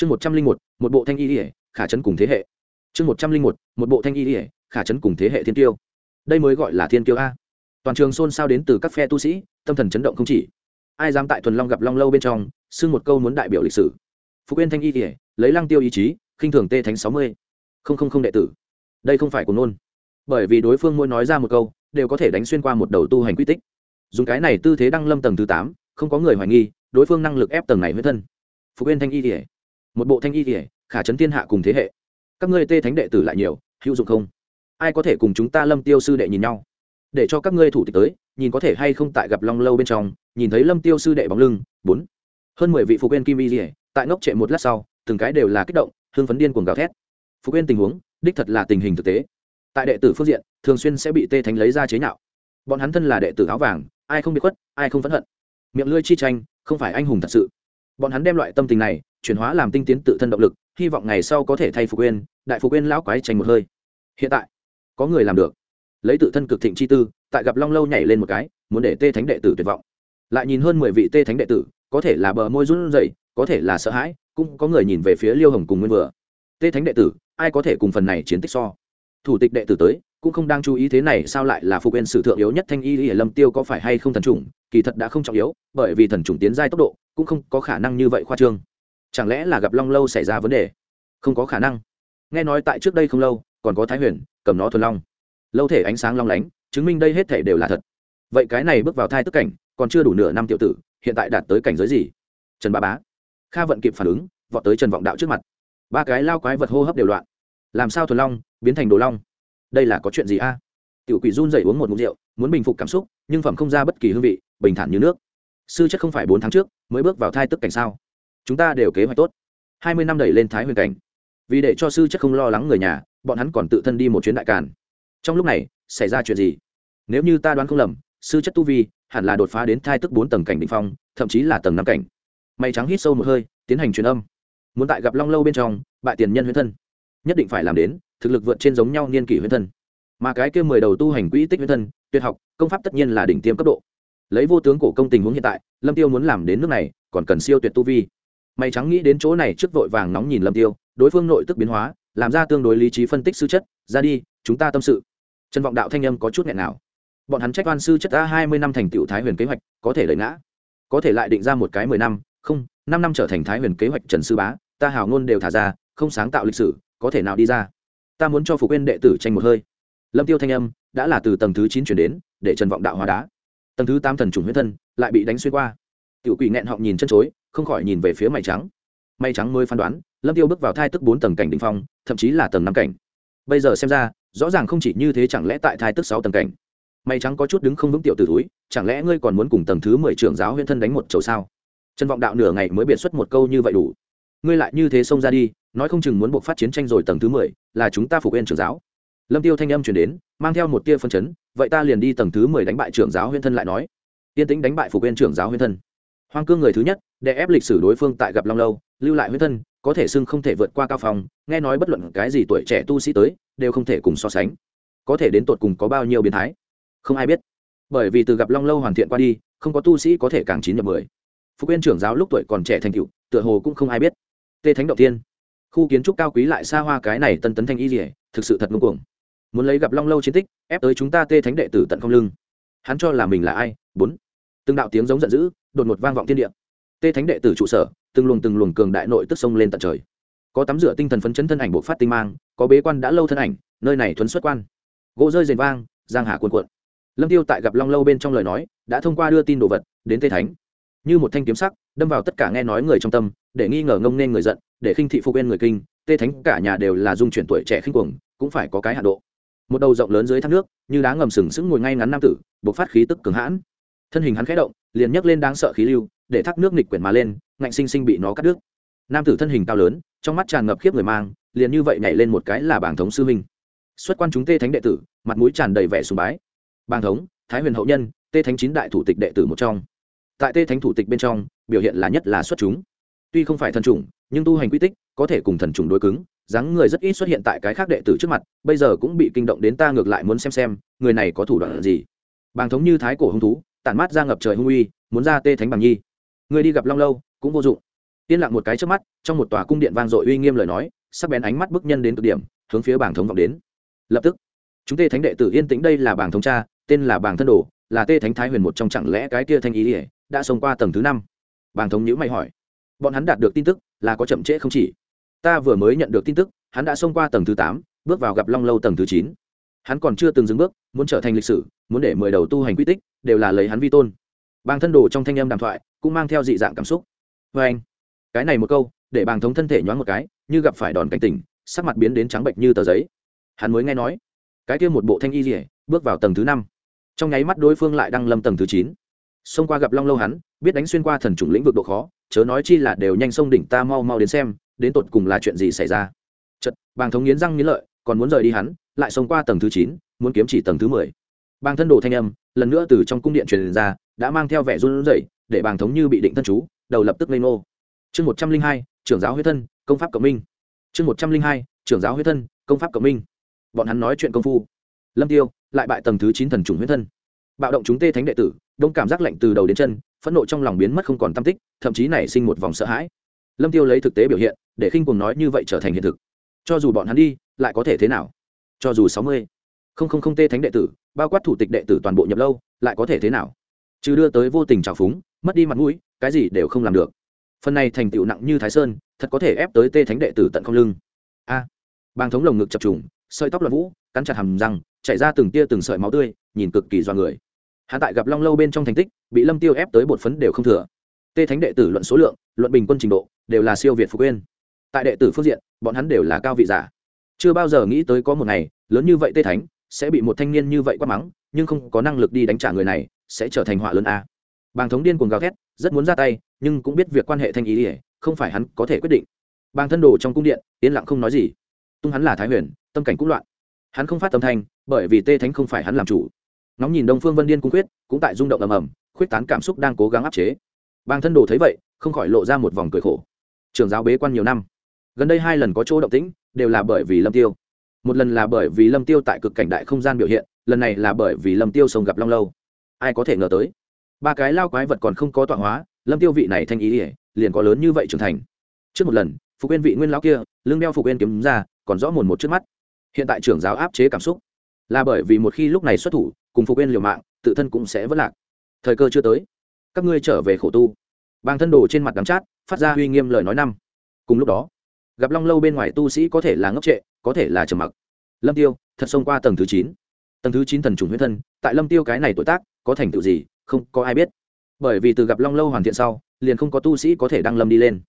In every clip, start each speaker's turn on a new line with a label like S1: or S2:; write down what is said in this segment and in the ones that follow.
S1: chương một trăm linh một một bộ thanh y ỉa khả chấn cùng thế hệ. Chương một trăm linh một một bộ thanh y ỉa khả chấn cùng thế hệ thiên tiêu đây mới gọi là thiên tiêu a. Toàn trường xôn xao đến từ các phe tu sĩ, tâm thần chấn động không chỉ. Ai dám tại thuần long gặp long lâu bên trong, xưng một câu muốn đại biểu lịch sử. Phục yên thanh y ỉa lấy lăng tiêu ý chí, khinh thường tê thánh sáu mươi. Không không không đệ tử. Đây không phải của nôn. Bởi vì đối phương mỗi nói ra một câu, đều có thể đánh xuyên qua một đầu tu hành quy tích. Dùng cái này tư thế đăng lâm tầng thứ tám, không có người hoài nghi, đối phương năng lực ép tầng này với thân. Phục yên thanh y ỉa một bộ thanh y kỉa khả chấn thiên hạ cùng thế hệ. Các ngươi tê thánh đệ tử lại nhiều, hữu dụng không? Ai có thể cùng chúng ta lâm tiêu sư đệ nhìn nhau? Để cho các ngươi thủ tịch tới, nhìn có thể hay không tại gặp long lâu bên trong, nhìn thấy lâm tiêu sư đệ bóng lưng, bốn. Hơn mười vị phục quên kim y ỉa tại ngốc trệ một lát sau, từng cái đều là kích động hương phấn điên cuồng gào thét. Phục quên tình huống, đích thật là tình hình thực tế. Tại đệ tử phương diện, thường xuyên sẽ bị tê thánh lấy ra chế nhạo. Bọn hắn thân là đệ tử áo vàng, ai không bị khuất, ai không phẫn hận. Miệng lưỡi chi tranh, không phải anh hùng thật sự. Bọn hắn đem loại tâm tình này chuyển hóa làm tinh tiến tự thân động lực, hy vọng ngày sau có thể thay phục quên đại phục quên lão quái tranh một hơi. Hiện tại, có người làm được. Lấy tự thân cực thịnh chi tư, tại gặp long lâu nhảy lên một cái, muốn để tê thánh đệ tử tuyệt vọng. Lại nhìn hơn mười vị tê thánh đệ tử, có thể là bờ môi run rẩy, có thể là sợ hãi, cũng có người nhìn về phía liêu hồng cùng nguyên vừa. Tê thánh đệ tử, ai có thể cùng phần này chiến tích so? Thủ tịch đệ tử tới, cũng không đang chú ý thế này sao lại là phục quyền sử thượng yếu nhất thanh y y lâm tiêu có phải hay không thần trùng kỳ thật đã không trọng yếu, bởi vì thần trùng tiến giai tốc độ, cũng không có khả năng như vậy khoa trương chẳng lẽ là gặp long lâu xảy ra vấn đề? Không có khả năng. Nghe nói tại trước đây không lâu, còn có thái huyền, cầm nó thuần long. Lâu thể ánh sáng long lánh, chứng minh đây hết thể đều là thật. Vậy cái này bước vào thai tức cảnh, còn chưa đủ nửa năm tiểu tử, hiện tại đạt tới cảnh giới gì? Trần ba bá. Kha vận kịp phản ứng, vọt tới trần vọng đạo trước mặt. Ba cái lao quái vật hô hấp đều loạn. Làm sao thuần long, biến thành đồ long? Đây là có chuyện gì a? Tiểu quỷ run dậy uống một mục rượu, muốn bình phục cảm xúc, nhưng phẩm không ra bất kỳ hương vị, bình thản như nước. Sư chất không phải bốn tháng trước, mới bước vào thai tức cảnh sao? Chúng ta đều kế hoạch tốt. Hai mươi năm đẩy lên thái huyền cảnh. Vì để cho sư chất không lo lắng người nhà, bọn hắn còn tự thân đi một chuyến đại càn. Trong lúc này, xảy ra chuyện gì? Nếu như ta đoán không lầm, sư chất tu vi hẳn là đột phá đến thai tức bốn tầng cảnh đ ỉ n h phong, thậm chí là tầng năm cảnh. Mày trắng hít sâu một hơi, tiến hành truyền âm. Muốn tại gặp long lâu bên trong, bại tiền nhân huyễn thân. Nhất định phải làm đến, thực lực vượt trên giống nhau niên kỷ huyễn thân. Mà cái kia mười đầu tu hành quỹ tích huyễn thân, tuyệt học, công pháp tất nhiên là đỉnh tiêm cấp độ. Lấy vô tướng cổ công tình huống hiện tại, lâm tiêu muốn làm đến nước này, còn cần siêu tuyệt tu vi mày trắng nghĩ đến chỗ này trước vội vàng nóng nhìn lâm tiêu, đối phương nội tức biến hóa, làm ra tương đối lý trí phân tích sư chất, ra đi, chúng ta tâm sự. Trần vọng đạo thanh âm có chút nghẹn nào. Bọn hắn trách oan sư chất ta hai mươi năm thành tựu thái huyền kế hoạch, có thể lợi ngã. Có thể lại định ra một cái mười năm, không, năm năm trở thành thái huyền kế hoạch trần sư bá, ta hào ngôn đều thả ra, không sáng tạo lịch sử, có thể nào đi ra? Ta muốn cho phục quên đệ tử tranh một hơi. Lâm tiêu thanh âm đã là từ tầng thứ chín chuyển đến, để trần vọng đạo hóa đá. Tầng thứ tám thần chủng huyết thân lại bị đánh xuyên qua. Tiểu quỷ nghẹn họng nhìn chân chối không khỏi nhìn về phía mày trắng. Mày trắng mới phán đoán, lâm tiêu bước vào thai tức bốn tầng cảnh đỉnh phong, thậm chí là tầng năm cảnh. Bây giờ xem ra, rõ ràng không chỉ như thế chẳng lẽ tại thai tức sáu tầng cảnh. Mày trắng có chút đứng không vững tiểu từ túi chẳng lẽ ngươi còn muốn cùng tầng thứ mười trưởng giáo huyên thân đánh một chầu sao? Trần vọng đạo nửa ngày mới biệt xuất một câu như vậy đủ. Ngươi lại như thế xông ra đi, nói không chừng muốn buộc phát chiến tranh rồi tầng thứ mười, là chúng ta phục yên trưởng giáo. Lâm tiêu thanh âm chuyển đến, mang theo một tia phân chấn, vậy ta liền đi tầng thứ mười đánh bại trưởng giáo huyên thân lại nói. Tiên tính đánh bại phục yên trưởng giáo huyên thân hoang cương người thứ nhất để ép lịch sử đối phương tại gặp long lâu, lưu lại huyết thân, có thể xưng không thể vượt qua cao phòng nghe nói bất luận cái gì tuổi trẻ tu sĩ tới, đều không thể cùng so sánh. Có thể đến tột cùng có bao nhiêu biến thái? Không ai biết. Bởi vì từ gặp long lâu hoàn thiện qua đi, không có tu sĩ có thể càng chín nhập mười. Phục viên trưởng giáo lúc tuổi còn trẻ thành cựu tựa hồ cũng không ai biết. Tê thánh động tiên khu kiến trúc cao quý lại xa hoa cái này tân tấn thanh y dỉa thực sự thật ngưng cuồng. Muốn lấy gặp long lâu chiến tích, ép tới chúng ta tê thánh đệ tử tận không lưng. Hắn cho là mình là ai? Bốn. Từng đạo tiếng giống giận dữ đột ngột vang vọng thiên địa. Tê thánh đệ tử trụ sở, từng luồng từng luồng cường đại nội tức sông lên tận trời. Có tắm rửa tinh thần phấn chấn thân ảnh bộ phát tinh mang, có bế quan đã lâu thân ảnh, nơi này thuấn xuất quan. Gỗ rơi rền vang, giang hà cuồn cuộn. Lâm tiêu tại gặp long lâu bên trong lời nói, đã thông qua đưa tin đồ vật đến tê thánh. Như một thanh kiếm sắc, đâm vào tất cả nghe nói người trong tâm, để nghi ngờ ngông nên người giận, để khinh thị phục bên người kinh, tê thánh cả nhà đều là dung chuyển tuổi trẻ khinh cuồng, cũng phải có cái hạ độ. Một đầu rộng lớn dưới thác nước, như đá ngầm sừng sững ngồi ngay ngắn nam tử, bộc phát khí tức cường hãn. Thân hình hắn khẽ động liền nhấc lên đáng sợ khí lưu, để thác nước nghịch quyển mà lên, ngạnh sinh sinh bị nó cắt đứt. Nam tử thân hình cao lớn, trong mắt tràn ngập khiếp người mang, liền như vậy nhảy lên một cái là bảng thống sư huynh. Xuất quan chúng tê thánh đệ tử, mặt mũi tràn đầy vẻ sùng bái. Bàng thống, thái huyền hậu nhân, tê thánh chín đại thủ tịch đệ tử một trong. Tại tê thánh thủ tịch bên trong, biểu hiện là nhất là xuất chúng. Tuy không phải thần chủng, nhưng tu hành quy tích, có thể cùng thần chủng đối cứng, dáng người rất ít xuất hiện tại cái khác đệ tử trước mặt, bây giờ cũng bị kinh động đến ta ngược lại muốn xem xem, người này có thủ đoạn gì. Bàng thống như thái cổ hung thú tản mát ra ngập trời hung uy, muốn ra tê thánh bằng nhi. Người đi gặp long lâu cũng vô dụng. Yên lặng một cái trước mắt, trong một tòa cung điện vang dội uy nghiêm lời nói, sắc bén ánh mắt bức nhân đến cực điểm, hướng phía bảng thống vọng đến. Lập tức, chúng tê thánh đệ tử yên tĩnh, đây là bảng thống cha tên là bảng thân đồ, là tê thánh thái huyền một trong chẳng lẽ cái kia thanh ý ỉa, đã xông qua tầng thứ năm? Bảng thống nhữ mày hỏi. Bọn hắn đạt được tin tức là có chậm trễ không chỉ. Ta vừa mới nhận được tin tức, hắn đã xông qua tầng thứ tám, bước vào gặp long lâu tầng thứ chín. Hắn còn chưa từng dừng bước, muốn trở thành lịch sử, muốn để mười đầu tu hành quy tích đều là lấy hắn vi tôn. Bàng thân đồ trong thanh âm đàm thoại, cũng mang theo dị dạng cảm xúc. Vê anh, cái này một câu, để bàng thống thân thể nhoáng một cái, như gặp phải đòn cảnh tỉnh, sắc mặt biến đến trắng bệnh như tờ giấy. Hắn mới nghe nói, cái kia một bộ thanh y rỉa bước vào tầng thứ năm. Trong nháy mắt đối phương lại đăng lâm tầng thứ chín. Xông qua gặp long lâu hắn, biết đánh xuyên qua thần chủng lĩnh vực độ khó, chớ nói chi là đều nhanh sông đỉnh ta mau mau đến xem, đến tột cùng là chuyện gì xảy ra. Chật bàng thống nghiến răng nghiến lợi, còn muốn rời đi hắn, lại xông qua tầng thứ chín, muốn kiếm chỉ tầng thứ mười bàng thân đồ thanh âm, lần nữa từ trong cung điện truyền ra, đã mang theo vẻ run rẩy, để bàng thống như bị định thân chú, đầu lập tức lên ngô. Chương một trăm linh hai, trưởng giáo huyết thân, công pháp cộng minh. Chương một trăm linh hai, trưởng giáo huyết thân, công pháp cộng minh. Bọn hắn nói chuyện công phu. Lâm tiêu, lại bại tầng thứ chín thần trùng huyết thân. Bạo động chúng tê thánh đệ tử, đông cảm giác lạnh từ đầu đến chân, phẫn nộ trong lòng biến mất không còn tâm tích, thậm chí nảy sinh một vòng sợ hãi. Lâm tiêu lấy thực tế biểu hiện, để khinh cùng nói như vậy trở thành hiện thực. Cho dù bọn hắn đi, lại có thể thế nào? Cho dù sáu mươi, không không không tê thánh đệ tử bao quát thủ tịch đệ tử toàn bộ nhập lâu, lại có thể thế nào? Chứ đưa tới vô tình trào phúng, mất đi mặt mũi, cái gì đều không làm được. Phần này thành tựu nặng như thái sơn, thật có thể ép tới tê thánh đệ tử tận không lưng. A. À, bàng thống lồng ngực chập trùng, sợi tóc loạn vũ, cắn chặt hầm răng chạy ra từng tia từng sợi máu tươi, nhìn cực kỳ do người. Hạ tại gặp long lâu bên trong thành tích, bị lâm tiêu ép tới bột phấn đều không thừa. Tê thánh đệ tử luận số lượng, luận bình quân trình độ, đều là siêu việt phục quên. Tại đệ tử phương diện, bọn hắn đều là cao vị giả. Chưa bao giờ nghĩ tới có một ngày, lớn như vậy tê thánh sẽ bị một thanh niên như vậy quát mắng, nhưng không có năng lực đi đánh trả người này, sẽ trở thành họa lớn a. Bàng thống điên cuồng gào thét, rất muốn ra tay, nhưng cũng biết việc quan hệ thanh ý ỉa, không phải hắn có thể quyết định. Bàng thân đồ trong cung điện, yên lặng không nói gì. Tung hắn là thái huyền, tâm cảnh cũng loạn. Hắn không phát tâm thanh, bởi vì tê thánh không phải hắn làm chủ. Nóng nhìn đông phương vân điên cung quyết cũng tại rung động ầm ầm, khuyết tán cảm xúc đang cố gắng áp chế. Bàng thân đồ thấy vậy, không khỏi lộ ra một vòng cười khổ. Trường giáo bế quan nhiều năm. Gần đây hai lần có chỗ động tĩnh, đều là bởi vì lâm tiêu một lần là bởi vì lâm tiêu tại cực cảnh đại không gian biểu hiện, lần này là bởi vì lâm tiêu sông gặp long lâu. Ai có thể ngờ tới? Ba cái lao quái vật còn không có tọa hóa, lâm tiêu vị này thanh ý ỉa liền có lớn như vậy trưởng thành. Trước một lần, phục yên vị nguyên lão kia, lưng đeo phục yên kiếm ra, còn rõ mồn một trước mắt. Hiện tại trưởng giáo áp chế cảm xúc. Là bởi vì một khi lúc này xuất thủ, cùng phục yên liều mạng, tự thân cũng sẽ vất lạc. Thời cơ chưa tới. Các ngươi trở về khổ tu. Bang thân đồ trên mặt đắm chát, phát ra uy nghiêm lời nói năm. Cùng lúc đó, gặp long lâu bên ngoài tu sĩ có thể là ngốc trệ có thể là trầm mặc. Lâm tiêu, thật xông qua tầng thứ chín. Tầng thứ chín thần trùng huyết thân, tại lâm tiêu cái này tuổi tác, có thành tựu gì, không có ai biết. Bởi vì từ gặp long lâu hoàn thiện sau, liền không có tu sĩ có thể đăng lâm đi lên,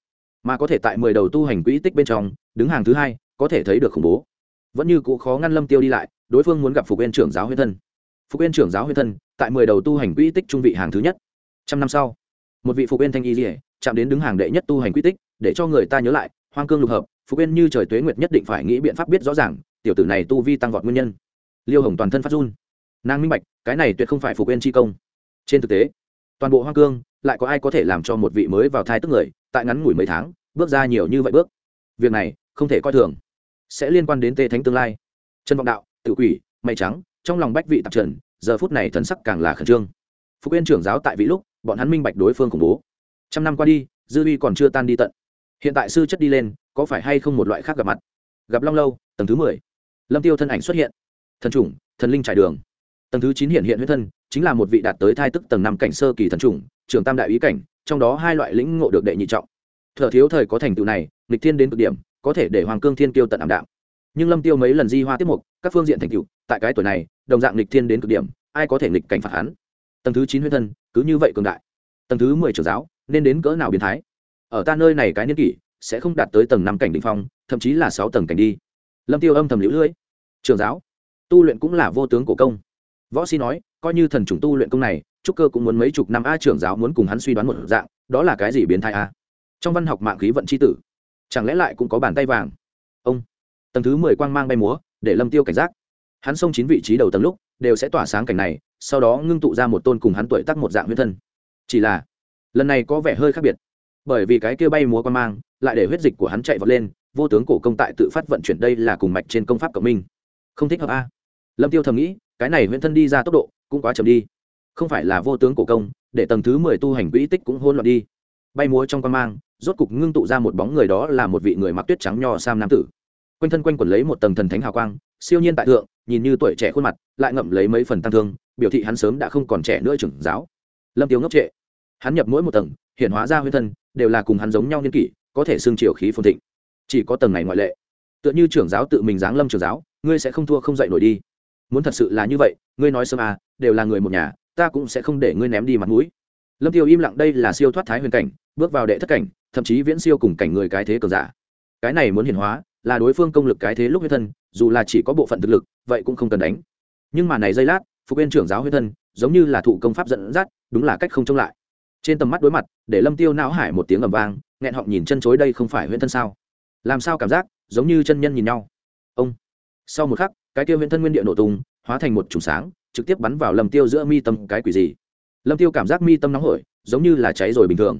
S1: mà có thể tại mười đầu tu hành quỹ tích bên trong, đứng hàng thứ hai, có thể thấy được khủng bố. Vẫn như cũ khó ngăn lâm tiêu đi lại, đối phương muốn gặp phục viên trưởng giáo huyết thân. Phục viên trưởng giáo huyết thân, tại mười đầu tu hành quỹ tích trung vị hàng thứ nhất. Trăm năm sau, một vị phục viên thanh y dỉa chạm đến đứng hàng đệ nhất tu hành quỹ tích, để cho người ta nhớ lại, hoang cương lục hợp phục viên như trời tuế nguyệt nhất định phải nghĩ biện pháp biết rõ ràng, tiểu tử này tu vi tăng vọt nguyên nhân. Liêu hồng toàn thân phát run. Nàng minh bạch, cái này tuyệt không phải phục viên chi công. Trên thực tế, toàn bộ hoang cương, lại có ai có thể làm cho một vị mới vào thai tức người, tại ngắn ngủi mấy tháng, bước ra nhiều như vậy bước. Việc này, không thể coi thường. Sẽ liên quan đến tê thánh tương lai. Chân vọng đạo tự quỷ, mây trắng, trong lòng bách vị tạp trần, giờ phút này thần sắc càng là khẩn trương. Phục yên trưởng giáo tại vị lúc, bọn hắn minh bạch đối phương khủng bố. Trăm năm qua đi, dư uy còn chưa tan đi tận hiện tại sư chất đi lên, có phải hay không một loại khác gặp mặt? Gặp long lâu, tầng thứ mười. Lâm tiêu thân ảnh xuất hiện. Thần trùng thần linh trải đường. Tầng thứ chín hiện hiện huyết thân, chính là một vị đạt tới thai tức tầng năm cảnh sơ kỳ thần trùng trường tam đại ý cảnh, trong đó hai loại lĩnh ngộ được đệ nhị trọng. Thợ thiếu thời có thành tựu này, nghịch thiên đến cực điểm, có thể để hoàng cương thiên tiêu tận ảm đạm. Nhưng lâm tiêu mấy lần di hoa tiếp mục, các phương diện thành tựu, tại cái tuổi này, đồng dạng nghịch thiên đến cực điểm, ai có thể nghịch cảnh phạt hắn? Tầng thứ chín huyết thân, cứ như vậy cường đại. Tầng thứ mười trưởng giáo, nên đến cỡ nào biến thái? Ở ta nơi này cái niên kỷ, sẽ không đạt tới tầng năm cảnh đ ỉ n h phong, thậm chí là sáu tầng cảnh đi. Lâm tiêu âm thầm lũ lưỡi. Trường giáo, tu luyện cũng là vô tướng cổ công. Võ sĩ nói, coi như thần chủng tu luyện công này, trúc cơ cũng muốn mấy chục năm a trưởng giáo muốn cùng hắn suy đoán một dạng, đó là cái gì biến thái a? Trong văn học mạng khí vận c h i tử, chẳng lẽ lại cũng có bàn tay vàng? Ông, tầng thứ mười quang mang bay múa, để lâm tiêu cảnh giác. Hắn xông chín vị trí đầu tầng lúc, đều sẽ tỏa sáng cảnh này, sau đó ngưng tụ ra một tôn cùng hắn tuổi tắc một dạng huyết thân. Chỉ là, lần này có vẻ hơi khác biệt bởi vì cái kia bay múa quan mang, lại để huyết dịch của hắn chạy vọt lên, vô tướng cổ công tại tự phát vận chuyển đây là cùng mạch trên công pháp cộng minh. Không thích hợp a. Lâm tiêu thầm nghĩ, cái này huyễn thân đi ra tốc độ cũng quá chậm đi. Không phải là vô tướng cổ công, để tầng thứ mười tu hành quỹ tích cũng hôn loạn đi. Bay múa trong quan mang, rốt cục ngưng tụ ra một bóng người đó là một vị người mặc tuyết trắng nho sam nam tử. Quanh thân quanh quẩn lấy một tầng thần thánh hào quang, siêu nhiên tại thượng, nhìn như tuổi trẻ khuôn mặt, lại ngậm lấy mấy phần tăng thương, biểu thị hắn sớm đã không còn trẻ nữa trưởng giáo. Lâm tiêu ngốc trệ. Hắn nhập mỗi một tầng, hiện hóa ra huyết thân đều là cùng hắn giống nhau niên kỷ, có thể xương chiều khí phồn thịnh. Chỉ có tầng này ngoại lệ, tựa như trưởng giáo tự mình giáng lâm trưởng giáo, ngươi sẽ không thua không dậy nổi đi. Muốn thật sự là như vậy, ngươi nói sớm à đều là người một nhà, ta cũng sẽ không để ngươi ném đi mặt mũi. Lâm tiêu im lặng đây là siêu thoát thái huyền cảnh, bước vào đệ thất cảnh, thậm chí viễn siêu cùng cảnh người cái thế cường giả. Cái này muốn hiển hóa, là đối phương công lực cái thế lúc huyết thân, dù là chỉ có bộ phận thực lực, vậy cũng không cần đánh. Nhưng mà này giây lát, phục viên trưởng giáo huyết thân, giống như là thụ công pháp dẫn dắt, đúng là cách không trông lại trên tầm mắt đối mặt, để lâm tiêu não hải một tiếng ầm vang, nghẹn họng nhìn chân chối đây không phải huyễn thân sao? Làm sao cảm giác, giống như chân nhân nhìn nhau? Ông! Sau một khắc, cái tiêu huyễn thân nguyên địa nổ tung, hóa thành một trùng sáng, trực tiếp bắn vào lâm tiêu giữa mi tâm, cái quỷ gì? Lâm tiêu cảm giác mi tâm nóng hổi, giống như là cháy rồi bình thường.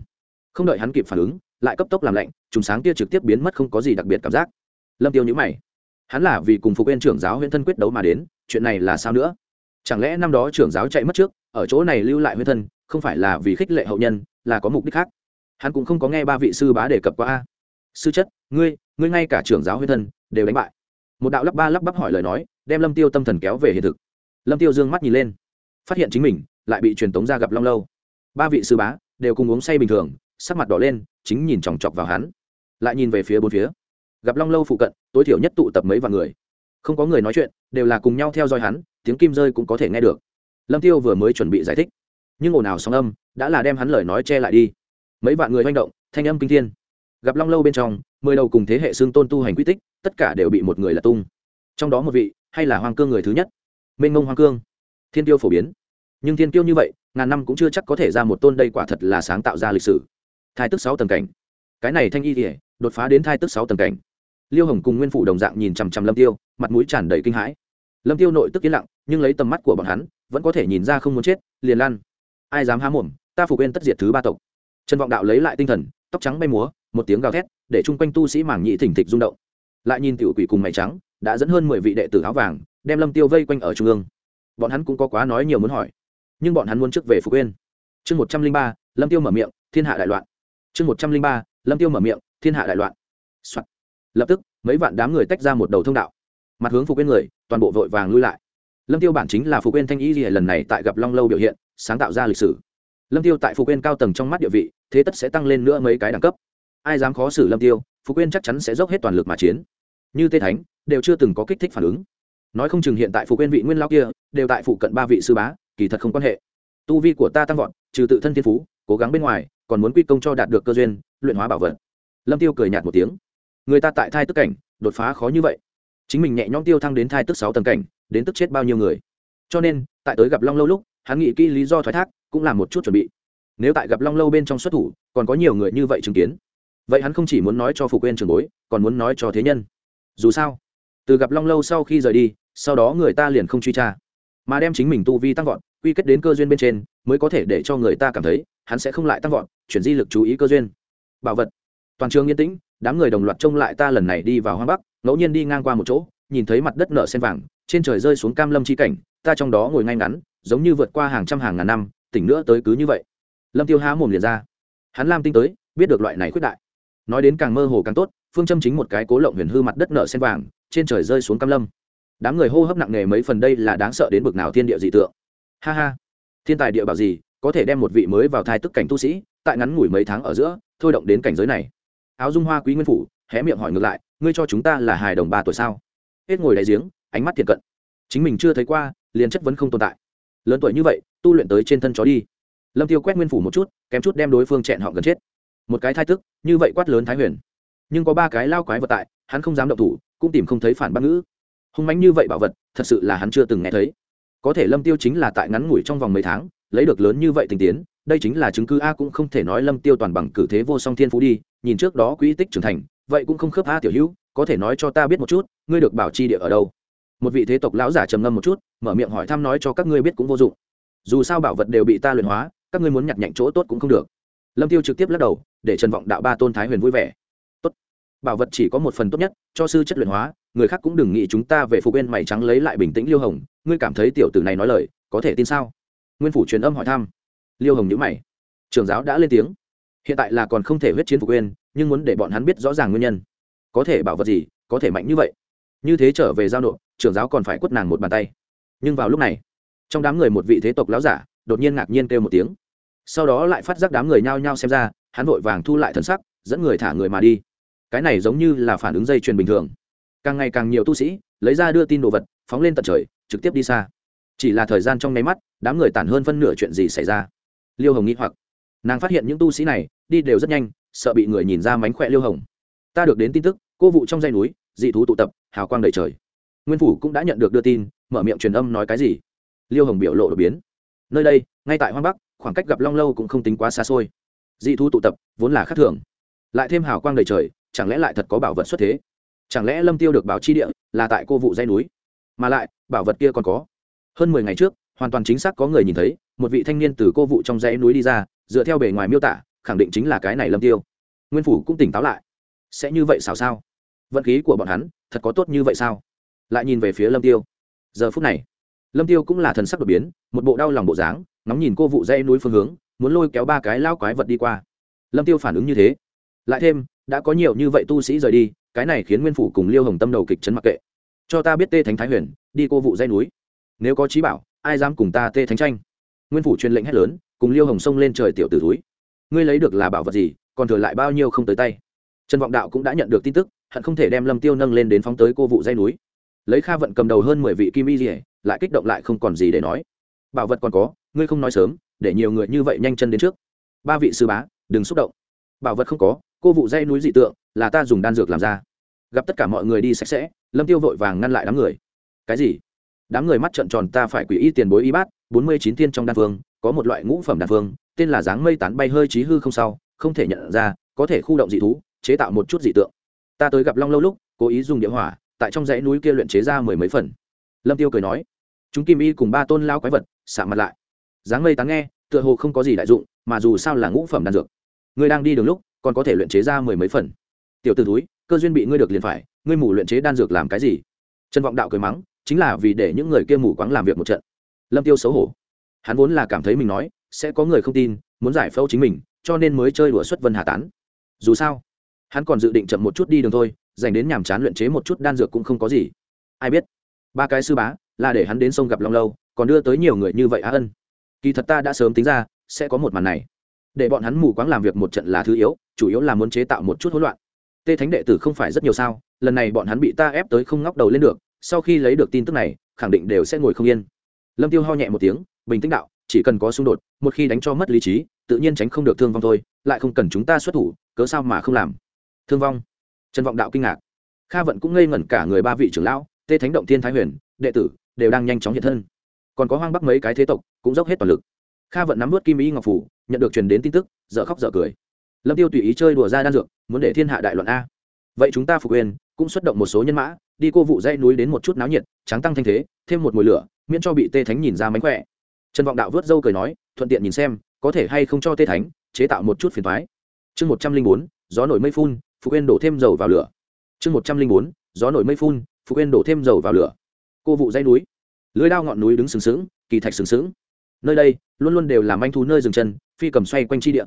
S1: Không đợi hắn kịp phản ứng, lại cấp tốc làm lạnh trùng sáng kia trực tiếp biến mất không có gì đặc biệt cảm giác. Lâm tiêu nhíu mày. Hắn là vì cùng phục viên trưởng giáo huyễn thân quyết đấu mà đến, chuyện này là sao nữa? Chẳng lẽ năm đó trưởng giáo chạy mất trước ở chỗ này lưu lại huyết thân, không phải là vì khích lệ hậu nhân, là có mục đích khác. Hắn cũng không có nghe ba vị sư bá đề cập qua a. Sư chất, ngươi ngươi ngay cả trưởng giáo huyết thân đều đánh bại. Một đạo lắp ba lắp bắp hỏi lời nói, đem lâm tiêu tâm thần kéo về hiện thực. Lâm tiêu dương mắt nhìn lên, phát hiện chính mình lại bị truyền tống ra gặp long lâu. Ba vị sư bá đều cùng uống say bình thường, sắc mặt đỏ lên, chính nhìn chòng chọc vào hắn. Lại nhìn về phía bốn phía. Gặp long lâu phụ cận, tối thiểu nhất tụ tập mấy vạn người. Không có người nói chuyện, đều là cùng nhau theo dõi hắn, tiếng kim rơi cũng có thể nghe được lâm tiêu vừa mới chuẩn bị giải thích, nhưng ồn ào sóng âm đã là đem hắn lời nói che lại đi. Mấy vạn người manh động, thanh âm kinh thiên. Gặp long lâu bên trong, mười đầu cùng thế hệ xương tôn tu hành quy tích, tất cả đều bị một người là tung. Trong đó một vị, hay là hoàng cương người thứ nhất? Mênh mông hoàng cương. Thiên tiêu phổ biến. Nhưng thiên tiêu như vậy, ngàn năm cũng chưa chắc có thể ra một tôn đây quả thật là sáng tạo ra lịch sử. Thai tức sáu tầng cảnh. Cái này thanh y thì đột phá đến thai tức sáu tầng cảnh. Liêu hồng cùng nguyên phủ đồng dạng nhìn chằm chằm lâm tiêu, mặt mũi tràn đầy kinh hãi. Lâm tiêu nội tức yên lặng, nhưng lấy tầm mắt của bọn hắn vẫn có thể nhìn ra không muốn chết, liền lan ai dám há mồm, ta phục quên tất diệt thứ ba tộc. Trần vọng đạo lấy lại tinh thần, tóc trắng bay múa, một tiếng gào thét, để chung quanh tu sĩ mảng nhị thỉnh thịch rung động. Lại nhìn tiểu quỷ cùng mày trắng, đã dẫn hơn mười vị đệ tử áo vàng, đem lâm tiêu vây quanh ở trung ương. Bọn hắn cũng có quá nói nhiều muốn hỏi, nhưng bọn hắn muốn trước về phục quên. Chương một trăm linh ba, lâm tiêu mở miệng, thiên hạ đại loạn. Chương một trăm linh ba, lâm tiêu mở miệng, thiên hạ đại loạn、Soạn. lập tức, mấy vạn đám người tách ra một đầu thông đạo. Mặt hướng phục quên người, toàn bộ vội vàng lui lại lâm tiêu bản chính là phục quên thanh ý gì lần này tại gặp long lâu biểu hiện, sáng tạo ra lịch sử. Lâm tiêu tại phục quên cao tầng trong mắt địa vị, thế tất sẽ tăng lên nữa mấy cái đẳng cấp. Ai dám khó xử lâm tiêu phục quên chắc chắn sẽ dốc hết toàn lực mà chiến. Như tê thánh, đều chưa từng có kích thích phản ứng. Nói không chừng hiện tại phục quên vị nguyên lao kia, đều tại phụ cận ba vị sư bá, kỳ thật không quan hệ. Tu vi của ta tăng vọt, trừ tự thân thiên phú, cố gắng bên ngoài, còn muốn quy công cho đạt được cơ duyên, luyện hóa bảo vật. Lâm tiêu cười nhạt một tiếng. Người ta tại thai tức cảnh, đột phá khó như vậy. Chính mình nhẹ nhõm tiêu thăng đến thai tức sáu tầng cảnh đến tức chết bao nhiêu người. Cho nên, tại tới gặp long lâu lúc, hắn nghĩ kỹ lý do thoái thác, cũng là một chút chuẩn bị. Nếu tại gặp long lâu bên trong xuất thủ, còn có nhiều người như vậy chứng kiến. Vậy hắn không chỉ muốn nói cho phục quên trường bối, còn muốn nói cho thế nhân. Dù sao, từ gặp long lâu sau khi rời đi, sau đó người ta liền không truy tra. Mà đem chính mình tu vi tăng vọt, quy kết đến cơ duyên bên trên, mới có thể để cho người ta cảm thấy, hắn sẽ không lại tăng vọt, chuyển di lực chú ý cơ duyên. Bảo vật. Toàn trường yên tĩnh, đám người đồng loạt trông lại ta lần này đi vào hoang bắc, ngẫu nhiên đi ngang qua một chỗ nhìn thấy mặt đất nở sen vàng, trên trời rơi xuống cam lâm chi cảnh, ta trong đó ngồi ngay ngắn, giống như vượt qua hàng trăm hàng ngàn năm, tỉnh nữa tới cứ như vậy. Lâm tiêu há mồm liền ra. Hắn lam tinh tới, biết được loại này khuyết đại. Nói đến càng mơ hồ càng tốt, phương châm chính một cái cố lộng huyền hư mặt đất nở sen vàng, trên trời rơi xuống cam lâm. Đám người hô hấp nặng nề mấy phần đây là đáng sợ đến bực nào thiên địa dị tượng. Ha ha. Thiên tài địa bảo gì, có thể đem một vị mới vào thai tức cảnh tu sĩ, tại ngắn ngủi mấy tháng ở giữa, thôi động đến cảnh giới này. Áo dung hoa quý nguyên phủ, hé miệng hỏi ngược lại, ngươi cho chúng ta là hài đồng ba tuổi sao? Hết ngồi đại giếng, ánh mắt thiện cận. Chính mình chưa thấy qua, liền chất vấn không tồn tại. Lớn tuổi như vậy, tu luyện tới trên thân chó đi. Lâm tiêu quét nguyên phủ một chút, kém chút đem đối phương chẹn họ gần chết. Một cái thai tức, như vậy quát lớn thái huyền. Nhưng có ba cái lao quái vật tại, hắn không dám động thủ, cũng tìm không thấy phản bác ngữ. Hung mánh như vậy bảo vật, thật sự là hắn chưa từng nghe thấy. Có thể lâm tiêu chính là tại ngắn ngủi trong vòng mấy tháng, lấy được lớn như vậy tình tiến, đây chính là chứng cứ a cũng không thể nói lâm tiêu toàn bằng cử thế vô song thiên phú đi, nhìn trước đó quỹ tích trưởng thành, vậy cũng không khớp a tiểu hữu có thể nói cho ta biết một chút, ngươi được bảo chi địa ở đâu? Một vị thế tộc lão giả trầm ngâm một chút, mở miệng hỏi thăm nói cho các ngươi biết cũng vô dụng. Dù sao bảo vật đều bị ta luyện hóa, các ngươi muốn nhặt nhạnh chỗ tốt cũng không được. Lâm tiêu trực tiếp lắc đầu, để trần vọng đạo ba tôn thái huyền vui vẻ. Tốt. Bảo vật chỉ có một phần tốt nhất, cho sư chất luyện hóa, người khác cũng đừng nghĩ chúng ta về phục bên mày trắng lấy lại bình tĩnh liêu hồng. Ngươi cảm thấy tiểu tử này nói lời, có thể tin sao? Nguyên phủ truyền âm hỏi thăm. Liêu hồng nhữ mày. Trường giáo đã lên tiếng. Hiện tại là còn không thể huyết chiến phục quên, nhưng muốn để bọn hắn biết rõ ràng nguyên nhân có thể bảo vật gì, có thể mạnh như vậy? Như thế trở về giao nộp, trưởng giáo còn phải quất nàng một bàn tay. Nhưng vào lúc này, trong đám người một vị thế tộc lão giả, đột nhiên ngạc nhiên kêu một tiếng. Sau đó lại phát giác đám người nhao nhao xem ra, hắn vội vàng thu lại thần sắc, dẫn người thả người mà đi. Cái này giống như là phản ứng dây chuyền bình thường. Càng ngày càng nhiều tu sĩ, lấy ra đưa tin đồ vật, phóng lên tận trời, trực tiếp đi xa. Chỉ là thời gian trong nháy mắt, đám người tản hơn phân nửa chuyện gì xảy ra. Liêu hồng nghĩ hoặc. Nàng phát hiện những tu sĩ này, đi đều rất nhanh, sợ bị người nhìn ra mánh khỏe liêu hồng ta được đến tin tức, cô vụ trong dây núi, dị thú tụ tập, hào quang đầy trời. Nguyên phủ cũng đã nhận được đưa tin, mở miệng truyền âm nói cái gì? Liêu hồng biểu lộ đột biến. Nơi đây, ngay tại hoang bắc, khoảng cách gặp long lâu cũng không tính quá xa xôi. Dị thú tụ tập, vốn là khác thường. Lại thêm hào quang đầy trời, chẳng lẽ lại thật có bảo vật xuất thế? Chẳng lẽ lâm tiêu được báo chi địa là tại cô vụ dây núi? Mà lại, bảo vật kia còn có. Hơn mười ngày trước, hoàn toàn chính xác có người nhìn thấy, một vị thanh niên từ cô vụ trong dãy núi đi ra, dựa theo bề ngoài miêu tả, khẳng định chính là cái này lâm tiêu. Nguyên phủ cũng tỉnh táo lại sẽ như vậy sao sao? Vận khí của bọn hắn, thật có tốt như vậy sao? Lại nhìn về phía lâm tiêu. Giờ phút này, lâm tiêu cũng là thần sắc đột biến, một bộ đau lòng bộ dáng, ngóng nhìn cô vụ dây núi phương hướng, muốn lôi kéo ba cái lao quái vật đi qua. Lâm tiêu phản ứng như thế. Lại thêm, đã có nhiều như vậy tu sĩ rời đi, cái này khiến nguyên phủ cùng liêu hồng tâm đầu kịch chấn mặc kệ. Cho ta biết tê thánh thái huyền, đi cô vụ dây núi. Nếu có trí bảo, ai dám cùng ta tê thánh tranh? Nguyên phủ truyền lệnh hét lớn, cùng liêu hồng sông lên trời tiểu tử túi ngươi lấy được là bảo vật gì, còn thừa lại bao nhiêu không tới tay? Trần vọng đạo cũng đã nhận được tin tức, hận không thể đem lâm tiêu nâng lên đến phóng tới cô vụ dây núi. Lấy kha vận cầm đầu hơn mười vị kim y dỉa lại kích động lại không còn gì để nói. Bảo vật còn có, ngươi không nói sớm, để nhiều người như vậy nhanh chân đến trước. Ba vị sư bá, đừng xúc động. Bảo vật không có, cô vụ dây núi dị tượng, là ta dùng đan dược làm ra. Gặp tất cả mọi người đi sạch sẽ, lâm tiêu vội vàng ngăn lại đám người. Cái gì? Đám người mắt trợn tròn, ta phải quỷ y tiền bối y bát, bốn mươi chín thiên trong đan phương có một loại ngũ phẩm đan phương tên là dáng mây tán bay hơi trí hư không sao, không thể nhận ra, có thể khu động dị thú chế tạo một chút dị tượng. Ta tới gặp long lâu lúc, cố ý dùng địa hỏa, tại trong dãy núi kia luyện chế ra mười mấy phần. Lâm tiêu cười nói, chúng kim y cùng ba tôn lao quái vật sạm mặt lại. Dáng mây tán nghe, tựa hồ không có gì đại dụng, mà dù sao là ngũ phẩm đan dược. Ngươi đang đi đường lúc, còn có thể luyện chế ra mười mấy phần. Tiểu t ử túi cơ duyên bị ngươi được liền phải, ngươi mù luyện chế đan dược làm cái gì? Trần vọng đạo cười mắng, chính là vì để những người kia mù quáng làm việc một trận. Lâm tiêu xấu hổ. Hắn vốn là cảm thấy mình nói, sẽ có người không tin, muốn giải phẫu chính mình, cho nên mới chơi đùa xuất vân hà tán. Dù sao hắn còn dự định chậm một chút đi đường thôi, dành đến nhàm chán luyện chế một chút đan dược cũng không có gì. Ai biết? Ba cái sư bá, là để hắn đến sông gặp long lâu, còn đưa tới nhiều người như vậy á ân. Kỳ thật ta đã sớm tính ra, sẽ có một màn này. Để bọn hắn mù quáng làm việc một trận là thứ yếu, chủ yếu là muốn chế tạo một chút hỗn loạn. Tê thánh đệ tử không phải rất nhiều sao, lần này bọn hắn bị ta ép tới không ngóc đầu lên được, sau khi lấy được tin tức này, khẳng định đều sẽ ngồi không yên. Lâm tiêu ho nhẹ một tiếng, bình tĩnh đạo, chỉ cần có xung đột, một khi đánh cho mất lý trí, tự nhiên tránh không được thương vong thôi, lại không cần chúng ta xuất thủ, cớ sao mà không làm? Thương vong. Trần vọng đạo kinh ngạc. Kha vận cũng ngây ngẩn cả người ba vị trưởng lão, tê thánh động thiên thái huyền, đệ tử, đều đang nhanh chóng hiện thân. Còn có hoang bắc mấy cái thế tộc, cũng dốc hết toàn lực. Kha vận nắm vớt kim ý ngọc phủ, nhận được truyền đến tin tức, dở khóc dở cười. Lâm tiêu tùy ý chơi đùa ra đan dược, muốn để thiên hạ đại loạn a. Vậy chúng ta phục quyền, cũng xuất động một số nhân mã, đi cô vụ dãy núi đến một chút náo nhiệt trắng tăng thanh thế, thêm một mùi lửa, miễn cho bị tê thánh nhìn ra mánh khỏe. Trần vọng đạo vớt dâu cười nói, thuận tiện nhìn xem, có thể hay không cho tê thánh, chế tạo một chút phiền thoái chương một trăm linh bốn, gió nổi mây phun phục quên đổ thêm dầu vào lửa. Chương một trăm linh bốn, gió nổi mây phun phục quên đổ thêm dầu vào lửa. Cô vụ dây núi. Lưới đao ngọn núi đứng sừng sững, kỳ thạch sừng sững. Nơi đây, luôn luôn đều là manh thú nơi dừng chân, phi cầm xoay quanh chi địa.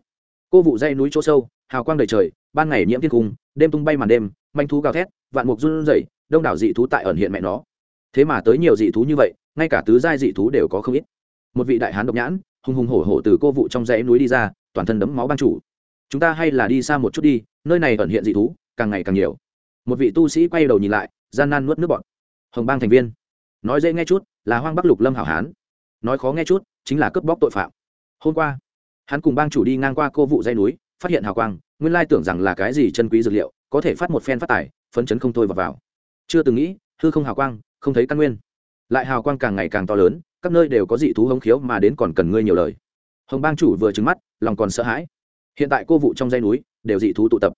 S1: Cô vụ dây núi chỗ sâu, hào quang đầy trời, ban ngày nhiễm thiên cung đêm tung bay màn đêm, manh thú gào thét, vạn mục run rẩy, đông đảo dị thú tại ẩn hiện mẹ nó. Thế mà tới nhiều dị thú như vậy, ngay cả tứ giai dị thú đều có không ít. Một vị đại hán độc nhãn, hùng hùng hổ hổ từ cô vụ trong dãy núi đi ra, toàn thân đấm máu ban chủ. Chúng ta hay là đi xa một chút đi nơi này ẩn hiện dị thú càng ngày càng nhiều. Một vị tu sĩ quay đầu nhìn lại gian nan nuốt nước bọt. Hồng bang thành viên. Nói dễ nghe chút là hoang bắc lục lâm hảo hán. Nói khó nghe chút chính là cướp bóc tội phạm. Hôm qua hắn cùng bang chủ đi ngang qua cô vụ dây núi phát hiện hào quang nguyên lai tưởng rằng là cái gì chân quý dược liệu có thể phát một phen phát tài phấn chấn không thôi vào, vào. chưa từng nghĩ hư không hào quang không thấy căn nguyên. Lại hào quang càng ngày càng to lớn các nơi đều có dị thú hống khiếu mà đến còn cần ngươi nhiều lời. Hồng bang chủ vừa trứng mắt lòng còn sợ hãi hiện tại cô vụ trong dây núi đều dị thú tụ tập.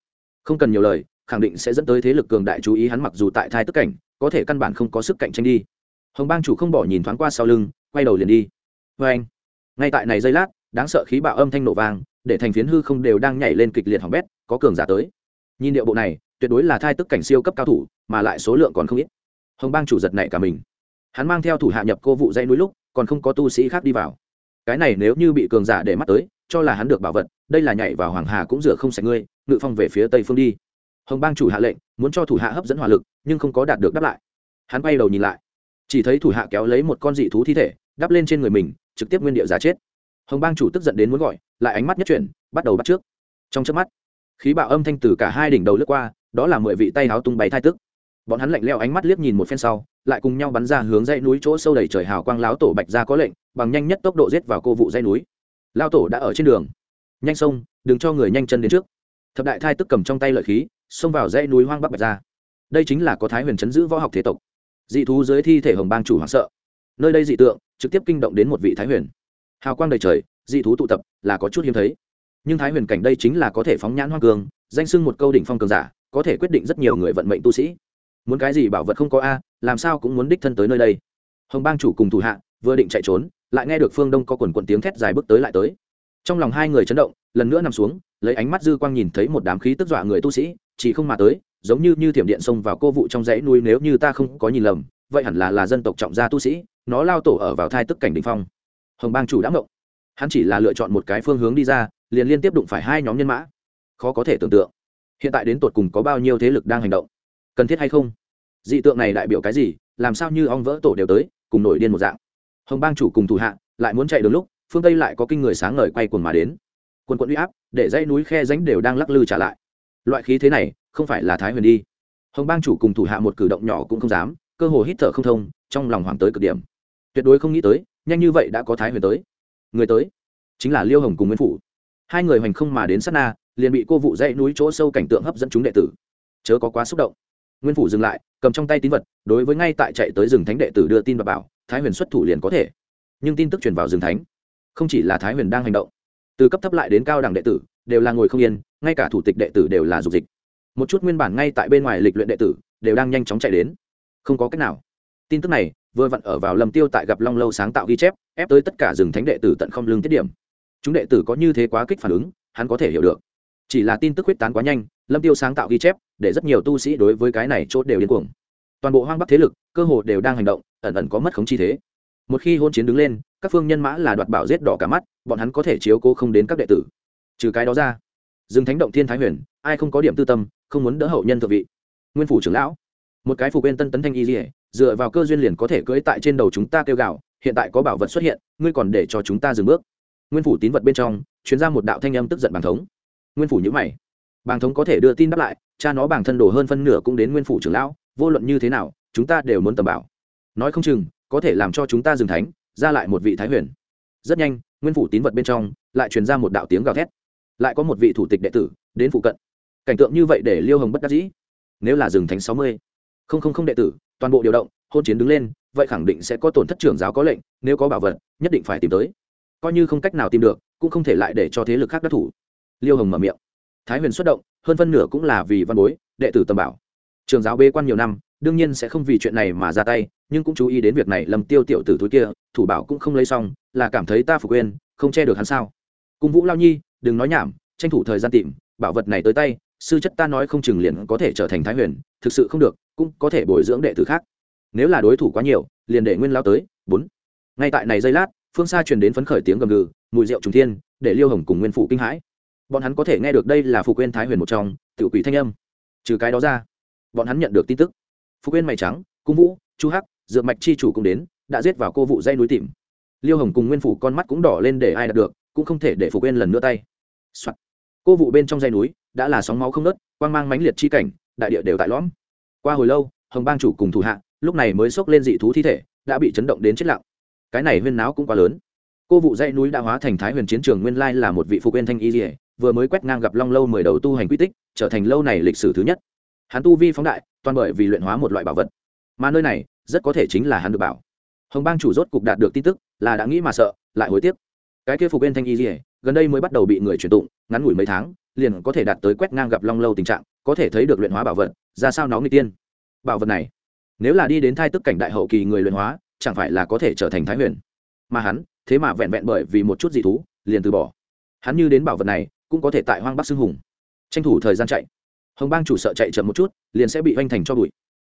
S1: Không cần nhiều lời, khẳng định sẽ dẫn tới thế lực cường đại chú ý hắn mặc dù tại thai tức cảnh, có thể căn bản không có sức cạnh tranh đi. Hồng bang chủ không bỏ nhìn thoáng qua sau lưng, quay đầu liền đi. Vê anh, ngay tại này giây lát, đáng sợ khí bạo âm thanh nổ vang, để thành phiến hư không đều đang nhảy lên kịch liệt hỏng bét, có cường giả tới. Nhìn điệu bộ này, tuyệt đối là thai tức cảnh siêu cấp cao thủ, mà lại số lượng còn không ít. Hồng bang chủ giật này cả mình. Hắn mang theo thủ hạ nhập cô vụ dây núi lúc, còn không có tu sĩ khác đi vào. Cái này nếu như bị cường giả để mắt tới cho là hắn được bảo vật, đây là nhảy vào hoàng hà cũng rửa không sạch ngươi, ngự phong về phía tây phương đi. Hồng bang chủ hạ lệnh, muốn cho thủ hạ hấp dẫn hỏa lực, nhưng không có đạt được đáp lại. Hắn bay đầu nhìn lại, chỉ thấy thủ hạ kéo lấy một con dị thú thi thể, đắp lên trên người mình, trực tiếp nguyên điệu giá chết. Hồng bang chủ tức giận đến muốn gọi, lại ánh mắt nhất chuyển, bắt đầu bắt trước. Trong chớp mắt, khí bạo âm thanh từ cả hai đỉnh đầu lướt qua, đó là mười vị tay háo tung bay thai tức. Bọn hắn lạnh leo ánh mắt liếc nhìn một phen sau, lại cùng nhau bắn ra hướng dãy núi chỗ sâu đầy trời hào quang láo tổ bạch ra có lệnh, bằng nhanh nhất tốc độ giết vào cô vụ dãy núi lao tổ đã ở trên đường. Nhanh sông, đừng cho người nhanh chân đến trước. Thập đại thai tức cầm trong tay lợi khí, xông vào dãy núi hoang bắc bạch ra. Đây chính là có thái huyền chấn giữ võ học thế tộc. Dị thú dưới thi thể hồng bang chủ hoảng sợ. Nơi đây dị tượng, trực tiếp kinh động đến một vị thái huyền. Hào quang đầy trời, dị thú tụ tập, là có chút hiếm thấy. Nhưng thái huyền cảnh đây chính là có thể phóng nhãn hoang cường, danh sưng một câu đỉnh phong cường giả, có thể quyết định rất nhiều người vận mệnh tu sĩ. Muốn cái gì bảo vật không có a, làm sao cũng muốn đích thân tới nơi đây. Hồng bang chủ cùng thủ hạ, vừa định chạy trốn lại nghe được phương đông có quần quần tiếng thét dài bước tới lại tới trong lòng hai người chấn động lần nữa nằm xuống lấy ánh mắt dư quang nhìn thấy một đám khí tức dọa người tu sĩ chỉ không mà tới giống như như thiểm điện xông vào cô vụ trong dãy núi nếu như ta không có nhìn lầm vậy hẳn là là dân tộc trọng gia tu sĩ nó lao tổ ở vào thai tức cảnh đình phong hồng bang chủ đã ngộng hắn chỉ là lựa chọn một cái phương hướng đi ra liền liên tiếp đụng phải hai nhóm nhân mã khó có thể tưởng tượng hiện tại đến tột cùng có bao nhiêu thế lực đang hành động cần thiết hay không dị tượng này đại biểu cái gì làm sao như ong vỡ tổ đều tới cùng nổi điên một dạng hồng bang chủ cùng thủ hạ lại muốn chạy đường lúc, phương tây lại có kinh người sáng ngời quay cuồng mà đến. Quân quận uy áp, để dãy núi khe ránh đều đang lắc lư trả lại. Loại khí thế này, không phải là thái huyền đi. Hồng bang chủ cùng thủ hạ một cử động nhỏ cũng không dám, cơ hồ hít thở không thông, trong lòng hoàng tới cực điểm. Tuyệt đối không nghĩ tới, nhanh như vậy đã có thái huyền tới. Người tới, chính là liêu hồng cùng nguyên phủ. Hai người hoành không mà đến sát na, liền bị cô vụ dãy núi chỗ sâu cảnh tượng hấp dẫn chúng đệ tử. Chớ có quá xúc động. Nguyên phủ dừng lại, cầm trong tay tín vật, đối với ngay tại chạy tới rừng thánh đệ tử đưa tin và bảo thái huyền xuất thủ liền có thể. Nhưng tin tức truyền vào rừng thánh, không chỉ là thái huyền đang hành động, từ cấp thấp lại đến cao đẳng đệ tử, đều là ngồi không yên, ngay cả thủ tịch đệ tử đều là dục dịch. Một chút nguyên bản ngay tại bên ngoài lịch luyện đệ tử, đều đang nhanh chóng chạy đến. Không có cách nào. Tin tức này, vừa vặn ở vào lầm tiêu tại gặp long lâu sáng tạo ghi chép, ép tới tất cả rừng thánh đệ tử tận không lương tiết điểm. Chúng đệ tử có như thế quá kích phản ứng, hắn có thể hiểu được. Chỉ là tin tức huyết tán quá nhanh, lâm tiêu sáng tạo ghi chép, để rất nhiều tu sĩ đối với cái này chốt đều điên cuồng. Toàn bộ hoang bắc thế lực, cơ hồ đều đang hành động ẩn ẩn có mất khống chi thế. Một khi hôn chiến đứng lên, các phương nhân mã là đoạt bảo giết đỏ cả mắt, bọn hắn có thể chiếu cố không đến các đệ tử. Trừ cái đó ra, dương thánh động thiên thái huyền, ai không có điểm tư tâm, không muốn đỡ hậu nhân thượng vị. Nguyên phủ trưởng lão, một cái phục bên tân tấn thanh y dỉa dựa vào cơ duyên liền có thể cưỡi tại trên đầu chúng ta kêu gạo hiện tại có bảo vật xuất hiện, ngươi còn để cho chúng ta dừng bước. Nguyên phủ tín vật bên trong chuyến ra một đạo thanh âm tức giận bàng thống. Nguyên phủ nhữ mày. Bàng thống có thể đưa tin đáp lại, cha nó bàng thân đổ hơn phân nửa cũng đến nguyên phủ trưởng lão, vô luận như thế nào, chúng ta đều muốn tầm bảo nói không chừng, có thể làm cho chúng ta dừng thánh, ra lại một vị thái huyền. Rất nhanh, nguyên phủ tín vật bên trong, lại truyền ra một đạo tiếng gào thét. Lại có một vị thủ tịch đệ tử, đến phụ cận. Cảnh tượng như vậy để liêu hồng bất đắc dĩ. Nếu là dừng thánh sáu mươi, không không không đệ tử, toàn bộ điều động, hôn chiến đứng lên, vậy khẳng định sẽ có tổn thất trưởng giáo có lệnh, nếu có bảo vật, nhất định phải tìm tới. Coi như không cách nào tìm được, cũng không thể lại để cho thế lực khác đắc thủ. Liêu hồng mở miệng. Thái huyền xuất động, hơn phân nửa cũng là vì văn bối, đệ tử tầm bảo. Trường giáo bê quan nhiều năm đương nhiên sẽ không vì chuyện này mà ra tay, nhưng cũng chú ý đến việc này lầm tiêu tiểu tử túi kia, thủ bảo cũng không lấy xong, là cảm thấy ta phục quên, không che được hắn sao? Cung vũ lao nhi, đừng nói nhảm, tranh thủ thời gian tìm, bảo vật này tới tay, sư chất ta nói không chừng liền có thể trở thành thái huyền, thực sự không được, cũng có thể bồi dưỡng đệ tử khác. Nếu là đối thủ quá nhiều, liền để nguyên lao tới, bốn. Ngay tại này giây lát, phương xa truyền đến phấn khởi tiếng gầm gừ, mùi rượu trùng thiên, để liêu hồng cùng nguyên phụ kinh hãi. Bọn hắn có thể nghe được đây là phụ quên thái huyền một trong tự quỷ thanh âm. Trừ cái đó ra, bọn hắn nhận được tin tức phục quên mày trắng, cung vũ, chu hắc, dược mạch chi chủ cũng đến, đã giết vào cô vụ dây núi tìm. Liêu hồng cùng nguyên phủ con mắt cũng đỏ lên để ai đạt được, cũng không thể để phục quên lần nữa tay、Soạn. cô vụ bên trong dây núi, đã là sóng máu không nớt quang mang mãnh liệt chi cảnh, đại địa đều tại lõm. Qua hồi lâu, hồng bang chủ cùng thủ hạ, lúc này mới xốc lên dị thú thi thể, đã bị chấn động đến chết lặng. Cái này huyên náo cũng quá lớn. Cô vụ dãy núi đã hóa thành thái huyền chiến trường nguyên lai là một vị phục quên thanh y dỉa vừa mới quét ngang gặp long lâu mười đầu tu hành quy tích, trở thành lâu này lịch sử thứ nhất. Hắn tu vi phóng đại toàn bởi vì luyện hóa một loại bảo vật. Mà nơi này, rất có thể chính là hắn được bảo. Hồng bang chủ rốt cục đạt được tin tức, là đã nghĩ mà sợ, lại hối tiếc. Cái kia phục bên thanh y dỉa gần đây mới bắt đầu bị người truyền tụng, ngắn ngủi mấy tháng, liền có thể đạt tới quét ngang gặp long lâu tình trạng, có thể thấy được luyện hóa bảo vật, ra sao nó người tiên. Bảo vật này, nếu là đi đến thai tức cảnh đại hậu kỳ người luyện hóa, chẳng phải là có thể trở thành thái huyền. Mà hắn, thế mà vẹn vẹn bởi vì một chút dị thú, liền từ bỏ. Hắn như đến bảo vật này, cũng có thể tại hoang bắc xưng hùng. Tranh thủ thời gian chạy hồng bang chủ sợ chạy chậm một chút, liền sẽ bị hoành thành cho bụi.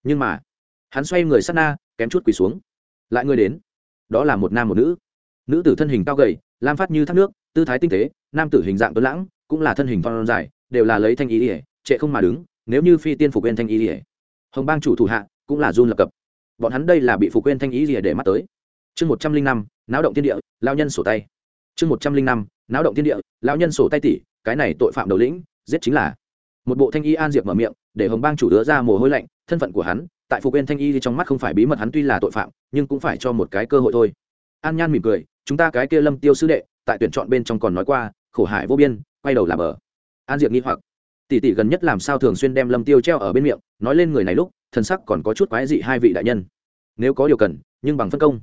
S1: Nhưng mà, hắn xoay người sát na, kém chút quỳ xuống. Lại người đến. Đó là một nam một nữ. Nữ tử thân hình cao gầy, lam phát như thác nước, tư thái tinh tế, nam tử hình dạng tuấn lãng, cũng là thân hình phong dài, đều là lấy thanh ý ỉa trệ không mà đứng, nếu như phi tiên phục quên thanh ý ỉa hồng bang chủ thủ hạ, cũng là run lập cập. Bọn hắn đây là bị phục quên thanh ý ỉa để mắt tới. Chương một trăm linh năm, náo động thiên địa, lao nhân sổ tay. Chương một trăm linh năm, náo động thiên địa, lao nhân sổ tay tỷ cái này tội phạm đầu lĩnh, giết chính là một bộ thanh y an diệp mở miệng, để hồng bang chủ đứa ra mồ hôi lạnh, thân phận của hắn, tại phục bên thanh y thì trong mắt không phải bí mật hắn tuy là tội phạm, nhưng cũng phải cho một cái cơ hội thôi. An nhan mỉm cười, chúng ta cái kia lâm tiêu sư đệ, tại tuyển chọn bên trong còn nói qua, khổ hải vô biên, quay đầu làm bờ. An diệp nghi hoặc, tỷ tỷ gần nhất làm sao thường xuyên đem lâm tiêu treo ở bên miệng, nói lên người này lúc thân sắc còn có chút quái dị hai vị đại nhân. Nếu có điều cần, nhưng bằng phân công.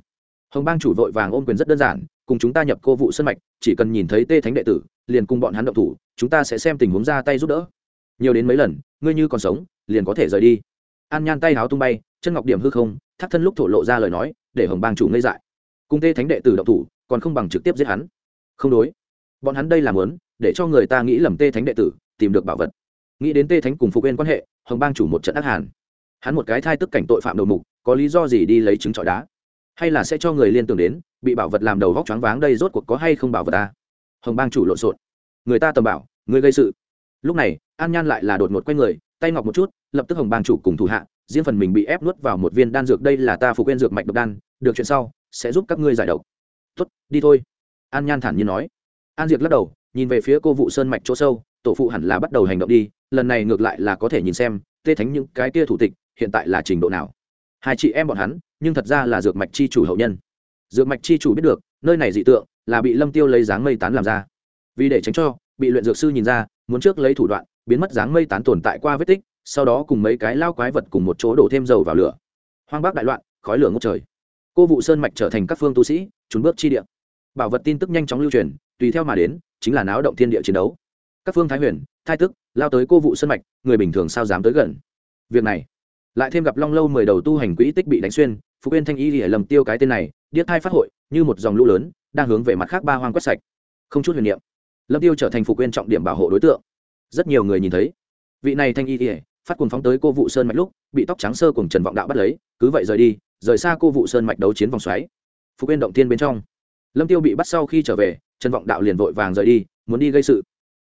S1: Hồng bang chủ vội vàng ôm quyền rất đơn giản, cùng chúng ta nhập cô vụ sân mạch, chỉ cần nhìn thấy tê thánh đệ tử, liền cùng bọn hắn động thủ, chúng ta sẽ xem tình huống ra tay giúp đỡ nhiều đến mấy lần, ngươi như còn sống, liền có thể rời đi. An nhan tay háo tung bay, chân ngọc điểm hư không, thắt thân lúc thổ lộ ra lời nói, để hồng bang chủ ngây dại. Cung tê thánh đệ tử động thủ, còn không bằng trực tiếp giết hắn. Không đối. Bọn hắn đây làm lớn để cho người ta nghĩ lầm tê thánh đệ tử, tìm được bảo vật. Nghĩ đến tê thánh cùng phục quên quan hệ, hồng bang chủ một trận ác hàn. Hắn một cái thai tức cảnh tội phạm đầu mục, có lý do gì đi lấy trứng trọi đá? Hay là sẽ cho người liên tưởng đến, bị bảo vật làm đầu vóc choáng váng đây rốt cuộc có hay không bảo vật ta? Hồng bang chủ lộn xộn. Người ta tầm bảo, người gây sự lúc này, an nhan lại là đột ngột quay người, tay ngọc một chút, lập tức hồng bang chủ cùng thủ hạ, riêng phần mình bị ép nuốt vào một viên đan dược. Đây là ta phục quên dược mạch độc đan, được chuyện sau, sẽ giúp các ngươi giải độc. Tốt, đi thôi. An nhan thản nhiên nói. An diệt lắc đầu, nhìn về phía cô vụ sơn mạch chỗ sâu, tổ phụ hẳn là bắt đầu hành động đi, lần này ngược lại là có thể nhìn xem, tê thánh những cái kia thủ tịch, hiện tại là trình độ nào. Hai chị em bọn hắn, nhưng thật ra là dược mạch chi chủ hậu nhân. Dược mạch chi chủ biết được, nơi này dị tượng, là bị lâm tiêu lấy dáng mây tán làm ra. Vì để tránh cho, bị luyện dược sư nhìn ra muốn trước lấy thủ đoạn, biến mất dáng mây tán tồn tại qua vết tích, sau đó cùng mấy cái lao quái vật cùng một chỗ đổ thêm dầu vào lửa. Hoang bác đại loạn, khói lửa ngốc trời. Cô vụ sơn mạch trở thành các phương tu sĩ, trốn bước chi địa. Bảo vật tin tức nhanh chóng lưu truyền, tùy theo mà đến, chính là náo động thiên địa chiến đấu. Các phương thái huyền, thai tức, lao tới cô vụ sơn mạch, người bình thường sao dám tới gần? Việc này, lại thêm gặp long lâu mười đầu tu hành quỹ tích bị đánh xuyên, phú quên thanh y lìa lầm tiêu cái tên này, điếc thai phát hội, như một dòng lũ lớn, đang hướng về mặt khác ba hoang quét sạch. Không chút huyền niệm lâm tiêu trở thành phục quên trọng điểm bảo hộ đối tượng. Rất nhiều người nhìn thấy. Vị này thanh y lìa phát cuồng phóng tới cô vụ sơn mạch lúc, bị tóc trắng sơ cùng trần vọng đạo bắt lấy, cứ vậy rời đi, rời xa cô vụ sơn mạch đấu chiến vòng xoáy. Phục quên động tiên bên trong. Lâm tiêu bị bắt sau khi trở về, trần vọng đạo liền vội vàng rời đi, muốn đi gây sự.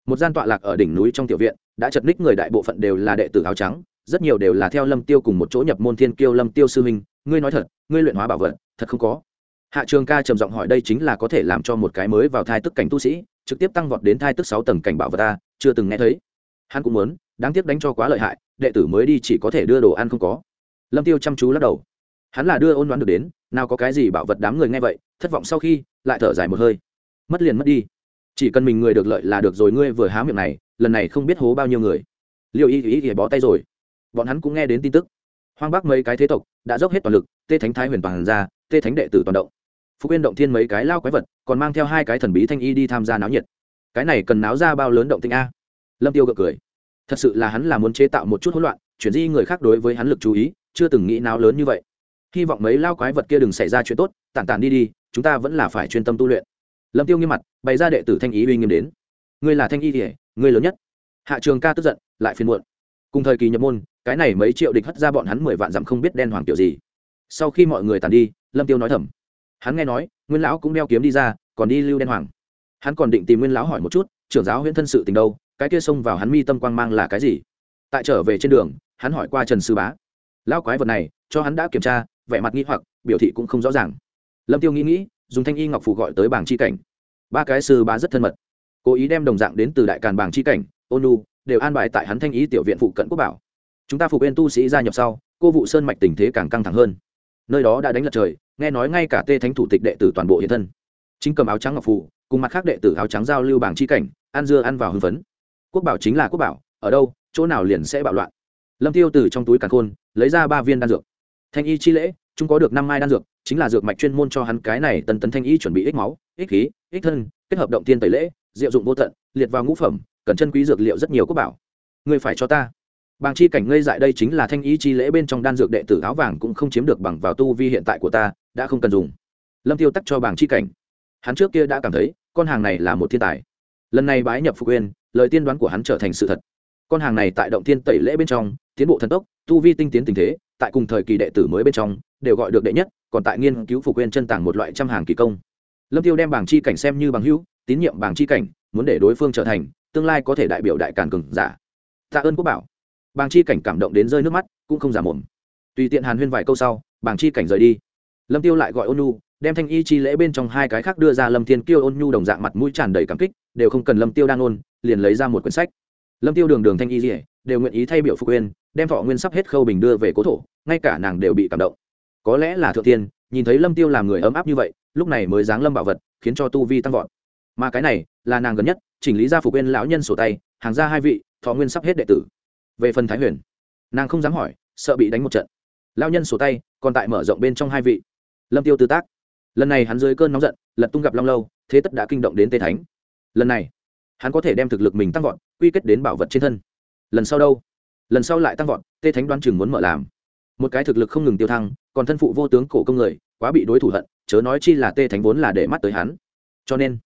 S1: Một gian tọa lạc ở đỉnh núi trong tiểu viện, đã chật ních người đại bộ phận đều là đệ tử áo trắng, rất nhiều đều là theo lâm tiêu cùng một chỗ nhập môn thiên kiêu lâm tiêu sư huynh, ngươi nói thật, ngươi luyện hóa bảo vật, thật không có. Hạ trường ca trầm giọng hỏi, đây chính là có thể làm cho một cái mới vào thai tức cảnh tu sĩ trực tiếp tăng vọt đến thai tức sáu tầng cảnh bảo vật ta, chưa từng nghe thấy. Hắn cũng muốn, đáng tiếc đánh cho quá lợi hại, đệ tử mới đi chỉ có thể đưa đồ ăn không có. Lâm tiêu chăm chú lắc đầu. Hắn là đưa ôn đoán được đến, nào có cái gì bảo vật đám người nghe vậy, thất vọng sau khi, lại thở dài một hơi. Mất liền mất đi. Chỉ cần mình người được lợi là được rồi, ngươi vừa há miệng này, lần này không biết hố bao nhiêu người. Liệu y ý thì bó tay rồi. Bọn hắn cũng nghe đến tin tức. Hoang bắc mấy cái thế tộc, đã dốc hết toàn lực, tê thánh thái huyền toàn ra, tê thánh đệ tử toàn động phúc yên động thiên mấy cái lao quái vật, còn mang theo hai cái thần bí thanh y đi tham gia náo nhiệt. Cái này cần náo ra bao lớn động tinh a? Lâm tiêu gật cười. Thật sự là hắn là muốn chế tạo một chút hỗn loạn, chuyển di người khác đối với hắn lực chú ý, chưa từng nghĩ náo lớn như vậy. Hy vọng mấy lao quái vật kia đừng xảy ra chuyện tốt, tản tản đi đi, chúng ta vẫn là phải chuyên tâm tu luyện. Lâm tiêu nghiêm mặt, bày ra đệ tử thanh ý uy nghiêm đến. Ngươi là thanh y thì ngươi lớn nhất. Hạ trường ca tức giận, lại phiền muộn. Cùng thời kỳ nhập môn, cái này mấy triệu địch hất ra bọn hắn mười vạn dặm không biết đen hoàng kiểu gì. Sau khi mọi người tàn đi, lâm tiêu nói thầm hắn nghe nói, nguyên lão cũng đeo kiếm đi ra, còn đi lưu đen hoàng. Hắn còn định tìm nguyên lão hỏi một chút, trưởng giáo huyện thân sự tình đâu? Cái kia xông vào hắn mi tâm quang mang là cái gì? Tại trở về trên đường, hắn hỏi qua trần sư bá. Lão quái vật này, cho hắn đã kiểm tra, vẻ mặt nghi hoặc, biểu thị cũng không rõ ràng. Lâm tiêu nghĩ nghĩ, dùng thanh y ngọc phù gọi tới bảng chi cảnh. Ba cái sư bá rất thân mật. Cố ý đem đồng dạng đến từ đại càn bảng chi cảnh ônu đều an bài tại hắn thanh ý tiểu viện phụ cận quốc bảo. Chúng ta phục bên tu sĩ gia nhập sau, cô vụ sơn mạch tình thế càng căng thẳng hơn nơi đó đã đánh lật trời, nghe nói ngay cả tê thánh thủ tịch đệ tử toàn bộ hiện thân. Chính cầm áo trắng ngọc phù, cùng mặt khác đệ tử áo trắng giao lưu bảng chi cảnh, ăn dưa ăn vào hưng phấn. Quốc bảo chính là quốc bảo, ở đâu, chỗ nào liền sẽ bạo loạn. Lâm tiêu từ trong túi càn khôn, lấy ra ba viên đan dược. Thanh y chi lễ, chúng có được năm mai đan dược, chính là dược mạch chuyên môn cho hắn cái này tần tấn thanh y chuẩn bị ích máu, ích khí, ích thân, kết hợp động tiên tẩy lễ, diệu dụng vô tận, liệt vào ngũ phẩm, cần chân quý dược liệu rất nhiều quốc bảo. Người phải cho ta bàng chi cảnh ngây dại đây chính là thanh ý chi lễ bên trong đan dược đệ tử áo vàng cũng không chiếm được bằng vào tu vi hiện tại của ta đã không cần dùng. Lâm tiêu tắc cho bàng chi cảnh. Hắn trước kia đã cảm thấy con hàng này là một thiên tài. Lần này bái nhập phục quyền, lời tiên đoán của hắn trở thành sự thật. Con hàng này tại động tiên tẩy lễ bên trong tiến bộ thần tốc tu vi tinh tiến tình thế tại cùng thời kỳ đệ tử mới bên trong đều gọi được đệ nhất còn tại nghiên cứu phục quyền chân tàng một loại trăm hàng kỳ công. Lâm tiêu đem bảng chi cảnh xem như bằng hữu tín nhiệm bảng chi cảnh muốn để đối phương trở thành tương lai có thể đại biểu đại càn cường giả. Tạ ơn quốc bảo bàng chi cảnh cảm động đến rơi nước mắt, cũng không giả mồm. Tùy tiện hàn huyên vài câu sau, bàng chi cảnh rời đi. Lâm tiêu lại gọi ôn nhu, đem thanh y chi lễ bên trong hai cái khác đưa ra lâm thiên kiêu ôn nhu đồng dạng mặt mũi tràn đầy cảm kích, đều không cần lâm tiêu đang ôn, liền lấy ra một quyển sách. Lâm tiêu đường đường thanh y dỉa đều nguyện ý thay biểu phục uyên, đem thọ nguyên sắp hết khâu bình đưa về cố thổ, ngay cả nàng đều bị cảm động. Có lẽ là thượng tiên, nhìn thấy lâm tiêu làm người ấm áp như vậy, lúc này mới dáng lâm bảo vật, khiến cho tu vi tăng vọt. Mà cái này, là nàng gần nhất, chỉnh lý ra phục uyên lão nhân sổ tay, hàng ra hai vị, thọ nguyên sắp hết đệ tử về phần thái huyền nàng không dám hỏi sợ bị đánh một trận lao nhân sổ tay còn tại mở rộng bên trong hai vị lâm tiêu tư tác lần này hắn dưới cơn nóng giận lật tung gặp long lâu thế tất đã kinh động đến tê thánh lần này hắn có thể đem thực lực mình tăng vọt quy kết đến bảo vật trên thân lần sau đâu lần sau lại tăng vọt tê thánh đoan chừng muốn mở làm một cái thực lực không ngừng tiêu thăng còn thân phụ vô tướng cổ công người quá bị đối thủ hận chớ nói chi là tê thánh vốn là để mắt tới hắn cho nên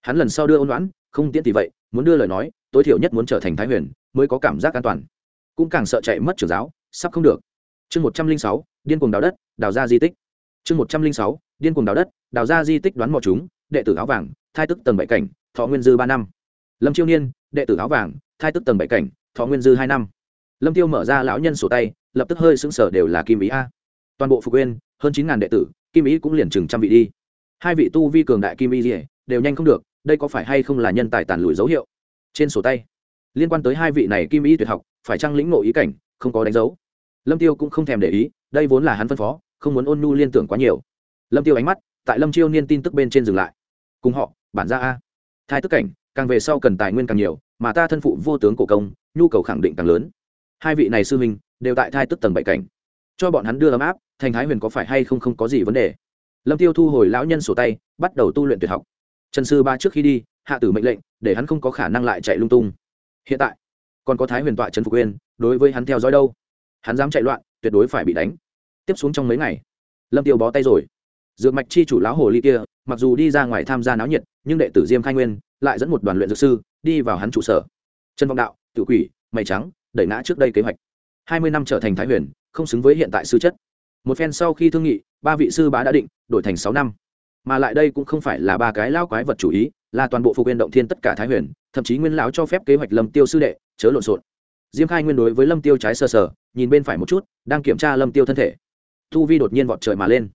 S1: hắn lần sau đưa ôn đoán không tiễn thì vậy muốn đưa lời nói tối thiểu nhất muốn trở thành thái huyền mới có cảm giác an toàn cũng càng sợ chạy mất trưởng giáo, sắp không được. Chương một trăm linh sáu, điên cuồng đào đất, đào ra di tích. Chương một trăm linh sáu, điên cuồng đào đất, đào ra di tích đoán mò chúng, đệ tử áo vàng, thai tức tầng bảy cảnh, thọ nguyên dư ba năm. Lâm chiêu niên, đệ tử áo vàng, thai tức tầng bảy cảnh, thọ nguyên dư hai năm. Lâm tiêu mở ra lão nhân sổ tay, lập tức hơi xứng sở đều là kim ý a. Toàn bộ phục nguyên hơn chín ngàn đệ tử, kim ý cũng liền chừng trăm vị đi. Hai vị tu vi cường đại kim ý gì đều nhanh không được, đây có phải hay không là nhân tài tàn lùi dấu hiệu? Trên sổ tay, liên quan tới hai vị này kim ý tuyệt học phải trang lĩnh nội ý cảnh, không có đánh dấu? Lâm tiêu cũng không thèm để ý, đây vốn là hắn phân phó, không muốn ôn nhu liên tưởng quá nhiều. Lâm tiêu ánh mắt tại lâm chiêu niên tin tức bên trên dừng lại. Cùng họ, bản ra a. Thái tức cảnh, càng về sau cần tài nguyên càng nhiều, mà ta thân phụ vô tướng cổ công, nhu cầu khẳng định càng lớn. Hai vị này sư minh đều tại thai tức tầng bảy cảnh. Cho bọn hắn đưa ấm áp, thành thái huyền có phải hay không không có gì vấn đề. Lâm tiêu thu hồi lão nhân sổ tay, bắt đầu tu luyện tuyệt học. Trần sư ba trước khi đi, hạ tử mệnh lệnh, để hắn không có khả năng lại chạy lung tung. Hiện tại còn có thái huyền tọa trần phục uyên đối với hắn theo dõi đâu? Hắn dám chạy loạn, tuyệt đối phải bị đánh. Tiếp xuống trong mấy ngày, lâm tiêu bó tay rồi. Dược mạch chi chủ lão hồ ly kia, mặc dù đi ra ngoài tham gia náo nhiệt, nhưng đệ tử diêm khai nguyên lại dẫn một đoàn luyện dược sư đi vào hắn trụ sở. Trần vọng đạo tự quỷ, mày trắng, đẩy ngã trước đây kế hoạch. Hai mươi năm trở thành thái huyền, không xứng với hiện tại sư chất. Một phen sau khi thương nghị, ba vị sư bá đã định, đổi thành sáu năm. Mà lại đây cũng không phải là ba cái lao quái vật chủ ý, là toàn bộ phục viên động thiên tất cả thái huyền, thậm chí nguyên lão cho phép kế hoạch lâm tiêu sư đệ chớ lộn xộn. Diêm khai nguyên đối với lâm tiêu trái sờ sờ, nhìn bên phải một chút, đang kiểm tra lâm tiêu thân thể. Thu vi đột nhiên vọt trời mà lên.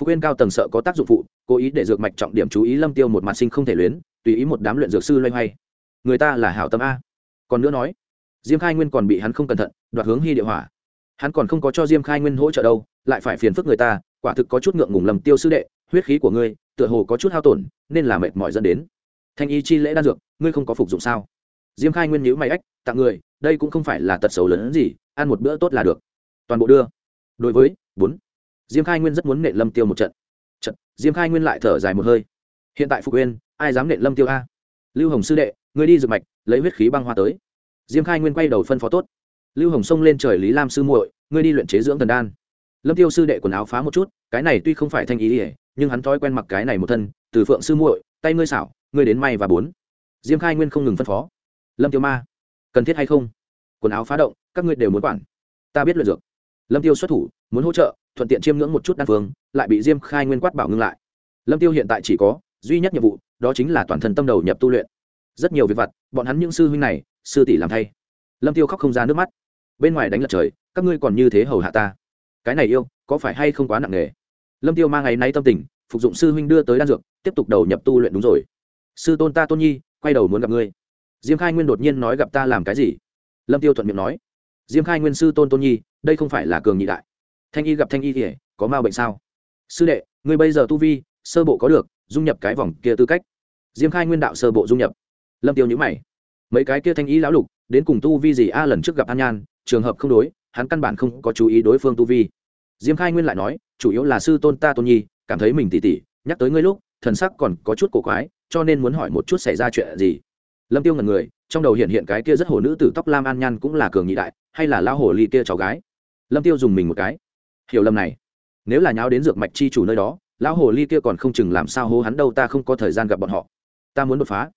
S1: Phục viên cao tầng sợ có tác dụng phụ, cố ý để dược mạch trọng điểm chú ý lâm tiêu một mặt sinh không thể luyến, tùy ý một đám luyện dược sư loay hoay. Người ta là hảo tâm a. Còn nữa nói, diêm khai nguyên còn bị hắn không cẩn thận, đoạt hướng hy địa hỏa. Hắn còn không có cho diêm khai nguyên hỗ trợ đâu, lại phải phiền phức người ta, quả thực có chút ngượng ngùng lầm tiêu sư đệ, huyết khí của ngươi, tựa hồ có chút hao tổn, nên là mệt mỏi dẫn đến. Thanh y chi lễ đan dược, ngươi không có phục dụng sao? Diêm khai nguyên nhữ mày ách tặng người, đây cũng không phải là tật xấu lớn hơn gì, ăn một bữa tốt là được. Toàn bộ đưa. Đối với, bốn. Diêm khai nguyên rất muốn nện lâm tiêu một trận. Trận, diêm khai nguyên lại thở dài một hơi. Hiện tại phục uyên, ai dám nện lâm tiêu a? Lưu hồng sư đệ, ngươi đi rực mạch, lấy huyết khí băng hoa tới. Diêm khai nguyên quay đầu phân phó tốt. Lưu hồng xông lên trời lý lam sư muội, ngươi đi luyện chế dưỡng thần đan. Lâm tiêu sư đệ quần áo phá một chút, cái này tuy không phải thanh ý ỉa nhưng hắn thói quen mặc cái này một thân, từ phượng sư muội, tay ngươi xảo, ngươi đến may và bốn. Diêm khai nguyên không ngừng phân phó lâm tiêu ma, cần thiết hay không? Quần áo phá động, các ngươi đều muốn quản. Ta biết luyện dược. Lâm tiêu xuất thủ, muốn hỗ trợ, thuận tiện chiêm ngưỡng một chút đan phương, lại bị diêm khai nguyên quát bảo ngưng lại. Lâm tiêu hiện tại chỉ có duy nhất nhiệm vụ, đó chính là toàn thân tâm đầu nhập tu luyện. Rất nhiều việc vặt, bọn hắn những sư huynh này, sư tỷ làm thay. Lâm tiêu khóc không ra nước mắt. Bên ngoài đánh lật trời, các ngươi còn như thế hầu hạ ta. Cái này yêu, có phải hay không quá nặng nề? Lâm tiêu mang ngày nay tâm tình, phục dụng sư huynh đưa tới đan dược, tiếp tục đầu nhập tu luyện đúng rồi. Sư tôn ta tôn nhi, quay đầu muốn gặp ngươi diêm khai nguyên đột nhiên nói gặp ta làm cái gì? Lâm tiêu thuận miệng nói. Diêm khai nguyên sư tôn tôn nhi, đây không phải là cường nhị đại. Thanh y gặp thanh y thì có ma bệnh sao? Sư đệ, ngươi bây giờ tu vi, sơ bộ có được, dung nhập cái vòng kia tư cách. Diêm khai nguyên đạo sơ bộ dung nhập. Lâm tiêu nhữ mày. Mấy cái kia thanh Y lão lục, đến cùng tu vi gì? A, lần trước gặp an nhan, trường hợp không đối, hắn căn bản không có chú ý đối phương tu vi. Diêm khai nguyên lại nói, chủ yếu là sư tôn ta tôn nhi, cảm thấy mình tỉ tỉ, nhắc tới ngươi lúc, thần sắc còn có chút cổ quái, cho nên muốn hỏi một chút xảy ra chuyện gì lâm tiêu ngần người, trong đầu hiện hiện cái kia rất hồ nữ tử tóc lam an nhan cũng là cường nhị đại, hay là lão hồ ly kia cháu gái. Lâm tiêu dùng mình một cái. Hiểu lầm này. Nếu là nháo đến dược mạch chi chủ nơi đó, lão hồ ly kia còn không chừng làm sao hô hắn đâu, ta không có thời gian gặp bọn họ. Ta muốn đột phá.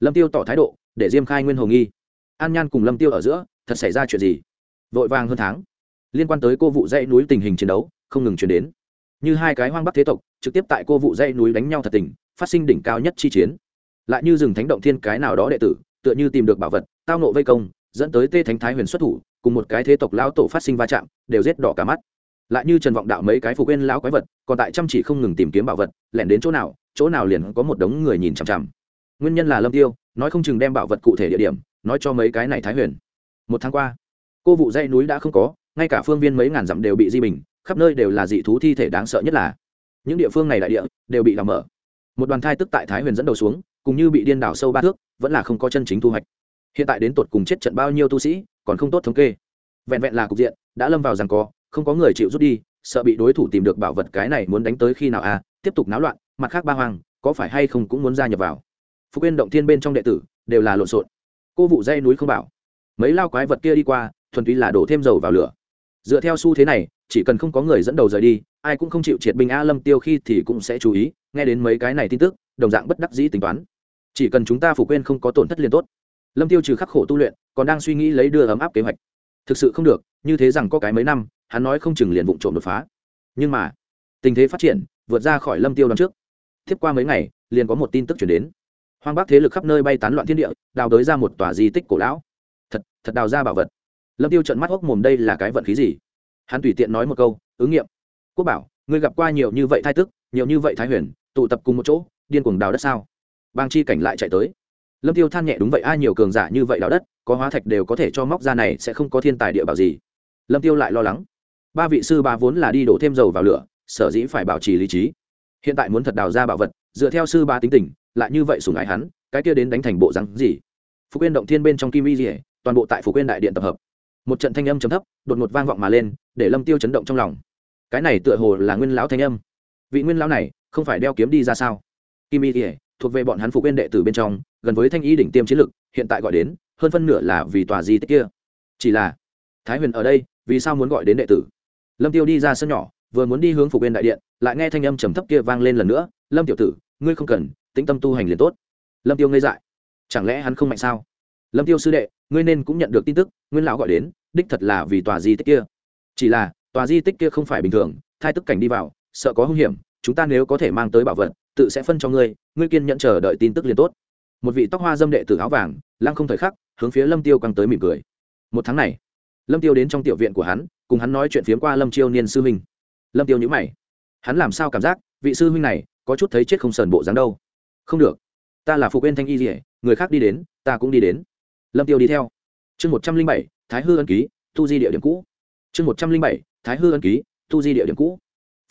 S1: Lâm tiêu tỏ thái độ, để diêm khai nguyên hồ nghi. An nhan cùng lâm tiêu ở giữa, thật xảy ra chuyện gì? Vội vàng hơn tháng. Liên quan tới cô vụ dãy núi tình hình chiến đấu, không ngừng chuyển đến. Như hai cái hoang bắc thế tộc, trực tiếp tại cô vụ dãy núi đánh nhau thật tình, phát sinh đỉnh cao nhất chi chiến lại như rừng thánh động thiên cái nào đó đệ tử, tựa như tìm được bảo vật, tao nộ vây công, dẫn tới tê thánh thái huyền xuất thủ, cùng một cái thế tộc lão tổ phát sinh va chạm, đều giết đỏ cả mắt. Lại như trần vọng đạo mấy cái phục quên lão quái vật, còn tại chăm chỉ không ngừng tìm kiếm bảo vật, lẻn đến chỗ nào chỗ nào liền có một đống người nhìn chằm chằm. Nguyên nhân là lâm tiêu, nói không chừng đem bảo vật cụ thể địa điểm, nói cho mấy cái này thái huyền. Một tháng qua, cô vụ dây núi đã không có, ngay cả phương viên mấy ngàn dặm đều bị di bình, khắp nơi đều là dị thú thi thể đáng sợ nhất là. Những địa phương này đại địa, đều bị làm mở. Một đoàn thai tức tại thái huyền dẫn đầu xuống cùng như bị điên đảo sâu ba thước, vẫn là không có chân chính thu hoạch. Hiện tại đến tột cùng chết trận bao nhiêu tu sĩ, còn không tốt thống kê. Vẹn vẹn là cục diện, đã lâm vào rằng co, không có người chịu rút đi, sợ bị đối thủ tìm được bảo vật cái này muốn đánh tới khi nào à tiếp tục náo loạn, mặt khác ba hoàng, có phải hay không cũng muốn gia nhập vào. Phú quên động thiên bên trong đệ tử, đều là lộn xộn. Cô vụ dây núi không bảo. Mấy lao quái vật kia đi qua, thuần túy là đổ thêm dầu vào lửa. Dựa theo xu thế này, chỉ cần không có người dẫn đầu rời đi, ai cũng không chịu triệt binh a lâm tiêu khi thì cũng sẽ chú ý, nghe đến mấy cái này tin tức, đồng dạng bất đắc dĩ tính toán chỉ cần chúng ta phủ quên không có tổn thất liền tốt. Lâm tiêu trừ khắc khổ tu luyện, còn đang suy nghĩ lấy đưa ấm áp kế hoạch. Thực sự không được, như thế rằng có cái mấy năm, hắn nói không chừng liền vụ trộm đột phá. Nhưng mà, tình thế phát triển, vượt ra khỏi lâm tiêu đón trước. Tiếp qua mấy ngày, liền có một tin tức chuyển đến. Hoang bắc thế lực khắp nơi bay tán loạn thiên địa, đào đới ra một tòa di tích cổ lão. Thật thật đào ra bảo vật. Lâm tiêu trận mắt hốc mồm đây là cái vận khí gì? Hắn tùy tiện nói một câu, ứng nghiệm. Quốc bảo, ngươi gặp qua nhiều như vậy thai tức, nhiều như vậy thái huyền, tụ tập cùng một chỗ, điên cuồng đào đất sao? Bang chi cảnh lại chạy tới. Lâm tiêu than nhẹ, đúng vậy, ai nhiều cường giả như vậy đào đất, có hóa thạch đều có thể cho móc ra này, sẽ không có thiên tài địa bảo gì. Lâm tiêu lại lo lắng. Ba vị sư ba vốn là đi đổ thêm dầu vào lửa, sở dĩ phải bảo trì lý trí. Hiện tại muốn thật đào ra bảo vật, dựa theo sư ba tính tình, lại như vậy sùng ái hắn, cái kia đến đánh thành bộ rắn gì? Phú quên động thiên bên trong kim y dỉa toàn bộ tại phú quên đại điện tập hợp. Một trận thanh âm chấm thấp, đột ngột vang vọng mà lên, để lâm tiêu chấn động trong lòng. Cái này tựa hồ là nguyên lão thanh âm. Vị nguyên lão này, không phải đeo kiếm đi ra sao? Kim y dỉa thuộc về bọn hắn phục quên đệ tử bên trong, gần với thanh ý đỉnh tiêm chiến lực, hiện tại gọi đến, hơn phân nửa là vì tòa di tích kia. Chỉ là, thái huyền ở đây, vì sao muốn gọi đến đệ tử? Lâm tiêu đi ra sân nhỏ, vừa muốn đi hướng phục viên đại điện, lại nghe thanh âm trầm thấp kia vang lên lần nữa, lâm tiểu tử, ngươi không cần, tĩnh tâm tu hành liền tốt. Lâm tiêu ngây dại, chẳng lẽ hắn không mạnh sao? Lâm tiêu sư đệ, ngươi nên cũng nhận được tin tức, nguyên lão gọi đến, đích thật là vì tòa di tích kia. Chỉ là, tòa di tích kia không phải bình thường, thai tức cảnh đi vào, sợ có hung hiểm, chúng ta nếu có thể mang tới bảo vật tự sẽ phân cho ngươi ngươi kiên nhẫn chờ đợi tin tức liền tốt. Một vị tóc hoa dâm đệ tử áo vàng, lăng không thời khắc, hướng phía lâm tiêu căng tới mỉm cười. Một tháng này, lâm tiêu đến trong tiểu viện của hắn, cùng hắn nói chuyện phiếm qua lâm chiêu niên sư huynh. Lâm tiêu nhữ mày. Hắn làm sao cảm giác, vị sư huynh này, có chút thấy chết không sờn bộ dáng đâu? Không được. Ta là phụ quên thanh y gì người khác đi đến, ta cũng đi đến. Lâm tiêu đi theo. Chương một trăm linh bảy, thái hư ân ký, tu di địa điểm cũ. Chương một trăm linh bảy, thái hư ân ký, tu di địa điểm cũ.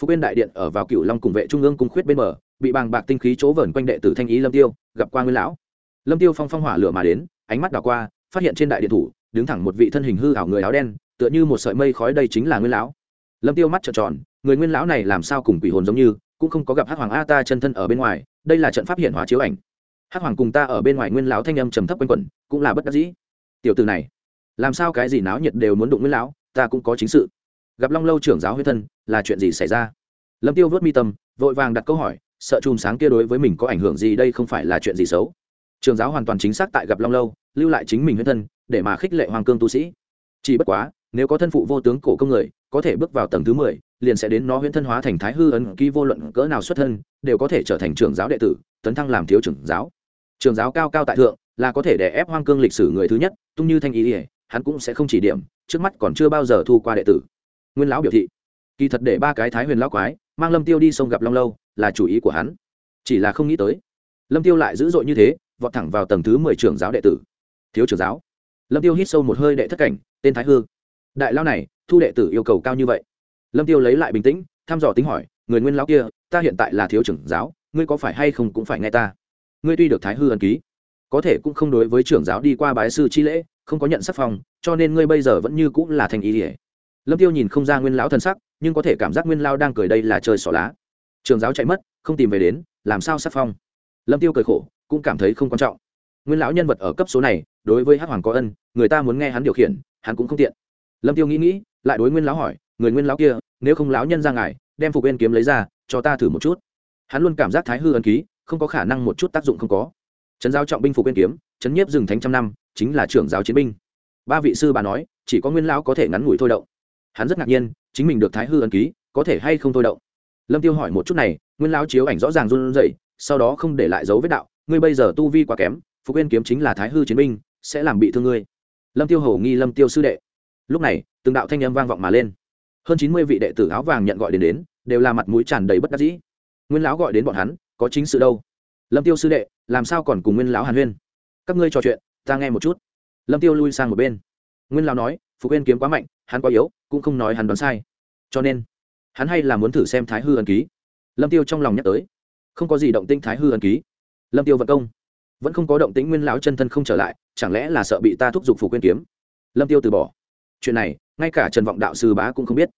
S1: Phục quên đại điện ở vào cựu long cùng vệ trung ương cung khuyết bên bờ bị bàng bạc tinh khí chỗ vẩn quanh đệ tử thanh ý lâm tiêu, gặp qua nguyên lão. Lâm tiêu phong phong hỏa lửa mà đến, ánh mắt đảo qua, phát hiện trên đại điện thủ, đứng thẳng một vị thân hình hư ảo người áo đen, tựa như một sợi mây khói đây chính là nguyên lão. Lâm tiêu mắt trợn tròn, người nguyên lão này làm sao cùng quỷ hồn giống như, cũng không có gặp hắc hoàng a ta chân thân ở bên ngoài, đây là trận pháp hiện hóa chiếu ảnh. Hắc hoàng cùng ta ở bên ngoài nguyên lão thanh âm trầm thấp quanh quẩn, cũng là bất đắc dĩ. Tiểu từ này, làm sao cái gì náo nhiệt đều muốn đụng nguyên lão, ta cũng có chính sự. Gặp long lâu trưởng giáo huyết thân, là chuyện gì xảy ra? Lâm tiêu vớt mi tâm, vội vàng đặt câu hỏi sợ chùm sáng kia đối với mình có ảnh hưởng gì đây không phải là chuyện gì xấu. Trường giáo hoàn toàn chính xác tại gặp long lâu, lưu lại chính mình huyết thân, để mà khích lệ hoàng cương tu sĩ. Chỉ bất quá, nếu có thân phụ vô tướng cổ công người, có thể bước vào tầng thứ mười, liền sẽ đến nó huyễn thân hóa thành thái hư ấn ký vô luận cỡ nào xuất thân, đều có thể trở thành trưởng giáo đệ tử, tấn thăng làm thiếu trưởng giáo. Trường giáo cao cao tại thượng, là có thể đè ép hoang cương lịch sử người thứ nhất, tung như thanh ý ỉa hắn cũng sẽ không chỉ điểm, trước mắt còn chưa bao giờ thu qua đệ tử. Nguyên lão biểu thị, kỳ thật để ba cái thái huyền lão quái, mang lâm tiêu đi sông gặp long lâu là chủ ý của hắn. Chỉ là không nghĩ tới, lâm tiêu lại dữ dội như thế, vọt thẳng vào tầng thứ mười trưởng giáo đệ tử. Thiếu trưởng giáo. Lâm tiêu hít sâu một hơi đệ thất cảnh, tên thái hư. Đại lao này, thu đệ tử yêu cầu cao như vậy. Lâm tiêu lấy lại bình tĩnh, thăm dò tính hỏi, người nguyên lão kia, ta hiện tại là thiếu trưởng giáo, ngươi có phải hay không cũng phải nghe ta? Ngươi tuy được thái hư ân ký, có thể cũng không đối với trưởng giáo đi qua bái sư chi lễ, không có nhận sắc phòng cho nên ngươi bây giờ vẫn như cũng là thành ý ỉa lâm tiêu nhìn không ra nguyên lão thân sắc, nhưng có thể cảm giác nguyên lao đang cười đây là chơi xỏ lá trường giáo chạy mất, không tìm về đến, làm sao sắc phong? Lâm tiêu cười khổ, cũng cảm thấy không quan trọng. Nguyên lão nhân vật ở cấp số này, đối với hắc hoàng có ân, người ta muốn nghe hắn điều khiển, hắn cũng không tiện. Lâm tiêu nghĩ nghĩ, lại đối nguyên lão hỏi, người nguyên lão kia, nếu không lão nhân ra ngài, đem phục bên kiếm lấy ra, cho ta thử một chút. Hắn luôn cảm giác thái hư ân ký, không có khả năng một chút tác dụng không có. Trấn giáo trọng binh phục bên kiếm, trấn nhiếp rừng thánh trăm năm, chính là trưởng giáo chiến binh. Ba vị sư bà nói, chỉ có nguyên lão có thể ngắn ngủi thôi động. Hắn rất ngạc nhiên, chính mình được thái hư ân ký, có thể hay không thôi động lâm tiêu hỏi một chút này, nguyên lão chiếu ảnh rõ ràng run rẩy, sau đó không để lại dấu vết đạo, ngươi bây giờ tu vi quá kém, phục uyên kiếm chính là thái hư chiến binh, sẽ làm bị thương ngươi. Lâm tiêu hầu nghi lâm tiêu sư đệ. Lúc này, từng đạo thanh âm vang vọng mà lên. Hơn chín mươi vị đệ tử áo vàng nhận gọi đến đến, đều là mặt mũi tràn đầy bất đắc dĩ. Nguyên lão gọi đến bọn hắn, có chính sự đâu? Lâm tiêu sư đệ, làm sao còn cùng nguyên lão hàn huyên? Các ngươi trò chuyện, ta nghe một chút. Lâm tiêu lui sang một bên. Nguyên lão nói, phục uyên kiếm quá mạnh, hắn quá yếu, cũng không nói hắn đoán sai. Cho nên hắn hay là muốn thử xem thái hư ân ký. Lâm tiêu trong lòng nhắc tới. Không có gì động tĩnh thái hư ân ký. Lâm tiêu vận công. Vẫn không có động tĩnh nguyên lão chân thân không trở lại, chẳng lẽ là sợ bị ta thúc giục phủ quên kiếm? Lâm tiêu từ bỏ. Chuyện này, ngay cả trần vọng đạo sư bá cũng không biết.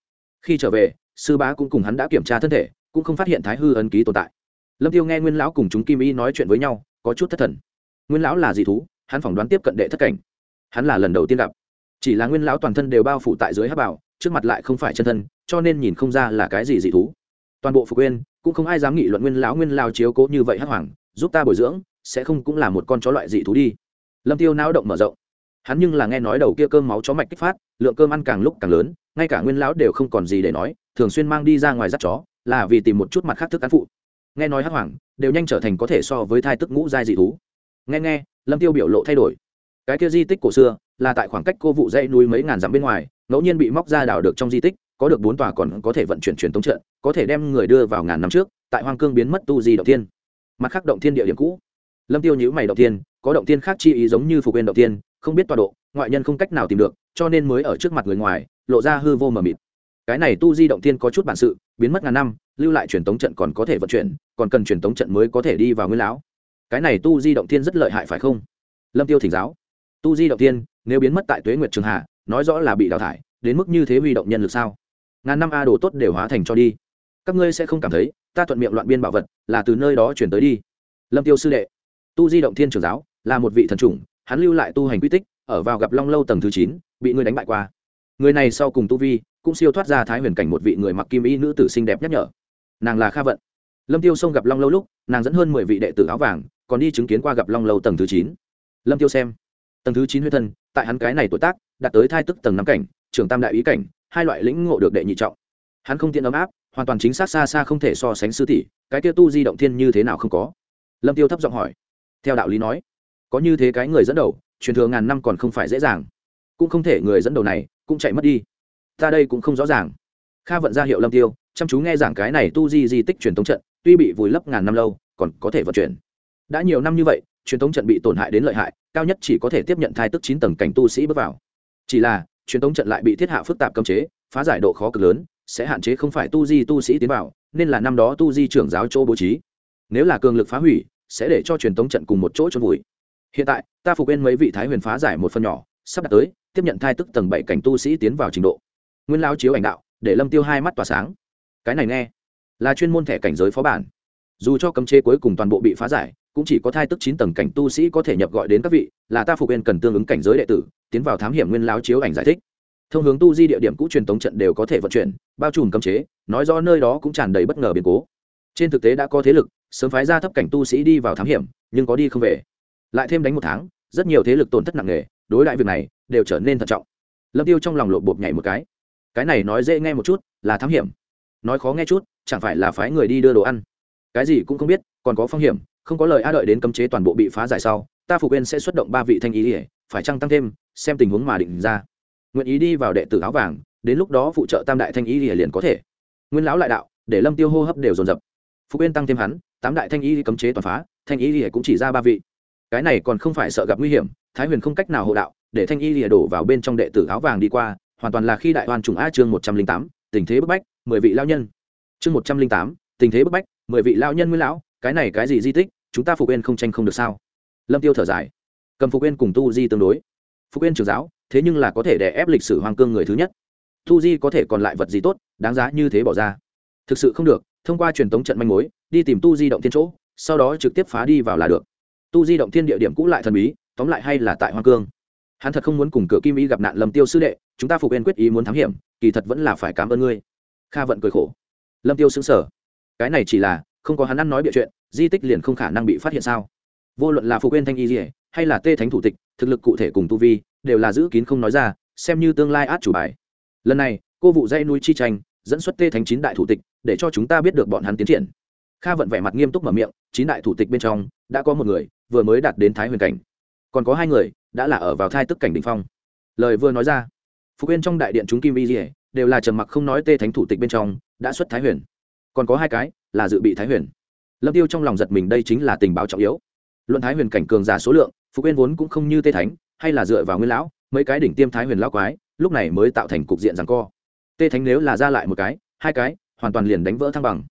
S1: Khi trở về, sư bá cũng cùng hắn đã kiểm tra thân thể, cũng không phát hiện thái hư ân ký tồn tại. Lâm tiêu nghe nguyên lão cùng chúng kim y nói chuyện với nhau, có chút thất thần. Nguyên lão là dị thú, hắn phỏng đoán tiếp cận đệ thất cảnh. Hắn là lần đầu tiên gặp. Chỉ là nguyên lão toàn thân đều bao phủ tại dưới hát bảo trước mặt lại không phải chân thân, cho nên nhìn không ra là cái gì dị thú. Toàn bộ phục quên cũng không ai dám nghị luận nguyên lão nguyên lao chiếu cố như vậy hắc hoàng, giúp ta bồi dưỡng, sẽ không cũng là một con chó loại dị thú đi. Lâm tiêu não động mở rộng. Hắn nhưng là nghe nói đầu kia cơm máu chó mạch kích phát, lượng cơm ăn càng lúc càng lớn, ngay cả nguyên lão đều không còn gì để nói, thường xuyên mang đi ra ngoài dắt chó, là vì tìm một chút mặt khác thức ăn phụ. Nghe nói hắc hoàng, đều nhanh trở thành có thể so với thai tức ngũ giai dị thú. Nghe nghe, lâm tiêu biểu lộ thay đổi. Cái kia di tích cổ xưa, là tại khoảng cách cô vụ dãy núi mấy ngàn dặm bên ngoài ngẫu nhiên bị móc ra đào được trong di tích, có được bốn tòa còn có thể vận chuyển truyền tống trận, có thể đem người đưa vào ngàn năm trước, tại hoang cương biến mất tu di động tiên mặt khác động thiên địa điểm cũ. Lâm tiêu nhữ mày động tiên có động tiên khác chi ý giống như phục quyền động tiên không biết tọa độ, ngoại nhân không cách nào tìm được, cho nên mới ở trước mặt người ngoài, lộ ra hư vô mờ mịt. Cái này tu di động tiên có chút bản sự, biến mất ngàn năm, lưu lại truyền tống trận còn có thể vận chuyển, còn cần truyền tống trận mới có thể đi vào nguyên lão. Cái này tu di động tiên rất lợi hại phải không? Lâm tiêu thỉnh giáo. Tu di động tiên nếu biến mất tại tuế nguyệt trường hạ nói rõ là bị đào thải, đến mức như thế huy động nhân lực sao? Ngàn năm a đồ tốt đều hóa thành cho đi. Các ngươi sẽ không cảm thấy, ta thuận miệng loạn biên bảo vật, là từ nơi đó chuyển tới đi. Lâm tiêu sư đệ, tu di động thiên trường giáo, là một vị thần chủng, hắn lưu lại tu hành quy tích, ở vào gặp long lâu tầng thứ chín, bị ngươi đánh bại qua. Người này sau cùng tu vi, cũng siêu thoát ra thái huyền cảnh một vị người mặc kim y nữ tử xinh đẹp nhắc nhở. Nàng là kha vận. Lâm tiêu xông gặp long lâu lúc, nàng dẫn hơn mười vị đệ tử áo vàng, còn đi chứng kiến qua gặp long lâu tầng thứ chín. Lâm tiêu xem. Tầng thứ chín huyết thân tại hắn cái này tuổi tác, đạt tới thai tức tầng năm cảnh trường tam đại ý cảnh, hai loại lĩnh ngộ được đệ nhị trọng. Hắn không tiện ấm áp, hoàn toàn chính xác xa xa không thể so sánh sư tỷ, cái kia tu di động thiên như thế nào không có? Lâm tiêu thấp giọng hỏi. Theo đạo lý nói, có như thế cái người dẫn đầu, truyền thừa ngàn năm còn không phải dễ dàng. Cũng không thể người dẫn đầu này, cũng chạy mất đi. Ta đây cũng không rõ ràng. Kha vận ra hiệu lâm tiêu, chăm chú nghe giảng cái này tu di di tích truyền thống trận, tuy bị vùi lấp ngàn năm lâu, còn có thể vận chuyển. Đã nhiều năm như vậy truyền thống trận bị tổn hại đến lợi hại, cao nhất chỉ có thể tiếp nhận thai tức chín tầng cảnh tu sĩ bước vào. Chỉ là, truyền thống trận lại bị thiết hạ phức tạp cấm chế, phá giải độ khó cực lớn, sẽ hạn chế không phải tu di tu sĩ tiến vào, nên là năm đó tu di trưởng giáo chỗ bố trí. Nếu là cường lực phá hủy, sẽ để cho truyền thống trận cùng một chỗ trôn vùi. Hiện tại, ta phục quên mấy vị thái huyền phá giải một phần nhỏ, sắp đặt tới, tiếp nhận thai tức tầng bảy cảnh tu sĩ tiến vào trình độ. Nguyên lao chiếu ảnh đạo, để lâm tiêu hai mắt tỏa sáng. Cái này nghe, là chuyên môn thẻ cảnh giới phó bản. Dù cho cấm chế cuối cùng toàn bộ bị phá giải cũng chỉ có thai tức chín tầng cảnh tu sĩ có thể nhập gọi đến các vị, là ta phục bên cần tương ứng cảnh giới đệ tử, tiến vào thám hiểm nguyên láo chiếu ảnh giải thích. Thông hướng tu di địa điểm cũ truyền tống trận đều có thể vận chuyển, bao trùm cấm chế, nói rõ nơi đó cũng tràn đầy bất ngờ biến cố. Trên thực tế đã có thế lực, sớm phái ra thấp cảnh tu sĩ đi vào thám hiểm, nhưng có đi không về. Lại thêm đánh một tháng, rất nhiều thế lực tổn thất nặng nề, đối đại việc này đều trở nên thận trọng. Lâm tiêu trong lòng lộ bột nhảy một cái. Cái này nói dễ nghe một chút, là thám hiểm. Nói khó nghe chút, chẳng phải là phái người đi đưa đồ ăn. Cái gì cũng không biết, còn có phong hiểm không có lời a đợi đến cấm chế toàn bộ bị phá giải sau, ta phục bên sẽ xuất động ba vị thanh ý ỉa phải chăng tăng thêm, xem tình huống mà định ra. Nguyện ý đi vào đệ tử áo vàng, đến lúc đó phụ trợ tam đại thanh ý ỉa liền có thể. Nguyên lão lại đạo, để lâm tiêu hô hấp đều dồn dập. Phục bên tăng thêm hắn, tám đại thanh ý cấm chế toàn phá, thanh ý ỉa cũng chỉ ra ba vị. Cái này còn không phải sợ gặp nguy hiểm, thái huyền không cách nào hộ đạo, để thanh y lìa đổ vào bên trong đệ tử áo vàng đi qua, hoàn toàn là khi đại hoàn trùng a chương một trăm linh tám, tình thế bức bách, mười vị lao nhân. Chương một trăm linh tám, tình thế bức bách, mười vị lao nhân nguyên lão cái này cái gì di tích, chúng ta phục quên không tranh không được sao? Lâm tiêu thở dài. Cầm phục quên cùng tu di tương đối. Phục quên trưởng giáo, thế nhưng là có thể đè ép lịch sử hoàng cương người thứ nhất. Tu di có thể còn lại vật gì tốt, đáng giá như thế bỏ ra? Thực sự không được, thông qua truyền tống trận manh mối, đi tìm tu di động thiên chỗ, sau đó trực tiếp phá đi vào là được. Tu di động thiên địa điểm cũ lại thần bí, tóm lại hay là tại hoàng cương. Hắn thật không muốn cùng cửa kim y gặp nạn lầm tiêu sư đệ, chúng ta phục viên quyết ý muốn thám hiểm, kỳ thật vẫn là phải cảm ơn ngươi. Kha vận cười khổ. Lâm tiêu xứng sở cái này chỉ là không có hắn ăn nói bịa chuyện, di tích liền không khả năng bị phát hiện sao? Vô luận là phục quên thanh y gì, hay là tê thánh thủ tịch, thực lực cụ thể cùng tu vi, đều là giữ kín không nói ra, xem như tương lai át chủ bài. Lần này, cô vụ dây núi chi tranh, dẫn xuất tê thánh chín đại thủ tịch, để cho chúng ta biết được bọn hắn tiến triển. Kha vận vẻ mặt nghiêm túc mở miệng, chín đại thủ tịch bên trong, đã có một người, vừa mới đạt đến thái huyền cảnh. Còn có hai người, đã là ở vào thai tức cảnh đ ỉ n h phong. Lời vừa nói ra phục yên trong đại điện chúng kim vi dỉa đều là trầm mặc không nói tê thánh thủ tịch bên trong, đã xuất thái huyền. Còn có hai cái là dự bị thái huyền. Lâm tiêu trong lòng giật mình đây chính là tình báo trọng yếu. Luận thái huyền cảnh cường giả số lượng phục yên vốn cũng không như tê thánh, hay là dựa vào nguyên lão, mấy cái đỉnh tiêm thái huyền lão quái, lúc này mới tạo thành cục diện rằng co. Tê thánh nếu là ra lại một cái, hai cái, hoàn toàn liền đánh vỡ thăng bằng.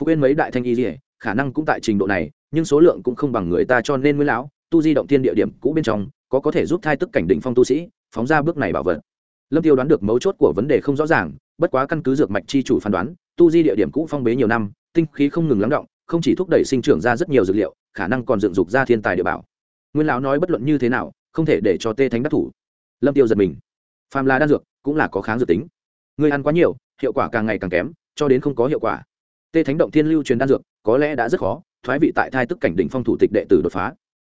S1: Phục yên mấy đại thanh y dỉa khả năng cũng tại trình độ này, nhưng số lượng cũng không bằng người ta cho nên nguyên lão, tu di động thiên địa điểm cũ bên trong, có có thể giúp thai tức cảnh đỉnh phong tu sĩ, phóng ra bước này bảo vật. Lâm tiêu đoán được mấu chốt của vấn đề không rõ ràng, bất quá căn cứ dược mạch chi chủ phán đoán, tu di địa điểm cũ phong bế nhiều năm tinh khí không ngừng lắng động, không chỉ thúc đẩy sinh trưởng ra rất nhiều dược liệu, khả năng còn dựng dục ra thiên tài địa bảo. Nguyên lão nói bất luận như thế nào, không thể để cho tê thánh đắc thủ. Lâm tiêu giật mình. Phàm là đan dược, cũng là có kháng dược tính. Người ăn quá nhiều, hiệu quả càng ngày càng kém, cho đến không có hiệu quả. Tê thánh động thiên lưu truyền đan dược, có lẽ đã rất khó, thoái vị tại thai tức cảnh đỉnh phong thủ tịch đệ tử đột phá.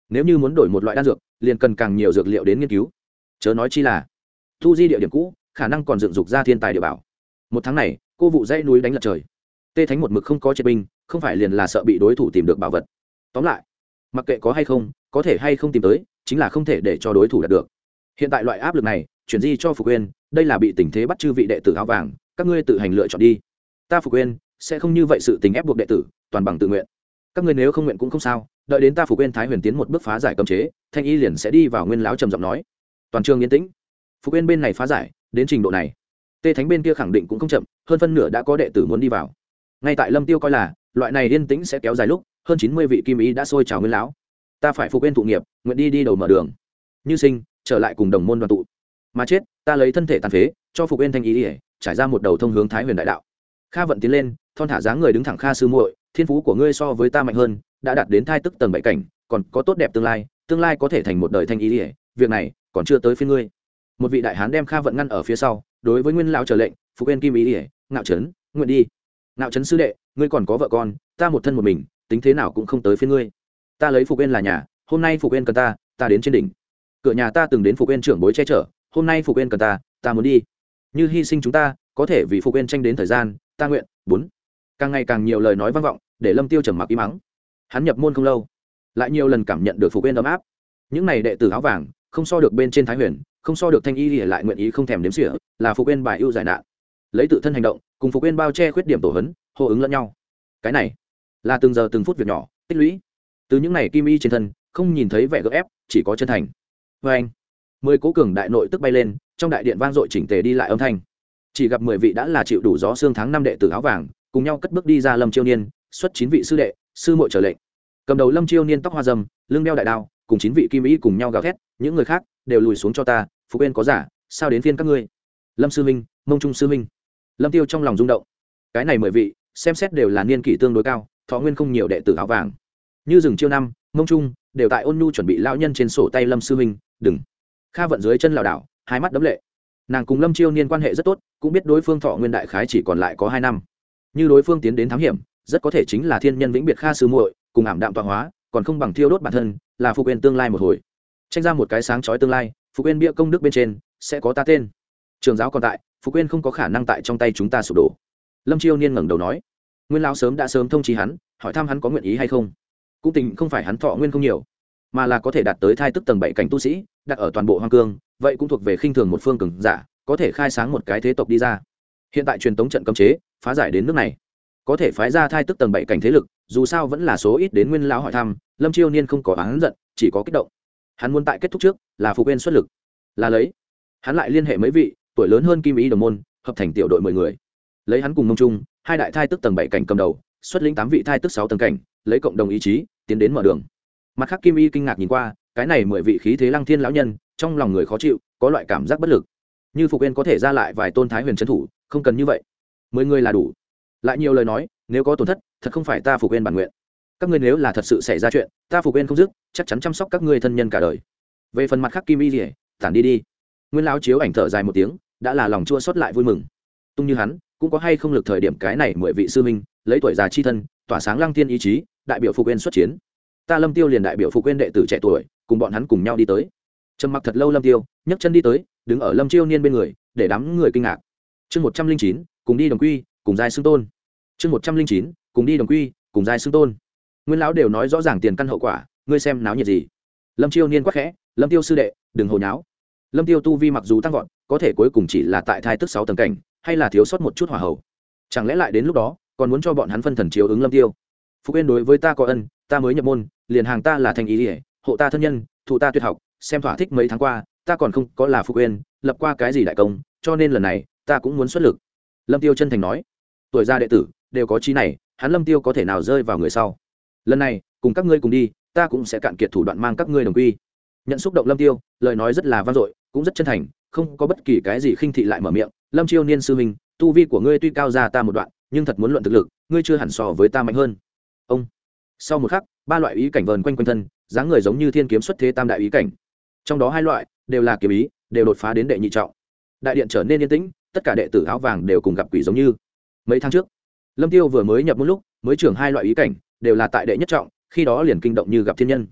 S1: Nếu như muốn đổi một loại đan dược, liền cần càng nhiều dược liệu đến nghiên cứu. Chớ nói chi là, thu di địa điểm cũ, khả năng còn dựng dục ra thiên tài địa bảo. Một tháng này, cô vụ dãy núi đánh lật trời tê thánh một mực không có triệt binh, không phải liền là sợ bị đối thủ tìm được bảo vật. Tóm lại, mặc kệ có hay không, có thể hay không tìm tới, chính là không thể để cho đối thủ đạt được. Hiện tại loại áp lực này, chuyển di cho phục quên đây là bị tình thế bắt chư vị đệ tử áo vàng, các ngươi tự hành lựa chọn đi. Ta phục quên sẽ không như vậy sự tình ép buộc đệ tử, toàn bằng tự nguyện. Các ngươi nếu không nguyện cũng không sao, đợi đến ta phục quên thái huyền tiến một bước phá giải cấm chế, thanh y liền sẽ đi vào nguyên lão trầm giọng nói. Toàn trường yên tĩnh. Phục quên bên này phá giải, đến trình độ này, tê thánh bên kia khẳng định cũng không chậm, hơn phân nửa đã có đệ tử muốn đi vào ngay tại lâm tiêu coi là, loại này yên tĩnh sẽ kéo dài lúc, hơn chín mươi vị kim ý đã sôi trào nguyên lão. Ta phải phục quên thụ nghiệp, nguyện đi đi đầu mở đường. Như sinh, trở lại cùng đồng môn đoàn tụ. Mà chết, ta lấy thân thể tàn phế, cho phục quên thanh ý ỉa trải ra một đầu thông hướng thái huyền đại đạo. Kha vận tiến lên, thon thả dáng người đứng thẳng kha sư muội, thiên phú của ngươi so với ta mạnh hơn, đã đạt đến thai tức tầng bảy cảnh, còn có tốt đẹp tương lai tương lai có thể thành một đời thanh ý ỉa việc này còn chưa tới phía ngươi. Một vị đại hán đem kha vận ngăn ở phía sau, đối với nguyên lão trở lệnh, phục quên kim ý ỉa ngạo trấn, nguyện đi nạo trấn sư đệ, ngươi còn có vợ con, ta một thân một mình, tính thế nào cũng không tới phía ngươi. Ta lấy phục bên là nhà, hôm nay phục bên cần ta ta đến trên đỉnh. Cửa nhà ta từng đến phục bên trưởng bối che chở, hôm nay phục bên cần ta ta muốn đi. Như hy sinh chúng ta, có thể vì phục bên tranh đến thời gian, ta nguyện bốn càng ngày càng nhiều lời nói vang vọng, để lâm tiêu trầm mặc im mắng. Hắn nhập môn không lâu, lại nhiều lần cảm nhận được phục bên ấm áp. Những này đệ tử áo vàng, không so được bên trên thái huyền, không so được thanh y thì lại nguyện ý không thèm đếm xỉa, là phục bên bài ưu giải nạn. Lấy tự thân hành động cùng phục quên bao che khuyết điểm tổ hấn, hô ứng lẫn nhau. Cái này là từng giờ từng phút việc nhỏ, tích lũy. Từ những này kim y trên thân, không nhìn thấy vẻ gấp ép, chỉ có chân thành. Vê anh, mười cố cường đại nội tức bay lên, trong đại điện vang dội chỉnh tề đi lại âm thanh. Chỉ gặp mười vị đã là chịu đủ gió xương tháng năm đệ tử áo vàng, cùng nhau cất bước đi ra lâm chiêu niên, xuất chín vị sư đệ, sư muội trở lệnh. Cầm đầu lâm chiêu niên tóc hoa dâm, lưng đeo đại đao, cùng chín vị kim y cùng nhau gào thét, những người khác đều lùi xuống cho ta, phục bên có giả, sao đến phiên các ngươi? Lâm sư minh, mông trung sư minh lâm tiêu trong lòng rung động. Cái này mười vị, xem xét đều là niên kỷ tương đối cao, thọ nguyên không nhiều đệ tử áo vàng. Như rừng chiêu năm, mông trung, đều tại ôn nhu chuẩn bị lão nhân trên sổ tay lâm sư minh đừng. Kha vận dưới chân lảo đảo, hai mắt đấm lệ. Nàng cùng lâm chiêu niên quan hệ rất tốt, cũng biết đối phương thọ nguyên đại khái chỉ còn lại có hai năm. Như đối phương tiến đến thám hiểm, rất có thể chính là thiên nhân vĩnh biệt kha sư muội, cùng ảm đạm tọa hóa, còn không bằng thiêu đốt bản thân, là phục quên tương lai một hồi. Tranh ra một cái sáng chói tương lai, phục quên bia công đức bên trên, sẽ có ta tên. Trường giáo còn tại phục quên không có khả năng tại trong tay chúng ta sụp đổ lâm chiêu niên ngẩng đầu nói nguyên lão sớm đã sớm thông trí hắn hỏi thăm hắn có nguyện ý hay không cũng tình không phải hắn thọ nguyên không nhiều mà là có thể đạt tới thai tức tầng bảy cảnh tu sĩ đặt ở toàn bộ hoang cương vậy cũng thuộc về khinh thường một phương cường giả có thể khai sáng một cái thế tộc đi ra hiện tại truyền tống trận cấm chế phá giải đến nước này có thể phái ra thai tức tầng bảy cảnh thế lực dù sao vẫn là số ít đến nguyên lão hỏi thăm lâm chiêu niên không có oán giận chỉ có kích động hắn muốn tại kết thúc trước là phục quên xuất lực là lấy hắn lại liên hệ mấy vị tuổi lớn hơn kim ý đồng môn, hợp thành tiểu đội mười người. Lấy hắn cùng mông trung, hai đại thai tức tầng bảy cảnh cầm đầu, xuất lĩnh tám vị thai tức sáu tầng cảnh, lấy cộng đồng ý chí, tiến đến mở đường. Mặt khác kim y kinh ngạc nhìn qua, cái này mười vị khí thế lăng thiên lão nhân, trong lòng người khó chịu, có loại cảm giác bất lực. Như phục yên có thể ra lại vài tôn thái huyền trấn thủ, không cần như vậy. Mười người là đủ. Lại nhiều lời nói, nếu có tổn thất, thật không phải ta phục yên bản nguyện. Các ngươi nếu là thật sự xảy ra chuyện, ta phục yên không dứt, chắc chắn chăm sóc các ngươi thân nhân cả đời. Về phần mặt khác kim y rỉa tản đi đi. Nguyên lão chiếu ảnh thở dài một tiếng đã là lòng chua xót lại vui mừng. Tung như hắn, cũng có hay không lực thời điểm cái này mười vị sư minh, lấy tuổi già chi thân, tỏa sáng lăng thiên ý chí, đại biểu phục quên xuất chiến. Ta lâm tiêu liền đại biểu phục quên đệ tử trẻ tuổi, cùng bọn hắn cùng nhau đi tới. Trầm mặc thật lâu lâm tiêu, nhấc chân đi tới, đứng ở lâm chiêu niên bên người, để đám người kinh ngạc. Chương một trăm linh chín, cùng đi đồng quy, cùng giai xưng tôn. Chương một trăm linh chín, cùng đi đồng quy, cùng giai xưng tôn. Nguyên lão đều nói rõ ràng tiền căn hậu quả, ngươi xem náo nhiệt gì. Lâm chiêu niên quắc khẽ, lâm tiêu sư đệ, đừng hồi náo lâm tiêu tu vi mặc dù tăng vọt, có thể cuối cùng chỉ là tại thai tức sáu tầng cảnh, hay là thiếu sót một chút hỏa hậu chẳng lẽ lại đến lúc đó, còn muốn cho bọn hắn phân thần chiếu ứng lâm tiêu? Phục yên đối với ta có ân, ta mới nhập môn, liền hàng ta là thành ý ỉa hộ ta thân nhân, thụ ta tuyệt học, xem thỏa thích mấy tháng qua, ta còn không có là phục yên lập qua cái gì đại công, cho nên lần này, ta cũng muốn xuất lực. Lâm tiêu chân thành nói. Tuổi gia đệ tử, đều có trí này, hắn lâm tiêu có thể nào rơi vào người sau? Lần này, cùng các ngươi cùng đi, ta cũng sẽ cạn kiệt thủ đoạn mang các ngươi đồng quy. Nhận xúc động lâm tiêu, lời nói rất là vang dội cũng rất chân thành không có bất kỳ cái gì khinh thị lại mở miệng lâm chiêu niên sư huynh, tu vi của ngươi tuy cao ra ta một đoạn nhưng thật muốn luận thực lực ngươi chưa hẳn so với ta mạnh hơn. Ông. Sau một khắc ba loại ý cảnh vờn quanh quanh thân dáng người giống như thiên kiếm xuất thế tam đại ý cảnh. Trong đó hai loại đều là kiếm ý đều đột phá đến đệ nhị trọng. Đại điện trở nên yên tĩnh tất cả đệ tử áo vàng đều cùng gặp quỷ giống như. Mấy tháng trước lâm tiêu vừa mới nhập một lúc mới trưởng hai loại ý cảnh đều là tại đệ nhất trọng khi đó liền kinh động như gặp thiên nhân.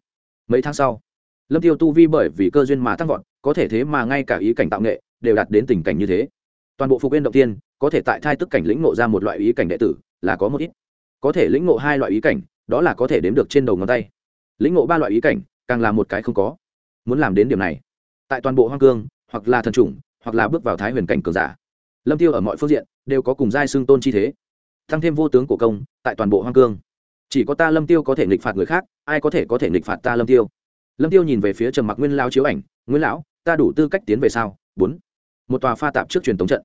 S1: Mấy tháng sau lâm tiêu tu vi bởi vì cơ duyên mà tăng vọt có thể thế mà ngay cả ý cảnh tạo nghệ đều đạt đến tình cảnh như thế. Toàn bộ phục viên động tiên, có thể tại thai tức cảnh lĩnh ngộ ra một loại ý cảnh đệ tử, là có một ít. Có thể lĩnh ngộ hai loại ý cảnh, đó là có thể đếm được trên đầu ngón tay. Lĩnh ngộ ba loại ý cảnh, càng là một cái không có. Muốn làm đến điểm này, tại toàn bộ hoang cương, hoặc là thần chủng hoặc là bước vào thái huyền cảnh cường giả, lâm tiêu ở mọi phương diện đều có cùng giai xương tôn chi thế. Tăng thêm vô tướng cổ công, tại toàn bộ hoang cương, chỉ có ta lâm tiêu có thể nghịch phạt người khác, ai có thể có thể nghịch phạt ta lâm tiêu? Lâm tiêu nhìn về phía trầm mặc nguyên lao chiếu ảnh nguyễn lão, ta đủ tư cách tiến về sao? Bốn. Một tòa pha tạp trước truyền tống trận.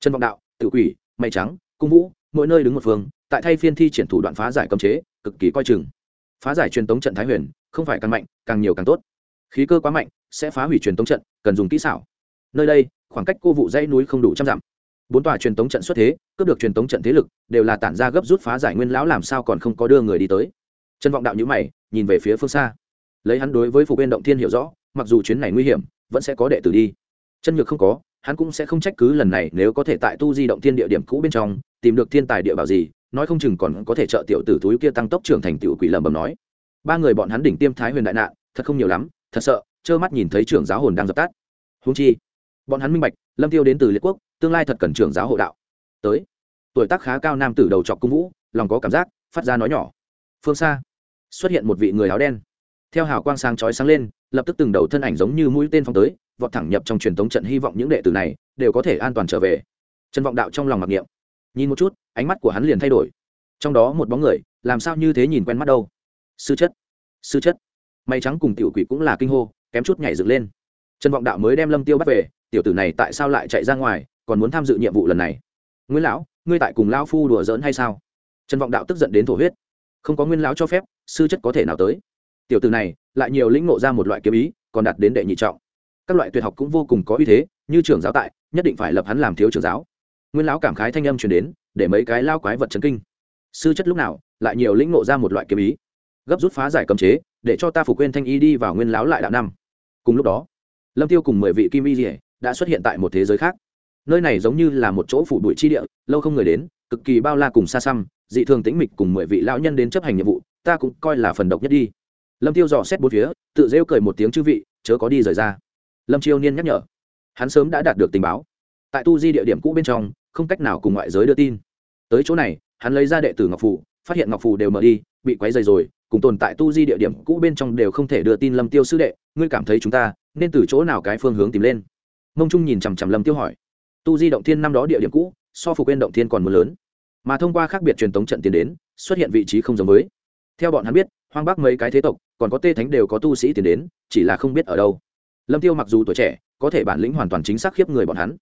S1: Trần vọng đạo, tự quỷ, mây trắng, cung vũ, mỗi nơi đứng một phương, tại thay phiên thi triển thủ đoạn phá giải cấm chế, cực kỳ coi chừng. Phá giải truyền tống trận thái huyền, không phải càng mạnh, càng nhiều càng tốt. Khí cơ quá mạnh, sẽ phá hủy truyền tống trận, cần dùng kỹ xảo. Nơi đây, khoảng cách cô vụ dãy núi không đủ trăm dặm. Bốn tòa truyền tống trận xuất thế, cướp được truyền tống trận thế lực, đều là tản ra gấp rút phá giải nguyên lão làm sao còn không có đưa người đi tới. Trần vọng đạo nhữ mày, nhìn về phía phương xa. Lấy hắn đối với phục bên động thiên hiểu rõ mặc dù chuyến này nguy hiểm, vẫn sẽ có đệ tử đi. Chân nhược không có, hắn cũng sẽ không trách cứ lần này nếu có thể tại tu di động thiên địa điểm cũ bên trong, tìm được thiên tài địa bảo gì, nói không chừng còn có thể trợ tiểu tử túi kia tăng tốc trưởng thành tiểu quỷ lầm bầm nói. Ba người bọn hắn đỉnh tiêm thái huyền đại nạn, thật không nhiều lắm, thật sợ, trơ mắt nhìn thấy trưởng giáo hồn đang dập tắt. Húng chi, bọn hắn minh bạch, lâm tiêu đến từ liệt quốc, tương lai thật cần trưởng giáo hộ đạo. Tới, tuổi tác khá cao nam tử đầu trọc cung vũ, lòng có cảm giác, phát ra nói nhỏ. Phương xa, xuất hiện một vị người áo đen. Theo hào quang sáng chói sáng lên lập tức từng đầu thân ảnh giống như mũi tên phong tới, vọt thẳng nhập trong truyền thống trận hy vọng những đệ tử này đều có thể an toàn trở về. Trần vọng đạo trong lòng mặc niệm. Nhìn một chút, ánh mắt của hắn liền thay đổi. Trong đó một bóng người, làm sao như thế nhìn quen mắt đâu? Sư chất. Sư chất. May trắng cùng tiểu quỷ cũng là kinh hô, kém chút nhảy dựng lên. Trần vọng đạo mới đem lâm tiêu bắt về, tiểu tử này tại sao lại chạy ra ngoài, còn muốn tham dự nhiệm vụ lần này? Nguyên lão, ngươi tại cùng lão phu đùa giỡn hay sao? Trần vọng đạo tức giận đến thổ huyết. Không có nguyên lão cho phép, sư chất có thể nào tới? Tiểu tử này lại nhiều lĩnh ngộ ra một loại kiếm ý, còn đạt đến đệ nhị trọng. Các loại tuyệt học cũng vô cùng có uy thế, như trưởng giáo tại, nhất định phải lập hắn làm thiếu trưởng giáo. Nguyên lão cảm khái thanh âm truyền đến, để mấy cái lao quái vật chấn kinh. Sư chất lúc nào, lại nhiều lĩnh ngộ ra một loại kiếm ý. Gấp rút phá giải cấm chế, để cho ta phục quên thanh y đi vào nguyên lão lại đạo năm. Cùng lúc đó, lâm tiêu cùng mười vị kim y rỉa đã xuất hiện tại một thế giới khác. Nơi này giống như là một chỗ phủ bụi chi địa, lâu không người đến, cực kỳ bao la cùng xa xăm, dị thường tĩnh mịch cùng mười vị lão nhân đến chấp hành nhiệm vụ, ta cũng coi là phần độc nhất đi lâm tiêu dò xét bốn phía, tự rêu cười một tiếng chư vị, chớ có đi rời ra. Lâm chiêu niên nhắc nhở. Hắn sớm đã đạt được tình báo. Tại tu di địa điểm cũ bên trong, không cách nào cùng ngoại giới đưa tin. Tới chỗ này, hắn lấy ra đệ tử ngọc phủ phát hiện ngọc phủ đều mở đi, bị quấy dày rồi, cùng tồn tại tu di địa điểm cũ bên trong đều không thể đưa tin lâm tiêu sư đệ, ngươi cảm thấy chúng ta nên từ chỗ nào cái phương hướng tìm lên? Mông trung nhìn chằm chằm lâm tiêu hỏi. Tu di động thiên năm đó địa điểm cũ, so phục quên động thiên còn một lớn. Mà thông qua khác biệt truyền tống trận tiến đến, xuất hiện vị trí không giống với. Theo bọn hắn biết hoang bắc mấy cái thế tộc, còn có tê thánh đều có tu sĩ tiến đến, chỉ là không biết ở đâu. Lâm tiêu mặc dù tuổi trẻ, có thể bản lĩnh hoàn toàn chính xác khiếp người bọn hắn.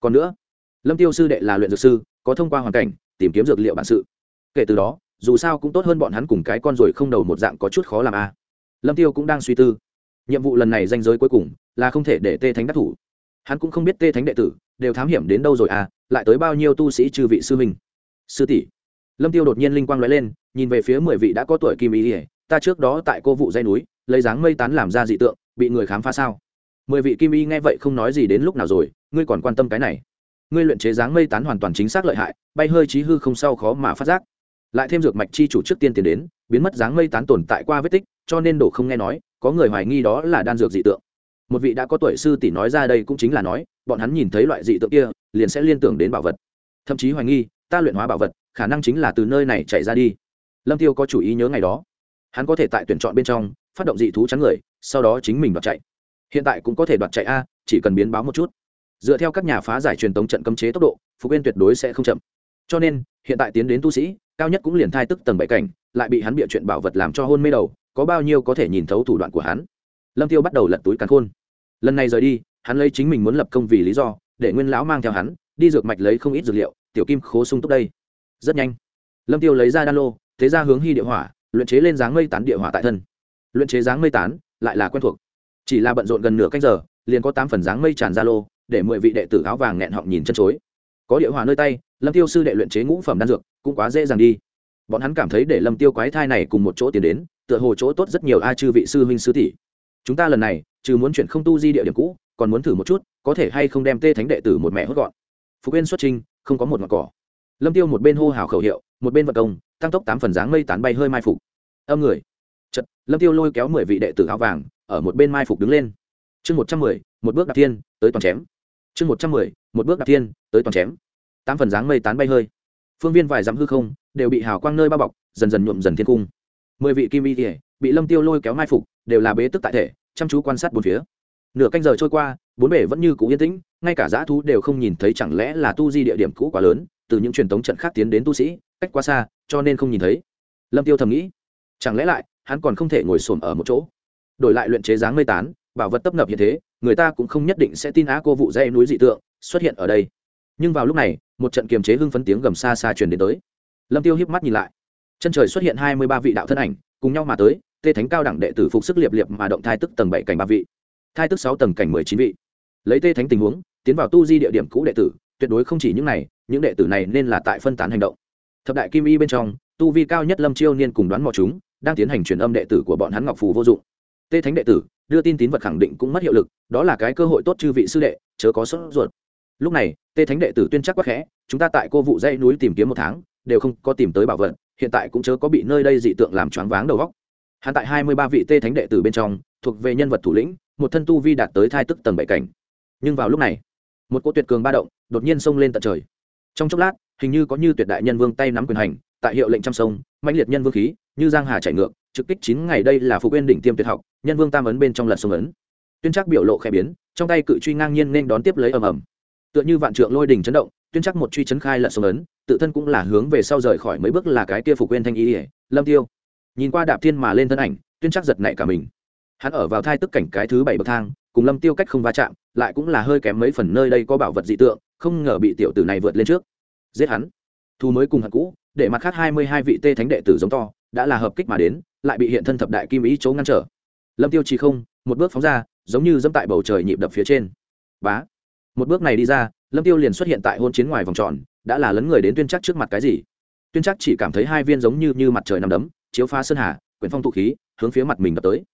S1: Còn nữa, lâm tiêu sư đệ là luyện dược sư, có thông qua hoàn cảnh, tìm kiếm dược liệu bản sự. Kể từ đó, dù sao cũng tốt hơn bọn hắn cùng cái con rồi không đầu một dạng có chút khó làm a. Lâm tiêu cũng đang suy tư. Nhiệm vụ lần này danh giới cuối cùng là không thể để tê thánh đắc thủ. Hắn cũng không biết tê thánh đệ tử đều thám hiểm đến đâu rồi à lại tới bao nhiêu tu sĩ trừ vị sư minh sư tỷ. Lâm tiêu đột nhiên linh quang lóe lên, nhìn về phía mười vị đã có tuổi kim ý ỉa ta trước đó tại cô vụ dây núi, lấy dáng mây tán làm ra dị tượng, bị người khám phá sao? Mười vị kim y nghe vậy không nói gì đến lúc nào rồi, ngươi còn quan tâm cái này. Ngươi luyện chế dáng mây tán hoàn toàn chính xác lợi hại, bay hơi trí hư không sao khó mà phát giác. Lại thêm dược mạch chi chủ trước tiên tiến đến, biến mất dáng mây tán tồn tại qua vết tích, cho nên đổ không nghe nói, có người hoài nghi đó là đan dược dị tượng. Một vị đã có tuổi sư tỷ nói ra đây cũng chính là nói, bọn hắn nhìn thấy loại dị tượng kia, liền sẽ liên tưởng đến bảo vật. Thậm chí hoài nghi, ta luyện hóa bảo vật, khả năng chính là từ nơi này chạy ra đi. Lâm tiêu có chủ ý nhớ ngày đó hắn có thể tại tuyển chọn bên trong phát động dị thú chắn người, sau đó chính mình đoạt chạy. Hiện tại cũng có thể đoạt chạy a, chỉ cần biến báo một chút. Dựa theo các nhà phá giải truyền tống trận cấm chế tốc độ phục viên tuyệt đối sẽ không chậm. Cho nên, hiện tại tiến đến tu sĩ, cao nhất cũng liền thai tức tầng bảy cảnh, lại bị hắn bịa chuyện bảo vật làm cho hôn mê đầu, có bao nhiêu có thể nhìn thấu thủ đoạn của hắn? Lâm tiêu bắt đầu lật túi cắn khôn. Lần này rời đi, hắn lấy chính mình muốn lập công vì lý do, để nguyên lão mang theo hắn, đi dược mạch lấy không ít dược liệu, tiểu kim khố sung túc đây. Rất nhanh. Lâm tiêu lấy ra đan lô thế ra hướng hy địa hỏa luyện chế lên dáng mây tán địa hỏa tại thân. Luyện chế dáng mây tán, lại là quen thuộc. Chỉ là bận rộn gần nửa canh giờ, liền có tám phần dáng mây tràn ra lô, để mười vị đệ tử áo vàng nghẹn họng nhìn chân chối. Có địa hỏa nơi tay, lâm tiêu sư đệ luyện chế ngũ phẩm đan dược, cũng quá dễ dàng đi. Bọn hắn cảm thấy để lâm tiêu quái thai này cùng một chỗ tiến đến, tựa hồ chỗ tốt rất nhiều a chư vị sư huynh sư tỷ. Chúng ta lần này, trừ muốn chuyển không tu di địa điểm cũ, còn muốn thử một chút, có thể hay không đem tê thánh đệ tử một mẹ hốt gọn. Phục yên xuất trình, không có một ngọn cỏ. Lâm tiêu một bên hô hào khẩu hiệu một bên vận công, tăng tốc tám phần dáng mây tán bay hơi mai phục. Âm người. Chật, lâm tiêu lôi kéo mười vị đệ tử áo vàng, ở một bên mai phục đứng lên. Chương một trăm mười, một bước đạp thiên, tới toàn chém. Chương một trăm mười, một bước đạp thiên, tới toàn chém. Tám phần dáng mây tán bay hơi. Phương viên vài dặm hư không, đều bị hào quang nơi bao bọc, dần dần nhuộm dần thiên cung. Mười vị kim y thể bị lâm tiêu lôi kéo mai phục, đều là bế tức tại thể, chăm chú quan sát bốn phía. Nửa canh giờ trôi qua, bốn bể vẫn như cũ yên tĩnh, ngay cả dã thú đều không nhìn thấy chẳng lẽ là tu di địa điểm cũ quá lớn, từ những truyền thống trận khác tiến đến tu sĩ cách quá xa, cho nên không nhìn thấy. Lâm tiêu thầm nghĩ, chẳng lẽ lại, hắn còn không thể ngồi xổm ở một chỗ? Đổi lại luyện chế dáng mây tán, bảo vật tấp nập như thế, người ta cũng không nhất định sẽ tin á cô vụ dây núi dị tượng xuất hiện ở đây. Nhưng vào lúc này, một trận kiềm chế hưng phấn tiếng gầm xa xa truyền đến tới. Lâm tiêu hiếp mắt nhìn lại. Chân trời xuất hiện hai mươi ba vị đạo thân ảnh, cùng nhau mà tới, tê thánh cao đẳng đệ tử phục sức liệp liệp mà động thai tức tầng bảy cảnh ba vị. Thai tức sáu tầng cảnh mười chín vị. Lấy tê thánh tình huống, tiến vào tu di địa điểm cũ đệ tử, tuyệt đối không chỉ những này, những đệ tử này nên là tại phân tán hành động thập đại kim y bên trong, tu vi cao nhất lâm chiêu niên cùng đoán mò chúng, đang tiến hành truyền âm đệ tử của bọn hắn ngọc phù vô dụng. Tê thánh đệ tử, đưa tin tín vật khẳng định cũng mất hiệu lực, đó là cái cơ hội tốt chư vị sư đệ, chớ có sốt ruột. Lúc này, tê thánh đệ tử tuyên chắc quắc khẽ, chúng ta tại cô vụ dây núi tìm kiếm một tháng, đều không có tìm tới bảo vật, hiện tại cũng chớ có bị nơi đây dị tượng làm choáng váng đầu góc hắn tại hai mươi ba vị tê thánh đệ tử bên trong, thuộc về nhân vật thủ lĩnh, một thân tu vi đạt tới thai tức tầng bảy cảnh. Nhưng vào lúc này, một cô tuyệt cường ba động đột nhiên xông lên tận trời. Trong chốc lát hình như có như tuyệt đại nhân vương tay nắm quyền hành, tại hiệu lệnh trăm sông mạnh liệt nhân vương khí, như giang hà chảy ngược, trực kích chín ngày đây là phục uyên đỉnh tiêm tuyệt học, nhân vương tam ấn bên trong lật sông ấn. Tuyên chắc biểu lộ khẽ biến, trong tay cự truy ngang nhiên nên đón tiếp lấy ầm ầm. Tựa như vạn trượng lôi đỉnh chấn động, tuyên chắc một truy chấn khai lật sông ấn, tự thân cũng là hướng về sau rời khỏi mấy bước là cái kia phục uyên thanh ý ỉa lâm tiêu. Nhìn qua đạp thiên mà lên thân ảnh, tuyên chắc giật nảy cả mình. Hắn ở vào thai tức cảnh cái thứ bảy bậc thang, cùng lâm tiêu cách không va chạm, lại cũng là hơi kém mấy phần nơi đây có bảo vật dị tượng, không ngờ bị tiểu tử này vượt lên trước giết hắn. Thu mới cùng hận cũ, để mặt khác hai mươi hai vị tê thánh đệ tử giống to, đã là hợp kích mà đến, lại bị hiện thân thập đại kim ý chỗ ngăn trở. Lâm tiêu chỉ không, một bước phóng ra, giống như dẫm tại bầu trời nhịp đập phía trên. Bá. Một bước này đi ra, lâm tiêu liền xuất hiện tại hôn chiến ngoài vòng tròn, đã là lấn người đến tuyên chắc trước mặt cái gì? Tuyên chắc chỉ cảm thấy hai viên giống như như mặt trời nằm đấm, chiếu phá sơn hà quyển phong tụ khí, hướng phía mặt mình đập tới.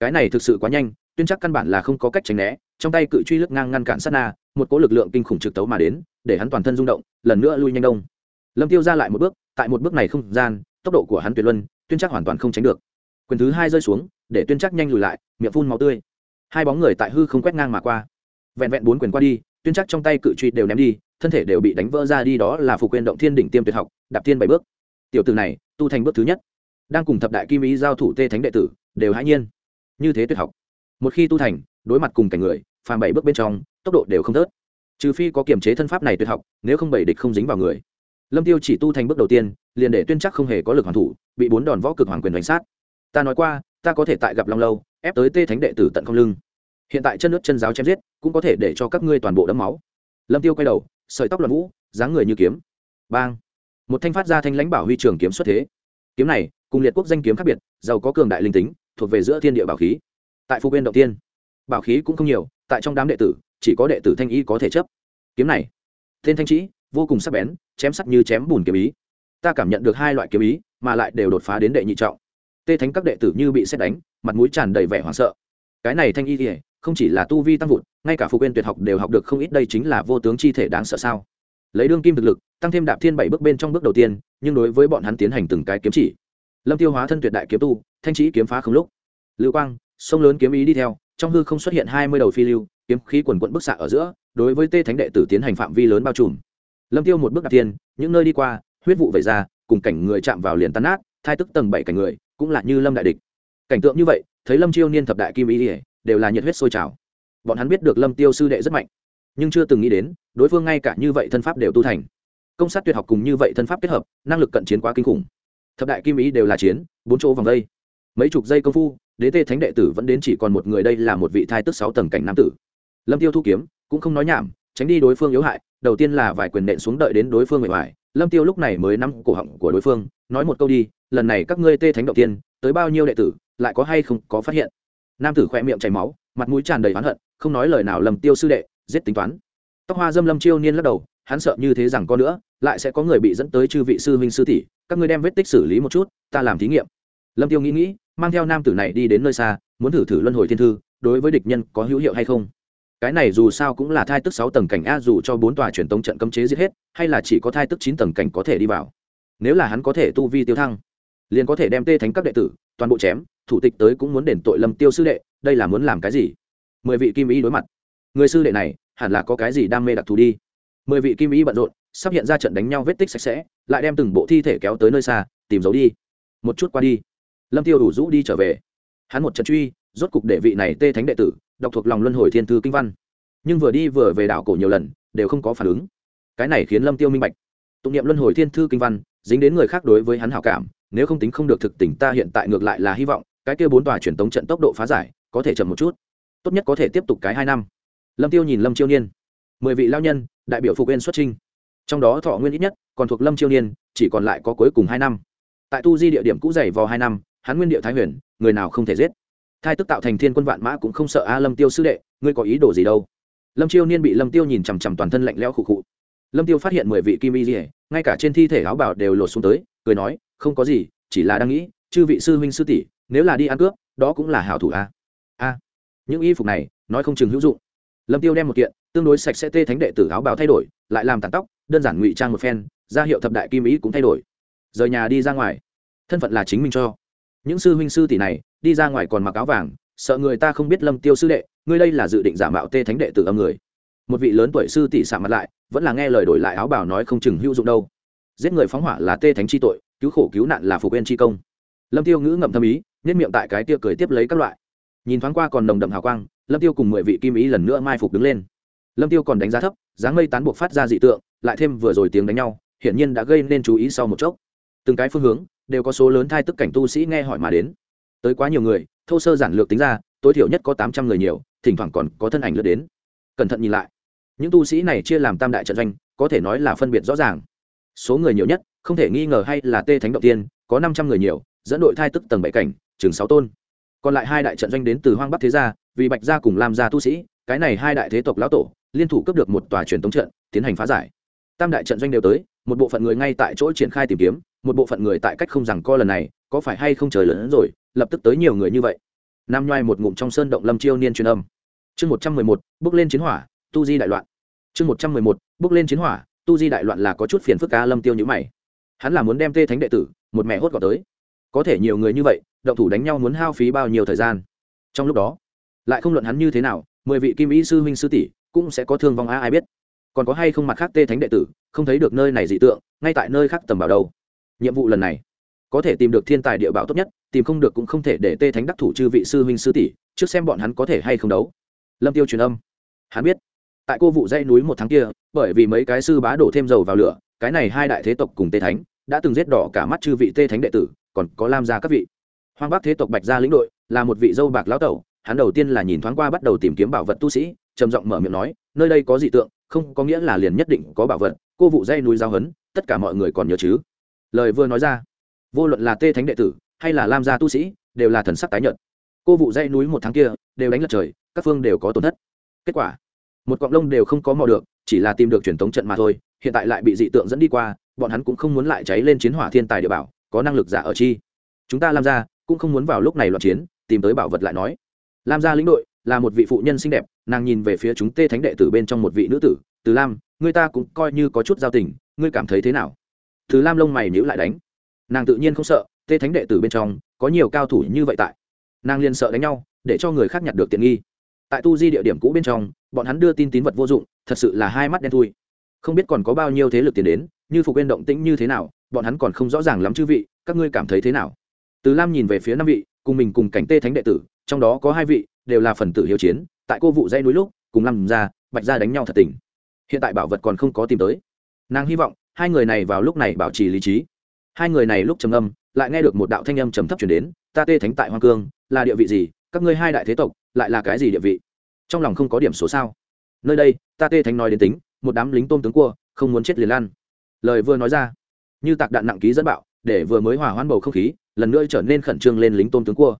S1: Cái này thực sự quá nhanh, tuyên chắc căn bản là không có cách tránh né, trong tay cự truy lướt ngang ngăn cản sát na, một cỗ lực lượng kinh khủng trực tấu mà đến để hắn toàn thân rung động, lần nữa lui nhanh đông. Lâm tiêu ra lại một bước, tại một bước này không gian, tốc độ của hắn tuyệt luân, tuyên chắc hoàn toàn không tránh được. Quyền thứ hai rơi xuống, để tuyên chắc nhanh lùi lại, miệng phun máu tươi. Hai bóng người tại hư không quét ngang mà qua. Vẹn vẹn bốn quyền qua đi, tuyên chắc trong tay cự truy đều ném đi, thân thể đều bị đánh vỡ ra đi, đó là phục quyền động thiên đỉnh tiêm tuyệt học, đạp thiên bảy bước. Tiểu từ này, tu thành bước thứ nhất. Đang cùng thập đại kim ý giao thủ tê thánh đệ tử, đều hãi nhiên. Như thế tuyệt học. Một khi tu thành, đối mặt cùng cảnh người, phàm bảy bước bên trong, tốc độ đều không thớt trừ phi có kiềm chế thân pháp này tuyệt học, nếu không bảy địch không dính vào người. Lâm tiêu chỉ tu thành bước đầu tiên, liền để tuyên chắc không hề có lực hoàn thủ, bị bốn đòn võ cực hoàng quyền đánh sát. Ta nói qua, ta có thể tại gặp long lâu, ép tới tê thánh đệ tử tận không lưng. Hiện tại chân nước chân giáo chém giết, cũng có thể để cho các ngươi toàn bộ đấm máu. Lâm tiêu quay đầu, sợi tóc loạn vũ, dáng người như kiếm. Bang! Một thanh phát ra thanh lãnh bảo huy trường kiếm xuất thế. Kiếm này, cùng liệt quốc danh kiếm khác biệt, giàu có cường đại linh tính, thuộc về giữa thiên địa bảo khí. Tại phú bên đầu tiên, bảo khí cũng không nhiều, tại trong đám đệ tử chỉ có đệ tử thanh y có thể chấp. Kiếm này, tên thanh trĩ vô cùng sắc bén, chém sắc như chém bùn kiếm ý. Ta cảm nhận được hai loại kiếm ý, mà lại đều đột phá đến đệ nhị trọng. Tê thánh các đệ tử như bị xét đánh, mặt mũi tràn đầy vẻ hoảng sợ. Cái này thanh y thì không chỉ là tu vi tăng vụt, ngay cả phục quên tuyệt học đều học được không ít, đây chính là vô tướng chi thể đáng sợ sao? Lấy đương kim thực lực, tăng thêm đạp thiên bảy bước bên trong bước đầu tiên, nhưng đối với bọn hắn tiến hành từng cái kiếm chỉ. Lâm tiêu hóa thân tuyệt đại kiếm tu, thanh trí kiếm phá không lúc. Lưu quang, sông lớn kiếm ý đi theo, trong hư không xuất hiện hai mươi đầu phi lưu kiếm khí quần quận bức xạ ở giữa, đối với tê thánh đệ tử tiến hành phạm vi lớn bao trùm. Lâm tiêu một bước đạp tiên những nơi đi qua, huyết vụ vẩy ra, cùng cảnh người chạm vào liền tan nát, thai tức tầng bảy cảnh người, cũng là như lâm đại địch. Cảnh tượng như vậy, thấy lâm chiêu niên thập đại kim ý ỉa đều là nhiệt huyết sôi trào. Bọn hắn biết được lâm tiêu sư đệ rất mạnh, nhưng chưa từng nghĩ đến, đối phương ngay cả như vậy thân pháp đều tu thành. Công sát tuyệt học cùng như vậy thân pháp kết hợp, năng lực cận chiến quá kinh khủng. Thập đại kim ý đều là chiến, bốn chỗ vòng đây. Mấy chục giây công phu, đế tê thánh đệ tử vẫn đến chỉ còn một người đây là một vị thai tức sáu tầng cảnh nam tử lâm tiêu thu kiếm, cũng không nói nhảm, tránh đi đối phương yếu hại, đầu tiên là vài quyền nện xuống đợi đến đối phương bề ngoài lâm tiêu lúc này mới nắm cổ họng của đối phương, nói một câu đi, lần này các ngươi tê thánh đầu tiên, tới bao nhiêu đệ tử, lại có hay không có phát hiện? Nam tử khoe miệng chảy máu, mặt mũi tràn đầy oán hận, không nói lời nào lầm tiêu sư đệ, giết tính toán. Tóc hoa dâm lâm chiêu niên lắc đầu, hắn sợ như thế rằng có nữa, lại sẽ có người bị dẫn tới chư vị sư huynh sư tỷ, các ngươi đem vết tích xử lý một chút, ta làm thí nghiệm. Lâm tiêu nghĩ nghĩ, mang theo nam tử này đi đến nơi xa, muốn thử thử luân hồi thiên thư, đối với địch nhân có hữu hiệu hay không? Cái này dù sao cũng là thai tức sáu tầng cảnh a, dù cho bốn tòa truyền tống trận cấm chế giết hết, hay là chỉ có thai tức chín tầng cảnh có thể đi vào. Nếu là hắn có thể tu vi tiêu thăng, liền có thể đem tê thánh các đệ tử, toàn bộ chém, thủ tịch tới cũng muốn đền tội lâm tiêu sư đệ, đây là muốn làm cái gì? Mười vị kim ý đối mặt. Người sư đệ này, hẳn là có cái gì đam mê đặc thù đi? Mười vị kim ý bận rộn, sắp hiện ra trận đánh nhau vết tích sạch sẽ, lại đem từng bộ thi thể kéo tới nơi xa, tìm dấu đi. Một chút qua đi. Lâm tiêu đủ rũ đi trở về. Hắn một trận truy, rốt cục đệ vị này tê thánh đệ tử đọc thuộc lòng luân hồi thiên thư kinh văn. Nhưng vừa đi vừa về đảo cổ nhiều lần, đều không có phản ứng. Cái này khiến lâm tiêu minh bạch. Tụng niệm luân hồi thiên thư kinh văn, dính đến người khác đối với hắn hảo cảm, nếu không tính không được thực tình, ta hiện tại ngược lại là hy vọng, cái kia bốn tòa truyền tống trận tốc độ phá giải, có thể chậm một chút. Tốt nhất có thể tiếp tục cái hai năm. Lâm tiêu nhìn lâm chiêu niên. Mười vị lao nhân, đại biểu phục viên xuất trinh. Trong đó thọ nguyên ít nhất, còn thuộc lâm chiêu niên, chỉ còn lại có cuối cùng hai năm. Tại tu di địa điểm cũ dày vào hai năm, hắn nguyên địa thái huyền, người nào không thể giết thai tức tạo thành thiên quân vạn mã cũng không sợ a lâm tiêu sư đệ, ngươi có ý đồ gì đâu? Lâm chiêu niên bị lâm tiêu nhìn chằm chằm toàn thân lạnh lẽo khụ khụ. Lâm tiêu phát hiện mười vị kim y dỉa ngay cả trên thi thể áo bảo đều lột xuống tới, cười nói, không có gì, chỉ là đang nghĩ, chư vị sư huynh sư tỷ, nếu là đi ăn cướp, đó cũng là hảo thủ a. A, những y phục này, nói không chừng hữu dụng. Lâm tiêu đem một kiện, tương đối sạch sẽ tê thánh đệ tử áo bào thay đổi, lại làm tàn tóc, đơn giản ngụy trang một phen ra hiệu thập đại kim ý cũng thay đổi. Rời nhà đi ra ngoài. Thân phận là chính mình cho. Những sư huynh sư tỷ này đi ra ngoài còn mặc áo vàng, sợ người ta không biết lâm tiêu sư đệ, ngươi đây là dự định giả mạo tê thánh đệ tử âm người. Một vị lớn tuổi sư tỷ xạ mặt lại, vẫn là nghe lời đổi lại áo bào nói không chừng hữu dụng đâu. Giết người phóng hỏa là tê thánh chi tội, cứu khổ cứu nạn là phục bên chi công. Lâm tiêu ngữ ngậm thâm ý nhất miệng tại cái tia cười tiếp lấy các loại. Nhìn thoáng qua còn nồng đậm hào quang, lâm tiêu cùng mười vị kim ý lần nữa mai phục đứng lên. Lâm tiêu còn đánh giá thấp, dáng mây tán buộc phát ra dị tượng, lại thêm vừa rồi tiếng đánh nhau, hiển nhiên đã gây nên chú ý sau một chốc. Từng cái phương hướng, đều có số lớn thai tức cảnh tu sĩ nghe hỏi mà đến tới quá nhiều người, thô sơ giản lược tính ra, tối thiểu nhất có tám trăm người nhiều, thỉnh thoảng còn có thân ảnh lướt đến. Cẩn thận nhìn lại. Những tu sĩ này chia làm tam đại trận doanh, có thể nói là phân biệt rõ ràng. Số người nhiều nhất, không thể nghi ngờ hay là tê thánh động tiên, có năm trăm người nhiều, dẫn đội thai tức tầng bảy cảnh, chừng sáu tôn. Còn lại hai đại trận doanh đến từ hoang bắc thế gia, vì bạch gia cùng làm gia tu sĩ, cái này hai đại thế tộc lão tổ, liên thủ cướp được một tòa truyền thống trận, tiến hành phá giải. Tam đại trận doanh đều tới, một bộ phận người ngay tại chỗ triển khai tìm kiếm, một bộ phận người tại cách không rằng co lần này có phải hay không trời lớn rồi, lập tức tới nhiều người như vậy. Nam nhoai một ngụm trong sơn động lâm chiêu niên truyền âm. Chương một trăm mười một, bước lên chiến hỏa, tu di đại loạn. Chương một trăm mười một, bước lên chiến hỏa, tu di đại loạn là có chút phiền phức ca lâm tiêu nhữ mày. Hắn là muốn đem tê thánh đệ tử, một mẹ hốt gọt tới. Có thể nhiều người như vậy, động thủ đánh nhau muốn hao phí bao nhiêu thời gian? Trong lúc đó, lại không luận hắn như thế nào, mười vị kim ý sư huynh sư tỷ cũng sẽ có thương vong a ai biết. Còn có hay không mặt khác tê thánh đệ tử, không thấy được nơi này dị tượng, ngay tại nơi khác tầm bảo đâu. Nhiệm vụ lần này có thể tìm được thiên tài địa bảo tốt nhất, tìm không được cũng không thể để tê thánh đắc thủ chư vị sư huynh sư tỷ, trước xem bọn hắn có thể hay không đấu. Lâm tiêu truyền âm. Hắn biết, tại cô vụ dãy núi một tháng kia, bởi vì mấy cái sư bá đổ thêm dầu vào lửa, cái này hai đại thế tộc cùng tê thánh đã từng giết đỏ cả mắt chư vị tê thánh đệ tử, còn có lam gia các vị. Hoang bắc thế tộc bạch gia lĩnh đội, là một vị dâu bạc lão tẩu, hắn đầu tiên là nhìn thoáng qua bắt đầu tìm kiếm bảo vật tu sĩ, trầm giọng mở miệng nói, nơi đây có dị tượng, không có nghĩa là liền nhất định có bảo vật, cô vụ dây núi giao hấn, tất cả mọi người còn nhớ chứ? Lời vừa nói ra vô luận là tê thánh đệ tử, hay là lam gia tu sĩ, đều là thần sắc tái nhợt. Cô vụ dây núi một tháng kia, đều đánh lật trời, các phương đều có tổn thất. Kết quả, một cọng lông đều không có mò được, chỉ là tìm được truyền thống trận mà thôi, hiện tại lại bị dị tượng dẫn đi qua, bọn hắn cũng không muốn lại cháy lên chiến hỏa thiên tài địa bảo, có năng lực giả ở chi. Chúng ta lam gia cũng không muốn vào lúc này loạn chiến, tìm tới bảo vật lại nói. Lam gia lĩnh đội là một vị phụ nhân xinh đẹp, nàng nhìn về phía chúng tê thánh đệ tử bên trong một vị nữ tử, từ lam, người ta cũng coi như có chút giao tình, ngươi cảm thấy thế nào? Từ lam lông mày nhữ lại đánh nàng tự nhiên không sợ, tê thánh đệ tử bên trong có nhiều cao thủ như vậy tại. Nàng liền sợ đánh nhau, để cho người khác nhặt được tiện nghi. Tại tu di địa điểm cũ bên trong, bọn hắn đưa tin tín vật vô dụng, thật sự là hai mắt đen thui. Không biết còn có bao nhiêu thế lực tiền đến, như phục bên động tĩnh như thế nào, bọn hắn còn không rõ ràng lắm chư vị, các ngươi cảm thấy thế nào? Từ lam nhìn về phía năm vị, cùng mình cùng cảnh tê thánh đệ tử, trong đó có hai vị, đều là phần tử hiếu chiến, tại cô vụ dây núi lúc, cùng làm ra, bạch ra đánh nhau thật tình. Hiện tại bảo vật còn không có tìm tới. Nàng hy vọng, hai người này vào lúc này bảo trì lý trí hai người này lúc trầm âm lại nghe được một đạo thanh âm trầm thấp chuyển đến, ta tê thánh tại hoa cương, là địa vị gì? Các ngươi hai đại thế tộc, lại là cái gì địa vị? Trong lòng không có điểm số sao? Nơi đây, ta tê thánh nói đến tính, một đám lính tôm tướng cua, không muốn chết liền lan lời vừa nói ra, như tạc đạn nặng ký dẫn bạo, để vừa mới hòa hoãn bầu không khí, lần nữa trở nên khẩn trương lên lính tôm tướng cua.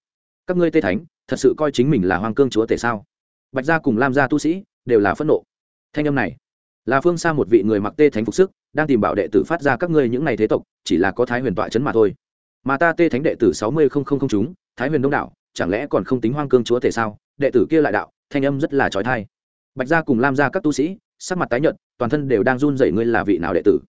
S1: Các ngươi tê thánh, thật sự coi chính mình là hoàng cương chúa tể sao? Bạch gia cùng lam gia tu sĩ, đều là phẫn nộ. Thanh âm này, là phương xa một vị người mặc tê thánh phục sức đang tìm bảo đệ tử phát ra các ngươi những này thế tộc, chỉ là có thái huyền tọa chấn mà thôi. Mà ta tê thánh đệ tử sáu mươi không không không chúng, thái huyền đông đảo, chẳng lẽ còn không tính hoang cương chúa thể sao? Đệ tử kia lại đạo, thanh âm rất là trói thai bạch gia cùng lam gia các tu sĩ, sắc mặt tái nhợt, toàn thân đều đang run rẩy ngươi là vị nào đệ tử?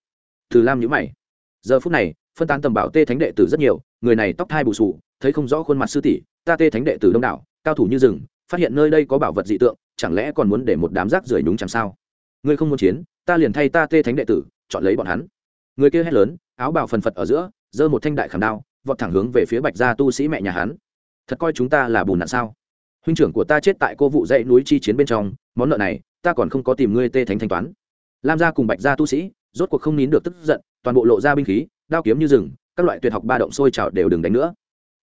S1: Từ lam nhữ mày. Giờ phút này, phân tán tầm bảo tê thánh đệ tử rất nhiều, người này tóc thai bù sù thấy không rõ khuôn mặt sư tỷ, ta tê thánh đệ tử đông đảo, cao thủ như rừng, phát hiện nơi đây có bảo vật dị tượng, chẳng lẽ còn muốn để một đám rác rưởi nhúng chẳng sao? Ngươi không muốn chiến, ta liền thay ta tê thánh đệ tử chọn lấy bọn hắn. Người kia hét lớn, áo bào phần phật ở giữa, giơ một thanh đại khảm đao, vọt thẳng hướng về phía bạch gia tu sĩ mẹ nhà hắn. Thật coi chúng ta là bùn nạn sao? Huynh trưởng của ta chết tại cô vụ dãy núi chi chiến bên trong, món nợ này, ta còn không có tìm ngươi tê thánh thanh toán. Lam gia cùng bạch gia tu sĩ, rốt cuộc không nín được tức giận, toàn bộ lộ ra binh khí, đao kiếm như rừng, các loại tuyệt học ba động sôi trào đều đừng đánh nữa.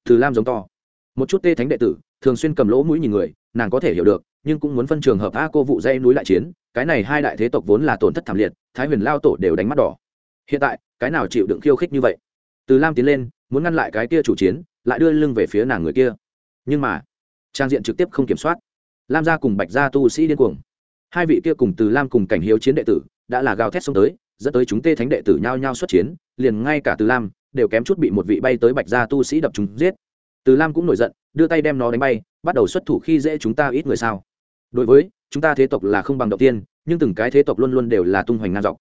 S1: Từ lam giống to. Một chút tê thánh đệ tử, thường xuyên cầm lỗ mũi nhìn người, nàng có thể hiểu được, nhưng cũng muốn phân trường hợp a cô vụ dây núi lại chiến, cái này hai đại thế tộc vốn là tổn thất thảm liệt thái huyền lao tổ đều đánh mắt đỏ. Hiện tại, cái nào chịu đựng khiêu khích như vậy? Từ lam tiến lên, muốn ngăn lại cái kia chủ chiến, lại đưa lưng về phía nàng người kia. Nhưng mà, trang diện trực tiếp không kiểm soát. Lam gia cùng bạch gia tu sĩ điên cuồng. Hai vị kia cùng từ lam cùng cảnh hiếu chiến đệ tử, đã là gào thét xông tới, dẫn tới chúng tê thánh đệ tử nhao nhao xuất chiến, liền ngay cả từ lam đều kém chút bị một vị bay tới bạch gia tu sĩ đập chúng giết. Từ lam cũng nổi giận, đưa tay đem nó đánh bay, bắt đầu xuất thủ khi dễ chúng ta ít người sao? Đối với chúng ta thế tộc là không bằng đầu tiên, nhưng từng cái thế tộc luôn luôn đều là tung hoành ngang dọc.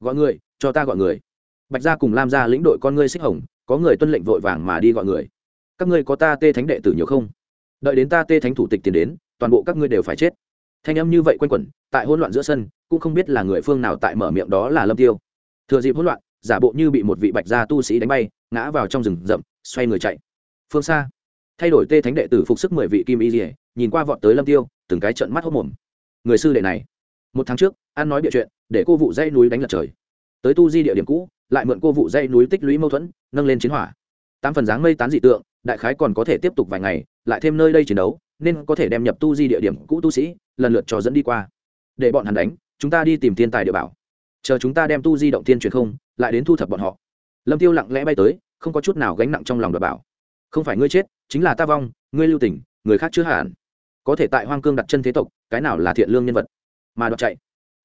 S1: Gọi người, cho ta gọi người. Bạch gia cùng lam gia lĩnh đội con ngươi xích hồng, có người tuân lệnh vội vàng mà đi gọi người. Các ngươi có ta tê thánh đệ tử nhiều không? Đợi đến ta tê thánh thủ tịch tiền đến, toàn bộ các ngươi đều phải chết. Thanh âm như vậy quanh quẩn, tại hỗn loạn giữa sân, cũng không biết là người phương nào tại mở miệng đó là lâm tiêu. Thừa dịp hỗn loạn, giả bộ như bị một vị bạch gia tu sĩ đánh bay, ngã vào trong rừng rậm, xoay người chạy. Phương xa, thay đổi tê thánh đệ tử phục sức mười vị kim y dỉa nhìn qua vọt tới lâm tiêu, từng cái trận mắt hốc mồm người sư đệ này. Một tháng trước an nói bịa chuyện, để cô vụ dây núi đánh lật trời. Tới tu di địa điểm cũ, lại mượn cô vụ dây núi tích lũy mâu thuẫn, nâng lên chiến hỏa. Tám phần dáng mây tán dị tượng, đại khái còn có thể tiếp tục vài ngày, lại thêm nơi đây chiến đấu, nên có thể đem nhập tu di địa điểm cũ tu sĩ, lần lượt cho dẫn đi qua. Để bọn hắn đánh, chúng ta đi tìm thiên tài địa bảo. Chờ chúng ta đem tu di động tiên truyền không, lại đến thu thập bọn họ. Lâm tiêu lặng lẽ bay tới, không có chút nào gánh nặng trong lòng đảm bảo. Không phải ngươi chết, chính là ta vong, ngươi lưu tình, người khác chưa hẳn. Có thể tại hoang cương đặt chân thế tộc cái nào là thiện lương nhân vật mà đoạt chạy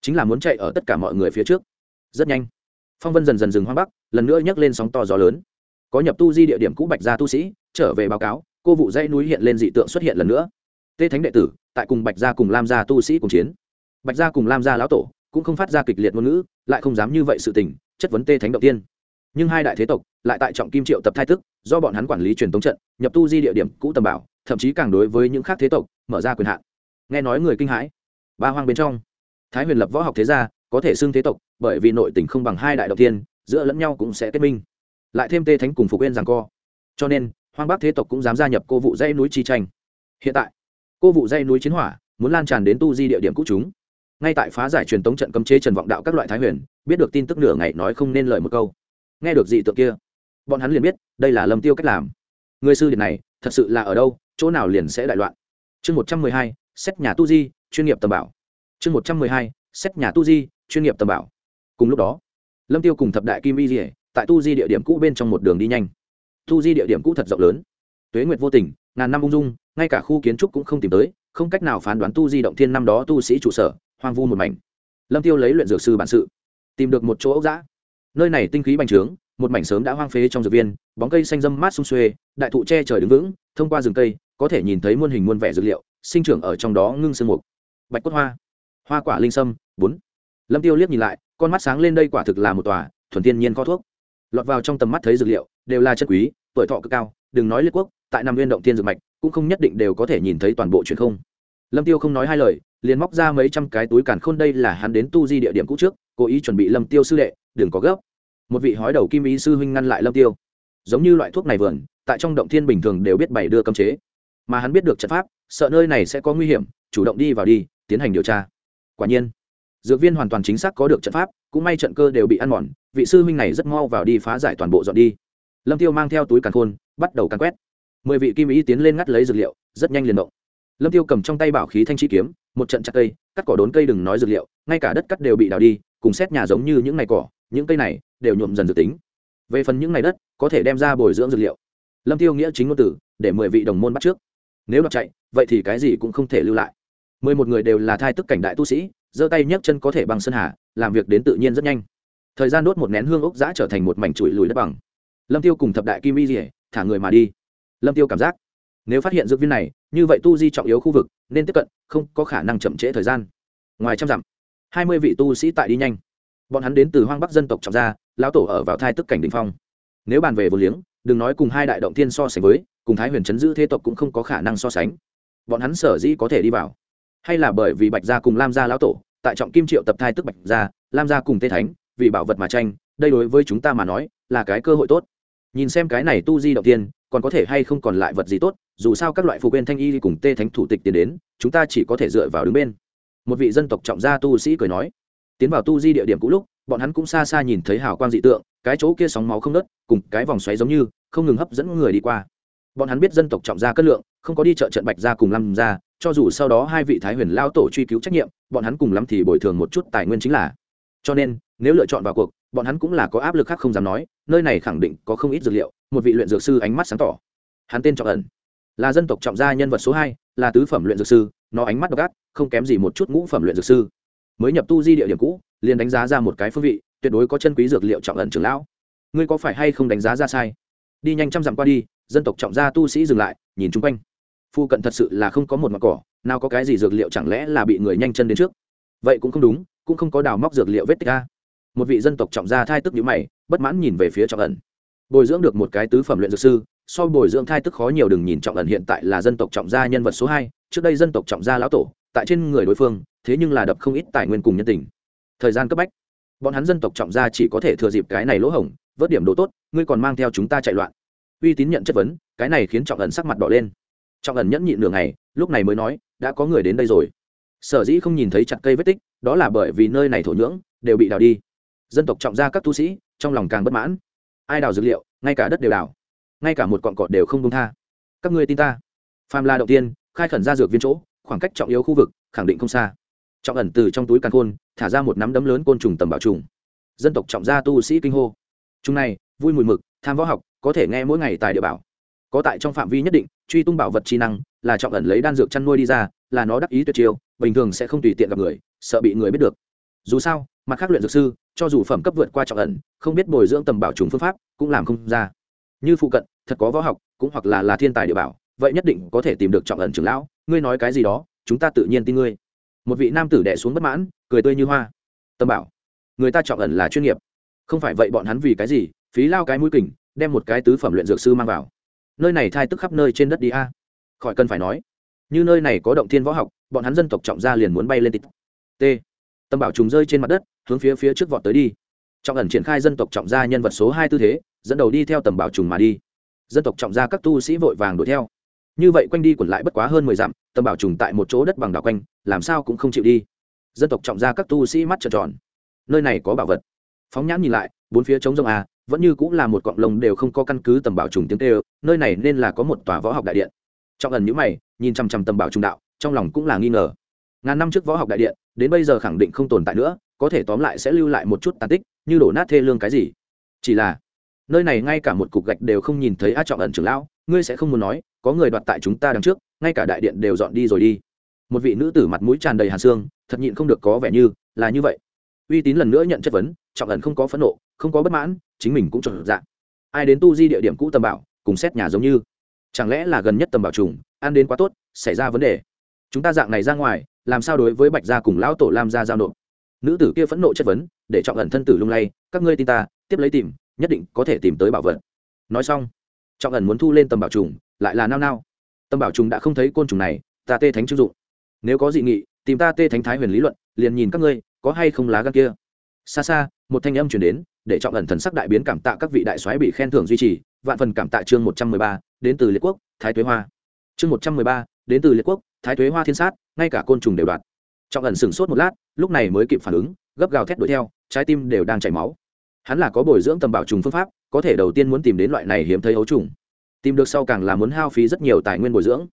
S1: chính là muốn chạy ở tất cả mọi người phía trước rất nhanh phong vân dần dần dừng hoang bắc lần nữa nhấc lên sóng to gió lớn có nhập tu di địa điểm cũ bạch gia tu sĩ trở về báo cáo cô vụ dãy núi hiện lên dị tượng xuất hiện lần nữa tê thánh đệ tử tại cùng bạch gia cùng lam gia tu sĩ cùng chiến bạch gia cùng lam gia lão tổ cũng không phát ra kịch liệt ngôn ngữ lại không dám như vậy sự tình chất vấn tê thánh đầu tiên nhưng hai đại thế tộc lại tại trọng kim triệu tập thai thức do bọn hắn quản lý truyền thống trận nhập tu di địa điểm cũ tầm bảo thậm chí càng đối với những khác thế tộc mở ra quyền hạn nghe nói người kinh hãi. Ba hoang bên trong, thái huyền lập võ học thế gia, có thể xưng thế tộc, bởi vì nội tình không bằng hai đại đầu tiên giữa lẫn nhau cũng sẽ kết minh. Lại thêm tê thánh cùng phục yên rằng co. Cho nên, hoang bắc thế tộc cũng dám gia nhập cô vụ dây núi chi tranh. Hiện tại, cô vụ dây núi chiến hỏa, muốn lan tràn đến tu di địa điểm cũ chúng. Ngay tại phá giải truyền tống trận cấm chế trần vọng đạo các loại thái huyền, biết được tin tức nửa ngày nói không nên lời một câu. Nghe được dị tượng kia, bọn hắn liền biết, đây là lâm tiêu cách làm. Người sư điện này, thật sự là ở đâu, chỗ nào liền sẽ đại loạn. Chương một trăm mười hai xét nhà tu di, chuyên nghiệp tầm bảo. Chương một trăm mười hai, xét nhà tu di, chuyên nghiệp tầm bảo. Cùng lúc đó, lâm tiêu cùng thập đại kim y dỉa tại tu di địa điểm cũ bên trong một đường đi nhanh. Tu di địa điểm cũ thật rộng lớn. Tuế nguyệt vô tình, ngàn năm ung dung, ngay cả khu kiến trúc cũng không tìm tới, không cách nào phán đoán tu di động thiên năm đó tu sĩ trụ sở, hoang vu một mảnh. Lâm tiêu lấy luyện dược sư bản sự, tìm được một chỗ ốc giã nơi này tinh khí bành trướng, một mảnh sớm đã hoang phế trong dược viên, bóng cây xanh râm mát sung xuê, đại thụ che trời đứng vững, thông qua rừng cây, có thể nhìn thấy muôn hình muôn vẻ dược liệu sinh trưởng ở trong đó ngưng sương mục. Bạch cốt hoa. Hoa quả linh sâm, bốn. Lâm tiêu liếc nhìn lại, con mắt sáng lên đây quả thực là một tòa thuần thiên nhiên kho thuốc. Lọt vào trong tầm mắt thấy dược liệu, đều là chất quý, tuổi thọ cực cao, đừng nói liệt quốc, tại nam nguyên động tiên dược mạch, cũng không nhất định đều có thể nhìn thấy toàn bộ chuyện không. Lâm tiêu không nói hai lời, liền móc ra mấy trăm cái túi càn khôn đây là hắn đến tu di địa điểm cũ trước, cố ý chuẩn bị lâm tiêu sư đệ, đừng có gấp. Một vị hói đầu kim ý sư huynh ngăn lại lâm tiêu. Giống như loại thuốc này vườn, tại trong động thiên bình thường đều biết bày đưa cấm chế. Mà hắn biết được trận pháp sợ nơi này sẽ có nguy hiểm, chủ động đi vào đi, tiến hành điều tra. Quả nhiên, dược viên hoàn toàn chính xác có được trận pháp, cũng may trận cơ đều bị ăn mòn, vị sư huynh này rất mau vào đi phá giải toàn bộ dọn đi. Lâm tiêu mang theo túi càn khôn, bắt đầu càn quét. Mười vị kim ý tiến lên ngắt lấy dược liệu, rất nhanh liền động. Lâm tiêu cầm trong tay bảo khí thanh chi kiếm, một trận chặt cây, cắt cỏ đốn cây đừng nói dược liệu, ngay cả đất cắt đều bị đào đi, cùng xét nhà giống như những ngày cỏ, những cây này đều nhuộm dần dược tính. Về phần những ngày đất, có thể đem ra bồi dưỡng dược liệu. Lâm tiêu nghĩa chính ngôn tử để mười vị đồng môn bắt trước nếu đoạt chạy, vậy thì cái gì cũng không thể lưu lại. Mười một người đều là thai tức cảnh đại tu sĩ, giơ tay nhấc chân có thể bằng sơn hà, làm việc đến tự nhiên rất nhanh. Thời gian đốt một nén hương ốc giã trở thành một mảnh chuỗi lùi đất bằng. Lâm tiêu cùng thập đại kim y rỉa thả người mà đi. Lâm tiêu cảm giác, nếu phát hiện dược viên này, như vậy tu di trọng yếu khu vực, nên tiếp cận, không có khả năng chậm trễ thời gian. Ngoài trăm dặm, hai mươi vị tu sĩ tại đi nhanh. Bọn hắn đến từ hoang bắc dân tộc trọng gia, lão tổ ở vào thai tức cảnh đình phong. Nếu bàn về vô liếng, đừng nói cùng hai đại động thiên so sánh với cùng thái huyền chấn giữ thế tộc cũng không có khả năng so sánh. Bọn hắn sở dĩ có thể đi vào, hay là bởi vì bạch gia cùng lam gia lão tổ, tại trọng kim triệu tập thai tức bạch gia, lam gia cùng tê thánh, vì bảo vật mà tranh, đây đối với chúng ta mà nói, là cái cơ hội tốt. Nhìn xem cái này tu di động tiên, còn có thể hay không còn lại vật gì tốt, dù sao các loại phụ quên thanh y cùng tê thánh thủ tịch tiến đến, chúng ta chỉ có thể dựa vào đứng bên. Một vị dân tộc trọng gia tu sĩ cười nói, tiến vào tu di địa điểm cũ lúc, bọn hắn cũng xa xa nhìn thấy hào quang dị tượng, cái chỗ kia sóng máu không nớt cùng cái vòng xoáy giống như, không ngừng hấp dẫn người đi qua bọn hắn biết dân tộc trọng gia cất lượng, không có đi chợ trận bạch gia cùng lâm gia, cho dù sau đó hai vị thái huyền lao tổ truy cứu trách nhiệm, bọn hắn cùng lắm thì bồi thường một chút tài nguyên chính là. Cho nên, nếu lựa chọn vào cuộc, bọn hắn cũng là có áp lực khác không dám nói, nơi này khẳng định có không ít dược liệu, một vị luyện dược sư ánh mắt sáng tỏ. Hắn tên trọng ẩn, là dân tộc trọng gia nhân vật số hai, là tứ phẩm luyện dược sư, nó ánh mắt độc ác, không kém gì một chút ngũ phẩm luyện dược sư. Mới nhập tu di địa điểm cũ, liền đánh giá ra một cái phương vị, tuyệt đối có chân quý dược liệu trọng ẩn trưởng lão. Ngươi có phải hay không đánh giá ra sai? Đi nhanh trăm dặm qua đi dân tộc trọng gia tu sĩ dừng lại, nhìn chung quanh. Phu cận thật sự là không có một mặt cỏ, nào có cái gì dược liệu chẳng lẽ là bị người nhanh chân đến trước? Vậy cũng không đúng, cũng không có đào móc dược liệu vết tích a. Một vị dân tộc trọng gia thai tức nhữ mày, bất mãn nhìn về phía trọng ẩn. Bồi dưỡng được một cái tứ phẩm luyện dược sư, so bồi dưỡng thai tức khó nhiều đừng nhìn trọng ẩn hiện tại là dân tộc trọng gia nhân vật số hai, trước đây dân tộc trọng gia lão tổ, tại trên người đối phương, thế nhưng là đập không ít tài nguyên cùng nhân tình. Thời gian cấp bách. Bọn hắn dân tộc trọng gia chỉ có thể thừa dịp cái này lỗ hổng, vớt điểm đồ tốt, ngươi còn mang theo chúng ta chạy loạn uy tín nhận chất vấn, cái này khiến trọng ẩn sắc mặt đỏ lên. Trọng ẩn nhẫn nhịn nửa ngày, lúc này mới nói, đã có người đến đây rồi. Sở dĩ không nhìn thấy chặt cây vết tích, đó là bởi vì nơi này thổ nhưỡng đều bị đào đi. Dân tộc trọng gia các tu sĩ, trong lòng càng bất mãn. Ai đào dược liệu, ngay cả đất đều đào. Ngay cả một cọn cọt đều không công tha. Các ngươi tin ta. Phàm la đầu tiên, khai khẩn ra dược viên chỗ, khoảng cách trọng yếu khu vực, khẳng định không xa. Trọng ẩn từ trong túi càn khôn, thả ra một nắm đấm lớn côn trùng tầm bảo trùng. Dân tộc trọng gia tu sĩ kinh hô. Chúng này, vui mùi mực tham võ học, có thể nghe mỗi ngày tại địa bảo. Có tại trong phạm vi nhất định, truy tung bảo vật trí năng, là trọng ẩn lấy đan dược chăn nuôi đi ra, là nó đắc ý tuyệt chiêu, bình thường sẽ không tùy tiện gặp người, sợ bị người biết được. Dù sao, mặt khác luyện dược sư, cho dù phẩm cấp vượt qua trọng ẩn, không biết bồi dưỡng tầm bảo trùng phương pháp, cũng làm không ra. Như phụ cận, thật có võ học, cũng hoặc là là thiên tài địa bảo, vậy nhất định có thể tìm được trọng ẩn trưởng lão, ngươi nói cái gì đó, chúng ta tự nhiên tin ngươi. Một vị nam tử đẻ xuống bất mãn, cười tươi như hoa. Tâm bảo, người ta trọng ẩn là chuyên nghiệp. Không phải vậy bọn hắn vì cái gì phí lao cái mũi kình, đem một cái tứ phẩm luyện dược sư mang vào. Nơi này thai tức khắp nơi trên đất đi a. Khỏi cần phải nói, như nơi này có động thiên võ học, bọn hắn dân tộc trọng gia liền muốn bay lên tít t. Tâm bảo trùng rơi trên mặt đất, hướng phía phía trước vọt tới đi. Trọng ẩn triển khai dân tộc trọng gia nhân vật số hai tư thế, dẫn đầu đi theo tầm bảo trùng mà đi. Dân tộc trọng gia các tu sĩ vội vàng đuổi theo. Như vậy quanh đi quẩn lại bất quá hơn mười dặm, tầm bảo trùng tại một chỗ đất bằng đảo quanh, làm sao cũng không chịu đi. Dân tộc trọng gia các tu sĩ mắt trợn tròn. Nơi này có bảo vật phóng nhãn nhìn lại, bốn phía trống rông à vẫn như cũng là một cọng lồng đều không có căn cứ tầm bảo trùng tiếng tê nơi này nên là có một tòa võ học đại điện. Trong ẩn nhữ mày, nhìn chằm chằm tầm bảo trùng đạo, trong lòng cũng là nghi ngờ. Ngàn năm trước võ học đại điện, đến bây giờ khẳng định không tồn tại nữa, có thể tóm lại sẽ lưu lại một chút tàn tích, như đổ nát thê lương cái gì. Chỉ là, nơi này ngay cả một cục gạch đều không nhìn thấy a trọng ẩn trưởng lão, ngươi sẽ không muốn nói, có người đoạt tại chúng ta đằng trước, ngay cả đại điện đều dọn đi rồi đi. Một vị nữ tử mặt mũi tràn đầy hàn xương, thật nhịn không được có vẻ như là như vậy. Uy tín lần nữa nhận chất vấn trọng ẩn không có phẫn nộ, không có bất mãn, chính mình cũng trở dạng. Ai đến tu di địa điểm cũ tầm bảo, cùng xét nhà giống như. Chẳng lẽ là gần nhất tầm bảo trùng, ăn đến quá tốt, xảy ra vấn đề. Chúng ta dạng này ra ngoài, làm sao đối với bạch gia cùng lão tổ lam gia giao nộp? Nữ tử kia phẫn nộ chất vấn, để trọng ẩn thân tử lung lay, các ngươi tin ta, tiếp lấy tìm, nhất định có thể tìm tới bảo vật. Nói xong, trọng ẩn muốn thu lên tầm bảo trùng, lại là nao nao. Tầm bảo trùng đã không thấy côn trùng này, ta tê thánh chưng dụng. Nếu có dị nghị, tìm ta tê thánh thái huyền lý luận, liền nhìn các ngươi, có hay không lá gan kia xa xa, một thanh âm chuyển đến, để trọng ẩn thần sắc đại biến cảm tạ các vị đại soái bị khen thưởng duy trì, vạn phần cảm tạ chương một trăm mười ba, đến từ liệt quốc, thái tuế hoa. Chương một trăm mười ba, đến từ liệt quốc, thái tuế hoa thiên sát, ngay cả côn trùng đều đoạt. Trọng ẩn sửng sốt một lát, lúc này mới kịp phản ứng, gấp gào thét đuổi theo, trái tim đều đang chảy máu. Hắn là có bồi dưỡng tầm bảo trùng phương pháp, có thể đầu tiên muốn tìm đến loại này hiếm thấy ấu trùng. Tìm được sau càng là muốn hao phí rất nhiều tài nguyên bồi dưỡng.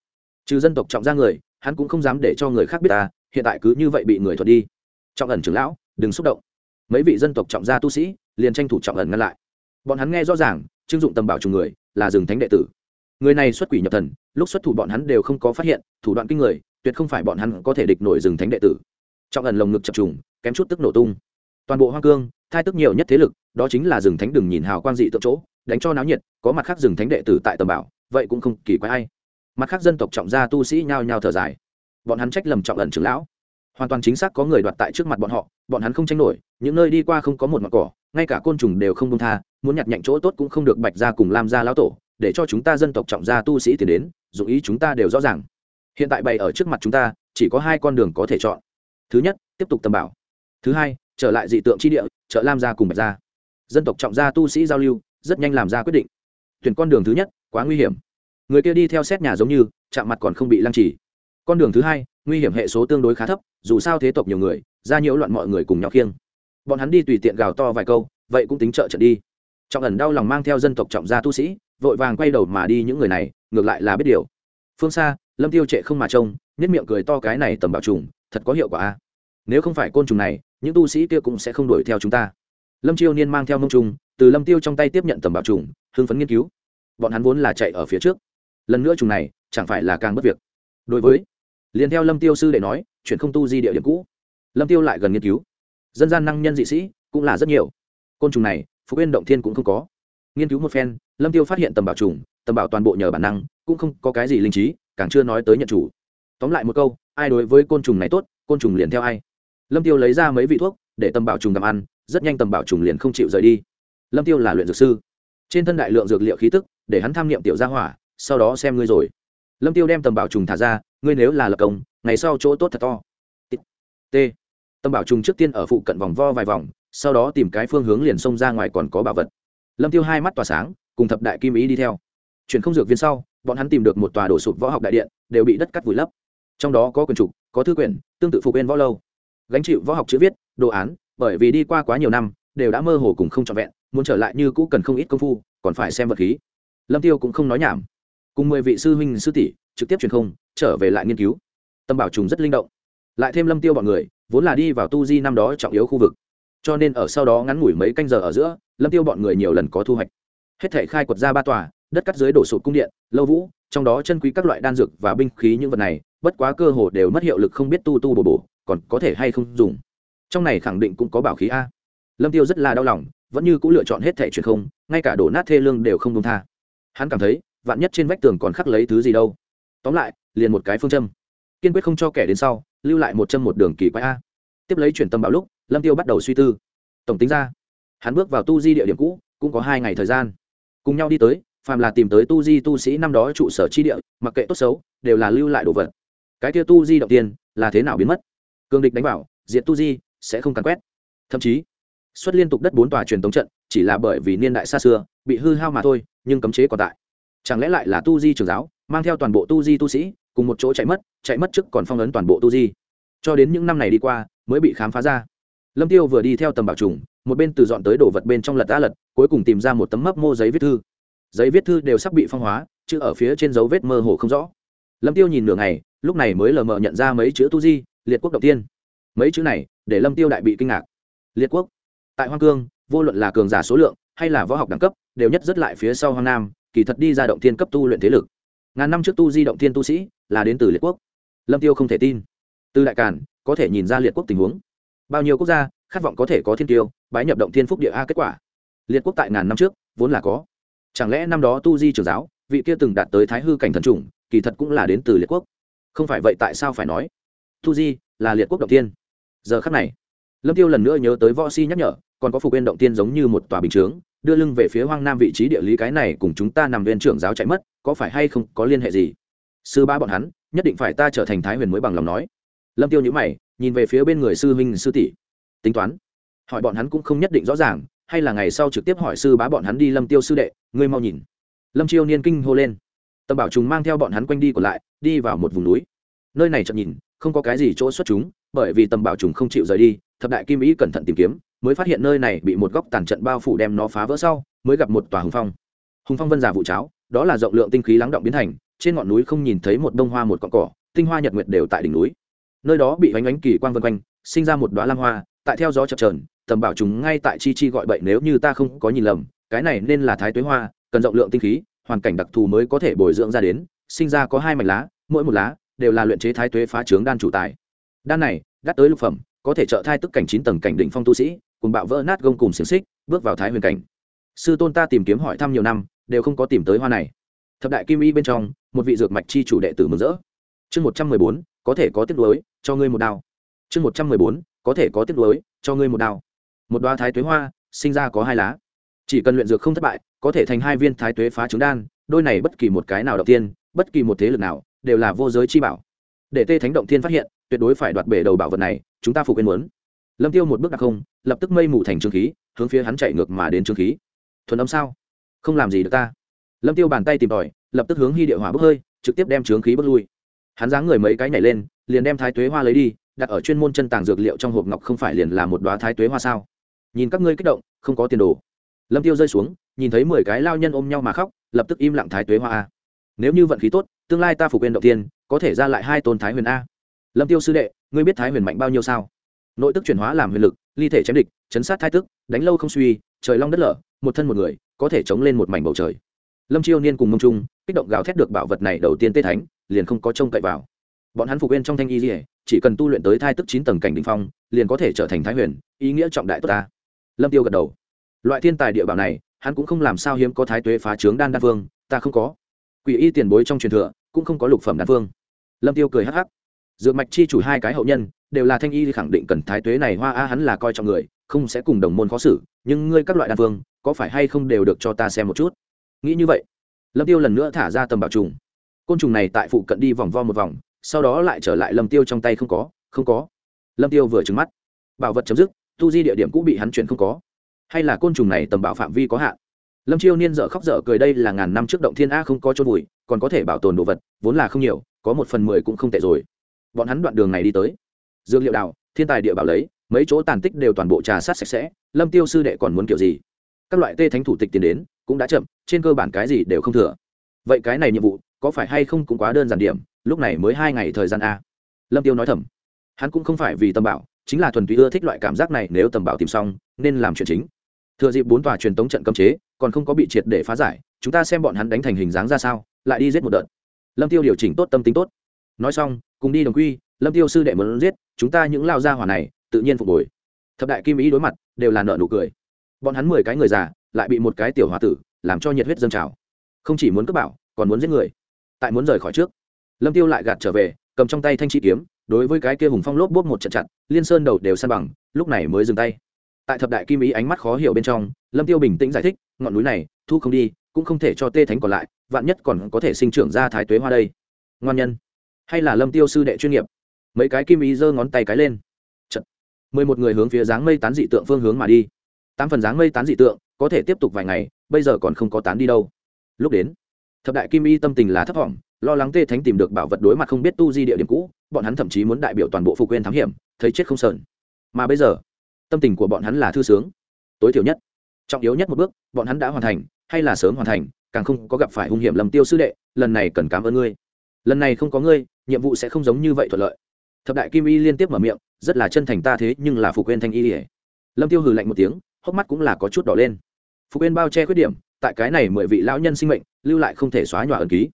S1: Trừ dân tộc trọng ra người, hắn cũng không dám để cho người khác biết ta, hiện tại cứ như vậy bị người thuật đi. Trọng ẩn trưởng lão, đừng xúc động mấy vị dân tộc trọng gia tu sĩ liền tranh thủ trọng ẩn ngăn lại. Bọn hắn nghe rõ ràng, chưng dụng tầm bảo trùng người, là rừng thánh đệ tử. Người này xuất quỷ nhập thần, lúc xuất thủ bọn hắn đều không có phát hiện, thủ đoạn kinh người, tuyệt không phải bọn hắn có thể địch nổi rừng thánh đệ tử. Trọng ẩn lồng ngực chập trùng, kém chút tức nổ tung. Toàn bộ hoang cương, thai tức nhiều nhất thế lực, đó chính là rừng thánh đừng nhìn hào quang dị tượng chỗ, đánh cho náo nhiệt, có mặt khác rừng thánh đệ tử tại tầm bảo, vậy cũng không kỳ quái ai. Mặt khác dân tộc trọng gia tu sĩ nhao nhao thở dài. Bọn hắn trách lầm trọng ẩn trưởng lão hoàn toàn chính xác có người đoạt tại trước mặt bọn họ, bọn hắn không tranh nổi, những nơi đi qua không có một mặt cỏ, ngay cả côn trùng đều không công tha, muốn nhặt nhạnh chỗ tốt cũng không được bạch ra cùng làm ra lão tổ, để cho chúng ta dân tộc trọng gia tu sĩ tiến đến dù ý chúng ta đều rõ ràng. Hiện tại bày ở trước mặt chúng ta, chỉ có hai con đường có thể chọn. Thứ nhất, tiếp tục tầm bảo. Thứ hai, trở lại dị tượng tri địa chợ lam gia cùng bạch gia. Dân tộc trọng gia tu sĩ giao lưu, rất nhanh làm ra quyết định. Tuyển con đường thứ nhất, quá nguy hiểm. Người kia đi theo xét nhà giống như, chạm mặt còn không bị lăng trì. Con đường thứ hai nguy hiểm hệ số tương đối khá thấp, dù sao thế tộc nhiều người, ra nhiễu loạn mọi người cùng nhau khiêng. Bọn hắn đi tùy tiện gào to vài câu, vậy cũng tính trợ trận đi. Trọng ẩn đau lòng mang theo dân tộc trọng gia tu sĩ, vội vàng quay đầu mà đi những người này, ngược lại là biết điều. Phương xa, lâm tiêu trệ không mà trông nhất miệng cười to cái này tầm bảo trùng, thật có hiệu quả a. Nếu không phải côn trùng này, những tu sĩ kia cũng sẽ không đuổi theo chúng ta. Lâm chiêu niên mang theo mông trùng, từ lâm tiêu trong tay tiếp nhận tầm bảo trùng, hưng phấn nghiên cứu. Bọn hắn vốn là chạy ở phía trước. Lần nữa trùng này, chẳng phải là càng bất việc. Đối với liền theo lâm tiêu sư để nói, chuyện không tu di địa điểm cũ. Lâm tiêu lại gần nghiên cứu. Dân gian năng nhân dị sĩ cũng là rất nhiều. Côn trùng này, phú yên động thiên cũng không có. Nghiên cứu một phen, lâm tiêu phát hiện tầm bảo trùng, tầm bảo toàn bộ nhờ bản năng, cũng không có cái gì linh trí, càng chưa nói tới nhận chủ. Tóm lại một câu, ai đối với côn trùng này tốt, côn trùng liền theo ai. Lâm tiêu lấy ra mấy vị thuốc, để tầm bảo trùng tầm ăn, rất nhanh tầm bảo trùng liền không chịu rời đi. Lâm tiêu là luyện dược sư. Trên thân đại lượng dược liệu khí tức, để hắn tham nghiệm tiểu gia hỏa, sau đó xem ngươi rồi lâm tiêu đem tầm bảo trùng thả ra, ngươi nếu là lập công, ngày sau chỗ tốt thật to. T. Tầm bảo trùng trước tiên ở phụ cận vòng vo vài vòng, sau đó tìm cái phương hướng liền xông ra ngoài còn có bảo vật. Lâm tiêu hai mắt tỏa sáng, cùng thập đại kim ý đi theo. Chuyển không dược viên sau, bọn hắn tìm được một tòa đổ sụp võ học đại điện, đều bị đất cắt vùi lấp. Trong đó có quyền trục, có thư quyển, tương tự phục bên võ lâu. Gánh chịu võ học chữ viết, đồ án, bởi vì đi qua quá nhiều năm, đều đã mơ hồ cùng không trọn vẹn, muốn trở lại như cũ cần không ít công phu, còn phải xem vật khí. Lâm tiêu cũng không nói nhảm cùng mười vị sư huynh sư tỷ trực tiếp truyền không, trở về lại nghiên cứu. Tâm bảo trùng rất linh động. Lại thêm lâm tiêu bọn người, vốn là đi vào tu di năm đó trọng yếu khu vực. Cho nên ở sau đó ngắn ngủi mấy canh giờ ở giữa, lâm tiêu bọn người nhiều lần có thu hoạch. Hết thể khai quật ra ba tòa, đất cắt dưới đổ sụt cung điện, lâu vũ, trong đó chân quý các loại đan dược và binh khí những vật này, bất quá cơ hồ đều mất hiệu lực không biết tu tu bổ bổ, còn có thể hay không dùng. Trong này khẳng định cũng có bảo khí a. Lâm tiêu rất là đau lòng, vẫn như cũng lựa chọn hết thẻ truyền không, ngay cả đổ nát thê lương đều không công tha. Hắn cảm thấy vạn nhất trên vách tường còn khắc lấy thứ gì đâu. Tóm lại, liền một cái phương châm. Kiên quyết không cho kẻ đến sau, lưu lại một châm một đường kỳ quái a. Tiếp lấy chuyển tâm bảo lúc, lâm tiêu bắt đầu suy tư. Tổng tính ra, hắn bước vào tu di địa điểm cũ, cũng có hai ngày thời gian. Cùng nhau đi tới, phàm là tìm tới tu di tu sĩ năm đó trụ sở chi địa, mặc kệ tốt xấu, đều là lưu lại đồ vật. Cái kia tu di động tiên, là thế nào biến mất? Cương địch đánh vào diện tu di, sẽ không càn quét. Thậm chí, xuất liên tục đất bốn tòa truyền tống trận, chỉ là bởi vì niên đại xa xưa, bị hư hao mà thôi, nhưng cấm chế còn tại chẳng lẽ lại là tu di trường giáo, mang theo toàn bộ tu di tu sĩ, cùng một chỗ chạy mất chạy mất trước còn phong ấn toàn bộ tu di. Cho đến những năm này đi qua, mới bị khám phá ra. Lâm tiêu vừa đi theo tầm bảo trùng, một bên từ dọn tới đồ vật bên trong lật đã lật, cuối cùng tìm ra một tấm mấp mô giấy viết thư. Giấy viết thư đều sắp bị phong hóa chứ ở phía trên dấu vết mơ hồ không rõ. Lâm tiêu nhìn nửa ngày, lúc này mới lờ mờ nhận ra mấy chữ tu di, liệt quốc đầu tiên. Mấy chữ này, để lâm tiêu đại bị kinh ngạc. Liệt quốc. Tại hoang cương, vô luận là cường giả số lượng, hay là võ học đẳng cấp, đều nhất rất lại phía sau hoang nam kỳ thật đi ra động thiên cấp tu luyện thế lực. Ngàn năm trước tu di động thiên tu sĩ là đến từ liệt quốc. Lâm tiêu không thể tin. Từ đại càn, có thể nhìn ra liệt quốc tình huống. Bao nhiêu quốc gia, khát vọng có thể có thiên tiêu, bái nhập động thiên phúc địa a kết quả. Liệt quốc tại ngàn năm trước, vốn là có. Chẳng lẽ năm đó tu di trưởng giáo, vị kia từng đạt tới thái hư cảnh thần trùng kỳ thật cũng là đến từ liệt quốc? Không phải vậy tại sao phải nói? Tu di là liệt quốc động tiên giờ khắc này, lâm tiêu lần nữa nhớ tới võ si nhắc nhở, còn có phục bên động tiên giống như một tòa bình chướng đưa lưng về phía hoang nam vị trí địa lý cái này cùng chúng ta nằm viên trưởng giáo chạy mất, có phải hay không có liên hệ gì? Sư ba bọn hắn, nhất định phải ta trở thành thái huyền mới bằng lòng nói. Lâm tiêu nhữ mày, nhìn về phía bên người sư huynh sư tỷ. Tính toán. Hỏi bọn hắn cũng không nhất định rõ ràng, hay là ngày sau trực tiếp hỏi sư bá bọn hắn đi lâm tiêu sư đệ, ngươi mau nhìn. Lâm chiêu niên kinh hô lên. Tầm bảo trùng mang theo bọn hắn quanh đi còn lại, đi vào một vùng núi. Nơi này chậm nhìn, không có cái gì chỗ xuất chúng, bởi vì tầm bảo trùng không chịu rời đi, thập đại kim ý cẩn thận tìm kiếm mới phát hiện nơi này bị một góc tàn trận bao phủ đem nó phá vỡ sau, mới gặp một tòa hùng phong. Hùng phong vân giả vụ cháo, đó là rộng lượng tinh khí lắng động biến thành, trên ngọn núi không nhìn thấy một bông hoa một cọn cỏ, tinh hoa nhật nguyệt đều tại đỉnh núi. Nơi đó bị ánh ánh kỳ quang vân quanh, sinh ra một đoá lam hoa, tại theo gió chập trờn tầm bảo chúng ngay tại chi chi gọi bậy nếu như ta không có nhìn lầm, cái này nên là thái tuế hoa, cần rộng lượng tinh khí, hoàn cảnh đặc thù mới có thể bồi dưỡng ra đến, sinh ra có hai mảnh lá, mỗi một lá đều là luyện chế thái tuế phá trướng đan chủ tài. Đan này, đắt tới lục phẩm, có thể trợ thai tức cảnh chín tầng cảnh đỉnh phong tu sĩ cùng bạo vỡ nát gông cùng xiềng xích, bước vào thái huyền cảnh. Sư tôn ta tìm kiếm hỏi thăm nhiều năm, đều không có tìm tới hoa này. Thập đại kim y bên trong, một vị dược mạch chi chủ đệ tử mừng rỡ. Chương một trăm mười bốn, có thể có tiếp nuối, cho ngươi một đao. Chương một trăm mười bốn, có thể có tiếp nuối, cho ngươi một đao. Một đoá thái tuế hoa, sinh ra có hai lá. Chỉ cần luyện dược không thất bại, có thể thành hai viên thái tuế phá trứng đan, đôi này bất kỳ một cái nào đầu tiên, bất kỳ một thế lực nào, đều là vô giới chi bảo. Để tê thánh động thiên phát hiện, tuyệt đối phải đoạt bể đầu bảo vật này, chúng ta phục quên muốn lâm tiêu một bước đặc không, lập tức mây mù thành trương khí, hướng phía hắn chạy ngược mà đến trương khí. Thuần âm sao? Không làm gì được ta. Lâm tiêu bàn tay tìm tòi, lập tức hướng hy địa hỏa bốc hơi, trực tiếp đem trướng khí bước lui. Hắn dáng người mấy cái nhảy lên, liền đem thái tuế hoa lấy đi, đặt ở chuyên môn chân tàng dược liệu trong hộp ngọc không phải liền là một đoá thái tuế hoa sao? Nhìn các ngươi kích động, không có tiền đồ. Lâm tiêu rơi xuống, nhìn thấy mười cái lao nhân ôm nhau mà khóc, lập tức im lặng thái tuế hoa a. Nếu như vận khí tốt, tương lai ta phục viên đầu tiên, có thể ra lại hai tôn thái huyền a. Lâm tiêu sư đệ, ngươi biết thái huyền mạnh bao nhiêu sao? Nội tức chuyển hóa làm huyền lực, ly thể chém địch, chấn sát thái tức, đánh lâu không suy, trời long đất lở, một thân một người, có thể chống lên một mảnh bầu trời. Lâm chiêu niên cùng mông trung, kích động gào thét được bảo vật này đầu tiên tê thánh, liền không có trông cậy vào. Bọn hắn phục bên trong thanh y dỉa chỉ cần tu luyện tới thai tức chín tầng cảnh đình phong, liền có thể trở thành thái huyền, ý nghĩa trọng đại tốt ta. Lâm tiêu gật đầu. Loại thiên tài địa bảo này, hắn cũng không làm sao hiếm có thái tuế phá trướng đan đan vương, ta không có. Quỷ y tiền bối trong truyền thừa, cũng không có lục phẩm đan vương. Lâm tiêu cười hắc hắc dược mạch chi chủ hai cái hậu nhân, đều là thanh y khẳng định cần thái tuế này hoa a hắn là coi trọng người, không sẽ cùng đồng môn khó xử, nhưng ngươi các loại đan vương, có phải hay không đều được cho ta xem một chút? Nghĩ như vậy, lâm tiêu lần nữa thả ra tầm bảo trùng. Côn trùng này tại phụ cận đi vòng vo một vòng, sau đó lại trở lại lâm tiêu trong tay không có không có. Lâm tiêu vừa trừng mắt. Bảo vật chấm dứt, tu di địa điểm cũng bị hắn chuyển không có. Hay là côn trùng này tầm bảo phạm vi có hạn? Lâm chiêu niên dở khóc dở cười đây là ngàn năm trước động thiên a không có chôn vùi, còn có thể bảo tồn đồ vật, vốn là không nhiều, có một phần mười cũng không tệ rồi bọn hắn đoạn đường này đi tới. Dương liệu đào, thiên tài địa bảo lấy, mấy chỗ tàn tích đều toàn bộ trà sát sạch sẽ, lâm tiêu sư đệ còn muốn kiểu gì? Các loại tê thánh thủ tịch tiến đến, cũng đã chậm, trên cơ bản cái gì đều không thừa. Vậy cái này nhiệm vụ, có phải hay không cũng quá đơn giản điểm, lúc này mới hai ngày thời gian a? Lâm tiêu nói thầm. Hắn cũng không phải vì tâm bảo, chính là thuần túy ưa thích loại cảm giác này nếu tầm bảo tìm xong, nên làm chuyện chính. Thừa dịp bốn tòa truyền tống trận cấm chế, còn không có bị triệt để phá giải, chúng ta xem bọn hắn đánh thành hình dáng ra sao, lại đi giết một đợt. Lâm tiêu điều chỉnh tốt tâm tính tốt nói xong, cùng đi đồng quy, lâm tiêu sư đệ muốn giết, chúng ta những lao gia hỏa này, tự nhiên phục hồi. Thập đại kim ý đối mặt, đều là nợ nụ cười. Bọn hắn mười cái người già, lại bị một cái tiểu hòa tử, làm cho nhiệt huyết dâng trào. Không chỉ muốn cướp bảo, còn muốn giết người. Tại muốn rời khỏi trước, lâm tiêu lại gạt trở về, cầm trong tay thanh chi kiếm, đối với cái kia hùng phong lốp bốp một trận chặt liên sơn đầu đều san bằng, lúc này mới dừng tay. Tại thập đại kim ý ánh mắt khó hiểu bên trong, lâm tiêu bình tĩnh giải thích, ngọn núi này, thu không đi, cũng không thể cho tê thánh còn lại, vạn nhất còn có thể sinh trưởng ra thái tuế hoa đây. Ngoan nhân hay là lâm tiêu sư đệ chuyên nghiệp? Mấy cái kim ý giơ ngón tay cái lên. Chật. mười một người hướng phía dáng mây tán dị tượng phương hướng mà đi. Tám phần dáng mây tán dị tượng, có thể tiếp tục vài ngày, bây giờ còn không có tán đi đâu. Lúc đến, thập đại kim y tâm tình là thấp thỏm, lo lắng tê thánh tìm được bảo vật đối mặt không biết tu di địa điểm cũ, bọn hắn thậm chí muốn đại biểu toàn bộ phục quyền thám hiểm, thấy chết không sờn. Mà bây giờ, tâm tình của bọn hắn là thư sướng. Tối thiểu nhất, trọng yếu nhất một bước, bọn hắn đã hoàn thành, hay là sớm hoàn thành, càng không có gặp phải hung hiểm lầm tiêu sư đệ, lần này cần cảm ơn ngươi lần này không có ngươi, nhiệm vụ sẽ không giống như vậy thuận lợi. Thập đại kim y liên tiếp mở miệng, rất là chân thành ta thế, nhưng là phục quên thanh y ỉa lâm tiêu hừ lạnh một tiếng, hốc mắt cũng là có chút đỏ lên. Phục quên bao che khuyết điểm, tại cái này mười vị lão nhân sinh mệnh, lưu lại không thể xóa nhòa ấn ký.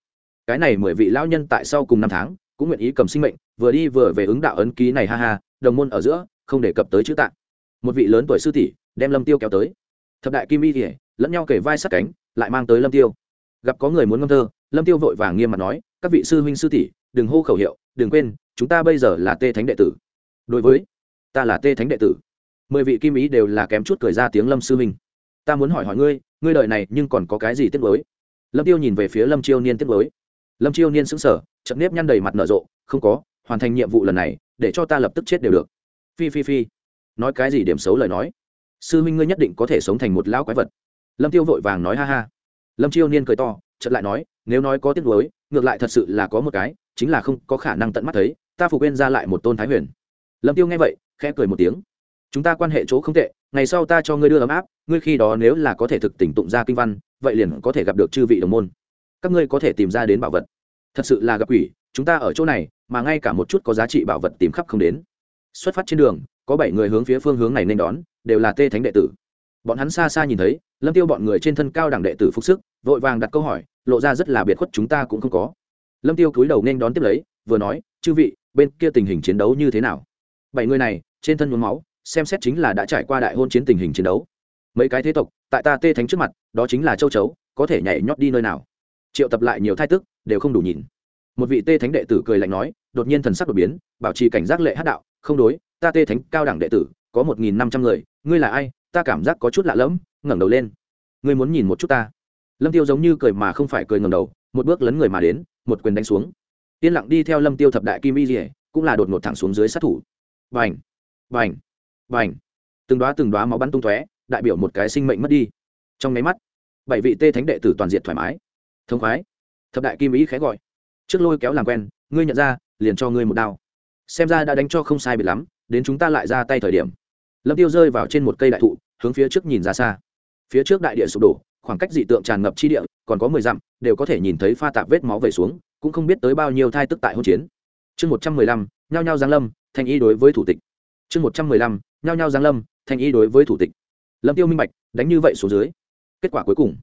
S1: Cái này mười vị lão nhân tại sau cùng năm tháng, cũng nguyện ý cầm sinh mệnh, vừa đi vừa về ứng đạo ấn ký này ha ha, đồng môn ở giữa, không đề cập tới chữ tạng. Một vị lớn tuổi sư tỷ, đem lâm tiêu kéo tới. Thập đại kim y ỉa lẫn nhau kể vai sát cánh, lại mang tới lâm tiêu. Gặp có người muốn ngâm thơ, lâm tiêu vội vàng nghiêm mặt nói các vị sư huynh sư tỷ, đừng hô khẩu hiệu, đừng quên, chúng ta bây giờ là tê thánh đệ tử. Đối với, ta là tê thánh đệ tử. Mười vị kim ý đều là kém chút cười ra tiếng lâm sư huynh. Ta muốn hỏi hỏi ngươi ngươi đợi này nhưng còn có cái gì tiếc mới lâm tiêu nhìn về phía lâm chiêu niên tiếc mới lâm chiêu niên sững sờ chậm nếp nhăn đầy mặt nở rộ, không có, hoàn thành nhiệm vụ lần này, để cho ta lập tức chết đều được. Phi phi phi. Nói cái gì điểm xấu lời nói? Sư huynh ngươi nhất định có thể sống thành một lão quái vật. Lâm tiêu vội vàng nói ha ha. Lâm chiêu niên cười to, chợt lại nói, nếu nói có tiếc nuối ngược lại thật sự là có một cái, chính là không có khả năng tận mắt thấy, ta phục quên ra lại một tôn thái huyền. Lâm tiêu nghe vậy, khẽ cười một tiếng. Chúng ta quan hệ chỗ không tệ, ngày sau ta cho ngươi đưa ấm áp, ngươi khi đó nếu là có thể thực tỉnh tụng ra kinh văn, vậy liền có thể gặp được chư vị đồng môn. Các ngươi có thể tìm ra đến bảo vật. Thật sự là gặp quỷ, chúng ta ở chỗ này, mà ngay cả một chút có giá trị bảo vật tìm khắp không đến. Xuất phát trên đường, có bảy người hướng phía phương hướng này nên đón, đều là tê thánh đệ tử bọn hắn xa xa nhìn thấy, lâm tiêu bọn người trên thân cao đẳng đệ tử phục sức, vội vàng đặt câu hỏi, lộ ra rất là biệt khuất chúng ta cũng không có. Lâm tiêu cúi đầu nên đón tiếp lấy, vừa nói, chư vị, bên kia tình hình chiến đấu như thế nào? Bảy người này, trên thân nhuốm máu, xem xét chính là đã trải qua đại hôn chiến tình hình chiến đấu. Mấy cái thế tộc, tại ta tê thánh trước mặt, đó chính là châu chấu, có thể nhảy nhót đi nơi nào? Triệu tập lại nhiều thai tức, đều không đủ nhìn. Một vị tê thánh đệ tử cười lạnh nói, đột nhiên thần sắc đột biến, bảo trì cảnh giác lệ hát đạo, không đối, ta tê thánh cao đẳng đệ tử, có một nghìn năm trăm người, ngươi là ai ta cảm giác có chút lạ lẫm, ngẩng đầu lên. Ngươi muốn nhìn một chút ta. Lâm tiêu giống như cười mà không phải cười ngẩng đầu, một bước lấn người mà đến, một quyền đánh xuống. Yên lặng đi theo lâm tiêu thập đại kim y dỉa cũng là đột ngột thẳng xuống dưới sát thủ. Bành! Bành! Bành! Từng đóa từng đóa máu bắn tung tóe, đại biểu một cái sinh mệnh mất đi. Trong máy mắt, bảy vị tê thánh đệ tử toàn diện thoải mái. Thông khoái. Thập đại kim ý khẽ gọi. Trước lôi kéo làm quen, ngươi nhận ra, liền cho ngươi một đao. Xem ra đã đánh cho không sai biệt lắm, đến chúng ta lại ra tay thời điểm lâm tiêu rơi vào trên một cây đại thụ, hướng phía trước nhìn ra xa. Phía trước đại địa sụp đổ, khoảng cách dị tượng tràn ngập chi địa, còn có mười dặm, đều có thể nhìn thấy pha tạp vết máu về xuống, cũng không biết tới bao nhiêu thai tức tại hôn chiến. Chương một trăm mười lăm, nhao nhao giáng lâm thanh y đối với thủ tịch. Chương một trăm mười lăm, nhao nhao giáng lâm thanh y đối với thủ tịch. Lâm tiêu minh bạch, đánh như vậy xuống dưới, kết quả cuối cùng,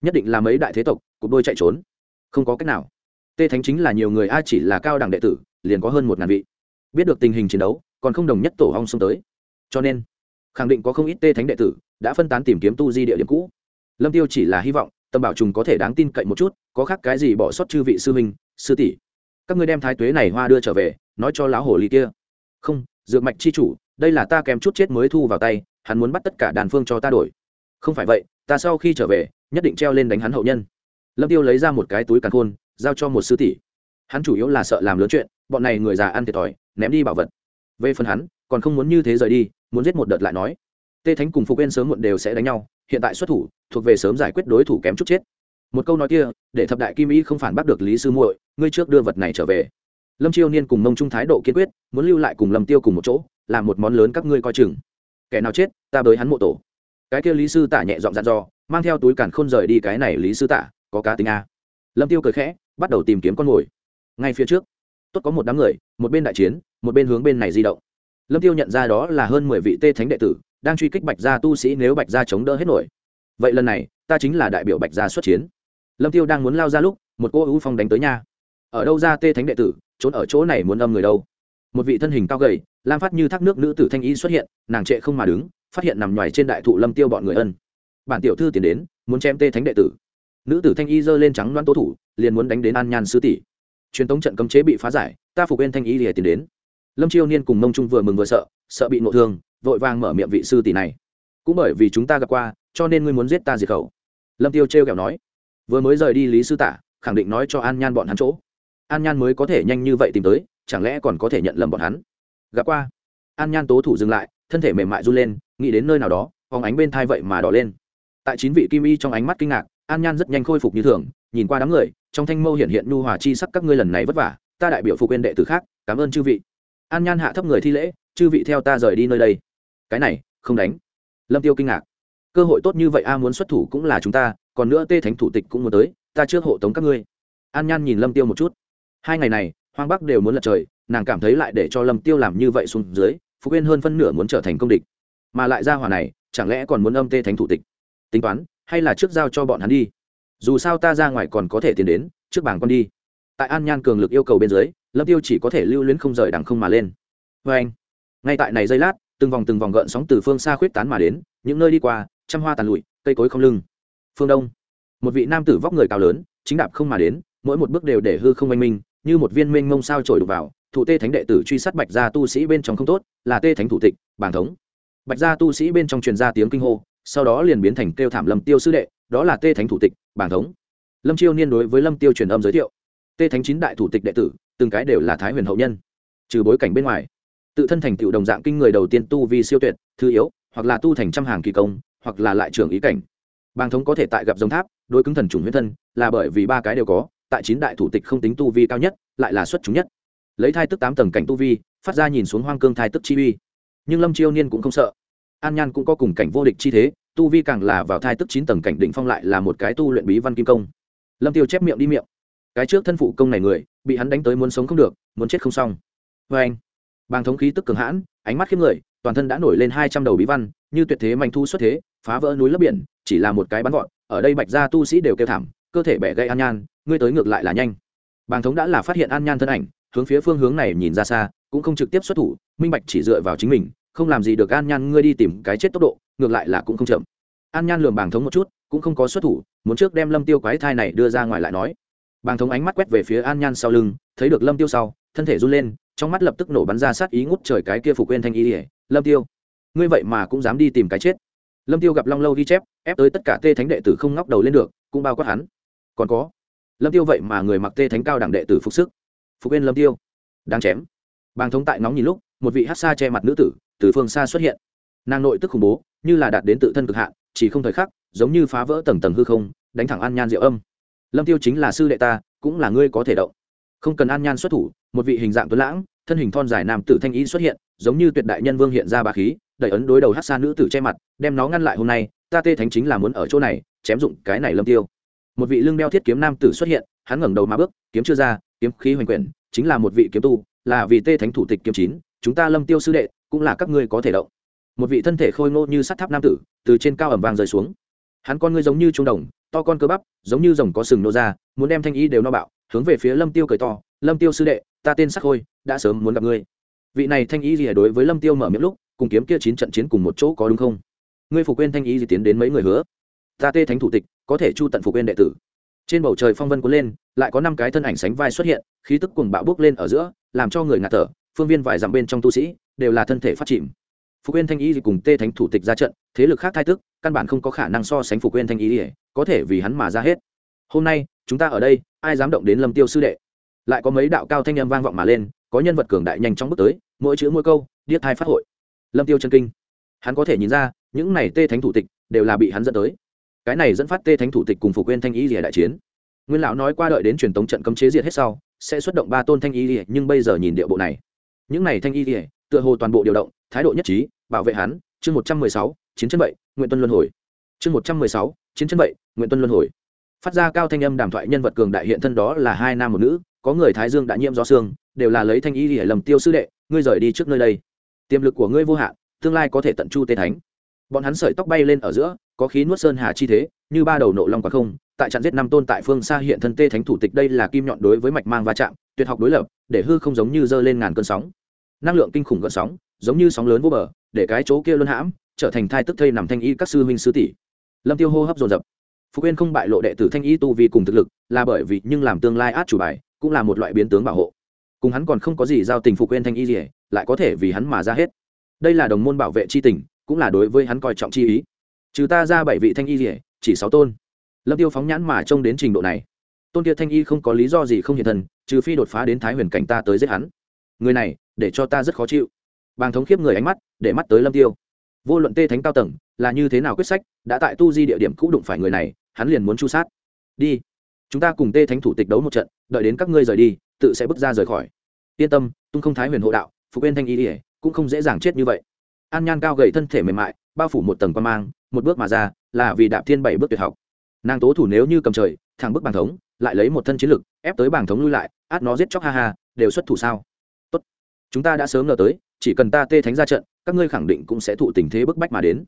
S1: nhất định là mấy đại thế tộc, cục đôi chạy trốn. Không có cách nào. Tê thánh chính là nhiều người ai chỉ là cao đẳng đệ tử, liền có hơn một ngàn vị. Biết được tình hình chiến đấu, còn không đồng nhất tổ hong xông tới cho nên, khẳng định có không ít tê thánh đệ tử đã phân tán tìm kiếm tu di địa điểm cũ. Lâm tiêu chỉ là hy vọng, tâm bảo trùng có thể đáng tin cậy một chút, có khác cái gì bỏ sót chư vị sư minh sư tỷ. Các ngươi đem thái tuế này hoa đưa trở về, nói cho lão hồ ly kia. Không, dược mạch chi chủ, đây là ta kèm chút chết mới thu vào tay, hắn muốn bắt tất cả đàn phương cho ta đổi. Không phải vậy, ta sau khi trở về, nhất định treo lên đánh hắn hậu nhân. Lâm tiêu lấy ra một cái túi càn khôn, giao cho một sư tỷ. Hắn chủ yếu là sợ làm lớn chuyện, bọn này người già ăn thiệt thòi, ném đi bảo vật. Về phần hắn, còn không muốn như thế rời đi muốn giết một đợt lại nói. Tê thánh cùng phục quên sớm muộn đều sẽ đánh nhau, hiện tại xuất thủ, thuộc về sớm giải quyết đối thủ kém chút chết. Một câu nói kia, để thập đại kim ý không phản bác được lý sư muội, ngươi trước đưa vật này trở về. Lâm chiêu niên cùng mông trung thái độ kiên quyết, muốn lưu lại cùng lâm tiêu cùng một chỗ, làm một món lớn các ngươi coi chừng. Kẻ nào chết, ta bới hắn mộ tổ. Cái kia lý sư tả nhẹ giọng dặn dò, mang theo túi càn khôn rời đi cái này lý sư tả, có cá tính a. Lâm tiêu cười khẽ, bắt đầu tìm kiếm con mồi. Ngay phía trước, tốt có một đám người, một bên đại chiến, một bên hướng bên này di động lâm tiêu nhận ra đó là hơn mười vị tê thánh đệ tử, đang truy kích bạch gia tu sĩ nếu bạch gia chống đỡ hết nổi. Vậy lần này, ta chính là đại biểu bạch gia xuất chiến. Lâm tiêu đang muốn lao ra lúc, một cô ưu phong đánh tới nha. Ở đâu ra tê thánh đệ tử, trốn ở chỗ này muốn âm người đâu? Một vị thân hình cao gầy, lam phát như thác nước nữ tử thanh y xuất hiện, nàng trệ không mà đứng, phát hiện nằm ngoài trên đại thụ lâm tiêu bọn người ân. Bản tiểu thư tiến đến, muốn chém tê thánh đệ tử. Nữ tử thanh y giơ lên trắng loan tố thủ, liền muốn đánh đến an nhàn sư tỷ. Truyền thống trận cấm chế bị phá giải, ta phục bên thanh y lìa tiến đến lâm chiêu niên cùng mông trung vừa mừng vừa sợ sợ bị ngộ thương, vội vàng mở miệng vị sư tỷ này. Cũng bởi vì chúng ta gặp qua, cho nên ngươi muốn giết ta diệt khẩu. Lâm tiêu trêu kẹo nói. Vừa mới rời đi lý sư tả, khẳng định nói cho an nhan bọn hắn chỗ. An nhan mới có thể nhanh như vậy tìm tới, chẳng lẽ còn có thể nhận lầm bọn hắn? Gặp qua. An nhan tố thủ dừng lại, thân thể mềm mại run lên, nghĩ đến nơi nào đó, phóng ánh bên thai vậy mà đỏ lên. Tại chín vị kim y trong ánh mắt kinh ngạc, an nhan rất nhanh khôi phục như thường, nhìn qua đám người, trong thanh mâu hiện hiện nhu hòa chi sắc các ngươi lần này vất vả, ta đại biểu phục quên đệ tử khác, cảm ơn chư vị an nhan hạ thấp người thi lễ, chư vị theo ta rời đi nơi đây. Cái này, không đánh. Lâm tiêu kinh ngạc. Cơ hội tốt như vậy a, muốn xuất thủ cũng là chúng ta, còn nữa tê thánh thủ tịch cũng muốn tới, ta trước hộ tống các ngươi. An nhan nhìn lâm tiêu một chút. Hai ngày này, hoang bắc đều muốn lật trời, nàng cảm thấy lại để cho lâm tiêu làm như vậy xuống dưới phục yên hơn phân nửa muốn trở thành công địch. Mà lại ra hòa này, chẳng lẽ còn muốn âm tê thánh thủ tịch? Tính toán, hay là trước giao cho bọn hắn đi? Dù sao ta ra ngoài còn có thể tiến đến, trước bảng con đi. Tại an nhan cường lực yêu cầu bên dưới lâm tiêu chỉ có thể lưu luyến không rời đằng không mà lên. Vê anh, ngay tại này giây lát, từng vòng từng vòng gợn sóng từ phương xa khuyết tán mà đến, những nơi đi qua, trăm hoa tàn lụi, cây cối không lưng. Phương đông, một vị nam tử vóc người cao lớn, chính đạp không mà đến, mỗi một bước đều để hư không oanh minh, như một viên minh mông sao trổi đục vào, thủ tê thánh đệ tử truy sát bạch gia tu sĩ bên trong không tốt, là tê thánh thủ tịch bảng thống. Bạch gia tu sĩ bên trong truyền ra tiếng kinh hô, sau đó liền biến thành kêu thảm lâm tiêu sư đệ, đó là tê thánh thủ tịch bảng thống. Lâm chiêu niên đối với lâm tiêu truyền âm giới thiệu, tê thánh chín đại thủ tịch đệ tử từng cái đều là thái huyền hậu nhân. Trừ bối cảnh bên ngoài, tự thân thành tựu đồng dạng kinh người đầu tiên tu vi siêu tuyệt thư yếu, hoặc là tu thành trăm hàng kỳ công, hoặc là lại trưởng ý cảnh. Bàng thống có thể tại gặp giống tháp, đối cứng thần chủng huyết thân, là bởi vì ba cái đều có, tại chín đại thủ tịch không tính tu vi cao nhất, lại là xuất chúng nhất. Lấy thai tức tám tầng cảnh tu vi, phát ra nhìn xuống hoang cương thai tức chi uy. Nhưng lâm chiêu niên cũng không sợ. An nhan cũng có cùng cảnh vô địch chi thế, tu vi càng là vào thai tức chín tầng cảnh định phong lại là một cái tu luyện bí văn kim công. Lâm tiêu chép miệng đi miệng. Cái trước thân phụ công này người bị hắn đánh tới muốn sống không được, muốn chết không xong. Vê anh, bàng thống khí tức cường hãn, ánh mắt khiếp người, toàn thân đã nổi lên hai trăm đầu bí văn, như tuyệt thế manh thu xuất thế, phá vỡ núi lấp biển, chỉ là một cái bắn gọn ở đây bạch gia tu sĩ đều kêu thảm, cơ thể bẻ gây an nhan, ngươi tới ngược lại là nhanh. Bàng thống đã là phát hiện an nhan thân ảnh, hướng phía phương hướng này nhìn ra xa, cũng không trực tiếp xuất thủ, minh bạch chỉ dựa vào chính mình, không làm gì được an nhan ngươi đi tìm cái chết tốc độ, ngược lại là cũng không chậm. An nhan lường bàng thống một chút, cũng không có xuất thủ, muốn trước đem lâm tiêu quái thai này đưa ra ngoài lại nói bàng thống ánh mắt quét về phía an nhan sau lưng, thấy được lâm tiêu sau, thân thể run lên, trong mắt lập tức nổ bắn ra sát ý ngút trời cái kia phục quên thanh ý ỉa lâm tiêu, ngươi vậy mà cũng dám đi tìm cái chết. Lâm tiêu gặp long lâu ghi chép, ép tới tất cả tê thánh đệ tử không ngóc đầu lên được, cũng bao quát hắn. Còn có, lâm tiêu vậy mà người mặc tê thánh cao đẳng đệ tử phục sức. Phục quên lâm tiêu đang chém. Bàng thống tại nóng nhìn lúc, một vị hát xa che mặt nữ tử, từ phương xa xuất hiện. Nàng nội tức khủng bố, như là đạt đến tự thân cực hạn, chỉ không thời khắc, giống như phá vỡ tầng tầng hư không, đánh thẳng an nhan diệu âm lâm tiêu chính là sư đệ ta, cũng là ngươi có thể động. Không cần an nhan xuất thủ, một vị hình dạng tuấn lãng, thân hình thon dài nam tử thanh ý xuất hiện, giống như tuyệt đại nhân vương hiện ra bà khí, đẩy ấn đối đầu hát xa nữ tử che mặt, đem nó ngăn lại hôm nay, ta tê thánh chính là muốn ở chỗ này, chém dụng cái này lâm tiêu. Một vị lưng đeo thiết kiếm nam tử xuất hiện, hắn ngẩng đầu mà bước, kiếm chưa ra, kiếm khí hoành quyển, chính là một vị kiếm tu, là vì tê thánh thủ tịch kiếm chín, chúng ta lâm tiêu sư đệ, cũng là các ngươi có thể động. Một vị thân thể khôi ngô như sắt tháp nam tử, từ trên cao ẩm vàng rơi xuống. Hắn con ngươi giống như trung đồng to con cơ bắp, giống như rồng có sừng nô ra, muốn đem thanh y đều no bạo, hướng về phía lâm tiêu cười to, lâm tiêu sư đệ, ta tên sắc khôi, đã sớm muốn gặp ngươi. Vị này thanh y gì đối với lâm tiêu mở miệng lúc, cùng kiếm kia chín trận chiến cùng một chỗ có đúng không? Ngươi phục quên thanh y gì tiến đến mấy người hứa? Ta tê thánh thủ tịch, có thể chu tận phục quên đệ tử. Trên bầu trời phong vân cuốn lên, lại có năm cái thân ảnh sánh vai xuất hiện, khí tức cùng bạo bước lên ở giữa, làm cho người ngạt thở, phương viên vài dặm bên trong tu sĩ, đều là thân thể phát chìm. Phục quên thanh ý cùng tê thánh thủ tịch ra trận, thế lực khác thai tức, căn bản không có khả năng so sánh phục quên thanh ý có thể vì hắn mà ra hết. Hôm nay, chúng ta ở đây, ai dám động đến lâm tiêu sư đệ? Lại có mấy đạo cao thanh âm vang vọng mà lên, có nhân vật cường đại nhanh chóng bước tới, mỗi chữ mỗi câu, điếc thai phát hội. Lâm tiêu chân kinh. Hắn có thể nhìn ra, những này tê thánh thủ tịch đều là bị hắn dẫn tới. Cái này dẫn phát tê thánh thủ tịch cùng phục quên thanh ý rìa đại chiến. Nguyên lão nói qua đợi đến truyền tống trận cấm chế diệt hết sau, sẽ xuất động ba tôn thanh ý rìa nhưng bây giờ nhìn địa bộ này. Những này thanh ý rìa tựa hồ toàn bộ điều động, thái độ nhất trí, bảo vệ hắn. Chương một trăm mười sáu, chiến chân vậy, nguyện tuân luân hồi. Chương một trăm mười sáu chiến chân vậy nguyện tuân luân hồi. Phát ra cao thanh âm đàm thoại nhân vật cường đại hiện thân đó là hai nam một nữ, có người thái dương đã nhiễm gió xương, đều là lấy thanh y để lầm tiêu sư đệ, ngươi rời đi trước nơi đây. Tiềm lực của ngươi vô hạn, tương lai có thể tận chu tê thánh. Bọn hắn sợi tóc bay lên ở giữa, có khí nuốt sơn hà chi thế, như ba đầu nộ long quả không, tại trận giết năm tôn tại phương xa hiện thân tê thánh thủ tịch đây là kim nhọn đối với mạch mang va chạm, tuyệt học đối lập, để hư không giống như dơ lên ngàn cơn sóng. Năng lượng kinh khủng gợn sóng, giống như sóng lớn vô bờ, để cái chỗ kia luân hãm, trở thành thai tức thây nằm thanh y các sư huynh sư tỷ lâm tiêu hô hấp dồn dập. Phục uyên không bại lộ đệ tử thanh y tu vi cùng thực lực, là bởi vì nhưng làm tương lai át chủ bài, cũng là một loại biến tướng bảo hộ. Cùng hắn còn không có gì giao tình phục uyên thanh y gì lại có thể vì hắn mà ra hết. Đây là đồng môn bảo vệ chi tình, cũng là đối với hắn coi trọng chi ý. Trừ ta ra bảy vị thanh y gì chỉ sáu tôn. Lâm tiêu phóng nhãn mà trông đến trình độ này. Tôn kia thanh y không có lý do gì không hiện thần trừ phi đột phá đến thái huyền cảnh ta tới giết hắn. Người này, để cho ta rất khó chịu. Bàng thống khiếp người ánh mắt, để mắt tới lâm tiêu. Vô luận tê thánh cao tầng là như thế nào quyết sách, đã tại tu di địa điểm cũ đụng phải người này, hắn liền muốn chu sát. Đi, chúng ta cùng tê thánh thủ tịch đấu một trận, đợi đến các ngươi rời đi, tự sẽ bước ra rời khỏi. Yên tâm, tung không thái huyền hộ đạo phục bên thanh y ỉa cũng không dễ dàng chết như vậy. An nhan cao gầy thân thể mềm mại, bao phủ một tầng quan mang, một bước mà ra, là vì đạp thiên bảy bước tuyệt học. Nàng tố thủ nếu như cầm trời, thẳng bước bàng thống, lại lấy một thân chiến lực, ép tới bàng thống lui lại, át nó giết chóc ha ha, đều xuất thủ sao? Tốt, chúng ta đã sớm ngờ tới, chỉ cần ta tê thánh ra trận, các ngươi khẳng định cũng sẽ thụ tình thế bức bách mà đến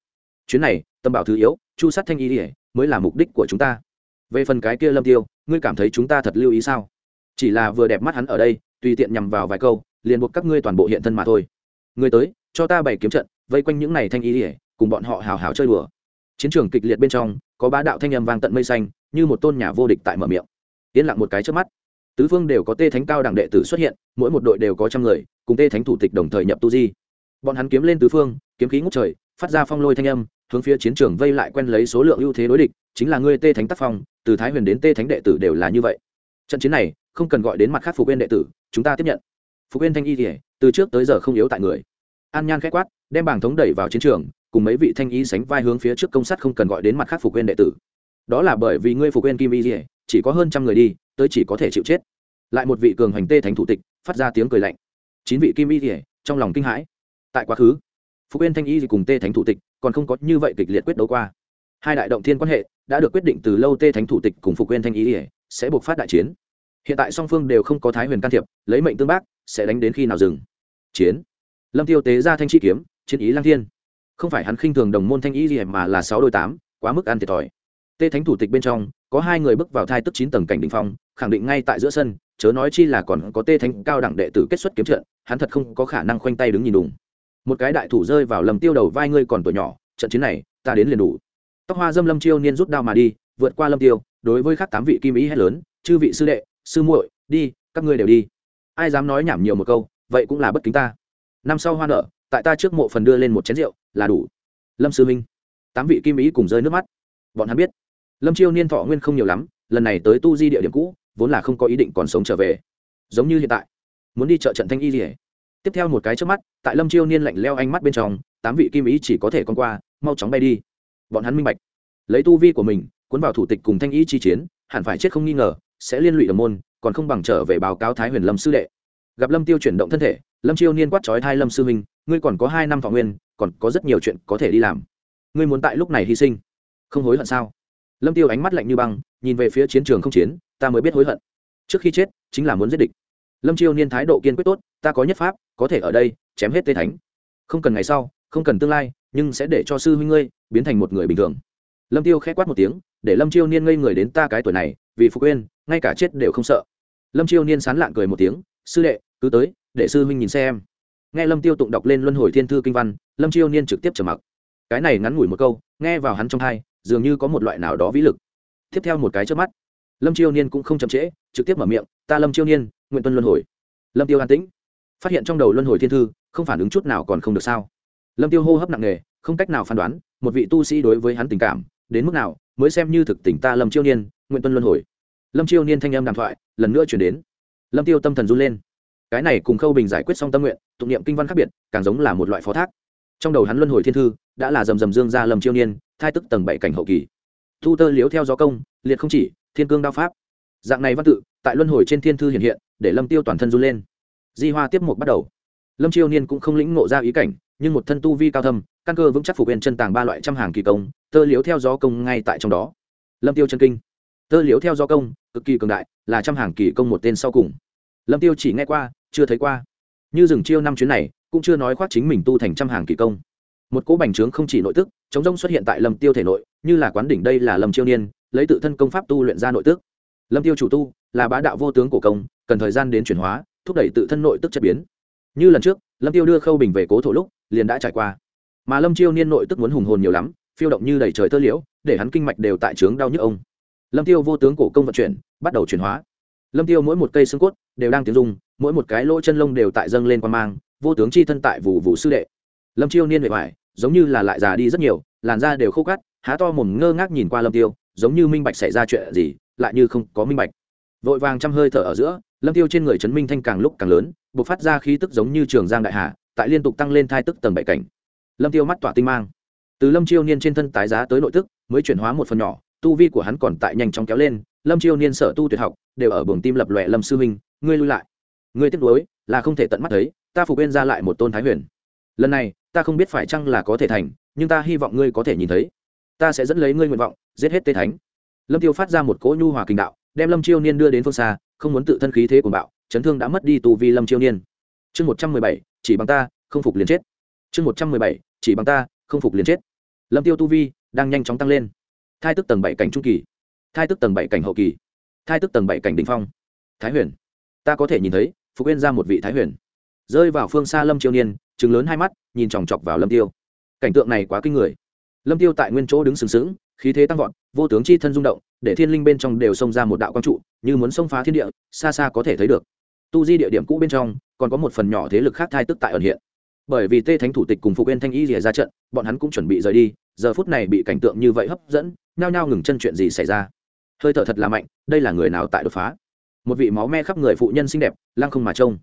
S1: chuyến này, tâm bảo thứ yếu, chu sát thanh y ỉa mới là mục đích của chúng ta. Về phần cái kia lâm tiêu, ngươi cảm thấy chúng ta thật lưu ý sao? Chỉ là vừa đẹp mắt hắn ở đây, tùy tiện nhằm vào vài câu, liền buộc các ngươi toàn bộ hiện thân mà thôi. Ngươi tới, cho ta bày kiếm trận, vây quanh những này thanh y ỉa cùng bọn họ hào hào chơi đùa. Chiến trường kịch liệt bên trong, có ba đạo thanh âm vang tận mây xanh, như một tôn nhà vô địch tại mở miệng. Yên lặng một cái trước mắt. Tứ phương đều có tê thánh cao đẳng đệ tử xuất hiện, mỗi một đội đều có trăm người, cùng tê thánh thủ tịch đồng thời nhập tu di. Bọn hắn kiếm lên tứ phương, kiếm khí ngút trời phát ra phong lôi thanh âm, hướng phía chiến trường vây lại quen lấy số lượng ưu thế đối địch, chính là ngươi tê thánh tác phong, từ thái huyền đến tê thánh đệ tử đều là như vậy. Trận chiến này, không cần gọi đến mặt khác phục viên đệ tử, chúng ta tiếp nhận. Phục viên thanh y thì từ trước tới giờ không yếu tại người. An nhan k h á c quát, đem bảng thống đẩy vào chiến trường, cùng mấy vị thanh y sánh vai hướng phía trước công sát không cần gọi đến mặt khác phục quên đệ tử. Đó là bởi vì ngươi phục quên kim y dỉa chỉ có hơn trăm người đi, tới chỉ có thể chịu chết. Lại một vị cường hành tê thánh thủ tịch, phát ra tiếng cười lạnh. Chín vị kim y dỉa trong lòng kinh hãi. Tại quá khứ phú quên thanh y cùng tê thánh thủ tịch, còn không có như vậy kịch liệt quyết đấu qua. Hai đại động thiên quan hệ đã được quyết định từ lâu tê thánh thủ tịch cùng phục quên thanh y sẽ buộc phát đại chiến. Hiện tại song phương đều không có thái huyền can thiệp, lấy mệnh tương bác, sẽ đánh đến khi nào dừng? Chiến. Lâm tiêu tế ra thanh chi kiếm, chiến ý lang thiên. Không phải hắn khinh thường đồng môn thanh ý gì mà là sáu đôi tám, quá mức ăn thiệt thòi. Tê thánh thủ tịch bên trong, có hai người bước vào thai tức chín tầng cảnh đ ỉ n h phong, khẳng định ngay tại giữa sân, chớ nói chi là còn có tê thánh cao đẳng đệ tử kết xuất kiếm trận, hắn thật không có khả năng khoanh tay đứng nhìn đùng một cái đại thủ rơi vào lầm tiêu đầu vai ngươi còn tuổi nhỏ, trận chiến này, ta đến liền đủ. Tóc hoa dâm lâm chiêu niên rút đao mà đi, vượt qua lâm tiêu, đối với các tám vị kim ý hét lớn, chư vị sư đệ, sư muội, đi, các ngươi đều đi. Ai dám nói nhảm nhiều một câu, vậy cũng là bất kính ta. Năm sau hoa nợ tại ta trước mộ phần đưa lên một chén rượu, là đủ. Lâm sư minh, tám vị kim ý cùng rơi nước mắt. Bọn hắn biết, lâm chiêu niên thọ nguyên không nhiều lắm, lần này tới tu di địa điểm cũ, vốn là không có ý định còn sống trở về. Giống như hiện tại, muốn đi chợ trận thanh y rỉa tiếp theo một cái trước mắt, tại lâm chiêu niên lạnh leo ánh mắt bên trong, tám vị kim ý chỉ có thể con qua, mau chóng bay đi. Bọn hắn minh bạch. Lấy tu vi của mình, cuốn vào thủ tịch cùng thanh ý chi chiến, hẳn phải chết không nghi ngờ, sẽ liên lụy đồng môn, còn không bằng trở về báo cáo thái huyền lâm sư đệ. Gặp lâm tiêu chuyển động thân thể, lâm chiêu niên quát trói thai lâm sư huynh, ngươi còn có hai năm thọ nguyên, còn có rất nhiều chuyện có thể đi làm. Ngươi muốn tại lúc này hy sinh, không hối hận sao? Lâm tiêu ánh mắt lạnh như băng, nhìn về phía chiến trường không chiến, ta mới biết hối hận. Trước khi chết, chính là muốn giết địch lâm chiêu niên thái độ kiên quyết tốt, ta có nhất pháp, có thể ở đây chém hết tê thánh. Không cần ngày sau, không cần tương lai, nhưng sẽ để cho sư huynh ngươi biến thành một người bình thường. Lâm tiêu khẽ quát một tiếng, để lâm chiêu niên ngây người đến ta cái tuổi này, vì phục quên, ngay cả chết đều không sợ. Lâm chiêu niên sán lạng cười một tiếng, sư đệ, cứ tới, để sư huynh nhìn xem. Nghe lâm tiêu tụng đọc lên luân hồi thiên thư kinh văn, lâm chiêu niên trực tiếp trở mặc. Cái này ngắn ngủi một câu, nghe vào hắn trong thai dường như có một loại nào đó vĩ lực. Tiếp theo một cái trước mắt, lâm chiêu niên cũng không chậm trễ, trực tiếp mở miệng, ta lâm chiêu niên nguyện tuân luân hồi. Lâm tiêu an tĩnh. Phát hiện trong đầu luân hồi thiên thư, không phản ứng chút nào còn không được sao? Lâm tiêu hô hấp nặng nề, không cách nào phán đoán, một vị tu sĩ đối với hắn tình cảm, đến mức nào, mới xem như thực tình ta lâm chiêu niên, nguyện tuân luân hồi. Lâm chiêu niên thanh âm đàm thoại, lần nữa chuyển đến. Lâm tiêu tâm thần run lên. Cái này cùng khâu bình giải quyết xong tâm nguyện, tụng niệm kinh văn khác biệt, càng giống là một loại phó thác. Trong đầu hắn luân hồi thiên thư, đã là rầm rầm dương ra lâm chiêu niên, thai tức tầng bảy cảnh hậu kỳ. Thu tơ liếu theo gió công, liệt không chỉ, thiên cương đao pháp. Dạng này văn tự, tại luân hồi trên thiên thư hiện hiện để lâm tiêu toàn thân run lên. Di hoa tiếp mục bắt đầu. Lâm chiêu niên cũng không lĩnh ngộ ra ý cảnh, nhưng một thân tu vi cao thâm, căn cơ vững chắc phục bên chân tàng ba loại trăm hàng kỳ công, tơ liếu theo gió công ngay tại trong đó. Lâm tiêu chân kinh. Tơ liếu theo gió công, cực kỳ cường đại, là trăm hàng kỳ công một tên sau cùng. Lâm tiêu chỉ nghe qua, chưa thấy qua. Như dừng chiêu năm chuyến này, cũng chưa nói khoác chính mình tu thành trăm hàng kỳ công. Một cỗ bành trướng không chỉ nội tức, chống rông xuất hiện tại lâm tiêu thể nội, như là quán đỉnh đây là lâm chiêu niên, lấy tự thân công pháp tu luyện ra nội tức lâm tiêu chủ tu, là bá đạo vô tướng cổ công, cần thời gian đến chuyển hóa, thúc đẩy tự thân nội tức chất biến. Như lần trước, lâm tiêu đưa khâu bình về cố thổ lúc, liền đã trải qua. Mà lâm chiêu niên nội tức muốn hùng hồn nhiều lắm, phiêu động như đầy trời tơ liễu, để hắn kinh mạch đều tại trướng đau nhức ông. Lâm tiêu vô tướng cổ công vận chuyển, bắt đầu chuyển hóa. Lâm tiêu mỗi một cây xương cốt đều đang tiếng dung mỗi một cái lỗ chân lông đều tại dâng lên quan mang, vô tướng chi thân tại vụ vụ sư đệ. Lâm chiêu niên bề ngoài, giống như là lại già đi rất nhiều, làn da đều khô cắt há to mồm ngơ ngác nhìn qua lâm tiêu giống như minh bạch xảy ra chuyện gì, lại như không có minh bạch. Vội vàng trăm hơi thở ở giữa, lâm tiêu trên người trấn minh thanh càng lúc càng lớn, bộc phát ra khí tức giống như trường giang đại hà, tại liên tục tăng lên thai tức tầng bảy cảnh. Lâm tiêu mắt tỏa tinh mang. Từ lâm chiêu niên trên thân tái giá tới nội tức, mới chuyển hóa một phần nhỏ, tu vi của hắn còn tại nhanh chóng kéo lên, lâm chiêu niên sở tu tuyệt học, đều ở buồng tim lập lòe lâm sư huynh ngươi lui lại. Ngươi tiếp nối là không thể tận mắt thấy, ta phục bên ra lại một tôn thái huyền. Lần này, ta không biết phải chăng là có thể thành, nhưng ta hy vọng ngươi có thể nhìn thấy ta sẽ dẫn lấy ngươi nguyện vọng, giết hết tê thánh. Lâm tiêu phát ra một cỗ nhu hòa kinh đạo, đem lâm chiêu niên đưa đến phương xa, không muốn tự thân khí thế của bạo, chấn thương đã mất đi tu vi lâm chiêu niên. Chương một trăm mười bảy, chỉ bằng ta, không phục liền chết. Chương một trăm mười bảy, chỉ bằng ta, không phục liền chết. Lâm tiêu tu vi đang nhanh chóng tăng lên. Thai tức tầng bảy cảnh trung kỳ, thai tức tầng bảy cảnh hậu kỳ, thai tức tầng bảy cảnh đình phong. Thái huyền, ta có thể nhìn thấy, phục yên ra một vị thái huyền. Rơi vào phương xa lâm chiêu niên chứng lớn hai mắt, nhìn chòng chọc vào lâm tiêu. Cảnh tượng này quá kinh người lâm tiêu tại nguyên chỗ đứng sừng sững, khí thế tăng vọt, vô tướng chi thân rung động, để thiên linh bên trong đều xông ra một đạo quang trụ, như muốn xông phá thiên địa, xa xa có thể thấy được. Tu di địa điểm cũ bên trong, còn có một phần nhỏ thế lực khác thai tức tại ẩn hiện. Bởi vì tê thánh thủ tịch cùng phục yên thanh y rìa ra trận, bọn hắn cũng chuẩn bị rời đi, giờ phút này bị cảnh tượng như vậy hấp dẫn, nhao nhao ngừng chân chuyện gì xảy ra. Hơi thở thật là mạnh, đây là người nào tại đột phá? Một vị máu me khắp người phụ nhân xinh đẹp lang không mà trông.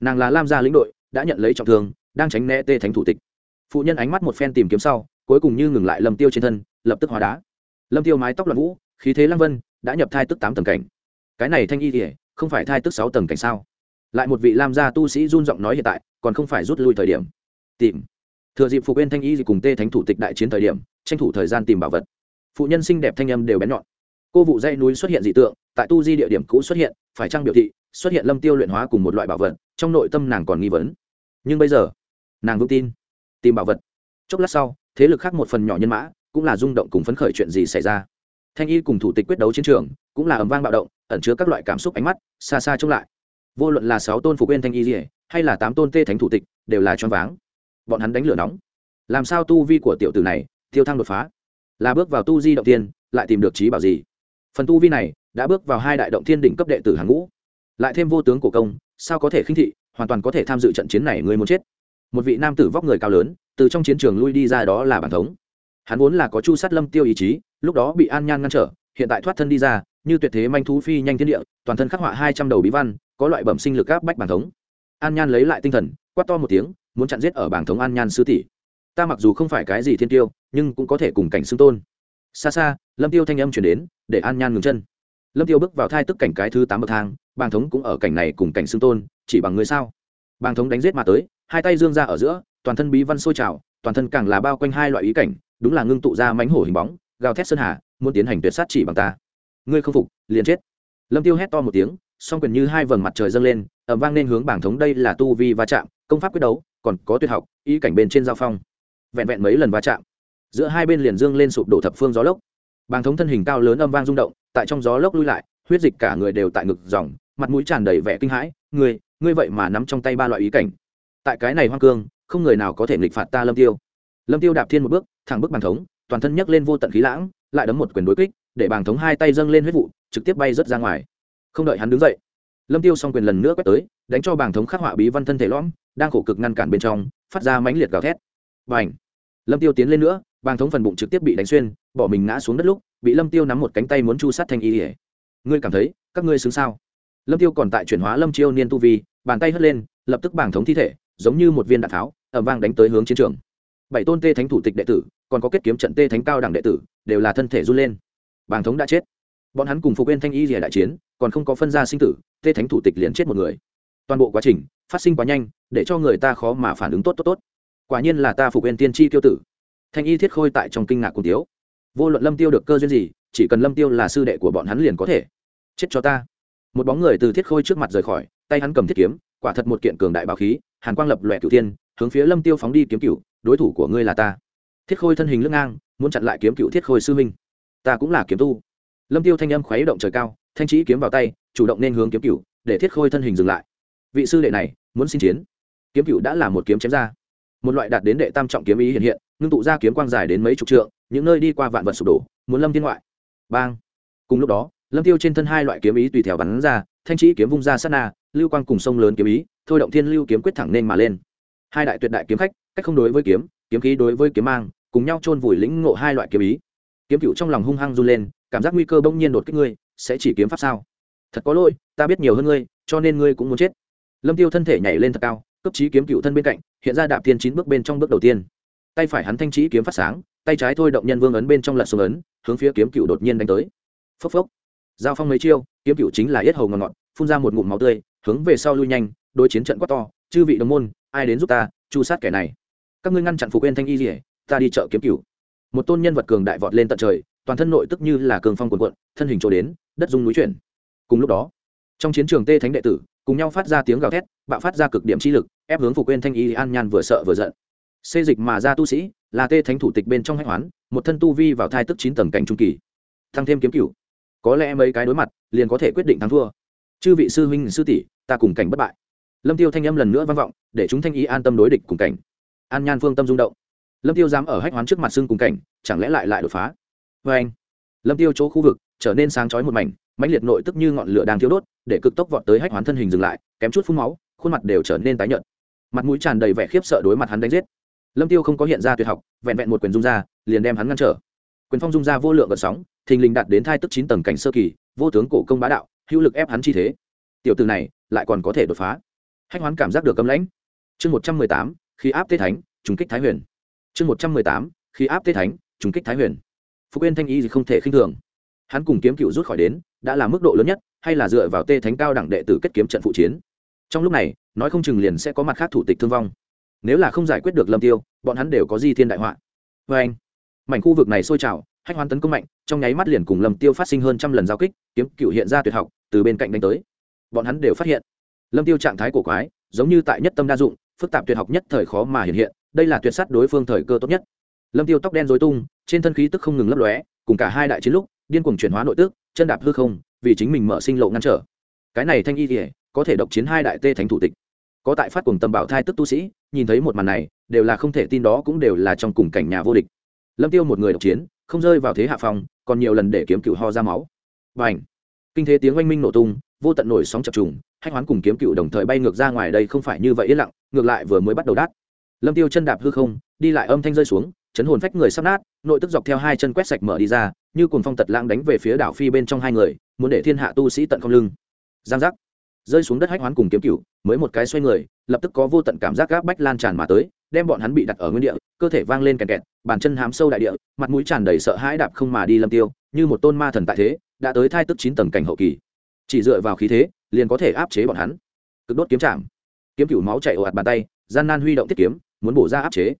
S1: Nàng là lam gia lĩnh đội, đã nhận lấy trọng thương, đang tránh né tê thánh thủ tịch. Phụ nhân ánh mắt một phen tìm kiếm sau cuối cùng như ngừng lại lâm tiêu trên thân, lập tức hóa đá. Lâm tiêu mái tóc loạn vũ, khí thế lăng vân, đã nhập thai tức tám tầng cảnh. Cái này thanh y thì không phải thai tức sáu tầng cảnh sao? Lại một vị lam gia tu sĩ run giọng nói hiện tại, còn không phải rút lui thời điểm. Tìm. Thừa dịp phục bên thanh y cùng tê thánh thủ tịch đại chiến thời điểm, tranh thủ thời gian tìm bảo vật. Phụ nhân xinh đẹp thanh âm đều bén nhọn. Cô vụ dây núi xuất hiện dị tượng, tại tu di địa điểm cũ xuất hiện, phải trang biểu thị, xuất hiện lâm tiêu luyện hóa cùng một loại bảo vật, trong nội tâm nàng còn nghi vấn. Nhưng bây giờ, nàng vững tin, tìm bảo vật. Chốc lát sau thế lực khác một phần nhỏ nhân mã, cũng là rung động cùng phấn khởi chuyện gì xảy ra. Thanh y cùng thủ tịch quyết đấu chiến trường, cũng là ầm vang bạo động, ẩn chứa các loại cảm xúc ánh mắt, xa xa trông lại. Vô luận là sáu tôn phục quên thanh y dỉa hay là tám tôn tê thánh thủ tịch, đều là choáng váng. Bọn hắn đánh lửa nóng. Làm sao tu vi của tiểu tử này tiêu thăng đột phá? Là bước vào tu di động tiên, lại tìm được trí bảo gì? Phần tu vi này, đã bước vào hai đại động thiên đỉnh cấp đệ tử hàng ngũ. Lại thêm vô tướng cổ công, sao có thể khinh thị, hoàn toàn có thể tham dự trận chiến này, người muốn chết một vị nam tử vóc người cao lớn, từ trong chiến trường lui đi ra đó là bản thống. Hắn vốn là có chu sát lâm tiêu ý chí, lúc đó bị an nhan ngăn trở, hiện tại thoát thân đi ra, như tuyệt thế manh thú phi nhanh thiên địa, toàn thân khắc họa hai trăm đầu bí văn, có loại bẩm sinh lực áp bách bản thống. An nhan lấy lại tinh thần, quát to một tiếng, muốn chặn giết ở bảng thống an nhan sư tỷ. Ta mặc dù không phải cái gì thiên tiêu, nhưng cũng có thể cùng cảnh xưng tôn. Xa xa, lâm tiêu thanh âm chuyển đến, để an nhan ngừng chân. Lâm tiêu bước vào thai tức cảnh cái thứ tám bậc thang bàng thống cũng ở cảnh này cùng cảnh xưng tôn, chỉ bằng người sao? Bàng thống đánh giết mà tới hai tay dương ra ở giữa, toàn thân bí văn sôi trào, toàn thân càng là bao quanh hai loại ý cảnh, đúng là ngưng tụ ra mánh hổ hình bóng, gào thét sơn hà, muốn tiến hành tuyệt sát chỉ bằng ta. Ngươi không phục, liền chết. Lâm tiêu hét to một tiếng, song quyền như hai vầng mặt trời dâng lên ẩm vang nên hướng bảng thống đây là tu vi va chạm, công pháp quyết đấu, còn có tuyệt học, ý cảnh bên trên giao phong. Vẹn vẹn mấy lần va chạm, giữa hai bên liền dương lên sụp đổ thập phương gió lốc. Bàng thống thân hình cao lớn âm vang rung động, tại trong gió lốc lui lại, huyết dịch cả người đều tại ngực dòng, mặt mũi tràn đầy vẻ kinh hãi, ngươi ngươi vậy mà nắm trong tay ba loại ý cảnh tại cái này hoang cương, không người nào có thể nghịch phạt ta lâm tiêu. Lâm tiêu đạp thiên một bước, thẳng bước bàng thống, toàn thân nhấc lên vô tận khí lãng, lại đấm một quyền đối kích, để bàng thống hai tay dâng lên huyết vụ, trực tiếp bay rớt ra ngoài. Không đợi hắn đứng dậy, lâm tiêu xong quyền lần nữa quét tới, đánh cho bàng thống khắc họa bí văn thân thể lõm, đang khổ cực ngăn cản bên trong, phát ra mãnh liệt gào thét. Và lâm tiêu tiến lên nữa bàng thống phần bụng trực tiếp bị đánh xuyên, bỏ mình ngã xuống đất lúc, bị lâm tiêu nắm một cánh tay muốn chu sát thanh y ỉa ngươi cảm thấy, các ngươi xứng sao? Lâm tiêu còn tại chuyển hóa lâm chiêu niên tu vi, bàn tay hất lên, lập tức bàng thống thi thể giống như một viên đạn tháo ẩm vang đánh tới hướng chiến trường. Bảy tôn tê thánh thủ tịch đệ tử, còn có kết kiếm trận tê thánh cao đẳng đệ tử, đều là thân thể run lên. Bàng thống đã chết. Bọn hắn cùng phục bên thanh y rìa đại chiến, còn không có phân ra sinh tử, tê thánh thủ tịch liền chết một người. Toàn bộ quá trình, phát sinh quá nhanh, để cho người ta khó mà phản ứng tốt tốt tốt. Quả nhiên là ta phục bên tiên tri tiêu tử. Thanh y thiết khôi tại trong kinh ngạc cùng tiếu. Vô luận lâm tiêu được cơ duyên gì, chỉ cần lâm tiêu là sư đệ của bọn hắn liền có thể. Chết cho ta. Một bóng người từ thiết khôi trước mặt rời khỏi, tay hắn cầm thiết kiếm quả thật một kiện cường đại báo khí, hàn quang lập lòe cửu tiên hướng phía lâm tiêu phóng đi kiếm cửu, đối thủ của ngươi là ta. Thiết khôi thân hình lưng ngang, muốn chặn lại kiếm cửu thiết khôi sư minh ta cũng là kiếm tu. Lâm tiêu thanh âm khuấy động trời cao, thanh trí kiếm vào tay, chủ động nên hướng kiếm cửu, để thiết khôi thân hình dừng lại. Vị sư đệ này, muốn xin chiến. Kiếm cửu đã là một kiếm chém ra. Một loại đạt đến đệ tam trọng kiếm ý hiện hiện, ngưng tụ ra kiếm quang dài đến mấy chục trượng, những nơi đi qua vạn vật sụp đổ, muốn lâm thiên ngoại. Bang. Cùng lúc đó, lâm tiêu trên thân hai loại kiếm ý tùy theo bắn ra thanh trí kiếm vung ra sát na, lưu quang cùng sông lớn kiếm ý, thôi động thiên lưu kiếm quyết thẳng nên mà lên. Hai đại tuyệt đại kiếm khách, cách không đối với kiếm kiếm khí đối với kiếm mang, cùng nhau chôn vùi lĩnh ngộ hai loại kiếm ý. Kiếm cựu trong lòng hung hăng run lên, cảm giác nguy cơ bỗng nhiên đột kích ngươi, sẽ chỉ kiếm pháp sao? Thật có lỗi, ta biết nhiều hơn ngươi, cho nên ngươi cũng muốn chết. Lâm tiêu thân thể nhảy lên thật cao, cấp trí kiếm cựu thân bên cạnh, hiện ra đạp tiên chín bước bên trong bước đầu tiên. Tay phải hắn thanh trí kiếm phát sáng, tay trái thôi động nhân vương ấn bên trong lật xuống ấn, hướng phía kiếm cựu đột nhiên đánh tới. Phốc phốc. Giao phong mấy chiêu kiếm cựu chính là yết hầu ngọt ngọt, phun ra một ngụm máu tươi, hướng về sau lui nhanh, đối chiến trận quát to, chư vị đồng môn, ai đến giúp ta chu sát kẻ này? Các ngươi ngăn chặn phục quên thanh y rỉa ta đi chợ kiếm cựu. Một tôn nhân vật cường đại vọt lên tận trời, toàn thân nội tức như là cường phong cuồn cuộn, thân hình trổ đến, đất dung núi chuyển. Cùng lúc đó, trong chiến trường tê thánh đệ tử, cùng nhau phát ra tiếng gào thét, bạo phát ra cực điểm chi lực, ép hướng phục quên thanh y an nhan vừa sợ vừa giận. Xê dịch mà ra tu sĩ, là tê thánh thủ tịch bên trong hách hoán, một thân tu vi vào thai tức chín tầng cảnh trung kỳ. Thăng thêm kiếm cựu có lẽ mấy cái đối mặt liền có thể quyết định thắng thua. Chư vị sư huynh, sư tỷ, ta cùng cảnh bất bại. Lâm tiêu thanh âm lần nữa vang vọng, để chúng thanh ý an tâm đối địch cùng cảnh. An nhan phương tâm rung động. Lâm tiêu dám ở hách hoán trước mặt xương cùng cảnh, chẳng lẽ lại lại đột phá? Vê anh. Lâm tiêu chỗ khu vực, trở nên sáng chói một mảnh, mãnh liệt nội tức như ngọn lửa đang thiêu đốt, để cực tốc vọt tới hách hoán thân hình dừng lại, kém chút phun máu, khuôn mặt đều trở nên tái nhợt. Mặt mũi tràn đầy vẻ khiếp sợ đối mặt hắn đánh giết. Lâm tiêu không có hiện ra tuyệt học, vẹn vẹn một quyền dung ra, liền đem hắn ngăn trở. Quyền phong dung ra vô lượng gợn sóng thình lình đạt đến thai tức chín tầng cảnh sơ kỳ, vô tướng cổ công bá đạo, hữu lực ép hắn chi thế. Tiểu từ này, lại còn có thể đột phá. Hách hoán cảm giác được cấm lãnh. Chương một trăm mười tám, khi áp tế thánh, trùng kích thái huyền. Chương một trăm mười tám, khi áp tê thánh, trùng kích thái huyền. Phục yên thanh y thì không thể khinh thường. Hắn cùng kiếm cựu rút khỏi đến, đã là mức độ lớn nhất, hay là dựa vào tê thánh cao đẳng đệ tử kết kiếm trận phụ chiến. Trong lúc này, nói không chừng liền sẽ có mặt khác thủ tịch thương vong. Nếu là không giải quyết được lâm tiêu, bọn hắn đều có di thiên đại họa. Vê anh, mảnh khu vực này sôi trào hách hoan tấn công mạnh, trong nháy mắt liền cùng lâm tiêu phát sinh hơn trăm lần giao kích, kiếm cựu hiện ra tuyệt học, từ bên cạnh đánh tới. Bọn hắn đều phát hiện, lâm tiêu trạng thái cổ quái, giống như tại nhất tâm đa dụng, phức tạp tuyệt học nhất thời khó mà hiện hiện, đây là tuyệt sắt đối phương thời cơ tốt nhất. Lâm tiêu tóc đen rối tung, trên thân khí tức không ngừng lấp lóe, cùng cả hai đại chiến lúc, điên cuồng chuyển hóa nội tức, chân đạp hư không, vì chính mình mở sinh lộ ngăn trở. Cái này thanh y thì có thể độc chiến hai đại tê thánh thủ tịch. Có tại phát cùng tâm bảo thai tức tu sĩ, nhìn thấy một màn này, đều là không thể tin đó cũng đều là trong cùng cảnh nhà vô địch. Lâm tiêu một người độc chiến không rơi vào thế hạ phong, còn nhiều lần để kiếm cựu ho ra máu. Và ảnh kinh thế tiếng oanh minh nổ tung, vô tận nổi sóng chập trùng, hách hoán cùng kiếm cựu đồng thời bay ngược ra ngoài đây không phải như vậy yên lặng, ngược lại vừa mới bắt đầu đát. Lâm tiêu chân đạp hư không, đi lại âm thanh rơi xuống, chấn hồn phách người sắp nát, nội tức dọc theo hai chân quét sạch mở đi ra, như cùng phong tật lãng đánh về phía đảo phi bên trong hai người, muốn để thiên hạ tu sĩ tận không lưng. Giang giác! Rơi xuống đất hách hoán cùng kiếm cựu mới một cái xoay người, lập tức có vô tận cảm giác gáp bách lan tràn mà tới, đem bọn hắn bị đặt ở nguyên địa cơ thể vang lên kẹt kẹt, bàn chân hám sâu đại địa, mặt mũi tràn đầy sợ hãi đạp không mà đi lâm tiêu, như một tôn ma thần tại thế, đã tới thai tức chín tầng cảnh hậu kỳ. Chỉ dựa vào khí thế, liền có thể áp chế bọn hắn. Cực đốt kiếm chạm. Kiếm cửu máu chạy ồ ạt bàn tay, gian nan huy động tiết kiếm, muốn bổ ra áp chế.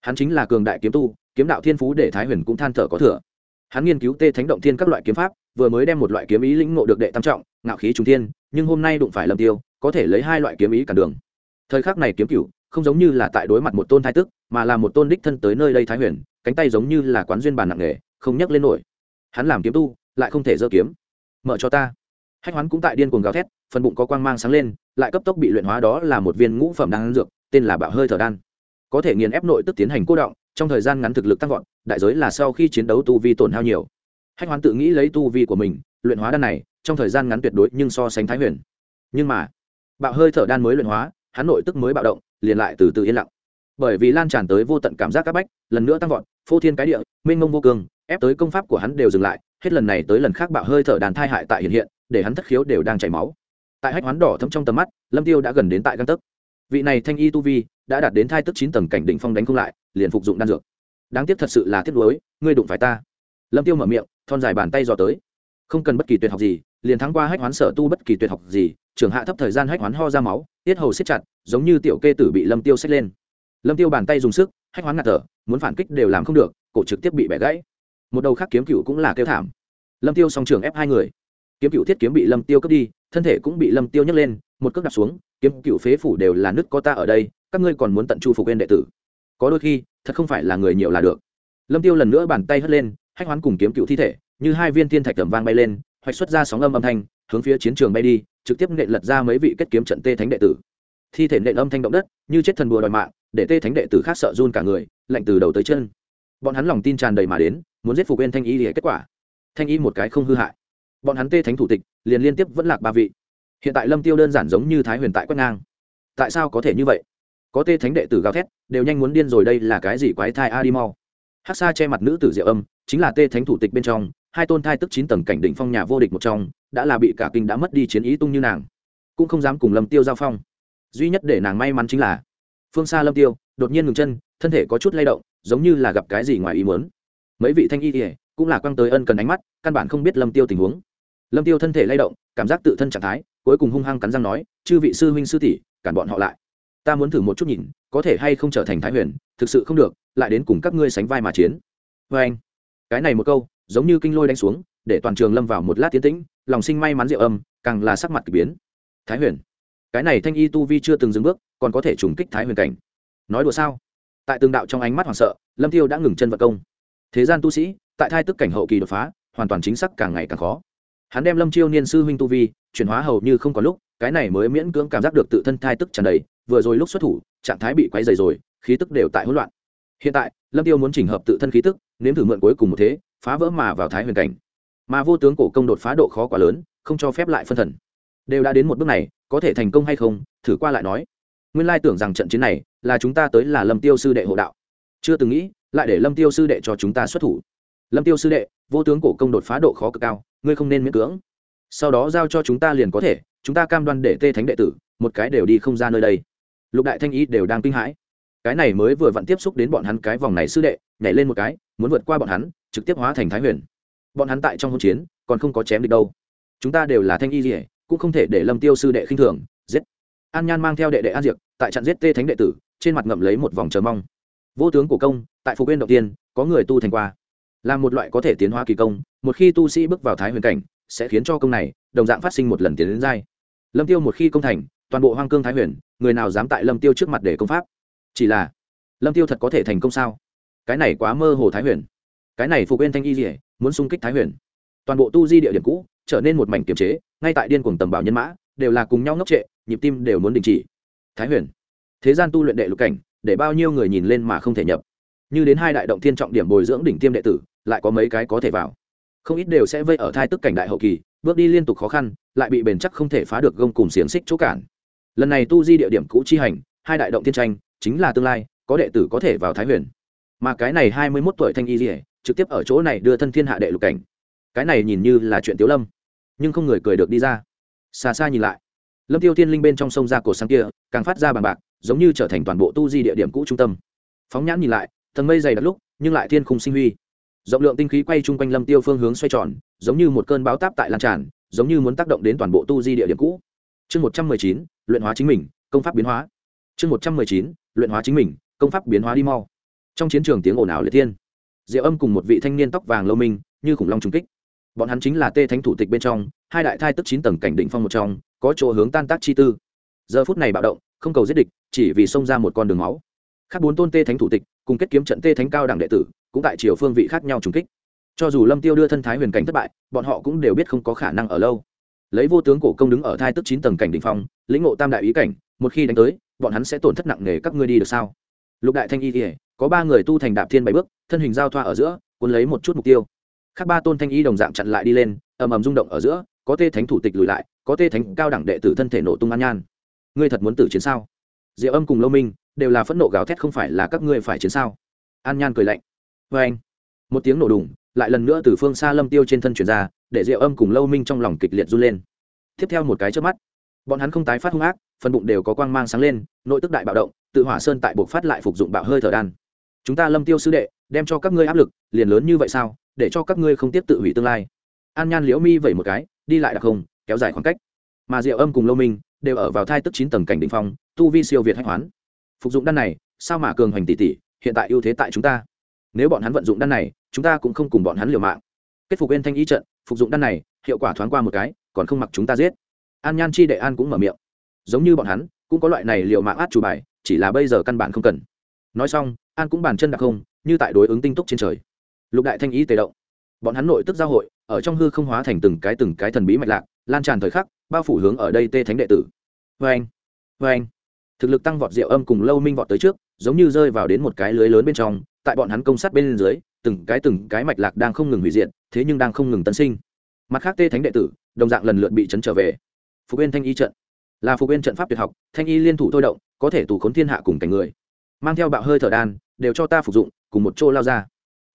S1: Hắn chính là cường đại kiếm tu, kiếm đạo thiên phú để thái huyền cũng than thở có thừa. Hắn nghiên cứu tê thánh động thiên các loại kiếm pháp, vừa mới đem một loại kiếm ý lĩnh ngộ được đệ tam trọng, ngạo khí trung thiên, nhưng hôm nay đụng phải lâm tiêu, có thể lấy hai loại kiếm ý cản đường. Thời khắc này kiếm cửu, không giống như là tại đối mặt một tôn thái tức mà là một tôn đích thân tới nơi đây thái huyền, cánh tay giống như là quán duyên bàn nặng nghề không nhấc lên nổi. Hắn làm kiếm tu, lại không thể giơ kiếm. Mở cho ta. Hách hoán cũng tại điên cuồng gào thét, phần bụng có quang mang sáng lên, lại cấp tốc bị luyện hóa đó là một viên ngũ phẩm đan dược, tên là bạo hơi thở đan. Có thể nghiền ép nội tức tiến hành cố động, trong thời gian ngắn thực lực tăng vọt, đại giới là sau khi chiến đấu tu vi tổn hao nhiều. Hách hoán tự nghĩ lấy tu vi của mình, luyện hóa đan này, trong thời gian ngắn tuyệt đối nhưng so sánh thái huyền. Nhưng mà, bạo hơi thở đan mới luyện hóa, hắn nội tức mới bạo động, liền lại từ từ yên lặng bởi vì lan tràn tới vô tận cảm giác các bách, lần nữa tăng vọt, phô thiên cái địa, mênh mông vô cường, ép tới công pháp của hắn đều dừng lại, hết lần này tới lần khác bạo hơi thở đàn thai hại tại hiện hiện, để hắn thất khiếu đều đang chảy máu. Tại hách hoán đỏ thấm trong tầm mắt, lâm tiêu đã gần đến tại găng tấc. Vị này thanh y tu vi đã đạt đến thai tức chín tầng cảnh đỉnh phong đánh không lại, liền phục dụng đan dược. Đáng tiếc thật sự là tiếc nuối, ngươi đụng phải ta. Lâm tiêu mở miệng, thon dài bàn tay dò tới. Không cần bất kỳ tuyệt học gì, liền thắng qua hách hoán sở tu bất kỳ tuyệt học gì trường hạ thấp thời gian hách hoán ho ra máu, tiết hầu siết chặt, giống như tiểu kê tử bị lâm tiêu xách lên lâm tiêu bàn tay dùng sức, hách hoán ngạt thở, muốn phản kích đều làm không được, cổ trực tiếp bị bẻ gãy. Một đầu khác kiếm cựu cũng là kêu thảm. Lâm tiêu song trường ép hai người. Kiếm cựu thiết kiếm bị lâm tiêu cướp đi, thân thể cũng bị lâm tiêu nhấc lên, một cước đặt xuống, kiếm cựu phế phủ đều là nứt có ta ở đây, các ngươi còn muốn tận chu phục quên đệ tử. Có đôi khi, thật không phải là người nhiều là được. Lâm tiêu lần nữa bàn tay hất lên, hách hoán cùng kiếm cựu thi thể, như hai viên thiên thạch tầm vang bay lên, hoạch xuất ra sóng âm âm thanh, hướng phía chiến trường bay đi, trực tiếp nện lật ra mấy vị kết kiếm trận tê thánh đệ tử. Thi thể nện âm thanh động đất, như chết thần bùa đòi mạng để tê thánh đệ tử khác sợ run cả người, lạnh từ đầu tới chân. Bọn hắn lòng tin tràn đầy mà đến, muốn giết phục yên thanh y để kết quả. Thanh y một cái không hư hại. Bọn hắn tê thánh thủ tịch, liền liên tiếp vẫn lạc ba vị. Hiện tại lâm tiêu đơn giản giống như thái huyền tại quét ngang. Tại sao có thể như vậy? Có tê thánh đệ tử gào thét, đều nhanh muốn điên rồi đây là cái gì quái thai a đi mau. Hát xa che mặt nữ tử diệu âm, chính là tê thánh thủ tịch bên trong, hai tôn thai tức chín tầng cảnh đỉnh phong nhà vô địch một trong, đã là bị cả kinh đã mất đi chiến ý tung như nàng. Cũng không dám cùng lâm tiêu giao phong. Duy nhất để nàng may mắn chính là phương xa lâm tiêu, đột nhiên ngừng chân, thân thể có chút lay động, giống như là gặp cái gì ngoài ý muốn. Mấy vị thanh y thì cũng là quăng tới ân cần ánh mắt, căn bản không biết lâm tiêu tình huống. Lâm tiêu thân thể lay động, cảm giác tự thân trạng thái, cuối cùng hung hăng cắn răng nói, chư vị sư huynh sư tỷ, cản bọn họ lại. Ta muốn thử một chút nhìn, có thể hay không trở thành thái huyền, thực sự không được, lại đến cùng các ngươi sánh vai mà chiến. Với anh, cái này một câu, giống như kinh lôi đánh xuống, để toàn trường lâm vào một lát tiến tĩnh, lòng sinh may mắn diệu âm, càng là sắc mặt kỳ biến. Thái huyền cái này thanh y tu vi chưa từng dừng bước, còn có thể trùng kích thái huyền cảnh. Nói đùa sao? Tại từng đạo trong ánh mắt hoảng sợ, lâm tiêu đã ngừng chân vận công. Thế gian tu sĩ, tại thai tức cảnh hậu kỳ đột phá, hoàn toàn chính xác càng ngày càng khó. Hắn đem lâm chiêu niên sư huynh tu vi chuyển hóa hầu như không có lúc, cái này mới miễn cưỡng cảm giác được tự thân thai tức tràn đầy, vừa rồi lúc xuất thủ, trạng thái bị quay dày rồi, khí tức đều tại hỗn loạn. Hiện tại, lâm tiêu muốn chỉnh hợp tự thân khí tức, nếm thử mượn cuối cùng một thế, phá vỡ mà vào thái huyền cảnh. Mà vô tướng cổ công đột phá độ khó quá lớn, không cho phép lại phân thần đều đã đến một bước này, có thể thành công hay không, thử qua lại nói. Nguyên lai tưởng rằng trận chiến này là chúng ta tới là lâm tiêu sư đệ hộ đạo. Chưa từng nghĩ, lại để lâm tiêu sư đệ cho chúng ta xuất thủ. Lâm tiêu sư đệ, vô tướng cổ công đột phá độ khó cực cao, ngươi không nên miễn cưỡng. Sau đó giao cho chúng ta liền có thể, chúng ta cam đoan để tê thánh đệ tử, một cái đều đi không ra nơi đây. Lục đại thanh ý đều đang kinh hãi. Cái này mới vừa vặn tiếp xúc đến bọn hắn cái vòng này sư đệ, nhảy lên một cái, muốn vượt qua bọn hắn, trực tiếp hóa thành thái huyền. Bọn hắn tại trong hỗn chiến, còn không có chém được đâu. Chúng ta đều là thanh y rỉa cũng không thể để lâm tiêu sư đệ khinh thường, giết. An nhan mang theo đệ đệ an diệp tại trận giết tê thánh đệ tử, trên mặt ngậm lấy một vòng chờ mong. Vô tướng của công, tại phục viên đầu tiên, có người tu thành qua. Là một loại có thể tiến hóa kỳ công, một khi tu sĩ bước vào thái huyền cảnh, sẽ khiến cho công này, đồng dạng phát sinh một lần tiến đến giai. Lâm tiêu một khi công thành, toàn bộ hoang cương thái huyền, người nào dám tại lâm tiêu trước mặt để công pháp? Chỉ là, lâm tiêu thật có thể thành công sao? Cái này quá mơ hồ thái huyền. Cái này phục bên thanh y dỉa muốn xung kích thái huyền toàn bộ tu di địa điểm cũ, trở nên một mảnh kiềm chế, ngay tại điên cuồng tầm bảo nhân mã, đều là cùng nhau ngốc trệ, nhịp tim đều muốn đình chỉ. Thái huyền, thế gian tu luyện đệ lục cảnh, để bao nhiêu người nhìn lên mà không thể nhập. Như đến hai đại động thiên trọng điểm bồi dưỡng đỉnh tiêm đệ tử, lại có mấy cái có thể vào. Không ít đều sẽ vây ở thai tức cảnh đại hậu kỳ, bước đi liên tục khó khăn, lại bị bền chắc không thể phá được gông cùng xiềng xích chỗ cản. Lần này tu di địa điểm cũ chi hành, hai đại động thiên tranh, chính là tương lai, có đệ tử có thể vào thái huyền. Mà cái này hai mươi mốt tuổi thanh y dỉa trực tiếp ở chỗ này đưa thân thiên hạ đệ lục cảnh cái này nhìn như là chuyện tiếu lâm, nhưng không người cười được đi ra. Xa xa nhìn lại, lâm tiêu tiên linh bên trong sông ra cổ sáng kia, càng phát ra bằng bạc, giống như trở thành toàn bộ tu di địa điểm cũ trung tâm. Phóng nhãn nhìn lại tầng mây dày đặc lúc, nhưng lại thiên khung sinh huy. Rộng lượng tinh khí quay chung quanh lâm tiêu phương hướng xoay tròn, giống như một cơn báo táp tại lan tràn, giống như muốn tác động đến toàn bộ tu di địa điểm cũ. Chương một trăm mười chín, luyện hóa chính mình, công pháp biến hóa. Chương một trăm mười chín, luyện hóa chính mình, công pháp biến hóa đi mau. Trong chiến trường tiếng ồn ào liệt thiên. Diệu âm cùng một vị thanh niên tóc vàng lâu minh, như khủng long trùng kích bọn hắn chính là tê thánh thủ tịch bên trong, hai đại thai tức chín tầng cảnh định phong một trong, có chỗ hướng tan tác chi tư. Giờ phút này bạo động, không cầu giết địch, chỉ vì xông ra một con đường máu. Khác bốn tôn tê thánh thủ tịch, cùng kết kiếm trận tê thánh cao đẳng đệ tử, cũng tại chiều phương vị khác nhau trùng kích. Cho dù lâm tiêu đưa thân thái huyền cảnh thất bại, bọn họ cũng đều biết không có khả năng ở lâu. Lấy vô tướng cổ công đứng ở thai tức chín tầng cảnh đỉnh phong, lĩnh ngộ tam đại ý cảnh, một khi đánh tới, bọn hắn sẽ tổn thất nặng nề các ngươi đi được sao? Lục đại thanh y thì có ba người tu thành đạp thiên bảy bước, thân hình giao thoa ở giữa, cuốn lấy một chút mục tiêu khác ba tôn thanh y đồng dạng chặn lại đi lên, ầm ầm rung động ở giữa, có tê thánh thủ tịch lùi lại, có tê thánh cao đẳng đệ tử thân thể nổ tung an nhan. Ngươi thật muốn tử chiến sao? Diệu âm cùng lâu minh đều là phẫn nộ gào thét không phải là các ngươi phải chiến sao? An nhan cười lạnh. Vê anh. Một tiếng nổ đùng, lại lần nữa từ phương xa lâm tiêu trên thân chuyển ra, để diệu âm cùng lâu minh trong lòng kịch liệt run lên. Tiếp theo một cái trước mắt, bọn hắn không tái phát hung ác, phần bụng đều có quang mang sáng lên, nội tức đại bạo động, tự hỏa sơn tại buộc phát lại phục dụng bạo hơi thở đan. Chúng ta lâm tiêu sứ đệ, đem cho các ngươi áp lực, liền lớn như vậy sao? Để cho các ngươi không tiếp tự hủy tương lai. An nhan liễu mi vẩy một cái, đi lại đặc không kéo dài khoảng cách. Mà diệu âm cùng lâu minh đều ở vào thai tức chín tầng cảnh đ ỉ n h phong, tu vi siêu việt hách hoán. Phục dụng đan này, sao mà cường hoành tỷ tỷ hiện tại ưu thế tại chúng ta. Nếu bọn hắn vận dụng đan này, chúng ta cũng không cùng bọn hắn liều mạng. Kết phục bên thanh ý trận, phục dụng đan này, hiệu quả thoáng qua một cái, còn không mặc chúng ta giết. An nhan chi đệ an cũng mở miệng. Giống như bọn hắn, cũng có loại này liều mạng át chủ bài, chỉ là bây giờ căn bản không cần. Nói xong, an cũng bàn chân đặc không như tại đối ứng tinh túc trên trời lục đại thanh ý tề động. Bọn hắn nội tức giao hội, ở trong hư không hóa thành từng cái từng cái thần bí mạch lạc, lan tràn thời khắc, bao phủ hướng ở đây tê thánh đệ tử. Vê anh vê anh thực lực tăng vọt diệu âm cùng lâu minh vọt tới trước, giống như rơi vào đến một cái lưới lớn bên trong, tại bọn hắn công sát bên dưới, từng cái từng cái mạch lạc đang không ngừng hủy diệt, thế nhưng đang không ngừng tân sinh. Mặt khác tê thánh đệ tử, đồng dạng lần lượt bị chấn trở về. Phục bên thanh y trận. Là phục bên trận pháp tuyệt học, thanh y liên thủ thôi động, có thể tù khốn thiên hạ cùng cảnh người. Mang theo bạo hơi thở đan, đều cho ta phục dụng, cùng một chỗ lao ra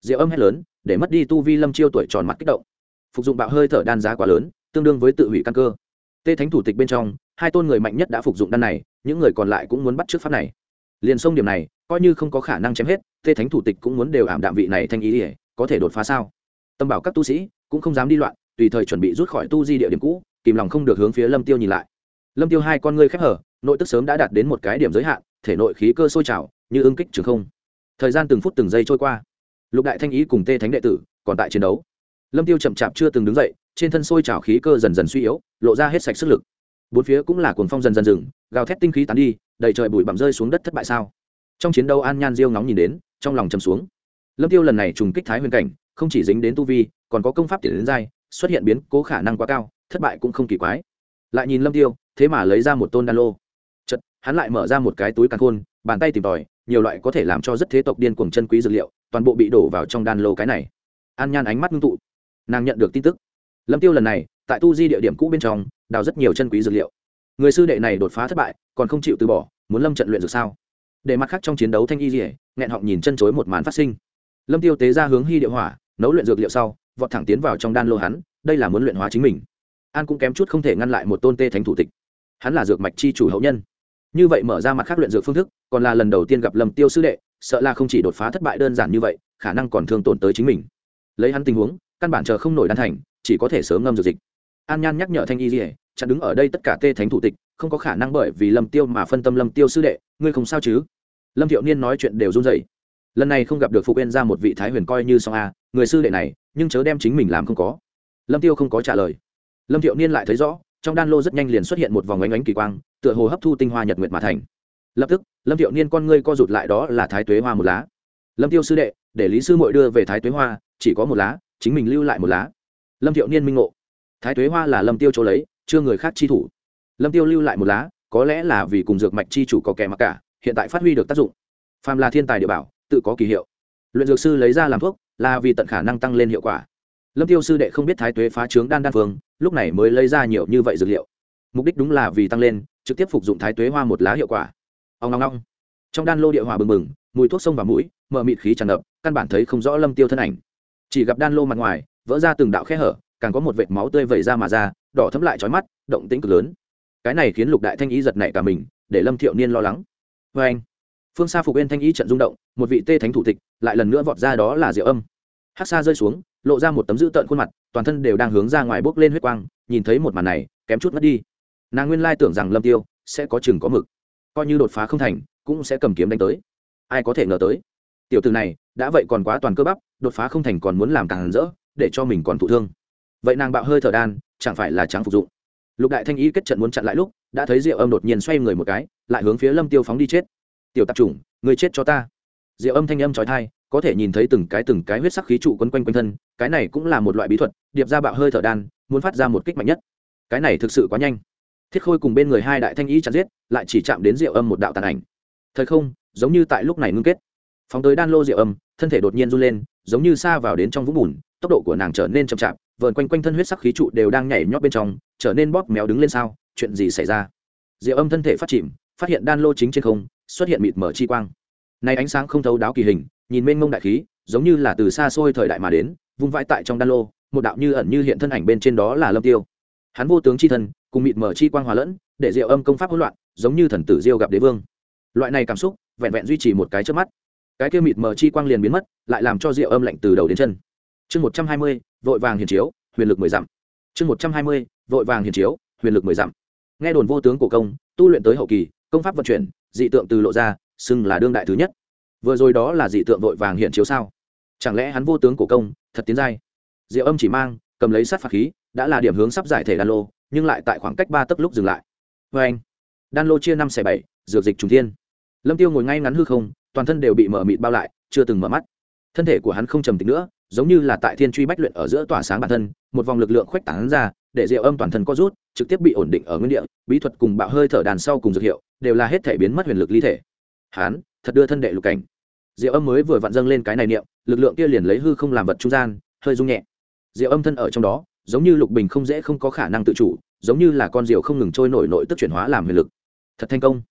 S1: diệu âm hét lớn, để mất đi tu vi lâm chiêu tuổi tròn mặt kích động. Phục dụng bạo hơi thở đan giá quá lớn, tương đương với tự hủy căn cơ. Tê thánh thủ tịch bên trong, hai tôn người mạnh nhất đã phục dụng đan này, những người còn lại cũng muốn bắt trước pháp này. Liền sông điểm này, coi như không có khả năng chém hết, tê thánh thủ tịch cũng muốn đều ảm đạm vị này thanh ý ỉa có thể đột phá sao? Tâm bảo các tu sĩ cũng không dám đi loạn, tùy thời chuẩn bị rút khỏi tu di địa điểm cũ, kìm lòng không được hướng phía lâm tiêu nhìn lại. Lâm tiêu hai con ngươi khép hở, nội tức sớm đã đạt đến một cái điểm giới hạn, thể nội khí cơ sôi trào, như ưng kích trường không. Thời gian từng phút từng giây trôi qua lục đại thanh ý cùng tê thánh đệ tử còn tại chiến đấu. Lâm tiêu chậm chạp chưa từng đứng dậy, trên thân sôi trào khí cơ dần dần suy yếu, lộ ra hết sạch sức lực. Bốn phía cũng là cuồng phong dần dần dừng, gào thét tinh khí tán đi, đầy trời bụi bặm rơi xuống đất thất bại sao? Trong chiến đấu an nhan diêu ngóng nhìn đến, trong lòng chầm xuống. Lâm tiêu lần này trùng kích thái huyền cảnh, không chỉ dính đến tu vi, còn có công pháp tiền đến giai xuất hiện biến cố khả năng quá cao, thất bại cũng không kỳ quái. Lại nhìn lâm tiêu, thế mà lấy ra một tôn đan lô. Chật hắn lại mở ra một cái túi càn khôn, bàn tay tìm tòi nhiều loại có thể làm cho rất thế tộc điên cuồng chân quý dược liệu, toàn bộ bị đổ vào trong đan lô cái này. An nhan ánh mắt ngưng tụ. Nàng nhận được tin tức. Lâm tiêu lần này, tại tu di địa điểm cũ bên trong, đào rất nhiều chân quý dược liệu. Người sư đệ này đột phá thất bại, còn không chịu từ bỏ, muốn lâm trận luyện dược sao? Để mặt khác trong chiến đấu thanh y dỉa nghẹn họng nhìn chân chối một màn phát sinh. Lâm tiêu tế ra hướng hy địa hỏa, nấu luyện dược liệu sau, vọt thẳng tiến vào trong đan lô hắn, đây là muốn luyện hóa chính mình. An cũng kém chút không thể ngăn lại một tôn tê thánh thủ tịch. Hắn là dược mạch chi chủ hậu nhân như vậy mở ra mặt khác luyện dược phương thức, còn là lần đầu tiên gặp lâm tiêu sư đệ, sợ là không chỉ đột phá thất bại đơn giản như vậy, khả năng còn thương tổn tới chính mình. Lấy hắn tình huống, căn bản chờ không nổi đan thành, chỉ có thể sớm ngâm dược dịch. An nhan nhắc nhở thanh y dỉa chặn đứng ở đây tất cả tê thánh thủ tịch, không có khả năng bởi vì lâm tiêu mà phân tâm lâm tiêu sư đệ, ngươi không sao chứ? Lâm thiệu niên nói chuyện đều run rẩy. Lần này không gặp được phụ quên ra một vị thái huyền coi như song a à, người sư đệ này, nhưng chớ đem chính mình làm không có. Lâm tiêu không có trả lời. Lâm thiệu niên lại thấy rõ, trong đan lô rất nhanh liền xuất hiện một vòng ánh ánh kỳ quang tựa hồ hấp thu tinh hoa nhật nguyệt mà thành. Lập tức, lâm thiệu niên con ngươi co rụt lại đó là thái tuế hoa một lá. Lâm tiêu sư đệ, để lý sư mội đưa về thái tuế hoa, chỉ có một lá, chính mình lưu lại một lá. Lâm thiệu niên minh ngộ. Thái tuế hoa là lâm tiêu chỗ lấy, chưa người khác chi thủ. Lâm tiêu lưu lại một lá, có lẽ là vì cùng dược mạch chi chủ có kẻ mặc cả, hiện tại phát huy được tác dụng. Phàm là thiên tài địa bảo, tự có kỳ hiệu. Luyện dược sư lấy ra làm thuốc, là vì tận khả năng tăng lên hiệu quả. Lâm tiêu sư đệ không biết thái tuế phá trướng đan đan phương, lúc này mới lấy ra nhiều như vậy dược liệu mục đích đúng là vì tăng lên, trực tiếp phục dụng thái tuế hoa một lá hiệu quả. Ông ngong ngong trong đan lô địa hỏa bừng bừng, mùi thuốc sông vào mũi, mờ mịt khí tràn ngập, căn bản thấy không rõ lâm tiêu thân ảnh. Chỉ gặp đan lô mặt ngoài, vỡ ra từng đạo khe hở, càng có một vệt máu tươi vẩy ra mà ra, đỏ thấm lại chói mắt, động tĩnh cực lớn. Cái này khiến lục đại thanh ý giật nảy cả mình, để lâm thiệu niên lo lắng. Vê anh, phương xa phục bên thanh ý trận rung động, một vị tê thánh thủ tịch lại lần nữa vọt ra đó là diệu âm. Hắc xa rơi xuống, lộ ra một tấm dữ tợn khuôn mặt, toàn thân đều đang hướng ra ngoài bốc lên huyết quang, nhìn thấy một màn này, kém chút mất đi nàng nguyên lai tưởng rằng lâm tiêu sẽ có chừng có mực, coi như đột phá không thành, cũng sẽ cầm kiếm đánh tới. Ai có thể ngờ tới? Tiểu từ này, đã vậy còn quá toàn cơ bắp, đột phá không thành còn muốn làm càng rỡ, để cho mình còn thụ thương. Vậy nàng bạo hơi thở đan, chẳng phải là trắng phục dụng. Lục đại thanh ý kết trận muốn chặn lại lúc, đã thấy diệu âm đột nhiên xoay người một cái, lại hướng phía lâm tiêu phóng đi chết. Tiểu tạp chủng người chết cho ta. Diệu âm thanh âm trói thai có thể nhìn thấy từng cái từng cái huyết sắc khí trụ quấn quanh quanh thân, cái này cũng là một loại bí thuật, điệp ra bạo hơi thở đan, muốn phát ra một kích mạnh nhất. Cái này thực sự quá nhanh thiết khôi cùng bên người hai đại thanh ý chặt giết, lại chỉ chạm đến diệu âm một đạo tàn ảnh. Thời không, giống như tại lúc này ngưng kết. Phóng tới đan lô diệu âm, thân thể đột nhiên run lên, giống như xa vào đến trong vũng bùn, tốc độ của nàng trở nên chậm chạp vợn quanh quanh thân huyết sắc khí trụ đều đang nhảy nhót bên trong, trở nên bóp méo đứng lên sao, chuyện gì xảy ra? Diệu âm thân thể phát chìm, phát hiện đan lô chính trên không, xuất hiện mịt mở chi quang. Nay ánh sáng không thấu đáo kỳ hình, nhìn mênh mông đại khí, giống như là từ xa xôi thời đại mà đến, vung vãi tại trong đan lô, một đạo như ẩn như hiện thân ảnh bên trên đó là lâm tiêu. Hắn vô tướng chi thân cùng mịt mở chi quang hòa lẫn, để diệu âm công pháp hỗn loạn, giống như thần tử diêu gặp đế vương. Loại này cảm xúc, vẹn vẹn duy trì một cái trước mắt. Cái kia mịt mờ chi quang liền biến mất, lại làm cho diệu âm lạnh từ đầu đến chân. Chương một trăm hai mươi, vội vàng hiền chiếu, huyền lực mười dặm. Chương một trăm hai mươi, vội vàng hiền chiếu, huyền lực mười dặm. Nghe đồn vô tướng cổ công, tu luyện tới hậu kỳ, công pháp vận chuyển, dị tượng từ lộ ra, xưng là đương đại thứ nhất. Vừa rồi đó là dị tượng vội vàng hiện chiếu sao? Chẳng lẽ hắn vô tướng cổ công, thật tiến giai? Diệu âm chỉ mang, cầm lấy sát phạt khí, đã là điểm hướng sắp giải thể đan lô nhưng lại tại khoảng cách ba tấc lúc dừng lại. Vê anh, đan lô chia năm xẻ bảy, dược dịch trùng thiên. Lâm tiêu ngồi ngay ngắn hư không, toàn thân đều bị mở mịt bao lại, chưa từng mở mắt. Thân thể của hắn không trầm tĩnh nữa, giống như là tại thiên truy bách luyện ở giữa tỏa sáng bản thân, một vòng lực lượng khuếch tán ra, để diệu âm toàn thân có rút, trực tiếp bị ổn định ở nguyên địa, bí thuật cùng bạo hơi thở đàn sau cùng dược hiệu, đều là hết thể biến mất huyền lực ly thể. Hán thật đưa thân đệ lục cảnh. Diệu âm mới vừa vặn dâng lên cái này niệm, lực lượng kia liền lấy hư không làm vật trung gian, hơi rung nhẹ. Diệu âm thân ở trong đó giống như lục bình không dễ không có khả năng tự chủ, giống như là con diều không ngừng trôi nổi nội tức chuyển hóa làm huyền lực. Thật thành công.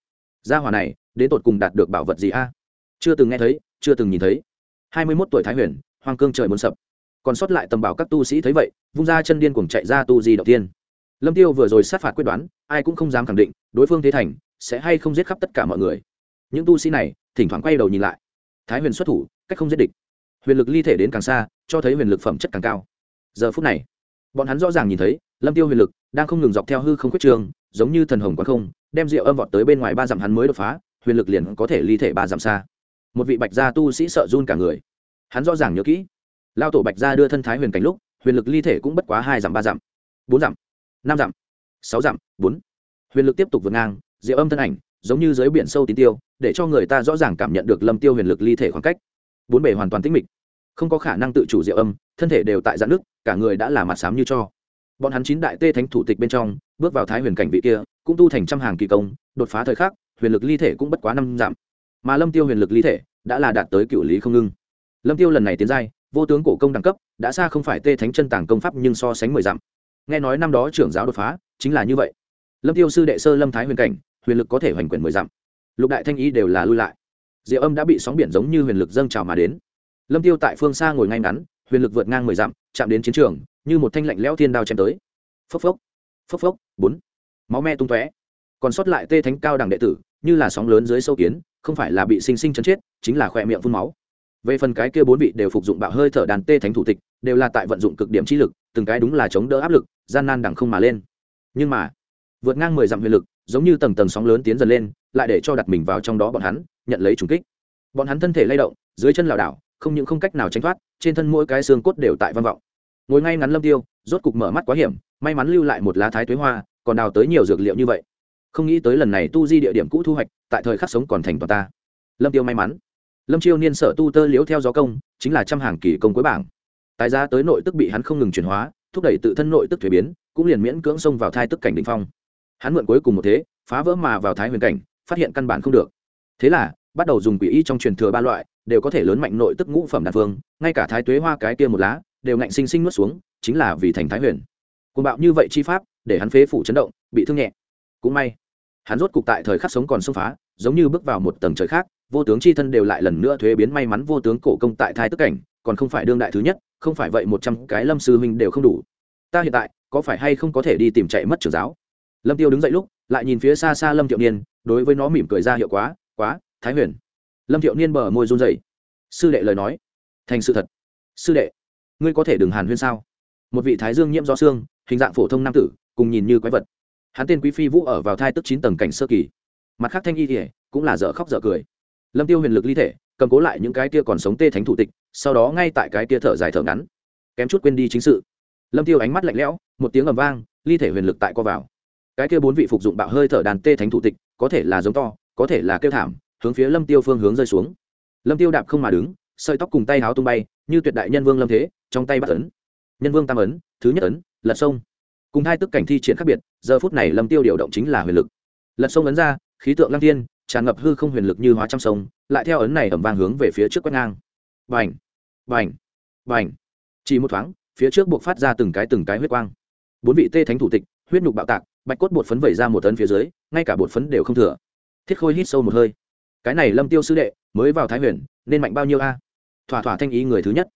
S1: Gia hỏa này, đến tột cùng đạt được bảo vật gì a? Chưa từng nghe thấy, chưa từng nhìn thấy. Hai mươi mốt tuổi thái huyền hoàng cương trời muốn sập. Còn sót lại tầm bảo các tu sĩ thấy vậy, vung ra chân điên cuồng chạy ra tu di đầu tiên. Lâm tiêu vừa rồi sát phạt quyết đoán, ai cũng không dám khẳng định, đối phương thế thành, sẽ hay không giết khắp tất cả mọi người. Những tu sĩ này, thỉnh thoảng quay đầu nhìn lại. Thái huyền xuất thủ, cách không giết địch. Huyền lực ly thể đến càng xa, cho thấy huyền lực phẩm chất càng cao. Giờ phút này bọn hắn rõ ràng nhìn thấy, lâm tiêu huyền lực đang không ngừng dọc theo hư không quyết trường, giống như thần hồng quán không, đem rượu âm vọt tới bên ngoài ba dặm hắn mới đột phá, huyền lực liền có thể ly thể ba dặm xa. Một vị bạch gia tu sĩ sợ run cả người. Hắn rõ ràng nhớ kỹ, lao tổ bạch gia đưa thân thái huyền cảnh lúc, huyền lực ly thể cũng bất quá hai dặm, ba dặm, bốn dặm, năm dặm, sáu dặm, bốn. Huyền lực tiếp tục vượt ngang diệu âm thân ảnh, giống như dưới biển sâu tín tiêu, để cho người ta rõ ràng cảm nhận được lâm tiêu huyền lực ly thể khoảng cách. Bốn bề hoàn toàn tĩnh mịch không có khả năng tự chủ diệu âm, thân thể đều tại dạn nước cả người đã là mặt xám như cho. Bọn hắn chín đại tê thánh thủ tịch bên trong, bước vào thái huyền cảnh vị kia, cũng tu thành trăm hàng kỳ công, đột phá thời khắc, huyền lực ly thể cũng bất quá năm giảm. Mà lâm tiêu huyền lực ly thể đã là đạt tới cựu lý không ngưng. Lâm tiêu lần này tiến giai, vô tướng cổ công đẳng cấp, đã xa không phải tê thánh chân tàng công pháp nhưng so sánh mười dặm nghe nói năm đó trưởng giáo đột phá, chính là như vậy. Lâm tiêu sư đệ sơ lâm thái huyền cảnh, huyền lực có thể hoành quyền mười dặm lục đại thanh ý đều là lui lại. Diệu âm đã bị sóng biển giống như huyền lực dâng trào mà đến lâm tiêu tại phương xa ngồi ngay ngắn, huyền lực vượt ngang mười dặm, chạm đến chiến trường, như một thanh lạnh lẽo thiên đao chém tới. Phốc phốc phốc phốc, bốn. Máu me tung tóe. Còn sót lại tê thánh cao đẳng đệ tử, như là sóng lớn dưới sâu kiến, không phải là bị sinh sinh chấn chết, chính là khỏe miệng phun máu. Về phần cái kia bốn vị đều phục dụng bạo hơi thở đàn tê thánh thủ tịch, đều là tại vận dụng cực điểm trí lực, từng cái đúng là chống đỡ áp lực, gian nan đẳng không mà lên. Nhưng mà, vượt ngang mười dặm huyền lực, giống như tầng tầng sóng lớn tiến dần lên, lại để cho đặt mình vào trong đó bọn hắn, nhận lấy trùng kích. Bọn hắn thân thể lay động, dưới chân lảo đảo không những không cách nào tránh thoát, trên thân mỗi cái xương cốt đều tại văn vọng. Ngồi ngay ngắn lâm tiêu, rốt cục mở mắt quá hiểm, may mắn lưu lại một lá thái tuế hoa, còn đào tới nhiều dược liệu như vậy. Không nghĩ tới lần này tu di địa điểm cũ thu hoạch, tại thời khắc sống còn thành toàn ta. Lâm tiêu may mắn. Lâm chiêu niên sở tu tơ liếu theo gió công, chính là trăm hàng kỳ công cuối bảng. Tài ra tới nội tức bị hắn không ngừng chuyển hóa, thúc đẩy tự thân nội tức thuế biến, cũng liền miễn cưỡng xông vào thai tức cảnh đ phong. Hắn mượn cuối cùng một thế, phá vỡ mà vào thái huyền cảnh, phát hiện căn bản không được. Thế là, bắt đầu dùng quỷ y trong truyền thừa ba loại đều có thể lớn mạnh nội tức ngũ phẩm đan phương ngay cả thái tuế hoa cái kia một lá, đều ngạnh sinh sinh nuốt xuống, chính là vì thành thái huyền. Cuồng bạo như vậy chi pháp, để hắn phế phủ chấn động, bị thương nhẹ. Cũng may, hắn rốt cục tại thời khắc sống còn xông phá, giống như bước vào một tầng trời khác, vô tướng chi thân đều lại lần nữa thuế biến may mắn vô tướng cổ công tại thai tức cảnh, còn không phải đương đại thứ nhất, không phải vậy một trăm cái lâm sư huynh đều không đủ. Ta hiện tại, có phải hay không có thể đi tìm chạy mất trường giáo? Lâm tiêu đứng dậy lúc, lại nhìn phía xa xa lâm thiệu niên, đối với nó mỉm cười ra hiệu quá quá, thái huyền lâm thiệu niên bờ môi run dày sư đệ lời nói. Thành sự thật. Sư đệ, ngươi có thể đừng hàn huyên sao? Một vị thái dương nhiễm do xương, hình dạng phổ thông nam tử, cùng nhìn như quái vật. Hắn tên quý phi vũ ở vào thai tức chín tầng cảnh sơ kỳ. Mặt khác thanh y thể cũng là dở khóc dở cười. Lâm tiêu huyền lực ly thể, cầm cố lại những cái kia còn sống tê thánh thủ tịch, sau đó ngay tại cái kia thở dài thở ngắn. Kém chút quên đi chính sự. Lâm tiêu ánh mắt lạnh lẽo, một tiếng ầm vang, ly thể huyền lực tại co vào. Cái kia bốn vị phục dụng bạo hơi thở đàn tê thánh thủ tịch, có thể là giống to, có thể là kêu thảm hướng phía lâm tiêu phương hướng rơi xuống. Lâm tiêu đạp không mà đứng, sợi tóc cùng tay háo tung bay, như tuyệt đại nhân vương lâm thế, trong tay bắt ấn. Nhân vương tam ấn, thứ nhất ấn, lật sông. Cùng hai tức cảnh thi triển khác biệt, giờ phút này lâm tiêu điều động chính là huyền lực. Lật sông ấn ra, khí tượng lăng thiên, tràn ngập hư không huyền lực như hóa trăm sông, lại theo ấn này ẩm vang hướng về phía trước quét ngang. Vành vành vành chỉ một thoáng, phía trước buộc phát ra từng cái từng cái huyết quang. Bốn vị tê thánh thủ tịch, huyết nhục bạo tạc, bạch cốt bột phấn vẩy ra một tấn phía dưới, ngay cả bột phấn đều không thừa. Thiết khôi hít sâu một hơi cái này lâm tiêu sư đệ mới vào thái huyền nên mạnh bao nhiêu a thỏa thỏa thanh ý người thứ nhất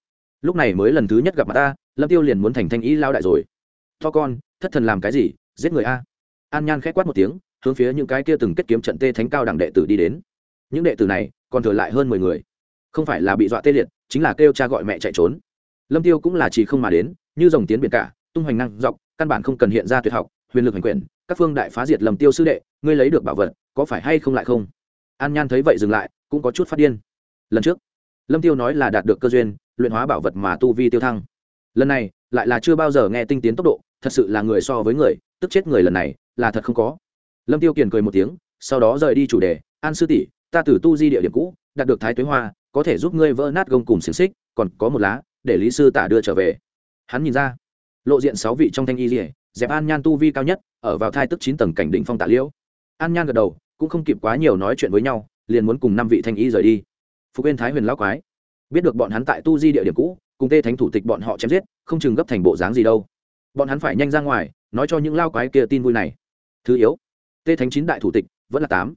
S1: lúc này mới lần thứ nhất gặp mặt ta lâm tiêu liền muốn thành thanh ý lao đại rồi to con thất thần làm cái gì giết người a an nhan khẽ quát một tiếng hướng phía những cái kia từng kết kiếm trận tê thánh cao đẳng đệ tử đi đến những đệ tử này còn thừa lại hơn mười người không phải là bị dọa tê liệt chính là kêu cha gọi mẹ chạy trốn lâm tiêu cũng là chỉ không mà đến như dòng tiến biển cả tung hoành năng dọc căn bản không cần hiện ra tuyệt học huyền lực hành quyền các phương đại phá diệt lầm tiêu sư đệ ngươi lấy được bảo vật có phải hay không lại không an nhan thấy vậy dừng lại, cũng có chút phát điên. Lần trước, lâm tiêu nói là đạt được cơ duyên, luyện hóa bảo vật mà tu vi tiêu thăng. Lần này, lại là chưa bao giờ nghe tinh tiến tốc độ, thật sự là người so với người, tức chết người lần này, là thật không có. Lâm tiêu kiền cười một tiếng, sau đó rời đi chủ đề, an sư tỷ, ta tử tu di địa điểm cũ, đạt được thái tuế hoa, có thể giúp ngươi vỡ nát gông cùng xiềng xích, còn có một lá, để lý sư tả đưa trở về. Hắn nhìn ra, lộ diện sáu vị trong thanh y dỉa dẹp an nhan tu vi cao nhất, ở vào thai tức chín tầng cảnh đỉnh phong tạ liễu. An nhan gật đầu cũng không kịp quá nhiều nói chuyện với nhau, liền muốn cùng năm vị thanh y rời đi. Phục bên thái huyền lão quái, biết được bọn hắn tại tu di địa điểm cũ, cùng tê thánh thủ tịch bọn họ chém giết, không chừng gấp thành bộ dáng gì đâu. Bọn hắn phải nhanh ra ngoài, nói cho những lao quái kia tin vui này. Thứ yếu, tê thánh chín đại thủ tịch, vẫn là tám.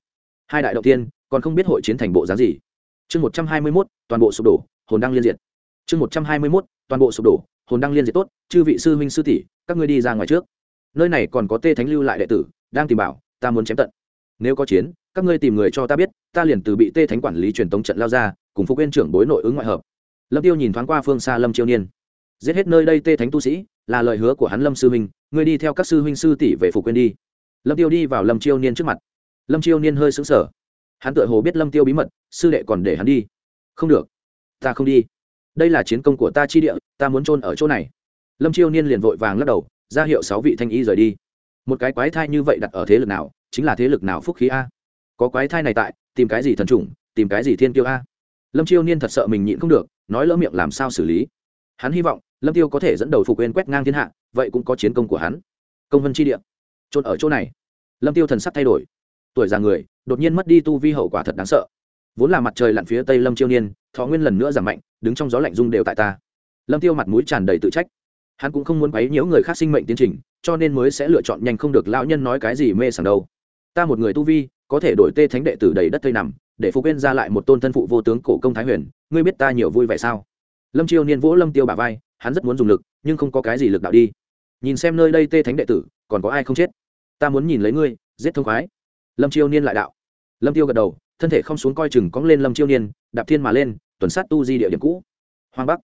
S1: Hai đại động tiên, còn không biết hội chiến thành bộ dáng gì. Chương một trăm hai mươi mốt, toàn bộ sụp đổ, hồn đăng liên diệt. Chương một trăm hai mươi mốt, toàn bộ sụp đổ, hồn đăng liên diệt tốt, chư vị sư huynh sư tỷ, các ngươi đi ra ngoài trước. Nơi này còn có tê thánh lưu lại đệ tử, đang tìm bảo, ta muốn chém tận nếu có chiến, các ngươi tìm người cho ta biết, ta liền từ bị tê thánh quản lý truyền tống trận lao ra, cùng phục viên trưởng bối nội ứng ngoại hợp. Lâm tiêu nhìn thoáng qua phương xa lâm chiêu niên. Giết hết nơi đây tê thánh tu sĩ, là lời hứa của hắn lâm sư huynh, ngươi đi theo các sư huynh sư tỷ về phục viên đi. Lâm tiêu đi vào lâm chiêu niên trước mặt. Lâm chiêu niên hơi sững sờ. Hắn tựa hồ biết lâm tiêu bí mật, sư đệ còn để hắn đi. Không được, ta không đi. Đây là chiến công của ta chi địa, ta muốn trôn ở chỗ này. Lâm chiêu niên liền vội vàng lắc đầu, ra hiệu sáu vị thanh y rời đi một cái quái thai như vậy đặt ở thế lực nào, chính là thế lực nào phúc khí a? Có quái thai này tại, tìm cái gì thần trùng, tìm cái gì thiên kiêu a? Lâm chiêu niên thật sợ mình nhịn không được, nói lỡ miệng làm sao xử lý. Hắn hy vọng, lâm tiêu có thể dẫn đầu phục quên quét ngang thiên hạ, vậy cũng có chiến công của hắn. Công vân chi địa. Trôn ở chỗ này. Lâm tiêu thần sắc thay đổi. Tuổi già người, đột nhiên mất đi tu vi hậu quả thật đáng sợ. Vốn là mặt trời lặn phía tây lâm chiêu niên, thọ nguyên lần nữa giảm mạnh, đứng trong gió lạnh rung đều tại ta. Lâm tiêu mặt mũi tràn đầy tự trách hắn cũng không muốn quấy nhiễu người khác sinh mệnh tiến trình, cho nên mới sẽ lựa chọn nhanh không được lão nhân nói cái gì mê sảng đâu. Ta một người tu vi, có thể đổi tê thánh đệ tử đầy đất tây nằm, để phục quên ra lại một tôn thân phụ vô tướng cổ công thái huyền, ngươi biết ta nhiều vui vẻ sao? Lâm chiêu niên vỗ lâm tiêu bà vai, hắn rất muốn dùng lực, nhưng không có cái gì lực đạo đi. Nhìn xem nơi đây tê thánh đệ tử, còn có ai không chết? Ta muốn nhìn lấy ngươi, giết thông khoái. Lâm chiêu niên lại đạo. Lâm tiêu gật đầu, thân thể không xuống coi chừng cóng lên lâm chiêu niên, đạp thiên mà lên, tuần sát tu di địa điểm cũ. Hoàng bắc,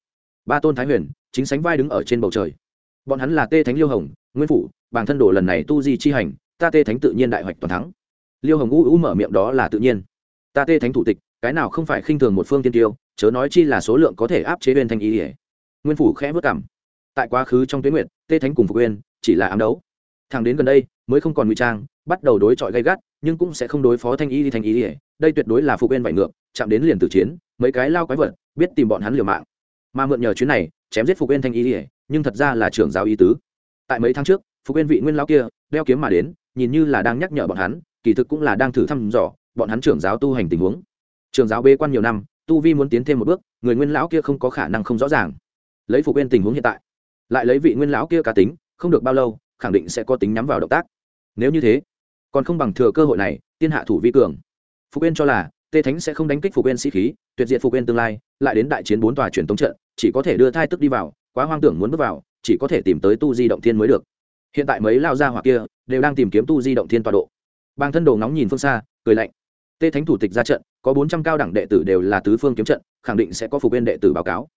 S1: ba tôn thái huyền chính sánh vai đứng ở trên bầu trời. Bọn hắn là tê thánh liêu hồng, nguyên phủ, bản thân đồ lần này tu di chi hành, ta tê thánh tự nhiên đại hoạch toàn thắng. Liêu hồng u u mở miệng đó là tự nhiên. Ta tê thánh thủ tịch, cái nào không phải khinh thường một phương tiên tiêu, chớ nói chi là số lượng có thể áp chế bên thanh ý ỉa nguyên phủ khẽ vất cảm. Tại quá khứ trong tuyến nguyện, tê thánh cùng phục uyên chỉ là ám đấu. Thằng đến gần đây, mới không còn ngụy trang, bắt đầu đối chọi gay gắt, nhưng cũng sẽ không đối phó thanh y đi thanh y ỉa đây tuyệt đối là phục uyên vải ngược, chạm đến liền tử chiến, mấy cái lao quái vật, biết tìm bọn hắn liều mạng. Mà mượn nhờ chuyến này chém giết phục uyên thanh y ỉa nhưng thật ra là trưởng giáo y tứ. Tại mấy tháng trước, phục uyên vị nguyên lão kia, đeo kiếm mà đến, nhìn như là đang nhắc nhở bọn hắn, kỳ thực cũng là đang thử thăm dò bọn hắn trưởng giáo tu hành tình huống. Trưởng giáo bê quan nhiều năm, tu vi muốn tiến thêm một bước, người nguyên lão kia không có khả năng không rõ ràng. Lấy phục bên tình huống hiện tại, lại lấy vị nguyên lão kia cá tính, không được bao lâu, khẳng định sẽ có tính nhắm vào động tác. Nếu như thế, còn không bằng thừa cơ hội này, tiên hạ thủ vi cường. Phục bên cho là tê thánh sẽ không đánh kích phục bên sĩ khí, tuyệt diệt phục bên tương lai, lại đến đại chiến bốn tòa truyền tống trận, chỉ có thể đưa thai tức đi vào, quá hoang tưởng muốn bước vào, chỉ có thể tìm tới tu di động thiên mới được. Hiện tại mấy lao gia hỏa kia đều đang tìm kiếm tu di động thiên tọa độ. Bang thân đồ ngóng nhìn phương xa, cười lạnh. Tê thánh thủ tịch ra trận, có bốn trăm cao đẳng đệ tử đều là tứ phương kiếm trận, khẳng định sẽ có phục bên đệ tử báo cáo.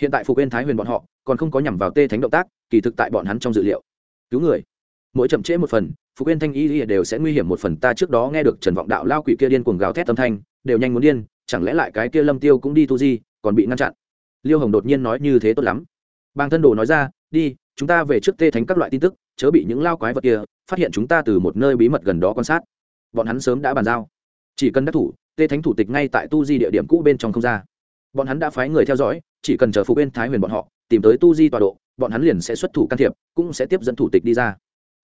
S1: Hiện tại phục bên thái huyền bọn họ còn không có nhằm vào tê thánh động tác, kỳ thực tại bọn hắn trong dự liệu. Cứu người mỗi chậm trễ một phần phục quyên thanh y đều sẽ nguy hiểm một phần. Ta trước đó nghe được trần vọng đạo lao quỷ kia điên cuồng gào thét âm thanh, đều nhanh muốn điên, chẳng lẽ lại cái kia lâm tiêu cũng đi tu di, còn bị ngăn chặn? Liêu hồng đột nhiên nói như thế tốt lắm. Bang thân đồ nói ra, đi, chúng ta về trước tê thánh các loại tin tức, chớ bị những lao quái vật kia phát hiện chúng ta từ một nơi bí mật gần đó quan sát. Bọn hắn sớm đã bàn giao. Chỉ cần đắc thủ, tê thánh thủ tịch ngay tại tu di địa điểm cũ bên trong không ra. Bọn hắn đã phái người theo dõi, chỉ cần chờ phục bên thái huyền bọn họ tìm tới tu di tọa độ, bọn hắn liền sẽ xuất thủ can thiệp, cũng sẽ tiếp dẫn thủ tịch đi ra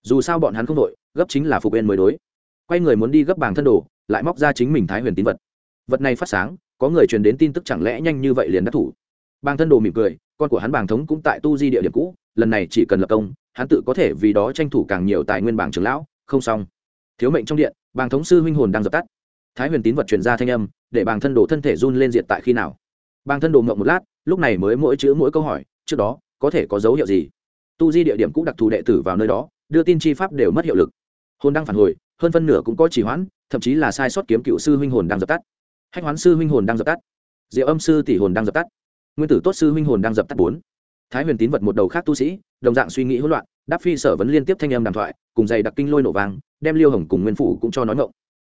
S1: dù sao bọn hắn không đội, gấp chính là phục bên mới đối. Quay người muốn đi gấp bảng thân đồ, lại móc ra chính mình thái huyền tín vật. Vật này phát sáng, có người truyền đến tin tức chẳng lẽ nhanh như vậy liền đắc thủ. Bàng thân đồ mỉm cười, con của hắn bàng thống cũng tại tu di địa điểm cũ, lần này chỉ cần lập công, hắn tự có thể vì đó tranh thủ càng nhiều tài nguyên bảng trưởng lão, không xong. Thiếu mệnh trong điện bàng thống sư huynh hồn đang dập tắt. Thái huyền tín vật truyền ra thanh âm, để bàng thân đồ thân thể run lên diện tại khi nào. Bàng thân đồ mộng một lát, lúc này mới mỗi chữ mỗi câu hỏi, trước đó, có thể có dấu hiệu gì? Tu di địa điểm cũ đặc thù đệ tử vào nơi đó đưa tin chi pháp đều mất hiệu lực. Hồn đang phản hồi, hơn phân nửa cũng có chỉ hoãn, thậm chí là sai sót kiếm cựu sư huynh hồn đang dập tắt. Hách hoán sư huynh hồn đang dập tắt. Diệu âm sư tỷ hồn đang dập tắt. Nguyên tử tốt sư huynh hồn đang dập tắt bốn. Thái huyền tín vật một đầu khác tu sĩ, đồng dạng suy nghĩ hỗn loạn, đáp phi sở vấn liên tiếp thanh âm đàm thoại, cùng dày đặc kinh lôi nổ vàng đem liêu hồng cùng nguyên phủ cũng cho nói ngộng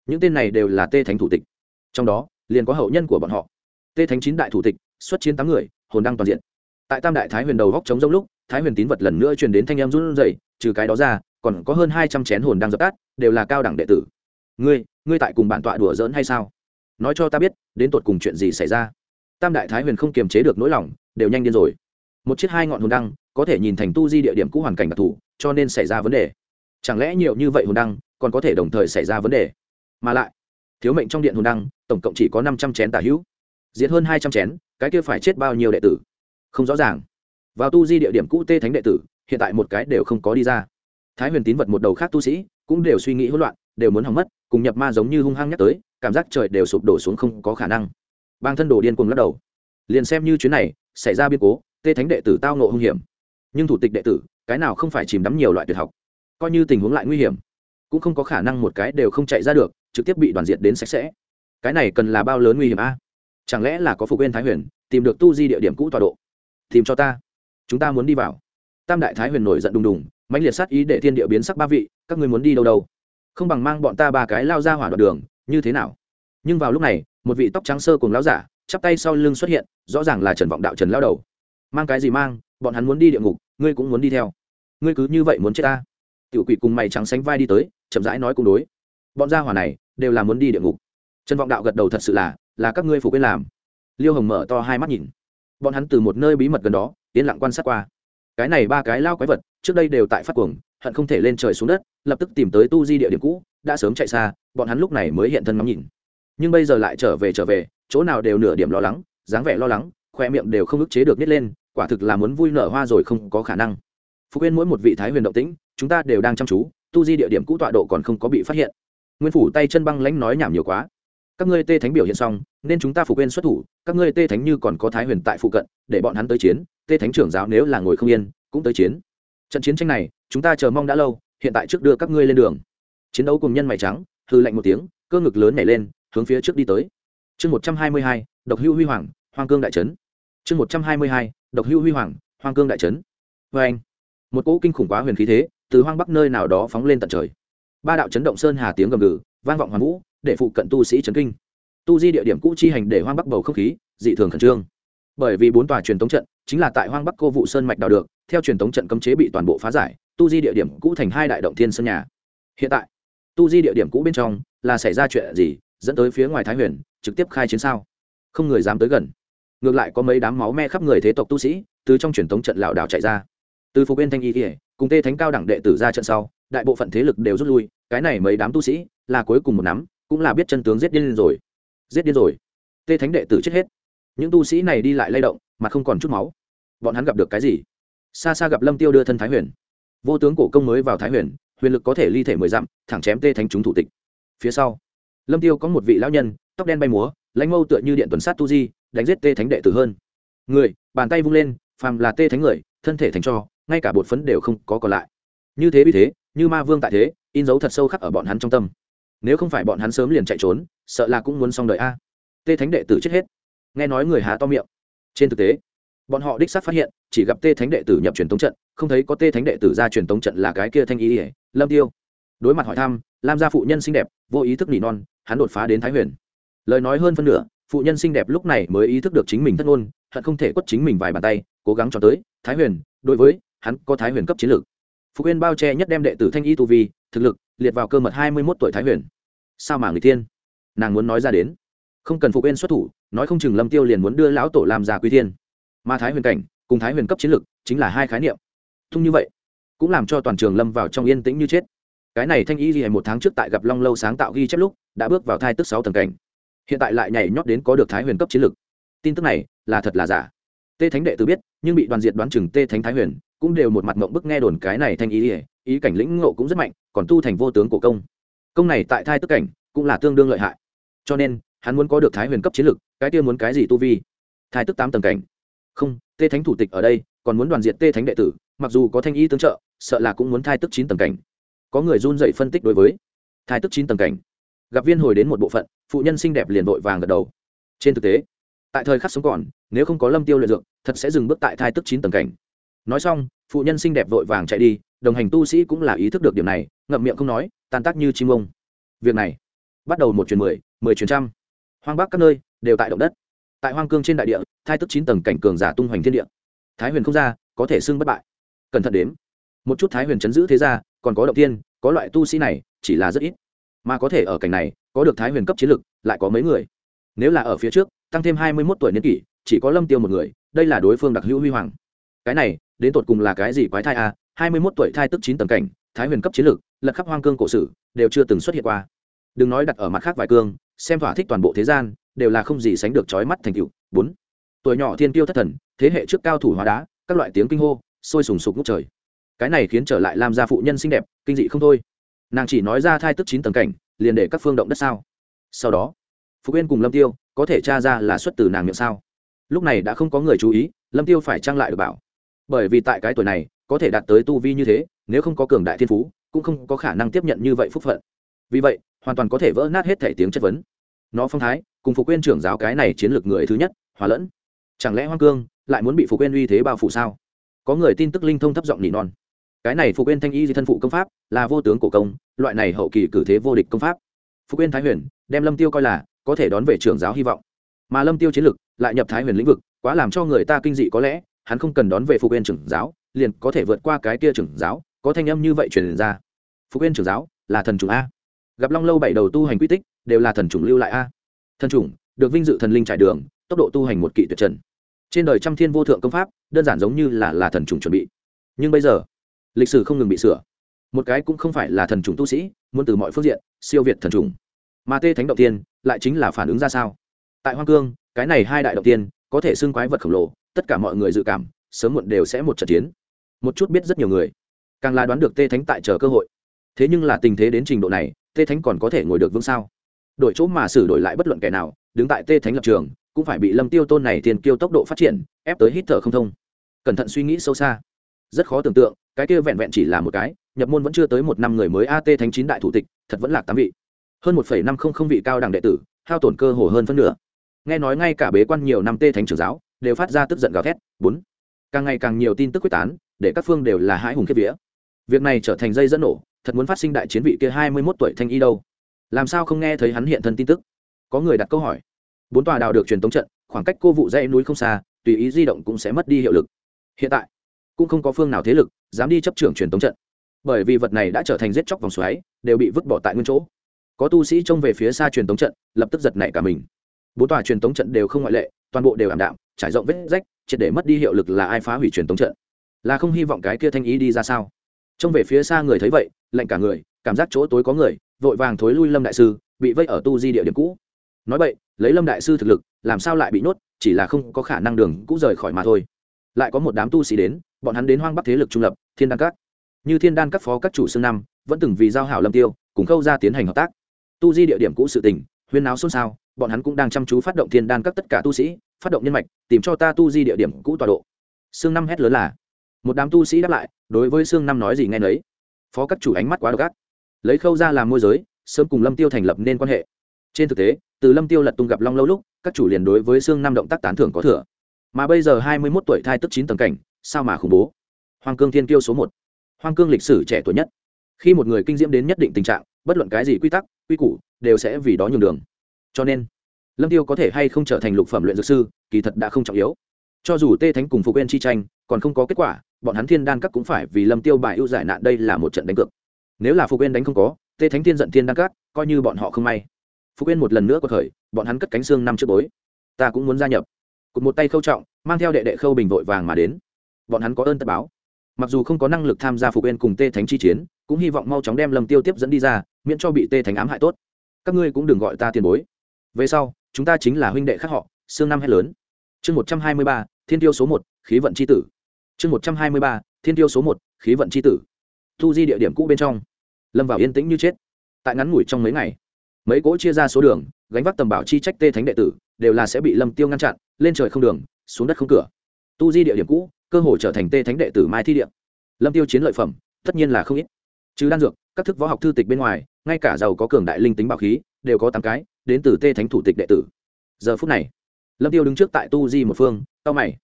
S1: những tên này đều là tê thánh thủ tịch. Trong đó, liền có hậu nhân của bọn họ. Tê thánh chín đại thủ tịch, xuất chiến tám người, hồn đăng toàn diện. Tại tam đại thái huyền đầu góc chống rông lúc thái huyền tín vật lần nữa truyền đến thanh em run rẩy, trừ cái đó ra, còn có hơn hai trăm chén hồn đang dập tắt, đều là cao đẳng đệ tử. Ngươi ngươi tại cùng bản tọa đùa giỡn hay sao? Nói cho ta biết, đến tột cùng chuyện gì xảy ra? Tam đại thái huyền không kiềm chế được nỗi lòng, đều nhanh điên rồi. Một chiếc hai ngọn hồn đăng, có thể nhìn thành tu di địa điểm cũ hoàn cảnh đặc thù, cho nên xảy ra vấn đề. Chẳng lẽ nhiều như vậy hồn đăng, còn có thể đồng thời xảy ra vấn đề? Mà lại, thiếu mệnh trong điện hồn đăng, tổng cộng chỉ có năm trăm chén tả hữu. Diệt hơn hai trăm chén, cái kia phải chết bao nhiêu đệ tử? Không rõ ràng vào tu di địa điểm cũ tê thánh đệ tử, hiện tại một cái đều không có đi ra. Thái huyền tín vật một đầu khác tu sĩ cũng đều suy nghĩ hỗn loạn, đều muốn hỏng mất, cùng nhập ma giống như hung hăng nhắc tới, cảm giác trời đều sụp đổ xuống không có khả năng. Bang thân đồ điên cuồng lắc đầu. Liền xem như chuyến này xảy ra biến cố, tê thánh đệ tử tao nộ hung hiểm. Nhưng thủ tịch đệ tử, cái nào không phải chìm đắm nhiều loại tuyệt học. Coi như tình huống lại nguy hiểm, cũng không có khả năng một cái đều không chạy ra được, trực tiếp bị đoàn diệt đến sạch sẽ. Cái này cần là bao lớn nguy hiểm a? Chẳng lẽ là có phục bên thái huyền, tìm được tu di địa điểm cũ tọa độ? Tìm cho ta chúng ta muốn đi vào. Tam đại thái huyền nổi giận đùng đùng mạnh liệt sát ý để thiên địa biến sắc ba vị, các ngươi muốn đi đâu đâu? Không bằng mang bọn ta ba cái lao ra hỏa đoạn đường, như thế nào? Nhưng vào lúc này, một vị tóc trắng sơ cùng lao giả, chắp tay sau lưng xuất hiện, rõ ràng là trần vọng đạo trần lao đầu. Mang cái gì mang? Bọn hắn muốn đi địa ngục, ngươi cũng muốn đi theo. Ngươi cứ như vậy muốn chết ta? Tiểu quỷ cùng mày trắng sánh vai đi tới, chậm rãi nói cùng đối. Bọn gia hỏa này, đều là muốn đi địa ngục. Trần vọng đạo gật đầu thật sự là là các ngươi phụ quên làm. Liêu hồng mở to hai mắt nhìn. Bọn hắn từ một nơi bí mật gần đó yên lặng quan sát qua. Cái này ba cái lao quái vật, trước đây đều tại phát cuồng, hận không thể lên trời xuống đất, lập tức tìm tới tu di địa điểm cũ, đã sớm chạy xa, bọn hắn lúc này mới hiện thân ngắm nhìn. Nhưng bây giờ lại trở về trở về, chỗ nào đều nửa điểm lo lắng, dáng vẻ lo lắng, khoe miệng đều không ức chế được nít lên, quả thực là muốn vui nở hoa rồi không có khả năng. Phục yên mỗi một vị thái huyền động tĩnh, chúng ta đều đang chăm chú, tu di địa điểm cũ tọa độ còn không có bị phát hiện. Nguyên phủ tay chân băng lãnh nói nhảm nhiều quá các ngươi tê thánh biểu hiện xong, nên chúng ta phục quên xuất thủ, các ngươi tê thánh như còn có thái huyền tại phụ cận, để bọn hắn tới chiến, tê thánh trưởng giáo nếu là ngồi không yên, cũng tới chiến. Trận chiến tranh này, chúng ta chờ mong đã lâu, hiện tại trước đưa các ngươi lên đường. Chiến đấu cùng nhân mày trắng, hư lạnh một tiếng, cơ ngực lớn nhảy lên, hướng phía trước đi tới. Chương một trăm hai mươi hai, độc hưu huy hoàng, hoang cương đại trấn. Chương một trăm hai mươi hai, độc hưu huy hoàng, hoang cương đại trấn. Vê anh, một cỗ kinh khủng quá huyền khí thế, từ hoang bắc nơi nào đó phóng lên tận trời. Ba đạo chấn động sơn hà tiếng gầm gừ, vang vọng hoàng vũ để phụ cận tu sĩ chấn kinh. Tu di địa điểm cũ chi hành để hoang bắc bầu không khí, dị thường khẩn trương. Bởi vì bốn tòa truyền thống trận chính là tại hoang bắc cô vụ sơn mạch đào được, theo truyền thống trận cấm chế bị toàn bộ phá giải, tu di địa điểm cũ thành hai đại động thiên sân nhà. Hiện tại, tu di địa điểm cũ bên trong là xảy ra chuyện gì, dẫn tới phía ngoài thái huyền trực tiếp khai chiến sao? Không người dám tới gần. Ngược lại có mấy đám máu me khắp người thế tộc tu sĩ từ trong truyền thống trận lảo đảo chạy ra. Từ phục bên thanh y kỉa cùng tê thánh cao đẳng đệ tử ra trận sau, đại bộ phận thế lực đều rút lui, cái này mấy đám tu sĩ là cuối cùng một nắm cũng là biết chân tướng giết điên rồi. Giết điên rồi. Tê thánh đệ tử chết hết. Những tu sĩ này đi lại lay động, mà không còn chút máu. Bọn hắn gặp được cái gì? Xa xa gặp lâm tiêu đưa thân thái huyền. Vô tướng cổ công mới vào thái huyền huyền lực có thể ly thể mười dặm, thẳng chém tê thánh chúng thủ tịch. Phía sau, lâm tiêu có một vị lão nhân, tóc đen bay múa lãnh mâu tựa như điện tuần sát tu di, đánh giết tê thánh đệ tử hơn. Người, bàn tay vung lên, phàm là tê thánh người, thân thể thành cho, ngay cả bột phấn đều không có còn lại. Như thế vì thế, như ma vương tại thế, in dấu thật sâu khắc ở bọn hắn trong tâm nếu không phải bọn hắn sớm liền chạy trốn, sợ là cũng muốn xong đời a. Tê thánh đệ tử chết hết. Nghe nói người há to miệng. Trên thực tế, bọn họ đích xác phát hiện, chỉ gặp tê thánh đệ tử nhập truyền tống trận, không thấy có tê thánh đệ tử ra truyền tống trận là cái kia thanh ý ỉa lâm tiêu. Đối mặt hỏi thăm, lam gia phụ nhân xinh đẹp, vô ý thức nỉ non, hắn đột phá đến thái huyền. Lời nói hơn phân nửa, phụ nhân xinh đẹp lúc này mới ý thức được chính mình thất ngôn, hận không thể quất chính mình vài bàn tay, cố gắng cho tới, thái huyền, đối với, hắn có thái huyền cấp chiến lược. Phục uyên bao che nhất đem đệ tử thanh y tu vi, thực lực liệt vào cơ mật hai mươi mốt tuổi thái huyền. Sao mà người thiên? Nàng muốn nói ra đến. Không cần phục uyên xuất thủ, nói không chừng lâm tiêu liền muốn đưa lão tổ làm ra quý thiên. Mà thái huyền cảnh, cùng thái huyền cấp chiến lực, chính là hai khái niệm. Thung như vậy, cũng làm cho toàn trường lâm vào trong yên tĩnh như chết. Cái này thanh y gì một tháng trước tại gặp long lâu sáng tạo ghi chép lúc, đã bước vào thai tức sáu tầng cảnh. Hiện tại lại nhảy nhót đến có được thái huyền cấp chiến lực. Tin tức này, là thật là giả. Tê thánh đệ tử biết, nhưng bị đoàn diệt đoán chừng tê thánh thái huyền, cũng đều một mặt mộng bức nghe đồn cái này thanh ý ỉa ý cảnh lĩnh ngộ cũng rất mạnh, còn tu thành vô tướng cổ công. Công này tại thai tức cảnh cũng là tương đương lợi hại. Cho nên, hắn muốn có được thái huyền cấp chiến lực, cái kia muốn cái gì tu vi? Thai tức tám tầng cảnh. Không, tê thánh thủ tịch ở đây, còn muốn đoàn diệt tê thánh đệ tử, mặc dù có thanh y tương trợ, sợ là cũng muốn thai tức chín tầng cảnh. Có người run dậy phân tích đối với thai tức chín tầng cảnh. Gặp viên hồi đến một bộ phận, phụ nhân xinh đẹp liền vội vàng gật đầu. Trên thực tế, tại thời khắc sống còn, nếu không có lâm tiêu luyện dược, thật sẽ dừng bước tại thai tức chín tầng cảnh. Nói xong, phụ nhân xinh đẹp vội vàng chạy đi đồng hành tu sĩ cũng là ý thức được điểm này, ngậm miệng không nói, tan tác như chim ông. Việc này, bắt đầu một chuyến mười mười chuyến trăm. Hoang bắc các nơi đều tại động đất. Tại hoang cương trên đại địa, thai tức chín tầng cảnh cường giả tung hoành thiên địa. Thái huyền không ra, có thể xưng bất bại. Cẩn thận đếm. Một chút thái huyền chấn giữ thế ra còn có động tiên có loại tu sĩ này, chỉ là rất ít. Mà có thể ở cảnh này, có được thái huyền cấp chiến lực, lại có mấy người. Nếu là ở phía trước, tăng thêm hai mươi mốt tuổi niên kỷ, chỉ có lâm tiêu một người, đây là đối phương đặc hữu huy hoàng. Cái này, đến tột cùng là cái gì quái thai à? Hai mươi mốt tuổi thai tức chín tầng cảnh, thái huyền cấp chiến lược, lật khắp hoang cương cổ sử, đều chưa từng xuất hiện qua. Đừng nói đặt ở mặt khác vài cương, xem thỏa thích toàn bộ thế gian, đều là không gì sánh được chói mắt thành tựu. bốn, tuổi nhỏ thiên tiêu thất thần, thế hệ trước cao thủ hóa đá, các loại tiếng kinh hô, sôi sùng sục ngút trời. Cái này khiến trở lại làm gia phụ nhân xinh đẹp, kinh dị không thôi. Nàng chỉ nói ra thai tức chín tầng cảnh, liền để các phương động đất sao. Sau đó, Phục yên cùng lâm tiêu, có thể tra ra là xuất từ nàng miệng sao. Lúc này đã không có người chú ý, lâm tiêu phải trang lại được bảo bởi vì tại cái tuổi này, có thể đạt tới tu vi như thế, nếu không có cường đại thiên phú, cũng không có khả năng tiếp nhận như vậy phúc phận. Vì vậy, hoàn toàn có thể vỡ nát hết thể tiếng chất vấn. Nó phong thái, cùng phục quyên trưởng giáo cái này chiến lược người thứ nhất, hòa lẫn. Chẳng lẽ hoang cương lại muốn bị phục quyên uy thế bao phủ sao? Có người tin tức linh thông thấp giọng nỉ non. Cái này phục quyên thanh y di thân phụ công pháp, là vô tướng cổ công, loại này hậu kỳ cử thế vô địch công pháp. Phục quyên thái huyền, đem lâm tiêu coi là có thể đón về trưởng giáo hy vọng. Mà lâm tiêu chiến lực lại nhập thái huyền lĩnh vực, quá làm cho người ta kinh dị có lẽ hắn không cần đón về phục viên trưởng giáo, liền có thể vượt qua cái kia trưởng giáo, có thanh âm như vậy truyền ra. Phục viên trưởng giáo, là thần trùng a. Gặp long lâu bảy đầu tu hành quy tích, đều là thần trùng lưu lại a. Thần trùng được vinh dự thần linh trải đường, tốc độ tu hành một kỵ tuyệt trần. Trên đời trăm thiên vô thượng công pháp, đơn giản giống như là là thần trùng chuẩn bị. Nhưng bây giờ, lịch sử không ngừng bị sửa. Một cái cũng không phải là thần trùng tu sĩ, muốn từ mọi phương diện siêu việt thần trùng mà tê thánh động tiên lại chính là phản ứng ra sao? Tại hoa cương, cái này hai đại động tiên có thể xưng quái vật khổng lồ tất cả mọi người dự cảm, sớm muộn đều sẽ một trận chiến. Một chút biết rất nhiều người, càng là đoán được tê thánh tại chờ cơ hội. Thế nhưng là tình thế đến trình độ này, tê thánh còn có thể ngồi được vững sao? Đổi chỗ mà xử đổi lại bất luận kẻ nào, đứng tại tê thánh lập trường, cũng phải bị lâm tiêu tôn này tiền kiêu tốc độ phát triển, ép tới hít thở không thông. Cẩn thận suy nghĩ sâu xa. Rất khó tưởng tượng, cái kia vẹn vẹn chỉ là một cái, nhập môn vẫn chưa tới một năm người mới at thánh chín đại thủ tịch, thật vẫn là tám vị. Hơn một năm không không vị cao đẳng đệ tử, hao tổn cơ hồ hơn phân nửa. Nghe nói ngay cả bế quan nhiều năm tê thánh trưởng giáo đều phát ra tức giận gào thét. Bốn, càng ngày càng nhiều tin tức quyết tán, để các phương đều là hãi hùng kiếp vía. Việc này trở thành dây dẫn nổ, thật muốn phát sinh đại chiến vị kia hai mươi mốt tuổi thanh y đâu? Làm sao không nghe thấy hắn hiện thân tin tức? Có người đặt câu hỏi. Bốn tòa đào được truyền tống trận, khoảng cách cô vụ dãy núi không xa, tùy ý di động cũng sẽ mất đi hiệu lực. Hiện tại, cũng không có phương nào thế lực dám đi chấp trưởng truyền tống trận. Bởi vì vật này đã trở thành giết chóc vòng xoáy, đều bị vứt bỏ tại nguyên chỗ. Có tu sĩ trông về phía xa truyền tống trận, lập tức giật nảy cả mình bốn tòa truyền tống trận đều không ngoại lệ, toàn bộ đều ảm đạm, trải rộng vết rách, triệt để mất đi hiệu lực là ai phá hủy truyền tống trận. Là không hy vọng cái kia thanh ý đi ra sao? Trông về phía xa người thấy vậy, lạnh cả người, cảm giác chỗ tối có người, vội vàng thối lui lâm đại sư, bị vây ở tu di địa điểm cũ. Nói vậy, lấy lâm đại sư thực lực, làm sao lại bị nhốt, chỉ là không có khả năng đường cũ rời khỏi mà thôi. Lại có một đám tu sĩ đến, bọn hắn đến hoang bắc thế lực trung lập, thiên đan các. Như thiên đan các phó các chủ xương năm, vẫn từng vì giao hảo lâm tiêu, cùng khâu ra tiến hành hợp tác. Tu di địa điểm cũ sự tình huyên náo xôn xao, bọn hắn cũng đang chăm chú phát động thiên đan các tất cả tu sĩ, phát động nhân mạch, tìm cho ta tu di địa điểm cũ tọa độ. Sương năm hét lớn là, một đám tu sĩ đáp lại, đối với Sương năm nói gì nghe nấy. Phó các chủ ánh mắt quá độc ác. Lấy khâu ra làm môi giới, sớm cùng lâm tiêu thành lập nên quan hệ. Trên thực tế, từ lâm tiêu lật tung gặp long lâu lúc, các chủ liền đối với Sương năm động tác tán thưởng có thừa. Mà bây giờ hai mươi 21 tuổi thai tức chín tầng cảnh, sao mà khủng bố? Hoàng cương thiên kiêu số một. Hoàng cương lịch sử trẻ tuổi nhất. Khi một người kinh diễm đến nhất định tình trạng bất luận cái gì quy tắc, quy củ, đều sẽ vì đó nhường đường. Cho nên, lâm tiêu có thể hay không trở thành lục phẩm luyện dược sư, kỳ thật đã không trọng yếu. Cho dù tê thánh cùng phục quên chi tranh, còn không có kết quả, bọn hắn thiên đan các cũng phải vì lâm tiêu bài ưu giải nạn đây là một trận đánh cược. Nếu là phục quên đánh không có, tê thánh thiên giận thiên đan các, coi như bọn họ không may. Phục quên một lần nữa có khởi, bọn hắn cất cánh xương năm trước bối. Ta cũng muốn gia nhập. Cụt một tay khâu trọng, mang theo đệ đệ khâu bình vội vàng mà đến. Bọn hắn có ơn tất báo. Mặc dù không có năng lực tham gia phục quên cùng tê thánh chi chiến, cũng hy vọng mau chóng đem lâm tiêu tiếp dẫn đi ra miễn cho bị tê thánh ám hại tốt. Các ngươi cũng đừng gọi ta tiền bối. Về sau, chúng ta chính là huynh đệ khác họ xương năm hay lớn. Chương một trăm hai mươi ba, thiên tiêu số một, khí vận c h i tử. Chương một trăm hai mươi ba, thiên tiêu số một, khí vận c h i tử. Thu di địa điểm cũ bên trong. Lâm vào yên tĩnh như chết. Tại ngắn ngủi trong mấy ngày, mấy cỗ chia ra số đường, gánh vác tầm bảo chi trách tê thánh đệ tử, đều là sẽ bị lâm tiêu ngăn chặn, lên trời không đường, xuống đất không cửa. Tu di địa điểm cũ, cơ hội trở thành tê thánh đệ tử mai thi địa. lâm tiêu chiến lợi phẩm, tất nhiên là không ít chứ đan dược, các thức võ học thư tịch bên ngoài, ngay cả giàu có cường đại linh tính bảo khí, đều có tám cái, đến từ tê thánh thủ tịch đệ tử. Giờ phút này, lâm tiêu đứng trước tại tu di một phương tao mày.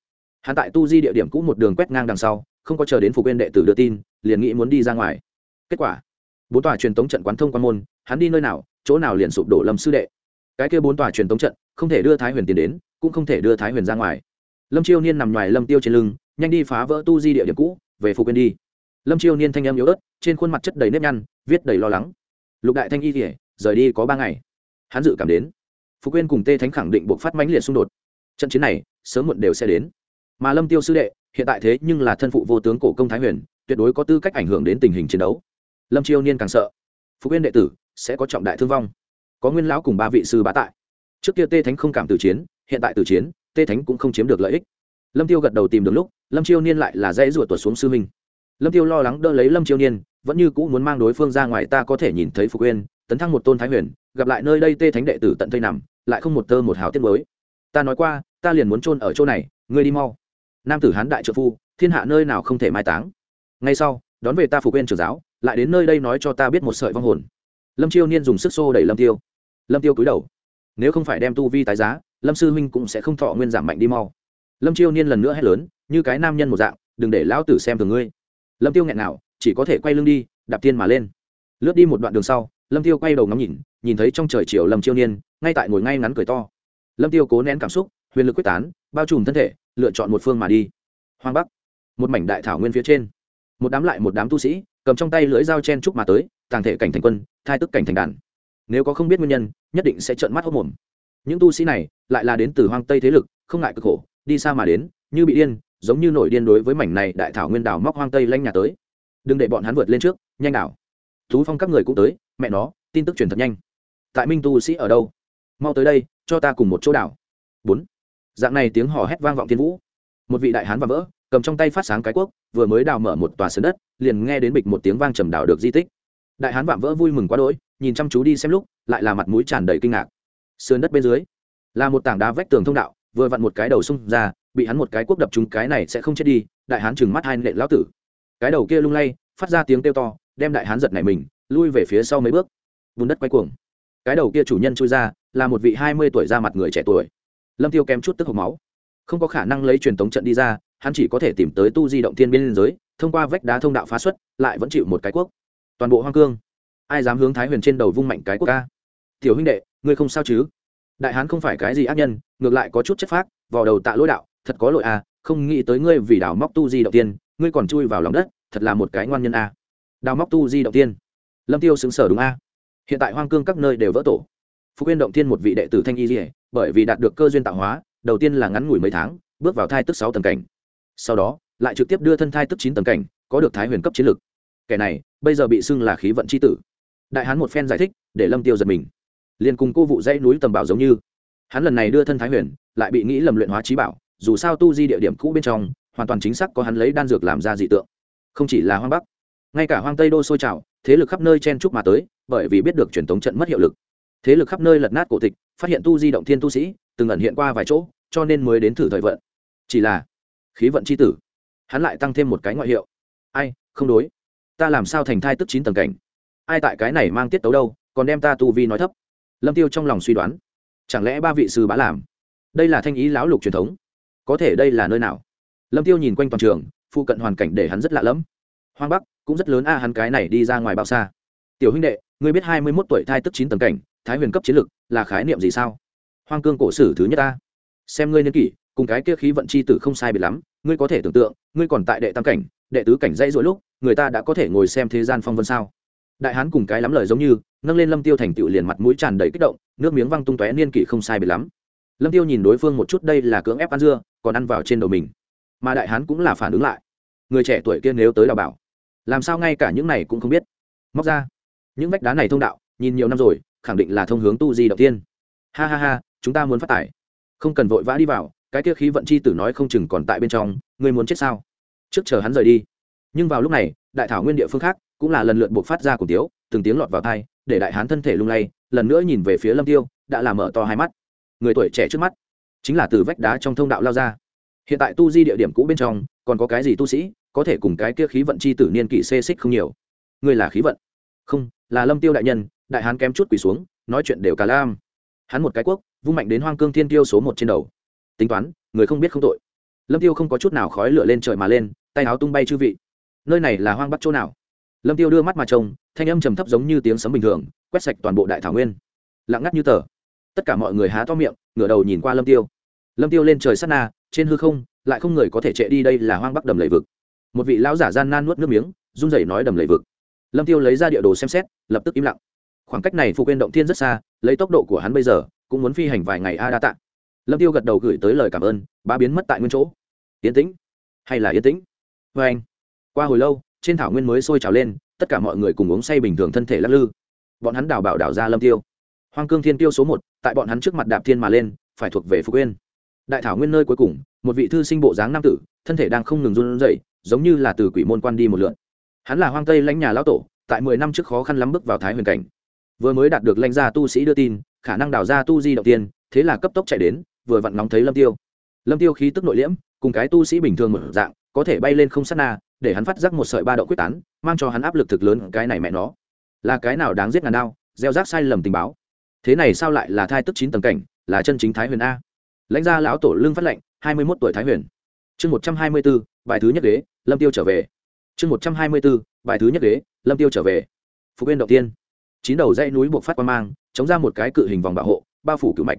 S1: Hắn tại tu di địa điểm cũ một đường quét ngang đằng sau, không có chờ đến phục viên đệ tử đưa tin, liền nghĩ muốn đi ra ngoài. Kết quả, bốn tòa truyền tống trận quán thông quan môn, hắn đi nơi nào, chỗ nào liền sụp đổ lâm sư đệ. Cái kia bốn tòa truyền tống trận, không thể đưa thái huyền tiền đến, cũng không thể đưa thái huyền ra ngoài. Lâm chiêu niên nằm ngoài lâm tiêu trên lưng, nhanh đi phá vỡ tu di địa điểm cũ, về phục viên đi lâm chiêu niên thanh em yếu ớt, trên khuôn mặt chất đầy nếp nhăn, viết đầy lo lắng. Lục đại thanh y kỉa rời đi có ba ngày. Hắn dự cảm đến, phú quyên cùng tê thánh khẳng định buộc phát mãnh liệt xung đột. Trận chiến này, sớm muộn đều sẽ đến. Mà lâm tiêu sư đệ, hiện tại thế nhưng là thân phụ vô tướng cổ công thái huyền, tuyệt đối có tư cách ảnh hưởng đến tình hình chiến đấu. Lâm chiêu niên càng sợ, phú quyên đệ tử sẽ có trọng đại thương vong. Có nguyên lão cùng ba vị sư bá tại. Trước kia tê thánh không cảm từ chiến, hiện tại từ chiến, tê thánh cũng không chiếm được lợi ích. Lâm tiêu gật đầu tìm được lúc, lâm chiêu niên lại là dãy ruột tuột xuống sư minh lâm tiêu lo lắng đỡ lấy lâm chiêu niên, vẫn như cũ muốn mang đối phương ra ngoài ta có thể nhìn thấy phục uyên, tấn thăng một tôn thái huyền, gặp lại nơi đây tê thánh đệ tử tận tây nằm, lại không một tơ một hào tiết mới. Ta nói qua, ta liền muốn chôn ở chỗ này, ngươi đi mau. Nam tử hán đại trợ phu, thiên hạ nơi nào không thể mai táng. Ngay sau, đón về ta phục uyên trưởng giáo, lại đến nơi đây nói cho ta biết một sợi vong hồn. Lâm chiêu niên dùng sức xô đẩy lâm tiêu. Lâm tiêu cúi đầu. Nếu không phải đem tu vi tái giá, lâm sư huynh cũng sẽ không thọ nguyên giảm mạnh đi mau. Lâm chiêu niên lần nữa hét lớn, như cái nam nhân một dạng, đừng để lão tử xem thường ngươi lâm tiêu nghẹn nào, chỉ có thể quay lưng đi, đạp tiên mà lên. Lướt đi một đoạn đường sau, lâm tiêu quay đầu ngắm nhìn nhìn thấy trong trời chiều lâm chiêu niên, ngay tại ngồi ngay ngắn cười to. Lâm tiêu cố nén cảm xúc, huyền lực quyết tán, bao trùm thân thể, lựa chọn một phương mà đi. Hoang bắc, một mảnh đại thảo nguyên phía trên. Một đám lại một đám tu sĩ, cầm trong tay lưỡi dao chen trúc mà tới, tàng thể cảnh thành quân, thai tức cảnh thành đàn. Nếu có không biết nguyên nhân, nhất định sẽ trợn mắt hốc mồm. Những tu sĩ này lại là đến từ hoang tây thế lực, không ngại cực khổ, đi xa mà đến, như bị điên giống như nổi điên đối với mảnh này đại thảo nguyên đảo móc hoang tây lanh nhà tới. Đừng để bọn hắn vượt lên trước, nhanh đảo. Thú phong các người cũng tới, mẹ nó, tin tức truyền thật nhanh. Tại minh tu sĩ ở đâu? Mau tới đây, cho ta cùng một chỗ đảo. Bốn. Dạng này tiếng hò hét vang vọng thiên vũ. Một vị đại hán và vỡ, cầm trong tay phát sáng cái quốc, vừa mới đào mở một tòa sân đất, liền nghe đến bịch một tiếng vang trầm đảo được di tích. Đại hán vạm vỡ vui mừng quá đỗi, nhìn chăm chú đi xem lúc, lại là mặt mũi tràn đầy kinh ngạc. Sườn đất bên dưới, là một tảng đá vách tường thông đạo, vừa vặn một cái đầu xung ra bị hắn một cái quốc đập chúng cái này sẽ không chết đi, đại hán chừng mắt hai nện lão tử. Cái đầu kia lung lay, phát ra tiếng kêu to, đem đại hán giật này mình, lui về phía sau mấy bước. Bùn đất quay cuồng. Cái đầu kia chủ nhân chui ra, là một vị hai mươi tuổi ra mặt người trẻ tuổi. Lâm tiêu kém chút tức hộc máu. Không có khả năng lấy truyền tống trận đi ra, hắn chỉ có thể tìm tới tu di động thiên biên giới, thông qua vách đá thông đạo phá xuất, lại vẫn chịu một cái quốc. Toàn bộ hoang cương. Ai dám hướng thái huyền trên đầu vung mạnh cái quốc ca? Tiểu huynh đệ, ngươi không sao chứ? Đại hán không phải cái gì ác nhân, ngược lại có chút chất phác vào đầu tạ lỗi đạo thật có lỗi à không nghĩ tới ngươi vì đào móc tu di động tiên, ngươi còn chui vào lòng đất, thật là một cái ngoan nhân à. đào móc tu di động tiên. Lâm tiêu xứng sở đúng a hiện tại hoang cương các nơi đều vỡ tổ. Phú Quyên động tiên một vị đệ tử thanh y dỉa bởi vì đạt được cơ duyên tạo hóa, đầu tiên là ngắn ngủi mấy tháng, bước vào thai tức sáu tầng cảnh. Sau đó, lại trực tiếp đưa thân thai tức chín tầng cảnh, có được thái huyền cấp chiến lực. Kẻ này, bây giờ bị xưng là khí vận c h i tử. Đại hán một phen giải thích, để lâm tiêu giật mình. Liền cùng cô vụ dãy núi tầm bảo giống như. Hắn lần này đưa thân thái huyền, lại bị nghĩ lầm luyện hóa trí bảo dù sao tu di địa điểm cũ bên trong, hoàn toàn chính xác có hắn lấy đan dược làm ra dị tượng. Không chỉ là hoang bắc, ngay cả hoang tây đô sôi trào, thế lực khắp nơi chen chúc mà tới, bởi vì biết được truyền thống trận mất hiệu lực. Thế lực khắp nơi lật nát cổ tịch, phát hiện tu di động thiên tu sĩ, từng ẩn hiện qua vài chỗ, cho nên mới đến thử thời vận. Chỉ là, khí vận c h i tử, hắn lại tăng thêm một cái ngoại hiệu. Ai, không đối. Ta làm sao thành thai tức chín tầng cảnh? Ai tại cái này mang tiết tấu đâu, còn đem ta tu vi nói thấp. Lâm tiêu trong lòng suy đoán. Chẳng lẽ ba vị sư bá làm? Đây là thanh ý lão lục truyền thống có thể đây là nơi nào? Lâm tiêu nhìn quanh toàn trường, phụ cận hoàn cảnh để hắn rất lạ lẫm. Hoang bắc, cũng rất lớn a, hắn cái này đi ra ngoài bao xa. Tiểu huynh đệ, ngươi biết hai mươi 21 tuổi thai tức chín tầng cảnh, thái huyền cấp chiến lực là khái niệm gì sao? Hoang cương cổ sử thứ nhất ta. Xem ngươi niên kỷ, cùng cái kia khí vận chi tử không sai biệt lắm, ngươi có thể tưởng tượng, ngươi còn tại đệ tam cảnh, đệ tứ cảnh dãy dỗi lúc, người ta đã có thể ngồi xem thế gian phong vân sao? Đại hán cùng cái lắm lời giống như, nâng lên lâm tiêu thành tựu liền mặt mũi tràn đầy kích động, nước miếng văng tung tóe niên kỷ không sai biệt lắm lâm tiêu nhìn đối phương một chút đây là cưỡng ép ăn dưa, còn ăn vào trên đầu mình. Mà đại hán cũng là phản ứng lại. Người trẻ tuổi kia nếu tới đào bảo. Làm sao ngay cả những này cũng không biết. Móc ra. Những vách đá này thông đạo, nhìn nhiều năm rồi, khẳng định là thông hướng tu di đầu tiên. Ha ha ha, chúng ta muốn phát tải. Không cần vội vã đi vào, cái kia khí vận chi tử nói không chừng còn tại bên trong, ngươi muốn chết sao? Trước chờ hắn rời đi. Nhưng vào lúc này, đại thảo nguyên địa phương khác cũng là lần lượt buộc phát ra cổ tiếu, từng tiếng lọt vào thai để đại hán thân thể lung lay, lần nữa nhìn về phía lâm tiêu, đã làm mở to hai mắt người tuổi trẻ trước mắt, chính là từ vách đá trong thông đạo lao ra. Hiện tại tu di địa điểm cũ bên trong, còn có cái gì tu sĩ, có thể cùng cái kia khí vận chi tử niên kỷ xê xích không nhiều. Người là khí vận? Không, là lâm tiêu đại nhân, đại hán kém chút quỳ xuống, nói chuyện đều cả lam. Hắn một cái quốc, vung mạnh đến hoang cương thiên tiêu số một trên đầu. Tính toán, người không biết không tội. Lâm tiêu không có chút nào khói lửa lên trời mà lên, tay áo tung bay chư vị. Nơi này là hoang bắt chỗ nào? Lâm tiêu đưa mắt mà trông, thanh âm trầm thấp giống như tiếng sấm bình thường, quét sạch toàn bộ đại thảo nguyên. Lặng ngắt như tờ tất cả mọi người há to miệng, ngửa đầu nhìn qua lâm tiêu. Lâm tiêu lên trời sát na, trên hư không, lại không người có thể chạy đi đây là hoang bắc đầm lầy vực. Một vị lão giả gian nan nuốt nước miếng, run rẩy nói đầm lầy vực. Lâm tiêu lấy ra địa đồ xem xét, lập tức im lặng. Khoảng cách này phụ quên động thiên rất xa, lấy tốc độ của hắn bây giờ, cũng muốn phi hành vài ngày a đa tạ. Lâm tiêu gật đầu gửi tới lời cảm ơn ba biến mất tại nguyên chỗ. Yên tĩnh. Hay là yên tĩnh? Vê anh. Qua hồi lâu, trên thảo nguyên mới sôi trào lên, tất cả mọi người cùng uống say bình thường thân thể lắc lư. Bọn hắn đào bảo đào ra lâm tiêu hoang cương thiên tiêu số một, tại bọn hắn trước mặt đạp thiên mà lên, phải thuộc về phục nguyên đại thảo nguyên nơi cuối cùng, một vị thư sinh bộ dáng nam tử, thân thể đang không ngừng run rẩy, giống như là từ quỷ môn quan đi một lượn. Hắn là hoang tây lãnh nhà lão tổ, tại mười năm trước khó khăn lắm bước vào thái huyền cảnh. Vừa mới đạt được lãnh gia tu sĩ đưa tin, khả năng đào ra tu di động tiên, thế là cấp tốc chạy đến, vừa vặn nóng thấy lâm tiêu. Lâm tiêu khí tức nội liễm, cùng cái tu sĩ bình thường một dạng, có thể bay lên không sát na, để hắn phát giác một sợi ba độ quyết tán, mang cho hắn áp lực thực lớn, cái này mẹ nó. Là cái nào đáng giết ngàn đao, gieo rác sai lầm tình báo thế này sao lại là thai tức chín tầng cảnh là chân chính thái huyền a? Lãnh gia lão tổ lương phát lệnh hai mươi mốt tuổi thái huyền. Chương một trăm hai mươi 124, bài thứ nhất đế lâm tiêu trở về. Chương một trăm hai mươi 124, bài thứ nhất đế lâm tiêu trở về. Phục viên đầu tiên. Chín đầu dãy núi buộc phát quan mang chống ra một cái cự hình vòng bảo hộ bao phủ cửu mạch.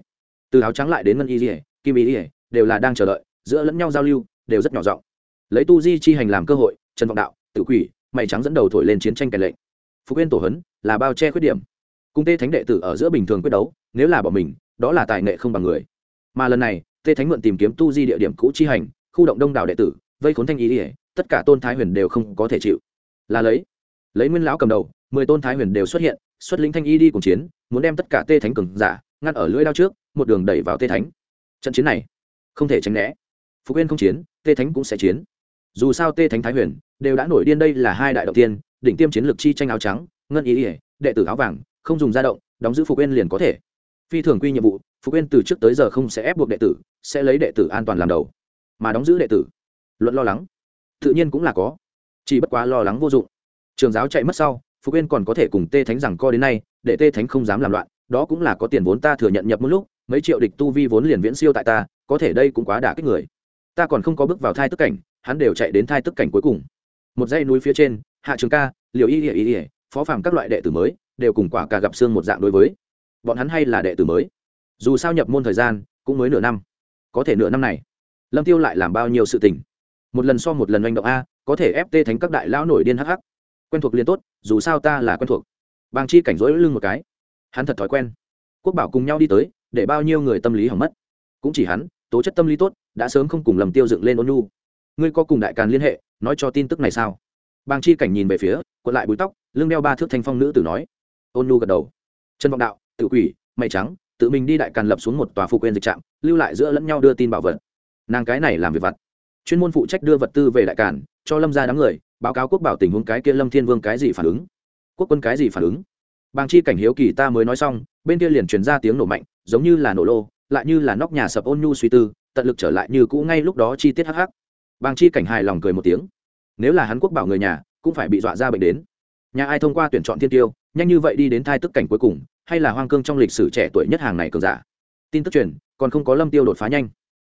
S1: Từ áo trắng lại đến ngân y dỉa kim y dỉa đều là đang chờ đợi giữa lẫn nhau giao lưu đều rất nhỏ giọng. Lấy tu di chi hành làm cơ hội trần vọng đạo tự quỷ mày trắng dẫn đầu thổi lên chiến tranh kèn lệnh. Phục yên tổ hấn là bao che khuyết điểm cung tê thánh đệ tử ở giữa bình thường quyết đấu, nếu là bỏ mình, đó là tài nghệ không bằng người. Mà lần này, tê thánh mượn tìm kiếm tu di địa điểm cũ chi hành, khu động đông đảo đệ tử, vây khốn thanh ý ỉa tất cả tôn thái huyền đều không có thể chịu. Là lấy lấy nguyên lão cầm đầu, mười tôn thái huyền đều xuất hiện, xuất lĩnh thanh y đi cùng chiến, muốn đem tất cả tê thánh cường giả, ngăn ở lưỡi đao trước, một đường đẩy vào tê thánh. Trận chiến này, không thể tránh né. Phục yên không chiến, tê thánh cũng sẽ chiến. Dù sao tê thánh thái huyền, đều đã nổi điên đây là hai đại đầu tiên, đỉnh tiêm chiến lược chi tranh áo trắng, ngân ý ỉa đệ tử áo vàng không dùng da động, đóng giữ phục yên liền có thể. Phi thường quy nhiệm vụ, phục yên từ trước tới giờ không sẽ ép buộc đệ tử, sẽ lấy đệ tử an toàn làm đầu, mà đóng giữ đệ tử. Luận lo lắng, tự nhiên cũng là có. Chỉ bất quá lo lắng vô dụng. Trường giáo chạy mất sau, phục yên còn có thể cùng tê thánh rằng co đến nay, để tê thánh không dám làm loạn, đó cũng là có tiền vốn ta thừa nhận nhập một lúc, mấy triệu địch tu vi vốn liền viễn siêu tại ta, có thể đây cũng quá đả kích người. Ta còn không có bước vào thai tức cảnh, hắn đều chạy đến thai tức cảnh cuối cùng. Một dãy núi phía trên, hạ trường ca liều y ỉa y ỉa phó phàm các loại đệ tử mới đều cùng quả cả gặp xương một dạng đối với. Bọn hắn hay là đệ tử mới. Dù sao nhập môn thời gian cũng mới nửa năm. Có thể nửa năm này, lâm tiêu lại làm bao nhiêu sự tình? Một lần so một lần manh động a, có thể ép tê thánh các đại lão nổi điên hắc hắc. Quen thuộc liền tốt, dù sao ta là quen thuộc. Bàng chi cảnh rỗi lưng một cái. Hắn thật thói quen. Quốc bảo cùng nhau đi tới, để bao nhiêu người tâm lý hỏng mất. Cũng chỉ hắn, tố chất tâm lý tốt, đã sớm không cùng lầm tiêu dựng lên ôn nhu. Ngươi có cùng đại càn liên hệ, nói cho tin tức này sao? Bàng chi cảnh nhìn về phía quật lại búi tóc, lưng đeo ba thước thanh phong nữ tử nói ôn nu gật đầu. Trần vọng đạo tự quỷ mày trắng, tự mình đi đại càn lập xuống một tòa phụ quên dịch trạm, lưu lại giữa lẫn nhau đưa tin bảo vật. Nàng cái này làm việc vặt. Chuyên môn phụ trách đưa vật tư về đại càn, cho lâm ra đám người, báo cáo quốc bảo tình huống cái kia lâm thiên vương cái gì phản ứng. Quốc quân cái gì phản ứng? Bàng chi cảnh hiếu kỳ ta mới nói xong, bên kia liền truyền ra tiếng nổ mạnh, giống như là nổ lô, lại như là nóc nhà sập ôn nhu suy tư, tận lực trở lại như cũ ngay lúc đó chi tiết hắc hắc. Bàng chi cảnh hài lòng cười một tiếng. Nếu là hắn quốc bảo người nhà, cũng phải bị dọa ra bệnh đến. Nhà ai thông qua tuyển chọn thiên tiêu nhanh như vậy đi đến thai tức cảnh cuối cùng, hay là hoang cương trong lịch sử trẻ tuổi nhất hàng này cường giả? Tin tức truyền, còn không có lâm tiêu đột phá nhanh.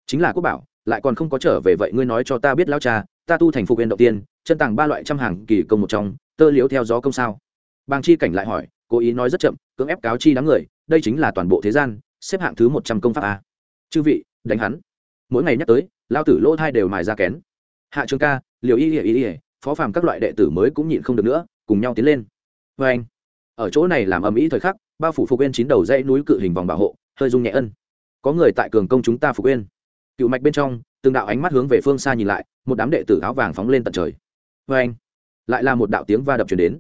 S1: Chính là quốc bảo, lại còn không có trở về vậy ngươi nói cho ta biết lao cha, ta tu thành phục viên đầu tiên, chân tàng ba loại trăm hàng kỳ công một trong, tơ liếu theo gió công sao? Bàng chi cảnh lại hỏi, cố ý nói rất chậm, cưỡng ép cáo chi đám người, đây chính là toàn bộ thế gian, xếp hạng thứ một trăm công pháp a. Chư vị, đánh hắn. Mỗi ngày nhắc tới lao tử lỗ thai đều mài ra kén. Hạ trường ca liều y ỉa y ỉa phó phàm các loại đệ tử mới cũng nhịn không được nữa, cùng nhau tiến lên. Vê anh ở chỗ này làm ầm ĩ thời khắc, bao phủ phục bên chín đầu dãy núi cự hình vòng bảo hộ, hơi rung nhẹ ân. Có người tại cường công chúng ta phục bên cựu mạch bên trong, từng đạo ánh mắt hướng về phương xa nhìn lại, một đám đệ tử áo vàng phóng lên tận trời. Vê anh, lại là một đạo tiếng va đập chuyển đến.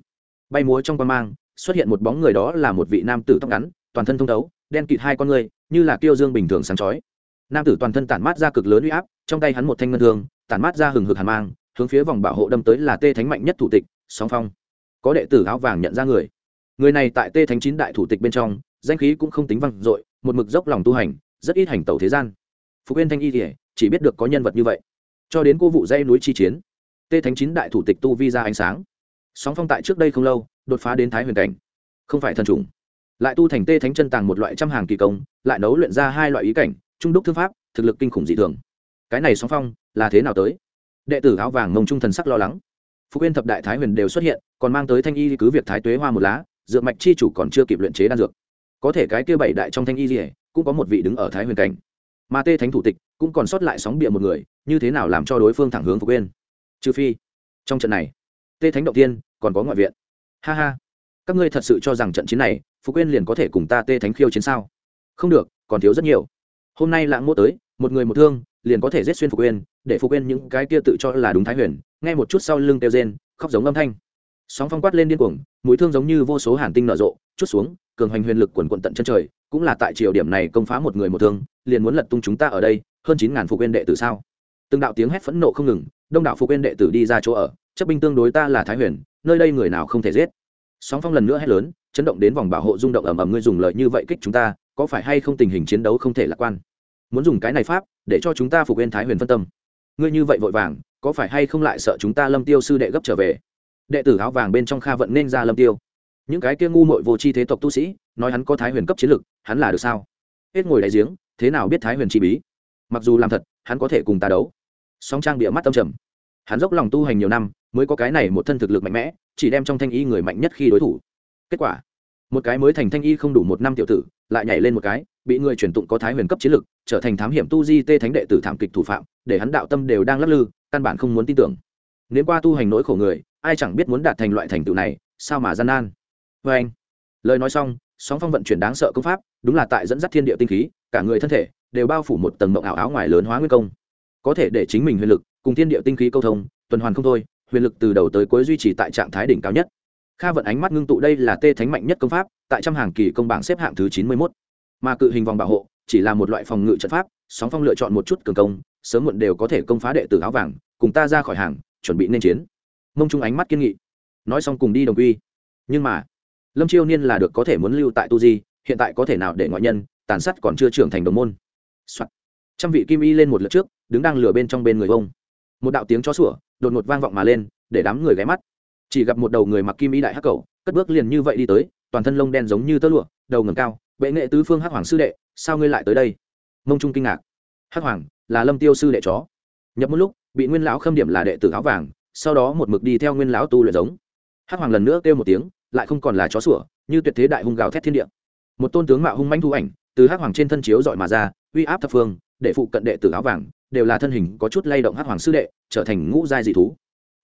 S1: Bay múa trong quan mang, xuất hiện một bóng người đó là một vị nam tử tóc ngắn, toàn thân thông thấu, đen kịt hai con người, như là kiêu dương bình thường sáng chói. Nam tử toàn thân tản mát ra cực lớn uy áp, trong tay hắn một thanh ngân thương, tản mát ra hừng hực hàn mang, hướng phía vòng bảo hộ đâm tới là tê thánh mạnh nhất thủ tịch, song phong. Có đệ tử áo vàng nhận ra người người này tại tê thánh chín đại thủ tịch bên trong danh khí cũng không tính văng, dội một mực dốc lòng tu hành rất ít hành tẩu thế gian. Phục yên thanh y thì chỉ biết được có nhân vật như vậy. Cho đến cô vụ dây núi chi chiến tê thánh chín đại thủ tịch tu vi ra ánh sáng. Sóng phong tại trước đây không lâu đột phá đến thái huyền cảnh. Không phải thần trùng lại tu thành tê thánh chân tàng một loại trăm hàng kỳ công lại nấu luyện ra hai loại ý cảnh trung đúc thư pháp thực lực kinh khủng dị thường. Cái này sóng phong là thế nào tới? Đệ tử áo vàng mông trung thần sắc lo lắng. Phú yên thập đại thái huyền đều xuất hiện còn mang tới thanh y cứ việc thái tuế hoa một lá dược mạch chi chủ còn chưa kịp luyện chế đan dược. Có thể cái kia bảy đại trong thanh y gì cũng có một vị đứng ở thái huyền cảnh. Mà tê thánh thủ tịch cũng còn sót lại sóng bịa một người, như thế nào làm cho đối phương thẳng hướng phục quên? Trừ phi, trong trận này, tê thánh động tiên còn có ngoại viện. Ha ha, các ngươi thật sự cho rằng trận chiến này, phục quên liền có thể cùng ta tê thánh khiêu chiến sao? Không được, còn thiếu rất nhiều. Hôm nay lãng mô tới, một người một thương, liền có thể giết xuyên phục quên, để phục quên những cái kia tự cho là đúng thái huyền. Nghe một chút sau lưng kêu rên, khóc giống âm thanh sóng phong quát lên điên cuồng, mũi thương giống như vô số hàn tinh nở rộ, chút xuống, cường hoành huyền lực quần quận tận chân trời, cũng là tại triều điểm này công phá một người một thương, liền muốn lật tung chúng ta ở đây, hơn chín ngàn phục viên đệ tử sao? Từng đạo tiếng hét phẫn nộ không ngừng, đông đạo phục viên đệ tử đi ra chỗ ở, chấp binh tương đối ta là thái huyền, nơi đây người nào không thể giết? Sóng phong lần nữa hét lớn, chấn động đến vòng bảo hộ rung động ầm ầm, ngươi dùng lợi như vậy kích chúng ta, có phải hay không tình hình chiến đấu không thể lạc quan? Muốn dùng cái này pháp, để cho chúng ta phục viên thái huyền phân tâm. Ngươi như vậy vội vàng, có phải hay không lại sợ chúng ta lâm tiêu sư đệ gấp trở về? Đệ tử áo vàng bên trong kha vận nên ra lâm tiêu. Những cái kia ngu mội vô tri thế tộc tu sĩ, nói hắn có thái huyền cấp chiến lực, hắn là được sao? Hết ngồi đại giếng, thế nào biết thái huyền chi bí? Mặc dù làm thật, hắn có thể cùng ta đấu. Song trang bịa mắt tâm trầm. Hắn dốc lòng tu hành nhiều năm, mới có cái này một thân thực lực mạnh mẽ, chỉ đem trong thanh y người mạnh nhất khi đối thủ. Kết quả, một cái mới thành thanh y không đủ một năm tiểu tử, lại nhảy lên một cái, bị người truyền tụng có thái huyền cấp chiến lực, trở thành thám hiểm tu di tê thánh đệ tử thảm kịch thủ phạm, để hắn đạo tâm đều đang lắc lư, căn bản không muốn tin tưởng. Nếu qua tu hành nỗi khổ người ai chẳng biết muốn đạt thành loại thành tựu này, sao mà gian nan. Vê anh. Lời nói xong, sóng phong vận chuyển đáng sợ công pháp, đúng là tại dẫn dắt thiên địa tinh khí, cả người thân thể đều bao phủ một tầng mộng ảo áo ngoài lớn hóa nguyên công. Có thể để chính mình huyền lực cùng thiên địa tinh khí câu thông, tuần hoàn không thôi, huyền lực từ đầu tới cuối duy trì tại trạng thái đỉnh cao nhất. Kha vận ánh mắt ngưng tụ đây là tê thánh mạnh nhất công pháp, tại trăm hàng kỳ công bảng xếp hạng thứ chín mươi mốt. Mà cự hình vòng bảo hộ chỉ là một loại phòng ngự trận pháp, sóng phong lựa chọn một chút cường công, sớm muộn đều có thể công phá đệ tử áo vàng, cùng ta ra khỏi hàng, chuẩn bị nên chiến mông trung ánh mắt kiên nghị. Nói xong cùng đi đồng quy. Nhưng mà, lâm chiêu niên là được có thể muốn lưu tại tu di, hiện tại có thể nào để ngoại nhân, tàn sát còn chưa trưởng thành đồng môn、Soạn. trăm vị kim y lên một lượt trước, đứng đang lửa bên trong bên người ông. một đạo tiếng chó sủa, đột ngột vang vọng mà lên, để đám người ghé mắt. Chỉ gặp một đầu người mặc kim y đại hắc cầu cất bước liền như vậy đi tới, toàn thân lông đen giống như tơ lụa, đầu ngầm cao, bệ nghệ tứ phương hắc hoàng sư đệ, sao ngươi lại tới đây? Mông trung kinh ngạc. Hắc hoàng, là lâm tiêu sư đệ chó. Nhập một lúc, bị nguyên lão khâm điểm là đệ tử áo vàng sau đó một mực đi theo nguyên lão tu luyện giống. Hắc hoàng lần nữa kêu một tiếng, lại không còn là chó sủa, như tuyệt thế đại hung gào thét thiên địa. Một tôn tướng mạo hung manh thu ảnh, từ hắc hoàng trên thân chiếu dọi mà ra, uy áp thập phương đệ phụ cận đệ tử áo vàng, đều là thân hình có chút lay động hắc hoàng sư đệ, trở thành ngũ giai dị thú.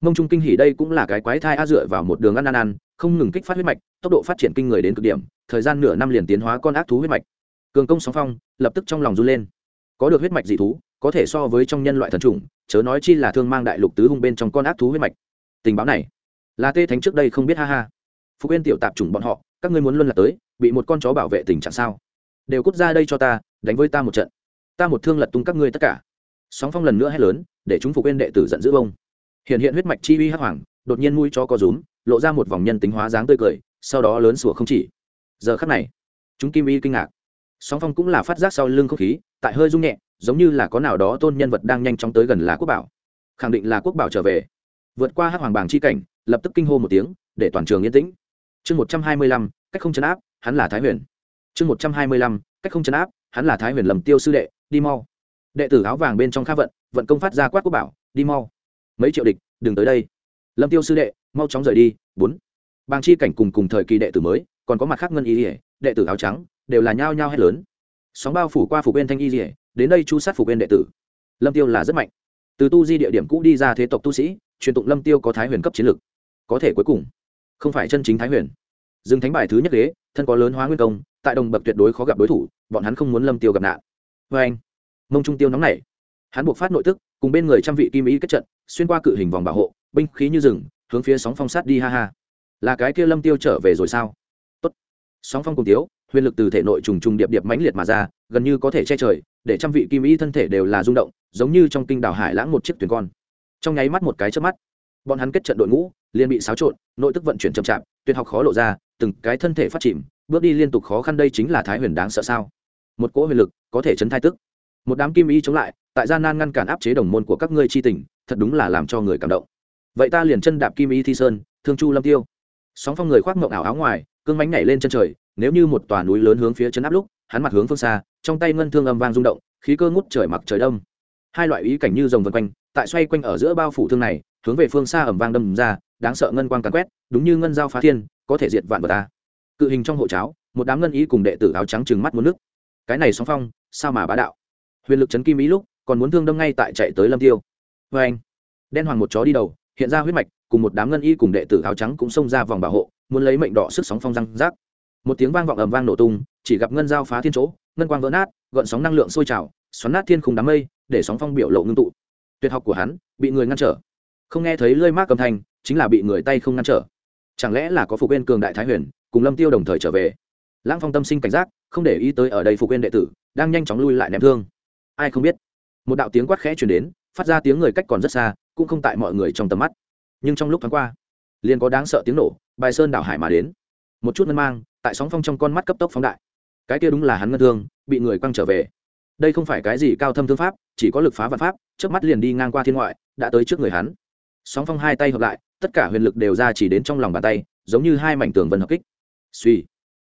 S1: Mông trung kinh hỉ đây cũng là cái quái thai a dựa vào một đường ăn ăn ăn, không ngừng kích phát huyết mạch, tốc độ phát triển kinh người đến cực điểm, thời gian nửa năm liền tiến hóa con ác thú huyết mạch. Cường công sóng phong, lập tức trong lòng run lên. Có được huyết mạch dị thú, có thể so với trong nhân loại thần trùng chớ nói chi là thương mang đại lục tứ hung bên trong con ác thú huyết mạch. Tình báo này, là tê thánh trước đây không biết, ha ha. Phục yên tiểu tạp chủng bọn họ, các ngươi muốn luân lạc tới, bị một con chó bảo vệ tình trạng sao? Đều cút ra đây cho ta, đánh với ta một trận. Ta một thương lật tung các ngươi tất cả. Sóng phong lần nữa hét lớn, để chúng phục yên đệ tử giận dữ bông hiện hiện huyết mạch chi uy hắc hoàng, đột nhiên mũi cho có rúm, lộ ra một vòng nhân tính hóa dáng tươi cười, sau đó lớn sủa không chỉ. Giờ khắc này, chúng kim y kinh ngạc. Sóng phong cũng là phát giác sau lưng không khí, tại hơi rung nhẹ giống như là có nào đó tôn nhân vật đang nhanh chóng tới gần là quốc bảo. Khẳng định là quốc bảo trở về. Vượt qua hắc hoàng bàng chi cảnh, lập tức kinh hô một tiếng, để toàn trường yên tĩnh. Chương một trăm hai mươi lăm, cách không chấn áp, hắn là thái huyền. Chương một trăm hai mươi lăm, cách không chấn áp, hắn là thái huyền lầm tiêu sư đệ, đi mau. Đệ tử áo vàng bên trong kha vận vận công phát ra quát quốc bảo, đi mau. Mấy triệu địch, đừng tới đây. Lâm tiêu sư đệ, mau chóng rời đi, bốn. Bàng chi cảnh cùng cùng thời kỳ đệ tử mới, còn có mặt khác ngân y ỉa đệ tử áo trắng, đều là nhao nhao hét lớn. Sóng bao phủ qua phủ bên thanh y ỉa đến đây chu sát phủ bên đệ tử. Lâm tiêu là rất mạnh. Từ tu di địa điểm cũ đi ra thế tộc tu sĩ, truyền tụng lâm tiêu có thái huyền cấp chiến lực. Có thể cuối cùng, không phải chân chính thái huyền. Dừng thánh bài thứ nhất ghế, thân có lớn hóa nguyên công, tại đồng bậc tuyệt đối khó gặp đối thủ, bọn hắn không muốn lâm tiêu gặp nạn. Vê anh, mông trung tiêu nóng nảy. Hắn buộc phát nội tức, cùng bên người trăm vị kim ý kết trận, xuyên qua cự hình vòng bảo hộ, binh khí như rừng, hướng phía sóng phong sát đi ha ha. Là cái kia lâm tiêu trở về rồi sao? Tốt. Sóng phong cùng tiếu huyền lực từ thể nội trùng trùng điệp điệp mãnh liệt mà ra, gần như có thể che trời, để trăm vị kim y thân thể đều là rung động, giống như trong kinh đảo hải lãng một chiếc thuyền con. Trong nháy mắt một cái chớp mắt, bọn hắn kết trận đội ngũ, liền bị xáo trộn, nội tức vận chuyển chậm chạp, tuyệt học khó lộ ra, từng cái thân thể phát chìm, bước đi liên tục khó khăn đây chính là thái huyền đáng sợ sao? Một cỗ huyền lực có thể chấn thai tức. Một đám kim y chống lại, tại gian nan ngăn cản áp chế đồng môn của các ngươi chi tình, thật đúng là làm cho người cảm động. Vậy ta liền chân đạp kim y thi sơn, thương chu lâm tiêu. Sóng phong người khoác mộng ảo áo ngoài cương mánh nhảy lên chân trời, nếu như một tòa núi lớn hướng phía chân áp lúc, hắn mặt hướng phương xa, trong tay ngân thương âm vang rung động, khí cơ ngút trời mặc trời đông hai loại ý cảnh như rồng vân quanh, tại xoay quanh ở giữa bao phủ thương này, hướng về phương xa ẩm vang đâm ra, đáng sợ ngân quang càn quét, đúng như ngân giao phá thiên, có thể diệt vạn vật ta. Cự hình trong hộ cháo, một đám ngân ý cùng đệ tử áo trắng trừng mắt muốn nước. Cái này sóng phong, sao mà bá đạo? Huyền lực chấn kim ý lúc, còn muốn thương đâm ngay tại chạy tới lâm tiêu. Vê anh đen hoàng một chó đi đầu, hiện ra huyết mạch, cùng một đám ngân y cùng đệ tử áo trắng cũng xông ra vòng bảo hộ muốn lấy mệnh đỏ sức sóng phong răng rác. Một tiếng vang vọng ầm vang nổ tung, chỉ gặp ngân dao phá thiên chỗ, ngân quang vỡ nát gợn sóng năng lượng sôi trào, xoắn nát thiên khung đám mây, để sóng phong biểu lộ ngưng tụ. Tuyệt học của hắn, bị người ngăn trở. Không nghe thấy lơi mát cầm thanh, chính là bị người tay không ngăn trở. Chẳng lẽ là có phục bên cường đại thái huyền, cùng lâm tiêu đồng thời trở về? Lãng phong tâm sinh cảnh giác, không để ý tới ở đây phục bên đệ tử, đang nhanh chóng lui lại ném thương. Ai không biết? Một đạo tiếng quát khẽ chuyển đến, phát ra tiếng người cách còn rất xa, cũng không tại mọi người trong tầm mắt. Nhưng trong lúc thoáng qua liền có đáng sợ tiếng nổ, bài sơn đảo hải mà đến. Một chút ngân mang, tại sóng phong trong con mắt cấp tốc phóng đại. Cái kia đúng là hắn ngân thương, bị người quăng trở về. Đây không phải cái gì cao thâm thương pháp, chỉ có lực phá vật pháp trước mắt liền đi ngang qua thiên ngoại, đã tới trước người hắn. Sóng phong hai tay hợp lại, tất cả huyền lực đều ra chỉ đến trong lòng bàn tay, giống như hai mảnh tường vân hợp kích. Suy.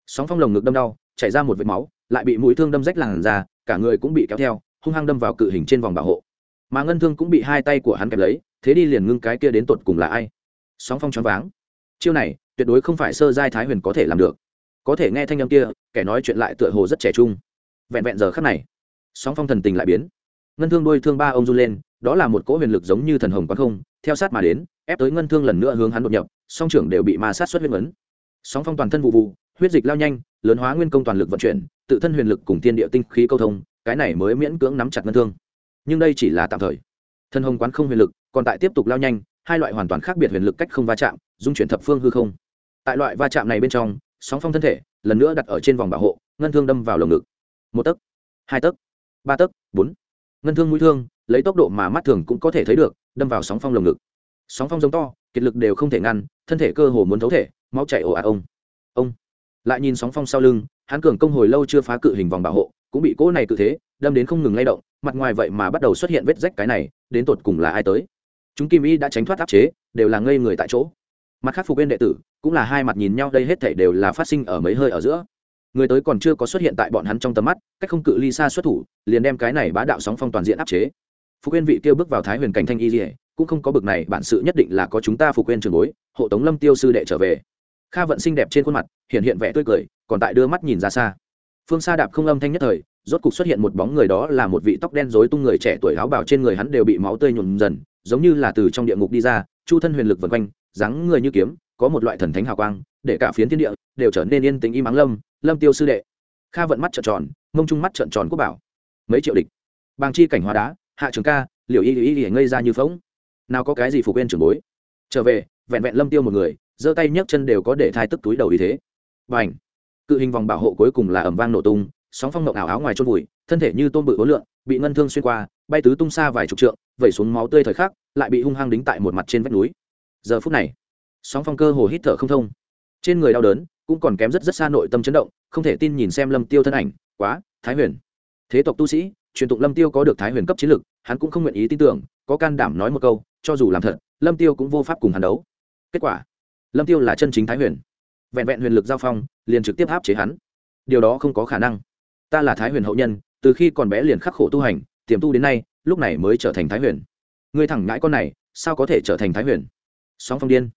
S1: Sóng phong lồng ngực đâm đau, chảy ra một vệt máu, lại bị mũi thương đâm rách làn ra cả người cũng bị kéo theo, hung hăng đâm vào cự hình trên vòng bảo hộ. Mà ngân thương cũng bị hai tay của hắn kẹp lấy, thế đi liền ngưng cái kia đến tột cùng là ai? Sóng phong choáng váng. Chiêu này, tuyệt đối không phải sơ giai thái huyền có thể làm được. Có thể nghe thanh âm kia, kẻ nói chuyện lại tựa hồ rất trẻ trung. Vẹn vẹn giờ khắc này, sóng phong thần tình lại biến. Ngân thương đôi thương ba ông run lên, đó là một cỗ huyền lực giống như thần hồng quán không, theo sát mà đến, ép tới ngân thương lần nữa hướng hắn đột nhập, song trưởng đều bị ma sát xuất huyết vấn. Sóng phong toàn thân vụ vụ, huyết dịch lao nhanh, lớn hóa nguyên công toàn lực vận chuyển, tự thân huyền lực cùng tiên địa tinh khí câu thông, cái này mới miễn cưỡng nắm chặt ngân thương. Nhưng đây chỉ là tạm thời. Thân hồng quán không huyền lực, còn tại tiếp tục lao nhanh hai loại hoàn toàn khác biệt huyền lực cách không va chạm, dung chuyển thập phương hư không. Tại loại va chạm này bên trong, sóng phong thân thể lần nữa đặt ở trên vòng bảo hộ, ngân thương đâm vào lồng ngực. Một tấc, hai tấc, ba tấc, bốn. Ngân thương mũi thương, lấy tốc độ mà mắt thường cũng có thể thấy được, đâm vào sóng phong lồng ngực. Sóng phong giống to, kiệt lực đều không thể ngăn, thân thể cơ hồ muốn thấu thể, máu chảy ồ ạt ông. Ông. Lại nhìn sóng phong sau lưng, hắn cường công hồi lâu chưa phá cự hình vòng bảo hộ, cũng bị cỗ này cự thế, đâm đến không ngừng lay động, mặt ngoài vậy mà bắt đầu xuất hiện vết rách cái này, đến tột cùng là ai tới? Chúng kim y đã tránh thoát áp chế, đều là ngây người tại chỗ. Mặt khác phục bên đệ tử, cũng là hai mặt nhìn nhau, đây hết thảy đều là phát sinh ở mấy hơi ở giữa. Người tới còn chưa có xuất hiện tại bọn hắn trong tầm mắt, cách không cự ly xa xuất thủ, liền đem cái này bá đạo sóng phong toàn diện áp chế. Phục quên vị kêu bước vào thái huyền cảnh thanh y dỉa cũng không có bực này, bản sự nhất định là có chúng ta phục quên trường bối, hộ tống lâm tiêu sư đệ trở về. Kha vận xinh đẹp trên khuôn mặt, hiện hiện vẻ tươi cười, còn tại đưa mắt nhìn ra xa. Phương xa đạp không âm thanh nhất thời, rốt cục xuất hiện một bóng người đó là một vị tóc đen rối tung người trẻ tuổi áo bào trên người hắn đều bị máu tươi nhuộm dần giống như là từ trong địa ngục đi ra, chu thân huyền lực vần quanh, dáng người như kiếm, có một loại thần thánh hào quang, để cả phiến thiên địa đều trở nên yên tĩnh im ắng lâm lâm tiêu sư đệ. Kha vận mắt trợn tròn, mông trung mắt trợn tròn quốc bảo. Mấy triệu địch. Bàng chi cảnh hóa đá, hạ trường ca liệu y y y ngây ra như phóng nào có cái gì phục bên trưởng bối. Trở về, vẹn vẹn lâm tiêu một người, giơ tay nhấc chân đều có để thai tức túi đầu ý thế. Bành! Cự hình vòng bảo hộ cuối cùng là ẩm vang nổ tung, sóng phong động ảo áo ngoài trôn vùi, thân thể như tôm bự ối lượng bị ngân thương xuyên qua, bay tứ tung xa vài chục trượng, vẩy xuống máu tươi thời khắc lại bị hung hăng đính tại một mặt trên vách núi. Giờ phút này, sóng phong cơ hồ hít thở không thông. Trên người đau đớn cũng còn kém rất rất xa nội tâm chấn động, không thể tin nhìn xem lâm tiêu thân ảnh, quá, thái huyền. Thế tộc tu sĩ, truyền tụng lâm tiêu có được thái huyền cấp chiến lực, hắn cũng không nguyện ý tin tưởng, có can đảm nói một câu, cho dù làm thật, lâm tiêu cũng vô pháp cùng hắn đấu. Kết quả, lâm tiêu là chân chính thái huyền. Vẹn vẹn huyền lực giao phong, liền trực tiếp áp chế hắn. Điều đó không có khả năng. Ta là thái huyền hậu nhân, từ khi còn bé liền khắc khổ tu hành, tiềm tu đến nay, lúc này mới trở thành thái huyền người thẳng ngãi con này, sao có thể trở thành thái huyền? Sóng phong điên.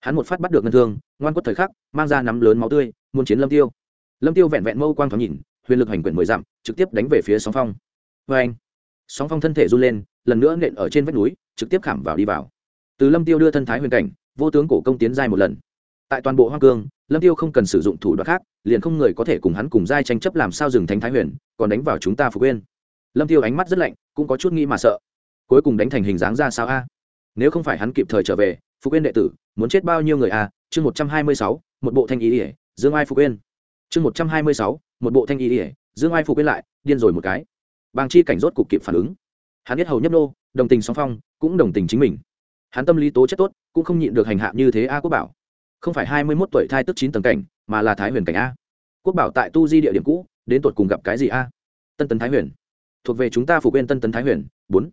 S1: Hắn một phát bắt được ngân thương, ngoan quất thời khắc, mang ra nắm lớn máu tươi, muốn chiến lâm tiêu. Lâm tiêu vẹn vẹn mâu quang thoáng nhìn, huyền lực hành quyển mười dặm, trực tiếp đánh về phía sóng phong. Vê anh, sóng phong thân thể run lên, lần nữa nện ở trên vách núi, trực tiếp khảm vào đi vào. Từ lâm tiêu đưa thân thái huyền cảnh, vô tướng cổ công tiến giai một lần. Tại toàn bộ hoa cương, lâm tiêu không cần sử dụng thủ đoạn khác, liền không người có thể cùng hắn cùng giai tranh chấp làm sao dừng thánh thái huyền, còn đánh vào chúng ta phục quên lâm tiêu ánh mắt rất lạnh, cũng có chút nghĩ mà sợ cuối cùng đánh thành hình dáng ra sao a? Nếu không phải hắn kịp thời trở về phục quên đệ tử muốn chết bao nhiêu người a? Chương một trăm hai mươi sáu, một bộ thanh ý ỉa, dương ai phục quên chương một trăm hai mươi sáu, một bộ thanh ý ỉa, dương ai phục quên lại, điên rồi một cái. Bàng chi cảnh rốt cục kịp phản ứng. Hắn biết hầu nhấp nô, đồng tình song phong, cũng đồng tình chính mình. Hắn tâm lý tố chất tốt, cũng không nhịn được hành hạ như thế a quốc bảo. Không phải hai mươi mốt tuổi thai tức chín tầng cảnh, mà là thái huyền cảnh a. Quốc bảo tại tu di địa điểm cũ, đến tột cùng gặp cái gì a? Tân tấn thái huyền. Thuộc về chúng ta phục quên tân tấn thái huyền. Bốn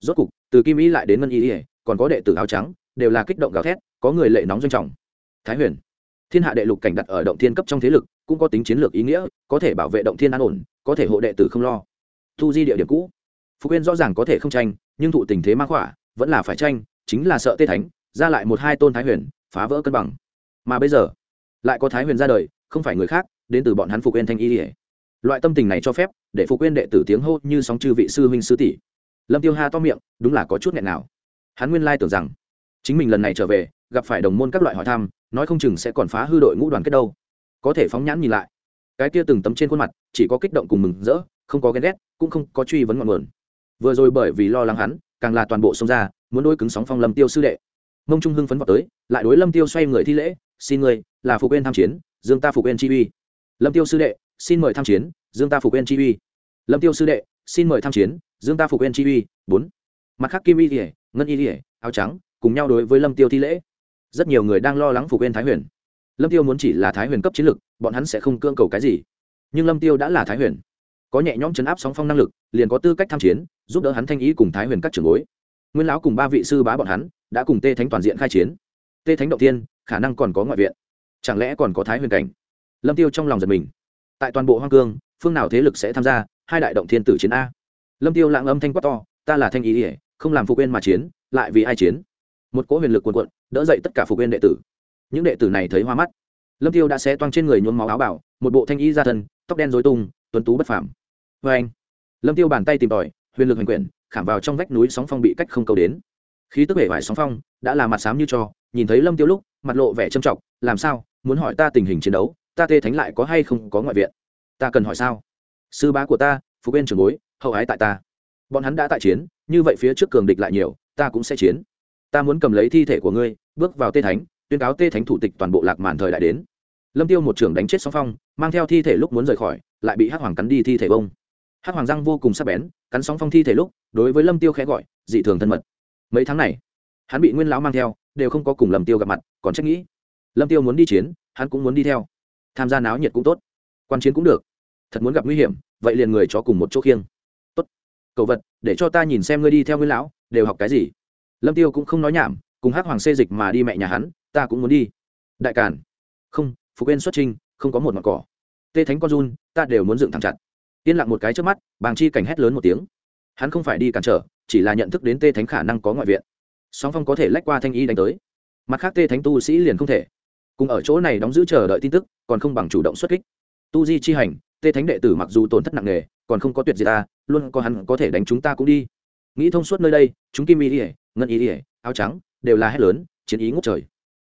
S1: rốt cục, từ kim ý lại đến ngân Y ỉa còn có đệ tử áo trắng, đều là kích động gào thét, có người lệ nóng doanh trọng. Thái huyền, thiên hạ đệ lục cảnh đặt ở động thiên cấp trong thế lực, cũng có tính chiến lược ý nghĩa, có thể bảo vệ động thiên an ổn, có thể hộ đệ tử không lo. Thu di địa điểm cũ. Phục quyên rõ ràng có thể không tranh, nhưng thụ tình thế mang khỏa, vẫn là phải tranh, chính là sợ tê thánh, ra lại một hai tôn thái huyền, phá vỡ cân bằng. Mà bây giờ, lại có thái huyền ra đời, không phải người khác, đến từ bọn hắn phục quyên thanh y ỉa loại tâm tình này cho phép, để phục quyên đệ tử tiếng hô như sóng chư vị sư huynh sư tỷ lâm tiêu ha to miệng, đúng là có chút nghẹn nào. Hắn nguyên lai tưởng rằng, chính mình lần này trở về, gặp phải đồng môn các loại hỏi thăm, nói không chừng sẽ còn phá hư đội ngũ đoàn kết đâu. Có thể phóng nhãn nhìn lại, cái kia từng tấm trên khuôn mặt, chỉ có kích động cùng mừng rỡ, không có ghen ghét, cũng không có truy vấn ngọn nguồn. Vừa rồi bởi vì lo lắng hắn, càng là toàn bộ xông ra, muốn đôi cứng sóng phong lâm tiêu sư đệ. Mông trung hưng phấn vào tới, lại đối lâm tiêu xoay người thi lễ, xin người là phục quên tham chiến, dương ta phục quên chi uy. Lâm tiêu sư đệ, xin mời tham chiến, dương ta phục quên chi uy. Lâm tiêu sư đệ, xin mời tham chiến dương ta phục quên chi uy, bốn. Mặt khác kim y ỉa ngân y ỉa áo trắng, cùng nhau đối với lâm tiêu thi lễ. Rất nhiều người đang lo lắng phục quên thái huyền. Lâm tiêu muốn chỉ là thái huyền cấp chiến lực, bọn hắn sẽ không cưỡng cầu cái gì. Nhưng lâm tiêu đã là thái huyền. Có nhẹ nhõm chấn áp sóng phong năng lực, liền có tư cách tham chiến, giúp đỡ hắn thanh ý cùng thái huyền các trưởng bối. Nguyên lão cùng ba vị sư bá bọn hắn, đã cùng tê thánh toàn diện khai chiến. Tê thánh động tiên khả năng còn có ngoại viện. Chẳng lẽ còn có thái huyền cảnh? Lâm tiêu trong lòng giật mình. Tại toàn bộ hoang cương, phương nào thế lực sẽ tham gia, hai đại động thiên tử chiến a? Lâm tiêu lãng âm thanh quát to, ta là thanh ý ỉa không làm phục quên mà chiến, lại vì ai chiến? Một cỗ huyền lực cuồn cuộn, đỡ dậy tất cả phục quên đệ tử. Những đệ tử này thấy hoa mắt. Lâm tiêu đã xé toang trên người nhuốm máu áo bảo một bộ thanh ý ra thân, tóc đen rối tung, tuấn tú bất phàm. Vê anh, lâm tiêu bàn tay tìm tòi, huyền lực hành quyển, khảm vào trong vách núi sóng phong bị cách không cầu đến. Khí tức vẻ vải sóng phong, đã là mặt xám như cho, nhìn thấy lâm tiêu lúc, mặt lộ vẻ trầm trọng, làm sao? Muốn hỏi ta tình hình chiến đấu, ta tê thánh lại có hay không có ngoại viện? Ta cần hỏi sao? Sư bá của ta phục bên trường bối hậu ái tại ta. Bọn hắn đã tại chiến, như vậy phía trước cường địch lại nhiều, ta cũng sẽ chiến. Ta muốn cầm lấy thi thể của ngươi, bước vào tê thánh, tuyên cáo tê thánh thủ tịch toàn bộ lạc màn thời đại đến. Lâm tiêu một trưởng đánh chết song phong, mang theo thi thể lúc muốn rời khỏi, lại bị hắc hoàng cắn đi thi thể bông. Hắc hoàng răng vô cùng sắc bén, cắn song phong thi thể lúc, đối với lâm tiêu khẽ gọi, dị thường thân mật. Mấy tháng này, hắn bị nguyên lão mang theo, đều không có cùng lâm tiêu gặp mặt, còn trách nghĩ. Lâm tiêu muốn đi chiến, hắn cũng muốn đi theo. Tham gia náo nhiệt cũng tốt. Quan chiến cũng được. Thật muốn gặp nguy hiểm, vậy liền người cho cùng một chỗ khiêng cậu vật để cho ta nhìn xem ngươi đi theo nguyên lão đều học cái gì? Lâm tiêu cũng không nói nhảm cùng hắc hoàng xê dịch mà đi mẹ nhà hắn ta cũng muốn đi. Đại càn, không phục quên xuất trinh không có một mặt cỏ. Tê thánh con run ta đều muốn dựng thẳng chặt. Yên lặng một cái trước mắt bàng chi cảnh hét lớn một tiếng. Hắn không phải đi cản trở chỉ là nhận thức đến tê thánh khả năng có ngoại viện. Song phong có thể lách qua thanh y đánh tới. Mặt khác tê thánh tu sĩ liền không thể. Cùng ở chỗ này đóng giữ chờ đợi tin tức còn không bằng chủ động xuất kích. Tu di chi hành tê thánh đệ tử mặc dù tổn thất nặng nề còn không có tuyệt gì ta, luôn có hắn có thể đánh chúng ta cũng đi. Nghĩ thông suốt nơi đây, chúng kim y ỉa ngân y ỉa áo trắng đều là hét lớn, chiến ý ngốc trời.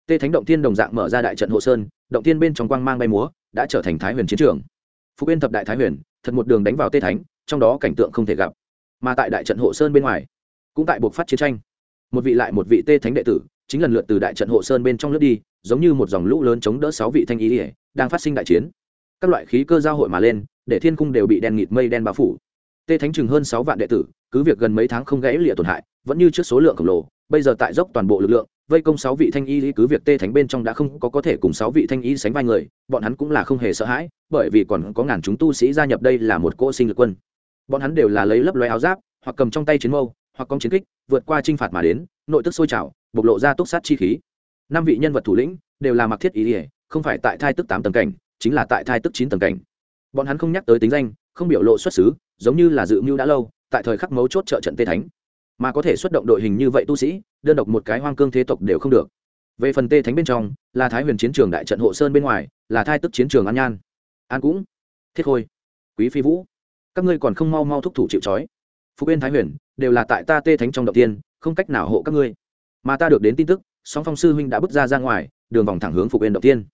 S1: Tê thánh động thiên đồng dạng mở ra đại trận hộ sơn, động thiên bên trong quang mang bay múa, đã trở thành thái huyền chiến trường. Phú yên thập đại thái huyền, thật một đường đánh vào tê thánh, trong đó cảnh tượng không thể gặp. Mà tại đại trận hộ sơn bên ngoài, cũng tại buộc phát chiến tranh. Một vị lại một vị tê thánh đệ tử, chính lần lượt từ đại trận hộ sơn bên trong lướt đi, giống như một dòng lũ lớn chống đỡ sáu vị thanh ý ỉa đang phát sinh đại chiến. Các loại khí cơ giao hội mà lên để thiên cung đều bị đen nghịt mây đen bao phủ. Tê thánh chừng hơn sáu vạn đệ tử, cứ việc gần mấy tháng không gãy lịa tổn hại, vẫn như trước số lượng khổng lồ, bây giờ tại dốc toàn bộ lực lượng, vây công sáu vị thanh y cứ việc tê thánh bên trong đã không có có thể cùng sáu vị thanh y sánh vai người, bọn hắn cũng là không hề sợ hãi, bởi vì còn có ngàn chúng tu sĩ gia nhập đây là một cỗ sinh lực quân. Bọn hắn đều là lấy lấp loé áo giáp, hoặc cầm trong tay chiến mâu, hoặc công chiến kích, vượt qua chinh phạt mà đến, nội tức sôi trào, bộc lộ ra túc sát chi khí. Năm vị nhân vật thủ lĩnh đều là mặc thiết ý ỉa không phải tại thai tức tám tầng cảnh, chính là tại thai tức chín tầng cảnh bọn hắn không nhắc tới tính danh, không biểu lộ xuất xứ, giống như là dự mưu đã lâu, tại thời khắc mấu chốt trợ trận tê thánh. Mà có thể xuất động đội hình như vậy tu sĩ, đơn độc một cái hoang cương thế tộc đều không được. Về phần tê thánh bên trong, là thái huyền chiến trường đại trận hộ sơn bên ngoài, là thai tức chiến trường an nhan. An cũng, thiết khôi, quý phi vũ, các ngươi còn không mau mau thúc thủ chịu trói. Phú quên thái huyền, đều là tại ta tê thánh trong động tiên, không cách nào hộ các ngươi. Mà ta được đến tin tức, song phong sư huynh đã bước ra ra ngoài, đường vòng thẳng hướng phục yên động tiên.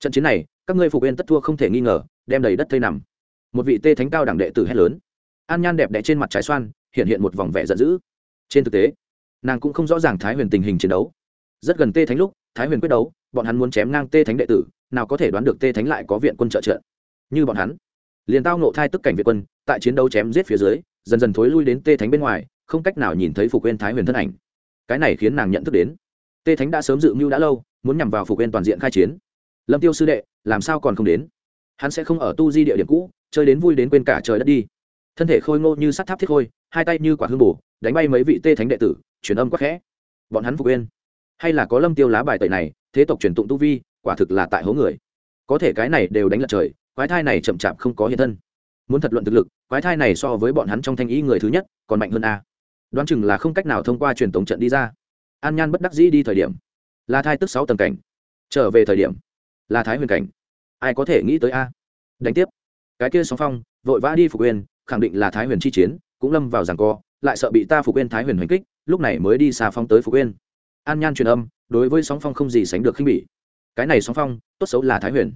S1: Trận chiến này các ngươi phục yên tất thua không thể nghi ngờ, đem đầy đất thây nằm. Một vị tê thánh cao đẳng đệ tử hét lớn. An nhan đẹp đẽ trên mặt trái xoan, hiện hiện một vòng vẻ giận dữ. Trên thực tế, nàng cũng không rõ ràng thái huyền tình hình chiến đấu. Rất gần tê thánh lúc, thái huyền quyết đấu, bọn hắn muốn chém ngang tê thánh đệ tử, nào có thể đoán được tê thánh lại có viện quân trợ trợ. Như bọn hắn, liền tao nộ thai tức cảnh viện quân, tại chiến đấu chém giết phía dưới, dần dần thối lui đến tê thánh bên ngoài, không cách nào nhìn thấy phục quên thái huyền thân ảnh. Cái này khiến nàng nhận thức đến, tê thánh đã sớm dự mưu đã lâu, muốn nhằm vào phục quên toàn diện khai chiến lâm tiêu sư đệ, làm sao còn không đến? Hắn sẽ không ở tu di địa điểm cũ, chơi đến vui đến quên cả trời đất đi. Thân thể khôi ngô như sắt tháp thiết khôi, hai tay như quả hương bổ, đánh bay mấy vị tê thánh đệ tử, truyền âm quắc khẽ. Bọn hắn phục quên. Hay là có lâm tiêu lá bài tẩy này, thế tộc truyền tụng tu vi, quả thực là tại hố người. Có thể cái này đều đánh lật trời, quái thai này chậm chạp không có hiện thân. Muốn thật luận thực lực, quái thai này so với bọn hắn trong thanh ý người thứ nhất, còn mạnh hơn a. Đoán chừng là không cách nào thông qua truyền tống trận đi ra. An nhan bất đắc dĩ đi thời điểm. Là thai tức sáu tầng cảnh. Trở về thời điểm là thái huyền cảnh. Ai có thể nghĩ tới a? Đánh tiếp. Cái kia song phong, vội vã đi phục quyền, khẳng định là thái huyền chi chiến, cũng lâm vào giằng co, lại sợ bị ta phục quyền thái huyền hành kích, lúc này mới đi xa phong tới phục quyền. An nhan truyền âm, đối với sóng phong không gì sánh được khinh bỉ. Cái này sóng phong, tốt xấu là thái huyền.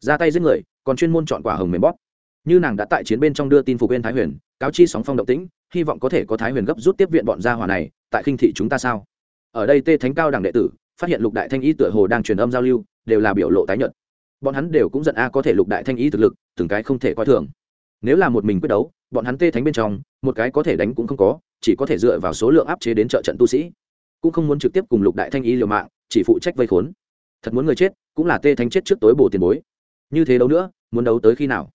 S1: Ra tay giết người, còn chuyên môn chọn quả hồng mềm bóp. Như nàng đã tại chiến bên trong đưa tin phục bên thái huyền, cáo chi sóng phong động tĩnh, hy vọng có thể có thái huyền gấp rút tiếp viện bọn gia hỏa này, tại khinh thị chúng ta sao? Ở đây tê thánh cao đẳng đệ tử phát hiện lục đại thanh Y tựa hồ đang truyền âm giao lưu, đều là biểu lộ tái nhợt. Bọn hắn đều cũng giận, a, có thể lục đại thanh Y thực lực, từng cái không thể coi thường. Nếu là một mình quyết đấu, bọn hắn tê thánh bên trong, một cái có thể đánh cũng không có, chỉ có thể dựa vào số lượng áp chế đến trợ trận tu sĩ. Cũng không muốn trực tiếp cùng lục đại thanh Y liều mạng, chỉ phụ trách vây khốn. Thật muốn người chết, cũng là tê thánh chết trước tối bổ tiền bối. Như thế đấu nữa, muốn đấu tới khi nào?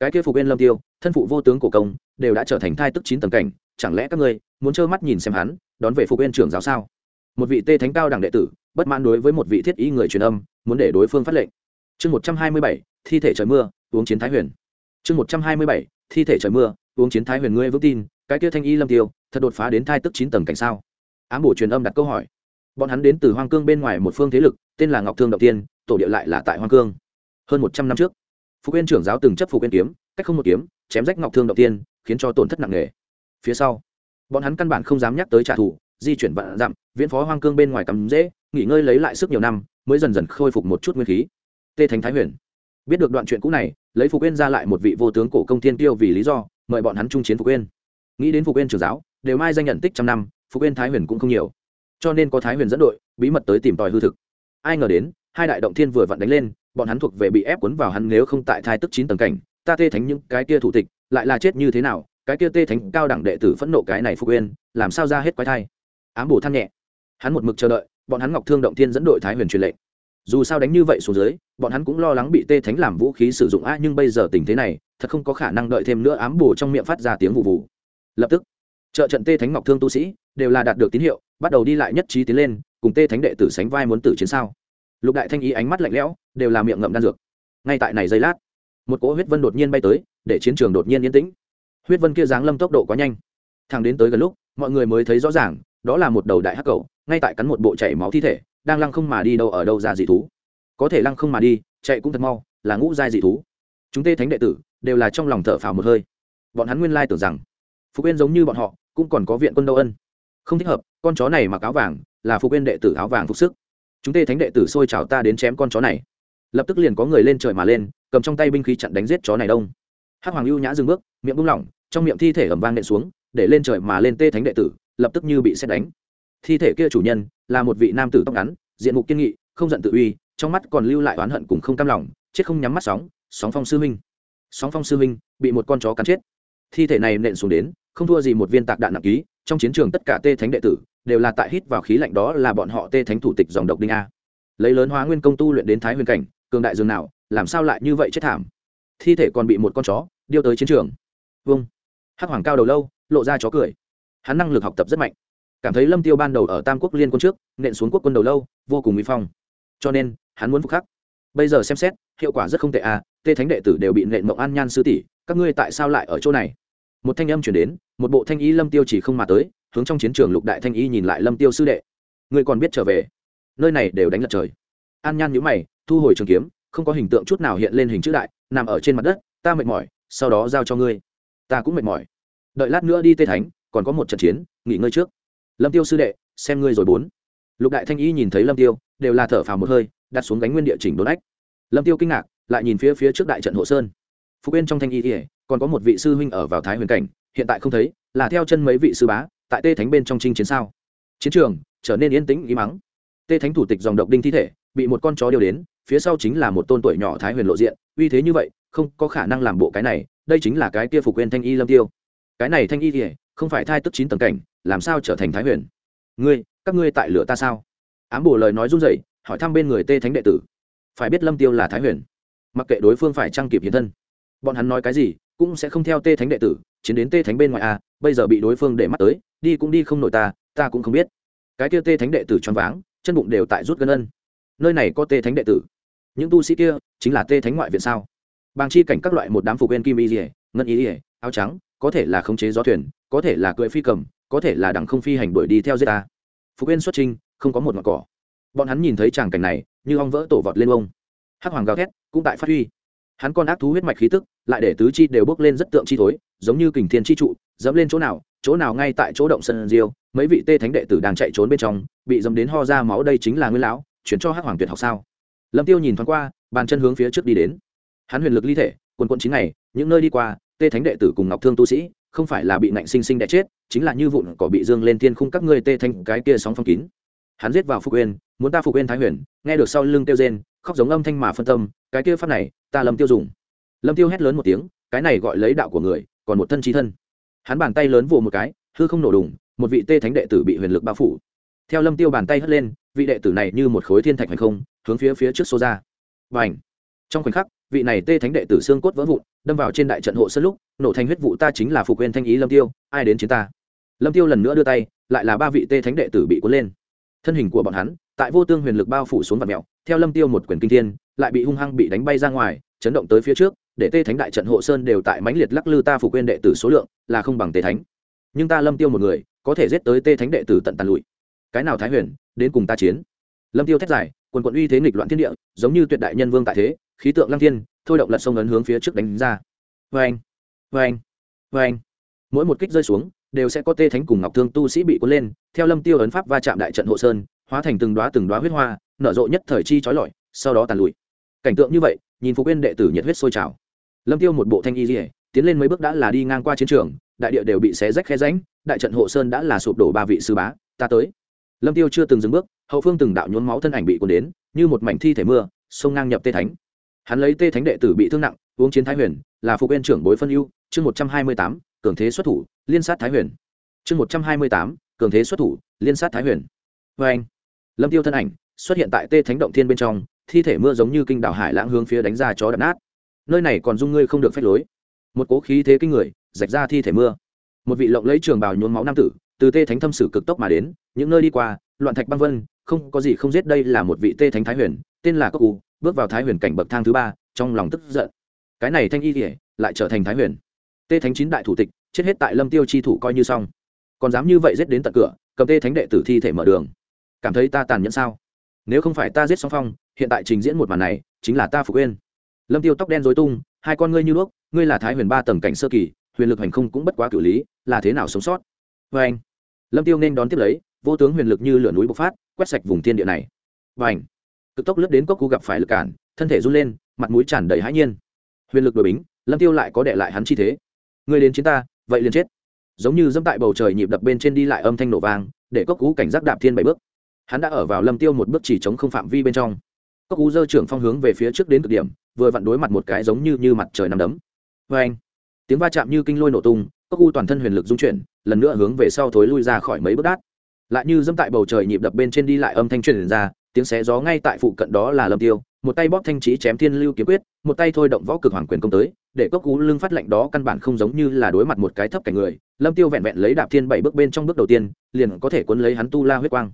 S1: Cái kia phục bên lâm tiêu, thân phụ vô tướng cổ công, đều đã trở thành thai tức chín tầng cảnh, chẳng lẽ các ngươi muốn trơ mắt nhìn xem hắn, đón về phục bên trưởng giáo sao? Một vị tê thánh cao đẳng đệ tử, bất mãn đối với một vị thiết ý người truyền âm, muốn để đối phương phát lệnh. Chương một trăm hai mươi bảy, thi thể trời mưa, uống chiến thái huyền. Chương một trăm hai mươi bảy, thi thể trời mưa, uống chiến thái huyền ngươi vững tin, cái kia thanh y lâm tiêu, thật đột phá đến thai tức chín tầng cảnh sao? Ám bổ truyền âm đặt câu hỏi. Bọn hắn đến từ hoang cương bên ngoài một phương thế lực, tên là ngọc thương động tiên, tổ địa lại là tại hoang cương. Hơn một trăm năm trước, phục viên trưởng giáo từng chấp phục viên kiếm, cách không một kiếm, chém rách ngọc thương động tiên, khiến cho tổn thất nặng nề. Phía sau, bọn hắn căn bản không dám nhắc tới trả thù di chuyển vạn dặm, viễn phó hoang cương bên ngoài cắm dễ, nghỉ ngơi lấy lại sức nhiều năm, mới dần dần khôi phục một chút nguyên khí. Tê thánh thái huyền. Biết được đoạn chuyện cũ này, lấy phục yên ra lại một vị vô tướng cổ công thiên tiêu vì lý do, mời bọn hắn trung chiến phục yên nghĩ đến phục yên trưởng giáo, đều mai danh nhận tích trăm năm, phục yên thái huyền cũng không nhiều. Cho nên có thái huyền dẫn đội, bí mật tới tìm tòi hư thực. Ai ngờ đến, hai đại động thiên vừa vặn đánh lên, bọn hắn thuộc về bị ép cuốn vào hắn nếu không tại thai tức chín tầng cảnh. Ta tê thánh những cái kia thủ tịch, lại là chết như thế nào? Cái kia tê thánh cao đẳng đệ tử phẫn nộ cái này phục uyên, làm sao ra hết quái thai? Ám bổ than nhẹ. Hắn một mực chờ đợi, bọn hắn ngọc thương động thiên dẫn đội thái huyền truyền lệnh. Dù sao đánh như vậy xuống dưới, bọn hắn cũng lo lắng bị tê thánh làm vũ khí sử dụng a nhưng bây giờ tình thế này, thật không có khả năng đợi thêm nữa ám bổ trong miệng phát ra tiếng vụ vụ. Lập tức, trợ trận tê thánh ngọc thương tu sĩ đều là đạt được tín hiệu, bắt đầu đi lại nhất trí tiến lên, cùng tê thánh đệ tử sánh vai muốn tử chiến sao. Lục đại thanh ý ánh mắt lạnh lẽo, đều là miệng ngậm đan dược. Ngay tại này giây lát, một cỗ huyết vân đột nhiên bay tới, để chiến trường đột nhiên yên tĩnh. Huyết vân kia giáng lâm tốc độ quá nhanh. Thẳng đến tới gần lúc, mọi người mới thấy rõ ràng đó là một đầu đại hắc cầu, ngay tại cắn một bộ chảy máu thi thể, đang lăng không mà đi đâu ở đâu ra dị thú. Có thể lăng không mà đi, chạy cũng thật mau, là ngũ giai dị thú. Chúng tê thánh đệ tử đều là trong lòng thở phào một hơi. Bọn hắn nguyên lai tưởng rằng phục yên giống như bọn họ, cũng còn có viện quân đâu ân. Không thích hợp, con chó này mặc áo vàng, là phục yên đệ tử áo vàng phục sức. Chúng tê thánh đệ tử xôi chào ta đến chém con chó này. Lập tức liền có người lên trời mà lên, cầm trong tay binh khí chặn đánh giết chó này đông. Hắc hoàng ưu nhã dừng bước, miệng buông lỏng, trong miệng thi thể ẩm vang nện xuống, để lên trời mà lên tê thánh đệ tử lập tức như bị xét đánh. Thi thể kia chủ nhân là một vị nam tử tóc ngắn, diện mục kiên nghị, không giận tự uy, trong mắt còn lưu lại oán hận cùng không cam lòng, chết không nhắm mắt sóng sóng phong sư huynh. Sóng phong sư huynh bị một con chó cắn chết. Thi thể này nện xuống đến, không thua gì một viên tạc đạn nặng ký, trong chiến trường tất cả tê thánh đệ tử đều là tại hít vào khí lạnh đó là bọn họ tê thánh thủ tịch dòng độc đinh a. Lấy lớn hóa nguyên công tu luyện đến thái huyền cảnh, cường đại dương nào, làm sao lại như vậy chết thảm? Thi thể còn bị một con chó điêu tới chiến trường. Vâng hắc hoàng cao đầu lâu, lộ ra chó cười hắn năng lực học tập rất mạnh. Cảm thấy lâm tiêu ban đầu ở tam quốc liên quân trước, nện xuống quốc quân đầu lâu, vô cùng uy phong. Cho nên, hắn muốn phục khắc. Bây giờ xem xét, hiệu quả rất không tệ à tê thánh đệ tử đều bị nện mộng an nhan sư tỷ, các ngươi tại sao lại ở chỗ này? Một thanh âm chuyển đến, một bộ thanh ý lâm tiêu chỉ không mà tới, hướng trong chiến trường lục đại thanh ý nhìn lại lâm tiêu sư đệ. Ngươi còn biết trở về. Nơi này đều đánh lật trời. An nhan nhíu mày, thu hồi trường kiếm, không có hình tượng chút nào hiện lên hình chữ đại, nằm ở trên mặt đất, ta mệt mỏi, sau đó giao cho ngươi. Ta cũng mệt mỏi. Đợi lát nữa đi tê thánh còn có một trận chiến, nghỉ ngơi trước. Lâm tiêu sư đệ, xem ngươi rồi bốn. Lục đại thanh y nhìn thấy lâm tiêu, đều là thở phào một hơi, đặt xuống gánh nguyên địa chỉnh đốn ách. Lâm tiêu kinh ngạc, lại nhìn phía phía trước đại trận hộ sơn. Phục bên trong thanh y ỉa còn có một vị sư huynh ở vào thái huyền cảnh, hiện tại không thấy, là theo chân mấy vị sư bá, tại tê thánh bên trong trinh chiến sao? Chiến trường, trở nên yên tĩnh ý mắng tê thánh thủ tịch dòng độc đinh thi thể, bị một con chó điều đến, phía sau chính là một tôn tuổi nhỏ thái huyền lộ diện, uy thế như vậy, không có khả năng làm bộ cái này, đây chính là cái kia phục quên thanh y lâm tiêu. Cái này thanh y thì không phải thai tức chín tầng cảnh, làm sao trở thành thái huyền? Ngươi, các ngươi tại lửa ta sao? Ám bổ lời nói run rẩy, hỏi thăm bên người tê thánh đệ tử. Phải biết lâm tiêu là thái huyền. Mặc kệ đối phương phải trang kịp hiện thân. Bọn hắn nói cái gì, cũng sẽ không theo tê thánh đệ tử, chiến đến tê thánh bên ngoài a bây giờ bị đối phương để mắt tới, đi cũng đi không nổi ta ta cũng không biết. Cái kia tê thánh đệ tử choáng váng, chân bụng đều tại rút gân ân. Nơi này có tê thánh đệ tử. Những tu sĩ kia, chính là tê thánh ngoại viện sao? Bàng chi cảnh các loại một đám phục viên kim y dỉa ngân y dỉa áo trắng, có thể là khống chế gió thuyền có thể là cưỡi phi cầm, có thể là đằng không phi hành đuổi đi theo giết ta. Phục viên xuất trinh không có một ngọn cỏ. Bọn hắn nhìn thấy tràng cảnh này, như ong vỡ tổ vọt lên ông. Hắc hoàng gào thét, cũng tại phát huy. Hắn con ác thú huyết mạch khí tức, lại để tứ chi đều bước lên rất tượng chi thối, giống như kình thiên chi trụ, dẫm lên chỗ nào chỗ nào ngay tại chỗ động sân diêu, mấy vị tê thánh đệ tử đang chạy trốn bên trong, bị dẫm đến ho ra máu đây chính là nguyên lão, chuyển cho hắc hoàng tuyệt học sao? Lâm tiêu nhìn thoáng qua, bàn chân hướng phía trước đi đến. Hắn huyền lực ly thể, quần quận chín ngày, những nơi đi qua, tê thánh đệ tử cùng ngọc thương tu sĩ không phải là bị nạnh sinh sinh đẻ chết, chính là như vụn cỏ bị dương lên thiên khung các ngươi tê thanh cái kia sóng phong kín. Hắn giết vào phục uyên, muốn ta phục uyên thái huyền, nghe được sau lưng tiêu rên, khóc giống âm thanh mà phân tâm, cái kia pháp này, ta lâm tiêu dùng. Lâm tiêu hét lớn một tiếng, cái này gọi lấy đạo của người, còn một thân trí thân. Hắn bàn tay lớn vồ một cái, hư không nổ đùng, một vị tê thánh đệ tử bị huyền lực bao phủ. Theo lâm tiêu bàn tay hất lên, vị đệ tử này như một khối thiên thạch hành không, hướng phía phía trước xô ra. Và ảnh trong khoảnh khắc vị này tê thánh đệ tử xương cốt vỡ vụn, đâm vào trên đại trận hộ sân lúc, nổ thành huyết vụ ta chính là phục quên thanh ý lâm tiêu, ai đến chiến ta? Lâm tiêu lần nữa đưa tay, lại là ba vị tê thánh đệ tử bị cuốn lên. Thân hình của bọn hắn, tại vô tương huyền lực bao phủ xuống vật mèo theo lâm tiêu một quyền kinh thiên, lại bị hung hăng bị đánh bay ra ngoài, chấn động tới phía trước, để tê thánh đại trận hộ sơn đều tại mãnh liệt lắc lư ta phục quên đệ tử số lượng, là không bằng tê thánh. Nhưng ta lâm tiêu một người, có thể giết tới tê thánh đệ tử tận tàn lụi. Cái nào thái huyền, đến cùng ta chiến? Lâm tiêu thét dài, quần quận uy thế nghịch loạn thiên địa, giống như tuyệt đại nhân vương tại thế khí tượng lăng thiên, thôi động lật sông ấn hướng phía trước đánh ra. Vê anh vê anh vê anh mỗi một kích rơi xuống, đều sẽ có tê thánh cùng ngọc thương tu sĩ bị cuốn lên, theo lâm tiêu ấn pháp va chạm đại trận hộ sơn, hóa thành từng đóa từng đóa huyết hoa, nở rộ nhất thời chi chói lọi, sau đó tàn lụi. Cảnh tượng như vậy, nhìn phục bên đệ tử nhiệt huyết sôi trào. Lâm tiêu một bộ thanh y dỉa tiến lên mấy bước đã là đi ngang qua chiến trường, đại địa đều bị xé rách khe ránh đại trận hộ sơn đã là sụp đổ ba vị sư bá, ta tới. Lâm tiêu chưa từng dừng bước, hậu phương từng đạo nhốn máu thân ảnh bị cuốn đến, như một mảnh thi thể mưa, sông ngang nhập tê thánh hắn lấy tê thánh đệ tử bị thương nặng, uống chiến thái huyền, là phục bên trưởng bối phân ưu, chương một trăm hai mươi tám, cường thế xuất thủ, liên sát thái huyền. Chương một trăm hai mươi tám, cường thế xuất thủ, liên sát thái huyền. Vê anh, lâm tiêu thân ảnh xuất hiện tại tê thánh động thiên bên trong, thi thể mưa giống như kinh đảo hải lãng hướng phía đánh ra chó đập nát. Nơi này còn dung ngươi không được phép lối. Một cố khí thế kinh người, rạch ra thi thể mưa. Một vị lộng lấy trường bào nhuốm máu nam tử, từ tê thánh thâm sử cực tốc mà đến, những nơi đi qua, loạn thạch băng vân, không có gì không giết đây là một vị tê thánh thái huyền, tên là cốc u bước vào thái huyền cảnh bậc thang thứ ba, trong lòng tức giận. Cái này thanh y kỉa lại trở thành thái huyền. Tê thánh chín đại thủ tịch, chết hết tại lâm tiêu chi thủ coi như xong. Còn dám như vậy giết đến tận cửa, cầm tê thánh đệ tử thi thể mở đường. Cảm thấy ta tàn nhẫn sao? Nếu không phải ta giết song phong, hiện tại trình diễn một màn này, chính là ta phục quên. Lâm tiêu tóc đen dối tung, hai con ngươi như đuốc, ngươi là thái huyền ba tầng cảnh sơ kỳ, huyền lực hành không cũng bất quá cử lý, là thế nào sống sót? Vê anh lâm tiêu nên đón tiếp lấy, vô tướng huyền lực như lửa núi bộc phát, quét sạch vùng thiên địa này. Và ảnh cực tốc lướt đến cốc cú gặp phải lực cản, thân thể run lên, mặt mũi tràn đầy hãi nhiên. Huyền lực đội bính, lâm tiêu lại có đệ lại hắn chi thế. Người đến chiến ta, vậy liền chết. Giống như dẫm tại bầu trời nhịp đập bên trên đi lại âm thanh nổ vang, để cốc cú cảnh giác đạp thiên bảy bước. Hắn đã ở vào lâm tiêu một bước chỉ chống không phạm vi bên trong. Cốc cú dơ trưởng phong hướng về phía trước đến cực điểm, vừa vặn đối mặt một cái giống như như mặt trời nằm đấm. Vê anh tiếng va chạm như kinh lôi nổ tung, cốc cú toàn thân huyền lực dung chuyển, lần nữa hướng về sau thối lui ra khỏi mấy bước đát. Lại như dẫm tại bầu trời nhịp đập bên trên đi lại âm thanh truyền ra tiếng xé gió ngay tại phụ cận đó là lâm tiêu, một tay bóp thanh trí chém thiên lưu kiếm quyết, một tay thôi động võ cực hoàng quyền công tới, để cốc cú lưng phát lệnh đó căn bản không giống như là đối mặt một cái thấp cảnh người. Lâm tiêu vẹn vẹn lấy đạp thiên bảy bước bên trong bước đầu tiên, liền có thể cuốn lấy hắn tu la huyết quang.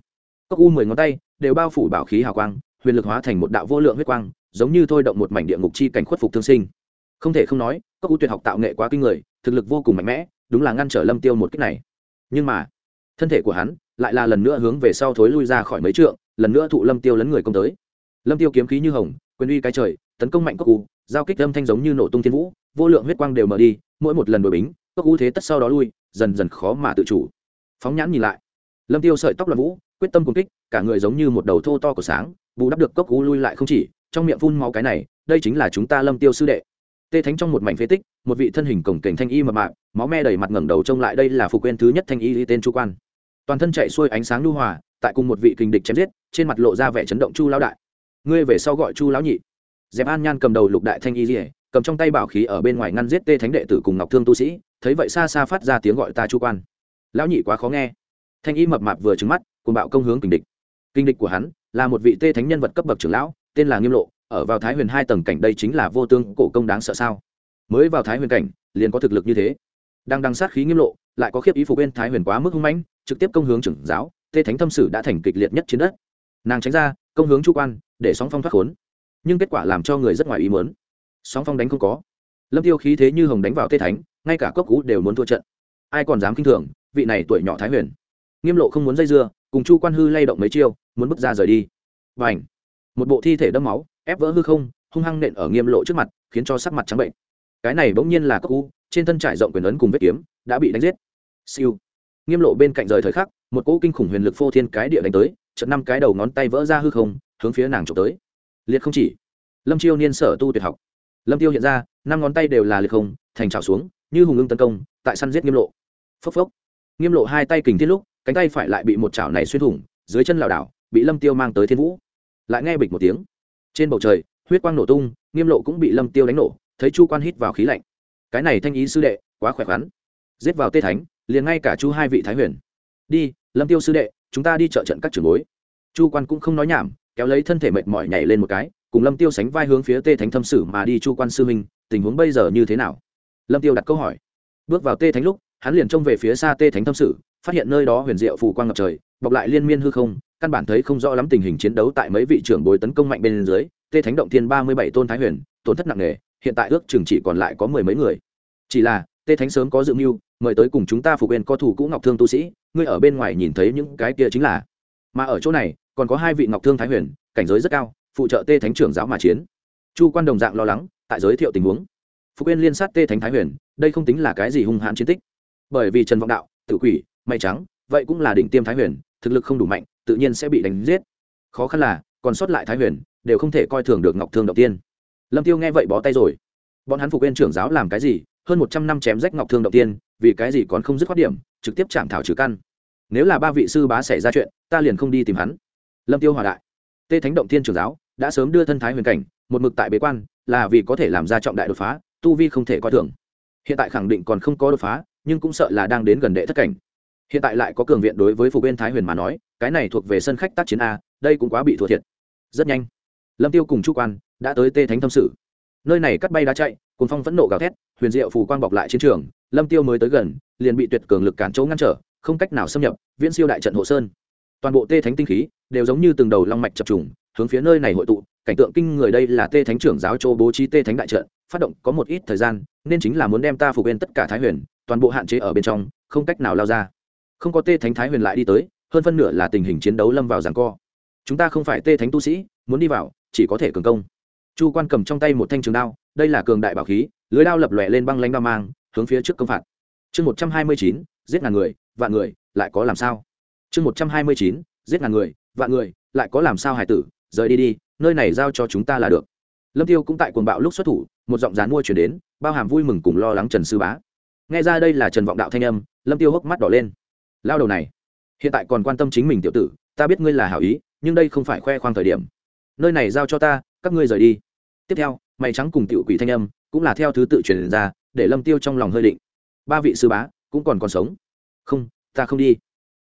S1: Cốc u mười ngón tay đều bao phủ bảo khí hào quang, huyền lực hóa thành một đạo vô lượng huyết quang, giống như thôi động một mảnh địa ngục chi cảnh khuất phục thương sinh. Không thể không nói, cốc u tuyệt học tạo nghệ quá kinh người, thực lực vô cùng mạnh mẽ, đúng là ngăn trở lâm tiêu một cách này. Nhưng mà, thân thể của hắn lại là lần nữa hướng về sau thối lui ra khỏi mấy trượng lần nữa thụ lâm tiêu lấn người công tới. Lâm tiêu kiếm khí như hồng, quyền uy cái trời, tấn công mạnh cốc u, giao kích âm thanh giống như nổ tung thiên vũ, vô lượng huyết quang đều mở đi, mỗi một lần đổi bính, cốc u thế tất sau đó lui, dần dần khó mà tự chủ. Phóng nhãn nhìn lại. Lâm tiêu sợi tóc loạn vũ, quyết tâm cùng kích, cả người giống như một đầu thô to của sáng, bù đắp được cốc u lui lại không chỉ, trong miệng phun máu cái này, đây chính là chúng ta lâm tiêu sư đệ. Tê thánh trong một mảnh phế tích, một vị thân hình cổng cảnh thanh y mập mạp, máu me đầy mặt ngẩng đầu trông lại, đây là phục quên thứ nhất thanh y tên chu quan toàn thân chạy xuôi ánh sáng lưu hòa, tại cùng một vị kình địch chém giết, trên mặt lộ ra vẻ chấn động chu lão đại. Ngươi về sau gọi chu lão nhị. Dẹp an nhan cầm đầu lục đại thanh y dỉa cầm trong tay bảo khí ở bên ngoài ngăn giết tê thánh đệ tử cùng ngọc thương tu sĩ, thấy vậy xa xa phát ra tiếng gọi ta chu quan. Lão nhị quá khó nghe. Thanh y mập mạp vừa trứng mắt cùng bạo công hướng kình địch. Kinh địch của hắn là một vị tê thánh nhân vật cấp bậc trưởng lão, tên là nghiêm lộ, ở vào thái huyền hai tầng cảnh đây chính là vô tương cổ công đáng sợ sao? Mới vào thái huyền cảnh, liền có thực lực như thế. Đang đăng sát khí nghiêm lộ, lại có khiếp ý phục bên thái huyền quá mức hung mãnh trực tiếp công hướng trưởng giáo, tê thánh thâm sử đã thành kịch liệt nhất trên đất. Nàng tránh ra, công hướng chu quan, để sóng phong thoát khốn. Nhưng kết quả làm cho người rất ngoài ý muốn. Sóng phong đánh không có. Lâm tiêu khí thế như hồng đánh vào tê thánh, ngay cả cốc cú đều muốn thua trận. Ai còn dám kinh thường, vị này tuổi nhỏ thái huyền. Nghiêm lộ không muốn dây dưa, cùng chu quan hư lay động mấy chiêu, muốn bước ra rời đi. Và ảnh một bộ thi thể đâm máu, ép vỡ hư không, hung hăng nện ở nghiêm lộ trước mặt, khiến cho sắc mặt trắng bệnh. Cái này bỗng nhiên là cốc cú trên thân trải rộng quyền ấn cùng vết kiếm, đã bị đánh giết. Siêu! Nghiêm lộ bên cạnh rời thời khắc, một cỗ kinh khủng huyền lực phô thiên cái địa đánh tới trận năm cái đầu ngón tay vỡ ra hư không, hướng phía nàng trộm tới. Liệt không chỉ. Lâm chiêu niên sở tu tuyệt học. Lâm tiêu hiện ra, năm ngón tay đều là liệt không, thành trào xuống, như hùng ưng tấn công, tại săn giết nghiêm lộ. Phốc phốc. Nghiêm lộ hai tay kình thiết lúc, cánh tay phải lại bị một chảo này xuyên thủng, dưới chân lảo đảo, bị lâm tiêu mang tới thiên vũ. Lại nghe bịch một tiếng. Trên bầu trời, huyết quang nổ tung, nghiêm lộ cũng bị lâm tiêu đánh nổ, thấy chu quan hít vào khí lạnh. Cái này thanh ý sư đệ, quá khỏe khoắn. Giết vào tê thánh liền ngay cả chu hai vị thái huyền. Đi, lâm tiêu sư đệ, chúng ta đi trợ trận các trường bối. Chu quan cũng không nói nhảm, kéo lấy thân thể mệt mỏi nhảy lên một cái, cùng lâm tiêu sánh vai hướng phía tê thánh thâm sử mà đi. Chu quan sư minh tình huống bây giờ như thế nào? Lâm tiêu đặt câu hỏi. Bước vào tê thánh lúc, hắn liền trông về phía xa tê thánh thâm sử, phát hiện nơi đó huyền diệu phù quang ngập trời, bọc lại liên miên hư không, căn bản thấy không rõ lắm tình hình chiến đấu tại mấy vị trưởng bối tấn công mạnh bên dưới. Tê thánh động thiên ba mươi bảy tôn thái huyền, tổn thất nặng nề, hiện tại ước chừng chỉ còn lại có mười mấy người. Chỉ là tê thánh sớm có dự mưu, mời tới cùng chúng ta phục bên co thủ cũ ngọc thương tu sĩ, ngươi ở bên ngoài nhìn thấy những cái kia chính là. Mà ở chỗ này, còn có hai vị ngọc thương thái huyền, cảnh giới rất cao, phụ trợ tê thánh trưởng giáo mà chiến. Chu quan đồng dạng lo lắng, tại giới thiệu tình huống. Phục yên liên sát tê thánh thái huyền, đây không tính là cái gì hung hãn chiến tích. Bởi vì trần vọng đạo tự quỷ, may trắng, vậy cũng là đỉnh tiêm thái huyền, thực lực không đủ mạnh, tự nhiên sẽ bị đánh giết. Khó khăn là, còn sót lại thái huyền, đều không thể coi thường được ngọc thương đầu tiên. Lâm tiêu nghe vậy bó tay rồi. Bọn hắn phục yên trưởng giáo làm cái gì hơn một trăm năm chém rách ngọc thương đầu tiên, vì cái gì còn không dứt khoát điểm, trực tiếp chạm thảo trừ căn. Nếu là ba vị sư bá xảy ra chuyện, ta liền không đi tìm hắn. Lâm tiêu hòa đại. Tê thánh động thiên trưởng giáo đã sớm đưa thân thái huyền cảnh, một mực tại bế quan, là vì có thể làm ra trọng đại đột phá, tu vi không thể coi thường. Hiện tại khẳng định còn không có đột phá, nhưng cũng sợ là đang đến gần đệ thất cảnh. Hiện tại lại có cường viện đối với phục bên thái huyền mà nói, cái này thuộc về sân khách tác chiến a, đây cũng quá bị thua thiệt. Rất nhanh, lâm tiêu cùng chu quan đã tới tê thánh tâm sự. Nơi này cắt bay đá chạy cùng phong vẫn nộ gào thét huyền diệu phù quang bọc lại chiến trường, lâm tiêu mới tới gần, liền bị tuyệt cường lực cản chỗ ngăn trở, không cách nào xâm nhập, viễn siêu đại trận hộ sơn. Toàn bộ tê thánh tinh khí đều giống như từng đầu long mạch chập trùng, hướng phía nơi này hội tụ, cảnh tượng kinh người đây là tê thánh trưởng giáo châu bố trí tê thánh đại trận, phát động có một ít thời gian, nên chính là muốn đem ta phục bên tất cả thái huyền, toàn bộ hạn chế ở bên trong, không cách nào lao ra. Không có tê thánh thái huyền lại đi tới, hơn phân nửa là tình hình chiến đấu lâm vào giảng co. Chúng ta không phải tê thánh tu sĩ, muốn đi vào, chỉ có thể cường công. Chu quan cầm trong tay một thanh trường đao, đây là cường đại bảo khí lưới đao lập lòe lên băng lanh đao mang, hướng phía trước công phạt. Chương một trăm hai mươi chín, giết ngàn người, vạn người, lại có làm sao? Chương một trăm hai mươi chín, giết ngàn người, vạn người, lại có làm sao hải tử? Rời đi đi, nơi này giao cho chúng ta là được. Lâm tiêu cũng tại cuồng bạo lúc xuất thủ, một giọng rán mua chuyển đến, bao hàm vui mừng cùng lo lắng trần sư bá. Nghe ra đây là trần vọng đạo thanh âm, lâm tiêu hốc mắt đỏ lên. Lao đầu này, hiện tại còn quan tâm chính mình tiểu tử, ta biết ngươi là hảo ý, nhưng đây không phải khoe khoang thời điểm. Nơi này giao cho ta, các ngươi rời đi. Tiếp theo, mày trắng cùng tiểu quỷ thanh âm cũng là theo thứ tự truyền ra, để lâm tiêu trong lòng hơi định. Ba vị sư bá cũng còn còn sống. Không, ta không đi.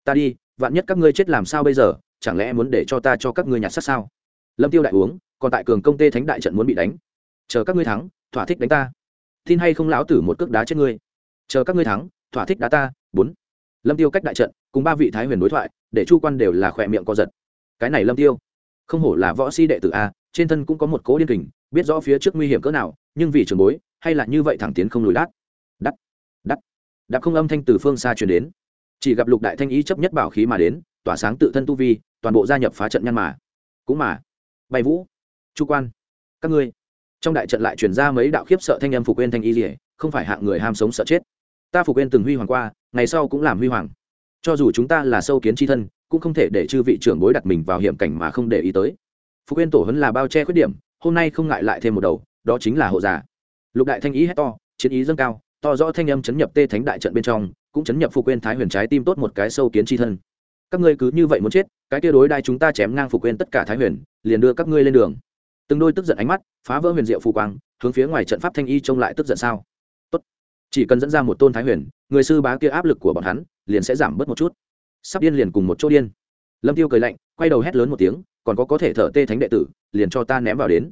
S1: Ta đi, vạn nhất các ngươi chết làm sao bây giờ, chẳng lẽ muốn để cho ta cho các ngươi nhặt sát sao? Lâm tiêu đại uống, còn tại cường công tê thánh đại trận muốn bị đánh. Chờ các ngươi thắng, thỏa thích đánh ta. Tin hay không lão tử một cước đá chết ngươi. Chờ các ngươi thắng, thỏa thích đá ta, bốn. Lâm tiêu cách đại trận, cùng ba vị thái huyền đối thoại, để chu quan đều là khỏe miệng co giật. Cái này lâm tiêu, không hổ là võ si đệ tử a, trên thân cũng có một cố điên kình, biết rõ phía trước nguy hiểm cỡ nào nhưng vì trường bối, hay là như vậy thẳng tiến không lùi đát đắt đắt. Đạp không âm thanh từ phương xa truyền đến. Chỉ gặp lục đại thanh ý chấp nhất bảo khí mà đến, tỏa sáng tự thân tu vi, toàn bộ gia nhập phá trận nhăn mà. Cũng mà bay vũ, chu quan, các ngươi. Trong đại trận lại truyền ra mấy đạo khiếp sợ thanh âm phục quên thanh y rỉa không phải hạng người ham sống sợ chết. Ta phục quên từng huy hoàng qua, ngày sau cũng làm huy hoàng. Cho dù chúng ta là sâu kiến tri thân, cũng không thể để chư vị trưởng bối đặt mình vào hiểm cảnh mà không để ý tới. Phục quên tổ hấn là bao che khuyết điểm, hôm nay không ngại lại thêm một đầu đó chính là hộ giả lục đại thanh ý hét to, chiến ý dâng cao, to rõ thanh âm chấn nhập tê thánh đại trận bên trong, cũng chấn nhập phục quên thái huyền trái tim tốt một cái sâu kiến tri thân. Các ngươi cứ như vậy muốn chết, cái kia đối đai chúng ta chém ngang phục quên tất cả thái huyền, liền đưa các ngươi lên đường. Từng đôi tức giận ánh mắt, phá vỡ huyền diệu phù quang, hướng phía ngoài trận pháp thanh y trông lại tức giận sao? Tốt. Chỉ cần dẫn ra một tôn thái huyền, người sư bá kia áp lực của bọn hắn liền sẽ giảm bớt một chút. Sắp điên liền cùng một chỗ điên. Lâm tiêu cười lạnh, quay đầu hét lớn một tiếng, còn có có thể thở tê thánh đệ tử, liền cho ta ném vào đến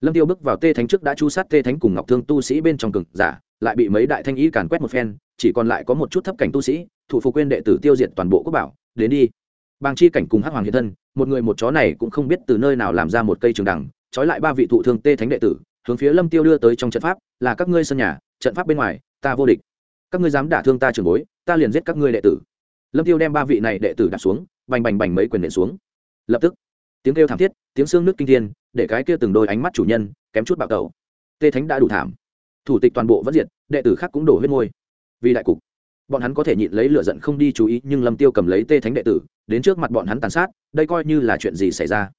S1: lâm tiêu bước vào tê thánh trước đã chu sát tê thánh cùng ngọc thương tu sĩ bên trong cực giả, lại bị mấy đại thanh ý càn quét một phen, chỉ còn lại có một chút thấp cảnh tu sĩ, thủ phục quên đệ tử tiêu diệt toàn bộ quốc bảo, đến đi. Bàng chi cảnh cùng hắc hoàng hiện thân, một người một chó này cũng không biết từ nơi nào làm ra một cây trường đẳng trói lại ba vị thụ thương tê thánh đệ tử, hướng phía lâm tiêu đưa tới trong trận pháp, là các ngươi sân nhà, trận pháp bên ngoài, ta vô địch. Các ngươi dám đả thương ta trường bối, ta liền giết các ngươi đệ tử. Lâm tiêu đem ba vị này đệ tử đặt xuống, bành bành bành mấy quyền đệ xuống. Lập tức, tiếng kêu thảm thiết, tiếng xương nước kinh thiên để cái kia từng đôi ánh mắt chủ nhân kém chút bạo tẩu. Tê thánh đã đủ thảm. Thủ tịch toàn bộ vẫn diệt đệ tử khác cũng đổ huyết ngôi, vì đại cục bọn hắn có thể nhịn lấy lửa giận không đi chú ý nhưng lâm tiêu cầm lấy tê thánh đệ tử đến trước mặt bọn hắn tàn sát đây coi như là chuyện gì xảy ra?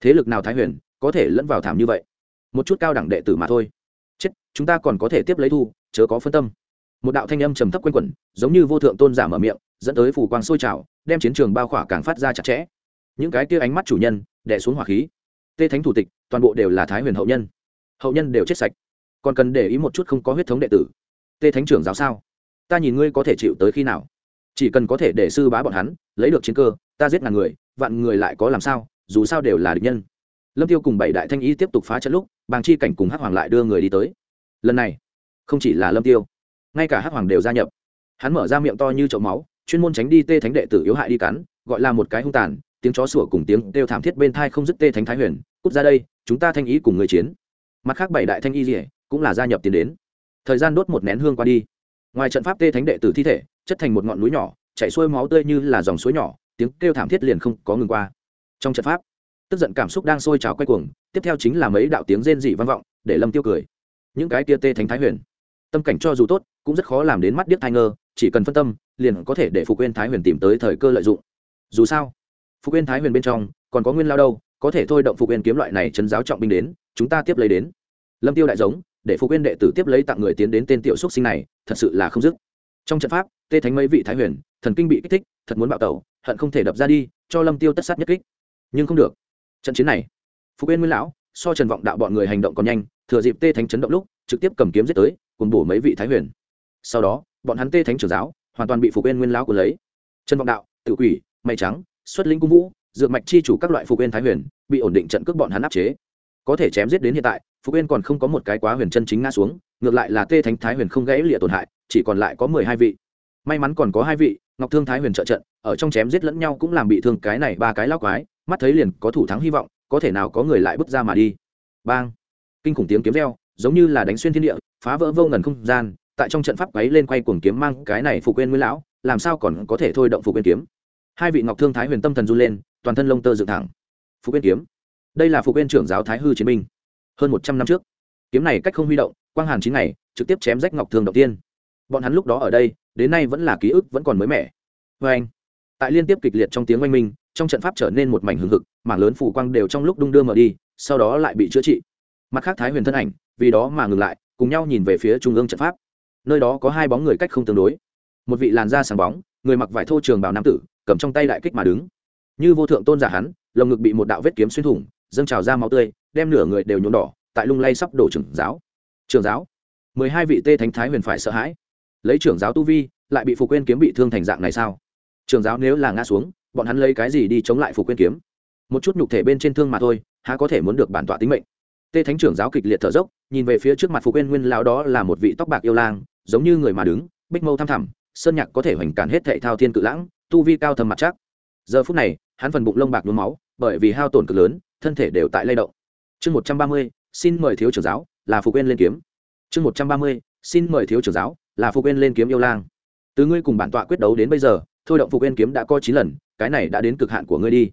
S1: Thế lực nào thái huyền có thể lẫn vào thảm như vậy? Một chút cao đẳng đệ tử mà thôi. Chết chúng ta còn có thể tiếp lấy thu chớ có phân tâm. Một đạo thanh âm trầm thấp quanh quẩn giống như vô thượng tôn giả mở miệng dẫn tới phủ quang sôi trào đem chiến trường bao khỏa càng phát ra chặt chẽ. Những cái kia ánh mắt chủ nhân đè xuống hỏa khí tê thánh thủ tịch, toàn bộ đều là thái huyền hậu nhân. Hậu nhân đều chết sạch. Còn cần để ý một chút không có huyết thống đệ tử. Tê thánh trưởng giáo sao? Ta nhìn ngươi có thể chịu tới khi nào? Chỉ cần có thể để sư bá bọn hắn lấy được chiến cơ, ta giết ngàn người, vạn người lại có làm sao, dù sao đều là địch nhân. Lâm tiêu cùng bảy đại thanh ý tiếp tục phá trận lúc, bàng chi cảnh cùng hắc hoàng lại đưa người đi tới. Lần này, không chỉ là lâm tiêu, ngay cả hắc hoàng đều gia nhập. Hắn mở ra miệng to như chậu máu, chuyên môn tránh đi tê thánh đệ tử yếu hại đi cắn, gọi là một cái hung tàn tiếng chó sủa cùng tiếng kêu thảm thiết bên thai không dứt tê thánh thái huyền, cút ra đây, chúng ta thanh ý cùng người chiến. Mặt khác bảy đại thanh y rỉa cũng là gia nhập tiến đến. Thời gian đốt một nén hương qua đi. Ngoài trận pháp tê thánh đệ tử thi thể, chất thành một ngọn núi nhỏ, chảy xuôi máu tươi như là dòng suối nhỏ, tiếng kêu thảm thiết liền không có ngừng qua. Trong trận pháp, tức giận cảm xúc đang sôi trào quay cuồng, tiếp theo chính là mấy đạo tiếng rên dị vang vọng, để lâm tiêu cười. Những cái tia tê thánh thái huyền, tâm cảnh cho dù tốt, cũng rất khó làm đến mắt điếc thai ngơ, chỉ cần phân tâm, liền có thể để phục quên thái huyền tìm tới thời cơ lợi dụng. Dù sao phục viên thái huyền bên trong, còn có nguyên lao đâu, có thể thôi động phục viên kiếm loại này chấn giáo trọng binh đến, chúng ta tiếp lấy đến. Lâm tiêu đại giống, để phục viên đệ tử tiếp lấy tặng người tiến đến tên tiểu xúc sinh này, thật sự là không dứt. Trong trận pháp, tê thánh mấy vị thái huyền, thần kinh bị kích thích, thật muốn bạo tẩu, hận không thể đập ra đi, cho lâm tiêu tất sát nhất kích. Nhưng không được. Trận chiến này, phục viên nguyên lão, so trần vọng đạo bọn người hành động còn nhanh, thừa dịp tê thánh chấn động lúc, trực tiếp cầm kiếm giết tới cùng bổ mấy vị thái huyền. Sau đó, bọn hắn tê thánh trưởng giáo, hoàn toàn bị phục viên nguyên lão của lấy. Trần vọng đạo tự quỷ, mây trắng xuất linh cung vũ, dược mạch chi chủ các loại phục quên thái huyền, bị ổn định trận cước bọn hắn áp chế. Có thể chém giết đến hiện tại, phục quên còn không có một cái quá huyền chân chính ngã xuống, ngược lại là tê thánh thái huyền không gãy lịa tổn hại, chỉ còn lại có mười hai vị. May mắn còn có hai vị, ngọc thương thái huyền trợ trận, ở trong chém giết lẫn nhau cũng làm bị thương cái này ba cái lao quái, mắt thấy liền có thủ thắng hy vọng, có thể nào có người lại bước ra mà đi. Bang! Kinh khủng tiếng kiếm reo, giống như là đánh xuyên thiên địa, phá vỡ vô ngần không gian, tại trong trận pháp quấy lên quay cuồng kiếm mang cái này phục quên nguyên lão, làm sao còn có thể thôi động phục quên kiếm? Hai vị ngọc thương thái huyền tâm thần run lên, toàn thân lông tơ dựng thẳng. Phục viên kiếm. Đây là phục viên trưởng giáo thái hư chiến binh. Hơn một trăm năm trước, kiếm này cách không huy động, quang hàn chín ngày, trực tiếp chém rách ngọc thương đầu tiên. Bọn hắn lúc đó ở đây, đến nay vẫn là ký ức vẫn còn mới mẻ. Vê anh, tại liên tiếp kịch liệt trong tiếng oanh minh, trong trận pháp trở nên một mảnh hừng hực, mảng lớn phủ quang đều trong lúc đung đưa mở đi, sau đó lại bị chữa trị. Mặt khác thái huyền thân ảnh, vì đó mà ngừng lại, cùng nhau nhìn về phía trung ương trận pháp. Nơi đó có hai bóng người cách không tương đối một vị làn da sáng bóng, người mặc vải thô trường bào nam tử, cầm trong tay đại kích mà đứng. Như vô thượng tôn giả hắn, lồng ngực bị một đạo vết kiếm xuyên thủng, dâng trào ra máu tươi, đem nửa người đều nhuộm đỏ, tại lung lay sắp đổ trưởng giáo. Trường giáo? Mười hai vị tê thánh thái huyền phải sợ hãi. Lấy trưởng giáo tu vi, lại bị phục quên kiếm bị thương thành dạng này sao? Trường giáo nếu là ngã xuống, bọn hắn lấy cái gì đi chống lại phục quên kiếm? Một chút nhục thể bên trên thương mà thôi, há có thể muốn được bản tọa tính mệnh? Tê thánh trưởng giáo kịch liệt thở dốc, nhìn về phía trước mặt phục quên nguyên lão đó là một vị tóc bạc yêu lang, giống như người mà đứng, bích mâu thăm thẳm sơn nhạc có thể hoành cản hết thệ thao thiên cự lãng, tu vi cao thầm mặt chắc. Giờ phút này, hắn phần bụng lông bạc nhuốm máu, bởi vì hao tổn cực lớn, thân thể đều tại lay động. Chương một trăm ba mươi, xin mời thiếu trưởng giáo, là phục quên lên kiếm. Chương một trăm ba mươi, xin mời thiếu trưởng giáo, là phục quên lên kiếm yêu lang. Từ ngươi cùng bản tọa quyết đấu đến bây giờ, thôi động phục quên kiếm đã có chín lần, cái này đã đến cực hạn của ngươi đi.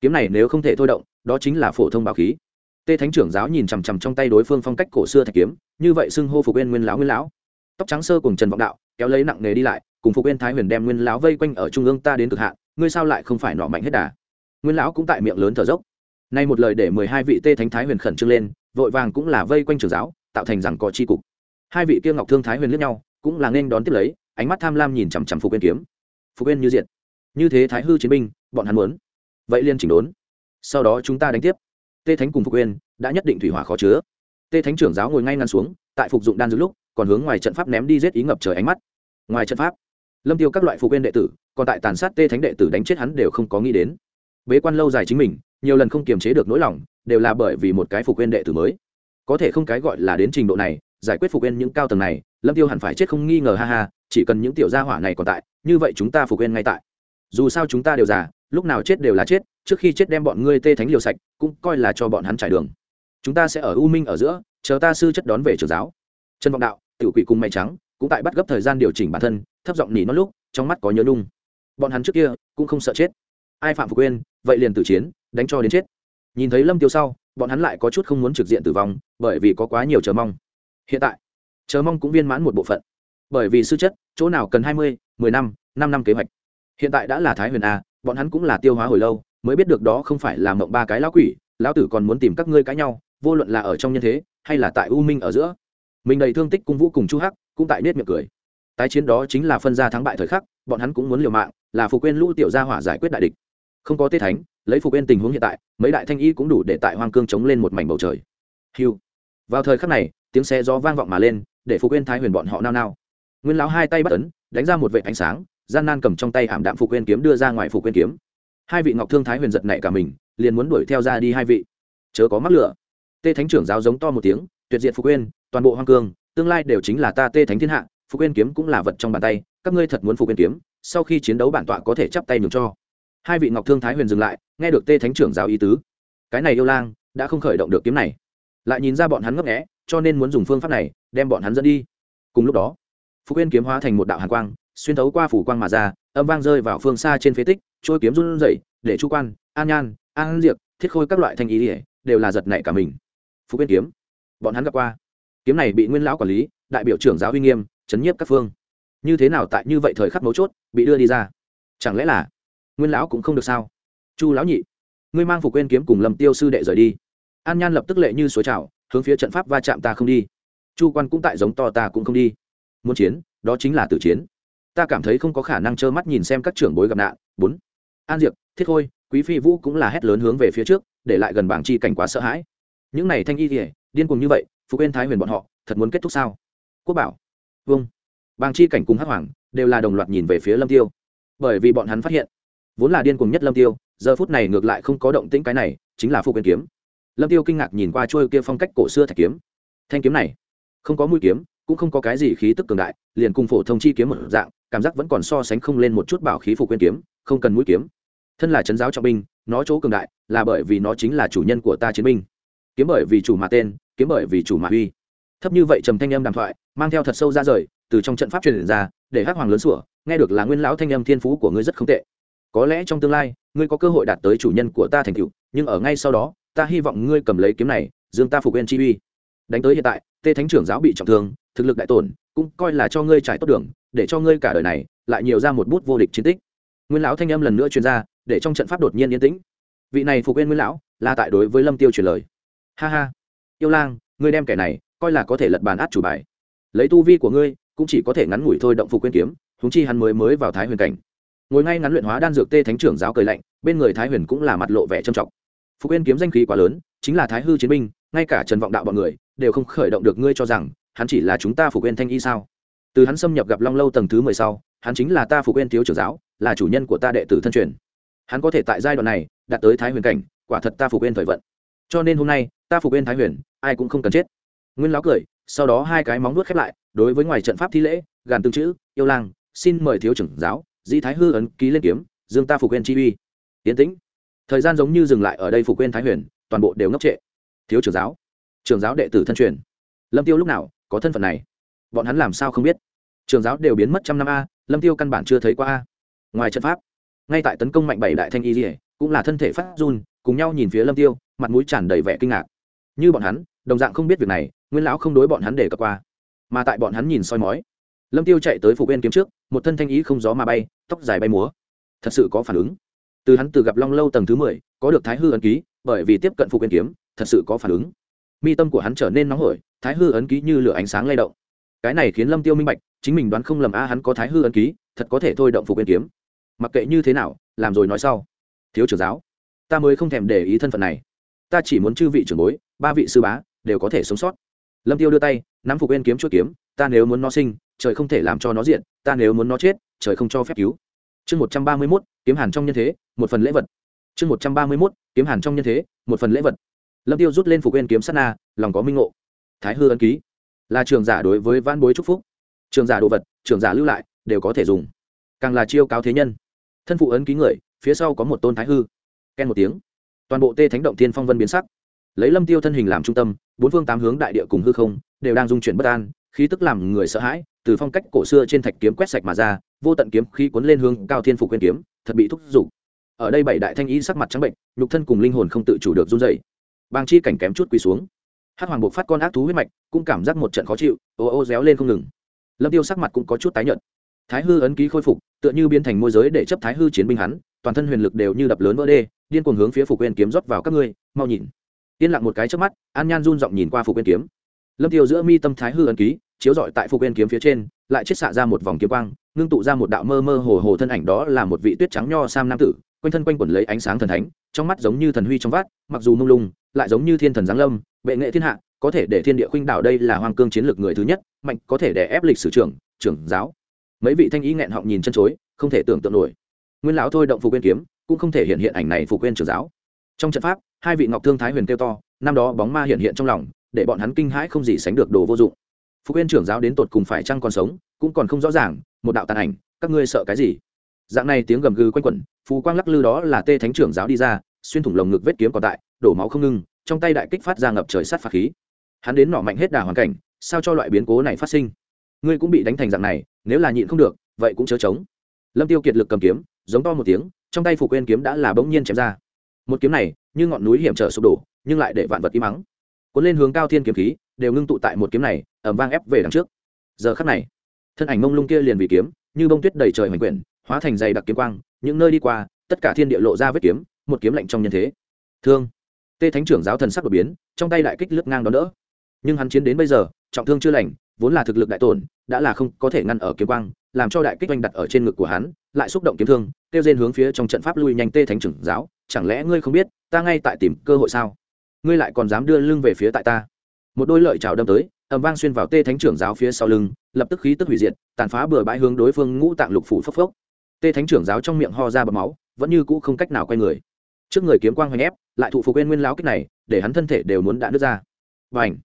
S1: Kiếm này nếu không thể thôi động, đó chính là phổ thông bảo khí. Tê thánh trưởng giáo nhìn chằm chằm trong tay đối phương phong cách cổ xưa thạch kiếm, như vậy xưng hô phục quên nguyên lão nguyên lão. Tóc trắng sơ cùng trần vọng đạo kéo lấy nặng nề đi lại, cùng phục quên thái huyền đem nguyên lão vây quanh ở trung ương ta đến cực hạn, ngươi sao lại không phải nọ mạnh hết đà? Nguyên lão cũng tại miệng lớn thở dốc. Nay một lời để mười hai vị tê thánh thái huyền khẩn trương lên, vội vàng cũng là vây quanh trường giáo, tạo thành rằng có chi cục. Hai vị kia ngọc thương thái huyền liếc nhau, cũng là nên đón tiếp lấy, ánh mắt tham lam nhìn chằm chằm phục quên kiếm. Phục quên như diện như thế thái hư chiến binh, bọn hắn muốn. Vậy liên chỉnh đốn. Sau đó chúng ta đánh tiếp. Tê thánh cùng phục quên đã nhất định thủy hỏa khó chứa. Tê thánh trưởng giáo ngồi ngay ngăn xuống, tại phục dụng đan dược lúc, còn hướng ngoài trận pháp ném đi giết ý ngập trời ánh mắt ngoài trận pháp, lâm tiêu các loại phụ quên đệ tử, còn tại tàn sát tê thánh đệ tử đánh chết hắn đều không có nghĩ đến. Bế quan lâu dài chính mình, nhiều lần không kiềm chế được nỗi lòng, đều là bởi vì một cái phụ quên đệ tử mới. Có thể không cái gọi là đến trình độ này, giải quyết phụ quên những cao tầng này, lâm tiêu hẳn phải chết không nghi ngờ ha ha, chỉ cần những tiểu gia hỏa này còn tại, như vậy chúng ta phụ quên ngay tại. Dù sao chúng ta đều già, lúc nào chết đều là chết, trước khi chết đem bọn ngươi tê thánh liều sạch, cũng coi là cho bọn hắn trải đường. Chúng ta sẽ ở u minh ở giữa, chờ ta sư chất đón về trường giáo. Trần vọng đạo, tiểu quỷ cùng mày trắng cũng tại bắt gấp thời gian điều chỉnh bản thân, thấp giọng nỉ nó lúc, trong mắt có nhớ nung bọn hắn trước kia cũng không sợ chết. Ai phạm phục quên vậy liền tử chiến, đánh cho đến chết. Nhìn thấy lâm tiêu sau, bọn hắn lại có chút không muốn trực diện tử vong, bởi vì có quá nhiều chờ mong. Hiện tại, chờ mong cũng viên mãn một bộ phận. Bởi vì sư chất, chỗ nào cần hai mươi, mười năm năm năm kế hoạch. Hiện tại đã là thái huyền a, bọn hắn cũng là tiêu hóa hồi lâu, mới biết được đó không phải là mộng ba cái lão quỷ, lão tử còn muốn tìm các ngươi cãi nhau, vô luận là ở trong nhân thế, hay là tại u minh ở giữa. Mình đầy thương tích cung vũ cùng chu hắc cũng tại nết miệng cười. Tái chiến đó chính là phân ra thắng bại thời khắc, bọn hắn cũng muốn liều mạng, là phục quên lũ tiểu gia hỏa giải quyết đại địch. Không có tê thánh, lấy phục quên tình huống hiện tại, mấy đại thanh y cũng đủ để tại hoang cương chống lên một mảnh bầu trời. Hiu. Vào thời khắc này, tiếng xe gió vang vọng mà lên, để phục quên thái huyền bọn họ nao nao. Nguyên lão hai tay bắt ấn, đánh ra một vệ ánh sáng, gian nan cầm trong tay ảm đạm phục quên kiếm đưa ra ngoài phục quên kiếm. Hai vị ngọc thương thái huyền giật nảy cả mình, liền muốn đuổi theo ra đi hai vị. Chớ có mắc lửa. Tê thánh trưởng giáo giống to một tiếng, tuyệt diệt phục quên toàn bộ hoang cương tương lai đều chính là ta tê thánh thiên hạ, phục quyên kiếm cũng là vật trong bàn tay, các ngươi thật muốn phục quyên kiếm, sau khi chiến đấu bản tọa có thể chắp tay nhường cho. Hai vị ngọc thương thái huyền dừng lại, nghe được tê thánh trưởng giáo ý tứ. Cái này yêu lang đã không khởi động được kiếm này. Lại nhìn ra bọn hắn ngấp nghẽ cho nên muốn dùng phương pháp này, đem bọn hắn dẫn đi. Cùng lúc đó, phục quyên kiếm hóa thành một đạo hàn quang, xuyên thấu qua phủ quang mà ra, âm vang rơi vào phương xa trên phế tích, trôi kiếm run rẩy, để chu quan, an nhan, an diệp, thiết khôi các loại thanh ý ỉa đều là giật nảy cả mình. Phục quyên kiếm, bọn hắn gặp qua kiếm này bị nguyên lão quản lý, đại biểu trưởng giáo uy nghiêm, chấn nhiếp các phương. Như thế nào tại như vậy thời khắc mấu chốt, bị đưa đi ra? Chẳng lẽ là nguyên lão cũng không được sao? Chu lão nhị, ngươi mang phục quên kiếm cùng lầm tiêu sư đệ rời đi. An nhan lập tức lệ như suối trào, hướng phía trận pháp va chạm ta không đi. Chu quan cũng tại giống to ta cũng không đi. Muốn chiến, đó chính là tử chiến. Ta cảm thấy không có khả năng trơ mắt nhìn xem các trưởng bối gặp nạn. Bốn, an diệp, thiết khôi, quý phi vũ cũng là hét lớn hướng về phía trước, để lại gần bảng chi cảnh quá sợ hãi. Những này thanh y kỉa điên cuồng như vậy phụ quên thái huyền bọn họ thật muốn kết thúc sao? Quốc bảo vâng. Bàng chi cảnh cùng hắc hoàng đều là đồng loạt nhìn về phía lâm tiêu. Bởi vì bọn hắn phát hiện, vốn là điên cuồng nhất lâm tiêu, giờ phút này ngược lại không có động tĩnh cái này, chính là phụ quên kiếm. Lâm tiêu kinh ngạc nhìn qua trôi kia phong cách cổ xưa thạch kiếm. Thanh kiếm này, không có mũi kiếm, cũng không có cái gì khí tức cường đại, liền cùng phổ thông chi kiếm một dạng, cảm giác vẫn còn so sánh không lên một chút bảo khí phục quên kiếm, không cần mũi kiếm. Thân là trấn giáo trọng binh, nó chỗ cường đại là bởi vì nó chính là chủ nhân của ta chiến binh. Kiếm bởi vì chủ mà tên kiếm bởi vì chủ mà uy. Thấp như vậy trầm thanh âm đàm thoại, mang theo thật sâu ra rời, từ trong trận pháp truyền ra, để hắc hoàng lớn sủa, nghe được là nguyên lão thanh âm thiên phú của ngươi rất không tệ. Có lẽ trong tương lai, ngươi có cơ hội đạt tới chủ nhân của ta thành cựu nhưng ở ngay sau đó, ta hy vọng ngươi cầm lấy kiếm này, dương ta phục quên chi uy. Đánh tới hiện tại, tê thánh trưởng giáo bị trọng thương, thực lực đại tổn, cũng coi là cho ngươi trải tốt đường, để cho ngươi cả đời này, lại nhiều ra một bút vô địch chiến tích. Nguyên lão thanh âm lần nữa truyền ra, để trong trận pháp đột nhiên yên tĩnh. Vị này phục quên nguyên lão, là tại đối với lâm tiêu truyền lời. Ha ha yêu lang, ngươi đem kẻ này coi là có thể lật bàn át chủ bài. Lấy tu vi của ngươi, cũng chỉ có thể ngắn ngủi thôi động phục Quyên kiếm húng chi hắn mới mới vào thái huyền cảnh. Ngồi ngay ngắn luyện hóa đan dược tê thánh trưởng giáo cười lạnh, bên người thái huyền cũng là mặt lộ vẻ trầm trọng. Phục Quyên kiếm danh khí quá lớn, chính là thái hư chiến binh, ngay cả trần vọng đạo bọn người đều không khởi động được ngươi cho rằng hắn chỉ là chúng ta phục Quyên thanh y sao? Từ hắn xâm nhập gặp long lâu tầng thứ mười sau, hắn chính là ta phục Quyên thiếu trưởng giáo, là chủ nhân của ta đệ tử thân truyền. Hắn có thể tại giai đoạn này đạt tới thái huyền cảnh, quả thật ta phục Quyên thời vận cho nên hôm nay, ta phục bên thái huyền, ai cũng không cần chết. Nguyên lão cười, sau đó hai cái móng nuốt khép lại, đối với ngoài trận pháp thi lễ, gàn tương chữ, yêu lang, xin mời thiếu trưởng giáo, dĩ thái hư ấn ký lên kiếm, dương ta phục quên chi uy. Tiến tĩnh, thời gian giống như dừng lại ở đây phục quên thái huyền, toàn bộ đều ngốc trệ. Thiếu trưởng giáo trưởng giáo đệ tử thân truyền, lâm tiêu lúc nào có thân phận này? Bọn hắn làm sao không biết? Trường giáo đều biến mất trăm năm a, lâm tiêu căn bản chưa thấy qua a. Ngoài trận pháp, ngay tại tấn công mạnh bảy đại thanh y cũng là thân thể phát run, cùng nhau nhìn phía lâm tiêu mặt mũi tràn đầy vẻ kinh ngạc. Như bọn hắn, đồng dạng không biết việc này, nguyên lão không đối bọn hắn để cập qua. Mà tại bọn hắn nhìn soi mói, lâm tiêu chạy tới phục bên kiếm trước, một thân thanh ý không gió mà bay, tóc dài bay múa. Thật sự có phản ứng. Từ hắn từ gặp long lâu tầng thứ mười, có được thái hư ấn ký, bởi vì tiếp cận phục bên kiếm, thật sự có phản ứng. Mi tâm của hắn trở nên nóng hổi, thái hư ấn ký như lửa ánh sáng lay động. Cái này khiến lâm tiêu minh bạch, chính mình đoán không lầm a, hắn có thái hư ấn ký, thật có thể thôi động phục bên kiếm. Mặc kệ như thế nào, làm rồi nói sau. Thiếu trưởng giáo, ta mới không thèm để ý thân phận này ta chỉ muốn chư vị trưởng bối, ba vị sư bá, đều có thể sống sót. Lâm tiêu đưa tay, nắm phục bên kiếm chuỗi kiếm, ta nếu muốn nó sinh, trời không thể làm cho nó diện, ta nếu muốn nó chết, trời không cho phép cứu. Chương một trăm ba mươi mốt, kiếm hàn trong nhân thế, một phần lễ vật. Chương một trăm ba mươi mốt, kiếm hàn trong nhân thế, một phần lễ vật. Lâm tiêu rút lên phục bên kiếm sát na, lòng có minh ngộ. Thái hư ấn ký. Là trường giả đối với văn bối trúc phúc. Trường giả đồ vật, trường giả lưu lại, đều có thể dùng. Càng là chiêu cáo thế nhân. Thân phụ ấn ký người, phía sau có một tôn thái hư. Ken một tiếng toàn bộ tê thánh động thiên phong vân biến sắc. Lấy lâm tiêu thân hình làm trung tâm, bốn phương tám hướng đại địa cùng hư không đều đang dung chuyển bất an, khí tức làm người sợ hãi, từ phong cách cổ xưa trên thạch kiếm quét sạch mà ra, vô tận kiếm khí cuốn lên hướng cao thiên phục quyên kiếm, thật bị thúc giục. Ở đây bảy đại thanh y sắc mặt trắng bệnh, nhục thân cùng linh hồn không tự chủ được run dày bang chi cảnh kém chút quỳ xuống. Hát hoàng buộc phát con ác thú huyết mạch, cũng cảm giác một trận khó chịu, ô ô réo lên không ngừng. Lâm tiêu sắc mặt cũng có chút tái nhợt. Thái hư ấn ký khôi phục, tựa như biến thành môi giới để chấp thái hư chiến binh hắn, toàn thân huyền lực đều như đập lớn vỡ đê điên cuồng hướng phía phục quyên kiếm rót vào các ngươi, mau nhìn. Yên lặng một cái trước mắt, an nhan run giọng nhìn qua phục quyên kiếm. Lâm tiêu giữa mi tâm thái hư ấn ký, chiếu rọi tại phục quyên kiếm phía trên, lại chết xạ ra một vòng kiếm quang, ngưng tụ ra một đạo mơ mơ hồ hồ thân ảnh đó là một vị tuyết trắng nho sam nam tử, quanh thân quanh quẩn lấy ánh sáng thần thánh, trong mắt giống như thần huy trong vát mặc dù mông lung, lại giống như thiên thần giáng lâm, bệ nghệ thiên hạ, có thể để thiên địa khuynh đảo đây là hoàng cương chiến lược người thứ nhất, mạnh có thể để ép lịch sử trưởng trưởng giáo. Mấy vị thanh ý nghẹn họng nhìn chân chối, không thể tưởng tượng nổi. Nguyên lão thôi động phục quyên kiếm cũng không thể hiện hiện ảnh này phục quên trưởng giáo. Trong trận pháp, hai vị ngọc thương thái huyền kêu to, năm đó bóng ma hiện hiện trong lòng, để bọn hắn kinh hãi không gì sánh được đồ vô dụng. Phục quên trưởng giáo đến tột cùng phải chăng còn sống, cũng còn không rõ ràng, một đạo tàn ảnh, các ngươi sợ cái gì? Dạng này tiếng gầm gừ quanh quẩn, phù quang lắc lư đó là tê thánh trưởng giáo đi ra, xuyên thủng lồng ngực vết kiếm còn tại, đổ máu không ngưng trong tay đại kích phát ra ngập trời sát phạt khí. Hắn đến nọ mạnh hết đà hoàn cảnh, sao cho loại biến cố này phát sinh? Ngươi cũng bị đánh thành dạng này, nếu là nhịn không được, vậy cũng chớ chống lâm tiêu kiệt lực cầm kiếm, giống to một tiếng trong tay phục quên kiếm đã là bỗng nhiên chém ra. Một kiếm này, như ngọn núi hiểm trở sụp đổ, nhưng lại để vạn vật im mắng cuốn lên hướng cao thiên kiếm khí, đều ngưng tụ tại một kiếm này ẩm vang ép về đằng trước. Giờ khắc này, thân ảnh mông lung kia liền vì kiếm, như bông tuyết đầy trời hoành quyển, hóa thành dày đặc kiếm quang, những nơi đi qua, tất cả thiên địa lộ ra vết kiếm, một kiếm lạnh trong nhân thế. Thương. Tê thánh trưởng giáo thần sắc đột biến, trong tay đại kích lướt ngang đó đỡ. Nhưng hắn chiến đến bây giờ, trọng thương chưa lành, vốn là thực lực đại tổn, đã là không có thể ngăn ở kiếm quang làm cho đại kích oanh đặt ở trên ngực của hắn, lại xúc động kiếm thương, kêu rên hướng phía trong trận pháp lui nhanh tê thánh trưởng giáo, chẳng lẽ ngươi không biết, ta ngay tại tìm cơ hội sao? Ngươi lại còn dám đưa lưng về phía tại ta? Một đôi lợi chảo đâm tới, ầm vang xuyên vào tê thánh trưởng giáo phía sau lưng, lập tức khí tức hủy diệt, tàn phá bừa bãi hướng đối phương ngũ tạng lục phủ phốc phốc. Tê thánh trưởng giáo trong miệng ho ra bầm máu, vẫn như cũ không cách nào quay người. Trước người kiếm quang hoành ép, lại thụ phục quên nguyên lão kích này, để hắn thân thể đều muốn đã nứt ra. Và ảnh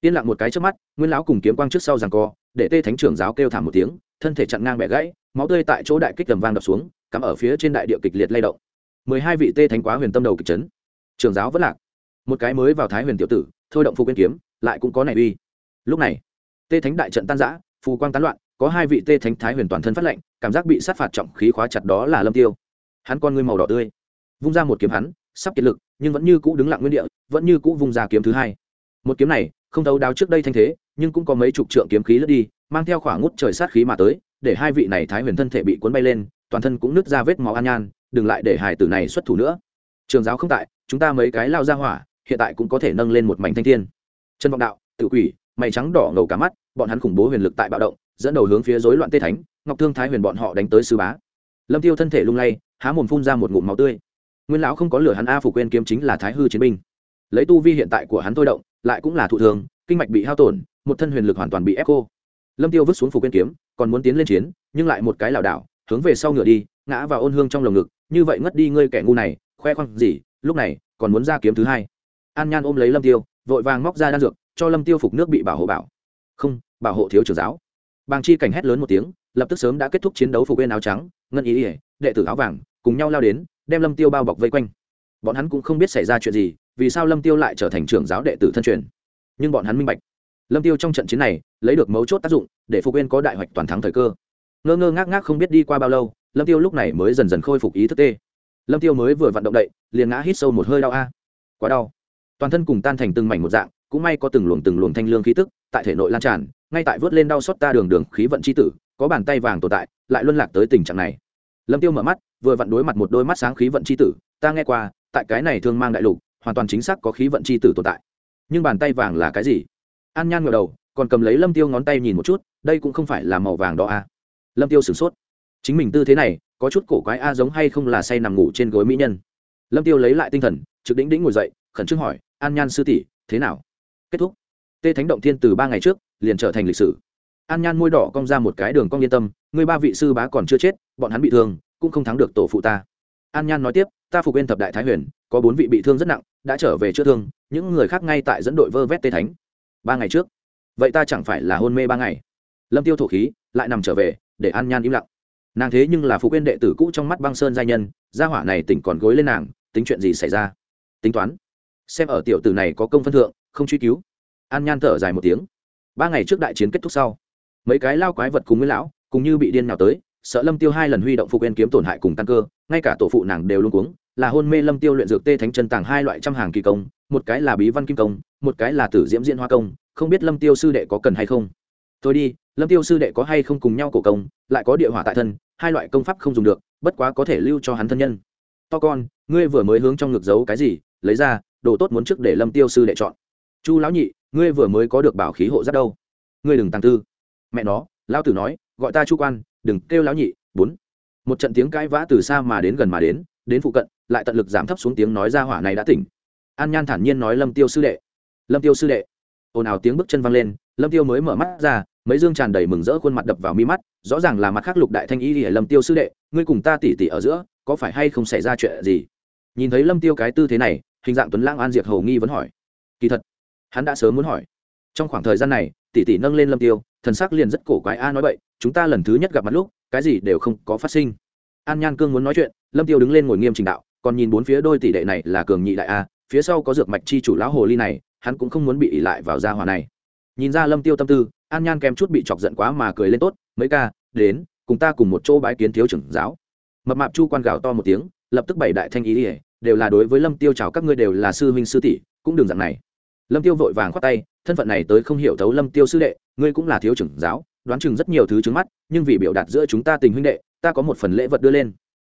S1: yên lặng một cái trước mắt, nguyên lão cùng kiếm quang trước sau rằng co, để tê thánh trưởng giáo kêu thảm một tiếng thân thể chặn ngang bẻ gãy, máu tươi tại chỗ đại kích tầm vang đập xuống, cắm ở phía trên đại địa kịch liệt lay động. Mười hai vị tê thánh quá huyền tâm đầu kịch trấn trường giáo vẫn lạc. Một cái mới vào thái huyền tiểu tử, thôi động phù quyên kiếm, lại cũng có này uy. Lúc này, tê thánh đại trận tan giã phù quang tán loạn, có hai vị tê thánh thái huyền toàn thân phát lệnh cảm giác bị sát phạt trọng khí khóa chặt đó là lâm tiêu. Hắn con ngươi màu đỏ tươi, vung ra một kiếm hắn, sắp kiệt lực, nhưng vẫn như cũ đứng lặng nguyên địa, vẫn như cũ vung ra kiếm thứ hai. Một kiếm này, không thấu đáo trước đây thanh thế, nhưng cũng có mấy chục trượng kiếm khí lướt đi mang theo khoảng ngút trời sát khí mà tới, để hai vị này thái huyền thân thể bị cuốn bay lên, toàn thân cũng nứt ra vết máu an nhan, đừng lại để hài tử này xuất thủ nữa. Trường giáo không tại, chúng ta mấy cái lao ra hỏa, hiện tại cũng có thể nâng lên một mảnh thanh thiên. Chân vọng đạo tự quỷ, mày trắng đỏ ngầu cả mắt, bọn hắn khủng bố huyền lực tại bạo động, dẫn đầu hướng phía rối loạn tê thánh, ngọc thương thái huyền bọn họ đánh tới sư bá. Lâm tiêu thân thể lung lay, há mồm phun ra một ngụm máu tươi. Nguyên lão không có lửa hắn a phủ quên kiếm chính là thái hư chiến binh. Lấy tu vi hiện tại của hắn thôi động, lại cũng là thụ thường, kinh mạch bị hao tổn, một thân huyền lực hoàn toàn bị ép cô lâm tiêu vứt xuống phục quên kiếm, còn muốn tiến lên chiến, nhưng lại một cái lảo đảo, hướng về sau ngựa đi, ngã vào ôn hương trong lồng ngực, như vậy ngất đi ngươi kẻ ngu này, khoe khoang gì, lúc này, còn muốn ra kiếm thứ hai. An nhan ôm lấy lâm tiêu, vội vàng móc ra đan dược, cho lâm tiêu phục nước bị bảo hộ bảo. Không, bảo hộ thiếu trưởng giáo. Bàng chi cảnh hét lớn một tiếng, lập tức sớm đã kết thúc chiến đấu phục bên áo trắng, ngân ý ỉa đệ tử áo vàng, cùng nhau lao đến, đem lâm tiêu bao bọc vây quanh. Bọn hắn cũng không biết xảy ra chuyện gì, vì sao lâm tiêu lại trở thành trưởng giáo đệ tử thân truyền. Nhưng bọn hắn minh bạch. Lâm tiêu trong trận chiến này lấy được mấu chốt tác dụng để phục bên có đại hoạch toàn thắng thời cơ. Ngơ ngơ ngác ngác không biết đi qua bao lâu, lâm tiêu lúc này mới dần dần khôi phục ý thức tê. Lâm tiêu mới vừa vận động đậy, liền ngã hít sâu một hơi đau a. Quá đau. Toàn thân cùng tan thành từng mảnh một dạng, cũng may có từng luồng từng luồng thanh lương khí tức tại thể nội lan tràn, ngay tại vớt lên đau xót ta đường đường khí vận c h i tử, có bàn tay vàng tồn tại, lại luân lạc tới tình trạng này. Lâm tiêu mở mắt, vừa vặn đối mặt một đôi mắt sáng khí vận c h i tử, ta nghe qua, tại cái này thương mang đại lục, hoàn toàn chính xác có khí vận c h i tử tồn tại. Nhưng bàn tay vàng là cái gì? An nhan ngờ đầu còn cầm lấy lâm tiêu ngón tay nhìn một chút, đây cũng không phải là màu vàng đó a à. lâm tiêu sửng sốt. Chính mình tư thế này, có chút cổ quái a giống hay không là say nằm ngủ trên gối mỹ nhân. Lâm tiêu lấy lại tinh thần, trực đĩnh đĩnh ngồi dậy, khẩn trương hỏi, an nhan sư tỷ, thế nào? Kết thúc. Tê thánh động thiên từ ba ngày trước, liền trở thành lịch sử. An nhan môi đỏ cong ra một cái đường cong yên tâm người ba vị sư bá còn chưa chết, bọn hắn bị thương, cũng không thắng được tổ phụ ta. An nhan nói tiếp, ta phục bên thập đại thái huyền, có bốn vị bị thương rất nặng, đã trở về chữa thương, những người khác ngay tại dẫn đội vơ vét tê thánh. Ba ngày trước vậy ta chẳng phải là hôn mê ba ngày. Lâm tiêu thổ khí, lại nằm trở về, để an nhan im lặng. Nàng thế nhưng là phụ bên đệ tử cũ trong mắt băng sơn giai nhân, gia hỏa này tỉnh còn gối lên nàng, tính chuyện gì xảy ra? Tính toán. Xem ở tiểu tử này có công phân thượng, không truy cứu. An nhan thở dài một tiếng. Ba ngày trước đại chiến kết thúc sau, mấy cái lao quái vật cùng với lão, cùng như bị điên nào tới, sợ lâm tiêu hai lần huy động phụ quên kiếm tổn hại cùng tăng cơ, ngay cả tổ phụ nàng đều luôn cuống, là hôn mê lâm tiêu luyện dược tê thánh chân tàng hai loại trăm hàng kỳ công, một cái là bí văn kim công, một cái là tử diễm diễn hoa công không biết lâm tiêu sư đệ có cần hay không. Tôi đi, lâm tiêu sư đệ có hay không cùng nhau cổ công, lại có địa hỏa tại thân, hai loại công pháp không dùng được, bất quá có thể lưu cho hắn thân nhân. To con, ngươi vừa mới hướng trong ngực giấu cái gì? Lấy ra, đồ tốt muốn trước để lâm tiêu sư đệ chọn. Chu lão nhị, ngươi vừa mới có được bảo khí hộ rất đâu? Ngươi đừng tăng tư. Mẹ nó, lão tử nói, gọi ta chu quan, đừng kêu lão nhị, bốn. Một trận tiếng cãi vã từ xa mà đến gần mà đến đến phụ cận, lại tận lực giảm thấp xuống tiếng nói ra hỏa này đã tỉnh. An nhan thản nhiên nói lâm tiêu sư đệ. Lâm tiêu sư đệ ồn ào tiếng bước chân văng lên, lâm tiêu mới mở mắt ra, mấy dương tràn đầy mừng rỡ khuôn mặt đập vào mi mắt, rõ ràng là mặt khác lục đại thanh y lìa lâm tiêu sư đệ, ngươi cùng ta tỉ tỉ ở giữa, có phải hay không xảy ra chuyện gì? Nhìn thấy lâm tiêu cái tư thế này, hình dạng tuấn lãng an diệt hầu nghi vẫn hỏi. Kỳ thật, hắn đã sớm muốn hỏi. Trong khoảng thời gian này tỷ tỷ nâng lên lâm tiêu, thần sắc liền rất cổ quái a nói vậy chúng ta lần thứ nhất gặp mặt lúc, cái gì đều không có phát sinh. An nhan cương muốn nói chuyện, lâm tiêu đứng lên ngồi nghiêm trình đạo, còn nhìn bốn phía đôi tỷ đệ này là cường nhị đại a, phía sau có dược mạch chi chủ lão hồ ly này hắn cũng không muốn bị ỉ lại vào gia hòa này. Nhìn ra lâm tiêu tâm tư, an nhan kèm chút bị chọc giận quá mà cười lên tốt, mấy ca, đến, cùng ta cùng một chỗ bái kiến thiếu trưởng giáo. Mập mạp chu quan gào to một tiếng, lập tức bảy đại thanh ý ỉa đều là đối với lâm tiêu chào các ngươi đều là sư huynh sư tỷ, cũng đừng dạng này. Lâm tiêu vội vàng khoát tay, thân phận này tới không hiểu thấu lâm tiêu sư đệ, ngươi cũng là thiếu trưởng giáo, đoán chừng rất nhiều thứ trứng mắt, nhưng vì biểu đạt giữa chúng ta tình huynh đệ, ta có một phần lễ vật đưa lên.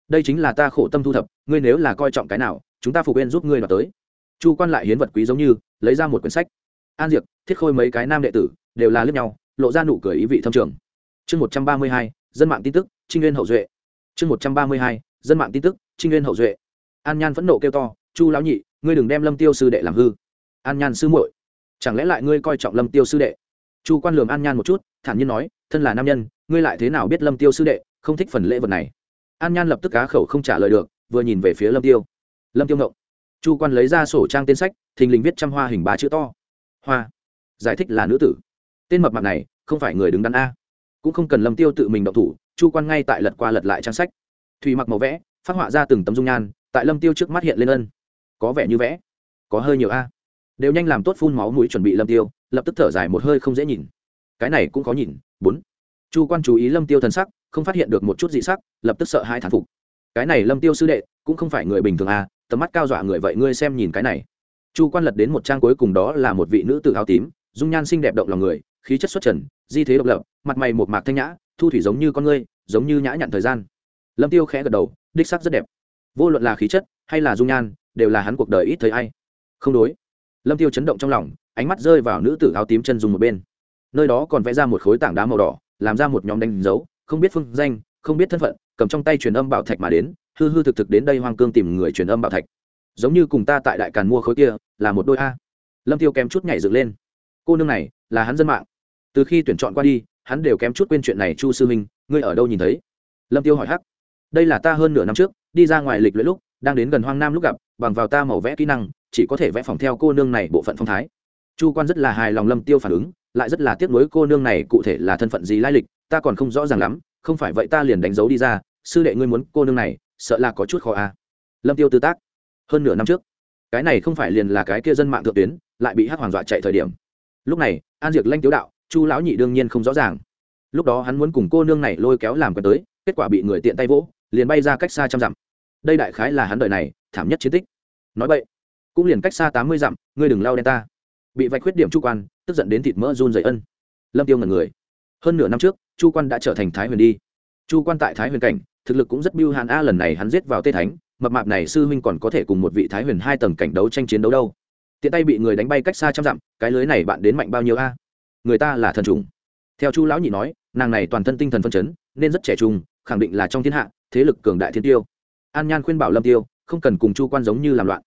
S1: Đây chính là ta khổ tâm thu thập, ngươi nếu là coi trọng cái nào, chúng ta phục bên giúp ngươi đoạt tới chu quan lại hiến vật quý giống như, lấy ra một quyển sách. An diệp thiết khôi mấy cái nam đệ tử, đều là lướt nhau, lộ ra nụ cười ý vị thâm trường. Chương một trăm ba mươi hai, dân mạng tin tức, trinh nguyên hậu duệ. Chương một trăm ba mươi hai, dân mạng tin tức, trinh nguyên hậu duệ. An nhan phẫn nộ kêu to, chu lão nhị, ngươi đừng đem lâm tiêu sư đệ làm hư. An nhan sư muội, chẳng lẽ lại ngươi coi trọng lâm tiêu sư đệ? Chu quan lường an nhan một chút, thản nhiên nói, thân là nam nhân, ngươi lại thế nào biết lâm tiêu sư đệ không thích phần lễ vật này? An nhan lập tức cá khẩu không trả lời được, vừa nhìn về phía lâm tiêu. Lâm tiêu ngộng chu quan lấy ra sổ trang tên sách, thình lình viết trăm hoa hình ba chữ to. Hoa. Giải thích là nữ tử. Tên mập mặt này, không phải người đứng đắn a. Cũng không cần lâm tiêu tự mình động thủ, chu quan ngay tại lật qua lật lại trang sách. Thủy mặc màu vẽ, phát họa ra từng tấm dung nhan, tại lâm tiêu trước mắt hiện lên ân. Có vẻ như vẽ. Có hơi nhiều a. Đều nhanh làm tốt phun máu mũi chuẩn bị lâm tiêu, lập tức thở dài một hơi không dễ nhìn. Cái này cũng có nhìn, bốn. Chu quan chú ý lâm tiêu thần sắc, không phát hiện được một chút dị sắc, lập tức sợ hai thán phục. Cái này lâm tiêu sư đệ, cũng không phải người bình thường à tầm mắt cao dọa người vậy ngươi xem nhìn cái này. Chu quan lật đến một trang cuối cùng đó là một vị nữ tử áo tím, dung nhan xinh đẹp động lòng người, khí chất xuất trần, di thế độc lập, mặt mày một mạc thanh nhã, thu thủy giống như con ngươi, giống như nhã nhặn thời gian. Lâm tiêu khẽ gật đầu, đích sắc rất đẹp. Vô luận là khí chất hay là dung nhan, đều là hắn cuộc đời ít thấy ai. Không đối. Lâm tiêu chấn động trong lòng, ánh mắt rơi vào nữ tử áo tím chân dùng một bên. Nơi đó còn vẽ ra một khối tảng đá màu đỏ, làm ra một nhóm đánh dấu, không biết phương danh, không biết thân phận, cầm trong tay truyền âm bảo thạch mà đến hư hư thực thực đến đây hoang cương tìm người truyền âm bảo thạch. Giống như cùng ta tại đại càn mua khối kia, là một đôi a. Lâm tiêu kém chút nhảy dựng lên. Cô nương này, là hắn dân mạng. Từ khi tuyển chọn qua đi, hắn đều kém chút quên chuyện này chu sư minh, ngươi ở đâu nhìn thấy? Lâm tiêu hỏi hắc. Đây là ta hơn nửa năm trước, đi ra ngoài lịch luyện lúc, đang đến gần hoang nam lúc gặp, bằng vào ta màu vẽ kỹ năng, chỉ có thể vẽ phòng theo cô nương này bộ phận phong thái. Chu quan rất là hài lòng lâm tiêu phản ứng, lại rất là tiếc nuối cô nương này cụ thể là thân phận gì lai lịch, ta còn không rõ ràng lắm, không phải vậy ta liền đánh dấu đi ra, sư đệ ngươi muốn cô nương này sợ là có chút khó à. lâm tiêu tư tác, hơn nửa năm trước, cái này không phải liền là cái kia dân mạng thượng tuyến, lại bị hắc hoàng dọa chạy thời điểm. Lúc này, an diệt lanh tiếu đạo, chu lão nhị đương nhiên không rõ ràng. Lúc đó hắn muốn cùng cô nương này lôi kéo làm quen tới, kết quả bị người tiện tay vỗ, liền bay ra cách xa trăm dặm. Đây đại khái là hắn đời này, thảm nhất chiến tích. Nói vậy, cũng liền cách xa tám mươi dặm, ngươi đừng lao đen ta. Bị vạch khuyết điểm chu quan, tức giận đến thịt mỡ run dày ân. Lâm tiêu ngần người. Hơn nửa năm trước, chu quan đã trở thành thái huyền đi. Chu quan tại thái huyền cảnh thực lực cũng rất biêu hàn a, lần này hắn giết vào tê thánh, mập mạp này sư huynh còn có thể cùng một vị thái huyền hai tầng cảnh đấu tranh chiến đấu đâu. Tiện tay bị người đánh bay cách xa trăm dặm, cái lưới này bạn đến mạnh bao nhiêu a? Người ta là thần trùng. Theo chu lão nhị nói, nàng này toàn thân tinh thần phân chấn, nên rất trẻ trung, khẳng định là trong thiên hạ, thế lực cường đại thiên tiêu. An nhan khuyên bảo lâm tiêu, không cần cùng chu quan giống như làm loạn.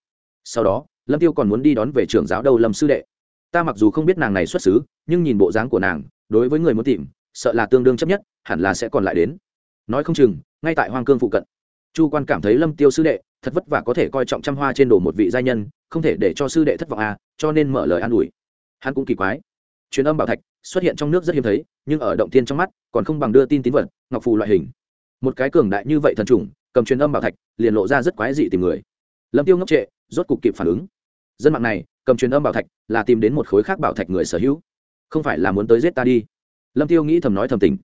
S1: Sau đó, lâm tiêu còn muốn đi đón về trưởng giáo đầu lâm sư đệ. Ta mặc dù không biết nàng này xuất xứ, nhưng nhìn bộ dáng của nàng, đối với người muốn tìm, sợ là tương đương chấp nhất, hẳn là sẽ còn lại đến. Nói không chừng ngay tại hoang cương phụ cận. Chu quan cảm thấy lâm tiêu sư đệ thật vất vả có thể coi trọng trăm hoa trên đồ một vị gia nhân, không thể để cho sư đệ thất vọng à cho nên mở lời an ủi. Hắn cũng kỳ quái. Truyền âm bảo thạch xuất hiện trong nước rất hiếm thấy, nhưng ở động tiên trong mắt còn không bằng đưa tin tín vật, ngọc phù loại hình. Một cái cường đại như vậy thần trùng, cầm truyền âm bảo thạch, liền lộ ra rất quái dị tìm người. Lâm tiêu ngốc trệ, rốt cục kịp phản ứng. Dân mạng này, cầm truyền âm bảo thạch là tìm đến một khối khác bảo thạch người sở hữu. Không phải là muốn tới giết ta đi. Lâm tiêu nghĩ thầm nói thầm tình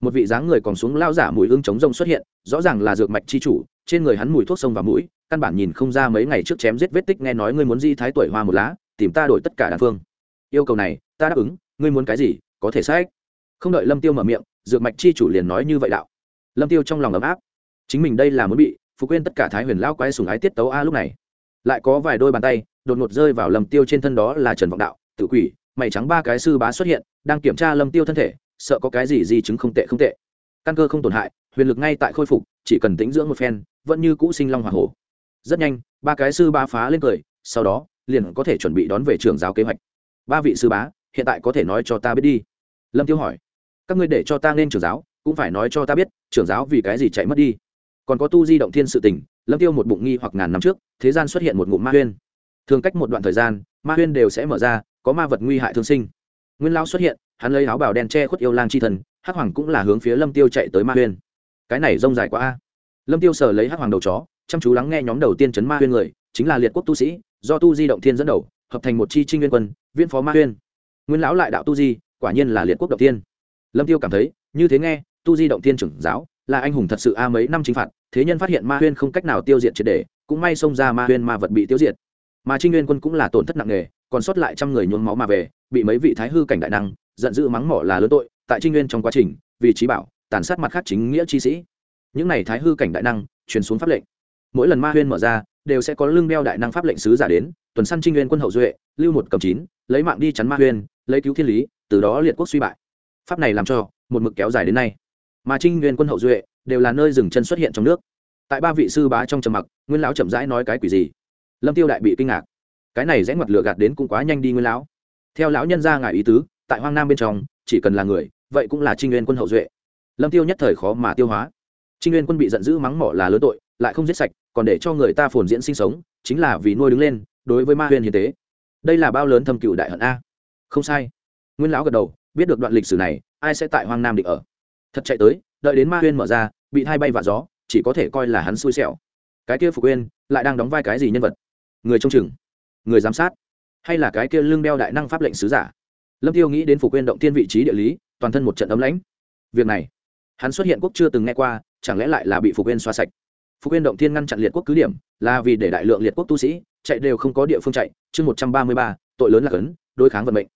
S1: một vị dáng người còn xuống lao giả mùi ương chống rông xuất hiện, rõ ràng là dược mạch chi chủ, trên người hắn mùi thuốc sông và mũi, căn bản nhìn không ra mấy ngày trước chém giết vết tích, nghe nói ngươi muốn di thái tuổi hoa một lá, tìm ta đổi tất cả đàn phương. Yêu cầu này, ta đáp ứng, ngươi muốn cái gì, có thể sách. Không đợi lâm tiêu mở miệng, dược mạch chi chủ liền nói như vậy đạo. Lâm tiêu trong lòng ấm áp. Chính mình đây là muốn bị phục quên tất cả thái huyền lao quay sùng ái tiết tấu a lúc này. Lại có vài đôi bàn tay, đột ngột rơi vào lâm tiêu trên thân đó là trần vọng đạo, tự quỷ, mày trắng ba cái sư bá xuất hiện, đang kiểm tra lâm tiêu thân thể sợ có cái gì di chứng không tệ không tệ. Căn cơ không tổn hại, huyền lực ngay tại khôi phục, chỉ cần tĩnh dưỡng một phen, vẫn như cũ sinh long hỏa hổ. Rất nhanh, ba cái sư bá phá lên cười, sau đó, liền có thể chuẩn bị đón về trường giáo kế hoạch. Ba vị sư bá, hiện tại có thể nói cho ta biết đi. Lâm tiêu hỏi, các ngươi để cho ta nên trưởng giáo, cũng phải nói cho ta biết, trưởng giáo vì cái gì chạy mất đi. Còn có tu di động thiên sự tình, lâm tiêu một bụng nghi hoặc ngàn năm trước, thế gian xuất hiện một ngụm ma huyên. Thường cách một đoạn thời gian, ma huyên đều sẽ mở ra, có ma vật nguy hại thương sinh. Nguyên lao xuất hiện hắn lấy áo bào đen che khuất yêu lang chi thần, hắc hoàng cũng là hướng phía lâm tiêu chạy tới ma huyên. Cái này rông dài quá a. Lâm tiêu sờ lấy hắc hoàng đầu chó, chăm chú lắng nghe nhóm đầu tiên chấn ma huyên người, chính là liệt quốc tu sĩ, do tu di động thiên dẫn đầu, hợp thành một chi trinh nguyên quân viên phó ma huyên. Nguyên lão lại đạo tu di, quả nhiên là liệt quốc động tiên lâm tiêu cảm thấy, như thế nghe, tu di động thiên trưởng giáo, là anh hùng thật sự a mấy năm chính phạt, thế nhân phát hiện ma huyên không cách nào tiêu diệt triệt để, cũng may xông ra ma huyên ma vật bị tiêu diệt. Mà trinh nguyên quân cũng là tổn thất nặng nề, còn sót lại trăm người nhuốm máu mà về, bị mấy vị thái hư cảnh đại năng giận dữ mắng mỏ là lớn tội, tại trinh nguyên trong quá trình, vì trí bảo, tàn sát mặt khác chính nghĩa chi sĩ. Những này thái hư cảnh đại năng, truyền xuống pháp lệnh. Mỗi lần ma huyên mở ra, đều sẽ có lưng đeo đại năng pháp lệnh sứ giả đến, tuần săn trinh nguyên quân hậu duệ, lưu một cầm chín, lấy mạng đi chắn ma huyên, lấy cứu thiên lý, từ đó liệt quốc suy bại. Pháp này làm cho, một mực kéo dài đến nay. Mà trinh nguyên quân hậu duệ, đều là nơi dừng chân xuất hiện trong nước. Tại ba vị sư bá trong trầm mặc, nguyên lão chậm rãi nói cái quỷ gì? Lâm tiêu đại bị kinh ngạc. Cái này rẽ ngoặt lửa gạt đến cũng quá nhanh đi nguyên lão. Theo lão nhân ra ngài ý tứ tại hoang nam bên trong, chỉ cần là người, vậy cũng là trinh nguyên quân hậu duệ. Lâm tiêu nhất thời khó mà tiêu hóa. Trinh nguyên quân bị giận dữ mắng mỏ là lớn tội, lại không giết sạch, còn để cho người ta phồn diễn sinh sống, chính là vì nuôi đứng lên, đối với ma huyền hiền tế. Đây là bao lớn thâm cựu đại hận a. Không sai. Nguyên lão gật đầu, biết được đoạn lịch sử này, ai sẽ tại hoang nam định ở? Thật chạy tới, đợi đến ma huyên mở ra, bị hai bay vạ gió, chỉ có thể coi là hắn xui xẻo. Cái kia phục uyên, lại đang đóng vai cái gì nhân vật? Người trông chừng. Người giám sát. Hay là cái kia lương đeo đại năng pháp lệnh sứ giả? Lâm tiêu nghĩ đến phục quên động tiên vị trí địa lý, toàn thân một trận ấm lãnh. Việc này, hắn xuất hiện quốc chưa từng nghe qua, chẳng lẽ lại là bị phục quên xoa sạch? Phục quên động tiên ngăn chặn liệt quốc cứ điểm, là vì để đại lượng liệt quốc tu sĩ chạy đều không có địa phương chạy. Chương một trăm ba mươi ba, tội lớn là cấn, đối kháng vận mệnh.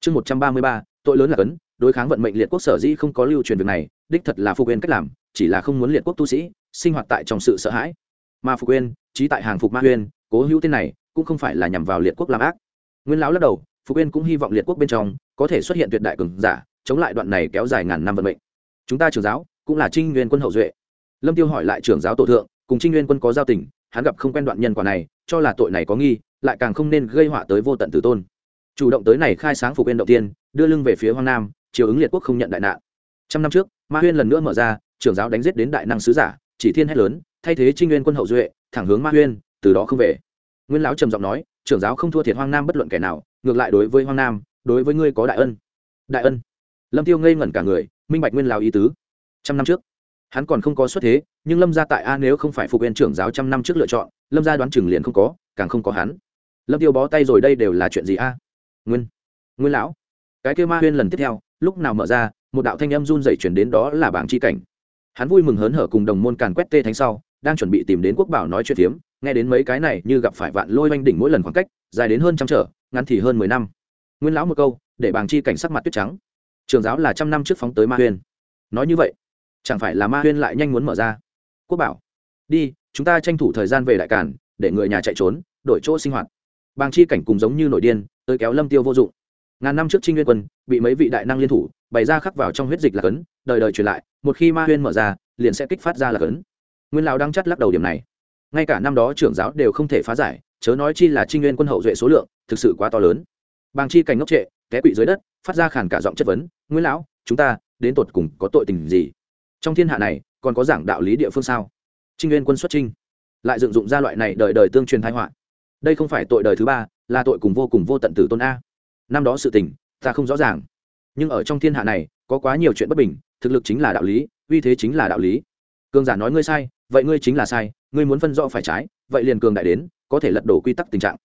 S1: Chương một trăm ba mươi ba, tội lớn là cấn, đối kháng vận mệnh liệt quốc sở dĩ không có lưu truyền việc này, đích thật là phục quên cách làm, chỉ là không muốn liệt quốc tu sĩ sinh hoạt tại trong sự sợ hãi. Mà phục quên trí tại hàng phục ma huyên cố hữu tên này cũng không phải là nhằm vào liệt quốc làm ác. Nguyên lão lắc đầu phục quên cũng hy vọng liệt quốc bên trong có thể xuất hiện tuyệt đại cường giả, chống lại đoạn này kéo dài ngàn năm vận mệnh. Chúng ta trưởng giáo cũng là trinh nguyên quân hậu duệ. Lâm tiêu hỏi lại trưởng giáo tổ thượng, cùng trinh nguyên quân có giao tình, hắn gặp không quen đoạn nhân quả này, cho là tội này có nghi, lại càng không nên gây họa tới vô tận tử tôn. Chủ động tới này khai sáng phục quên đầu tiên, đưa lưng về phía hoang nam, chiều ứng liệt quốc không nhận đại nạn. Trăm năm trước, ma huyên lần nữa mở ra, trưởng giáo đánh giết đến đại năng sứ giả, chỉ thiên hét lớn, thay thế trinh nguyên quân hậu duệ, thẳng hướng ma huyên, từ đó không về. Nguyên lão trầm giọng nói, trưởng giáo không thua thiệt hoang nam bất luận kẻ nào ngược lại đối với hoang nam, đối với ngươi có đại ân. Đại ân. Lâm tiêu ngây ngẩn cả người, minh bạch nguyên lão ý tứ. Trăm năm trước, hắn còn không có xuất thế, nhưng lâm gia tại a nếu không phải phục viên trưởng giáo trăm năm trước lựa chọn, lâm gia đoán chừng liền không có, càng không có hắn. Lâm tiêu bó tay rồi đây đều là chuyện gì a? Nguyên nguyên lão. Cái kêu ma huyên lần tiếp theo, lúc nào mở ra, một đạo thanh âm run dậy chuyển đến đó là bảng chi cảnh. Hắn vui mừng hớn hở cùng đồng môn càn quét tê thánh sau, đang chuẩn bị tìm đến quốc bảo nói chuyện phiếm, nghe đến mấy cái này như gặp phải vạn lôi oanh đỉnh mỗi lần khoảng cách, dài đến hơn trăm trở ngắn thì hơn mười năm. Nguyên lão một câu, để Bàng chi cảnh sắc mặt tuyết trắng. Trường giáo là trăm năm trước phóng tới ma huyên. Nói như vậy, chẳng phải là ma huyên lại nhanh muốn mở ra? Quốc bảo, đi, chúng ta tranh thủ thời gian về đại cản, để người nhà chạy trốn, đổi chỗ sinh hoạt. Bàng chi cảnh cùng giống như nội điên, tới kéo lâm tiêu vô dụng. Ngàn năm trước trinh nguyên quân, bị mấy vị đại năng liên thủ, bày ra khắc vào trong huyết dịch là cấn, đời đời truyền lại, một khi ma huyên mở ra, liền sẽ kích phát ra là cấn. Nguyên lão đang chắt lắc đầu điểm này. Ngay cả năm đó trưởng giáo đều không thể phá giải chớ nói chi là trinh nguyên quân hậu duệ số lượng, thực sự quá to lớn. Bàng chi cảnh ngốc trệ, té quỵ dưới đất, phát ra khản cả giọng chất vấn, nguyên lão, chúng ta đến tột cùng có tội tình gì? Trong thiên hạ này, còn có giảng đạo lý địa phương sao? Trinh nguyên quân xuất trinh lại dựng dụng ra loại này đời đời tương truyền thái họa. Đây không phải tội đời thứ ba, là tội cùng vô cùng vô tận tử tôn a. Năm đó sự tình, ta không rõ ràng. Nhưng ở trong thiên hạ này, có quá nhiều chuyện bất bình, thực lực chính là đạo lý, uy thế chính là đạo lý. Cường giả nói ngươi sai, vậy ngươi chính là sai, ngươi muốn phân rõ phải trái vậy liền cường đại đến, có thể lật đổ quy tắc tình trạng.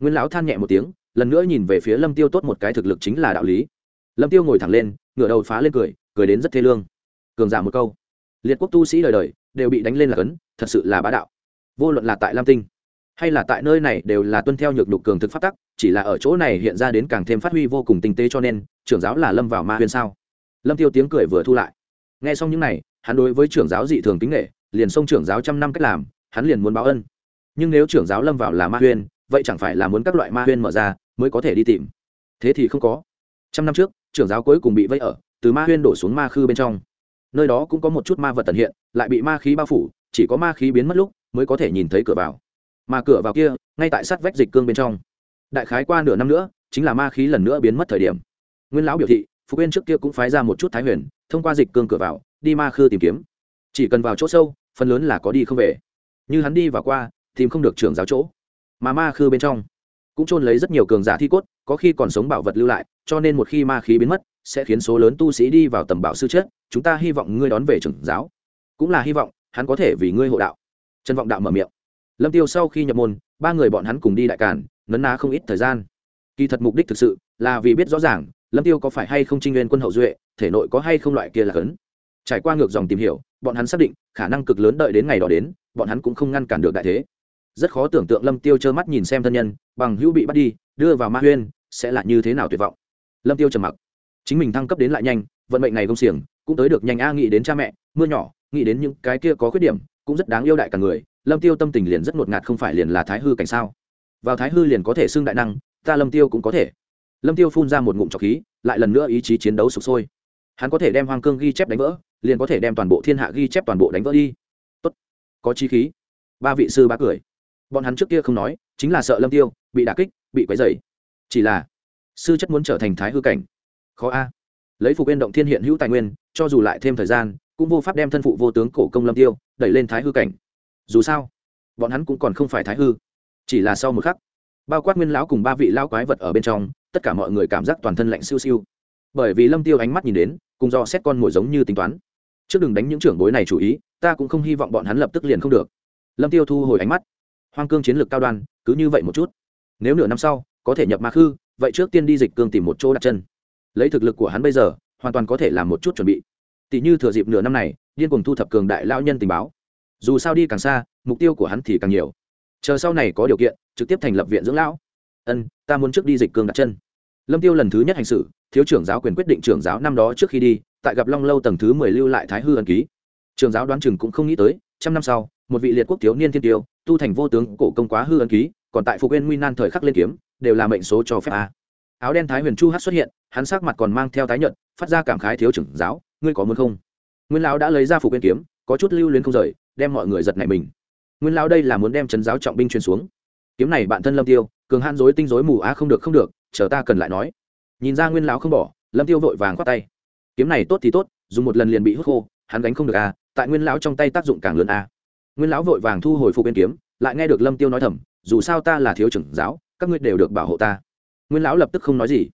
S1: Nguyên lão than nhẹ một tiếng, lần nữa nhìn về phía lâm tiêu tốt một cái thực lực chính là đạo lý. Lâm tiêu ngồi thẳng lên, ngửa đầu phá lên cười cười đến rất thê lương. Cường giả một câu. Liệt quốc tu sĩ đời đời, đều bị đánh lên là cấn, thật sự là bá đạo. Vô luận là tại lam tinh, hay là tại nơi này đều là tuân theo nhược đục cường thực phát tắc, chỉ là ở chỗ này hiện ra đến càng thêm phát huy vô cùng tinh tế cho nên, trưởng giáo là lâm vào ma huyên sao? Lâm tiêu tiếng cười vừa thu lại. Nghe xong những này, hắn đối với trưởng giáo dị thường kính nghệ liền xông trưởng giáo trăm năm cách làm, hắn liền muốn báo ân nhưng nếu trưởng giáo lâm vào là ma huyên, vậy chẳng phải là muốn các loại ma huyên mở ra mới có thể đi tìm? Thế thì không có. Trăm năm trước, trưởng giáo cuối cùng bị vây ở, từ ma huyên đổ xuống ma khư bên trong. Nơi đó cũng có một chút ma vật tần hiện, lại bị ma khí bao phủ, chỉ có ma khí biến mất lúc mới có thể nhìn thấy cửa vào. Mà cửa vào kia, ngay tại sát vách dịch cương bên trong. Đại khái qua nửa năm nữa, chính là ma khí lần nữa biến mất thời điểm. Nguyên lão biểu thị phục uyên trước kia cũng phái ra một chút thái huyền, thông qua dịch cương cửa vào, đi ma khư tìm kiếm. Chỉ cần vào chỗ sâu, phần lớn là có đi không về. Như hắn đi vào qua tìm không được trưởng giáo chỗ. Mà ma khư bên trong cũng trôn lấy rất nhiều cường giả thi cốt, có khi còn sống bảo vật lưu lại, cho nên một khi ma khí biến mất, sẽ khiến số lớn tu sĩ đi vào tầm bảo sư chết. Chúng ta hy vọng ngươi đón về trưởng giáo. Cũng là hy vọng, hắn có thể vì ngươi hộ đạo. Trần vọng đạo mở miệng. Lâm tiêu sau khi nhập môn, ba người bọn hắn cùng đi đại cản nấn ná không ít thời gian. Kỳ thật mục đích thực sự là vì biết rõ ràng, lâm tiêu có phải hay không trinh nguyên quân hậu duệ, thể nội có hay không loại kia là cấn. Trải qua ngược dòng tìm hiểu, bọn hắn xác định khả năng cực lớn đợi đến ngày đó đến, bọn hắn cũng không ngăn cản được đại thế rất khó tưởng tượng lâm tiêu trơ mắt nhìn xem thân nhân, bằng hữu bị bắt đi, đưa vào ma huyên, sẽ là như thế nào tuyệt vọng. Lâm tiêu trầm mặc. Chính mình thăng cấp đến lại nhanh, vận mệnh này công xiềng, cũng tới được nhanh a nghĩ đến cha mẹ, mưa nhỏ, nghĩ đến những cái kia có khuyết điểm, cũng rất đáng yêu đại cả người, lâm tiêu tâm tình liền rất ngột ngạt không phải liền là thái hư cảnh sao? Vào thái hư liền có thể xưng đại năng, ta lâm tiêu cũng có thể. Lâm tiêu phun ra một ngụm trọc khí, lại lần nữa ý chí chiến đấu sụp sôi. Hắn có thể đem hoang cương ghi chép đánh vỡ, liền có thể đem toàn bộ thiên hạ ghi chép toàn bộ đánh vỡ đi. Tốt. Có chi khí. Ba vị sư bá cười bọn hắn trước kia không nói, chính là sợ lâm tiêu bị đả kích, bị quấy dày chỉ là, sư chất muốn trở thành thái hư cảnh. Khó a. Lấy phục yên động thiên hiện hữu tài nguyên, cho dù lại thêm thời gian, cũng vô pháp đem thân phụ vô tướng cổ công lâm tiêu đẩy lên thái hư cảnh. Dù sao, bọn hắn cũng còn không phải thái hư. Chỉ là sau một khắc, bao quát nguyên lão cùng ba vị lão quái vật ở bên trong, tất cả mọi người cảm giác toàn thân lạnh siêu siêu. Bởi vì lâm tiêu ánh mắt nhìn đến, cùng do xét con mồi giống như tính toán. Trước đừng đánh những trưởng bối này chủ ý, ta cũng không hy vọng bọn hắn lập tức liền không được. Lâm tiêu thu hồi ánh mắt hoang cương chiến lược cao đoan, cứ như vậy một chút. Nếu nửa năm sau, có thể nhập ma khư, vậy trước tiên đi dịch cương tìm một chỗ đặt chân. Lấy thực lực của hắn bây giờ, hoàn toàn có thể làm một chút chuẩn bị. Tỷ như thừa dịp nửa năm này, điên cùng thu thập cường đại lao nhân tình báo. Dù sao đi càng xa, mục tiêu của hắn thì càng nhiều. Chờ sau này có điều kiện, trực tiếp thành lập viện dưỡng lão. Ân, ta muốn trước đi dịch cương đặt chân. Lâm tiêu lần thứ nhất hành xử, thiếu trưởng giáo quyền quyết định trưởng giáo năm đó trước khi đi, tại gặp long lâu tầng thứ mười lưu lại thái hư ân ký. Trường giáo đoán chừng cũng không nghĩ tới, trăm năm sau, một vị liệt quốc thiếu niên thiên tiêu tu thành vô tướng cổ công quá hư ân ký, còn tại phục nguyên nguy nan thời khắc lên kiếm, đều là mệnh số cho phép a. Áo đen thái huyền chu hát xuất hiện, hắn sắc mặt còn mang theo tái nhận phát ra cảm khái thiếu trưởng giáo, ngươi có muốn không? Nguyên lão đã lấy ra phục nguyên kiếm, có chút lưu luyến không rời, đem mọi người giật này mình. Nguyên lão đây là muốn đem trấn giáo trọng binh truyền xuống. Kiếm này bạn thân lâm tiêu, cường han dối tinh dối mù á không được không được, chờ ta cần lại nói. Nhìn ra nguyên lão không bỏ, lâm tiêu vội vàng khoát tay. Kiếm này tốt thì tốt, dùng một lần liền bị hút khô, hắn gánh không được a, tại nguyên lão trong tay tác dụng càng lớn a nguyên lão vội vàng thu hồi phục bên kiếm, lại nghe được lâm tiêu nói thầm, dù sao ta là thiếu trưởng giáo, các ngươi đều được bảo hộ ta. Nguyên lão lập tức không nói gì.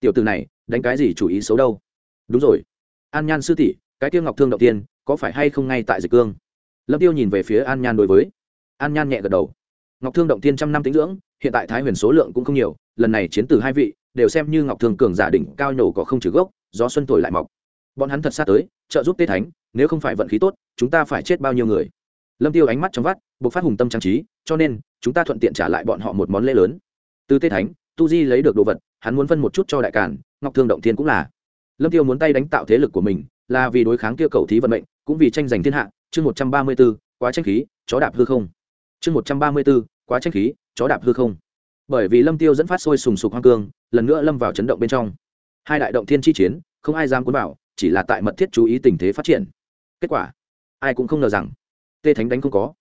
S1: Tiểu từ này, đánh cái gì chủ ý xấu đâu? Đúng rồi. An nhan sư tỷ, cái tiêu ngọc thương động tiên, có phải hay không ngay tại dịch cương? Lâm tiêu nhìn về phía an nhan đối với. An nhan nhẹ gật đầu. Ngọc thương động tiên trăm năm tính dưỡng, hiện tại thái huyền số lượng cũng không nhiều, lần này chiến từ hai vị, đều xem như ngọc thương cường giả đỉnh cao nhổ có không trừ gốc, gió xuân thổi lại mọc. Bọn hắn thật xa tới, trợ giúp tê thánh, nếu không phải vận khí tốt, chúng ta phải chết bao nhiêu người? Lâm tiêu ánh mắt trong vắt buộc phát hùng tâm trang trí cho nên chúng ta thuận tiện trả lại bọn họ một món lễ lớn. Từ tê thánh tu di lấy được đồ vật hắn muốn phân một chút cho đại cản ngọc thương động thiên cũng là. Lâm tiêu muốn tay đánh tạo thế lực của mình là vì đối kháng kia cầu thí vận mệnh cũng vì tranh giành thiên hạ. Chương một trăm ba mươi 134, quá tranh khí chó đạp hư không. Chương một trăm ba mươi 134, quá tranh khí chó đạp hư không. Bởi vì lâm tiêu dẫn phát sôi sùng sục hoang cương lần nữa lâm vào chấn động bên trong. Hai đại động thiên chi chiến không ai dám cuốn vào chỉ là tại mật thiết chú ý tình thế phát triển. Kết quả ai cũng không ngờ rằng tê thánh đánh không có.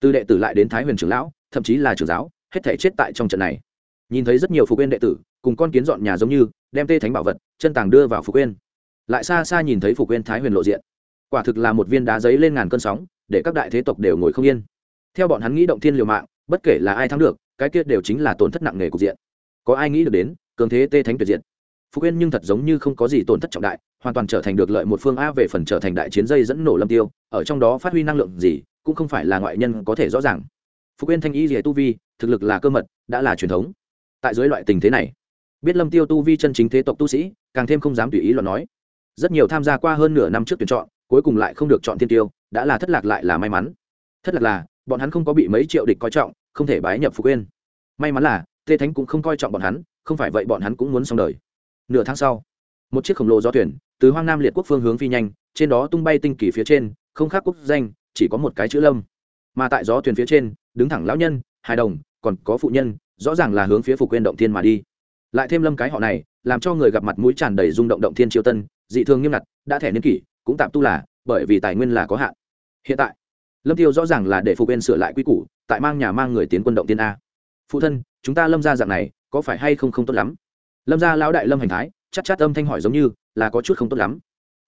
S1: Từ đệ tử lại đến thái huyền trưởng lão, thậm chí là trưởng giáo, hết thể chết tại trong trận này. Nhìn thấy rất nhiều phục quên đệ tử, cùng con kiến dọn nhà giống như, đem tê thánh bảo vật, chân tàng đưa vào phục quên. Lại xa xa nhìn thấy phục quên thái huyền lộ diện. Quả thực là một viên đá giấy lên ngàn cơn sóng, để các đại thế tộc đều ngồi không yên. Theo bọn hắn nghĩ động thiên liều mạng, bất kể là ai thắng được, cái kia đều chính là tổn thất nặng nề cục diện. Có ai nghĩ được đến, cường thế tê thánh tuyệt diện phục quên nhưng thật giống như không có gì tổn thất trọng đại, hoàn toàn trở thành được lợi một phương a về phần trở thành đại chiến dây dẫn nổ lâm tiêu, ở trong đó phát huy năng lượng gì, cũng không phải là ngoại nhân có thể rõ ràng. Phục quên thanh y rìa tu vi, thực lực là cơ mật, đã là truyền thống. Tại dưới loại tình thế này, biết lâm tiêu tu vi chân chính thế tộc tu sĩ, càng thêm không dám tùy ý luận nói. Rất nhiều tham gia qua hơn nửa năm trước tuyển chọn, cuối cùng lại không được chọn thiên tiêu, đã là thất lạc lại là may mắn. Thất lạc là, bọn hắn không có bị mấy triệu địch coi trọng, không thể bái nhập phục quên may mắn là, tê thánh cũng không coi trọng bọn hắn, không phải vậy bọn hắn cũng muốn xong đời nửa tháng sau, một chiếc khổng lồ gió thuyền từ hoang nam liệt quốc phương hướng phi nhanh, trên đó tung bay tinh kỳ phía trên, không khác quốc danh, chỉ có một cái chữ lâm. Mà tại gió thuyền phía trên, đứng thẳng lão nhân, hài đồng, còn có phụ nhân, rõ ràng là hướng phía phục quên động thiên mà đi. Lại thêm lâm cái họ này, làm cho người gặp mặt mũi tràn đầy rung động động thiên triều tân, dị thường nghiêm ngặt, đã thẻ niên kỷ, cũng tạm tu là, bởi vì tài nguyên là có hạn. Hiện tại, lâm tiêu rõ ràng là để phục quên sửa lại quy củ, tại mang nhà mang người tiến quân động tiên a. Phụ thân, chúng ta lâm ra dạng này, có phải hay không không tốt lắm? Lâm gia lão đại lâm hành thái chắc chắc âm thanh hỏi giống như là có chút không tốt lắm.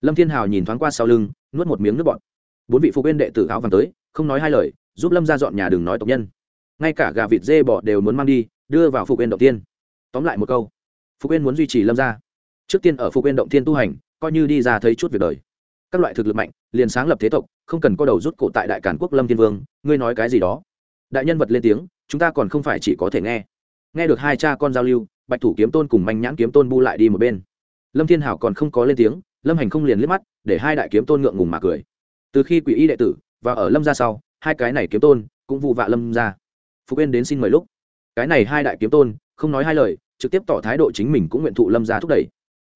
S1: Lâm thiên hào nhìn thoáng qua sau lưng, nuốt một miếng nước bọt. Bốn vị phụ quên đệ tử áo vàng tới, không nói hai lời, giúp lâm ra dọn nhà đừng nói tộc nhân. Ngay cả gà vịt dê bọ đều muốn mang đi, đưa vào phụ quên động tiên. Tóm lại một câu, phụ quên muốn duy trì lâm ra trước tiên ở phụ quên động tiên tu hành, coi như đi ra thấy chút việc đời. Các loại thực lực mạnh, liền sáng lập thế tộc, không cần có đầu rút cổ tại đại cản quốc lâm thiên vương, ngươi nói cái gì đó. Đại nhân vật lên tiếng, chúng ta còn không phải chỉ có thể nghe. Nghe được hai cha con giao lưu bạch thủ kiếm tôn cùng manh nhãn kiếm tôn bu lại đi một bên. Lâm thiên hảo còn không có lên tiếng, lâm hành không liền liếc mắt, để hai đại kiếm tôn ngượng ngùng mà cười. Từ khi quỷ y đệ tử và ở lâm ra sau, hai cái này kiếm tôn cũng vụ vạ lâm ra phục yên đến xin mời lúc. Cái này hai đại kiếm tôn, không nói hai lời, trực tiếp tỏ thái độ chính mình cũng nguyện thụ lâm ra thúc đẩy.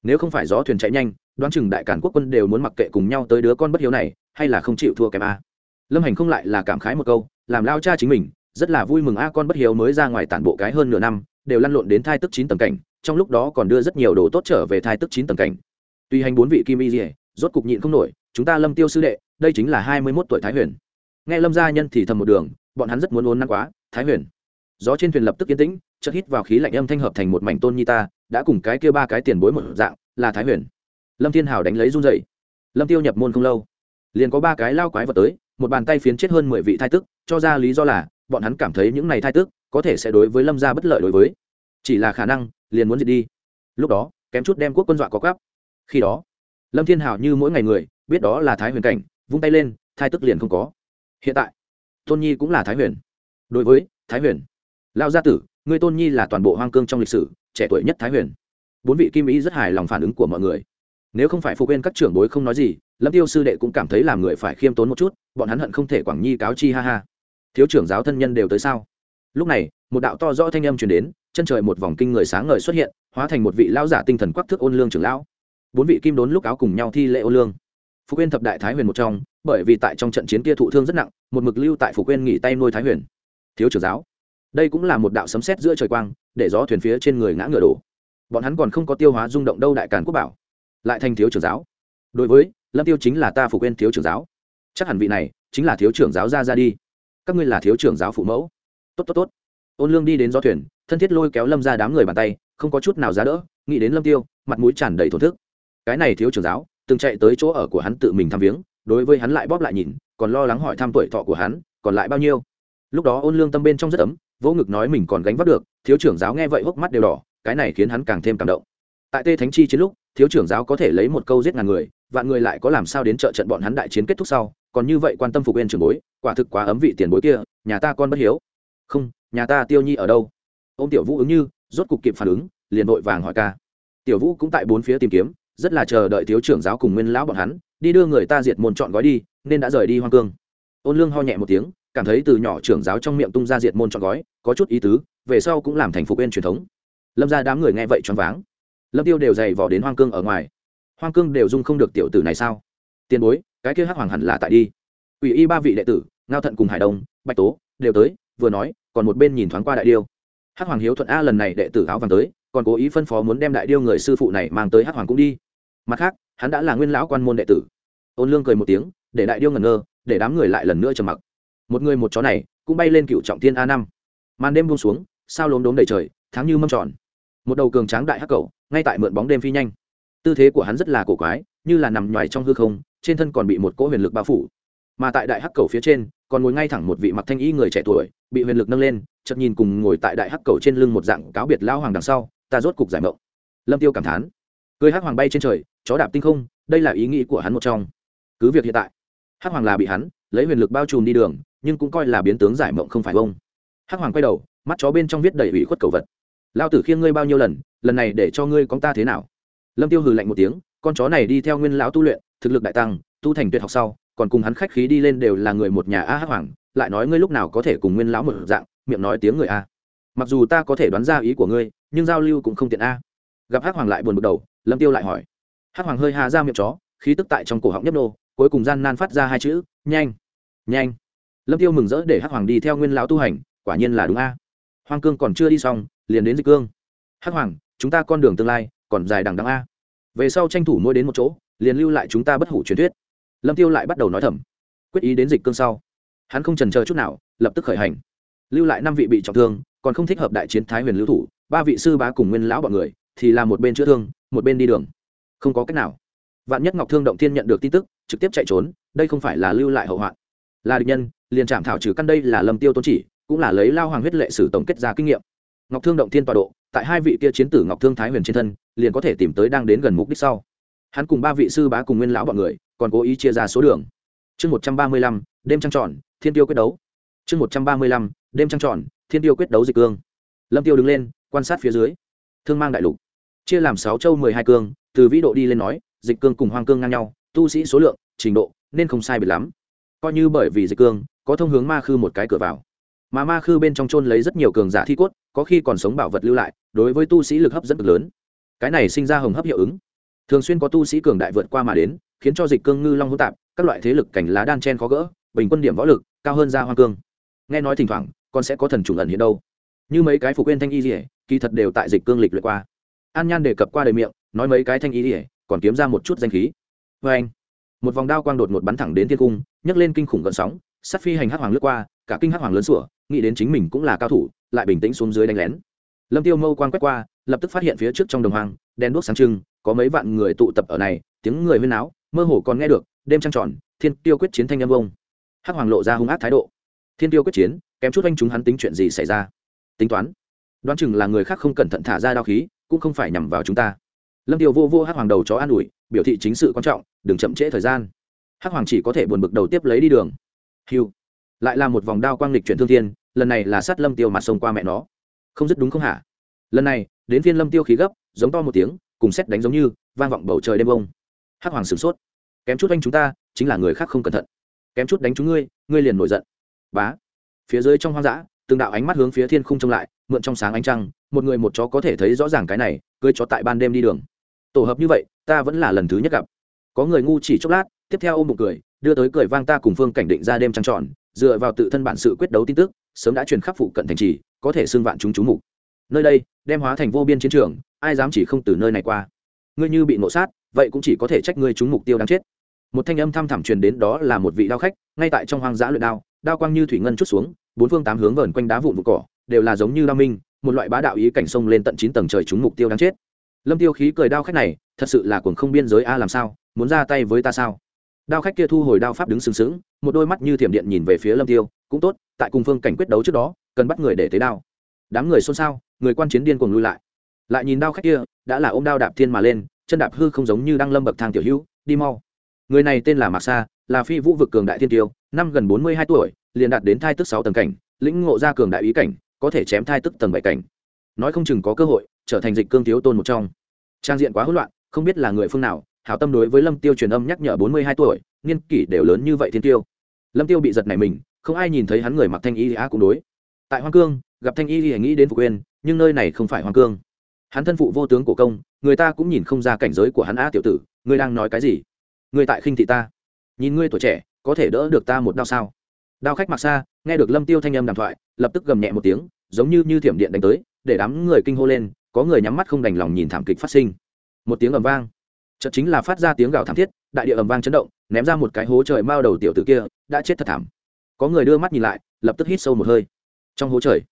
S1: Nếu không phải gió thuyền chạy nhanh, đoán chừng đại cản quốc quân đều muốn mặc kệ cùng nhau tới đứa con bất hiếu này, hay là không chịu thua kém a. Lâm hành không lại là cảm khái một câu, làm lao cha chính mình, rất là vui mừng a, con bất hiếu mới ra ngoài tản bộ cái hơn nửa năm đều lăn lộn đến thai tức chín tầng cảnh, trong lúc đó còn đưa rất nhiều đồ tốt trở về thai tức chín tầng cảnh. Tuy hành bốn vị kim y dỉa rốt cục nhịn không nổi, chúng ta lâm tiêu sư đệ, đây chính là hai mươi mốt tuổi thái huyền. Nghe lâm gia nhân thì thầm một đường, bọn hắn rất muốn ôn năng quá, thái huyền. Gió trên thuyền lập tức yên tĩnh, chợt hít vào khí lạnh âm thanh hợp thành một mảnh tôn nhi ta, đã cùng cái kia ba cái tiền bối một dạng, là thái huyền. Lâm thiên hào đánh lấy run dậy lâm tiêu nhập môn không lâu, liền có ba cái lao quái vật tới, một bàn tay phiến chết hơn mười vị thai tức, cho ra lý do là, bọn hắn cảm thấy những này thai tức có thể sẽ đối với lâm gia bất lợi đối với. Chỉ là khả năng, liền muốn diệt đi. Lúc đó, kém chút đem quốc quân dọa có gắp khi đó, lâm thiên hào như mỗi ngày người, biết đó là thái huyền cảnh, vung tay lên, thai tức liền không có. Hiện tại, tôn nhi cũng là thái huyền. Đối với thái huyền lao gia tử, ngươi tôn nhi là toàn bộ hoang cương trong lịch sử, trẻ tuổi nhất thái huyền. Bốn vị kim ý rất hài lòng phản ứng của mọi người. Nếu không phải phụ quên các trưởng bối không nói gì, lâm tiêu sư đệ cũng cảm thấy làm người phải khiêm tốn một chút, bọn hắn hận không thể quảng nhi cáo chi ha ha. Thiếu trưởng giáo thân nhân đều tới sao? Lúc này, một đạo to rõ thanh âm truyền đến, chân trời một vòng kinh người sáng ngời xuất hiện, hóa thành một vị lão giả tinh thần quắc thước ôn lương trưởng lão. Bốn vị kim đốn lúc áo cùng nhau thi lễ ôn lương. Phục quên thập đại thái huyền một trong, bởi vì tại trong trận chiến kia thụ thương rất nặng, một mực lưu tại phục quên nghỉ tay nuôi thái huyền. Thiếu trưởng giáo, đây cũng là một đạo sấm sét giữa trời quang, để gió thuyền phía trên người ngã ngựa đổ. Bọn hắn còn không có tiêu hóa rung động đâu đại càn quốc bảo. Lại thành thiếu trưởng giáo. Đối với, lâm tiêu chính là ta phục quên thiếu trưởng giáo. Chắc hẳn vị này chính là thiếu trưởng giáo ra ra đi. Các ngươi là thiếu trưởng giáo phụ mẫu tốt tốt tốt. Ôn lương đi đến gió thuyền, thân thiết lôi kéo lâm ra đám người bàn tay, không có chút nào giá đỡ, nghĩ đến lâm tiêu, mặt mũi tràn đầy thổn thức. Cái này thiếu trưởng giáo, từng chạy tới chỗ ở của hắn tự mình thăm viếng, đối với hắn lại bóp lại nhìn, còn lo lắng hỏi thăm tuổi thọ của hắn, còn lại bao nhiêu. Lúc đó ôn lương tâm bên trong rất ấm, vỗ ngực nói mình còn gánh vác được, thiếu trưởng giáo nghe vậy hốc mắt đều đỏ, cái này khiến hắn càng thêm cảm động. Tại tê thánh chi chiến lúc, thiếu trưởng giáo có thể lấy một câu giết ngàn người, vạn người lại có làm sao đến trợ trận bọn hắn đại chiến kết thúc sau, còn như vậy quan tâm phục bên trưởng bối, quả thực quá ấm vị tiền bối kia, nhà ta con bất hiếu không, nhà ta tiêu nhi ở đâu? Ô m tiểu vũ ứng như, rốt cục kịp phản ứng, liền vội vàng hỏi ca. Tiểu vũ cũng tại bốn phía tìm kiếm, rất là chờ đợi thiếu trưởng giáo cùng nguyên lão bọn hắn, đi đưa người ta diệt môn chọn gói đi, nên đã rời đi hoang cương. Ôn lương ho nhẹ một tiếng, cảm thấy từ nhỏ trưởng giáo trong miệng tung ra diệt môn chọn gói, có chút ý tứ, về sau cũng làm thành phục bên truyền thống. Lâm ra đám người nghe vậy choáng váng. Lâm tiêu đều dày vò đến hoang cương ở ngoài. Hoang cương đều dung không được tiểu tử này sao? Tiền bối, cái kia hắc hoàng hẳn là tại đi. Ủy y ba vị đệ tử, ngao thận cùng hải đông, bạch tố, đều tới, vừa nói còn một bên nhìn thoáng qua đại điêu. Hắc hoàng hiếu thuận a lần này đệ tử áo vàng tới, còn cố ý phân phó muốn đem đại điêu người sư phụ này mang tới hắc hoàng cũng đi. Mặt khác, hắn đã là nguyên lão quan môn đệ tử. Ôn lương cười một tiếng, để đại điêu ngẩn ngơ, để đám người lại lần nữa trầm mặc. Một người một chó này, cũng bay lên cựu trọng thiên a năm. Màn đêm buông xuống, sao lốm đốm đầy trời, tháng như mâm tròn. Một đầu cường tráng đại hắc cầu ngay tại mượn bóng đêm phi nhanh. Tư thế của hắn rất là cổ quái, như là nằm nhoài trong hư không, trên thân còn bị một cỗ huyền lực bao phủ. Mà tại đại hắc cầu phía trên còn ngồi ngay thẳng một vị mặc thanh y người trẻ tuổi, bị huyền lực nâng lên, chợt nhìn cùng ngồi tại đại hắc cầu trên lưng một dạng cáo biệt lao hoàng đằng sau, ta rốt cục giải mộng. Lâm tiêu cảm thán. Cười hắc hoàng bay trên trời, chó đạp tinh không, đây là ý nghĩ của hắn một trong. Cứ việc hiện tại, hắc hoàng là bị hắn lấy huyền lực bao trùm đi đường, nhưng cũng coi là biến tướng giải mộng không phải bông hắc hoàng quay đầu, mắt chó bên trong viết đầy ủy khuất cầu vật. Lao tử khiêng ngươi bao nhiêu lần lần này để cho ngươi con ta thế nào? Lâm tiêu hừ lạnh một tiếng, con chó này đi theo nguyên lão tu luyện, thực lực đại tăng, tu thành tuyệt học sau còn cùng hắn khách khí đi lên đều là người một nhà a hắc hoàng, lại nói ngươi lúc nào có thể cùng nguyên lão một dạng, miệng nói tiếng người a. Mặc dù ta có thể đoán ra ý của ngươi, nhưng giao lưu cũng không tiện a. Gặp hắc hoàng lại buồn bực đầu, lâm tiêu lại hỏi. Hắc hoàng hơi hà ra miệng chó, khí tức tại trong cổ họng nhấp nô, cuối cùng gian nan phát ra hai chữ, nhanh nhanh. Lâm tiêu mừng rỡ để hắc hoàng đi theo nguyên lão tu hành, quả nhiên là đúng a. Hoàng cương còn chưa đi xong, liền đến dịch cương. Hắc hoàng, chúng ta con đường tương lai còn dài đằng đằng a. Về sau tranh thủ mỗi đến một chỗ, liền lưu lại chúng ta bất hủ truyền thuyết lâm tiêu lại bắt đầu nói thầm, quyết ý đến dịch cương sau. Hắn không trần chờ chút nào, lập tức khởi hành. Lưu lại năm vị bị trọng thương, còn không thích hợp đại chiến thái huyền lưu thủ, ba vị sư bá cùng nguyên lão bọn người, thì là một bên chữa thương, một bên đi đường. Không có cách nào. Vạn nhất ngọc thương động thiên nhận được tin tức, trực tiếp chạy trốn, đây không phải là lưu lại hậu hoạn. Là địch nhân, liền chạm thảo trừ căn đây là lâm tiêu tôn chỉ, cũng là lấy lao hoàng huyết lệ sử tổng kết ra kinh nghiệm. Ngọc thương động thiên tọa độ, tại hai vị kia chiến tử ngọc thương thái huyền trên thân, liền có thể tìm tới đang đến gần mục đích sau. Hắn cùng ba vị sư bá cùng nguyên lão bọn người còn cố ý chia ra số đường. Chương một trăm ba mươi lăm, đêm trăng tròn, thiên tiêu quyết đấu. Chương một trăm ba mươi lăm, đêm trăng tròn, thiên tiêu quyết đấu dịch cương. Lâm tiêu đứng lên, quan sát phía dưới. Thương mang đại lục. Chia làm sáu châu mười hai cương, từ vĩ độ đi lên nói, dịch cương cùng hoang cương ngang nhau, tu sĩ số lượng, trình độ, nên không sai biệt lắm. Coi như bởi vì dịch cương, có thông hướng ma khư một cái cửa vào. Mà ma khư bên trong trôn lấy rất nhiều cường giả thi cốt, có khi còn sống bảo vật lưu lại, đối với tu sĩ lực hấp dẫn cực lớn. Cái này sinh ra hồng hấp hiệu ứng. Thường xuyên có tu sĩ cường đại vượt qua mà đến khiến cho dịch cương ngư long hỗn tạp, các loại thế lực cảnh lá đan chen khó gỡ, bình quân điểm võ lực cao hơn ra hoang cương. Nghe nói thỉnh thoảng, còn sẽ có thần trùng ẩn hiện đâu. Như mấy cái phục quên thanh y dỉa kỳ thật đều tại dịch cương lịch luyện qua. An nhan đề cập qua đời miệng, nói mấy cái thanh y dỉa còn kiếm ra một chút danh khí. Vê anh, một vòng đao quang đột một bắn thẳng đến thiên cung, nhấc lên kinh khủng gợn sóng, sát phi hành hắc hoàng lướt qua, cả kinh hắc hoàng lớn sủa, nghĩ đến chính mình cũng là cao thủ, lại bình tĩnh xuống dưới đánh lén. Lâm tiêu mâu quang quét qua, lập tức phát hiện phía trước trong đồng hoang đen đuốc sáng trưng, có mấy vạn người tụ tập ở này, tiếng người huyên náo mơ hồ còn nghe được, đêm trăng tròn, thiên tiêu quyết chiến thanh âm vông. Hắc hoàng lộ ra hung ác thái độ. Thiên tiêu quyết chiến, kém chút anh chúng hắn tính chuyện gì xảy ra? Tính toán. Đoán chừng là người khác không cẩn thận thả ra đao khí, cũng không phải nhằm vào chúng ta. Lâm tiêu vô vô hắc hoàng đầu chó an ủi, biểu thị chính sự quan trọng, đừng chậm trễ thời gian. Hắc hoàng chỉ có thể buồn bực đầu tiếp lấy đi đường. Hiu lại là một vòng đao quang lịch chuyển thương thiên, lần này là sát lâm tiêu mặt sông qua mẹ nó. Không dứt đúng không hả? Lần này, đến phiên lâm tiêu khí gấp, giống to một tiếng, cùng xét đánh giống như, vang vọng bầu trời đêm bông hắc hoàng sửng sốt. Kém chút anh chúng ta, chính là người khác không cẩn thận. Kém chút đánh chúng ngươi ngươi liền nổi giận. Bá. Phía dưới trong hoang dã, từng đạo ánh mắt hướng phía thiên không trông lại, mượn trong sáng ánh trăng, một người một chó có thể thấy rõ ràng cái này, cưới chó tại ban đêm đi đường. Tổ hợp như vậy, ta vẫn là lần thứ nhất gặp. Có người ngu chỉ chốc lát, tiếp theo ôm một cười, đưa tới cười vang ta cùng phương cảnh định ra đêm trăng tròn, dựa vào tự thân bản sự quyết đấu tin tức, sớm đã truyền khắp phụ cận thành trì, có thể xưng vạn chúng chú mục. Nơi đây, đem hóa thành vô biên chiến trường, ai dám chỉ không từ nơi này qua. Ngươi như bị nộ sát vậy cũng chỉ có thể trách ngươi trúng mục tiêu đáng chết. Một thanh âm thăm thẳm truyền đến đó là một vị đao khách, ngay tại trong hoang dã luyện đao đao quang như thủy ngân chút xuống, bốn phương tám hướng vờn quanh đá vụn vụ cỏ, đều là giống như đao minh, một loại bá đạo ý cảnh sông lên tận chín tầng trời trúng mục tiêu đáng chết. Lâm tiêu khí cười đao khách này, thật sự là cuồng không biên giới a làm sao, muốn ra tay với ta sao? Đao khách kia thu hồi đao pháp đứng sừng sững, một đôi mắt như thiểm điện nhìn về phía lâm tiêu, cũng tốt, tại cùng phương cảnh quyết đấu trước đó, cần bắt người để tế đao. Đám người xôn xao, người quan chiến điên cuồng lui lại. Lại nhìn đao khách kia, đã là ôm đao đạp thiên mà lên chân đạp hư không giống như đang lâm bậc thang tiểu hữu, đi mau. Người này tên là mạc sa, là phi vũ vực cường đại thiên tiêu, năm gần bốn mươi hai tuổi, liền đạt đến thai tức sáu tầng cảnh, lĩnh ngộ ra cường đại ý cảnh, có thể chém thai tức tầng bảy cảnh. Nói không chừng có cơ hội, trở thành dịch cương thiếu tôn một trong. Trang diện quá hỗn loạn, không biết là người phương nào, hảo tâm đối với lâm tiêu truyền âm nhắc nhở bốn mươi hai tuổi, niên kỷ đều lớn như vậy thiên tiêu. Lâm tiêu bị giật này mình, không ai nhìn thấy hắn người mặc thanh y á cũng đối. Tại hoa cương, gặp thanh y thì nghĩ đến phục quên, nhưng nơi này không phải hoa cương hắn thân phụ vô tướng của công, người ta cũng nhìn không ra cảnh giới của hắn a tiểu tử, ngươi đang nói cái gì? Ngươi tại khinh thị ta. Nhìn ngươi tuổi trẻ, có thể đỡ được ta một đao sao? Đao khách mặc xa, nghe được lâm tiêu thanh âm đàm thoại, lập tức gầm nhẹ một tiếng, giống như như thiểm điện đánh tới, để đám người kinh hô lên, có người nhắm mắt không đành lòng nhìn thảm kịch phát sinh. Một tiếng ầm vang. Chợt chính là phát ra tiếng gào thảm thiết, đại địa ầm vang chấn động, ném ra một cái hố trời mao đầu tiểu tử kia, đã chết thật thảm. Có người đưa mắt nhìn lại, lập tức hít sâu một hơi. Trong hố trời,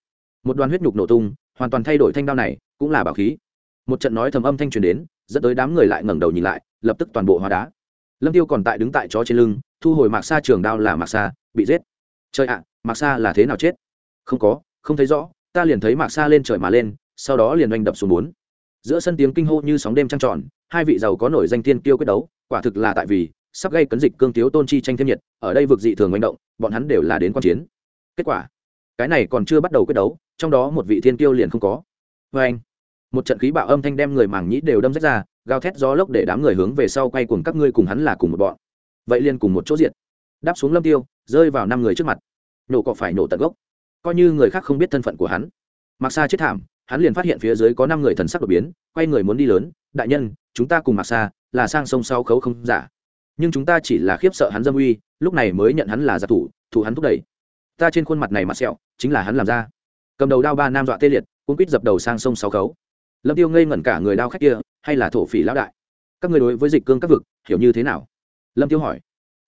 S1: một đoàn huyết nhục nổ tung, hoàn toàn thay đổi thanh đao này cũng là bảo khí. Một trận nói thầm âm thanh truyền đến, dẫn tới đám người lại ngẩng đầu nhìn lại, lập tức toàn bộ hóa đá. Lâm tiêu còn tại đứng tại chó trên lưng, thu hồi mạc sa trường đao là mạc sa, bị giết. Trời ạ, mạc sa là thế nào chết? Không có, không thấy rõ, ta liền thấy mạc sa lên trời mà lên, sau đó liền oanh đập xuống bốn. Giữa sân tiếng kinh hô như sóng đêm trăng tròn, hai vị giàu có nổi danh tiên kiêu quyết đấu, quả thực là tại vì, sắp gây cấn dịch cương tiếu tôn chi tranh thêm nhiệt, ở đây vực dị thường manh động, bọn hắn đều là đến quan chiến. Kết quả, cái này còn chưa bắt đầu quyết đấu, trong đó một vị thiên kiêu liền không có. Vê anh một trận khí bạo âm thanh đem người màng nhĩ đều đâm rách ra, gào thét gió lốc để đám người hướng về sau quay cùng các ngươi cùng hắn là cùng một bọn. Vậy liền cùng một chỗ diện đáp xuống lâm tiêu, rơi vào năm người trước mặt. Nổ cọ phải nổ tận gốc. Coi như người khác không biết thân phận của hắn. Mặc xa chết thảm, hắn liền phát hiện phía dưới có năm người thần sắc đột biến, quay người muốn đi lớn, đại nhân, chúng ta cùng mặc xa là sang sông sau khấu không giả. Nhưng chúng ta chỉ là khiếp sợ hắn dâm uy, lúc này mới nhận hắn là giả thủ thủ hắn thúc đẩy. Ta trên khuôn mặt này mặt sẹo, chính là hắn làm ra. Cầm đầu đao ba nam dọa tê liệt cũng quýt dập đầu sang sông sáu khấu lâm tiêu ngây ngẩn cả người đao khách kia, hay là thổ phỉ lão đại? Các người đối với dịch cương các vực, hiểu như thế nào? Lâm tiêu hỏi.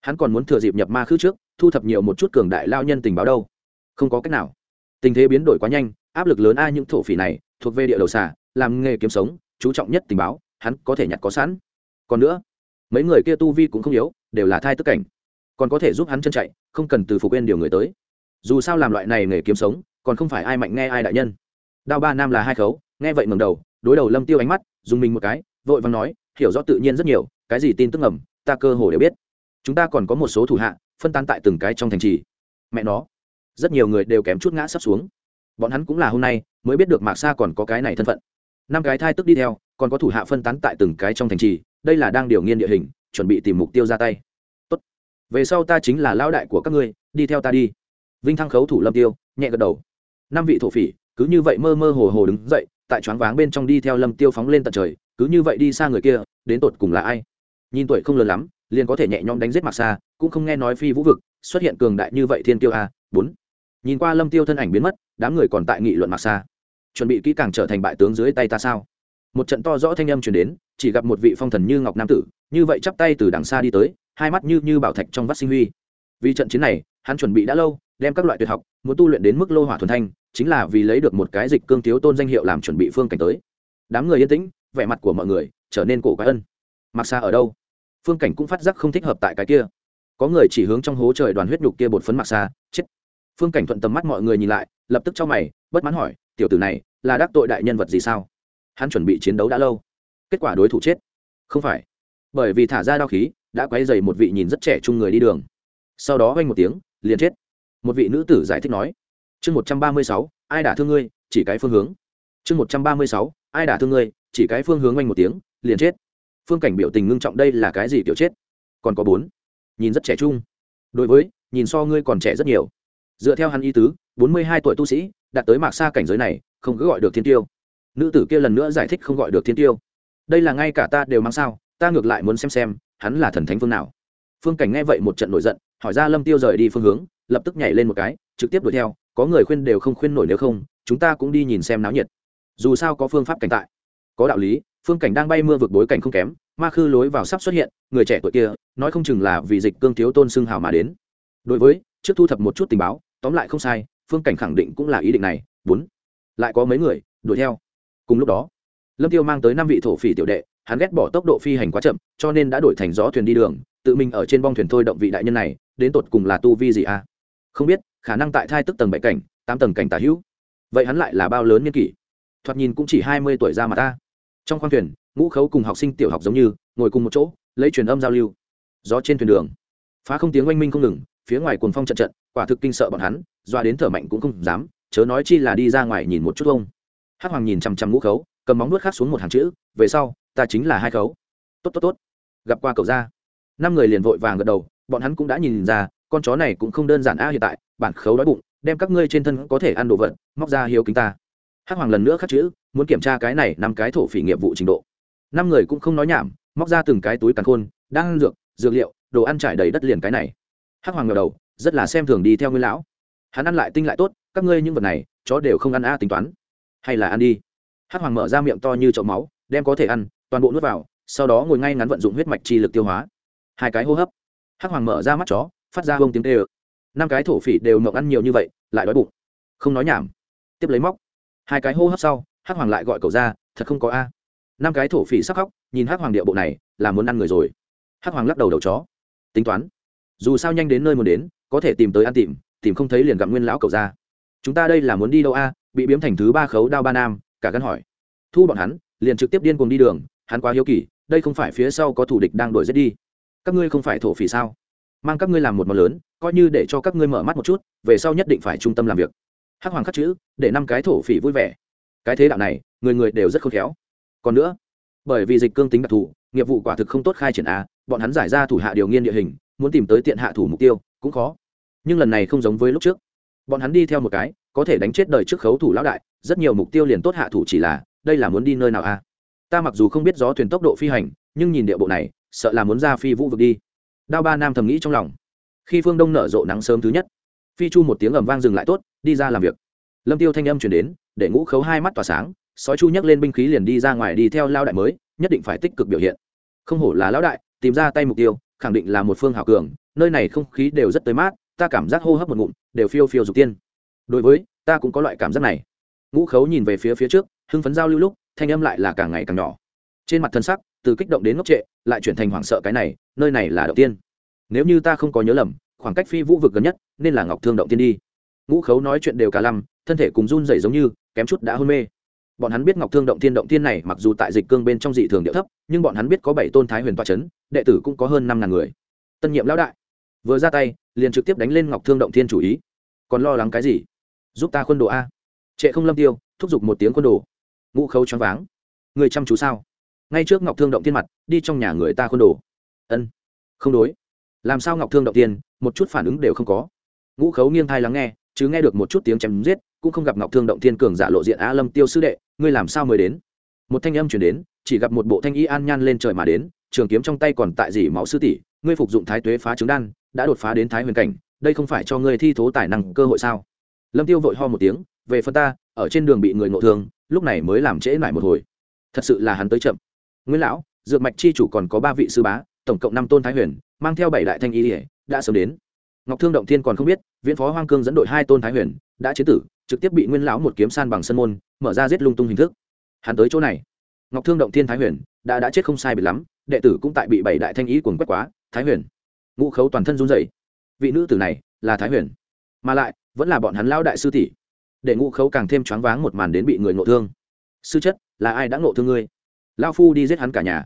S1: Hắn còn muốn thừa dịp nhập ma khứ trước, thu thập nhiều một chút cường đại lao nhân tình báo đâu. Không có cách nào. Tình thế biến đổi quá nhanh, áp lực lớn ai những thổ phỉ này, thuộc về địa đầu xà, làm nghề kiếm sống, chú trọng nhất tình báo, hắn có thể nhặt có sẵn. Còn nữa, mấy người kia tu vi cũng không yếu, đều là thai tức cảnh. Còn có thể giúp hắn chân chạy, không cần từ phục quên điều người tới. Dù sao làm loại này nghề kiếm sống, còn không phải ai mạnh nghe ai đại nhân. Đao ba nam là hai khấu nghe vậy ngầm đầu, đối đầu lâm tiêu ánh mắt, dùng mình một cái, vội vàng nói, hiểu rõ tự nhiên rất nhiều, cái gì tin tức ngầm, ta cơ hồ đều biết. Chúng ta còn có một số thủ hạ, phân tán tại từng cái trong thành trì. Mẹ nó, rất nhiều người đều kém chút ngã sắp xuống. Bọn hắn cũng là hôm nay, mới biết được mạc sa còn có cái này thân phận. Năm cái thai tức đi theo, còn có thủ hạ phân tán tại từng cái trong thành trì, đây là đang điều nghiên địa hình, chuẩn bị tìm mục tiêu ra tay. Tốt. về sau ta chính là lão đại của các ngươi, đi theo ta đi. Vinh thăng khấu thủ lâm tiêu, nhẹ gật đầu. Năm vị thổ phỉ, cứ như vậy mơ mơ hồ hồ đứng dậy tại choáng váng bên trong đi theo lâm tiêu phóng lên tận trời, cứ như vậy đi xa người kia, đến tột cùng là ai? Nhìn tuổi không lớn lắm, liền có thể nhẹ nhõm đánh giết mặc xa cũng không nghe nói phi vũ vực, xuất hiện cường đại như vậy thiên tiêu a, bốn. Nhìn qua lâm tiêu thân ảnh biến mất, đám người còn tại nghị luận mặc xa chuẩn bị kỹ càng trở thành bại tướng dưới tay ta sao? Một trận to rõ thanh âm truyền đến, chỉ gặp một vị phong thần như ngọc nam tử, như vậy chắp tay từ đằng xa đi tới, hai mắt như như bảo thạch trong vắt sinh huy. Vì trận chiến này, hắn chuẩn bị đã lâu đem các loại tuyệt học, muốn tu luyện đến mức lô hỏa thuần thanh, chính là vì lấy được một cái dịch cương thiếu tôn danh hiệu làm chuẩn bị phương cảnh tới. Đám người yên tĩnh, vẻ mặt của mọi người trở nên cổ quái ân mặc xa ở đâu? Phương cảnh cũng phát giác không thích hợp tại cái kia. Có người chỉ hướng trong hố trời đoàn huyết nhục kia bột phấn mặc xa chết. Phương cảnh thuận tầm mắt mọi người nhìn lại, lập tức cho mày, bất mãn hỏi, tiểu tử này là đắc tội đại nhân vật gì sao? Hắn chuẩn bị chiến đấu đã lâu, kết quả đối thủ chết. Không phải, bởi vì thả ra đao khí, đã quay dày một vị nhìn rất trẻ trung người đi đường. Sau đó vanh một tiếng, liền chết một vị nữ tử giải thích nói, chương một trăm ba mươi sáu, ai đả thương ngươi, chỉ cái phương hướng. Chương một trăm ba mươi sáu, ai đả thương ngươi, chỉ cái phương hướng oanh một tiếng, liền chết. Phương cảnh biểu tình ngưng trọng đây là cái gì kiểu chết? Còn có bốn, nhìn rất trẻ trung. Đối với, nhìn so ngươi còn trẻ rất nhiều. Dựa theo hắn y tứ, bốn mươi hai tuổi tu sĩ, đạt tới mạc xa cảnh giới này, không cứ gọi được thiên tiêu. Nữ tử kia lần nữa giải thích không gọi được thiên tiêu. Đây là ngay cả ta đều mang sao, ta ngược lại muốn xem xem, hắn là thần thánh phương nào. Phương cảnh nghe vậy một trận nổi giận, hỏi ra lâm tiêu rời đi phương hướng lập tức nhảy lên một cái, trực tiếp đuổi theo, có người khuyên đều không khuyên nổi nếu không, chúng ta cũng đi nhìn xem náo nhiệt. Dù sao có phương pháp cảnh tại, có đạo lý, phương cảnh đang bay mưa vượt bối cảnh không kém, ma khư lối vào sắp xuất hiện, người trẻ tuổi kia, nói không chừng là vì dịch cương thiếu tôn xưng hào mà đến. Đối với, trước thu thập một chút tình báo, tóm lại không sai, phương cảnh khẳng định cũng là ý định này. Bốn, lại có mấy người, đuổi theo. Cùng lúc đó, lâm tiêu mang tới năm vị thổ phỉ tiểu đệ, hắn ghét bỏ tốc độ phi hành quá chậm, cho nên đã đổi thành gió thuyền đi đường, tự mình ở trên bong thuyền thôi động vị đại nhân này, đến tột cùng là tu vi gì à? Không biết, khả năng tại thai tức tầng bảy cảnh, tám tầng cảnh tả hữu. Vậy hắn lại là bao lớn niên kỷ? Thoạt nhìn cũng chỉ hai mươi tuổi ra mà ta. Trong khoang thuyền, ngũ khấu cùng học sinh tiểu học giống như, ngồi cùng một chỗ, lấy truyền âm giao lưu. Gió trên thuyền đường. Phá không tiếng oanh minh không ngừng, phía ngoài cuồng phong trận trận, quả thực kinh sợ bọn hắn, doa đến thở mạnh cũng không dám, chớ nói chi là đi ra ngoài nhìn một chút không. Hắc hoàng nhìn chằm chằm ngũ khấu, cầm móng nuốt khác xuống một hàng chữ, về sau, ta chính là hai khấu. Tốt tốt tốt. Gặp qua cậu ra. Năm người liền vội vàng gật đầu, bọn hắn cũng đã nhìn ra con chó này cũng không đơn giản a, hiện tại, bản khấu đói bụng, đem các ngươi trên thân có thể ăn đồ vật, móc ra hiếu kính ta. Hắc hoàng lần nữa khắc chữ, muốn kiểm tra cái này năm cái thổ phỉ nghiệp vụ trình độ. Năm người cũng không nói nhảm, móc ra từng cái túi càn khôn, đang ăn dược dược liệu, đồ ăn trải đầy đất liền cái này. Hắc hoàng ngờ đầu, rất là xem thường đi theo nguyên lão. Hắn ăn lại tinh lại tốt, các ngươi những vật này, chó đều không ăn a, tính toán. Hay là ăn đi. Hắc hoàng mở ra miệng to như chậu máu, đem có thể ăn, toàn bộ nuốt vào, sau đó ngồi ngay ngắn vận dụng huyết mạch chi lực tiêu hóa. Hai cái hô hấp. Hắc hoàng mở ra mắt chó phát ra bông tiếng tê ơ. Năm cái thổ phỉ đều mộng ăn nhiều như vậy, lại đói bụng. Không nói nhảm. Tiếp lấy móc. Hai cái hô hấp sau, hắc hoàng lại gọi cậu ra, thật không có a. Năm cái thổ phỉ sắc khóc, nhìn hắc hoàng địa bộ này, là muốn ăn người rồi. Hắc hoàng lắc đầu đầu chó. Tính toán. Dù sao nhanh đến nơi muốn đến, có thể tìm tới ăn tìm tìm không thấy liền gặp nguyên lão cậu ra. Chúng ta đây là muốn đi đâu a? Bị biếm thành thứ ba khấu đao ba nam, cả gắn hỏi. Thu bọn hắn, liền trực tiếp điên cùng đi đường, hắn quá hiếu kỳ, đây không phải phía sau có thủ địch đang đuổi giết đi. Các ngươi không phải thổ phỉ sao? Mang các ngươi làm một món lớn, coi như để cho các ngươi mở mắt một chút, về sau nhất định phải trung tâm làm việc. Hắc hoàng khắc chữ, để năm cái thổ phỉ vui vẻ. Cái thế đạo này, người người đều rất khôn khéo. Còn nữa, bởi vì dịch cương tính đặc thù, nghiệp vụ quả thực không tốt khai triển a, bọn hắn giải ra thủ hạ điều nghiên địa hình, muốn tìm tới tiện hạ thủ mục tiêu, cũng khó. Nhưng lần này không giống với lúc trước. Bọn hắn đi theo một cái, có thể đánh chết đời trước khấu thủ lão đại, rất nhiều mục tiêu liền tốt hạ thủ chỉ là, đây là muốn đi nơi nào a? Ta mặc dù không biết gió thuyền tốc độ phi hành, nhưng nhìn địa bộ này, sợ là muốn ra phi vũ vực đi đao ba nam thầm nghĩ trong lòng. Khi phương đông nở rộ nắng sớm thứ nhất, phi chu một tiếng ầm vang dừng lại tốt, đi ra làm việc. Lâm tiêu thanh âm chuyển đến, để ngũ khấu hai mắt tỏa sáng, sói chu nhấc lên binh khí liền đi ra ngoài đi theo lao đại mới, nhất định phải tích cực biểu hiện. Không hổ là lão đại, tìm ra tay mục tiêu, khẳng định là một phương hảo cường, nơi này không khí đều rất tới mát, ta cảm giác hô hấp một ngụm, đều phiêu phiêu dục tiên. Đối với, ta cũng có loại cảm giác này. Ngũ khấu nhìn về phía phía trước, hưng phấn giao lưu lúc, thanh âm lại là càng ngày càng nhỏ. Trên mặt thân sắc từ kích động đến ngốc trệ, lại chuyển thành hoảng sợ cái này, nơi này là động tiên. Nếu như ta không có nhớ lầm, khoảng cách phi vũ vực gần nhất, nên là ngọc thương động tiên đi. Ngũ khấu nói chuyện đều cả lăm, thân thể cùng run dày giống như, kém chút đã hôn mê. Bọn hắn biết ngọc thương động tiên động tiên này mặc dù tại dịch cương bên trong dị thường địa thấp, nhưng bọn hắn biết có bảy tôn thái huyền toa trấn đệ tử cũng có hơn năm ngàn người. Tân nhiệm lão đại. Vừa ra tay, liền trực tiếp đánh lên ngọc thương động thiên chủ ý. Còn lo lắng cái gì? Giúp ta khuôn đồ a. Trệ không lâm tiêu, thúc giục một tiếng quân đồ. Ngũ khấu choáng váng. Người chăm chú sao? Ngay trước ngọc thương động tiên mặt, đi trong nhà người ta khuôn đồ. Ân, không đối. Làm sao ngọc thương động tiên một chút phản ứng đều không có. Ngũ khấu nghiêng thai lắng nghe, chứ nghe được một chút tiếng chém giết, cũng không gặp ngọc thương động thiên cường giả lộ diện á lâm tiêu sư đệ, ngươi làm sao mới đến? Một thanh âm chuyển đến, chỉ gặp một bộ thanh y an nhan lên trời mà đến, trường kiếm trong tay còn tại dỉ máu sư tỷ, ngươi phục dụng thái tuế phá trứng đan, đã đột phá đến thái huyền cảnh, đây không phải cho ngươi thi thố tài năng cơ hội sao? Lâm tiêu vội ho một tiếng, về phần ta, ở trên đường bị người ngộ thương, lúc này mới làm trễ lại một hồi. Thật sự là hắn tới chậm nguyên lão, dược mạch chi chủ còn có ba vị sư bá, tổng cộng năm tôn thái huyền, mang theo bảy đại thanh y đã sớm đến. Ngọc thương động thiên còn không biết, viễn phó hoang cương dẫn đội hai tôn thái huyền, đã chế tử, trực tiếp bị nguyên lão một kiếm san bằng sân môn, mở ra giết lung tung hình thức. Hắn tới chỗ này. Ngọc thương động thiên thái huyền, đã đã chết không sai biệt lắm, đệ tử cũng tại bị bảy đại thanh ý cuồng quét quá, thái huyền. Ngũ khấu toàn thân run dậy vị nữ tử này là thái huyền, mà lại vẫn là bọn hắn lão đại sư tỷ. Để ngũ khấu càng thêm choáng váng một màn đến bị người ngộ thương. Sư chất, là ai đã ngộ thương ngươi? Lao phu đi giết hắn cả nhà.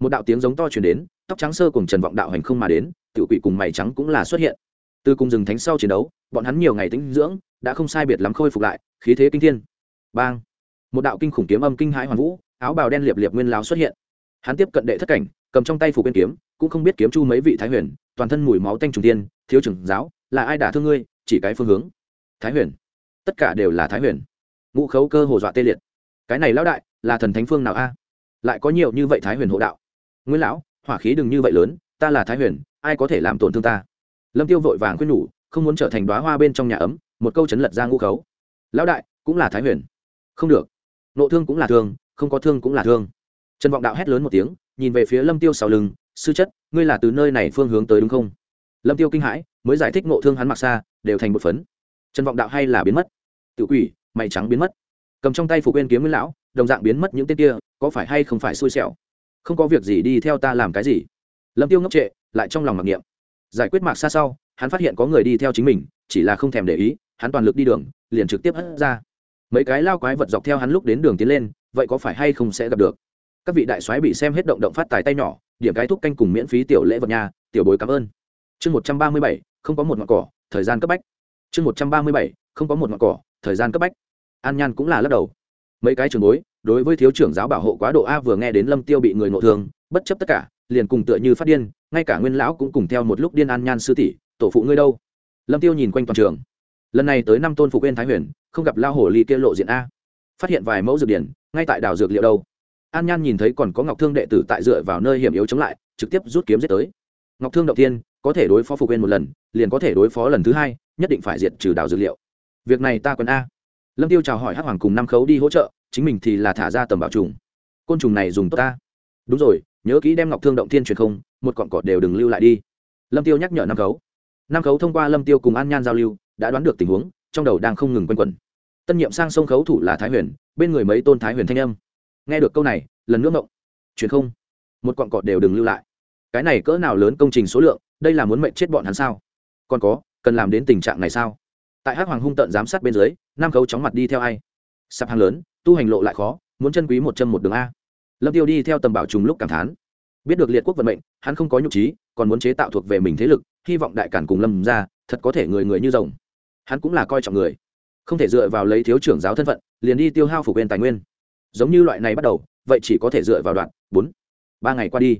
S1: Một đạo tiếng giống to chuyển đến, tóc trắng sơ cùng trần vọng đạo hành không mà đến tự quỷ cùng mày trắng cũng là xuất hiện. Từ cùng rừng thánh sau chiến đấu, bọn hắn nhiều ngày tĩnh dưỡng, đã không sai biệt lắm khôi phục lại, khí thế kinh thiên. Bang! Một đạo kinh khủng kiếm âm kinh hãi hoàn vũ, áo bào đen liệp liệp nguyên láo xuất hiện. Hắn tiếp cận đệ thất cảnh, cầm trong tay phủ bên kiếm, cũng không biết kiếm chu mấy vị thái huyền, toàn thân mùi máu tanh trùng tiên thiếu trưởng giáo, là ai đả thương ngươi, chỉ cái phương hướng. Thái huyền! Tất cả đều là thái huyền. Ngũ khấu cơ hồ dọa tê liệt. Cái này lão đại, là thần thánh phương nào a? Lại có nhiều như vậy thái huyền hộ đạo. Nguyên lão, hỏa khí đừng như vậy lớn, ta là thái huyền, ai có thể làm tổn thương ta? Lâm tiêu vội vàng khuyên nhủ, không muốn trở thành đoá hoa bên trong nhà ấm, một câu chấn lật ra ngũ khấu. Lão đại, cũng là thái huyền. Không được. Nộ thương cũng là thương, không có thương cũng là thương. Trần vọng đạo hét lớn một tiếng, nhìn về phía lâm tiêu sau lưng, sư chất, ngươi là từ nơi này phương hướng tới đúng không? Lâm tiêu kinh hãi, mới giải thích nộ thương hắn mặc xa, đều thành một phấn. Trần vọng đạo hay là biến mất. Tự quỷ, mày trắng biến mất cầm trong tay phụ quên kiếm nguyên lão, đồng dạng biến mất những tên kia, có phải hay không phải xui xẻo? Không có việc gì đi theo ta làm cái gì? Lâm tiêu ngốc trệ, lại trong lòng mặc niệm. Giải quyết mạc xa sau, hắn phát hiện có người đi theo chính mình, chỉ là không thèm để ý, hắn toàn lực đi đường, liền trực tiếp hất ra. Mấy cái lao quái vật dọc theo hắn lúc đến đường tiến lên, vậy có phải hay không sẽ gặp được? Các vị đại soái bị xem hết động động phát tài tay nhỏ, điểm cái thúc canh cùng miễn phí tiểu lễ vật nhà tiểu bối cảm ơn. Chương một trăm ba mươi bảy, không có một ngọn cỏ, thời gian cấp bách. Chương một trăm ba mươi bảy, không có một ngọn cỏ, thời gian cấp bách an nhan cũng là lắc đầu. Mấy cái trường bối, đối với thiếu trưởng giáo bảo hộ quá độ a vừa nghe đến lâm tiêu bị người ngộ thương, bất chấp tất cả, liền cùng tựa như phát điên, ngay cả nguyên lão cũng cùng theo một lúc điên an nhan sư tỷ, tổ phụ ngươi đâu? Lâm tiêu nhìn quanh toàn trường. Lần này tới năm tôn Phục quên thái huyền, không gặp lao hổ ly kia lộ diện a. Phát hiện vài mẫu dược điển, ngay tại đảo dược liệu đâu. An nhan nhìn thấy còn có ngọc thương đệ tử tại dựa vào nơi hiểm yếu chống lại, trực tiếp rút kiếm giết tới. Ngọc thương đầu tiên, có thể đối phó phục quên một lần, liền có thể đối phó lần thứ hai, nhất định phải diệt trừ đảo dược liệu. Việc này ta quân a lâm tiêu chào hỏi hắc hoàng cùng năm khấu đi hỗ trợ, chính mình thì là thả ra tầm bảo trùng. Côn trùng này dùng tốt ta. Đúng rồi, nhớ kỹ đem ngọc thương động thiên truyền không, một cọn cỏ đều đừng lưu lại đi. Lâm tiêu nhắc nhở năm khấu. Năm khấu thông qua lâm tiêu cùng an nhan giao lưu, đã đoán được tình huống, trong đầu đang không ngừng quanh quẩn. Tân nhiệm sang sông khấu thủ là thái huyền, bên người mấy tôn thái huyền thanh âm. Nghe được câu này, lần nữa ngộng. Truyền không? Một cọn cỏ đều đừng lưu lại. Cái này cỡ nào lớn công trình số lượng, đây là muốn mệnh chết bọn hắn sao? Còn có, cần làm đến tình trạng này sao? Tại hắc hoàng hung tận giám sát bên dưới nam khấu chóng mặt đi theo ai? Sạp hàng lớn, tu hành lộ lại khó, muốn chân quý một chân một đường a. Lâm tiêu đi theo tầm bảo trùng lúc cảm thán. Biết được liệt quốc vận mệnh, hắn không có nhục trí, còn muốn chế tạo thuộc về mình thế lực, hy vọng đại cản cùng lâm ra, thật có thể người người như rồng. Hắn cũng là coi trọng người. Không thể dựa vào lấy thiếu trưởng giáo thân phận, liền đi tiêu hao phủ quyền tài nguyên. Giống như loại này bắt đầu, vậy chỉ có thể dựa vào đoạn bốn. Ba ngày qua đi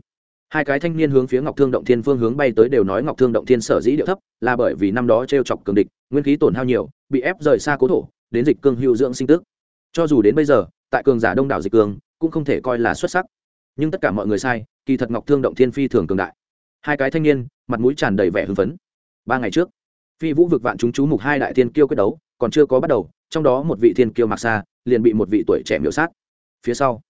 S1: hai cái thanh niên hướng phía ngọc thương động thiên phương hướng bay tới đều nói ngọc thương động thiên sở dĩ điệu thấp, là bởi vì năm đó t r e o chọc cường địch, nguyên khí tổn hao nhiều, bị ép rời xa cố thổ, đến dịch cương hữu dưỡng sinh tức. Cho dù đến bây giờ, tại cường giả đông đảo dịch cường cũng không thể coi là xuất sắc. Nhưng tất cả mọi người sai, kỳ thật ngọc thương động thiên phi thường cường đại. Hai cái thanh niên, mặt mũi tràn đầy vẻ hưng phấn. Ba ngày trước, phi vũ vực vạn chúng chú mục hai đại thiên kiêu quyết đấu, còn chưa có bắt đầu, trong đó một vị thiên kiêu mặc xa, liền bị một vị tuổi trẻ miễu sát. Phía sau,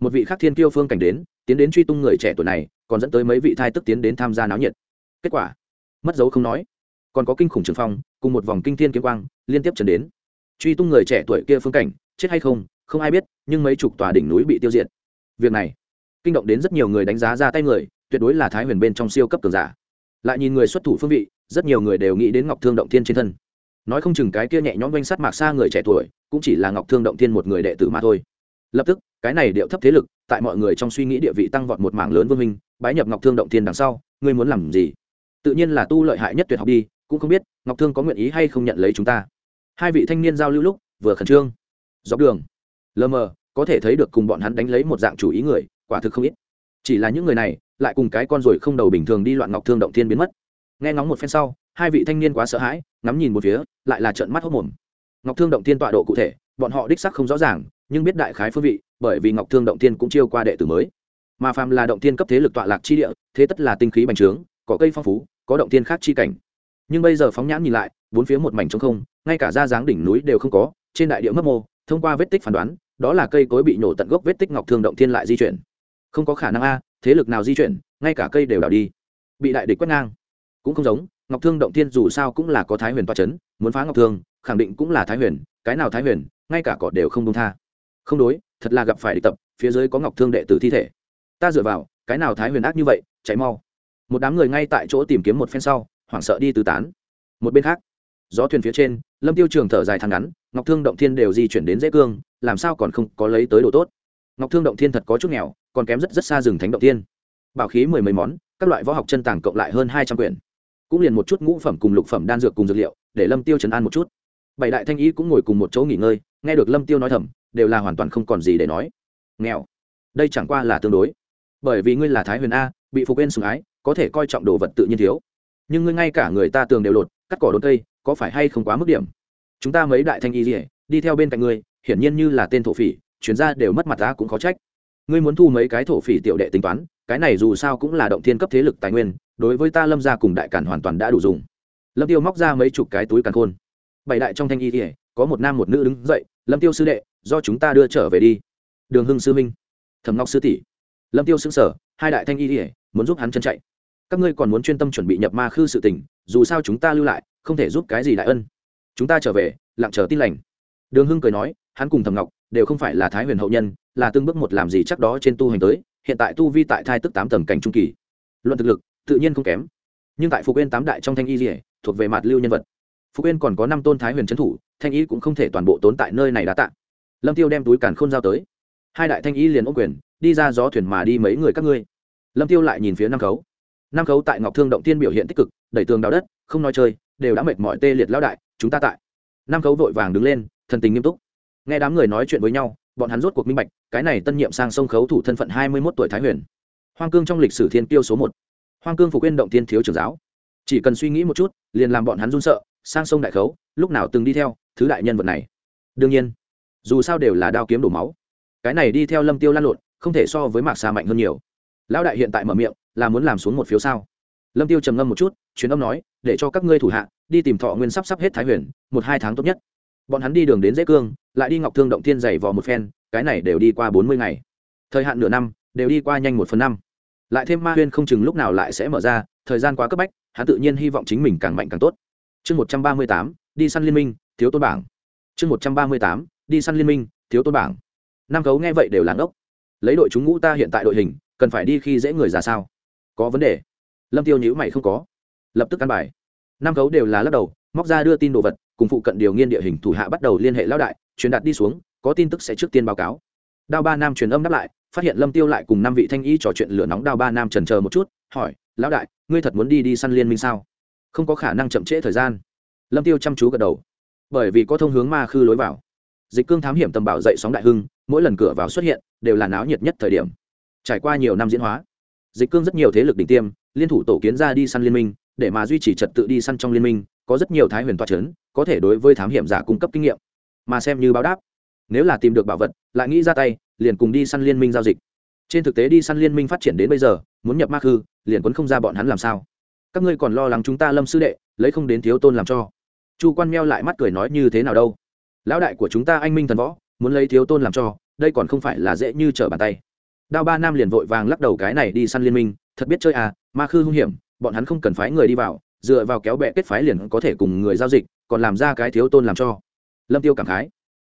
S1: một vị khác thiên kiêu phương cảnh đến, tiến đến truy tung người trẻ tuổi này còn dẫn tới mấy vị thai tức tiến đến tham gia náo nhiệt. Kết quả, mất dấu không nói. Còn có kinh khủng trường phong, cùng một vòng kinh thiên kiếm quang, liên tiếp trần đến. Truy tung người trẻ tuổi kia phương cảnh, chết hay không không ai biết, nhưng mấy chục tòa đỉnh núi bị tiêu diệt. Việc này, kinh động đến rất nhiều người đánh giá ra tay người, tuyệt đối là thái huyền bên trong siêu cấp cường giả. Lại nhìn người xuất thủ phương vị, rất nhiều người đều nghĩ đến ngọc thương động thiên trên thân. Nói không chừng cái kia nhẹ nhõm quanh sát mạc xa người trẻ tuổi, cũng chỉ là ngọc thương động thiên một người đệ tử mà thôi. Lập tức cái này điệu thấp thế lực, tại mọi người trong suy nghĩ địa vị tăng vọt một mảng lớn vương minh bái nhập ngọc thương động thiên đằng sau, ngươi muốn làm gì? Tự nhiên là tu lợi hại nhất tuyệt học đi, cũng không biết ngọc thương có nguyện ý hay không nhận lấy chúng ta. Hai vị thanh niên giao lưu lúc, vừa khẩn trương. Dọc đường, lờ mờ, có thể thấy được cùng bọn hắn đánh lấy một dạng chủ ý người, quả thực không ít. Chỉ là những người này, lại cùng cái con ruồi không đầu bình thường đi loạn ngọc thương động thiên biến mất. Nghe ngóng một phen sau, hai vị thanh niên quá sợ hãi, ngắm nhìn một phía, lại là trận mắt hốc mồm. Ngọc thương động thiên tọa độ cụ thể, bọn họ đích sắc không rõ ràng nhưng biết đại khái phương vị, bởi vì ngọc thương động thiên cũng chiêu qua đệ tử mới. Mà phàm là động thiên cấp thế lực tọa lạc chi địa, thế tất là tinh khí bành trướng, có cây phong phú, có động thiên khác chi cảnh. Nhưng bây giờ phóng nhãn nhìn lại, bốn phía một mảnh trống không, ngay cả ra dáng đỉnh núi đều không có, trên đại địa mấp mô, thông qua vết tích phán đoán, đó là cây cối bị nổ tận gốc vết tích ngọc thương động thiên lại di chuyển. Không có khả năng a, thế lực nào di chuyển, ngay cả cây đều đào đi. Bị đại địch quét ngang. Cũng không giống, ngọc thương động thiên dù sao cũng là có thái huyền toa c h ấ n muốn phá ngọc thương, khẳng định cũng là thái huyền, cái nào thái huyền, ngay cả cỏ đều không đông tha không đối, thật là gặp phải địch tập, phía dưới có ngọc thương đệ tử thi thể. Ta dựa vào, cái nào thái huyền ác như vậy cháy mau. Một đám người ngay tại chỗ tìm kiếm một phen sau, hoảng sợ đi tứ tán. Một bên khác, gió thuyền phía trên, lâm tiêu trường thở dài thang ngắn, ngọc thương động thiên đều di chuyển đến dễ cương, làm sao còn không có lấy tới đồ tốt. Ngọc thương động thiên thật có chút nghèo, còn kém rất rất xa rừng thánh động thiên. Bảo khí mười mấy món, các loại võ học chân tàng cộng lại hơn hai trăm quyển. Cũng liền một chút ngũ phẩm cùng lục phẩm đan dược cùng dược liệu, để lâm tiêu trấn an một chút. Bảy đại thanh ý cũng ngồi cùng một chỗ nghỉ ngơi, nghe được lâm tiêu nói thầm đều là hoàn toàn không còn gì để nói. Nghèo. Đây chẳng qua là tương đối. Bởi vì ngươi là thái huyền a, bị phục quên sủng ái, có thể coi trọng đồ vật tự nhiên thiếu. Nhưng ngươi ngay cả người ta tường đều lột, cắt cỏ đốn cây, có phải hay không quá mức điểm? Chúng ta mấy đại thanh y dỉa đi theo bên cạnh ngươi, hiển nhiên như là tên thổ phỉ, chuyến ra đều mất mặt ta cũng khó trách. Ngươi muốn thu mấy cái thổ phỉ tiểu đệ tính toán, cái này dù sao cũng là động thiên cấp thế lực tài nguyên, đối với ta lâm gia cùng đại cản hoàn toàn đã đủ dùng. Lâm tiêu móc ra mấy chục cái túi càn khôn. Bảy đại trong thanh y dỉa có một nam một nữ đứng dậy, lâm tiêu sư đệ do chúng ta đưa trở về đi. Đường hưng sư minh thẩm ngọc sư tỷ. Lâm tiêu xứng sở hai đại thanh y ỉa muốn giúp hắn chân chạy. Các ngươi còn muốn chuyên tâm chuẩn bị nhập ma khư sự tình, dù sao chúng ta lưu lại, không thể giúp cái gì đại ân. Chúng ta trở về, lặng chờ tin lành. Đường hưng cười nói, hắn cùng thầm ngọc đều không phải là thái huyền hậu nhân, là từng bước một làm gì chắc đó trên tu hành tới, hiện tại tu vi tại thai tức tám tầng cảnh trung kỳ. Luận thực lực, tự nhiên không kém. Nhưng tại phục yên tám đại trong thanh y dỉa thuộc về mặt lưu nhân vật. Phục yên còn có năm tôn thái huyền trấn thủ, thanh y cũng không thể toàn bộ tốn tại nơi này đã tạ lâm tiêu đem túi càn khôn giao tới. Hai đại thanh y liền ô quyền, đi ra gió thuyền mà đi mấy người các ngươi. Lâm tiêu lại nhìn phía năm khấu. Năm khấu tại ngọc thương động tiên biểu hiện tích cực, đẩy tường đào đất, không nói chơi, đều đã mệt mỏi tê liệt lão đại, chúng ta tại. Năm khấu vội vàng đứng lên, thần tình nghiêm túc. Nghe đám người nói chuyện với nhau, bọn hắn rốt cuộc minh bạch, cái này tân nhiệm sang sông khấu thủ thân phận hai mươi một tuổi thái huyền. Hoang cương trong lịch sử thiên tiêu số một. Hoang cương phục quyên động tiên thiếu trưởng giáo. Chỉ cần suy nghĩ một chút, liền làm bọn hắn run sợ, sang sông đại khấu, lúc nào từng đi theo thứ đại nhân vật này. Đương nhiên dù sao đều là đao kiếm đổ máu. Cái này đi theo lâm tiêu lan lộn, không thể so với mạc xa mạnh hơn nhiều. Lão đại hiện tại mở miệng, là muốn làm xuống một phiếu sao? Lâm tiêu trầm ngâm một chút, truyền âm nói, để cho các ngươi thủ hạ, đi tìm thọ nguyên sắp sắp hết thái huyền, một hai tháng tốt nhất. Bọn hắn đi đường đến dễ cương, lại đi ngọc thương động thiên dày vò một phen, cái này đều đi qua bốn mươi ngày. Thời hạn nửa năm, đều đi qua nhanh một phần năm. Lại thêm ma huyên không chừng lúc nào lại sẽ mở ra, thời gian quá cấp bách, hắn tự nhiên hy vọng chính mình càng mạnh càng tốt. Chương một trăm ba mươi tám, đi săn liên minh, thiếu tôn bảng. Chương một trăm ba mươi tám đi săn liên minh, thiếu tôn bảng. Năm cấu nghe vậy đều làng ốc lấy đội chúng ngũ ta hiện tại đội hình, cần phải đi khi dễ người ra sao? Có vấn đề. Lâm tiêu nhữ mày không có. Lập tức căn bài. Năm cấu đều là lắc đầu, móc ra đưa tin đồ vật, cùng phụ cận điều nghiên địa hình thủ hạ bắt đầu liên hệ lao đại, truyền đạt đi xuống, có tin tức sẽ trước tiên báo cáo. Đao ba nam truyền âm đáp lại, phát hiện lâm tiêu lại cùng năm vị thanh y trò chuyện lửa nóng đao ba nam trần chờ một chút, hỏi, lão đại, ngươi thật muốn đi đi săn liên minh sao? Không có khả năng chậm trễ thời gian. Lâm tiêu chăm chú gật đầu. Bởi vì có thông hướng ma khư lối vào dịch cương thám hiểm tầm bảo dậy sóng đại hưng, mỗi lần cửa vào xuất hiện, đều là náo nhiệt nhất thời điểm. Trải qua nhiều năm diễn hóa, dịch cương rất nhiều thế lực đỉnh tiêm, liên thủ tổ kiến ra đi săn liên minh, để mà duy trì trật tự đi săn trong liên minh, có rất nhiều thái huyền toa c h ấ n có thể đối với thám hiểm giả cung cấp kinh nghiệm. Mà xem như báo đáp, nếu là tìm được bảo vật, lại nghĩ ra tay, liền cùng đi săn liên minh giao dịch. Trên thực tế đi săn liên minh phát triển đến bây giờ, muốn nhập ma khư, liền quấn không ra bọn hắn làm sao. Các ngươi còn lo lắng chúng ta lâm sư đệ, lấy không đến thiếu tôn làm cho. Chu quan meo lại mắt cười nói như thế nào đâu lão đại của chúng ta anh minh thần võ, muốn lấy thiếu tôn làm cho, đây còn không phải là dễ như trở bàn tay. Đao ba nam liền vội vàng lắc đầu cái này đi săn liên minh, thật biết chơi à ma khư hung hiểm, bọn hắn không cần phái người đi vào, dựa vào kéo bẹ kết phái liền có thể cùng người giao dịch, còn làm ra cái thiếu tôn làm cho. Lâm tiêu cảm khái.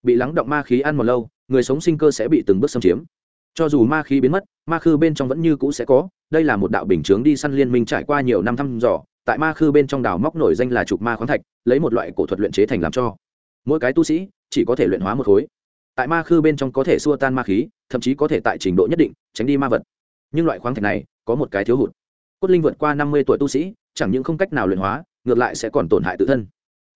S1: Bị lắng động ma khí ăn một lâu, người sống sinh cơ sẽ bị từng bước xâm chiếm. Cho dù ma khí biến mất, ma khư bên trong vẫn như cũ sẽ có, đây là một đạo bình chướng đi săn liên minh trải qua nhiều năm thăm dò, tại ma khư bên trong đào móc nổi danh là trục ma khoáng thạch, lấy một loại cổ thuật luyện chế thành làm cho mỗi cái tu sĩ chỉ có thể luyện hóa một khối. Tại ma khư bên trong có thể xua tan ma khí, thậm chí có thể tại trình độ nhất định, tránh đi ma vật. Nhưng loại khoáng thạch này có một cái thiếu hụt. Cốt linh vượt qua năm mươi tuổi tu sĩ, chẳng những không cách nào luyện hóa, ngược lại sẽ còn tổn hại tự thân.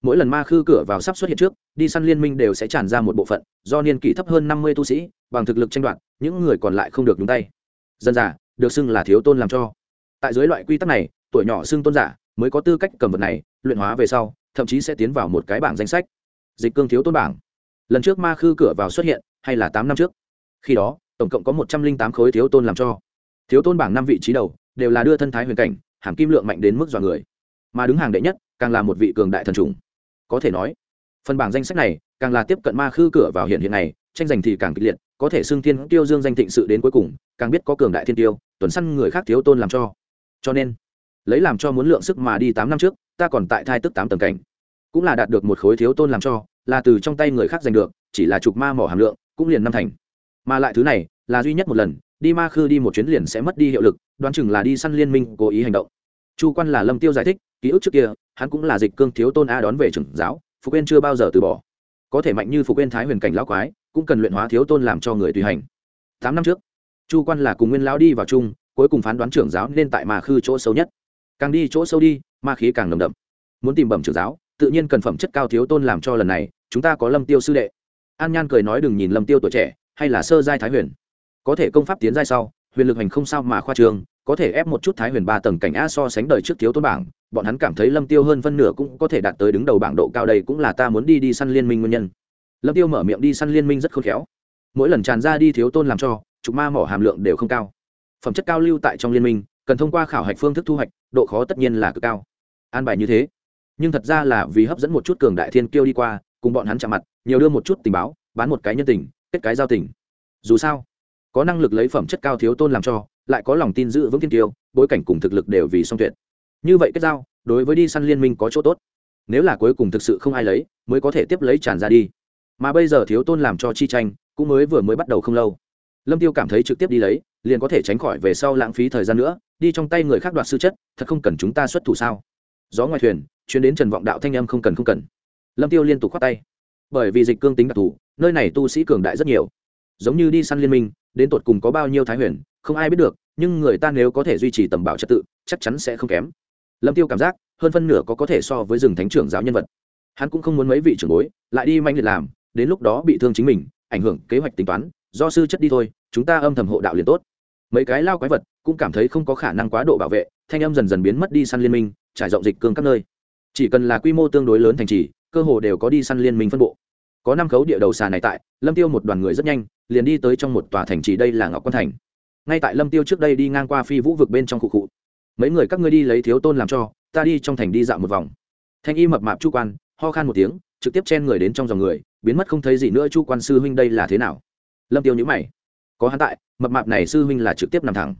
S1: Mỗi lần ma khư cửa vào sắp xuất hiện trước, đi săn liên minh đều sẽ tràn ra một bộ phận, do niên kỷ thấp hơn năm mươi tu sĩ, bằng thực lực tranh đoạt, những người còn lại không được nhúng tay. Dân giả được xưng là thiếu tôn làm cho. Tại dưới loại quy tắc này, tuổi nhỏ xưng tôn giả mới có tư cách cầm vật này, luyện hóa về sau, thậm chí sẽ tiến vào một cái bảng danh sách dịch cương thiếu tôn bảng. Lần trước ma khư cửa vào xuất hiện, hay là tám năm trước? Khi đó, tổng cộng có một trăm linh tám khối thiếu tôn làm cho. Thiếu tôn bảng năm vị trí đầu, đều là đưa thân thái huyền cảnh, hàm kim lượng mạnh đến mức dọa người. Mà đứng hàng đệ nhất, càng là một vị cường đại thần trùng. Có thể nói, phần bảng danh sách này, càng là tiếp cận ma khư cửa vào hiện hiện này, tranh giành thì càng kịch liệt, có thể xưng thiên tiêu dương danh thịnh sự đến cuối cùng, càng biết có cường đại thiên tiêu tuần săn người khác thiếu tôn làm cho. Cho nên, lấy làm cho muốn lượng sức mà đi tám năm trước, ta còn tại thai tức tám tầng cảnh cũng là đạt được một khối thiếu tôn làm cho, là từ trong tay người khác giành được, chỉ là chục ma mỏ hàm lượng, cũng liền năm thành. Mà lại thứ này, là duy nhất một lần, đi ma khư đi một chuyến liền sẽ mất đi hiệu lực, đoán chừng là đi săn liên minh cố ý hành động. Chu quan là lâm tiêu giải thích, ký ức trước kia, hắn cũng là dịch cương thiếu tôn a đón về trưởng giáo phục quên chưa bao giờ từ bỏ. Có thể mạnh như phục quên thái huyền cảnh lão quái, cũng cần luyện hóa thiếu tôn làm cho người tùy hành. Tám năm trước, chu quan là cùng nguyên lão đi vào chung, cuối cùng phán đoán trưởng giáo nên tại ma khư chỗ sâu nhất. Càng đi chỗ sâu đi, ma khí càng nồng đậm. Muốn tìm bẩm trưởng giáo tự nhiên cần phẩm chất cao thiếu tôn làm cho lần này, chúng ta có lâm tiêu sư đệ. An nhan cười nói đừng nhìn lâm tiêu tuổi trẻ, hay là sơ giai thái huyền. Có thể công pháp tiến giai sau, huyền lực hành không sao mà khoa trường có thể ép một chút thái huyền ba tầng cảnh a so sánh đời trước thiếu tôn bảng, bọn hắn cảm thấy lâm tiêu hơn phân nửa cũng có thể đạt tới đứng đầu bảng độ cao đây cũng là ta muốn đi đi săn liên minh nguyên nhân. Lâm tiêu mở miệng đi săn liên minh rất khôn khéo. Mỗi lần tràn ra đi thiếu tôn làm cho, trục ma mỏ hàm lượng đều không cao. Phẩm chất cao lưu tại trong liên minh, cần thông qua khảo hạch phương thức thu hoạch, độ khó tất nhiên là cực cao. An bài như thế nhưng thật ra là vì hấp dẫn một chút cường đại thiên kiêu đi qua, cùng bọn hắn chạm mặt, nhiều đưa một chút tình báo, bán một cái nhân tình, kết cái giao tình. Dù sao, có năng lực lấy phẩm chất cao thiếu tôn làm cho, lại có lòng tin giữ vững thiên kiêu, bối cảnh cùng thực lực đều vì song tuyệt. Như vậy kết giao, đối với đi săn liên minh có chỗ tốt. Nếu là cuối cùng thực sự không ai lấy, mới có thể tiếp lấy tràn ra đi. Mà bây giờ thiếu tôn làm cho chi tranh, cũng mới vừa mới bắt đầu không lâu. Lâm tiêu cảm thấy trực tiếp đi lấy, liền có thể tránh khỏi về sau lãng phí thời gian nữa, đi trong tay người khác đoạt sư chất, thật không cần chúng ta xuất thủ sao? Gió ngoài thuyền chuyến đến trần vọng đạo thanh âm không cần không cần. Lâm tiêu liên tục khoát tay. Bởi vì dịch cương tính đặc thù, nơi này tu sĩ cường đại rất nhiều. Giống như đi săn liên minh, đến tột cùng có bao nhiêu thái huyền, không ai biết được, nhưng người ta nếu có thể duy trì tầm bảo trật tự, chắc chắn sẽ không kém. Lâm tiêu cảm giác, hơn phân nửa có có thể so với rừng thánh trưởng giáo nhân vật. Hắn cũng không muốn mấy vị trưởng bối, lại đi manh liệt làm, đến lúc đó bị thương chính mình, ảnh hưởng kế hoạch tính toán, do sư chất đi thôi, chúng ta âm thầm hộ đạo liền tốt. Mấy cái lao quái vật cũng cảm thấy không có khả năng quá độ bảo vệ thanh âm dần dần biến mất đi săn liên minh, trải rộng dịch cương các nơi. Chỉ cần là quy mô tương đối lớn thành trì, cơ hồ đều có đi săn liên minh phân bộ. Có năm khấu địa đầu xà này tại, lâm tiêu một đoàn người rất nhanh, liền đi tới trong một tòa thành trì đây là ngọc quan thành. Ngay tại lâm tiêu trước đây đi ngang qua phi vũ vực bên trong khu cụ mấy người các ngươi đi lấy thiếu tôn làm cho, ta đi trong thành đi dạo một vòng. Thanh y mập mạp chu quan, ho khan một tiếng, trực tiếp chen người đến trong dòng người, biến mất không thấy gì nữa chu quan sư huynh đây là thế nào? Lâm tiêu nhữ mày. Có hắn tại, mập mạp này sư huynh là trực tiếp nằm thẳng.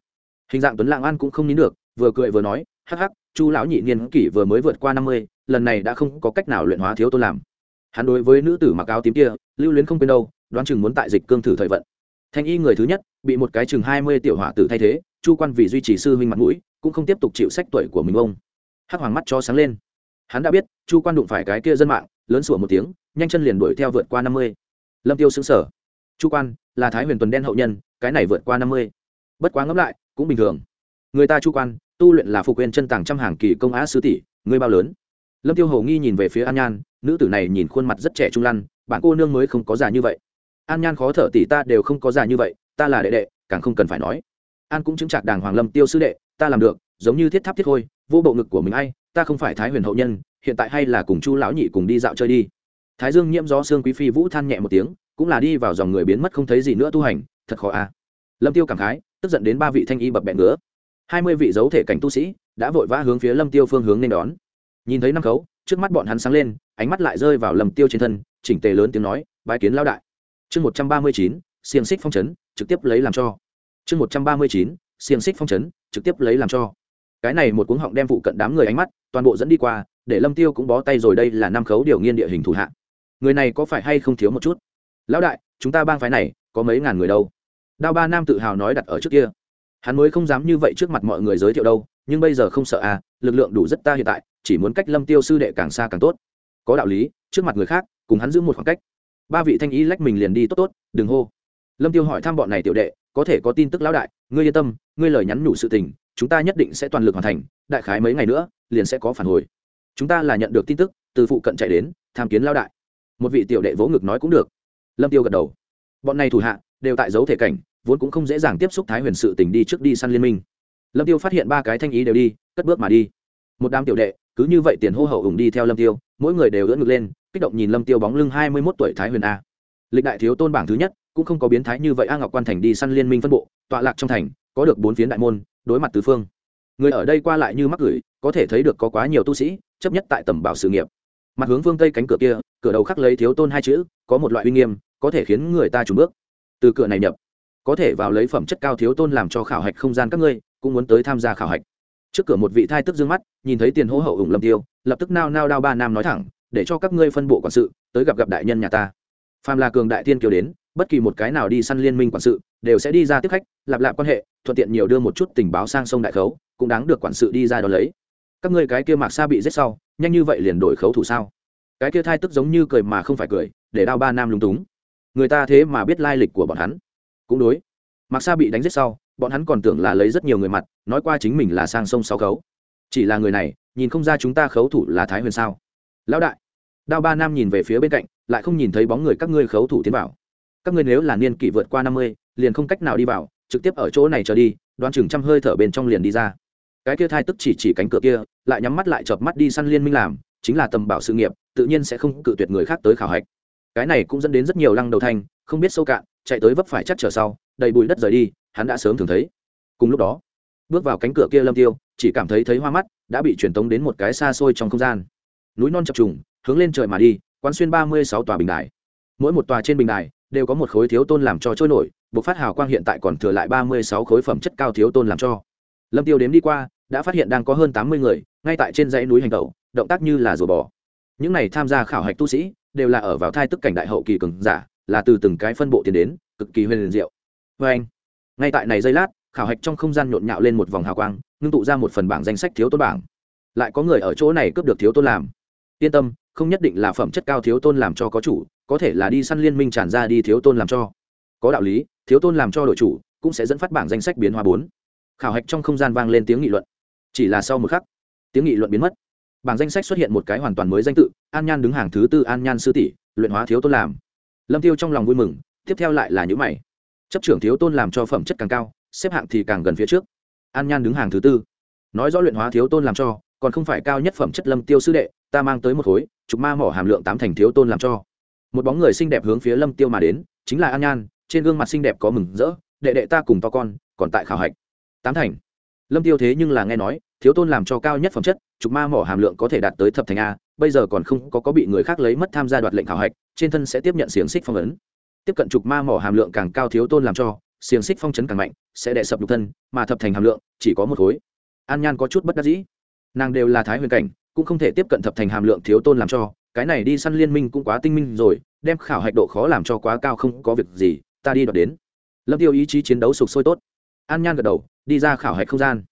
S1: Hình dạng tuấn lạng an cũng không nín được vừa cười vừa nói, hắc hắc, chu lão nhị niên kỷ vừa mới vượt qua năm mươi, lần này đã không có cách nào luyện hóa thiếu tôn làm. Hắn đối với nữ tử mặc áo tím kia, lưu luyến không quên đâu, đoán chừng muốn tại dịch cương thử thời vận. Thanh y người thứ nhất, bị một cái chừng hai mươi tiểu hỏa tử thay thế, chu quan vì duy trì sư huynh mặt mũi, cũng không tiếp tục chịu sách tuổi của mình ông. Hắc hoàng mắt cho sáng lên. Hắn đã biết, chu quan đụng phải cái kia dân mạng, lớn sủa một tiếng, nhanh chân liền đuổi theo vượt qua năm mươi. Lâm tiêu xứng sở chu quan, là thái huyền tuần đen hậu nhân, cái này vượt qua năm mươi. Bất quá ngẫm lại, cũng bình thường người ta chu quan, tu luyện là phục quyền chân tàng trăm hàng kỳ công á sứ tỷ ngươi bao lớn. Lâm tiêu hầu nghi nhìn về phía an nhan, nữ tử này nhìn khuôn mặt rất trẻ trung lăn, bạn cô nương mới không có già như vậy. An nhan khó thở tỷ ta đều không có già như vậy, ta là đệ đệ, càng không cần phải nói. An cũng chứng chạc đàng hoàng lâm tiêu sư đệ, ta làm được, giống như thiết tháp thiết khôi, vô bộ ngực của mình ai, ta không phải thái huyền hậu nhân, hiện tại hay là cùng chu lão nhị cùng đi dạo chơi đi. Thái dương nhiễm gió xương quý phi vũ than nhẹ một tiếng, cũng là đi vào dòng người biến mất không thấy gì nữa tu hành, thật khó à lâm tiêu cảm khái, tức giận đến ba vị thanh y bập bẹn ngứa hai mươi vị dấu thể cảnh tu sĩ đã vội vã hướng phía lâm tiêu phương hướng nên đón. Nhìn thấy năm khấu, trước mắt bọn hắn sáng lên, ánh mắt lại rơi vào lâm tiêu trên thân, chỉnh tề lớn tiếng nói, bái kiến lao đại. Chương một trăm ba mươi chín, xiềng xích phong chấn, trực tiếp lấy làm cho. Chương một trăm ba mươi chín, xiềng xích phong chấn, trực tiếp lấy làm cho. Cái này một cuống họng đem phụ cận đám người ánh mắt, toàn bộ dẫn đi qua, để lâm tiêu cũng bó tay rồi, đây là năm khấu điều nghiên địa hình thủ hạ. Người này có phải hay không thiếu một chút? Lão đại, chúng ta bang phái này có mấy ngàn người đâu? Đao ba nam tự hào nói đặt ở trước kia hắn mới không dám như vậy trước mặt mọi người giới thiệu đâu, nhưng bây giờ không sợ à lực lượng đủ rất ta hiện tại, chỉ muốn cách lâm tiêu sư đệ càng xa càng tốt. Có đạo lý, trước mặt người khác, cùng hắn giữ một khoảng cách. Ba vị thanh ý lách mình liền đi tốt tốt, đừng hô. Lâm tiêu hỏi thăm bọn này tiểu đệ, có thể có tin tức lão đại, ngươi yên tâm, ngươi lời nhắn nhủ sự tình, chúng ta nhất định sẽ toàn lực hoàn thành, đại khái mấy ngày nữa, liền sẽ có phản hồi. Chúng ta là nhận được tin tức, từ phụ cận chạy đến, tham kiến lão đại. Một vị tiểu đệ vỗ ngực nói cũng được. Lâm tiêu gật đầu. Bọn này thủ hạ, đều tại dấu thể cảnh vốn cũng không dễ dàng tiếp xúc thái huyền sự tình đi trước đi săn liên minh. Lâm tiêu phát hiện ba cái thanh ý đều đi, cất bước mà đi. Một đám tiểu đệ, cứ như vậy tiền hô hậu ủng đi theo lâm tiêu, mỗi người đều ưỡn ngực lên, kích động nhìn lâm tiêu bóng lưng hai mươi 21 tuổi thái huyền a. Lịch đại thiếu tôn bảng thứ nhất, cũng không có biến thái như vậy a ngọc quan thành đi săn liên minh phân bộ, tọa lạc trong thành, có được bốn phiến đại môn, đối mặt tứ phương. Người ở đây qua lại như mắc gửi, có thể thấy được có quá nhiều tu sĩ, chấp nhất tại tầm bảo sự nghiệp. Mặt hướng phương tây cánh cửa kia, cửa đầu khắc lấy thiếu tôn hai chữ, có một loại uy nghiêm, có thể khiến người ta trùng bước. Từ cửa này nhập có thể vào lấy phẩm chất cao thiếu tôn làm cho khảo hạch không gian các ngươi, cũng muốn tới tham gia khảo hạch. Trước cửa một vị thai tức dương mắt, nhìn thấy tiền hô hậu ủng lâm tiêu, lập tức nao nao đao ba nam nói thẳng, để cho các ngươi phân bộ quản sự, tới gặp gặp đại nhân nhà ta. Phàm là cường đại tiên kiều đến, bất kỳ một cái nào đi săn liên minh quản sự, đều sẽ đi ra tiếp khách lạp lạp quan hệ, thuận tiện nhiều đưa một chút tình báo sang sông đại khấu, cũng đáng được quản sự đi ra đó lấy. Các ngươi cái kia mạc xa bị giết sau, nhanh như vậy liền đổi khấu thủ sao? Cái kia thai tức giống như cười mà không phải cười, để đao ba nam lúng túng. Người ta thế mà biết lai lịch của bọn hắn cũng đối. Mặc sa bị đánh giết sau, bọn hắn còn tưởng là lấy rất nhiều người mặt, nói qua chính mình là sang sông sáu khấu. Chỉ là người này, nhìn không ra chúng ta khấu thủ là thái huyền sao? Lão đại. Đao ba nam nhìn về phía bên cạnh, lại không nhìn thấy bóng người các ngươi khấu thủ tiến vào. Các ngươi nếu là niên kỷ vượt qua năm mươi, liền không cách nào đi vào, trực tiếp ở chỗ này trở đi Đoan chừng trăm hơi thở bên trong liền đi ra. Cái kia thai tức chỉ chỉ cánh cửa kia, lại nhắm mắt lại chợp mắt đi săn liên minh làm, chính là tầm bảo sự nghiệp, tự nhiên sẽ không cự tuyệt người khác tới khảo hạch. Cái này cũng dẫn đến rất nhiều lăng đầu thanh không biết sâu cạn chạy tới vấp phải chắc trở sau, đầy bụi đất rời đi, hắn đã sớm thường thấy. Cùng lúc đó, bước vào cánh cửa kia lâm tiêu, chỉ cảm thấy thấy hoa mắt, đã bị truyền tống đến một cái xa xôi trong không gian. Núi non chập trùng, hướng lên trời mà đi, quán xuyên ba mươi sáu tòa bình đài. Mỗi một tòa trên bình đài, đều có một khối thiếu tôn làm cho trôi nổi buộc phát hào quang hiện tại còn thừa lại ba mươi sáu khối phẩm chất cao thiếu tôn làm cho. Lâm tiêu đếm đi qua, đã phát hiện đang có hơn tám mươi người, ngay tại trên dãy núi hành tẩu, động tác như là rùa bò. Những này tham gia khảo hạch tu sĩ, đều là ở vào thai tức cảnh đại hậu kỳ cường giả là từ từng cái phân bộ tiến đến, cực kỳ huyền diệu. Vê anh, ngay tại này giây lát, khảo hạch trong không gian nhộn nhạo lên một vòng hào quang, ngưng tụ ra một phần bảng danh sách thiếu tôn bảng. Lại có người ở chỗ này cướp được thiếu tôn làm. Yên tâm, không nhất định là phẩm chất cao thiếu tôn làm cho có chủ, có thể là đi săn liên minh tràn ra đi thiếu tôn làm cho. Có đạo lý, thiếu tôn làm cho đội chủ cũng sẽ dẫn phát bảng danh sách biến hóa bốn. Khảo hạch trong không gian vang lên tiếng nghị luận. Chỉ là sau một khắc, tiếng nghị luận biến mất. Bảng danh sách xuất hiện một cái hoàn toàn mới danh tự, an nhan đứng hàng thứ tư an nhan sư tỷ, luyện hóa thiếu tôn làm lâm tiêu trong lòng vui mừng, tiếp theo lại là những mày. Chấp trưởng thiếu tôn làm cho phẩm chất càng cao, xếp hạng thì càng gần phía trước. An nhan đứng hàng thứ tư. Nói rõ luyện hóa thiếu tôn làm cho, còn không phải cao nhất phẩm chất lâm tiêu sư đệ, ta mang tới một khối, trục ma mỏ hàm lượng tám thành thiếu tôn làm cho. Một bóng người xinh đẹp hướng phía lâm tiêu mà đến, chính là an nhan, trên gương mặt xinh đẹp có mừng rỡ, đệ đệ ta cùng to con, còn tại khảo hạch. Tám thành. Lâm tiêu thế nhưng là nghe nói, thiếu tôn làm cho cao nhất phẩm chất, trục ma mỏ hàm lượng có thể đạt tới thập thành a bây giờ còn không có có bị người khác lấy mất tham gia đoạt lệnh khảo hạch, trên thân sẽ tiếp nhận xiềng xích phong ấn. Tiếp cận trục ma mỏ hàm lượng càng cao thiếu tôn làm cho, xiềng xích phong chấn càng mạnh, sẽ đè sập nhục thân, mà thập thành hàm lượng chỉ có một khối. An nhan có chút bất đắc dĩ. Nàng đều là thái huyền cảnh, cũng không thể tiếp cận thập thành hàm lượng thiếu tôn làm cho, cái này đi săn liên minh cũng quá tinh minh rồi, đem khảo hạch độ khó làm cho quá cao không có việc gì, ta đi đoạt đến. Lâm tiêu ý chí chiến đấu sục sôi tốt. An nhan gật đầu, đi ra khảo hạch không gian.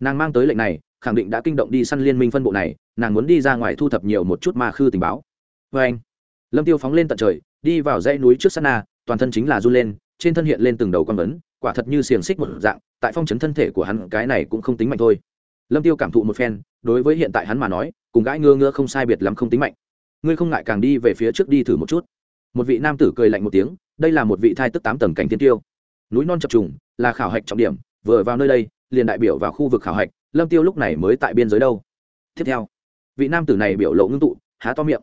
S1: Nàng mang tới lệnh này khẳng định đã kinh động đi săn liên minh phân bộ này, nàng muốn đi ra ngoài thu thập nhiều một chút ma khư tình báo. Vê anh, lâm tiêu phóng lên tận trời, đi vào dãy núi trước sana toàn thân chính là run lên, trên thân hiện lên từng đầu con vấn, quả thật như xiềng xích một dạng, tại phong trấn thân thể của hắn, cái này cũng không tính mạnh thôi. Lâm tiêu cảm thụ một phen, đối với hiện tại hắn mà nói, cùng gãi ngơ ngơ không sai biệt lắm không tính mạnh. Ngươi không ngại càng đi về phía trước đi thử một chút. Một vị nam tử cười lạnh một tiếng, đây là một vị thai tức tám tầng cảnh thiên tiêu. Núi non chập trùng, là khảo hạch trọng điểm, vừa vào nơi đây, liền đại biểu vào khu vực khảo hạch lâm tiêu lúc này mới tại biên giới đâu? Tiếp theo, vị nam tử này biểu lộ ngưng tụ, há to miệng.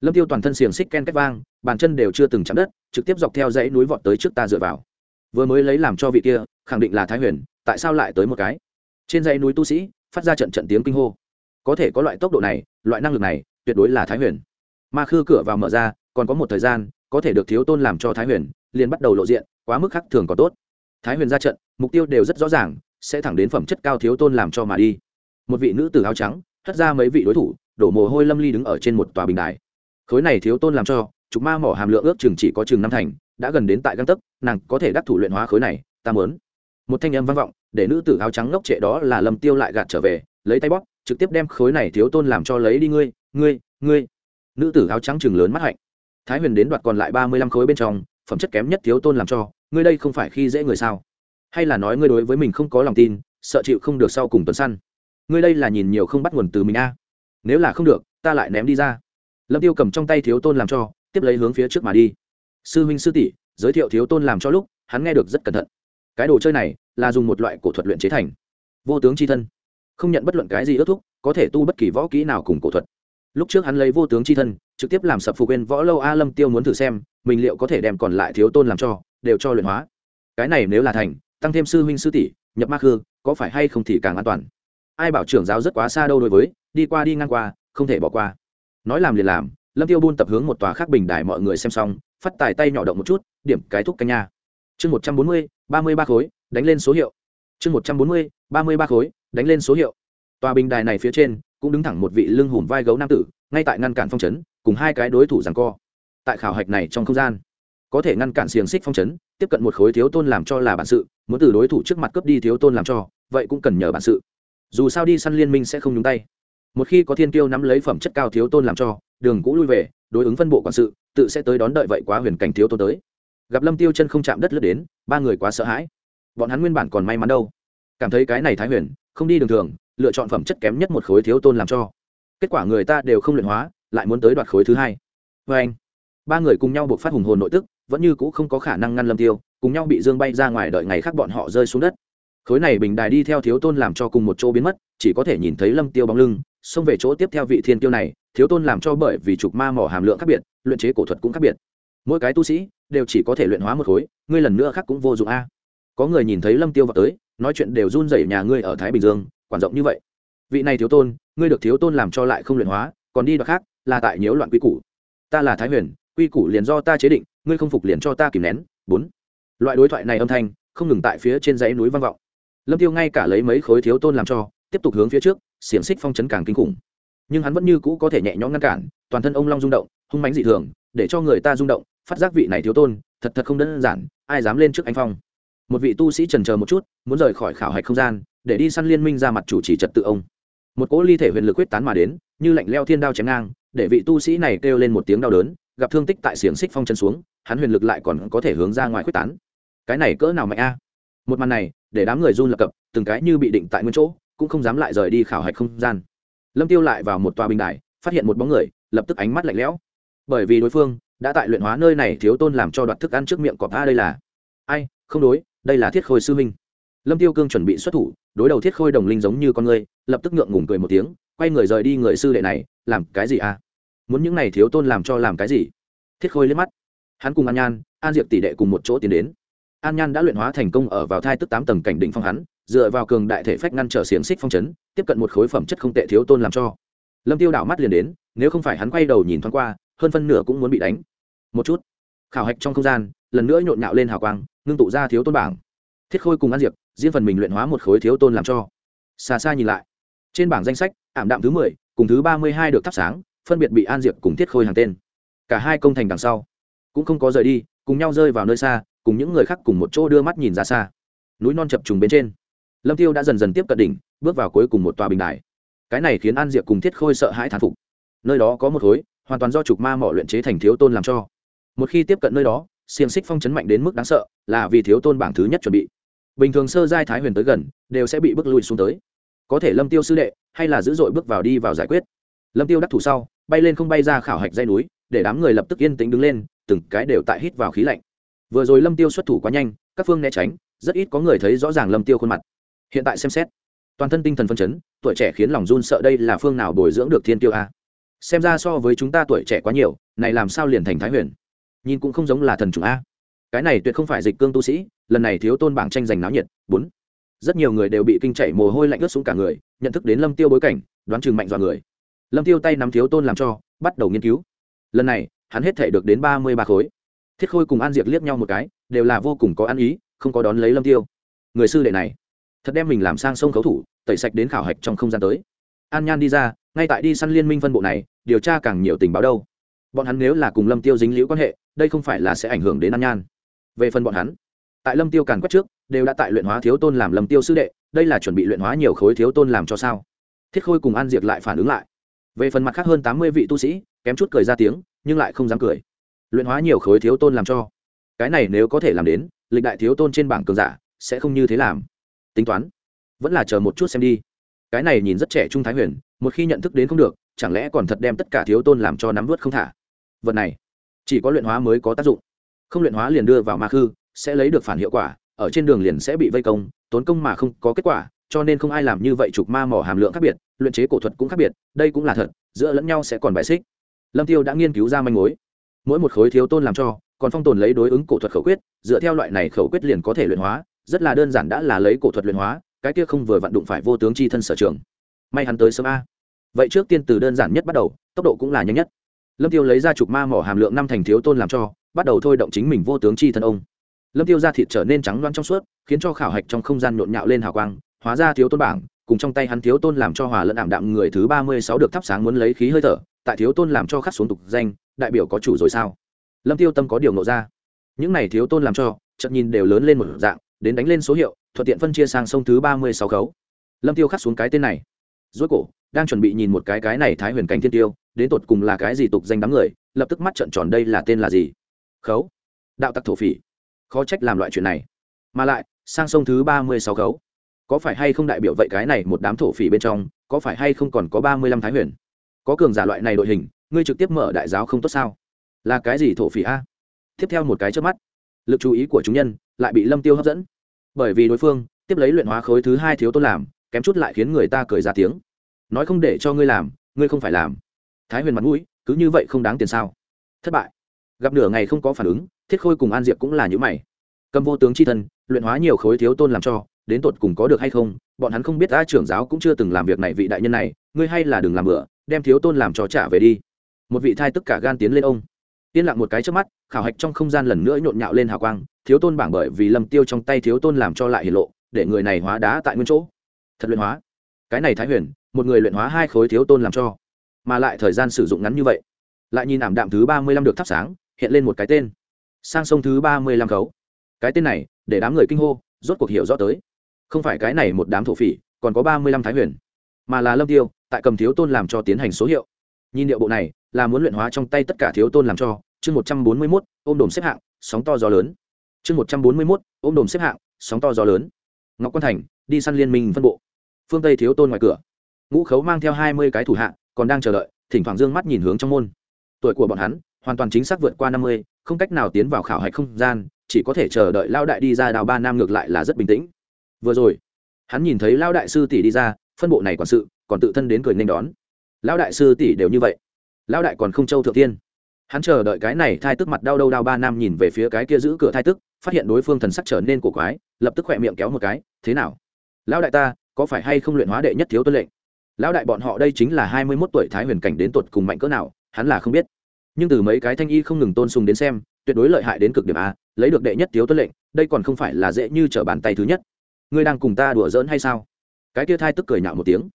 S1: Lâm tiêu toàn thân xiềng xích ken cách vang, bàn chân đều chưa từng chạm đất, trực tiếp dọc theo dãy núi vọt tới trước ta dựa vào. Vừa mới lấy làm cho vị kia, khẳng định là thái huyền, tại sao lại tới một cái? Trên dãy núi tu sĩ, phát ra trận trận tiếng kinh hô. Có thể có loại tốc độ này, loại năng lực này, tuyệt đối là thái huyền. Ma khư cửa vào mở ra, còn có một thời gian, có thể được thiếu tôn làm cho thái huyền, liền bắt đầu lộ diện, quá mức khắc thường có tốt. Thái huyền ra trận, mục tiêu đều rất rõ ràng sẽ thẳng đến phẩm chất cao thiếu tôn làm cho mà đi. Một vị nữ tử áo trắng, hất ra mấy vị đối thủ, đổ mồ hôi lâm ly đứng ở trên một tòa bình đài. Khối này thiếu tôn làm cho chúng ma mỏ hàm lượng ước chừng chỉ có chừng năm thành, đã gần đến tại găng tấc, nàng có thể đắc thủ luyện hóa khối này, ta mớn một thanh âm vang vọng, để nữ tử áo trắng ngốc trệ đó là lâm tiêu lại gạt trở về, lấy tay bóp, trực tiếp đem khối này thiếu tôn làm cho lấy đi ngươi ngươi ngươi. Nữ tử áo trắng chừng lớn mắt hạnh. Thái huyền đến đoạt còn lại ba mươi lăm khối bên trong, phẩm chất kém nhất thiếu tôn làm cho, ngươi đây không phải khi dễ người sao? Hay là nói ngươi đối với mình không có lòng tin, sợ chịu không được sau cùng tuần săn. Ngươi đây là nhìn nhiều không bắt nguồn từ mình a. Nếu là không được, ta lại ném đi ra. Lâm tiêu cầm trong tay thiếu tôn làm cho, tiếp lấy hướng phía trước mà đi. Sư huynh sư tỷ, giới thiệu thiếu tôn làm cho lúc, hắn nghe được rất cẩn thận. Cái đồ chơi này là dùng một loại cổ thuật luyện chế thành. Vô tướng c h i thân. Không nhận bất luận cái gì ước thúc, có thể tu bất kỳ võ kỹ nào cùng cổ thuật. Lúc trước hắn lấy vô tướng c h i thân, trực tiếp làm sập phục quên võ lâu a lâm tiêu muốn thử xem, mình liệu có thể đem còn lại thiếu tôn làm cho, đều cho luyện hóa. Cái này nếu là thành tăng thêm sư huynh sư tỷ, nhập ma khư, có phải hay không thì càng an toàn. Ai bảo trưởng giáo rất quá xa đâu đối với, đi qua đi ngang qua, không thể bỏ qua. Nói làm liền làm, lâm tiêu buôn tập hướng một tòa khác bình đài mọi người xem xong, phát tài tay nhỏ động một chút, điểm cái thúc canh nha. Chương một trăm bốn mươi, ba mươi ba khối, đánh lên số hiệu. Chương một trăm bốn mươi, ba mươi ba khối, đánh lên số hiệu. Tòa bình đài này phía trên, cũng đứng thẳng một vị lưng hùm vai gấu nam tử, ngay tại ngăn cản phong trấn cùng hai cái đối thủ rằng co. Tại khảo hạch này trong không gian có thể ngăn cản xiềng xích phong trấn tiếp cận một khối thiếu tôn làm cho là bản sự, muốn từ đối thủ trước mặt cướp đi thiếu tôn làm cho, vậy cũng cần nhờ bản sự. Dù sao đi săn liên minh sẽ không nhúng tay. Một khi có thiên tiêu nắm lấy phẩm chất cao thiếu tôn làm cho, đường cũ lui về, đối ứng phân bộ quản sự, tự sẽ tới đón đợi vậy quá huyền cảnh thiếu tôn tới. Gặp lâm tiêu chân không chạm đất lướt đến, ba người quá sợ hãi. Bọn hắn nguyên bản còn may mắn đâu. Cảm thấy cái này thái huyền, không đi đường thường, lựa chọn phẩm chất kém nhất một khối thiếu tôn làm cho. Kết quả người ta đều không luyện hóa, lại muốn tới đoạt khối thứ hai. Vê anh ba người cùng nhau buộc phát hùng hồn nội tức vẫn như cũ không có khả năng ngăn lâm tiêu, cùng nhau bị dương bay ra ngoài đợi ngày khác bọn họ rơi xuống đất. Khối này bình đài đi theo thiếu tôn làm cho cùng một chỗ biến mất, chỉ có thể nhìn thấy lâm tiêu bóng lưng, xông về chỗ tiếp theo vị thiên tiêu này, thiếu tôn làm cho bởi vì trục ma mỏ hàm lượng khác biệt, luyện chế cổ thuật cũng khác biệt. Mỗi cái tu sĩ đều chỉ có thể luyện hóa một khối, ngươi lần nữa khác cũng vô dụng a. Có người nhìn thấy lâm tiêu vào tới, nói chuyện đều run rẩy nhà ngươi ở thái bình dương, quản rộng như vậy. Vị này thiếu tôn, ngươi được thiếu tôn làm cho lại không luyện hóa, còn đi đoạt khác, là tại nhiễu loạn quy củ. Ta là thái huyền, quy củ liền do ta chế định ngươi không phục liền cho ta kìm nén, bốn. Loại đối thoại này âm thanh, không ngừng tại phía trên dãy núi vang vọng. Lâm tiêu ngay cả lấy mấy khối thiếu tôn làm cho, tiếp tục hướng phía trước, xiềng xích phong chấn càng kinh khủng. Nhưng hắn vẫn như cũ có thể nhẹ nhõm ngăn cản, toàn thân ông long rung động, hung mãnh dị thường, để cho người ta rung động, phát giác vị này thiếu tôn, thật thật không đơn giản, ai dám lên trước anh phong. Một vị tu sĩ trần chờ một chút, muốn rời khỏi khảo hạch không gian, để đi săn liên minh ra mặt chủ trì trật tự ông. Một cỗ ly thể huyền lực quyết tán mà đến, như lạnh leo thiên đao chém ngang, để vị tu sĩ này kêu lên một tiếng đau đớn gặp thương tích tại xiềng xích phong chân xuống, hắn huyền lực lại còn có thể hướng ra ngoài quyết tán. Cái này cỡ nào mạnh a? Một màn này, để đám người run lập cập, từng cái như bị định tại nguyên chỗ, cũng không dám lại rời đi khảo hạch không gian. Lâm tiêu lại vào một tòa bình đài, phát hiện một bóng người, lập tức ánh mắt lạnh lẽo. Bởi vì đối phương đã tại luyện hóa nơi này thiếu tôn làm cho đoạt thức ăn trước miệng cọp a đây là. Ai, không đối, đây là thiết khôi sư minh lâm tiêu cương chuẩn bị xuất thủ, đối đầu thiết khôi đồng linh giống như con người, lập tức ngượng ngùng cười một tiếng, quay người rời đi người sư đệ này, làm cái gì a? Muốn những này thiếu tôn làm cho làm cái gì? Thiết khôi liếc mắt. Hắn cùng an nhan, an diệp tỷ đệ cùng một chỗ tiến đến. An nhan đã luyện hóa thành công ở vào thai tức tám tầng cảnh đỉnh phong hắn, dựa vào cường đại thể phách ngăn trở xiềng xích phong chấn, tiếp cận một khối phẩm chất không tệ thiếu tôn làm cho. Lâm tiêu đảo mắt liền đến, nếu không phải hắn quay đầu nhìn thoáng qua, hơn phân nửa cũng muốn bị đánh. Một chút. Khảo hạch trong không gian, lần nữa nhộn nhạo lên hào quang, ngưng tụ ra thiếu tôn bảng. Thiết khôi cùng an diệp, riêng phần mình luyện hóa một khối thiếu tôn làm cho. Xa xa nhìn lại. Trên bảng danh sách, ảm đạm thứ mười, cùng thứ ba mươi hai được thắp sáng phân biệt bị an diệp cùng thiết khôi hàng tên. Cả hai công thành đằng sau. Cũng không có rời đi, cùng nhau rơi vào nơi xa, cùng những người khác cùng một chỗ đưa mắt nhìn ra xa. Núi non chập trùng bên trên. Lâm tiêu đã dần dần tiếp cận đỉnh, bước vào cuối cùng một tòa bình đài. Cái này khiến an diệp cùng thiết khôi sợ hãi thán phục. Nơi đó có một khối, hoàn toàn do trục ma mỏ luyện chế thành thiếu tôn làm cho. Một khi tiếp cận nơi đó, xiềng xích phong chấn mạnh đến mức đáng sợ, là vì thiếu tôn bảng thứ nhất chuẩn bị. Bình thường sơ giai thái huyền tới gần, đều sẽ bị bước lùi xuống tới. Có thể lâm tiêu sư đệ, hay là dữ dội bước vào đi vào giải quyết. Lâm tiêu đắc thủ sau bay lên không bay ra khảo hạch dây núi, để đám người lập tức yên tĩnh đứng lên, từng cái đều tại hít vào khí lạnh. Vừa rồi lâm tiêu xuất thủ quá nhanh, các phương né tránh, rất ít có người thấy rõ ràng lâm tiêu khuôn mặt. Hiện tại xem xét, toàn thân tinh thần phân chấn, tuổi trẻ khiến lòng run sợ đây là phương nào bồi dưỡng được thiên tiêu a? Xem ra so với chúng ta tuổi trẻ quá nhiều, này làm sao liền thành thái huyền? Nhìn cũng không giống là thần chủ a. Cái này tuyệt không phải dịch cương tu sĩ, lần này thiếu tôn bảng tranh giành náo nhiệt, bốn. Rất nhiều người đều bị kinh chảy mồ hôi lạnh ướt xuống cả người, nhận thức đến lâm tiêu bối cảnh, đoán chừng mạnh dọa người lâm tiêu tay nắm thiếu tôn làm cho, bắt đầu nghiên cứu. Lần này, hắn hết thể được đến ba mươi ba khối. Thiết khôi cùng an diệt liếc nhau một cái, đều là vô cùng có ăn ý, không có đón lấy lâm tiêu. Người sư đệ này, thật đem mình làm sang sông khấu thủ, tẩy sạch đến khảo hạch trong không gian tới. An nhan đi ra, ngay tại đi săn liên minh phân bộ này, điều tra càng nhiều tình báo đâu. Bọn hắn nếu là cùng lâm tiêu dính liễu quan hệ, đây không phải là sẽ ảnh hưởng đến an nhan. Về phần bọn hắn, tại lâm tiêu càn quét trước, đều đã tại luyện hóa thiếu tôn làm lâm tiêu sư đệ, đây là chuẩn bị luyện hóa nhiều khối thiếu tôn làm cho sao? Thiết khôi cùng an diệt lại phản ứng lại về phần mặt khác hơn tám mươi vị tu sĩ, kém chút cười ra tiếng, nhưng lại không dám cười. Luyện hóa nhiều khối thiếu tôn làm cho. Cái này nếu có thể làm đến, lịch đại thiếu tôn trên bảng cường giả, sẽ không như thế làm. Tính toán. Vẫn là chờ một chút xem đi. Cái này nhìn rất trẻ trung thái huyền, một khi nhận thức đến không được, chẳng lẽ còn thật đem tất cả thiếu tôn làm cho nắm vớt không thả? Vật này, chỉ có luyện hóa mới có tác dụng. Không luyện hóa liền đưa vào ma khư, sẽ lấy được phản hiệu quả, ở trên đường liền sẽ bị vây công, tốn công mà không có kết quả, cho nên không ai làm như vậy trục ma mỏ hàm lượng khác biệt luyện chế cổ thuật cũng khác biệt, đây cũng là thật, giữa lẫn nhau sẽ còn bài xích. Lâm tiêu đã nghiên cứu ra manh mối. Mỗi một khối thiếu tôn làm cho, còn phong tồn lấy đối ứng cổ thuật khẩu quyết, dựa theo loại này khẩu quyết liền có thể luyện hóa, rất là đơn giản đã là lấy cổ thuật luyện hóa, cái kia không vừa vận đụng phải vô tướng chi thân sở trường. May hắn tới sớm a. Vậy trước tiên từ đơn giản nhất bắt đầu, tốc độ cũng là nhanh nhất. Lâm tiêu lấy ra chục ma mỏ hàm lượng năm thành thiếu tôn làm cho, bắt đầu thôi động chính mình vô tướng chi thân ông. Lâm tiêu ra thịt trở nên trắng loáng trong suốt, khiến cho khảo hạch trong không gian nhộn nhạo lên hào quang, hóa ra thiếu tôn bảng cùng trong tay hắn thiếu tôn làm cho hòa lẫn ảm đạm người thứ ba mươi sáu được thắp sáng muốn lấy khí hơi thở, tại thiếu tôn làm cho khắc xuống tục danh, đại biểu có chủ rồi sao? Lâm tiêu tâm có điều nộ ra. Những này thiếu tôn làm cho chậm nhìn đều lớn lên một dạng, đến đánh lên số hiệu, thuận tiện phân chia sang sông thứ ba mươi sáu khấu. Lâm tiêu khắc xuống cái tên này. Rối cổ, đang chuẩn bị nhìn một cái cái này thái huyền cảnh thiên tiêu, đến tột cùng là cái gì tục danh đám người, lập tức mắt trợn tròn đây là tên là gì? Khấu. Đạo tặc thổ phỉ. Khó trách làm loại chuyện này. Mà lại, sang sông thứ ba mươi sáu khấu có phải hay không đại biểu vậy cái này một đám thổ phỉ bên trong, có phải hay không còn có ba mươi lăm thái huyền? Có cường giả loại này đội hình, ngươi trực tiếp mở đại giáo không tốt sao? Là cái gì thổ phỉ a? Tiếp theo một cái trước mắt, lực chú ý của chúng nhân lại bị lâm tiêu hấp dẫn. Bởi vì đối phương tiếp lấy luyện hóa khối thứ hai thiếu tôn làm, kém chút lại khiến người ta cười ra tiếng. Nói không để cho ngươi làm, ngươi không phải làm. Thái huyền mặt mũi, cứ như vậy không đáng tiền sao? Thất bại. Gặp nửa ngày không có phản ứng, thiết khôi cùng an diệp cũng là những mày. Cầm vô tướng c h i thân, luyện hóa nhiều khối thiếu tôn làm cho đến tột cùng có được hay không, bọn hắn không biết a trưởng giáo cũng chưa từng làm việc này vị đại nhân này, ngươi hay là đừng làm bựa đem thiếu tôn làm cho trả về đi. Một vị thai tức cả gan tiến lên ông. Yên lặng một cái trước mắt, khảo hạch trong không gian lần nữa nhộn nhạo lên hào quang, thiếu tôn bảng bởi vì lâm tiêu trong tay thiếu tôn làm cho lại hiển lộ, để người này hóa đá tại nguyên chỗ. Thật luyện hóa. Cái này thái huyền, một người luyện hóa hai khối thiếu tôn làm cho, mà lại thời gian sử dụng ngắn như vậy. Lại nhìn ảm đạm thứ ba mươi lăm được thắp sáng, hiện lên một cái tên. Sang sông thứ ba mươi lăm khấu. Cái tên này, để đám người kinh hô, rốt cuộc hiểu rõ tới không phải cái này một đám thổ phỉ, còn có ba mươi lăm thái huyền. Mà là lâm tiêu, tại cầm thiếu tôn làm cho tiến hành số hiệu. Nhìn điệu bộ này, là muốn luyện hóa trong tay tất cả thiếu tôn làm cho. Chương một trăm bốn mươi mốt, ôm đồm xếp hạng, sóng to gió lớn. Chương một trăm bốn mươi mốt, ôm đồm xếp hạng, sóng to gió lớn. Ngọc quan thành, đi săn liên minh phân bộ. Phương tây thiếu tôn ngoài cửa. Ngũ khấu mang theo hai mươi cái thủ hạ, còn đang chờ đợi, thỉnh thoảng d ư ơ n g mắt nhìn hướng trong môn. Tuổi của bọn hắn, hoàn toàn chính xác vượt qua năm mươi, không cách nào tiến vào khảo hạch không gian, chỉ có thể chờ đợi lao đại đi ra đào ba nam ngược lại là rất bình tĩnh vừa rồi, hắn nhìn thấy lao đại sư tỷ đi ra, phân bộ này quản sự, còn tự thân đến cười nên đón. Lao đại sư tỷ đều như vậy. Lao đại còn không châu thượng tiên. Hắn chờ đợi cái này thai tức mặt đau đâu đau ba nam nhìn về phía cái kia giữ cửa thai tức, phát hiện đối phương thần sắc trở nên cổ quái, lập tức khỏe miệng kéo một cái, thế nào? Lão đại ta, có phải hay không luyện hóa đệ nhất thiếu tuân lệnh? Lão đại bọn họ đây chính là hai mươi mốt tuổi thái huyền cảnh đến tuột cùng mạnh cỡ nào, hắn là không biết. Nhưng từ mấy cái thanh y không ngừng tôn sùng đến xem, tuyệt đối lợi hại đến cực điểm a, lấy được đệ nhất thiếu tuân lệnh, đây còn không phải là dễ như trở bàn tay thứ nhất ngươi đang cùng ta đùa giỡn hay sao? Cái kia thai tức cười nhạo một tiếng.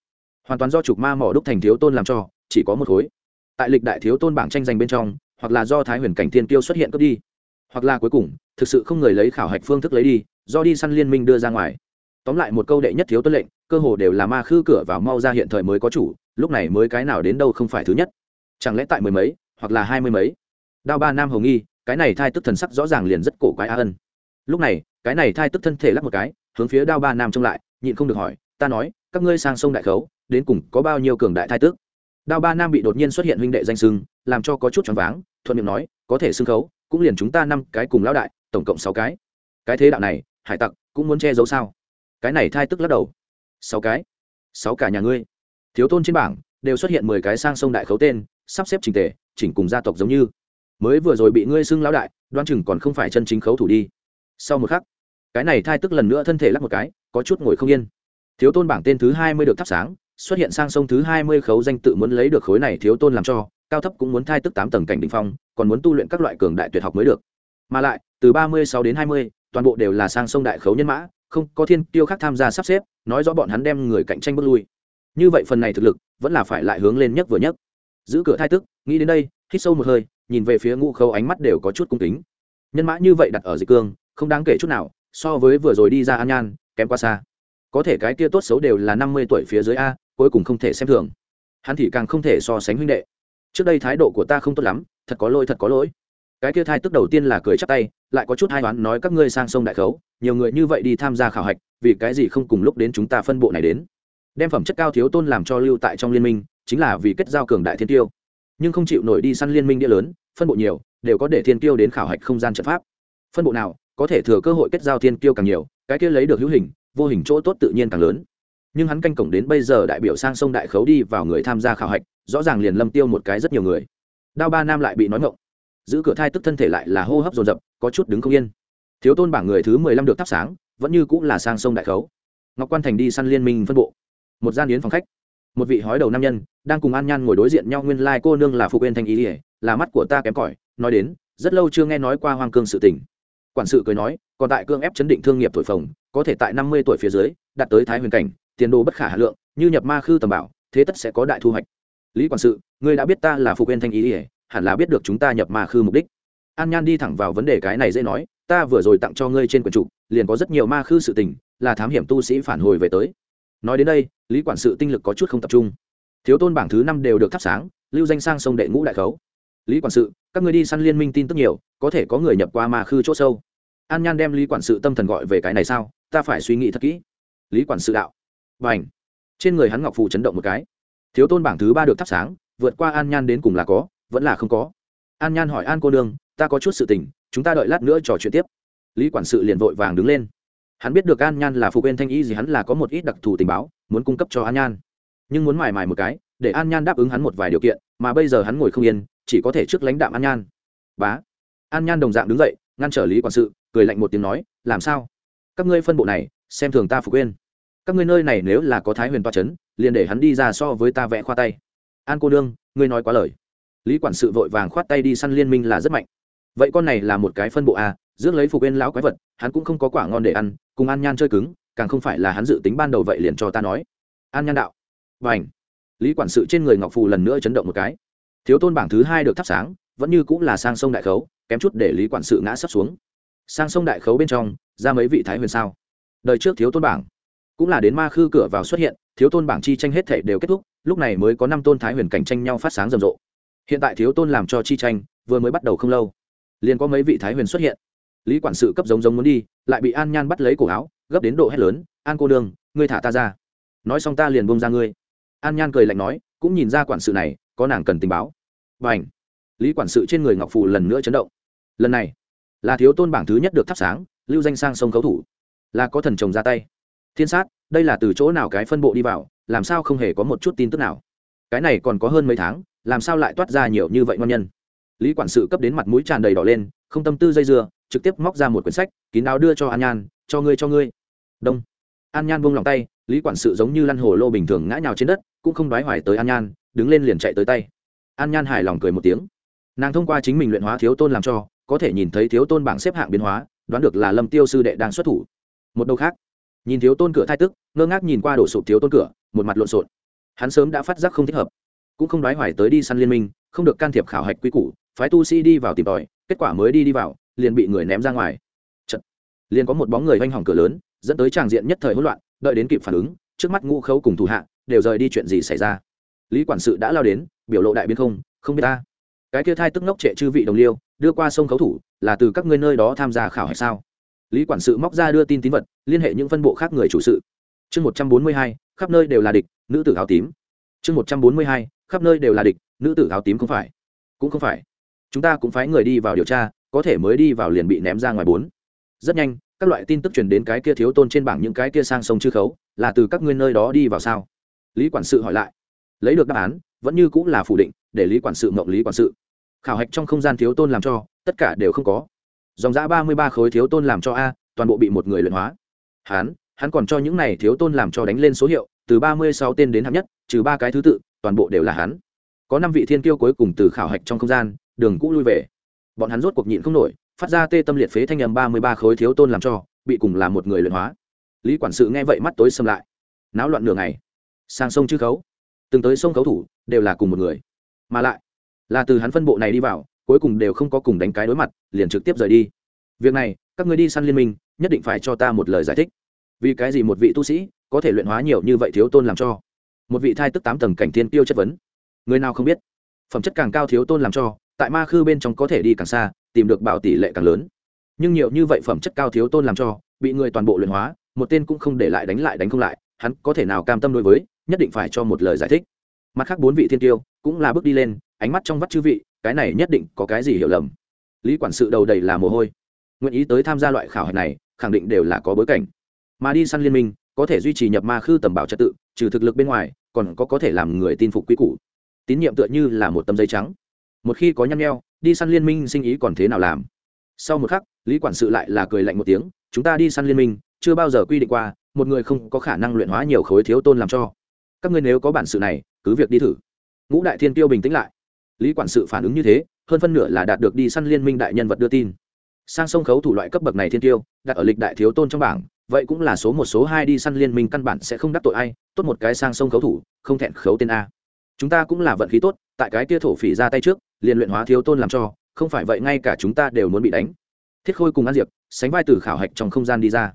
S1: Hoàn toàn do trục ma mỏ đúc thành thiếu tôn làm cho, chỉ có một khối. Tại lịch đại thiếu tôn bảng tranh giành bên trong, hoặc là do thái huyền cảnh thiên tiêu xuất hiện cướp đi, hoặc là cuối cùng, thực sự không người lấy khảo hạch phương thức lấy đi, do đi săn liên minh đưa ra ngoài. Tóm lại một câu đệ nhất thiếu tuân lệnh, cơ hồ đều là ma khư cửa vào mau ra hiện thời mới có chủ, lúc này mới cái nào đến đâu không phải thứ nhất. Chẳng lẽ tại mười mấy, hoặc là hai mươi mấy? Đao ba nam hồng nghi, cái này thai tức thần sắc rõ ràng liền rất cổ quái a ân. Lúc này, cái này thai tức thân thể lắc một cái hướng phía đao ba nam trông lại, nhịn không được hỏi, ta nói, các ngươi sang sông đại khấu, đến cùng có bao nhiêu cường đại thai tức đao ba nam bị đột nhiên xuất hiện huynh đệ danh sưng làm cho có chút choáng váng, thuận miệng nói, có thể xưng khấu, cũng liền chúng ta năm cái cùng lão đại, tổng cộng sáu cái. Cái thế đạo này, hải tặc, cũng muốn che giấu sao? Cái này thai tức lắc đầu. Sáu cái? Sáu cả nhà ngươi? Thiếu tôn trên bảng, đều xuất hiện mười cái sang sông đại khấu tên, sắp xếp trình tề, chỉnh cùng gia tộc giống như. Mới vừa rồi bị ngươi xưng lão đại đoan chừng còn không phải chân chính khấu thủ đi. Sau một khắc cái này thai tức lần nữa thân thể lắc một cái, có chút ngồi không yên. Thiếu tôn bảng tên thứ hai mươi được thắp sáng, xuất hiện sang sông thứ hai mươi khấu danh tự muốn lấy được khối này thiếu tôn làm cho, cao thấp cũng muốn thai tức tám tầng cảnh đ ỉ n h phong, còn muốn tu luyện các loại cường đại tuyệt học mới được. Mà lại, từ ba mươi sáu đến hai mươi, toàn bộ đều là sang sông đại khấu nhân mã, không có thiên tiêu khác tham gia sắp xếp, nói rõ bọn hắn đem người cạnh tranh bước lui. Như vậy phần này thực lực, vẫn là phải lại hướng lên nhất vừa nhất. Giữ cửa thai tức, nghĩ đến đây, hít sâu một hơi, nhìn về phía ngũ khấu ánh mắt đều có chút cung kính. Nhân mã như vậy đặt ở dịch cương, không đáng kể chút nào so với vừa rồi đi ra an nhan, kém qua xa. Có thể cái kia tốt xấu đều là năm mươi tuổi phía dưới a, cuối cùng không thể xem thường. Hắn thì càng không thể so sánh huynh đệ. Trước đây thái độ của ta không tốt lắm, thật có lỗi, thật có lỗi. Cái kia thai tức đầu tiên là cười chắp tay, lại có chút hai đoán nói các ngươi sang sông đại khấu, nhiều người như vậy đi tham gia khảo hạch, vì cái gì không cùng lúc đến chúng ta phân bộ này đến? Đem phẩm chất cao thiếu tôn làm cho lưu tại trong liên minh, chính là vì kết giao cường đại thiên tiêu. Nhưng không chịu nổi đi săn liên minh địa lớn, phân bộ nhiều, đều có để thiên tiêu đến khảo hạch không gian trận pháp. Phân bộ nào có thể thừa cơ hội kết giao thiên kiêu càng nhiều, cái kia lấy được hữu hình, vô hình chỗ tốt tự nhiên càng lớn. Nhưng hắn canh cổng đến bây giờ đại biểu sang sông đại khấu đi vào người tham gia khảo hạch, rõ ràng liền lâm tiêu một cái rất nhiều người. Đao ba nam lại bị nói ngộng giữ cửa thai tức thân thể lại là hô hấp dồn dập, có chút đứng không yên. Thiếu tôn bảng người thứ mười lăm được thắp sáng, vẫn như cũng là sang sông đại khấu. Ngọc quan thành đi săn liên minh phân bộ. Một gian yến phòng khách. Một vị hói đầu nam nhân, đang cùng an nhan ngồi đối diện nhau nguyên lai cô nương là phụ quên thanh ý ỉa là mắt của ta kém cỏi, nói đến, rất lâu chưa nghe nói qua hoang cương sự tình quản sự cười nói, còn tại cương ép chấn định thương nghiệp thổi phồng, có thể tại năm mươi tuổi phía dưới, đạt tới thái huyền cảnh, tiền đồ bất khả hà lượng, như nhập ma khư tầm bảo, thế tất sẽ có đại thu hoạch. Lý quản sự, ngươi đã biết ta là phụ quên thanh ý ỉa hẳn là biết được chúng ta nhập ma khư mục đích. An nhan đi thẳng vào vấn đề cái này dễ nói, ta vừa rồi tặng cho ngươi trên quyển trục, liền có rất nhiều ma khư sự tình, là thám hiểm tu sĩ phản hồi về tới. Nói đến đây, lý quản sự tinh lực có chút không tập trung. Thiếu tôn bảng thứ năm đều được thắp sáng, lưu danh sang sông đệ ngũ đại khấu. Lý quản sự các người đi săn liên minh tin tức nhiều, có thể có người nhập qua ma khư c h ỗ sâu. An nhan đem lý quản sự tâm thần gọi về cái này sao? Ta phải suy nghĩ thật kỹ. Lý quản sự đạo. Và ảnh trên người hắn ngọc phù chấn động một cái. Thiếu tôn bảng thứ ba được thắp sáng, vượt qua an nhan đến cùng là có, vẫn là không có. An nhan hỏi an cô đương ta có chút sự tình, chúng ta đợi lát nữa trò chuyện tiếp. Lý quản sự liền vội vàng đứng lên. Hắn biết được an nhan là phụ quên thanh y gì hắn là có một ít đặc thù tình báo, muốn cung cấp cho an nhan. Nhưng muốn mải mải một cái, để an nhan đáp ứng hắn một vài điều kiện, mà bây giờ hắn ngồi không yên chỉ có thể trước lãnh đạm an nhan. Bá. An nhan đồng dạng đứng dậy, ngăn trở lý quản sự, cười lạnh một tiếng nói, làm sao? Các ngươi phân bộ này, xem thường ta phục quên. Các ngươi nơi này nếu là có thái huyền toa c h ấ n liền để hắn đi ra so với ta vẽ khoa tay. An cô đương ngươi nói quá lời. Lý quản sự vội vàng khoát tay đi săn liên minh là rất mạnh. Vậy con này là một cái phân bộ a dưỡng lấy phục quên lão quái vật, hắn cũng không có quả ngon để ăn, cùng an nhan chơi cứng, càng không phải là hắn dự tính ban đầu vậy liền cho ta nói. An nhan đạo. Và ảnh lý quản sự trên người ngọc phù lần nữa chấn động một cái thiếu tôn bảng thứ hai được thắp sáng, vẫn như cũng là sang sông đại khấu, kém chút để lý quản sự ngã sắp xuống. Sang sông đại khấu bên trong, ra mấy vị thái huyền sao? Đời trước thiếu tôn bảng, cũng là đến ma khư cửa vào xuất hiện, thiếu tôn bảng chi tranh hết thể đều kết thúc, lúc này mới có năm tôn thái huyền cạnh tranh nhau phát sáng rầm rộ. Hiện tại thiếu tôn làm cho chi tranh, vừa mới bắt đầu không lâu, liền có mấy vị thái huyền xuất hiện. Lý quản sự cấp giống giống muốn đi, lại bị an nhan bắt lấy cổ áo, gấp đến độ hét lớn, an cô đương ngươi thả ta ra. Nói xong ta liền bông ra ngươi. An nhan cười lạnh nói, cũng nhìn ra quản sự này có nàng cần tình báo. Và ảnh, lý quản sự trên người ngọc phù lần nữa chấn động. Lần này, là thiếu tôn bảng thứ nhất được thắp sáng, lưu danh sang sông khấu thủ. Là có thần chồng ra tay. Thiên sát, đây là từ chỗ nào cái phân bộ đi vào, làm sao không hề có một chút tin tức nào? Cái này còn có hơn mấy tháng, làm sao lại toát ra nhiều như vậy ngon nhân? Lý quản sự cấp đến mặt mũi tràn đầy đỏ lên, không tâm tư dây dưa, trực tiếp móc ra một quyển sách, kín áo đưa cho an nhan, cho ngươi cho ngươi. Đông. An nhan buông lòng tay lý quản sự giống như lăn hồ lô bình thường ngã nhào trên đất, cũng không đoái hoài tới an nhan, đứng lên liền chạy tới tay. An nhan hài lòng cười một tiếng. Nàng thông qua chính mình luyện hóa thiếu tôn làm cho, có thể nhìn thấy thiếu tôn bảng xếp hạng biến hóa, đoán được là lâm tiêu sư đệ đang xuất thủ. Một đầu khác, nhìn thiếu tôn cửa thai tức, ngơ ngác nhìn qua đổ sụp thiếu tôn cửa, một mặt lộn xộn. Hắn sớm đã phát giác không thích hợp, cũng không đoái hoài tới đi săn liên minh, không được can thiệp khảo hạch quy củ, phái tu sĩ đi vào tìm tòi, kết quả mới đi đi vào, liền bị người ném ra ngoài. Chật. liền có một bóng người hoanh hỏng cửa lớn, dẫn tới tràng diện nhất thời hỗn loạn đợi đến kịp phản ứng, trước mắt ngũ khấu cùng thủ hạ đều rời đi chuyện gì xảy ra. Lý quản sự đã lao đến, biểu lộ đại biến không không biết ta. Cái kia thai tức ngốc trệ chư vị đồng liêu, đưa qua sông khấu thủ, là từ các ngươi nơi đó tham gia khảo hạch sao? Lý quản sự móc ra đưa tin tín vật, liên hệ những phân bộ khác người chủ sự. Chương một trăm bốn mươi hai, khắp nơi đều là địch, nữ tử áo tím. Chương một trăm bốn mươi hai, khắp nơi đều là địch, nữ tử áo tím không phải. Cũng không phải. Chúng ta cũng phái người đi vào điều tra, có thể mới đi vào liền bị ném ra ngoài bốn. Rất nhanh các loại tin tức truyền đến cái kia thiếu tôn trên bảng những cái kia sang sông chư khấu, là từ các ngươi nơi đó đi vào sao? Lý quản sự hỏi lại. Lấy được đáp án, vẫn như cũng là phủ định, để lý quản sự mộng lý quản sự. Khảo hạch trong không gian thiếu tôn làm cho, tất cả đều không có. Dòng giã ba mươi ba khối thiếu tôn làm cho a, toàn bộ bị một người luyện hóa. Hắn hắn còn cho những này thiếu tôn làm cho đánh lên số hiệu, từ ba mươi sáu tên đến hạng nhất, trừ ba cái thứ tự, toàn bộ đều là hắn. Có năm vị thiên kiêu cuối cùng từ khảo hạch trong không gian, đường cũ lui về. Bọn hắn rốt cuộc nhịn không nổi phát ra tê tâm liệt phế thanh âm ba mươi ba khối thiếu tôn làm cho, bị cùng là một người luyện hóa. Lý quản sự nghe vậy mắt tối xâm lại. Náo loạn nửa ngày, sang sông chư khấu. Từng tới sông khấu thủ, đều là cùng một người. Mà lại, là từ hắn phân bộ này đi vào, cuối cùng đều không có cùng đánh cái đối mặt, liền trực tiếp rời đi. Việc này, các người đi săn liên minh, nhất định phải cho ta một lời giải thích. Vì cái gì một vị tu sĩ, có thể luyện hóa nhiều như vậy thiếu tôn làm cho? Một vị thai tức tám tầng cảnh thiên tiêu chất vấn. Người nào không biết? Phẩm chất càng cao thiếu tôn làm cho, tại ma khư bên trong có thể đi càng xa tìm được bảo tỷ lệ càng lớn. Nhưng nhiều như vậy phẩm chất cao thiếu tôn làm cho, bị người toàn bộ luyện hóa, một tên cũng không để lại đánh lại đánh không lại, hắn có thể nào cam tâm đối với, nhất định phải cho một lời giải thích. Mặt khác bốn vị thiên tiêu cũng là bước đi lên, ánh mắt trong vắt chư vị, cái này nhất định có cái gì hiểu lầm. Lý quản sự đầu đầy là mồ hôi. Nguyện ý tới tham gia loại khảo hạch này, khẳng định đều là có bối cảnh. Mà đi săn liên minh, có thể duy trì nhập ma khư tầm bảo trật tự, trừ thực lực bên ngoài, còn có có thể làm người tin phục quy củ. Tín nhiệm tựa như là một tấm giấy trắng một khi có nhăn nheo, đi săn liên minh sinh ý còn thế nào làm? Sau một khắc, lý quản sự lại là cười lạnh một tiếng, chúng ta đi săn liên minh, chưa bao giờ quy định qua, một người không có khả năng luyện hóa nhiều khối thiếu tôn làm cho. Các ngươi nếu có bản sự này, cứ việc đi thử. Ngũ đại thiên tiêu bình tĩnh lại. Lý quản sự phản ứng như thế, hơn phân nửa là đạt được đi săn liên minh đại nhân vật đưa tin. Sang sông khấu thủ loại cấp bậc này thiên tiêu đặt ở lịch đại thiếu tôn trong bảng, vậy cũng là số một, số hai đi săn liên minh căn bản sẽ không đắc tội ai, tốt một cái sang sông khấu thủ, không thẹn khấu tên a chúng ta cũng là vận khí tốt, tại cái tia thổ phỉ ra tay trước, liền luyện hóa thiếu tôn làm cho, không phải vậy ngay cả chúng ta đều muốn bị đánh. Thiết khôi cùng an diệp, sánh vai từ khảo hạch trong không gian đi ra.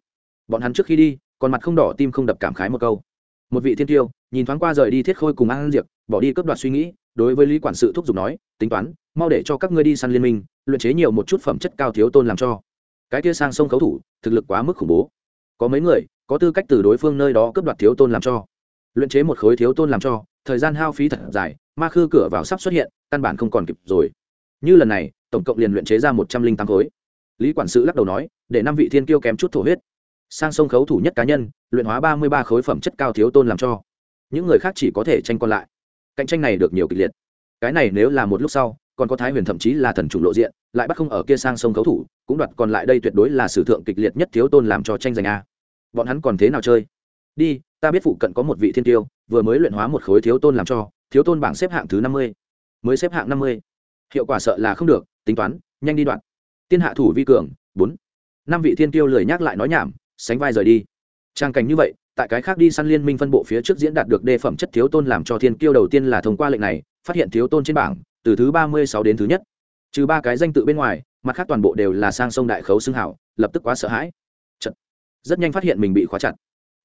S1: Bọn hắn trước khi đi, còn mặt không đỏ tim không đập cảm khái một câu. Một vị thiên tiêu, nhìn thoáng qua rời đi thiết khôi cùng an diệp, bỏ đi cướp đoạt suy nghĩ, đối với lý quản sự thúc giục nói, tính toán, mau để cho các ngươi đi săn liên minh, luyện chế nhiều một chút phẩm chất cao thiếu tôn làm cho. Cái kia sang sông khấu thủ, thực lực quá mức khủng bố. Có mấy người, có tư cách từ đối phương nơi đó cướp đoạt thiếu tôn làm cho. Luyện chế một khối thiếu tôn làm cho thời gian hao phí thật dài, ma khư cửa vào sắp xuất hiện, căn bản không còn kịp rồi. Như lần này, tổng cộng liền luyện chế ra một trăm linh tám khối. Lý quản sự lắc đầu nói, để năm vị thiên kiêu kém chút thổ huyết. Sang sông khấu thủ nhất cá nhân, luyện hóa ba mươi ba khối phẩm chất cao thiếu tôn làm cho. Những người khác chỉ có thể tranh còn lại. Cạnh tranh này được nhiều kịch liệt. Cái này nếu là một lúc sau, còn có thái huyền thậm chí là thần chủ lộ diện, lại bắt không ở kia sang sông khấu thủ, cũng đoạt còn lại đây tuyệt đối là sử thượng kịch liệt nhất thiếu tôn làm cho tranh giành a. Bọn hắn còn thế nào chơi? Đi, ta biết phụ cận có một vị thiên tiêu, vừa mới luyện hóa một khối thiếu tôn làm cho, thiếu tôn bảng xếp hạng thứ năm mươi. Mới xếp hạng năm mươi. Hiệu quả sợ là không được, tính toán, nhanh đi đoạn. Tiên hạ thủ vi cường, bốn. Năm vị thiên tiêu lười nhắc lại nói nhảm, sánh vai rời đi. Trang cảnh như vậy, tại cái khác đi săn liên minh phân bộ phía trước diễn đạt được đề phẩm chất thiếu tôn làm cho thiên kiêu đầu tiên là thông qua lệnh này, phát hiện thiếu tôn trên bảng, từ thứ ba mươi sáu đến thứ nhất. Trừ ba cái danh tự bên ngoài, mặt khác toàn bộ đều là sang sông đại khấu xưng hảo, lập tức quá sợ hãi. Chật. rất nhanh phát hiện mình bị khóa chặt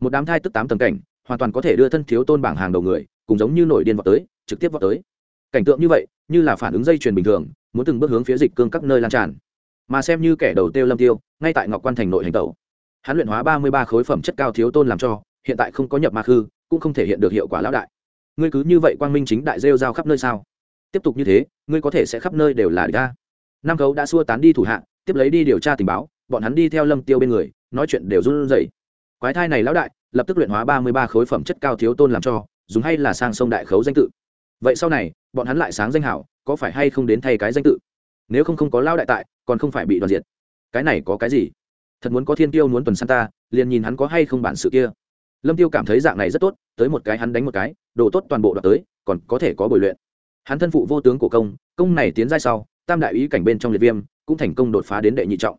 S1: một đám thai tức tám tầng cảnh, hoàn toàn có thể đưa thân thiếu tôn bảng hàng đầu người, cùng giống như nổi điên vào tới, trực tiếp vào tới. Cảnh tượng như vậy, như là phản ứng dây chuyền bình thường, muốn từng bước hướng phía dịch cương các nơi lan tràn. Mà xem như kẻ đầu tiêu lâm tiêu, ngay tại ngọc quan thành nội hành tẩu. Hắn luyện hóa ba mươi ba khối phẩm chất cao thiếu tôn làm cho, hiện tại không có nhập ma khư, cũng không thể hiện được hiệu quả lão đại. Ngươi cứ như vậy quang minh chính đại rêu rao khắp nơi sao? Tiếp tục như thế, ngươi có thể sẽ khắp nơi đều là đa nam khấu đã xua tán đi thủ hạ, tiếp lấy đi điều tra tình báo, bọn hắn đi theo lâm tiêu bên người, nói chuyện đều run rẩy quái thai này lão đại, lập tức luyện hóa ba mươi ba khối phẩm chất cao thiếu tôn làm cho, dùng hay là sang sông đại khấu danh tự. Vậy sau này, bọn hắn lại sáng danh hảo, có phải hay không đến thay cái danh tự? Nếu không không có lao đại tại, còn không phải bị đoàn diệt. Cái này có cái gì? Thật muốn có thiên tiêu muốn tuần săn ta, liền nhìn hắn có hay không bản sự kia. Lâm tiêu cảm thấy dạng này rất tốt, tới một cái hắn đánh một cái, đồ tốt toàn bộ đoạt tới, còn có thể có bồi luyện. Hắn thân phụ vô tướng của công công này tiến giai sau, tam đại ý cảnh bên trong liệt viêm, cũng thành công đột phá đến đệ nhị trọng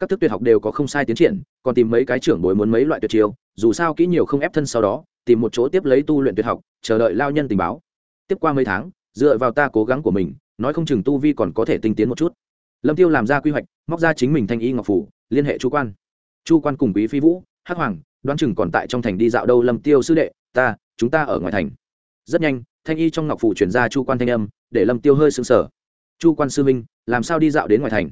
S1: các thức tuyệt học đều có không sai tiến triển, còn tìm mấy cái trưởng bối muốn mấy loại tuyệt chiêu, dù sao kỹ nhiều không ép thân sau đó, tìm một chỗ tiếp lấy tu luyện tuyệt học, chờ đợi lao nhân tình báo. Tiếp qua mấy tháng, dựa vào ta cố gắng của mình, nói không chừng tu vi còn có thể tinh tiến một chút. Lâm tiêu làm ra quy hoạch, móc ra chính mình thanh y ngọc phủ, liên hệ chu quan. Chu quan cùng quý phi vũ, hắc hoàng, đoán chừng còn tại trong thành đi dạo đâu lâm tiêu sư đệ, ta, chúng ta ở ngoài thành. Rất nhanh, thanh y trong ngọc phủ chuyển ra chu quan thanh âm, để lâm tiêu hơi sững sờ. Chu quan sư minh làm sao đi dạo đến ngoài thành?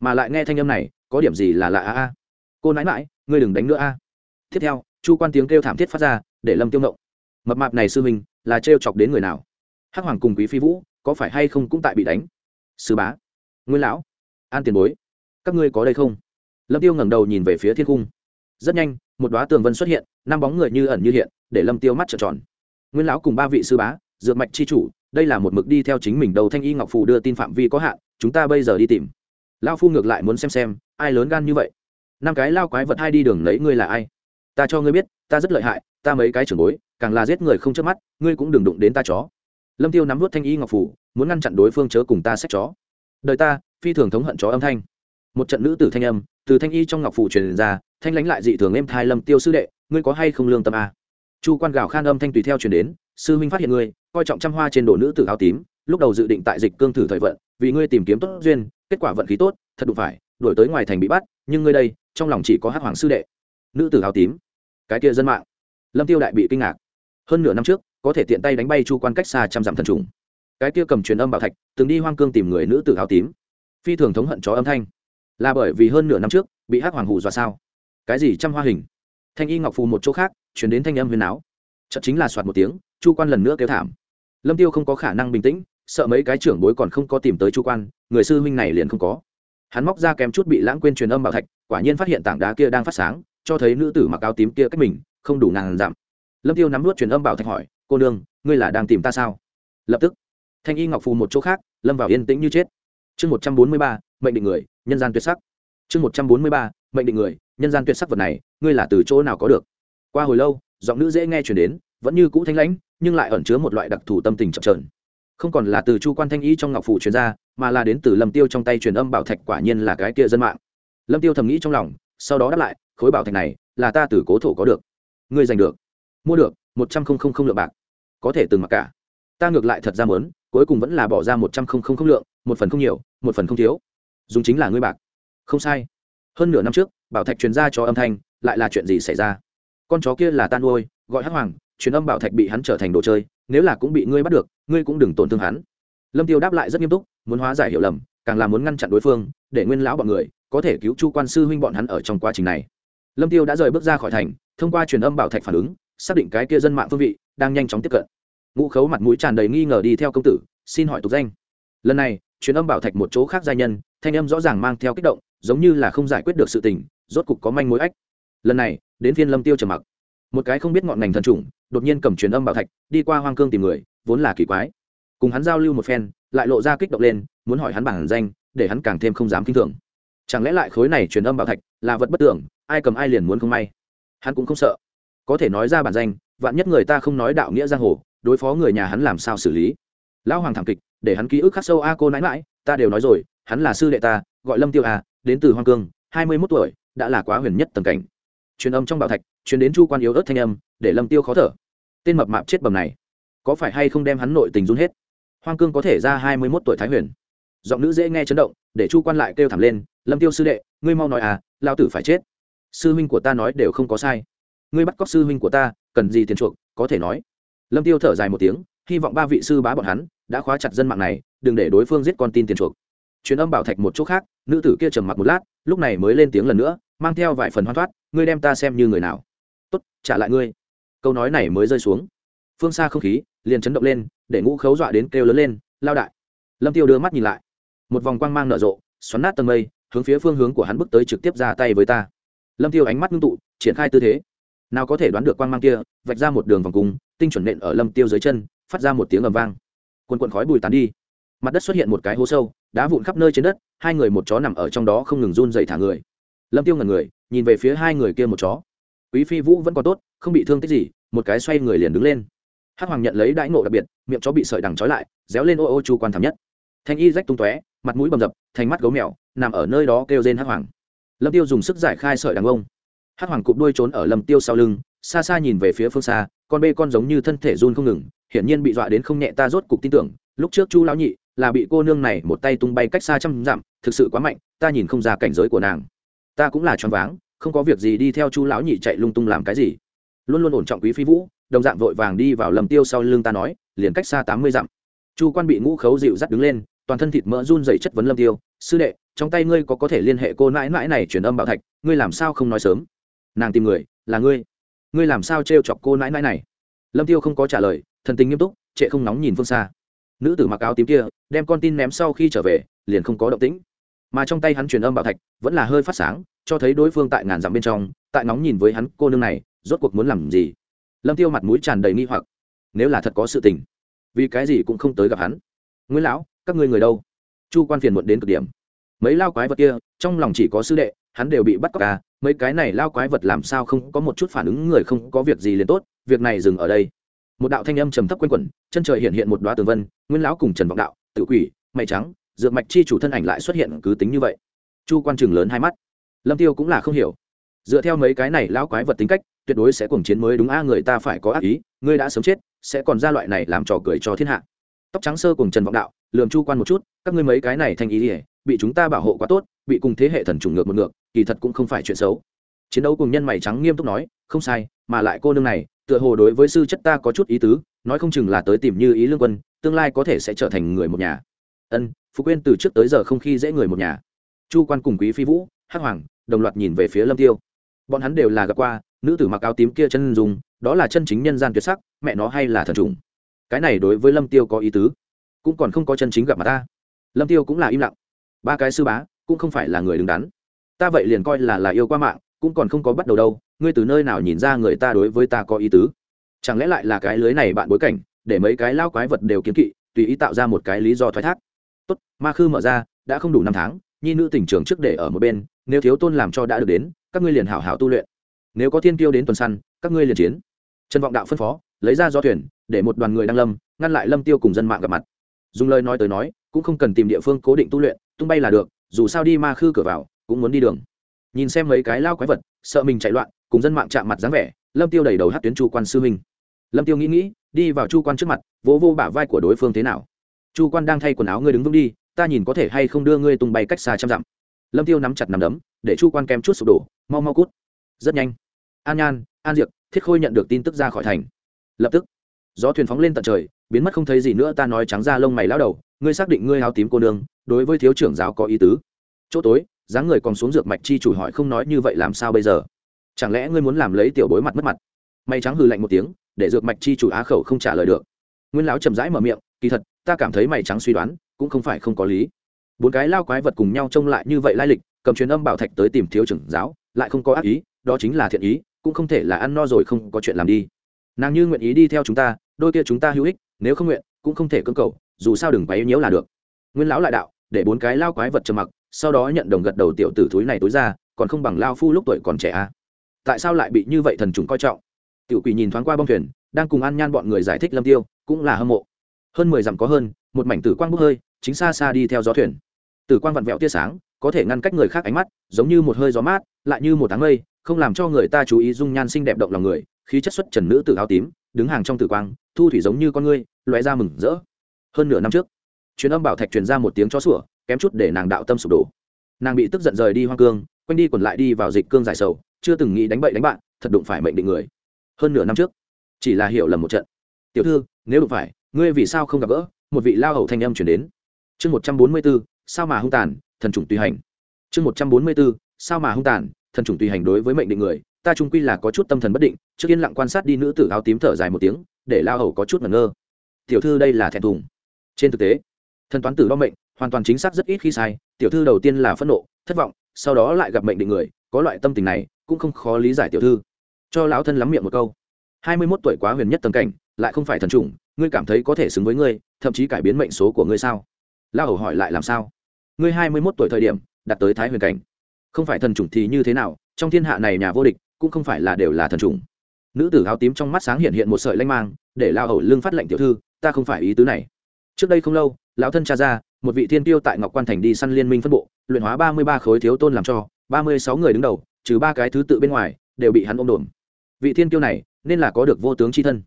S1: Mà lại nghe thanh âm này có điểm gì là lạ a a? Cô nãi mãi ngươi đừng đánh nữa a. Tiếp theo, chu quan tiếng kêu thảm thiết phát ra, để lâm tiêu ngộng. Mập mạp này sư mình là trêu chọc đến người nào? Hắc hoàng cùng quý phi vũ, có phải hay không cũng tại bị đánh? Sư bá, nguyên lão, an tiền bối, các ngươi có đây không? Lâm tiêu ngẩng đầu nhìn về phía thiên cung rất nhanh, một đoá tường vân xuất hiện, năm bóng người như ẩn như hiện, để lâm tiêu mắt trợn tròn. Nguyên lão cùng ba vị sư bá, dược mạch chi chủ, đây là một mực đi theo chính mình đầu thanh y ngọc phù đưa tin phạm vi có hạn, chúng ta bây giờ đi tìm lao phu ngược lại muốn xem xem, ai lớn gan như vậy. Năm cái lao quái vật hai đi đường lấy ngươi là ai? Ta cho ngươi biết, ta rất lợi hại, ta mấy cái trưởng bối, càng là giết người không chớp mắt, ngươi cũng đừng đụng đến ta chó. Lâm tiêu nắm vút thanh y ngọc phủ, muốn ngăn chặn đối phương chớ cùng ta xét chó. Đời ta, phi thường thống hận chó âm thanh. Một trận nữ tử thanh âm, từ thanh y trong ngọc phủ truyền ra, thanh lãnh lại dị thường êm thai lâm tiêu sư đệ, ngươi có hay không lương tâm a? Chu quan gào khan âm thanh tùy theo truyền đến, sư huynh phát hiện ngươi, coi trọng trăm hoa trên đồ nữ tử áo tím, lúc đầu dự định tại dịch cương thử thời vận, vì ngươi tìm kiếm tốt duyên kết quả vận khí tốt, thật đụng phải, đuổi tới ngoài thành bị bắt, nhưng ngươi đây, trong lòng chỉ có hắc hoàng sư đệ. Nữ tử áo tím. Cái kia dân mạng. Lâm tiêu đại bị kinh ngạc. Hơn nửa năm trước, có thể tiện tay đánh bay chu quan cách xa trăm dặm thần trùng. Cái kia cầm truyền âm bảo thạch, từng đi hoang cương tìm người nữ tử áo tím. Phi thường thống hận chó âm thanh. Là bởi vì hơn nửa năm trước, bị hắc hoàng hù dọa sao? Cái gì trăm hoa hình? Thanh y ngọc phù một chỗ khác chuyển đến thanh âm huyền áo. Chợt chính là soạt một tiếng, chu quan lần nữa kêu thảm. Lâm tiêu không có khả năng bình tĩnh sợ mấy cái trưởng bối còn không có tìm tới chu quan, người sư huynh này liền không có. Hắn móc ra kém chút bị lãng quên truyền âm bảo thạch, quả nhiên phát hiện tảng đá kia đang phát sáng, cho thấy nữ tử mặc áo tím kia cách mình, không đủ ngàn giảm lâm tiêu nắm nuốt truyền âm bảo thạch hỏi, cô nương, ngươi là đang tìm ta sao? Lập tức, thanh y ngọc phù một chỗ khác, lâm vào yên tĩnh như chết. Chương một trăm bốn mươi ba, mệnh định người, nhân gian tuyệt sắc. Chương một trăm bốn mươi ba, mệnh định người, nhân gian tuyệt sắc vật này, ngươi là từ chỗ nào có được? Qua hồi lâu, giọng nữ dễ nghe chuyển đến, vẫn như cũ thanh lãnh, nhưng lại ẩn chứa một loại đặc thù tâm tình chậm trởn không còn là từ chu quan thanh y trong ngọc phủ truyền ra, mà là đến từ lâm tiêu trong tay truyền âm bảo thạch quả nhiên là cái kia dân mạng. Lâm tiêu thầm nghĩ trong lòng, sau đó đáp lại, khối bảo thạch này, là ta từ cố thổ có được. Ngươi giành được. Mua được, một trăm không không không lượng bạc. Có thể từng mặc cả. Ta ngược lại thật ra mớn cuối cùng vẫn là bỏ ra một trăm không không không lượng, một phần không nhiều, một phần không thiếu. Dùng chính là ngươi bạc. Không sai. Hơn nửa năm trước, bảo thạch truyền ra cho âm thanh, lại là chuyện gì xảy ra? Con chó kia là tan nuôi, gọi hắc hoàng, truyền âm bảo thạch bị hắn trở thành đồ chơi nếu là cũng bị ngươi bắt được, ngươi cũng đừng tổn thương hắn. Lâm tiêu đáp lại rất nghiêm túc, muốn hóa giải hiểu lầm, càng là muốn ngăn chặn đối phương, để nguyên lão bọn người có thể cứu chu quan sư huynh bọn hắn ở trong quá trình này. Lâm tiêu đã rời bước ra khỏi thành, thông qua truyền âm bảo thạch phản ứng, xác định cái kia dân mạng phương vị đang nhanh chóng tiếp cận. Ngũ khấu mặt mũi tràn đầy nghi ngờ đi theo công tử, xin hỏi tục danh. Lần này, truyền âm bảo thạch một chỗ khác gia nhân, thanh âm rõ ràng mang theo kích động, giống như là không giải quyết được sự tình, rốt cục có manh mối ách. Lần này, đến phiên lâm tiêu trầm mặc một cái không biết ngọn ngành thần trùng, đột nhiên cầm truyền âm bảo thạch, đi qua hoang cương tìm người, vốn là kỳ quái. Cùng hắn giao lưu một phen, lại lộ ra kích động lên, muốn hỏi hắn bản danh, để hắn càng thêm không dám kinh thường. Chẳng lẽ lại khối này truyền âm bảo thạch là vật bất tưởng, ai cầm ai liền muốn không may? Hắn cũng không sợ. Có thể nói ra bản danh, vạn nhất người ta không nói đạo nghĩa giang hồ, đối phó người nhà hắn làm sao xử lý? Lão hoàng thảm kịch, để hắn ký ức khắc sâu, a, cô nãi mãi ta đều nói rồi, hắn là sư đệ ta, gọi lâm tiêu a, đến từ hoang cương, hai mươi mốt tuổi, đã là quá huyền nhất tầng cảnh. Truyền âm trong bảo thạch chuyển đến chu quan yếu ớt thanh âm, để lâm tiêu khó thở. Tên mập mạp chết bầm này, có phải hay không đem hắn nội tình run hết? Hoang cương có thể ra hai mươi mốt tuổi thái huyền. Giọng nữ dễ nghe chấn động, để chu quan lại kêu thảm lên, lâm tiêu sư đệ, ngươi mau nói à lao tử phải chết. Sư huynh của ta nói đều không có sai. Ngươi bắt cóc sư huynh của ta, cần gì tiền chuộc, có thể nói. Lâm tiêu thở dài một tiếng, hy vọng ba vị sư bá bọn hắn đã khóa chặt dân mạng này, đừng để đối phương giết con tin tiền chuộc. Truyền âm bảo thạch một chỗ khác, nữ tử kia trầm mặc một lát, lúc này mới lên tiếng lần nữa, mang theo vài phần hoan thoát, ngươi đem ta xem như người nào? Trả lại ngươi. Câu nói này mới rơi xuống. Phương xa không khí liền chấn động lên, để ngũ khấu dọa đến kêu lớn lên, lao đại. Lâm tiêu đưa mắt nhìn lại. Một vòng quang mang nở rộ, xoắn nát tầng mây, hướng phía phương hướng của hắn bước tới trực tiếp ra tay với ta. Lâm tiêu ánh mắt ngưng tụ, triển khai tư thế. Nào có thể đoán được quang mang kia, vạch ra một đường vòng cung, tinh chuẩn nện ở lâm tiêu dưới chân, phát ra một tiếng ầm vang. Quần quần khói bùi tán đi. Mặt đất xuất hiện một cái hố sâu, đá vụn khắp nơi trên đất, hai người một chó nằm ở trong đó không ngừng run dậy thả người. Lâm tiêu ngẩn người, nhìn về phía hai người kia một chó quý phi vũ vẫn còn tốt, không bị thương tích gì, một cái xoay người liền đứng lên. Hắc hoàng nhận lấy đãi ngộ đặc biệt, miệng chó bị sợi đằng trói lại, réo lên ô ô chu quan thảm nhất. Thanh y rách tung tóe, mặt mũi bầm dập, thành mắt gấu mèo, nằm ở nơi đó kêu rên hắc hoàng. Lâm tiêu dùng sức giải khai sợi đằng ông. Hắc hoàng cụp đuôi trốn ở lâm tiêu sau lưng, xa xa nhìn về phía phương xa, con bê con giống như thân thể run không ngừng, hiển nhiên bị dọa đến không nhẹ ta rốt cục tin tưởng, lúc trước chu lão nhị là bị cô nương này một tay tung bay cách xa trăm dặm, thực sự quá mạnh, ta nhìn không ra cảnh giới của nàng. Ta cũng là choáng váng không có việc gì đi theo chu lão nhị chạy lung tung làm cái gì. Luôn luôn ổn trọng quý phi vũ, đồng dạng vội vàng đi vào lầm tiêu sau lưng ta nói, liền cách xa tám mươi dặm. Chu quan bị ngũ khấu dịu dắt đứng lên, toàn thân thịt mỡ run dày chất vấn lâm tiêu, sư đệ, trong tay ngươi có có thể liên hệ cô nãi nãi này truyền âm bảo thạch, ngươi làm sao không nói sớm? Nàng tìm người, là ngươi ngươi làm sao trêu chọc cô nãi nãi này? Lâm tiêu không có trả lời, thần tình nghiêm túc, trệ không nóng nhìn phương xa. Nữ tử mặc áo tím kia, đem con tin ném sau khi trở về, liền không có động tĩnh mà trong tay hắn truyền âm bảo thạch vẫn là hơi phát sáng, cho thấy đối phương tại ngàn dặm bên trong, tại nóng nhìn với hắn, cô nương này, rốt cuộc muốn làm gì? Lâm tiêu mặt mũi tràn đầy nghi hoặc. Nếu là thật có sự tình, vì cái gì cũng không tới gặp hắn? Nguyễn lão, các ngươi người đâu? Chu quan phiền muộn đến cực điểm. Mấy lao quái vật kia, trong lòng chỉ có sư đệ, hắn đều bị bắt cóc à mấy cái này lao quái vật làm sao không có một chút phản ứng người không có việc gì liền tốt, việc này dừng ở đây. Một đạo thanh âm trầm thấp quanh quẩn, chân trời hiện hiện một đoá tường vân nguyên lão cùng trần vọng đạo, tự quỷ, mày trắng dược mạch chi chủ thân ảnh lại xuất hiện cứ tính như vậy. Chu quan trường lớn hai mắt. Lâm tiêu cũng là không hiểu. Dựa theo mấy cái này lão quái vật tính cách, tuyệt đối sẽ cùng chiến mới đúng a, người ta phải có ác ý ngươi đã sớm chết, sẽ còn ra loại này làm trò cười cho thiên hạ. Tóc trắng sơ cùng trần vọng đạo, lườm chu quan một chút, các ngươi mấy cái này thành ý ỉa bị chúng ta bảo hộ quá tốt, bị cùng thế hệ thần trùng ngược một ngược, kỳ thật cũng không phải chuyện xấu. Chiến đấu cùng nhân mày trắng nghiêm túc nói, không sai, mà lại cô nương này, tựa hồ đối với sư chất ta có chút ý tứ, nói không chừng là tới tìm như ý lương quân, tương lai có thể sẽ trở thành người một nhà. Ân phú quên từ trước tới giờ không khi dễ người một nhà chu quan cùng quý phi vũ hắc hoàng đồng loạt nhìn về phía lâm tiêu bọn hắn đều là gặp qua nữ tử mặc áo tím kia chân dùng đó là chân chính nhân gian tuyệt sắc mẹ nó hay là thần trùng cái này đối với lâm tiêu có ý tứ cũng còn không có chân chính gặp mặt ta lâm tiêu cũng là im lặng ba cái sư bá cũng không phải là người đứng đắn ta vậy liền coi là là yêu qua mạng cũng còn không có bắt đầu đâu ngươi từ nơi nào nhìn ra người ta đối với ta có ý tứ chẳng lẽ lại là cái lưới này bạn bối cảnh để mấy cái lao quái vật đều kiếm kỵ tùy ý tạo ra một cái lý do thoái thác tốt, ma khư mở ra, đã không đủ năm tháng, nhi nữ tỉnh trường trước để ở một bên, nếu thiếu tôn làm cho đã được đến, các ngươi liền hảo hảo tu luyện. Nếu có thiên tiêu đến tuần săn, các ngươi liền chiến. Trần vọng đạo phân phó, lấy ra do thuyền, để một đoàn người đăng lâm, ngăn lại lâm tiêu cùng dân mạng gặp mặt. Dùng lời nói tới nói, cũng không cần tìm địa phương cố định tu luyện, tung bay là được, dù sao đi ma khư cửa vào, cũng muốn đi đường. Nhìn xem mấy cái lao quái vật, sợ mình chạy loạn, cùng dân mạng chạm mặt dáng vẻ, lâm tiêu đầy đầu hát tuyến chu quan sư huynh lâm tiêu nghĩ nghĩ, đi vào chu quan trước mặt, vỗ vô bả vai của đối phương thế nào? Chu quan đang thay quần áo ngươi đứng vững đi, ta nhìn có thể hay không đưa ngươi tung bay cách xa trăm dặm. Lâm tiêu nắm chặt nắm đấm, để chu quan kem chút sụp đổ, mau mau cút. Rất nhanh. An nhan, an diệp, thiết khôi nhận được tin tức ra khỏi thành. Lập tức, gió thuyền phóng lên tận trời, biến mất không thấy gì nữa, ta nói trắng ra lông mày lão đầu, ngươi xác định ngươi háo tím cô nương, đối với thiếu trưởng giáo có ý tứ. Chỗ tối, dáng người còn xuống dược mạch chi chủ hỏi không nói như vậy làm sao bây giờ? Chẳng lẽ ngươi muốn làm lấy tiểu bối mặt mất mặt? Mày trắng hừ lạnh một tiếng, để dược mạch chi chủ á khẩu không trả lời được. Nguyên lão chậm rãi mở miệng, kỳ thật ta cảm thấy mày trắng suy đoán, cũng không phải không có lý. Bốn cái lao quái vật cùng nhau trông lại như vậy lai lịch, cầm truyền âm bảo thạch tới tìm thiếu trưởng giáo, lại không có ác ý, đó chính là thiện ý, cũng không thể là ăn no rồi không có chuyện làm đi. Nàng như nguyện ý đi theo chúng ta, đôi kia chúng ta hữu ích, nếu không nguyện, cũng không thể cưỡng cầu, dù sao đừng quấy nhiễu là được. Nguyên lão lại đạo, để bốn cái lao quái vật trầm mặc, sau đó nhận đồng gật đầu tiểu tử thúi này tối ra, còn không bằng lao phu lúc tuổi còn trẻ a à? tại sao lại bị như vậy thần trùng coi trọng? Tiểu quỷ nhìn thoáng qua bong thuyền, đang cùng an nhan bọn người giải thích lâm tiêu, cũng là hâm mộ hơn mười dặm có hơn, một mảnh tử quang bốc hơi, chính xa xa đi theo gió thuyền. Tử quang vặn vẹo tia sáng, có thể ngăn cách người khác ánh mắt, giống như một hơi gió mát, lại như một tháng mây, không làm cho người ta chú ý dung nhan xinh đẹp động lòng người, khí chất xuất trần nữ tử áo tím, đứng hàng trong tử quang, thu thủy giống như con ngươi loé ra mừng rỡ. Hơn nửa năm trước, truyền âm bảo thạch truyền ra một tiếng chó sủa, kém chút để nàng đạo tâm sụp đổ. Nàng bị tức giận rời đi hoang cương, quanh đi còn lại đi vào dịch cương giải sầu, chưa từng nghĩ đánh bậy đánh bạn, thật đụng phải mệnh định người. Hơn nửa năm trước, chỉ là hiểu lầm một trận. Tiểu thư, nếu đụng phải ngươi vì sao không gặp gỡ? Một vị lao hầu thanh âm chuyển đến. Chương một trăm bốn mươi b ố sao mà hung tàn, thần chủng tùy hành. Chương một trăm bốn mươi b ố sao mà hung tàn, thần chủng tùy hành đối với mệnh định người, ta trung quy là có chút tâm thần bất định, trước yên lặng quan sát đi nữ tử áo tím thở dài một tiếng, để lao hầu có chút ngẩn ngơ. Tiểu thư đây là thẹn thùng. Trên thực tế, thần toán tử đo mệnh, hoàn toàn chính xác rất ít khi sai, tiểu thư đầu tiên là phẫn nộ, thất vọng, sau đó lại gặp mệnh định người, có loại tâm tình này, cũng không khó lý giải tiểu thư. Cho lão thân lắm miệng một câu. Hai mươi mốt tuổi quá huyền nhất tầng cảnh lại không phải thần chủng, ngươi cảm thấy có thể xứng với ngươi, thậm chí cải biến mệnh số của ngươi sao? La hầu hỏi lại làm sao? Ngươi hai mươi mốt tuổi thời điểm, đạt tới thái huyền cảnh. Không phải thần chủng thì như thế nào, trong thiên hạ này nhà vô địch, cũng không phải là đều là thần chủng. Nữ tử áo tím trong mắt sáng hiện hiện một sợi lanh mang, để lao hầu lương phát lệnh tiểu thư, ta không phải ý tứ này. Trước đây không lâu, lão thân cha ra, một vị thiên tiêu tại ngọc quan thành đi săn liên minh phân bộ, luyện hóa ba mươi ba khối thiếu tôn làm cho, ba mươi sáu người đứng đầu, trừ ba cái thứ tự bên ngoài, đều bị hắn ôm đồn vị thiên tiêu này, nên là có được vô tướng c h i thân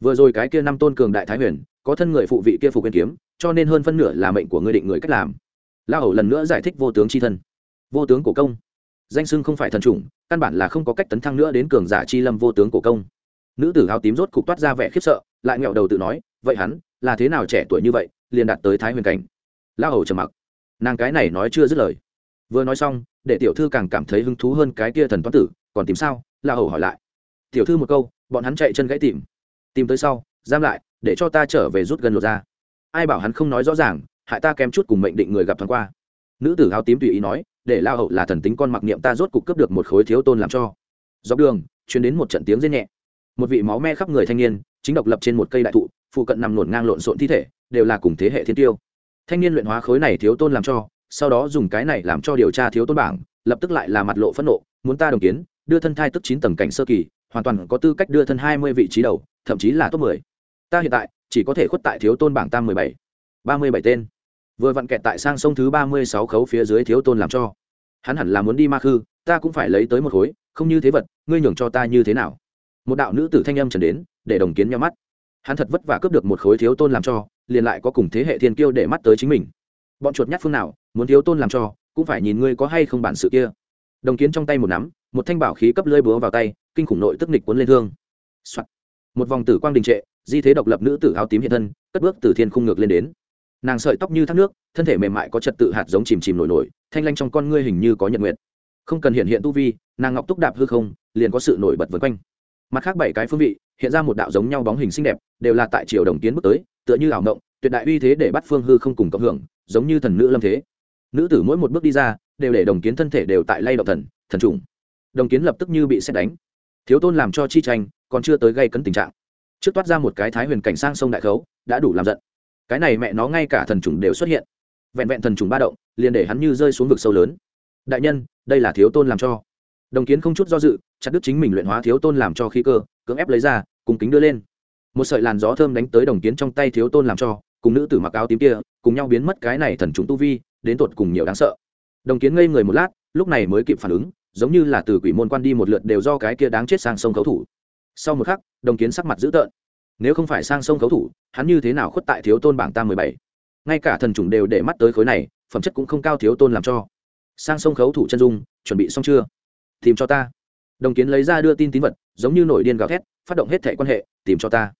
S1: vừa rồi cái kia năm tôn cường đại thái huyền, có thân người phụ vị kia phục quyền kiếm, cho nên hơn phân nửa là mệnh của người định người cách làm. La hầu lần nữa giải thích vô tướng c h i thân. Vô tướng cổ công. Danh sưng không phải thần chủng, căn bản là không có cách tấn thăng nữa đến cường giả chi lâm vô tướng cổ công. Nữ tử áo tím rốt cục toát ra vẻ khiếp sợ, lại nghẹo đầu tự nói, vậy hắn, là thế nào trẻ tuổi như vậy, liền đạt tới thái huyền cảnh? La hầu trầm mặc. Nàng cái này nói chưa dứt lời. Vừa nói xong, để tiểu thư càng cảm thấy hứng thú hơn cái kia thần toán tử, còn tìm sao? La hầu hỏi lại. Tiểu thư một câu, bọn hắn chạy chân gãy tìm tìm tới sau, giam lại, để cho ta trở về rút gần lột ra ai bảo hắn không nói rõ ràng, hại ta kém chút cùng mệnh định người gặp thoáng qua. Nữ tử áo tím tùy ý nói, để la hậu là thần tính con mặc niệm ta rốt cục cướp được một khối thiếu tôn làm cho. Dọc đường chuyến đến một trận tiếng rên nhẹ. Một vị máu me khắp người thanh niên, chính độc lập trên một cây đại thụ, phụ cận nằm nổn ngang lộn xộn thi thể, đều là cùng thế hệ thiên tiêu. Thanh niên luyện hóa khối này thiếu tôn làm cho, sau đó dùng cái này làm cho điều tra thiếu tôn bảng, lập tức lại là mặt lộ phẫn nộ, muốn ta đồng kiến, đưa thân thai tức chín tầng cảnh sơ kỳ hoàn toàn có tư cách đưa thân hai mươi vị trí đầu, thậm chí là top mười. Ta hiện tại chỉ có thể khuất tại thiếu tôn bảng tam mười bảy. Ba mươi bảy tên. Vừa vặn kẹt tại sang sông thứ ba mươi sáu khấu phía dưới thiếu tôn làm cho. Hắn hẳn là muốn đi ma khư, ta cũng phải lấy tới một khối, không như thế vật, ngươi nhường cho ta như thế nào? Một đạo nữ tử thanh âm trần đến, để đồng kiến nhau mắt. Hắn thật vất vả cướp được một khối thiếu tôn làm cho, liền lại có cùng thế hệ thiên kiêu để mắt tới chính mình. Bọn chuột nhát phương nào, muốn thiếu tôn làm cho, cũng phải nhìn ngươi có hay không bản sự kia. Đồng kiến trong tay một nắm một thanh bảo khí cấp lưỡi búa vào tay, kinh khủng nội tức nịch cuốn lên thương、Soạn. một vòng tử quang đình trệ, di thế độc lập nữ tử áo tím hiện thân, cất bước từ thiên khung ngược lên đến. Nàng sợi tóc như thác nước, thân thể mềm mại có trật tự hạt giống chìm chìm nổi nổi, thanh lanh trong con ngươi hình như có nhật nguyện không cần hiện hiện tu vi, nàng ngọc túc đạp hư không, liền có sự nổi bật vân quanh. Mặt khác bảy cái phương vị, hiện ra một đạo giống nhau bóng hình xinh đẹp, đều là tại triều đồng kiến bước tới, tựa như ảo ngộng tuyệt đại uy thế để bắt phương hư không cùng cộng hưởng, giống như thần nữ lâm thế. Nữ tử mỗi một bước đi ra, đều để đồng kiến thân thể đều tại lay động thần thần trùng đồng kiến lập tức như bị xét đánh. Thiếu tôn làm cho chi tranh, còn chưa tới gây cấn tình trạng. Trước toát ra một cái thái huyền cảnh sang sông đại khấu, đã đủ làm giận. Cái này mẹ nó ngay cả thần trùng đều xuất hiện. Vẹn vẹn thần trùng ba động, liền để hắn như rơi xuống vực sâu lớn. Đại nhân, đây là thiếu tôn làm cho. Đồng kiến không chút do dự, chặt đứt chính mình luyện hóa thiếu tôn làm cho khí cơ, cưỡng ép lấy ra, cùng kính đưa lên. Một sợi làn gió thơm đánh tới đồng kiến trong tay thiếu tôn làm cho, cùng nữ tử mặc áo tím kia, cùng nhau biến mất cái này thần trùng tu vi, đến tột cùng nhiều đáng sợ. Đồng kiến ngây người một lát, lúc này mới kịp phản ứng giống như là từ quỷ môn quan đi một lượt đều do cái kia đáng chết sang sông khấu thủ. Sau một khắc, đồng kiến sắc mặt dữ tợn. Nếu không phải sang sông khấu thủ, hắn như thế nào khuất tại thiếu tôn bảng tam mười bảy? Ngay cả thần trùng đều để mắt tới khối này, phẩm chất cũng không cao thiếu tôn làm cho. Sang sông khấu thủ chân dung, chuẩn bị xong chưa? Tìm cho ta. Đồng kiến lấy ra đưa tin tín vật, giống như nổi điên gào thét, phát động hết thẻ quan hệ, tìm cho ta.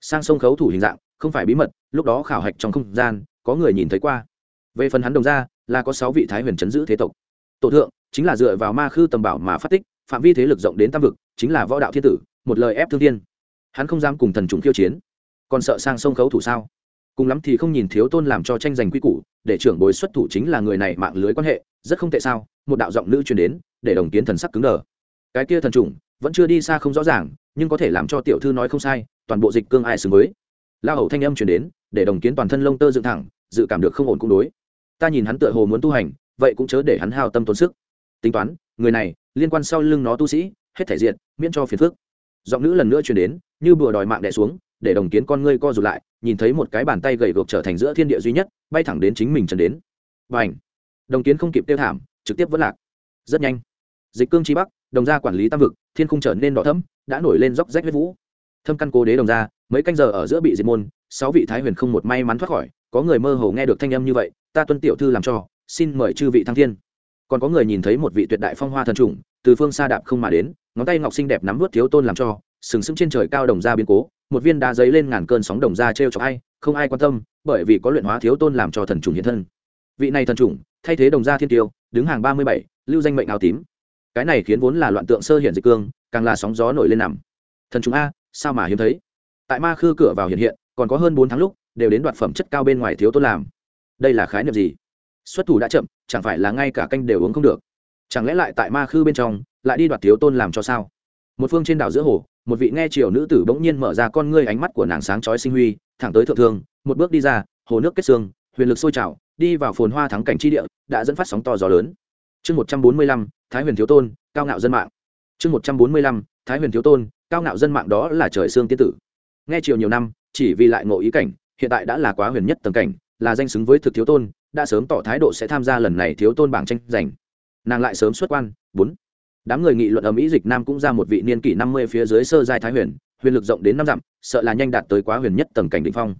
S1: Sang sông khấu thủ hình dạng, không phải bí mật, lúc đó khảo hạch trong không gian, có người nhìn thấy qua. Về phần hắn đồng ra, là có sáu vị thái huyền chấn giữ thế tộc. Tổ thượng chính là dựa vào ma khư tầm bảo mà phát tích, phạm vi thế lực rộng đến tam vực, chính là võ đạo thiên tử, một lời ép thương thiên. Hắn không dám cùng thần trùng khiêu chiến. Còn sợ sang sông khấu thủ sao? Cùng lắm thì không nhìn thiếu tôn làm cho tranh giành quy củ, để trưởng bối xuất thủ chính là người này mạng lưới quan hệ, rất không tệ sao? Một đạo giọng nữ truyền đến, để đồng kiến thần sắc cứng đờ. Cái kia thần trùng, vẫn chưa đi xa không rõ ràng, nhưng có thể làm cho tiểu thư nói không sai, toàn bộ dịch cương ai xứng với. La hầu thanh âm truyền đến, để đồng kiến toàn thân lông tơ dựng thẳng, dự cảm được không ổn cũng đối. Ta nhìn hắn tựa hồ muốn tu hành, vậy cũng chớ để hắn hao tâm tốn sức tính toán, người này, liên quan sau lưng nó tu sĩ, hết thể diện miễn cho phiền phức. Giọng nữ lần nữa truyền đến, như bừa đòi mạng đẻ xuống, để đồng kiến con ngươi co rụt lại, nhìn thấy một cái bàn tay gầy gộc trở thành giữa thiên địa duy nhất, bay thẳng đến chính mình trần đến. Và ảnh đồng kiến không kịp tiêu thảm, trực tiếp vẫn lạc. Rất nhanh. Dịch cương trí bắc, đồng gia quản lý tam vực, thiên khung trở nên đỏ thấm đã nổi lên dốc rách huyết vũ. Thâm căn cố đế đồng gia, mấy canh giờ ở giữa bị diệt môn, sáu vị thái huyền không một may mắn thoát khỏi, có người mơ hồ nghe được thanh âm như vậy, ta tuân tiểu thư làm cho, xin mời chư vị thăng thiên còn có người nhìn thấy một vị tuyệt đại phong hoa thần trùng, từ phương xa đạp không mà đến, ngón tay ngọc xinh đẹp nắm vớt thiếu tôn làm cho, sừng sững trên trời cao đồng ra biến cố, một viên đá giấy lên ngàn cơn sóng đồng ra t r e o cho ai, không ai quan tâm, bởi vì có luyện hóa thiếu tôn làm cho thần trùng hiện thân. Vị này thần trùng, thay thế đồng gia thiên tiêu, đứng hàng ba mươi bảy, lưu danh mệnh áo tím. Cái này khiến vốn là loạn tượng sơ hiện dịch cương, càng là sóng gió nổi lên nằm. Thần trùng a, sao mà hiếm thấy? Tại ma khư cửa vào hiện hiện, còn có hơn bốn tháng lúc, đều đến đoạt phẩm chất cao bên ngoài thiếu tôn làm. Đây là khái niệm gì? Xuất thủ đã chậm, chẳng phải là ngay cả canh đều uống không được. Chẳng lẽ lại tại ma khư bên trong, lại đi đoạt thiếu tôn làm cho sao? Một phương trên đảo giữa hồ, một vị nghe triều nữ tử bỗng nhiên mở ra con ngươi ánh mắt của nàng sáng chói sinh huy, thẳng tới thượng thương, một bước đi ra, hồ nước kết xương, huyền lực sôi trào, đi vào phồn hoa thắng cảnh tri địa, đã dẫn phát sóng to gió lớn. Chương một trăm bốn mươi lăm, thái huyền thiếu tôn, cao ngạo dân mạng. Chương một trăm bốn mươi lăm, thái huyền thiếu tôn, cao ngạo dân mạng đó là trời xương tiên tử. Nghe triều nhiều năm, chỉ vì lại ngộ ý cảnh, hiện tại đã là quá huyền nhất tầng cảnh, là danh xứng với thực thiếu tôn đã sớm tỏ thái độ sẽ tham gia lần này thiếu tôn bảng tranh giành. Nàng lại sớm xuất quan. Bốn. Đám người nghị luận ở mỹ dịch nam cũng ra một vị niên kỷ năm mươi phía dưới sơ giai thái huyền huyền lực rộng đến năm dặm, sợ là nhanh đạt tới quá huyền nhất tầng cảnh đ phong.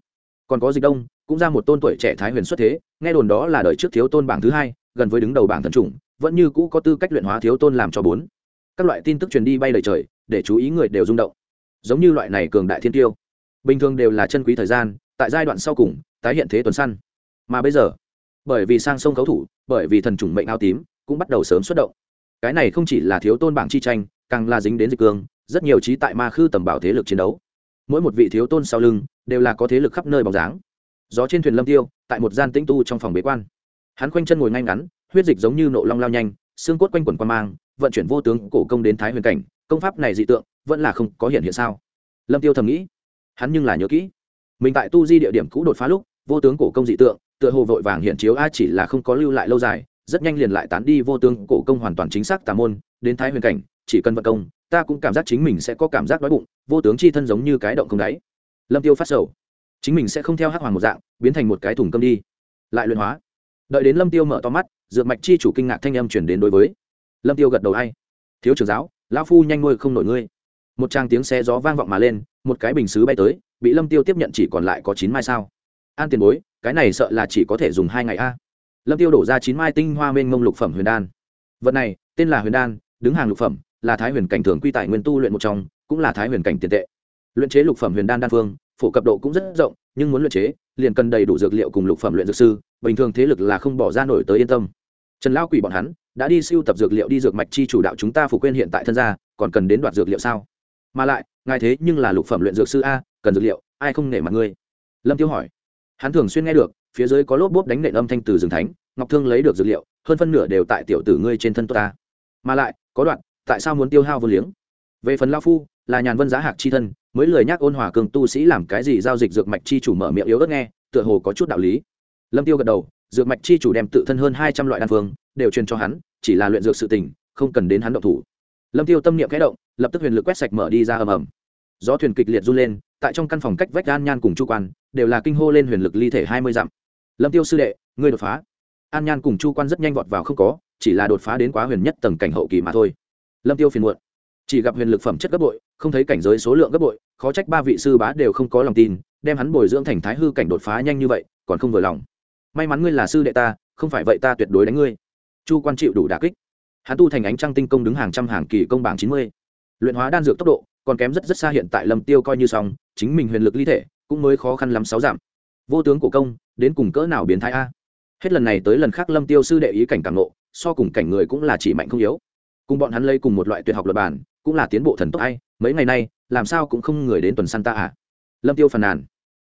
S1: Còn có dịch đông, cũng ra một tôn tuổi trẻ thái huyền xuất thế, nghe đồn đó là đời trước thiếu tôn bảng thứ hai, gần với đứng đầu bảng thần chủng, vẫn như cũ có tư cách luyện hóa thiếu tôn làm cho bốn. Các loại tin tức truyền đi bay lời trời, để chú ý người đều rung động. Giống như loại này cường đại thiên tiêu. Bình thường đều là chân quý thời gian, tại giai đoạn sau cùng, tái hiện thế tuần săn. Mà bây giờ bởi vì sang sông cấu thủ, bởi vì thần chủng mệnh áo tím, cũng bắt đầu sớm xuất động. Cái này không chỉ là thiếu tôn bảng chi tranh, càng là dính đến dịch cương, rất nhiều trí tại ma khư tầm bảo thế lực chiến đấu. Mỗi một vị thiếu tôn sau lưng, đều là có thế lực khắp nơi bóng dáng. Gió trên thuyền lâm tiêu, tại một gian tĩnh tu trong phòng bế quan. Hắn khoanh chân ngồi ngay ngắn, huyết dịch giống như nộ long lao nhanh, xương cốt quanh quẩn quan mang, vận chuyển vô tướng cổ công đến thái huyền cảnh, công pháp này dị tượng, vẫn là không có hiện hiện sao. Lâm tiêu thầm nghĩ, hắn nhưng là nhớ kỹ. Mình tại tu di địa điểm cũ đột phá lúc, vô tướng cổ công dị tượng tựa hồ vội vàng hiện chiếu a chỉ là không có lưu lại lâu dài, rất nhanh liền lại tán đi vô tướng cổ công hoàn toàn chính xác tà môn, đến thái huyền cảnh, chỉ cần vận công, ta cũng cảm giác chính mình sẽ có cảm giác đói bụng, vô tướng chi thân giống như cái động không đáy. Lâm tiêu phát sầu. Chính mình sẽ không theo hắc hoàng một dạng, biến thành một cái thùng cơm đi. Lại luyện hóa. Đợi đến lâm tiêu mở to mắt, dược mạch chi chủ kinh ngạc thanh âm chuyển đến đối với. Lâm tiêu gật đầu hay thiếu trưởng giáo, lão phu nhanh nuôi không nổi ngươi. Một tràng tiếng xe gió vang vọng mà lên, một cái bình xứ bay tới, bị lâm tiêu tiếp nhận chỉ còn lại có chín mai sao an tiền bối, cái này sợ là chỉ có thể dùng hai ngày a. Lâm tiêu đổ ra chín mai tinh hoa mênh mông lục phẩm huyền đan. Vật này, tên là huyền đan, đứng hàng lục phẩm, là thái huyền cảnh thường quy tại nguyên tu luyện một trong, cũng là thái huyền cảnh tiền tệ. Luyện chế lục phẩm huyền đan đan phương, phổ cập độ cũng rất rộng, nhưng muốn luyện chế, liền cần đầy đủ dược liệu cùng lục phẩm luyện dược sư, bình thường thế lực là không bỏ ra nổi tới yên tâm. Trần lao quỷ bọn hắn, đã đi siêu tập dược liệu đi dược mạch chi chủ đạo chúng ta phủ quên hiện tại thân gia, còn cần đến đoạt dược liệu sao? Mà lại, ngài thế nhưng là lục phẩm luyện dược sư a, cần dược liệu, ai không nể mặt ngươi? Lâm tiêu hỏi hắn thường xuyên nghe được, phía dưới có lốp bốp đánh nện âm thanh từ rừng thánh, ngọc thương lấy được dược liệu, hơn phân nửa đều tại tiểu tử ngươi trên thân tôi ta. Mà lại, có đoạn, tại sao muốn tiêu hao vô liếng? Về phần lao phu, là nhàn vân giá hạc chi thân, mới lời nhắc ôn hòa cường tu sĩ làm cái gì giao dịch dược mạch chi chủ mở miệng yếu ớt nghe, tựa hồ có chút đạo lý. Lâm tiêu gật đầu, dược mạch chi chủ đem tự thân hơn hai trăm loại đan phương, đều truyền cho hắn, chỉ là luyện dược sự tình, không cần đến hắn động thủ. Lâm tiêu tâm niệm kẽ động, lập tức huyền lực quét sạch mở đi ra ầm ầm gió thuyền kịch liệt run lên, tại trong căn phòng cách vách an nhan cùng chu quan, đều là kinh hô lên huyền lực ly thể hai mươi dặm. Lâm tiêu sư đệ, ngươi đột phá. An nhan cùng chu quan rất nhanh vọt vào không có, chỉ là đột phá đến quá huyền nhất tầng cảnh hậu kỳ mà thôi. Lâm tiêu phiền muộn. Chỉ gặp huyền lực phẩm chất gấp bội, không thấy cảnh giới số lượng gấp bội, khó trách ba vị sư bá đều không có lòng tin, đem hắn bồi dưỡng thành thái hư cảnh đột phá nhanh như vậy, còn không vừa lòng. May mắn ngươi là sư đệ ta, không phải vậy ta tuyệt đối đánh ngươi. Chu quan chịu đủ đà kích. Hắn tu thành ánh trăng tinh công đứng hàng trăm hàng kỳ công bảng chín mươi. Luyện hóa đan dược tốc độ còn kém rất rất xa hiện tại lâm tiêu coi như xong, chính mình huyền lực ly thể cũng mới khó khăn lắm sáu giảm. Vô tướng cổ công, đến cùng cỡ nào biến thái a? Hết lần này tới lần khác lâm tiêu sư đệ ý cảnh càng nộ so cùng cảnh người cũng là chỉ mạnh không yếu. Cùng bọn hắn lấy cùng một loại tuyệt học luật bản, cũng là tiến bộ thần tốc hay mấy ngày nay, làm sao cũng không người đến tuần săn ta à? Lâm tiêu phàn nàn.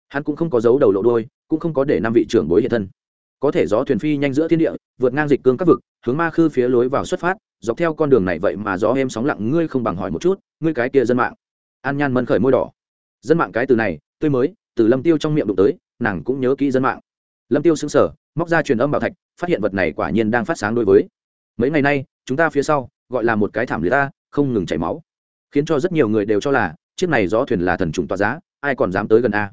S1: Hắn cũng không có dấu đầu lộ đôi cũng không có để năm vị trưởng bối hiện thân. Có thể gió thuyền phi nhanh giữa thiên địa, vượt ngang dịch cương các vực hướng ma khư phía lối vào xuất phát, dọc theo con đường này vậy mà gió em sóng lặng, ngươi không bằng hỏi một chút, ngươi cái kia dân mạng. An nhan mân khởi môi đỏ. Dân mạng cái từ này, tươi mới, từ lâm tiêu trong miệng đụng tới, nàng cũng nhớ kỹ dân mạng. Lâm tiêu xứng sở móc ra truyền âm bảo thạch, phát hiện vật này quả nhiên đang phát sáng đối với. Mấy ngày nay, chúng ta phía sau, gọi là một cái thảm liệt ta, không ngừng chảy máu. Khiến cho rất nhiều người đều cho là, chiếc này gió thuyền là thần trùng tỏa giá, ai còn dám tới gần a?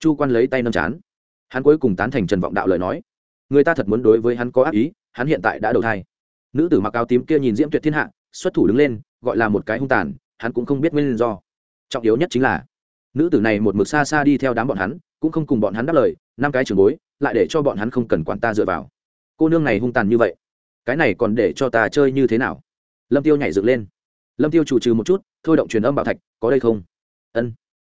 S1: Chu quan lấy tay nâm chán. Hắn cuối cùng tán thành trần vọng đạo lời nói. Người ta thật muốn đối với hắn có ác ý hắn hiện tại đã đầu thai. Nữ tử mặc áo tím kia nhìn diễm tuyệt thiên hạ, xuất thủ đứng lên, gọi là một cái hung tàn, hắn cũng không biết nguyên do. Trọng yếu nhất chính là, nữ tử này một mực xa xa đi theo đám bọn hắn, cũng không cùng bọn hắn đáp lời, năm cái trường bối, lại để cho bọn hắn không cần quản ta dựa vào. Cô nương này hung tàn như vậy, cái này còn để cho ta chơi như thế nào? Lâm tiêu nhảy dựng lên. Lâm tiêu chủ trừ một chút, thôi động truyền âm bảo thạch, có đây không? Ân.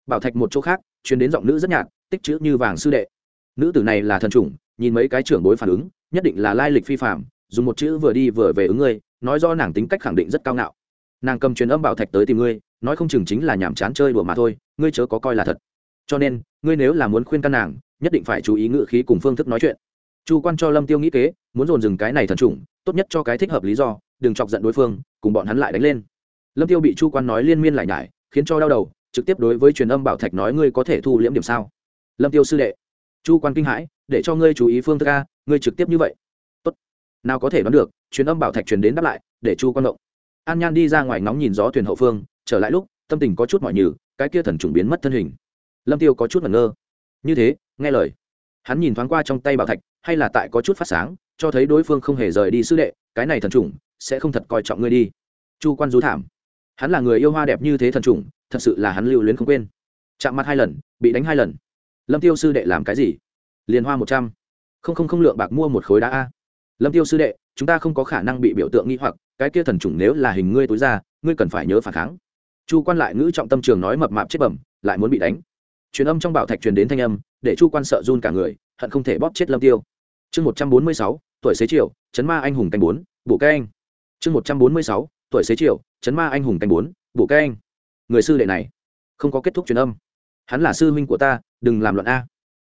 S1: Bảo thạch một chỗ khác, truyền đến giọng nữ rất nhạt, tích chữ như vàng sư đệ. Nữ tử này là thần chủng, nhìn mấy cái trưởng bối phản ứng nhất định là lai lịch phi phạm, dùng một chữ vừa đi vừa về ứng ngươi, nói do nàng tính cách khẳng định rất cao ngạo. Nàng cầm truyền âm bảo thạch tới tìm ngươi, nói không chừng chính là nhảm chán chơi đùa mà thôi, ngươi chớ có coi là thật. Cho nên, ngươi nếu là muốn khuyên căn nàng, nhất định phải chú ý ngự khí cùng phương thức nói chuyện. Chu quan cho lâm tiêu nghĩ kế, muốn dồn dừng cái này thần trùng, tốt nhất cho cái thích hợp lý do, đừng chọc giận đối phương, cùng bọn hắn lại đánh lên. Lâm tiêu bị chu quan nói liên miên lại nhải, khiến cho đau đầu, trực tiếp đối với truyền âm bảo thạch nói ngươi có thể thu liễm điểm sao? Lâm tiêu sư đệ chu quan kinh hãi, để cho ngươi chú ý phương thức a, ngươi trực tiếp như vậy. Tốt. Nào có thể đoán được chuyến âm bảo thạch truyền đến đáp lại, để chu quan động. An nhan đi ra ngoài ngóng nhìn gió thuyền hậu phương, trở lại lúc, tâm tình có chút mỏi nhừ, cái kia thần trùng biến mất thân hình. Lâm tiêu có chút ngẩn ngơ. Như thế, nghe lời. Hắn nhìn thoáng qua trong tay bảo thạch, hay là tại có chút phát sáng, cho thấy đối phương không hề rời đi sư đệ, cái này thần trùng, sẽ không thật coi trọng ngươi đi. Chu quan rú thảm. Hắn là người yêu hoa đẹp như thế thần trùng, thật sự là hắn lưu luyến không quên. Chạm mặt hai lần, bị đánh hai lần lâm tiêu sư đệ làm cái gì? Liền hoa một trăm. Không không không lượng bạc mua một khối đá a. Lâm tiêu sư đệ, chúng ta không có khả năng bị biểu tượng nghi hoặc, cái kia thần trùng nếu là hình ngươi tối ra, ngươi cần phải nhớ phản kháng. Chu quan lại ngữ trọng tâm trường nói mập mạp chết bẩm, lại muốn bị đánh. Truyền âm trong bảo thạch truyền đến thanh âm, để chu quan sợ run cả người, hận không thể bóp chết lâm tiêu. Chương một trăm bốn mươi sáu, tuổi xế chiều, chấn ma anh hùng canh bốn, bổ các anh chương một trăm bốn mươi sáu, tuổi xế chiều, chấn ma anh hùng canh bốn, bổ các anh người sư đệ này, không có kết thúc truyền âm hắn là sư huynh của ta, đừng làm loạn a.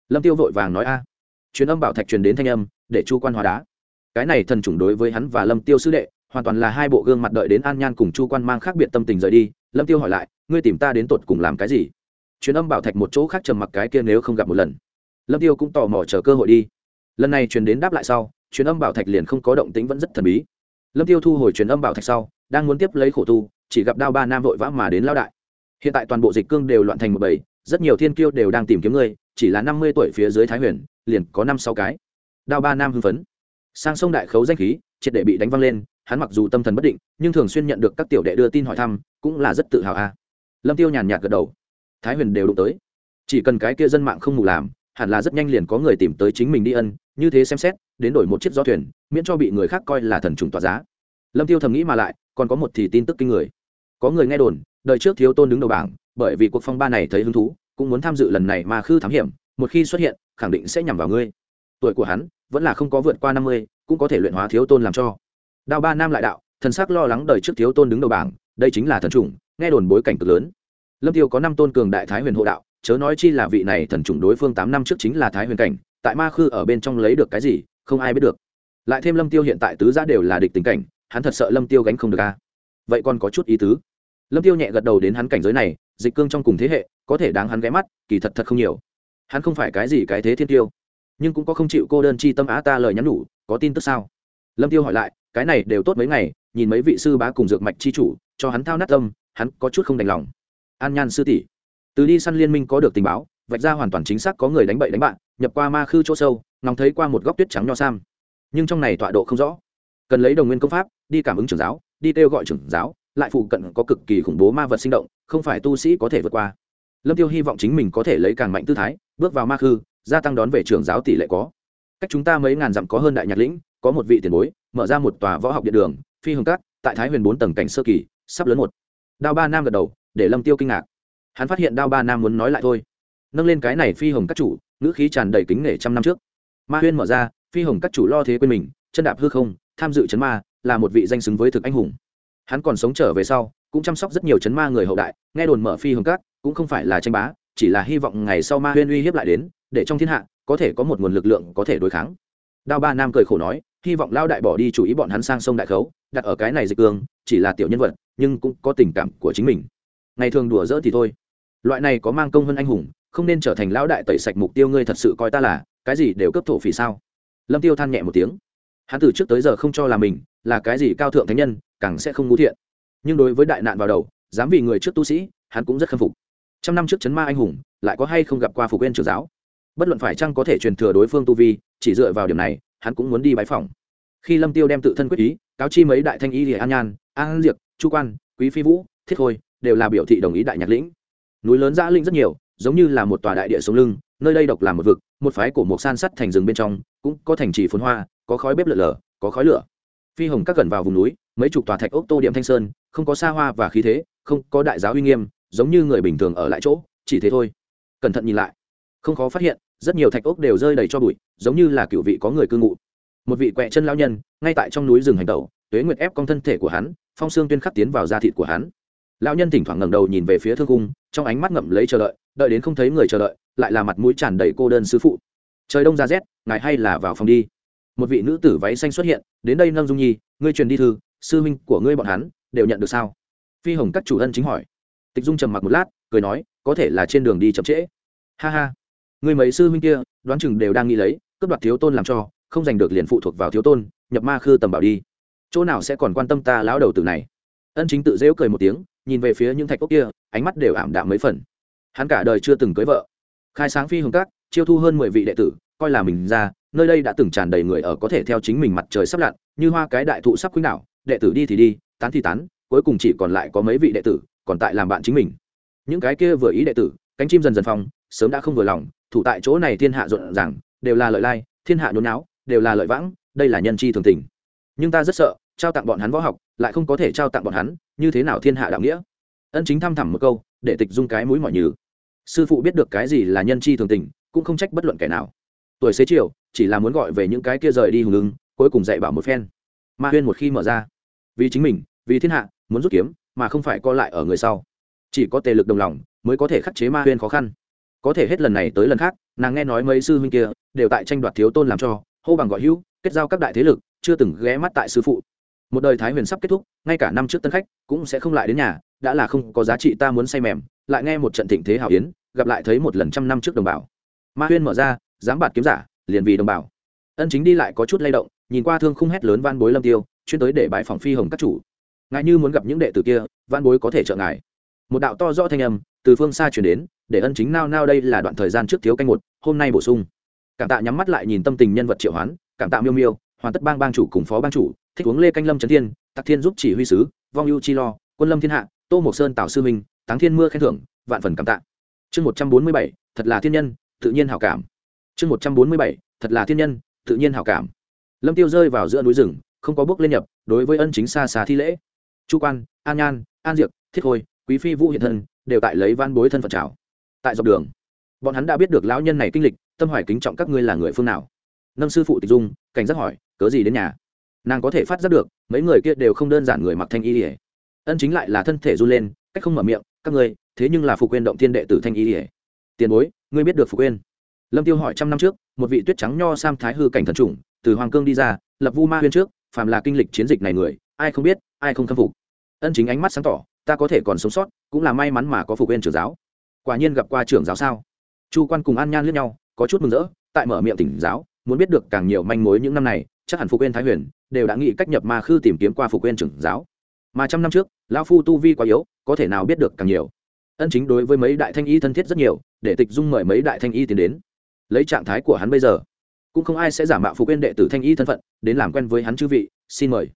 S1: Lâm tiêu vội vàng nói a. Truyền âm bảo thạch truyền đến thanh âm, để chu quan hóa đá. Cái này thần chủng đối với hắn và lâm tiêu sư đệ, hoàn toàn là hai bộ gương mặt đợi đến an nhan cùng chu quan mang khác biệt tâm tình rời đi, lâm tiêu hỏi lại, ngươi tìm ta đến tột cùng làm cái gì? Truyền âm bảo thạch một chỗ khác trầm mặc cái kia nếu không gặp một lần. Lâm tiêu cũng tò mò chờ cơ hội đi. Lần này truyền đến đáp lại sau, truyền âm bảo thạch liền không có động tĩnh vẫn rất thần bí. Lâm tiêu thu hồi truyền âm bảo thạch sau, đang muốn tiếp lấy khổ tu, chỉ gặp đao ba nam vội vã mà đến lao đại. Hiện tại toàn bộ dịch cương đều loạn thành một bầy rất nhiều thiên kiêu đều đang tìm kiếm ngươi, chỉ là năm mươi tuổi phía dưới thái huyền, liền có năm sáu cái. Đao ba nam hưng phấn. Sang sông đại khấu danh khí, triệt để bị đánh văng lên, hắn mặc dù tâm thần bất định, nhưng thường xuyên nhận được các tiểu đệ đưa tin hỏi thăm, cũng là rất tự hào a. Lâm tiêu nhàn nhạt gật đầu. Thái huyền đều đụng tới. Chỉ cần cái kia dân mạng không ngủ làm, hẳn là rất nhanh liền có người tìm tới chính mình đi ân, như thế xem xét, đến đổi một chiếc gió thuyền, miễn cho bị người khác coi là thần trùng tỏa giá. Lâm tiêu thầm nghĩ mà lại, còn có một thì tin tức kinh người. Có người nghe đồn, đời trước thiếu tôn đứng đầu bảng bởi vì cuộc phong ba này thấy hứng thú, cũng muốn tham dự lần này mà khư thám hiểm, một khi xuất hiện, khẳng định sẽ nhằm vào ngươi. Tuổi của hắn, vẫn là không có vượt qua năm mươi, cũng có thể luyện hóa thiếu tôn làm cho. Đao ba nam lại đạo, thần sắc lo lắng đời trước thiếu tôn đứng đầu bảng, đây chính là thần trùng nghe đồn bối cảnh cực lớn. Lâm tiêu có năm tôn cường đại thái huyền hộ đạo, chớ nói chi là vị này thần trùng đối phương tám năm trước chính là thái huyền cảnh, tại ma khư ở bên trong lấy được cái gì, không ai biết được. Lại thêm lâm tiêu hiện tại tứ gia đều là địch tình cảnh, hắn thật sợ lâm tiêu gánh không được a. Vậy còn có chút ý tứ. Lâm tiêu nhẹ gật đầu đến hắn cảnh giới này dịch cương trong cùng thế hệ, có thể đáng hắn ghé mắt, kỳ thật thật không nhiều. Hắn không phải cái gì cái thế thiên tiêu, nhưng cũng có không chịu cô đơn chi tâm á ta lời nhắn nhủ, có tin tức sao? Lâm tiêu hỏi lại, cái này đều tốt mấy ngày, nhìn mấy vị sư bá cùng dược mạch chi chủ, cho hắn thao nát tâm, hắn có chút không đành lòng. An nhan sư tỷ, từ đi săn liên minh có được tình báo, vạch ra hoàn toàn chính xác có người đánh bậy đánh bạn, nhập qua ma khư chỗ sâu, ngóng thấy qua một góc tuyết trắng nho sam. Nhưng trong này tọa độ không rõ. Cần lấy đồng nguyên công pháp, đi cảm ứng trưởng giáo, đi kêu gọi trưởng giáo lại phụ cận có cực kỳ khủng bố ma vật sinh động, không phải tu sĩ có thể vượt qua. Lâm tiêu hy vọng chính mình có thể lấy càng mạnh tư thái, bước vào ma khư, gia tăng đón về trưởng giáo tỷ lệ có. Cách chúng ta mấy ngàn dặm có hơn đại nhạc lĩnh, có một vị tiền bối, mở ra một tòa võ học điện đường, phi hồng cát, tại thái huyền bốn tầng cảnh sơ kỳ, sắp lớn một. Đao ba nam gật đầu, để lâm tiêu kinh ngạc. Hắn phát hiện đao ba nam muốn nói lại thôi. Nâng lên cái này phi hồng các chủ, ngữ khí tràn đầy kính nể trăm năm trước. Ma huyên mở ra, phi hồng các chủ lo thế quên mình, chân đạp hư không, tham dự chấn ma, là một vị danh xứng với thực anh hùng hắn còn sống trở về sau, cũng chăm sóc rất nhiều chấn ma người hậu đại, nghe đồn mở phi hồng các, cũng không phải là tranh bá, chỉ là hy vọng ngày sau ma huyên uy hiếp lại đến, để trong thiên hạ, có thể có một nguồn lực lượng có thể đối kháng. Đao ba nam cười khổ nói, hy vọng lao đại bỏ đi chủ ý bọn hắn sang sông đại khấu, đặt ở cái này dịch cương chỉ là tiểu nhân vật, nhưng cũng có tình cảm của chính mình. Ngày thường đùa dỡ thì thôi. Loại này có mang công hơn anh hùng, không nên trở thành lão đại tẩy sạch mục tiêu ngươi thật sự coi ta là, cái gì đều cấp thổ phỉ sao? Lâm tiêu than nhẹ một tiếng. Hắn từ trước tới giờ không cho là mình là cái gì cao thượng thánh nhân càng sẽ không ngu thiện. Nhưng đối với đại nạn vào đầu, dám vì người trước tu sĩ, hắn cũng rất khâm phục. Trăm năm trước chấn ma anh hùng, lại có hay không gặp qua phục quên trưởng giáo? Bất luận phải chăng có thể truyền thừa đối phương tu vi, chỉ dựa vào điểm này, hắn cũng muốn đi bái phòng khi lâm tiêu đem tự thân quyết ý, cáo chi mấy đại thanh y lìa an nhan, an diệp, chu quan, quý phi vũ, thiết khôi, đều là biểu thị đồng ý đại nhạc lĩnh. Núi lớn giã linh rất nhiều, giống như là một tòa đại địa sống lưng, nơi đây độc làm một vực, một phái cổ một san sắt thành rừng bên trong, cũng có thành trì phồn hoa, có khói bếp lửa lở, có khói lửa phi hồng các gần vào vùng núi, mấy chục tòa thạch ốc tô điểm thanh sơn, không có xa hoa và khí thế, không có đại giáo uy nghiêm, giống như người bình thường ở lại chỗ, chỉ thế thôi. Cẩn thận nhìn lại, không khó phát hiện, rất nhiều thạch ốc đều rơi đầy cho bụi, giống như là cựu vị có người cư ngụ. Một vị quẹ chân lao nhân, ngay tại trong núi rừng hành tẩu, tuế nguyệt ép con thân thể của hắn, phong xương tuyên khắc tiến vào da thịt của hắn. Lão nhân thỉnh thoảng ngẩng đầu nhìn về phía thương cung, trong ánh mắt ngậm lấy chờ đợi đợi đến không thấy người chờ đợi, lại là mặt mũi tràn đầy cô đơn sư phụ. Trời đông ra rét, ngài hay là vào phòng đi một vị nữ tử váy xanh xuất hiện, đến đây, nâng dung nhi, ngươi truyền đi thư, sư huynh của ngươi bọn hắn đều nhận được sao? Phi hồng các chủ ân chính hỏi. Tịch dung trầm mặc một lát, cười nói, có thể là trên đường đi chậm trễ. Ha ha người mấy sư huynh kia, đoán chừng đều đang nghĩ lấy, cướp đoạt thiếu tôn làm cho, không giành được liền phụ thuộc vào thiếu tôn, nhập ma khư tầm bảo đi. Chỗ nào sẽ còn quan tâm ta lão đầu tử này? Ân chính tự dễu cười một tiếng, nhìn về phía những thạch ốc kia, ánh mắt đều ảm đạm mấy phần. Hắn cả đời chưa từng cưới vợ. Khai sáng phi hồng các, chiêu thu hơn mười vị đệ tử, coi là mình ra nơi đây đã từng tràn đầy người ở có thể theo chính mình mặt trời sắp lặn, như hoa cái đại thụ sắp khuynh đảo, đệ tử đi thì đi, tán thì tán, cuối cùng chỉ còn lại có mấy vị đệ tử, còn tại làm bạn chính mình. Những cái kia vừa ý đệ tử, cánh chim dần dần phong, sớm đã không vừa lòng, thủ tại chỗ này thiên hạ rộn ràng, đều là lợi lai, thiên hạ nhốn não đều là lợi vãng, đây là nhân chi thường tình. Nhưng ta rất sợ, trao tặng bọn hắn võ học, lại không có thể trao tặng bọn hắn, như thế nào thiên hạ đạo nghĩa? Ân chính thăm thẳm một câu, để tịch dung cái mũi mọi nhừ. Sư phụ biết được cái gì là nhân chi thường tình, cũng không trách bất luận kẻ nào. Tuổi xế chiều chỉ là muốn gọi về những cái kia rời đi hùng ứng cuối cùng dạy bảo một phen. Ma huyên một khi mở ra, vì chính mình, vì thiên hạ, muốn rút kiếm, mà không phải co lại ở người sau. Chỉ có tề lực đồng lòng, mới có thể khắc chế ma huyên khó khăn. Có thể hết lần này tới lần khác, nàng nghe nói mấy sư huynh kia, đều tại tranh đoạt thiếu tôn làm cho, hô bằng gọi hữu, kết giao các đại thế lực, chưa từng ghé mắt tại sư phụ. Một đời thái huyền sắp kết thúc, ngay cả năm trước tân khách, cũng sẽ không lại đến nhà, đã là không có giá trị ta muốn say mềm, lại nghe một trận thịnh thế hảo yến, gặp lại thấy một lần trăm năm trước đồng bào. Ma huyên mở ra dám bạt kiếm giả liền vì đồng bào. Ân chính đi lại có chút lay động, nhìn qua thương khung hét lớn van bối lâm tiêu, chuyên tới để bãi phòng phi hồng các chủ. Ngài như muốn gặp những đệ tử kia van bối có thể trợ ngài. Một đạo to rõ thanh âm, từ phương xa chuyển đến, để ân chính nao nao đây là đoạn thời gian trước thiếu canh một, hôm nay bổ sung. Cảm tạ nhắm mắt lại nhìn tâm tình nhân vật triệu hoán, cảm tạ miêu miêu, hoàn tất bang bang chủ cùng phó bang chủ, thích uống lê canh lâm trấn thiên tặc thiên giúp chỉ huy sứ, vong ưu chi lo, quân lâm thiên hạ, tô mộc sơn tạo sư minh, táng thiên mưa khen thưởng, vạn phần cảm tạ. Chương một trăm bốn mươi bảy, thật là thiên nhân, tự nhiên hảo cảm chương một trăm bốn mươi bảy thật là thiên nhân tự nhiên hảo cảm. Lâm tiêu rơi vào giữa núi rừng không có bước lên nhập đối với ân chính xa xa thi lễ. Chu quan an nhan an diệp thiết hồi, quý phi vũ hiện thân đều tại lấy van bối thân phận trào tại dọc đường bọn hắn đã biết được lão nhân này kinh lịch tâm hoài kính trọng các ngươi là người phương nào. Nâng sư phụ tịch dung cảnh giác hỏi cớ gì đến nhà? Nàng có thể phát giác được mấy người kia đều không đơn giản người mặc thanh y ỉa ân chính lại là thân thể run lên cách không mở miệng các ngươi thế nhưng là phục quên động thiên đệ tử thanh y ỉa tiền bối ngươi biết được phục quên lâm tiêu hỏi trăm năm trước, một vị tuyết trắng nho sam thái hư cảnh thần trùng, từ hoàng cương đi ra, lập vu ma huyên trước, phàm là kinh lịch chiến dịch này người, ai không biết, ai không khâm phục. Ân chính ánh mắt sáng tỏ, ta có thể còn sống sót, cũng là may mắn mà có phục viên trưởng giáo. Quả nhiên gặp qua trưởng giáo sao? Chu quan cùng an nhan lướt nhau, có chút mừng rỡ, tại mở miệng tỉnh giáo, muốn biết được càng nhiều manh mối những năm này, chắc hẳn phục viên thái huyền, đều đã nghĩ cách nhập ma khư tìm kiếm qua phục viên trưởng giáo. Mà trăm năm trước, lão phu tu vi quá yếu, có thể nào biết được càng nhiều? Ân chính đối với mấy đại thanh y thân thiết rất nhiều, để tịch dung mời mấy đại thanh y tiến đến lấy trạng thái của hắn bây giờ. Cũng không ai sẽ giả mạo phục quên đệ tử thanh y thân phận đến làm quen với hắn chư vị xin mời.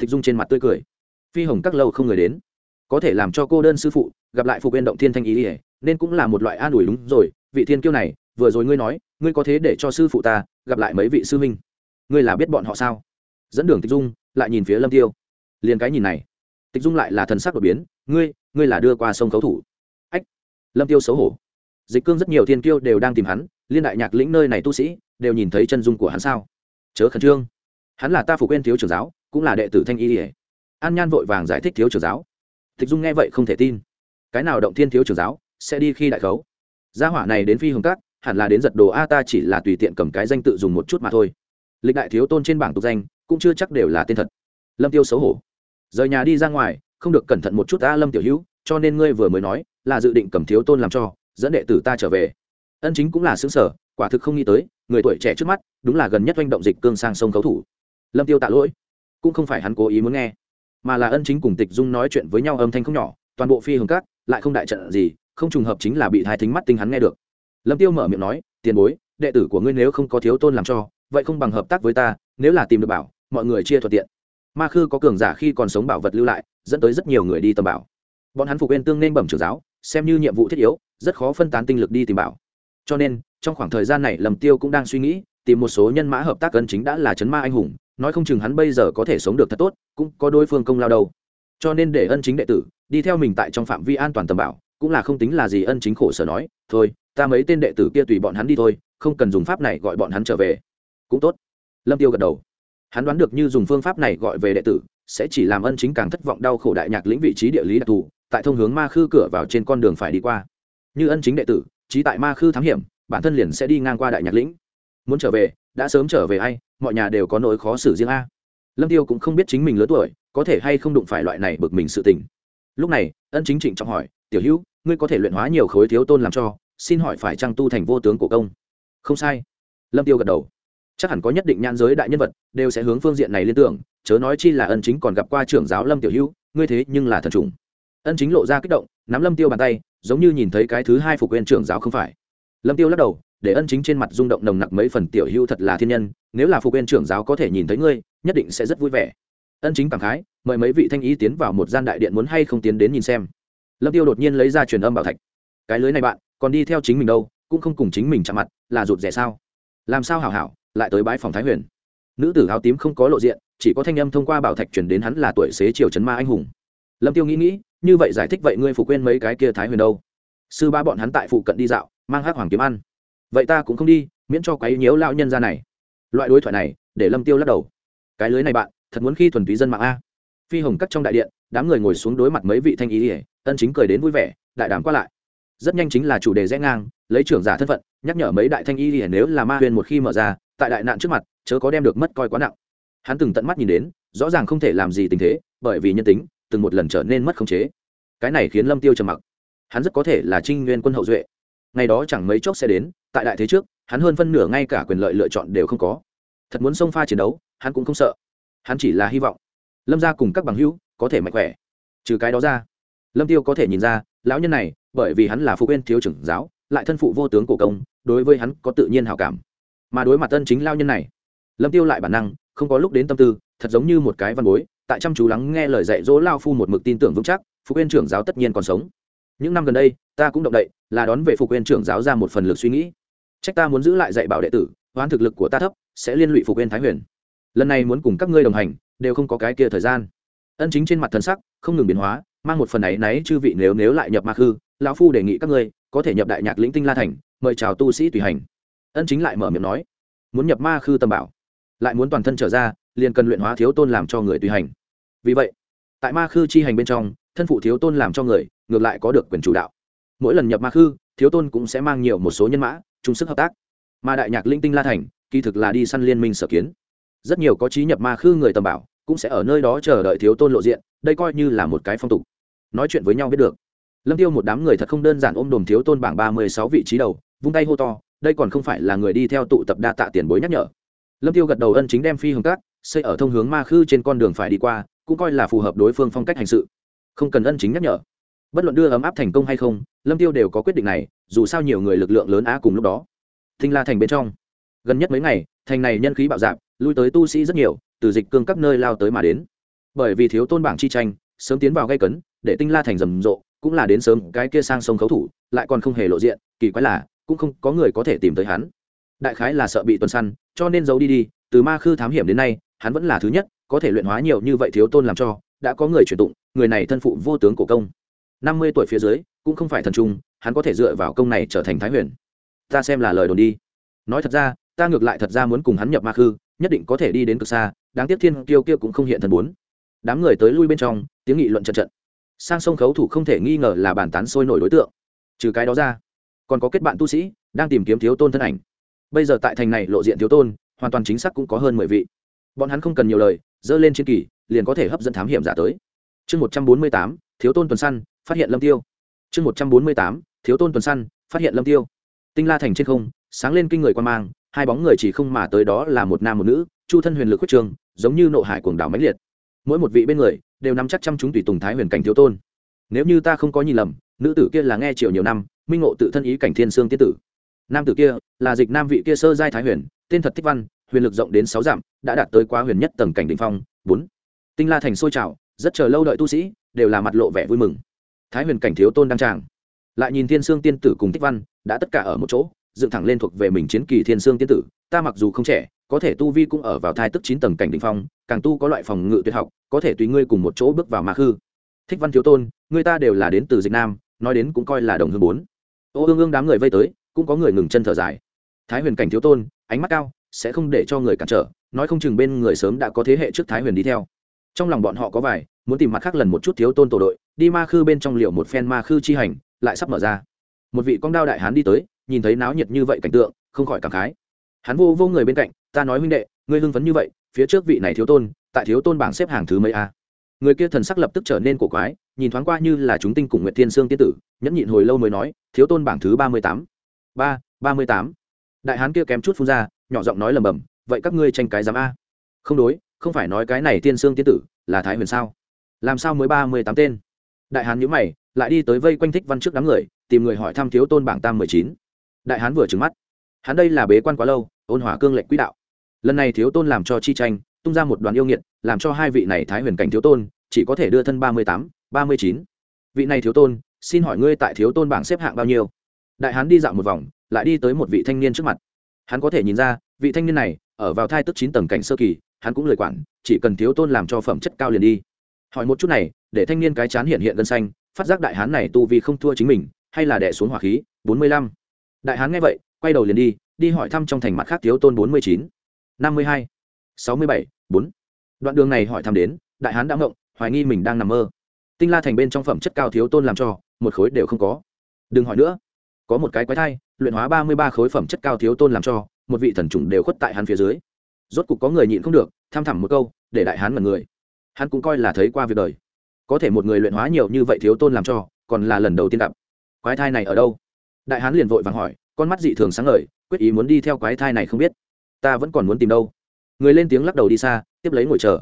S1: Tịch dung trên mặt tươi cười. Phi hồng các lâu không người đến. Có thể làm cho cô đơn sư phụ gặp lại phục quên động thiên thanh y nên cũng là một loại an ủi đúng rồi vị thiên kiêu này vừa rồi ngươi nói ngươi có thế để cho sư phụ ta gặp lại mấy vị sư minh, ngươi là biết bọn họ sao? Dẫn đường tịch dung lại nhìn phía lâm tiêu. Liền cái nhìn này. Tịch dung lại là thần sắc đột biến. Ngươi ngươi là đưa qua sông khấu thủ. Ách lâm tiêu xấu hổ. Dịch cương rất nhiều thiên kiêu đều đang tìm hắn liên đại nhạc lĩnh nơi này tu sĩ, đều nhìn thấy chân dung của hắn sao? Chớ khẩn trương. Hắn là ta phục quên thiếu trưởng giáo, cũng là đệ tử thanh y ỉa an nhan vội vàng giải thích thiếu trưởng giáo. Tịch dung nghe vậy không thể tin. Cái nào động thiên thiếu trưởng giáo, sẽ đi khi đại khấu? Gia hỏa này đến phi hồng cát hẳn là đến giật đồ a ta chỉ là tùy tiện cầm cái danh tự dùng một chút mà thôi. Lịch đại thiếu tôn trên bảng tục danh, cũng chưa chắc đều là tên thật. Lâm tiêu xấu hổ. Rời nhà đi ra ngoài, không được cẩn thận một chút ta lâm tiểu hữu, cho nên ngươi vừa mới nói, là dự định cầm thiếu tôn làm cho, dẫn đệ tử ta trở về ân chính cũng là xứng sở, quả thực không nghĩ tới, người tuổi trẻ trước mắt, đúng là gần nhất oanh động dịch cương sang sông cấu thủ. Lâm tiêu tạ lỗi, cũng không phải hắn cố ý muốn nghe, mà là ân chính cùng tịch dung nói chuyện với nhau âm thanh không nhỏ, toàn bộ phi hồng cát lại không đại trận gì, không trùng hợp chính là bị thái thính mắt tinh hắn nghe được. Lâm tiêu mở miệng nói, tiền bối, đệ tử của ngươi nếu không có thiếu tôn làm cho, vậy không bằng hợp tác với ta, nếu là tìm được bảo, mọi người chia thuận tiện. Ma khư có cường giả khi còn sống bảo vật lưu lại, dẫn tới rất nhiều người đi tầm bảo. Bọn hắn phục bên tương nên bẩm trưởng giáo, xem như nhiệm vụ thiết yếu, rất khó phân tán tinh lực đi tìm bảo cho nên, trong khoảng thời gian này lầm tiêu cũng đang suy nghĩ, tìm một số nhân mã hợp tác cân chính đã là chấn ma anh hùng, nói không chừng hắn bây giờ có thể sống được thật tốt, cũng có đối phương công lao đâu. Cho nên để ân chính đệ tử đi theo mình tại trong phạm vi an toàn tầm bảo, cũng là không tính là gì ân chính khổ sở nói, thôi, ta mấy tên đệ tử kia tùy bọn hắn đi thôi, không cần dùng pháp này gọi bọn hắn trở về. Cũng tốt. Lâm tiêu gật đầu. Hắn đoán được như dùng phương pháp này gọi về đệ tử, sẽ chỉ làm ân chính càng thất vọng đau khổ đại nhạc lĩnh vị trí địa lý đặc thù, tại thông hướng ma khư cửa vào trên con đường phải đi qua. Như ân chính đệ tử trí tại ma khư thám hiểm, bản thân liền sẽ đi ngang qua đại nhạc lĩnh. Muốn trở về, đã sớm trở về ai, mọi nhà đều có nỗi khó xử riêng a. Lâm tiêu cũng không biết chính mình lớn tuổi, có thể hay không đụng phải loại này bực mình sự tình. Lúc này, ân chính trịnh trọng hỏi, tiểu hữu, ngươi có thể luyện hóa nhiều khối thiếu tôn làm cho, xin hỏi phải trang tu thành vô tướng cổ công? Không sai. Lâm tiêu gật đầu. Chắc hẳn có nhất định nhãn giới đại nhân vật, đều sẽ hướng phương diện này liên tưởng, chớ nói chi là ân chính còn gặp qua trưởng giáo lâm tiểu hữu, ngươi thế nhưng là thần trùng. Ân chính lộ ra kích động, nắm lâm tiêu bàn tay giống như nhìn thấy cái thứ hai phục quyền trưởng giáo không phải. Lâm tiêu lắc đầu, để ân chính trên mặt rung động nồng nặc mấy phần tiểu hưu thật là thiên nhân, nếu là phục quyền trưởng giáo có thể nhìn thấy ngươi, nhất định sẽ rất vui vẻ. Ân chính cảm khái, mời mấy vị thanh ý tiến vào một gian đại điện muốn hay không tiến đến nhìn xem. Lâm tiêu đột nhiên lấy ra truyền âm bảo thạch. Cái lưới này bạn, còn đi theo chính mình đâu, cũng không cùng chính mình chạm mặt, là rụt rẻ sao? Làm sao hảo hảo, lại tới bãi phòng thái huyền. Nữ tử áo tím không có lộ diện, chỉ có thanh âm thông qua bảo thạch chuyển đến hắn là tuổi xế chiều trấn ma anh hùng. Lâm tiêu nghĩ nghĩ như vậy giải thích vậy ngươi phụ quên mấy cái kia thái huyền đâu? Sư ba bọn hắn tại phụ cận đi dạo, mang hát hoàng kiếm ăn. Vậy ta cũng không đi, miễn cho quấy nhiễu lão nhân ra này. Loại đối thoại này, để lâm tiêu lắc đầu. Cái lưới này bạn, thật muốn khi thuần túy dân mạng a. Phi hồng cắt trong đại điện, đám người ngồi xuống đối mặt mấy vị thanh ý ỉa ân chính cười đến vui vẻ, đại đàm qua lại. Rất nhanh chính là chủ đề rẽ ngang, lấy trưởng giả thân phận, nhắc nhở mấy đại thanh y ỉa nếu là ma huyền một khi mở ra, tại đại nạn trước mặt, chớ có đem được mất coi quá nặng. Hắn từng tận mắt nhìn đến, rõ ràng không thể làm gì tình thế, bởi vì nhân tính từng một lần trở nên mất khống chế. Cái này khiến lâm tiêu trầm mặc. Hắn rất có thể là trinh nguyên quân hậu duệ. Ngày đó chẳng mấy chốc sẽ đến, tại đại thế trước, hắn hơn phân nửa ngay cả quyền lợi lựa chọn đều không có. Thật muốn xông pha chiến đấu, hắn cũng không sợ. Hắn chỉ là hy vọng lâm ra cùng các bằng hữu có thể mạnh khỏe. Trừ cái đó ra, lâm tiêu có thể nhìn ra, lão nhân này, bởi vì hắn là phụ quên thiếu trưởng giáo, lại thân phụ vô tướng cổ công, đối với hắn có tự nhiên hảo cảm. Mà đối mặt tân chính lao nhân này, lâm tiêu lại bản năng, không có lúc đến tâm tư, thật giống như một cái văn bối tại chăm chú lắng nghe lời dạy dỗ lao phu một mực tin tưởng vững chắc phụ quên trưởng giáo tất nhiên còn sống. Những năm gần đây, ta cũng động đậy, là đón về phụ quên trưởng giáo ra một phần lực suy nghĩ. Trách ta muốn giữ lại dạy bảo đệ tử, hoán thực lực của ta thấp, sẽ liên lụy phụ quên thái huyền. Lần này muốn cùng các ngươi đồng hành, đều không có cái kia thời gian. Ân chính trên mặt thần sắc, không ngừng biến hóa, mang một phần ấy náy chư vị nếu nếu lại nhập ma khư, lão phu đề nghị các ngươi, có thể nhập đại nhạc lĩnh tinh la thành, mời chào tu sĩ tùy hành. Ân chính lại mở miệng nói, muốn nhập ma khư tâm bảo, lại muốn toàn thân trở ra liền cần luyện hóa thiếu tôn làm cho người tùy hành. Vì vậy, tại ma khư chi hành bên trong, thân phụ thiếu tôn làm cho người, ngược lại có được quyền chủ đạo. Mỗi lần nhập ma khư, thiếu tôn cũng sẽ mang nhiều một số nhân mã, chung sức hợp tác. Mà đại nhạc linh tinh la thành, kỳ thực là đi săn liên minh sở kiến. Rất nhiều có trí nhập ma khư người tầm bảo, cũng sẽ ở nơi đó chờ đợi thiếu tôn lộ diện, đây coi như là một cái phong tục. Nói chuyện với nhau biết được. Lâm tiêu một đám người thật không đơn giản ôm đồm thiếu tôn bảng ba mươi sáu vị trí đầu, vung tay hô to, đây còn không phải là người đi theo tụ tập đa tạ tiền bối nhắc nhở. Lâm tiêu gật đầu ân chính đem phi hồng cát xây ở thông hướng ma khư trên con đường phải đi qua, cũng coi là phù hợp đối phương phong cách hành sự. Không cần ân chính nhắc nhở. Bất luận đưa ấm áp thành công hay không, lâm tiêu đều có quyết định này, dù sao nhiều người lực lượng lớn á cùng lúc đó. Thinh la thành bên trong. Gần nhất mấy ngày, thành này nhân khí bạo dạp lui tới tu sĩ rất nhiều, từ dịch cương các nơi lao tới mà đến. Bởi vì thiếu tôn bảng chi tranh, sớm tiến vào gây cấn, để tinh la thành rầm rộ, cũng là đến sớm cái kia sang sông khấu thủ, lại còn không hề lộ diện, kỳ quái là, cũng không có người có thể tìm tới hắn. Đại khái là sợ bị tuần săn, cho nên giấu đi đi, từ ma khư thám hiểm đến nay hắn vẫn là thứ nhất, có thể luyện hóa nhiều như vậy thiếu tôn làm cho, đã có người truyền tụng, người này thân phụ vô tướng cổ công. Năm mươi tuổi phía dưới, cũng không phải thần trung, hắn có thể dựa vào công này trở thành thái huyền. Ta xem là lời đồn đi. Nói thật ra, ta ngược lại thật ra muốn cùng hắn nhập ma khư, nhất định có thể đi đến cực xa, đáng tiếc thiên kiêu kia cũng không hiện thần bốn. Đám người tới lui bên trong, tiếng nghị luận trận trận. Sang sông khấu thủ không thể nghi ngờ là bàn tán sôi nổi đối tượng. Trừ cái đó ra, còn có kết bạn tu sĩ, đang tìm kiếm thiếu tôn thân ảnh. Bây giờ tại thành này lộ diện thiếu tôn, hoàn toàn chính xác cũng có hơn mười vị bọn hắn không cần nhiều lời, dơ lên chiến kỳ, liền có thể hấp dẫn thám hiểm giả tới. Chương một trăm bốn mươi tám, thiếu tôn tuần săn phát hiện lâm tiêu. Chương một trăm bốn mươi tám, thiếu tôn tuần săn phát hiện lâm tiêu. Tinh la thành trên không, sáng lên kinh người quan mang, hai bóng người chỉ không mà tới đó là một nam một nữ, chu thân huyền lực quyết trường, giống như nộ hải cuồng đảo mãnh liệt. Mỗi một vị bên người, đều nắm chắc chăm chúng tùy tùng thái huyền cảnh thiếu tôn. Nếu như ta không có nhìn lầm, nữ tử kia là nghe triệu nhiều năm, minh ngộ tự thân ý cảnh thiên sương tiết tử. Nam tử kia là dịch nam vị kia sơ giai thái huyền, tên thật thích văn huyền lực rộng đến sáu dặm, đã đạt tới quá huyền nhất tầng cảnh đỉnh phong. Bốn, tinh la thành sôi trào, rất chờ lâu đợi tu sĩ, đều là mặt lộ vẻ vui mừng. Thái huyền cảnh thiếu tôn đăng tràng. Lại nhìn thiên sương tiên tử cùng thích văn, đã tất cả ở một chỗ, dựng thẳng lên thuộc về mình chiến kỳ thiên sương tiên tử. Ta mặc dù không trẻ, có thể tu vi cũng ở vào thai tức chín tầng cảnh đ phong, càng tu có loại phòng ngự tuyệt học, có thể tùy ngươi cùng một chỗ bước vào ma hư. thích văn thiếu tôn, người ta đều là đến từ dịch nam, nói đến cũng coi là đồng hương bốn. Ô ương ương đám người vây tới, cũng có người ngừng chân thở dài. Thái huyền cảnh thiếu tôn, ánh mắt cao sẽ không để cho người cản trở, nói không chừng bên người sớm đã có thế hệ trước thái huyền đi theo. Trong lòng bọn họ có vài, muốn tìm mặt khác lần một chút thiếu tôn tổ đội, đi ma khư bên trong liệu một phen ma khư chi hành, lại sắp mở ra. Một vị con đao đại hán đi tới, nhìn thấy náo nhiệt như vậy cảnh tượng, không khỏi cảm khái. Hắn vô vô người bên cạnh, ta nói huynh đệ, ngươi hưng phấn như vậy, phía trước vị này thiếu tôn, tại thiếu tôn bảng xếp hàng thứ mấy a? Người kia thần sắc lập tức trở nên cổ quái, nhìn thoáng qua như là chúng tinh cùng nguyệt thiên sương tiên tử, nhẫn nhịn hồi lâu mới nói, thiếu tôn bảng thứ ba mươi tám. Ba ba mươi tám. Đại hán kia kém chút phun ra nhỏ giọng nói lầm bầm, vậy các ngươi tranh cái giám a. Không đối, không phải nói cái này tiên sương tiên tử là thái huyền sao? Làm sao mới ba mươi tám tên? Đại hán nhữ mày, lại đi tới vây quanh thích văn trước đám người, tìm người hỏi thăm thiếu tôn bảng tam mười chín. Đại hán vừa trứng mắt. Hắn đây là bế quan quá lâu, ôn hỏa cương lệnh quỹ đạo. Lần này thiếu tôn làm cho chi tranh, tung ra một đoàn yêu nghiệt, làm cho hai vị này thái huyền cảnh thiếu tôn, chỉ có thể đưa thân ba mươi tám, ba mươi chín. Vị này thiếu tôn, xin hỏi ngươi tại thiếu tôn bảng xếp hạng bao nhiêu? Đại hán đi dạo một vòng, lại đi tới một vị thanh niên trước mặt hắn có thể nhìn ra, vị thanh niên này ở vào thai tức chín tầng cảnh sơ kỳ, hắn cũng lời quản, chỉ cần thiếu tôn làm cho phẩm chất cao liền đi. Hỏi một chút này, để thanh niên cái chán hiện hiện gân xanh, phát giác đại hán này tu vì không thua chính mình, hay là đẻ xuống hỏa khí, bốn mươi lăm. Đại hán nghe vậy, quay đầu liền đi đi hỏi thăm trong thành mặt khác thiếu tôn bốn mươi chín. năm mươi hai. sáu mươi bảy. bốn. Đoạn đường này hỏi thăm đến, đại hán đã ngộng, hoài nghi mình đang nằm mơ. Tinh la thành bên trong phẩm chất cao thiếu tôn làm cho, một khối đều không có. Đừng hỏi nữa có một cái quái thai, luyện hóa ba mươi ba khối phẩm chất cao thiếu tôn làm cho, một vị thần trùng đều khuất tại hắn phía dưới. Rốt cục có người nhịn không được, tham thẳm một câu, để đại hán mật người. Hắn cũng coi là thấy qua việc đời. Có thể một người luyện hóa nhiều như vậy thiếu tôn làm cho, còn là lần đầu tiên gặp. Quái thai này ở đâu? Đại hán liền vội vàng hỏi, con mắt dị thường sáng ngời, quyết ý muốn đi theo quái thai này không biết. Ta vẫn còn muốn tìm đâu? Người lên tiếng lắc đầu đi xa, tiếp lấy ngồi chờ.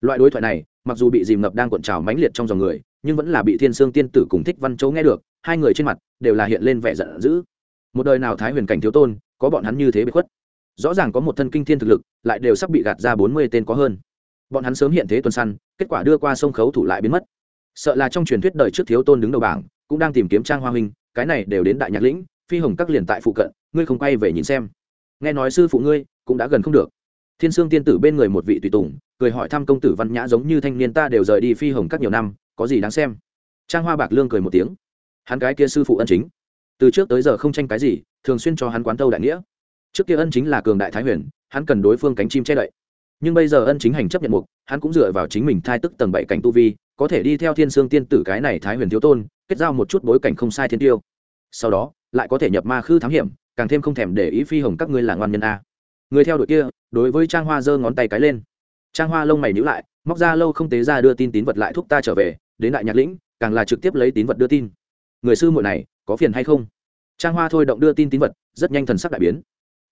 S1: Loại đối thoại này, mặc dù bị dìm ngập đang cuộn trào mãnh liệt trong dòng người nhưng vẫn là bị thiên sương tiên tử cùng thích văn châu nghe được, hai người trên mặt đều là hiện lên vẻ giận dữ. Một đời nào thái huyền cảnh thiếu tôn, có bọn hắn như thế bị khuất. Rõ ràng có một thân kinh thiên thực lực, lại đều sắp bị gạt ra bốn mươi tên có hơn. Bọn hắn sớm hiện thế tuần săn, kết quả đưa qua sông khấu thủ lại biến mất. Sợ là trong truyền thuyết đời trước thiếu tôn đứng đầu bảng, cũng đang tìm kiếm trang hoa huynh, cái này đều đến đại nhạc lĩnh, phi hồng các liền tại phụ cận, ngươi không quay về nhìn xem. Nghe nói sư phụ ngươi cũng đã gần không được. Thiên sương tiên tử bên người một vị tùy tùng, cười hỏi thăm công tử văn nhã giống như thanh niên ta đều rời đi phi hồng các nhiều năm có gì đáng xem? Trang hoa bạc lương cười một tiếng. Hắn cái kia sư phụ ân chính. Từ trước tới giờ không tranh cái gì, thường xuyên cho hắn quán tâu đại nghĩa. Trước kia ân chính là cường đại thái huyền, hắn cần đối phương cánh chim che đậy. Nhưng bây giờ ân chính hành chấp nhận mục, hắn cũng dựa vào chính mình thai tức tầng bảy cảnh tu vi, có thể đi theo thiên sương tiên tử cái này thái huyền thiếu tôn, kết giao một chút bối cảnh không sai thiên tiêu. Sau đó, lại có thể nhập ma khư thám hiểm, càng thêm không thèm để ý phi hồng các ngươi là ngoan nhân a. Người theo đội kia, đối với trang hoa giơ ngón tay cái lên. Trang hoa lông mày nhữ lại, móc ra lâu không tế ra đưa tin tín vật lại thúc ta trở về đến đại nhạc lĩnh, càng là trực tiếp lấy tín vật đưa tin. Người sư muội này, có phiền hay không? Trang hoa thôi động đưa tin tín vật, rất nhanh thần sắc đại biến.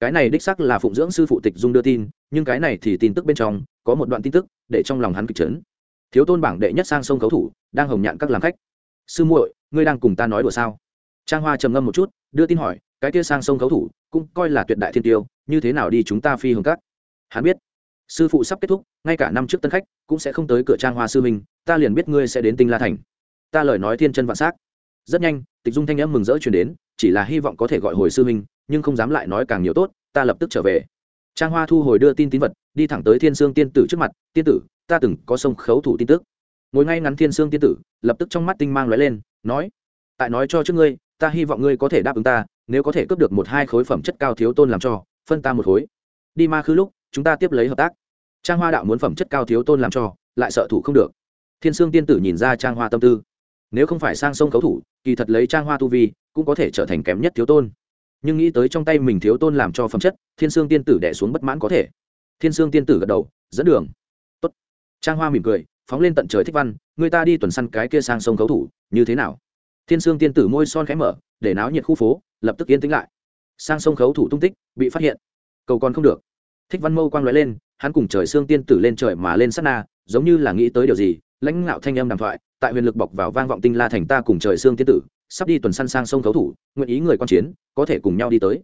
S1: Cái này đích sắc là phụng dưỡng sư phụ tịch dung đưa tin, nhưng cái này thì tin tức bên trong, có một đoạn tin tức, để trong lòng hắn kịch trấn thiếu tôn bảng đệ nhất sang sông khấu thủ, đang hồng nhạn các làm khách. Sư muội, ngươi đang cùng ta nói đùa sao? Trang hoa trầm ngâm một chút, đưa tin hỏi, cái kia sang sông khấu thủ, cũng coi là tuyệt đại thiên tiêu, như thế nào đi chúng ta phi hồng các? Hắn biết sư phụ sắp kết thúc, ngay cả năm trước tân khách cũng sẽ không tới cửa trang hoa sư minh ta liền biết ngươi sẽ đến tinh la thành. Ta lời nói thiên chân vạn s á c rất nhanh, tịch dung thanh âm mừng rỡ chuyển đến, chỉ là hy vọng có thể gọi hồi sư minh nhưng không dám lại nói càng nhiều tốt, ta lập tức trở về. Trang hoa thu hồi đưa tin tín vật, đi thẳng tới thiên sương tiên tử trước mặt, tiên tử, ta từng có sông khấu thủ tin tức. Ngồi ngay ngắn thiên sương tiên tử, lập tức trong mắt tinh mang lóe lên, nói, tại nói cho trước ngươi, ta hy vọng ngươi có thể đáp ứng ta, nếu có thể cướp được một hai khối phẩm chất cao thiếu tôn làm cho, phân ta một khối. Đi ma khứ lúc chúng ta tiếp lấy hợp tác. Trang hoa đạo muốn phẩm chất cao thiếu tôn làm cho, lại sợ thủ không được. Thiên sương tiên tử nhìn ra trang hoa tâm tư. Nếu không phải sang sông khấu thủ, kỳ thật lấy trang hoa tu vi, cũng có thể trở thành kém nhất thiếu tôn. Nhưng nghĩ tới trong tay mình thiếu tôn làm cho phẩm chất, thiên sương tiên tử đẻ xuống bất mãn có thể. Thiên sương tiên tử gật đầu, dẫn đường. Tốt. trang hoa mỉm cười, phóng lên tận trời thích văn, người ta đi tuần săn cái kia sang sông khấu thủ, như thế nào? Thiên sương tiên tử môi son khẽ mở, để náo nhiệt khu phố, lập tức yên tĩnh lại. Sang sông khấu thủ tung tích, bị phát hiện. Cầu còn không được thích văn mâu quang lóe lên, hắn cùng trời sương tiên tử lên trời mà lên sát na, giống như là nghĩ tới điều gì, lãnh ngạo thanh âm đàm thoại, tại huyền lực bọc vào vang vọng tinh la thành ta cùng trời sương tiên tử, sắp đi tuần săn sang sông khấu thủ, nguyện ý người quan chiến, có thể cùng nhau đi tới.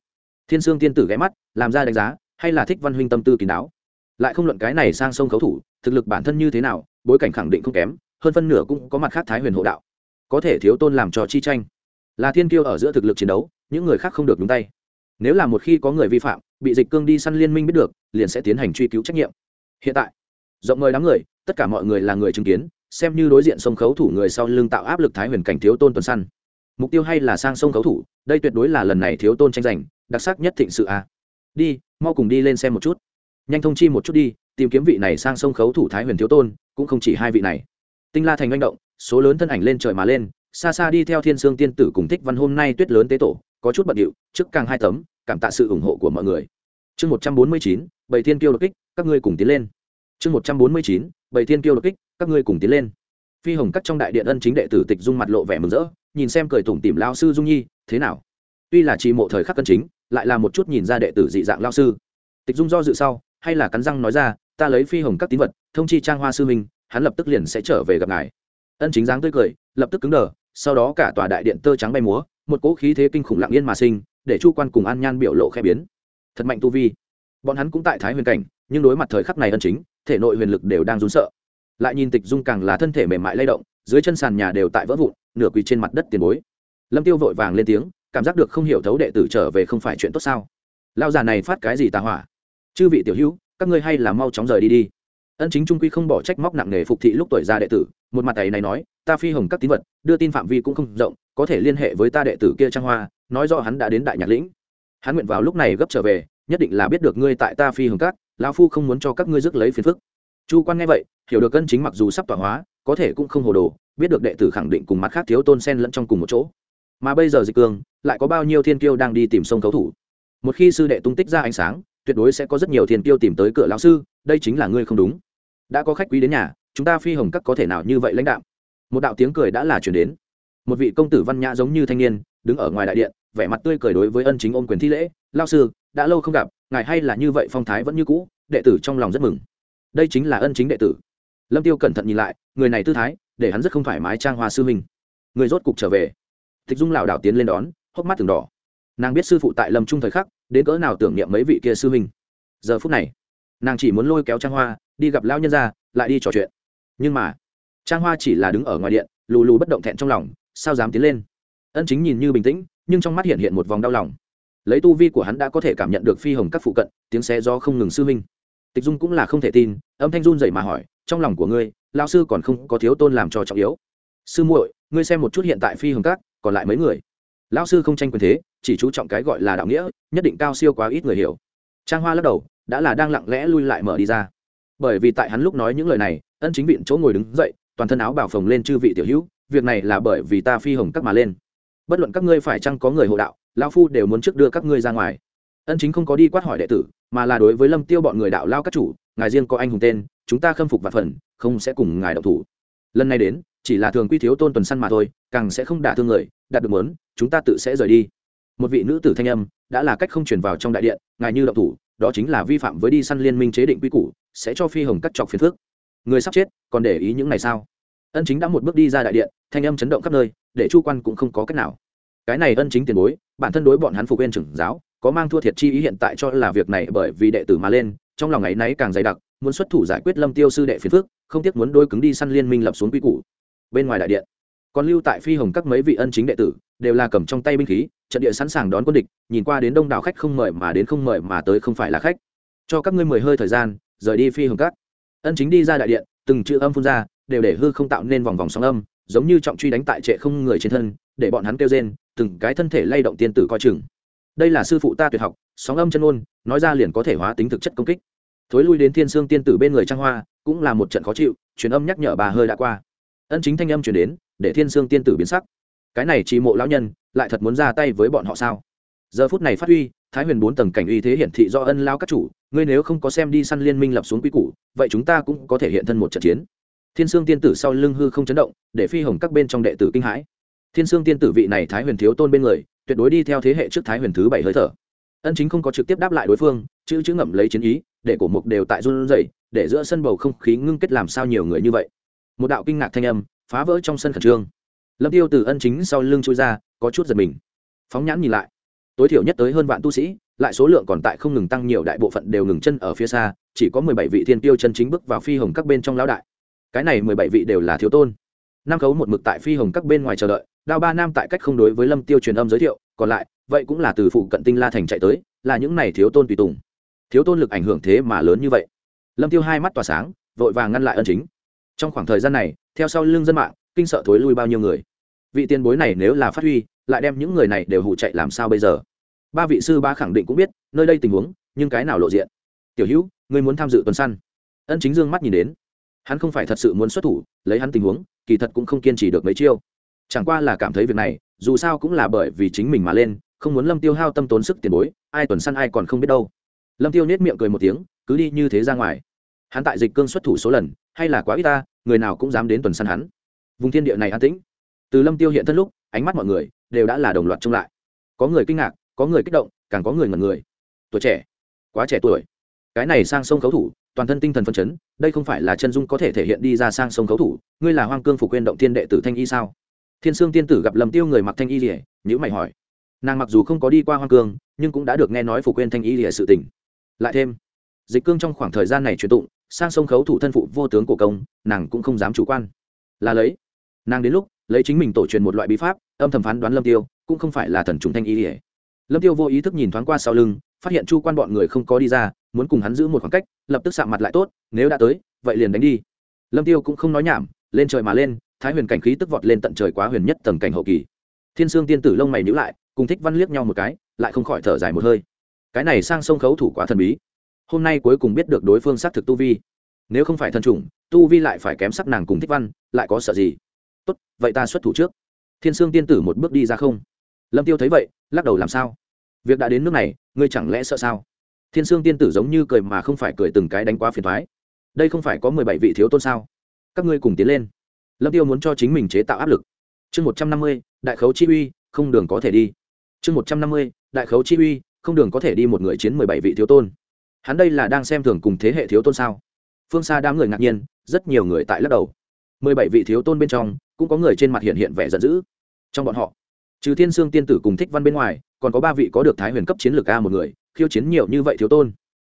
S1: Thiên sương tiên tử ghé mắt, làm ra đánh giá, hay là thích văn huynh tâm tư kín đáo. Lại không luận cái này sang sông khấu thủ, thực lực bản thân như thế nào, bối cảnh khẳng định không kém, hơn phân nửa cũng có mặt khác thái huyền hộ đạo. Có thể thiếu tôn làm trò chi tranh. Là thiên kiêu ở giữa thực lực chiến đấu, những người khác không được nhúng tay nếu là một khi có người vi phạm, bị dịch cương đi săn liên minh biết được, liền sẽ tiến hành truy cứu trách nhiệm. Hiện tại, rộng mời đám người, tất cả mọi người là người chứng kiến, xem như đối diện sông khấu thủ người sau lưng tạo áp lực thái huyền cảnh thiếu tôn tuần săn. Mục tiêu hay là sang sông khấu thủ, đây tuyệt đối là lần này thiếu tôn tranh giành, đặc sắc nhất thịnh sự a. À. đi, mau cùng đi lên xem một chút. Nhanh thông chi một chút đi, tìm kiếm vị này sang sông khấu thủ thái huyền thiếu tôn, cũng không chỉ hai vị này. Tinh la thành manh động, số lớn thân ảnh lên trời mà lên, xa xa đi theo thiên sương tiên tử cùng thích văn hôm nay tuyết lớn tế tổ, có chút bận điệu, trước càng hai tấm cảm tạ sự ủng hộ của mọi người. Chương một trăm bốn mươi chín bảy thiên kiêu đột kích, các ngươi cùng tiến lên. Chương một trăm bốn mươi chín bảy thiên kiêu đột kích, các ngươi cùng tiến lên. Phi hồng cắt trong đại điện ân chính đệ tử tịch dung mặt lộ vẻ mừng rỡ, nhìn xem cười tủm tìm lao sư dung nhi, thế nào? Tuy là chỉ mộ thời khắc cân chính, lại là một chút nhìn ra đệ tử dị dạng lao sư. Tịch dung do dự sau, hay là cắn răng nói ra, ta lấy phi hồng các tín vật, thông chi trang hoa sư minh, hắn lập tức liền sẽ trở về gặp ngài. Ân chính dáng tươi cười, lập tức cứng đờ, sau đó cả tòa đại điện tơ trắng bay múa, một cỗ khí thế kinh khủng lặng yên mà sinh để chu quan cùng an nhan biểu lộ khẽ biến. Thật mạnh tu vi. Bọn hắn cũng tại thái huyền cảnh, nhưng đối mặt thời khắc này ân chính, thể nội huyền lực đều đang rún sợ. Lại nhìn tịch dung càng là thân thể mềm mại lay động, dưới chân sàn nhà đều tại vỡ vụn, nửa quỳ trên mặt đất tiền bối. Lâm tiêu vội vàng lên tiếng, cảm giác được không hiểu thấu đệ tử trở về không phải chuyện tốt sao? Lao già này phát cái gì tà hỏa? Chư vị tiểu hữu, các ngươi hay là mau chóng rời đi đi. Ân chính trung quy không bỏ trách móc nặng nề phục thị lúc tuổi già đệ tử, một mặt tày này nói, ta phi hồng các tín vật, đưa tin phạm vi cũng không rộng, có thể liên hệ với ta đệ tử kia trang hoa nói rõ hắn đã đến đại nhạc lĩnh. Hắn nguyện vào lúc này gấp trở về, nhất định là biết được ngươi tại ta phi hồng các, lão phu không muốn cho các ngươi rước lấy phiền phức. Chu quan nghe vậy, hiểu được cân chính mặc dù sắp tọa hóa, có thể cũng không hồ đồ, biết được đệ tử khẳng định cùng mặt khác thiếu tôn sen lẫn trong cùng một chỗ. Mà bây giờ dịch cương lại có bao nhiêu thiên kiêu đang đi tìm sông cấu thủ? Một khi sư đệ tung tích ra ánh sáng, tuyệt đối sẽ có rất nhiều thiên kiêu tìm tới cửa lão sư, đây chính là ngươi không đúng. Đã có khách quý đến nhà, chúng ta phi hồng các có thể nào như vậy lãnh đạo một đạo tiếng cười đã là chuyển đến. Một vị công tử văn nhã giống như thanh niên, đứng ở ngoài đại điện vẻ mặt tươi cười đối với ân chính ôm quyền thi lễ lao sư đã lâu không gặp ngài hay là như vậy phong thái vẫn như cũ đệ tử trong lòng rất mừng. Đây chính là ân chính đệ tử. Lâm tiêu cẩn thận nhìn lại người này tư thái để hắn rất không thoải mái trang hoa sư mình. người rốt cục trở về. Tịch dung lảo đảo tiến lên đón hốc mắt từng đỏ. Nàng biết sư phụ tại lâm trung thời khắc đến cỡ nào tưởng niệm mấy vị kia sư mình, giờ phút này nàng chỉ muốn lôi kéo trang hoa đi gặp lao nhân ra lại đi trò chuyện. Nhưng mà trang hoa chỉ là đứng ở ngoài điện lù lù bất động thẹn trong lòng sao dám tiến lên? Ân chính nhìn như bình tĩnh nhưng trong mắt hiện hiện một vòng đau lòng. Lấy tu vi của hắn đã có thể cảm nhận được phi hồng các phụ cận, tiếng xe do không ngừng sư minh tịch dung cũng là không thể tin, âm thanh run dậy mà hỏi, trong lòng của ngươi lao sư còn không có thiếu tôn làm cho trọng yếu. Sư muội, ngươi xem một chút hiện tại phi hồng các, còn lại mấy người? Lão sư không tranh quyền thế, chỉ chú trọng cái gọi là đạo nghĩa, nhất định cao siêu quá ít người hiểu. Trang hoa lắc đầu, đã là đang lặng lẽ lui lại mở đi ra. Bởi vì tại hắn lúc nói những lời này, ân chính viện chỗ ngồi đứng dậy, toàn thân áo bảo phồng lên chư vị tiểu hữu, việc này là bởi vì ta phi hồng các mà lên bất luận các ngươi phải chăng có người hộ đạo lao phu đều muốn trước đưa các ngươi ra ngoài. Ân chính không có đi quát hỏi đệ tử, mà là đối với lâm tiêu bọn người đạo lao các chủ, ngài riêng có anh hùng tên, chúng ta khâm phục và phần, không sẽ cùng ngài đậu thủ. Lần này đến, chỉ là thường quy thiếu tôn tuần săn mà thôi, càng sẽ không đả thương người, đạt được mớn chúng ta tự sẽ rời đi. Một vị nữ tử thanh âm, đã là cách không chuyển vào trong đại điện, ngài như đậu thủ, đó chính là vi phạm với đi săn liên minh chế định quy củ, sẽ cho phi hồng cắt chọc phiền phước người sắp chết, còn để ý những này sao? Ân chính đã một bước đi ra đại điện, thanh âm chấn động khắp nơi, để chu quan cũng không có cách nào. Cái này ân chính tiền bối, bản thân đối bọn hắn phục viên trưởng giáo, có mang thua thiệt chi ý hiện tại cho là việc này bởi vì đệ tử mà lên, trong lòng ngày nay càng dày đặc, muốn xuất thủ giải quyết lâm tiêu sư đệ phiền phước không tiếc muốn đôi cứng đi săn liên minh lập xuống quy củ. Bên ngoài đại điện, còn lưu tại phi hồng các mấy vị ân chính đệ tử, đều là cầm trong tay binh khí, trận địa sẵn sàng đón quân địch, nhìn qua đến đông đảo khách không mời mà đến không mời mà tới không phải là khách. Cho các ngươi mười hơi thời gian, rời đi phi hồng các. Ân chính đi ra đại điện, từng chữ âm phun ra đều để hư không tạo nên vòng vòng sóng âm, giống như trọng truy đánh tại trệ không người trên thân, để bọn hắn kêu rên, từng cái thân thể lay động tiên tử coi chừng. Đây là sư phụ ta tuyệt học, sóng âm chân ôn, nói ra liền có thể hóa tính thực chất công kích. Thối lui đến thiên sương tiên tử bên người trang hoa, cũng là một trận khó chịu, truyền âm nhắc nhở bà hơi đã qua. Ân chính thanh âm chuyển đến, để thiên sương tiên tử biến sắc. Cái này chỉ mộ lão nhân, lại thật muốn ra tay với bọn họ sao? Giờ phút này phát huy, thái huyền bốn tầng cảnh uy thế hiển thị do ân lao các chủ, ngươi nếu không có xem đi săn liên minh lập xuống quy củ, vậy chúng ta cũng có thể hiện thân một trận chiến thiên sương tiên tử sau lưng hư không chấn động, để phi hồng các bên trong đệ tử kinh hãi. Thiên sương tiên tử vị này thái huyền thiếu tôn bên người, tuyệt đối đi theo thế hệ trước thái huyền thứ bảy hơi thở. Ân chính không có trực tiếp đáp lại đối phương, chữ chữ ngậm lấy chiến ý, để cổ mục đều tại run rẩy, để giữa sân bầu không khí ngưng kết làm sao nhiều người như vậy. Một đạo kinh ngạc thanh âm, phá vỡ trong sân khẩn trương. Lâm tiêu từ ân chính sau lưng chui ra, có chút giật mình. Phóng nhãn nhìn lại. Tối thiểu nhất tới hơn vạn tu sĩ, lại số lượng còn tại không ngừng tăng nhiều, đại bộ phận đều ngừng chân ở phía xa, chỉ có mười bảy vị thiên tiêu chân chính bước vào phi hồng các bên trong lão đại cái này mười bảy vị đều là thiếu tôn. Năm khấu một mực tại phi hồng các bên ngoài chờ đợi, đao ba nam tại cách không đối với lâm tiêu truyền âm giới thiệu, còn lại, vậy cũng là từ phụ cận tinh la thành chạy tới, là những này thiếu tôn tùy tùng. Thiếu tôn lực ảnh hưởng thế mà lớn như vậy. Lâm tiêu hai mắt tỏa sáng, vội vàng ngăn lại ân chính. Trong khoảng thời gian này, theo sau lưng dân mạng, kinh sợ thối lui bao nhiêu người. Vị tiền bối này nếu là phát huy, lại đem những người này đều hụ chạy làm sao bây giờ? Ba vị sư ba khẳng định cũng biết, nơi đây tình huống, nhưng cái nào lộ diện? Tiểu hữu người muốn tham dự tuần săn? Ân chính dương mắt nhìn đến hắn không phải thật sự muốn xuất thủ, lấy hắn tình huống, kỳ thật cũng không kiên trì được mấy chiêu. Chẳng qua là cảm thấy việc này, dù sao cũng là bởi vì chính mình mà lên, không muốn lâm tiêu hao tâm tốn sức tiền bối, ai tuần săn ai còn không biết đâu. Lâm tiêu nết miệng cười một tiếng, cứ đi như thế ra ngoài. Hắn tại dịch cương xuất thủ số lần, hay là quá ít ta, người nào cũng dám đến tuần săn hắn. Vùng thiên địa này an tĩnh. Từ lâm tiêu hiện thân lúc, ánh mắt mọi người đều đã là đồng loạt trông lại. Có người kinh ngạc, có người kích động, càng có người ngẩn người. Tuổi trẻ, quá trẻ tuổi. Cái này sang sông khấu thủ toàn thân tinh thần phân chấn, đây không phải là chân dung có thể thể hiện đi ra sang sông khấu thủ, ngươi là hoang cương phục quên động thiên đệ tử thanh y sao? Thiên sương tiên tử gặp lầm tiêu người mặc thanh y rỉa nhữ mày hỏi. Nàng mặc dù không có đi qua hoang cương, nhưng cũng đã được nghe nói phục quên thanh y rỉa sự tình. Lại thêm, dịch cương trong khoảng thời gian này truyền tụng, sang sông khấu thủ thân phụ vô tướng cổ công, nàng cũng không dám chủ quan. Là lấy, nàng đến lúc, lấy chính mình tổ truyền một loại bí pháp, âm thầm phán đoán lâm tiêu, cũng không phải là thần trùng thanh y rỉa lâm tiêu vô ý thức nhìn thoáng qua sau lưng, phát hiện chu quan bọn người không có đi ra muốn cùng hắn giữ một khoảng cách, lập tức sạm mặt lại tốt, nếu đã tới, vậy liền đánh đi. Lâm tiêu cũng không nói nhảm, lên trời mà lên, thái huyền cảnh khí tức vọt lên tận trời quá huyền nhất tầng cảnh hậu kỳ. Thiên sương tiên tử lông mày nhíu lại, cùng thích văn liếc nhau một cái, lại không khỏi thở dài một hơi. Cái này sang sông khấu thủ quá thần bí. Hôm nay cuối cùng biết được đối phương xác thực tu vi. Nếu không phải thân chủng, tu vi lại phải kém sắc nàng cùng thích văn, lại có sợ gì? Tốt, vậy ta xuất thủ trước. Thiên sương tiên tử một bước đi ra không. Lâm tiêu thấy vậy, lắc đầu làm sao? Việc đã đến nước này, ngươi chẳng lẽ sợ sao? Thiên sương tiên tử giống như cười mà không phải cười từng cái đánh quá phiền thoái. Đây không phải có mười bảy vị thiếu tôn sao? Các ngươi cùng tiến lên. Lâm tiêu muốn cho chính mình chế tạo áp lực. Chương một trăm năm mươi, đại khấu chi uy, không đường có thể đi. Chương một trăm năm mươi, đại khấu chi uy, không đường có thể đi một người chiến mười bảy vị thiếu tôn. Hắn đây là đang xem thường cùng thế hệ thiếu tôn sao? Phương xa đám người ngạc nhiên, rất nhiều người tại lắc đầu. Mười bảy vị thiếu tôn bên trong, cũng có người trên mặt hiện hiện vẻ giận dữ. Trong bọn họ, trừ thiên sương tiên tử cùng thích văn bên ngoài, còn có ba vị có được thái huyền cấp chiến lược a một người khiêu chiến nhiều như vậy thiếu tôn.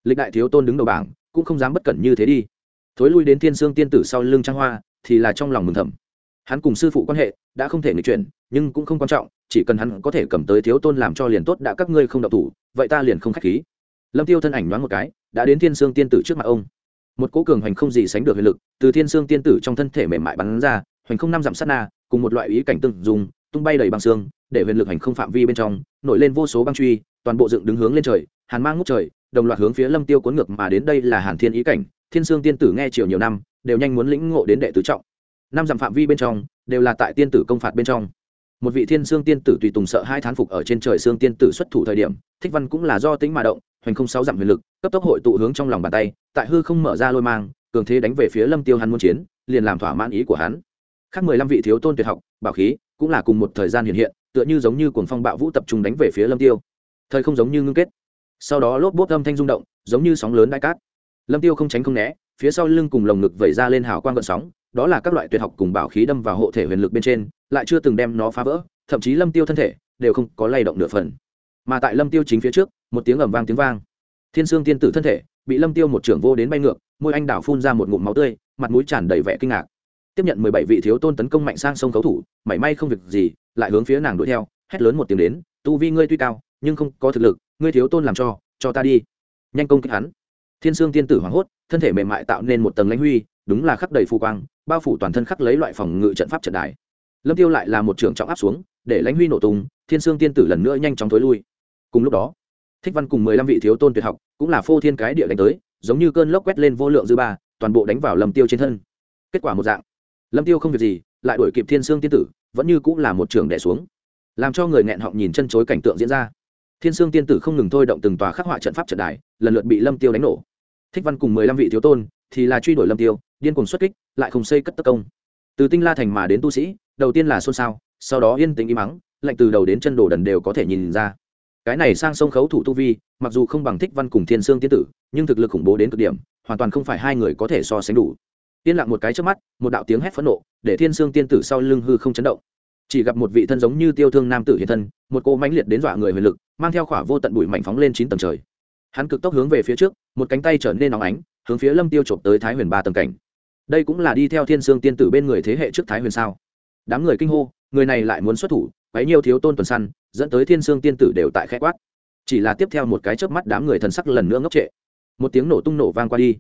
S1: Lịch đại thiếu tôn đứng đầu bảng, cũng không dám bất cẩn như thế đi. Thối lui đến thiên sương tiên tử sau lưng trang hoa, thì là trong lòng mừng thầm. Hắn cùng sư phụ quan hệ đã không thể nghịch chuyển, nhưng cũng không quan trọng, chỉ cần hắn có thể cầm tới thiếu tôn làm cho liền tốt đã các ngươi không đọc thủ, vậy ta liền không k h á c h khí. Lâm tiêu thân ảnh nhoáng một cái, đã đến thiên sương tiên tử trước mặt ông. Một cố cường hoành không gì sánh được huyền lực, từ thiên sương tiên tử trong thân thể mềm mại bắn ra, hoành không năm dặm sát na, cùng một loại ý cảnh tương dùng, tung bay đầy băng xương, để huyền lực hành không phạm vi bên trong, nổi lên vô số băng truy toàn bộ dựng đứng hướng lên trời, hàn mang ngút trời, đồng loạt hướng phía lâm tiêu cuốn ngược mà đến đây là hàn thiên ý cảnh, thiên sương tiên tử nghe chiều nhiều năm, đều nhanh muốn lĩnh ngộ đến đệ tứ trọng. Năm dặm phạm vi bên trong, đều là tại tiên tử công phạt bên trong. Một vị thiên sương tiên tử tùy tùng sợ hai thán phục ở trên trời sương tiên tử xuất thủ thời điểm, thích văn cũng là do tính mà động, hoành không sáu dặm huyền lực, cấp tốc hội tụ hướng trong lòng bàn tay, tại hư không mở ra lôi mang, cường thế đánh về phía lâm tiêu hắn muốn chiến, liền làm thỏa mãn ý của hắn. Khác mười lăm vị thiếu tôn tuyệt học, bảo khí, cũng là cùng một thời gian hiện hiện, tựa như giống như cuồng phong bạo vũ tập trung đánh về phía lâm tiêu thời không giống như ngưng kết. Sau đó lốp bốp âm thanh rung động, giống như sóng lớn đại cát. Lâm tiêu không tránh không né, phía sau lưng cùng lồng ngực vẩy ra lên hào quang gợn sóng, đó là các loại tuyệt học cùng bảo khí đâm vào hộ thể huyền lực bên trên, lại chưa từng đem nó phá vỡ, thậm chí lâm tiêu thân thể đều không có lay động nửa phần. Mà tại lâm tiêu chính phía trước, một tiếng ầm vang tiếng vang. Thiên sương tiên tử thân thể bị lâm tiêu một trưởng vô đến bay ngược, môi anh đảo phun ra một ngụm máu tươi, mặt mũi tràn đầy vẻ kinh ngạc. Tiếp nhận mười bảy vị thiếu tôn tấn công mạnh sang sông cấu thủ, mảy may không việc gì, lại hướng phía nàng đuổi theo, hét lớn một tiếng đến, tu vi ngươi tuy cao nhưng không có thực lực, ngươi thiếu tôn làm cho cho ta đi. Nhanh công kích hắn. Thiên sương tiên tử hoảng hốt, thân thể mềm mại tạo nên một tầng lãnh huy, đúng là khắc đầy phù quang, bao phủ toàn thân khắc lấy loại phòng ngự trận pháp trận đài. Lâm tiêu lại là một trường trọng áp xuống, để lãnh huy nổ tung, thiên sương tiên tử lần nữa nhanh chóng thối lui. Cùng lúc đó, thích văn cùng mười lăm vị thiếu tôn tuyệt học, cũng là phô thiên cái địa đánh tới, giống như cơn lốc quét lên vô lượng dư ba, toàn bộ đánh vào lâm tiêu trên thân. Kết quả một dạng. Lâm tiêu không việc gì, lại đuổi kịp thiên sương tiên tử, vẫn như cũng là một trường đẻ xuống. Làm cho người nghẹn họng nhìn chân chối cảnh tượng diễn ra thiên sương tiên tử không ngừng thôi động từng tòa khắc họa trận pháp trận đài, lần lượt bị lâm tiêu đánh nổ. Thích văn cùng mười lăm vị thiếu tôn thì là truy đuổi lâm tiêu, điên cuồng xuất kích, lại không xây cất tất công. Từ tinh la thành mà đến tu sĩ, đầu tiên là xôn xao, sau đó yên tĩnh im mắng lạnh từ đầu đến chân đổ đần đều có thể nhìn ra. Cái này sang sông khấu thủ tu vi, mặc dù không bằng thích văn cùng thiên sương tiên tử, nhưng thực lực khủng bố đến cực điểm, hoàn toàn không phải hai người có thể so sánh đủ. Yên lặng một cái trước mắt, một đạo tiếng hét phẫn nộ, để thiên sương tiên tử sau lưng hư không chấn động chỉ gặp một vị thân giống như tiêu thương nam tử hiện thân, một cô mãnh liệt đến dọa người huyền lực, mang theo khỏa vô tận bụi mảnh phóng lên chín tầng trời. Hắn cực tốc hướng về phía trước, một cánh tay trở nên nóng ánh, hướng phía lâm tiêu chộp tới thái huyền ba tầng cảnh. Đây cũng là đi theo thiên sương tiên tử bên người thế hệ trước thái huyền sao? Đám người kinh hô, người này lại muốn xuất thủ bấy nhiêu thiếu tôn tuần săn, dẫn tới thiên sương tiên tử đều tại khẽ quát. Chỉ là tiếp theo một cái chớp mắt đám người thần sắc lần nữa ngốc trệ. Một tiếng nổ tung nổ vang qua đi.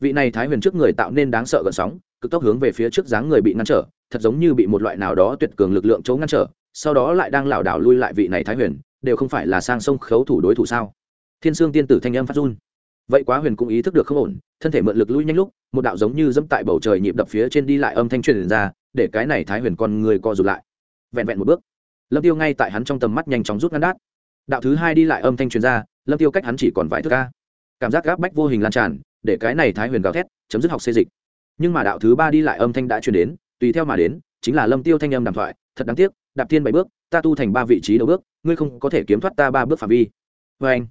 S1: Vị này thái huyền trước người tạo nên đáng sợ gần sóng, cực tốc hướng về phía trước dáng người bị ngăn trở thật giống như bị một loại nào đó tuyệt cường lực lượng chống ngăn trở, sau đó lại đang lảo đảo lui lại vị này thái huyền, đều không phải là sang sông khấu thủ đối thủ sao? Thiên sương tiên tử thanh âm phát run. Vậy quá huyền cũng ý thức được không ổn, thân thể mượn lực lui nhanh lúc, một đạo giống như dẫm tại bầu trời nhịp đập phía trên đi lại âm thanh truyền ra, để cái này thái huyền con người co rụt lại. Vẹn vẹn một bước, lâm tiêu ngay tại hắn trong tầm mắt nhanh chóng rút ngắn đát. Đạo thứ hai đi lại âm thanh truyền ra, lâm tiêu cách hắn chỉ còn vài thước ca cảm giác gáp bách vô hình lan tràn, để cái này thái huyền gào thét, chấm dứt học xê dịch. Nhưng mà đạo thứ ba đi lại âm thanh đã truyền đến tùy theo mà đến, chính là lâm tiêu thanh âm đàm thoại, thật đáng tiếc, đạp thiên bảy bước, ta tu thành ba vị trí đầu bước, ngươi không có thể kiếm thoát ta ba bước phạm vi. Vê anh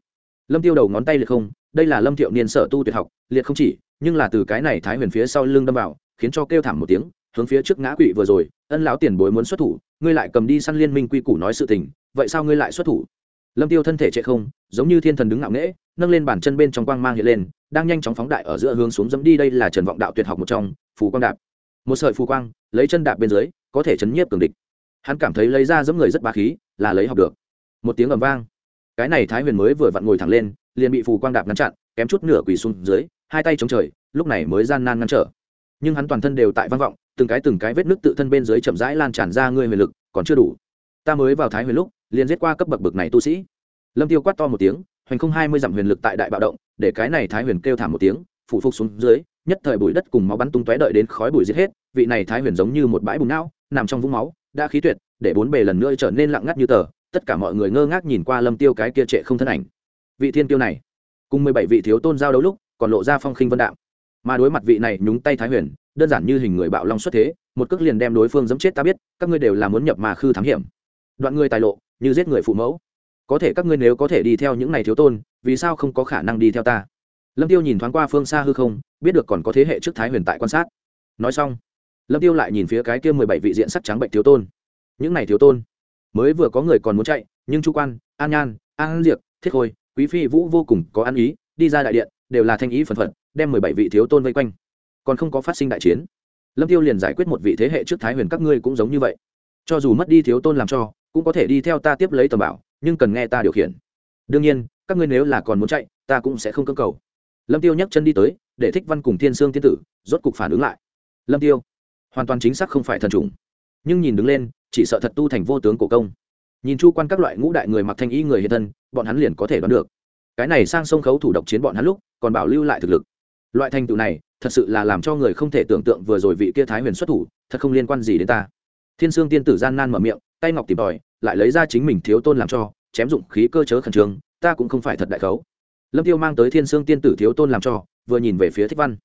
S1: lâm tiêu đầu ngón tay liệt không, đây là lâm thiệu niên sở tu tuyệt học, liệt không chỉ, nhưng là từ cái này thái huyền phía sau lưng đâm vào, khiến cho kêu thảm một tiếng, hướng phía trước ngã quỵ vừa rồi, ân lão tiền bối muốn xuất thủ, ngươi lại cầm đi săn liên minh quy củ nói sự tình, vậy sao ngươi lại xuất thủ? Lâm tiêu thân thể chạy không, giống như thiên thần đứng ngạo nghễ, nâng lên bàn chân bên trong quang mang hiện lên, đang nhanh chóng phóng đại ở giữa hướng xuống dẫm đi, đây là trần vọng đạo tuyệt học một trong, phù quang đạp một sợi phù quang, lấy chân đạp bên dưới, có thể chấn nhiếp cường địch. Hắn cảm thấy lấy ra dẫm người rất bá khí, là lấy học được. Một tiếng ầm vang. Cái này thái huyền mới vừa vặn ngồi thẳng lên, liền bị phù quang đạp ngăn chặn, kém chút nửa quỳ xuống dưới, hai tay chống trời, lúc này mới gian nan ngăn trở. Nhưng hắn toàn thân đều tại vang vọng, từng cái từng cái vết nước tự thân bên dưới chậm rãi lan tràn ra ngươi huyền lực, còn chưa đủ. Ta mới vào thái huyền lúc, liền giết qua cấp bậc bậc này tu sĩ. Lâm tiêu quát to một tiếng, hoành không hai mươi dặm huyền lực tại đại bạo động, để cái này thái huyền kêu thảm một tiếng phụ phục xuống dưới nhất thời bụi đất cùng máu bắn tung tóe đợi đến khói bụi giết hết, vị này thái huyền giống như một bãi bùn não, nằm trong vũng máu, đã khí tuyệt, để bốn bề lần nữa trở nên lặng ngắt như tờ, tất cả mọi người ngơ ngác nhìn qua lâm tiêu cái kia trệ không thân ảnh. Vị thiên tiêu này, cùng mười bảy vị thiếu tôn giao đấu lúc, còn lộ ra phong khinh vân đạo. Mà đối mặt vị này nhúng tay thái huyền, đơn giản như hình người bạo long xuất thế, một cước liền đem đối phương giẫm chết ta biết, các ngươi đều là muốn nhập mà khư thám hiểm. Đoạn người tài lộ, như giết người phụ mẫu. Có thể các ngươi nếu có thể đi theo những này thiếu tôn, vì sao không có khả năng đi theo ta? Lâm tiêu nhìn thoáng qua phương xa hư không, biết được còn có thế hệ trước thái huyền tại quan sát. Nói xong, lâm tiêu lại nhìn phía cái kia mười bảy vị diện sắc trắng bệnh thiếu tôn. Những này thiếu tôn, mới vừa có người còn muốn chạy, nhưng chu quan, an nhan, an diệc, thiết khôi, quý phi vũ vô cùng có ăn ý, đi ra đại điện, đều là thanh ý phần phận đem mười bảy vị thiếu tôn vây quanh. Còn không có phát sinh đại chiến, lâm tiêu liền giải quyết một vị thế hệ trước thái huyền các ngươi cũng giống như vậy. Cho dù mất đi thiếu tôn làm cho, cũng có thể đi theo ta tiếp lấy tầm bảo, nhưng cần nghe ta điều khiển. Đương nhiên, các ngươi nếu là còn muốn chạy, ta cũng sẽ không cơ cầu lâm tiêu nhấc chân đi tới, để thích văn cùng thiên sương tiên tử rốt cục phản ứng lại. Lâm tiêu, hoàn toàn chính xác không phải thần trùng nhưng nhìn đứng lên, chỉ sợ thật tu thành vô tướng cổ công. Nhìn chu quan các loại ngũ đại người mặc thanh y người hiện thân, bọn hắn liền có thể đoán được. Cái này sang sông khấu thủ độc chiến bọn hắn lúc, còn bảo lưu lại thực lực. Loại thành tựu này, thật sự là làm cho người không thể tưởng tượng vừa rồi vị kia thái huyền xuất thủ, thật không liên quan gì đến ta. Thiên sương tiên tử gian nan mở miệng, tay ngọc tìm tòi, lại lấy ra chính mình thiếu tôn làm cho, chém dụng khí cơ chớ khẩn trương, ta cũng không phải thật đại khấu lâm tiêu mang tới thiên sương tiên tử thiếu tôn làm cho, vừa nhìn về phía thích văn.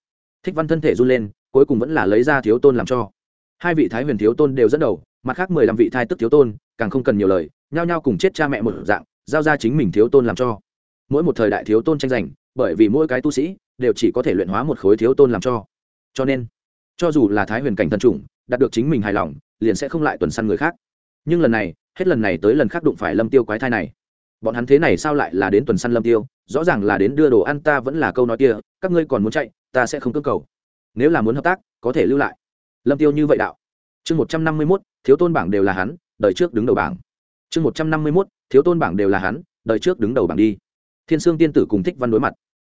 S1: Thích văn thân thể run lên, cuối cùng vẫn là lấy ra thiếu tôn làm cho. Hai vị thái huyền thiếu tôn đều dẫn đầu, mặt khác mười lăm vị thai tức thiếu tôn, càng không cần nhiều lời, nhao nhao cùng chết cha mẹ một dạng, giao ra chính mình thiếu tôn làm cho. Mỗi một thời đại thiếu tôn tranh giành, bởi vì mỗi cái tu sĩ đều chỉ có thể luyện hóa một khối thiếu tôn làm cho. Cho nên, cho dù là thái huyền cảnh thần trùng đạt được chính mình hài lòng, liền sẽ không lại tuần săn người khác. Nhưng lần này, hết lần này tới lần khác đụng phải lâm tiêu quái thai này. Bọn hắn thế này sao lại là đến tuần săn lâm tiêu? Rõ ràng là đến đưa đồ ăn ta vẫn là câu nói kia, các ngươi còn muốn chạy, ta sẽ không cơ cầu. Nếu là muốn hợp tác, có thể lưu lại. Lâm tiêu như vậy đạo. Chương một trăm năm mươi mốt, thiếu tôn bảng đều là hắn đời trước đứng đầu bảng. Chương một trăm năm mươi mốt, thiếu tôn bảng đều là hắn đời trước đứng đầu bảng đi. Thiên sương tiên tử cùng thích văn đối mặt.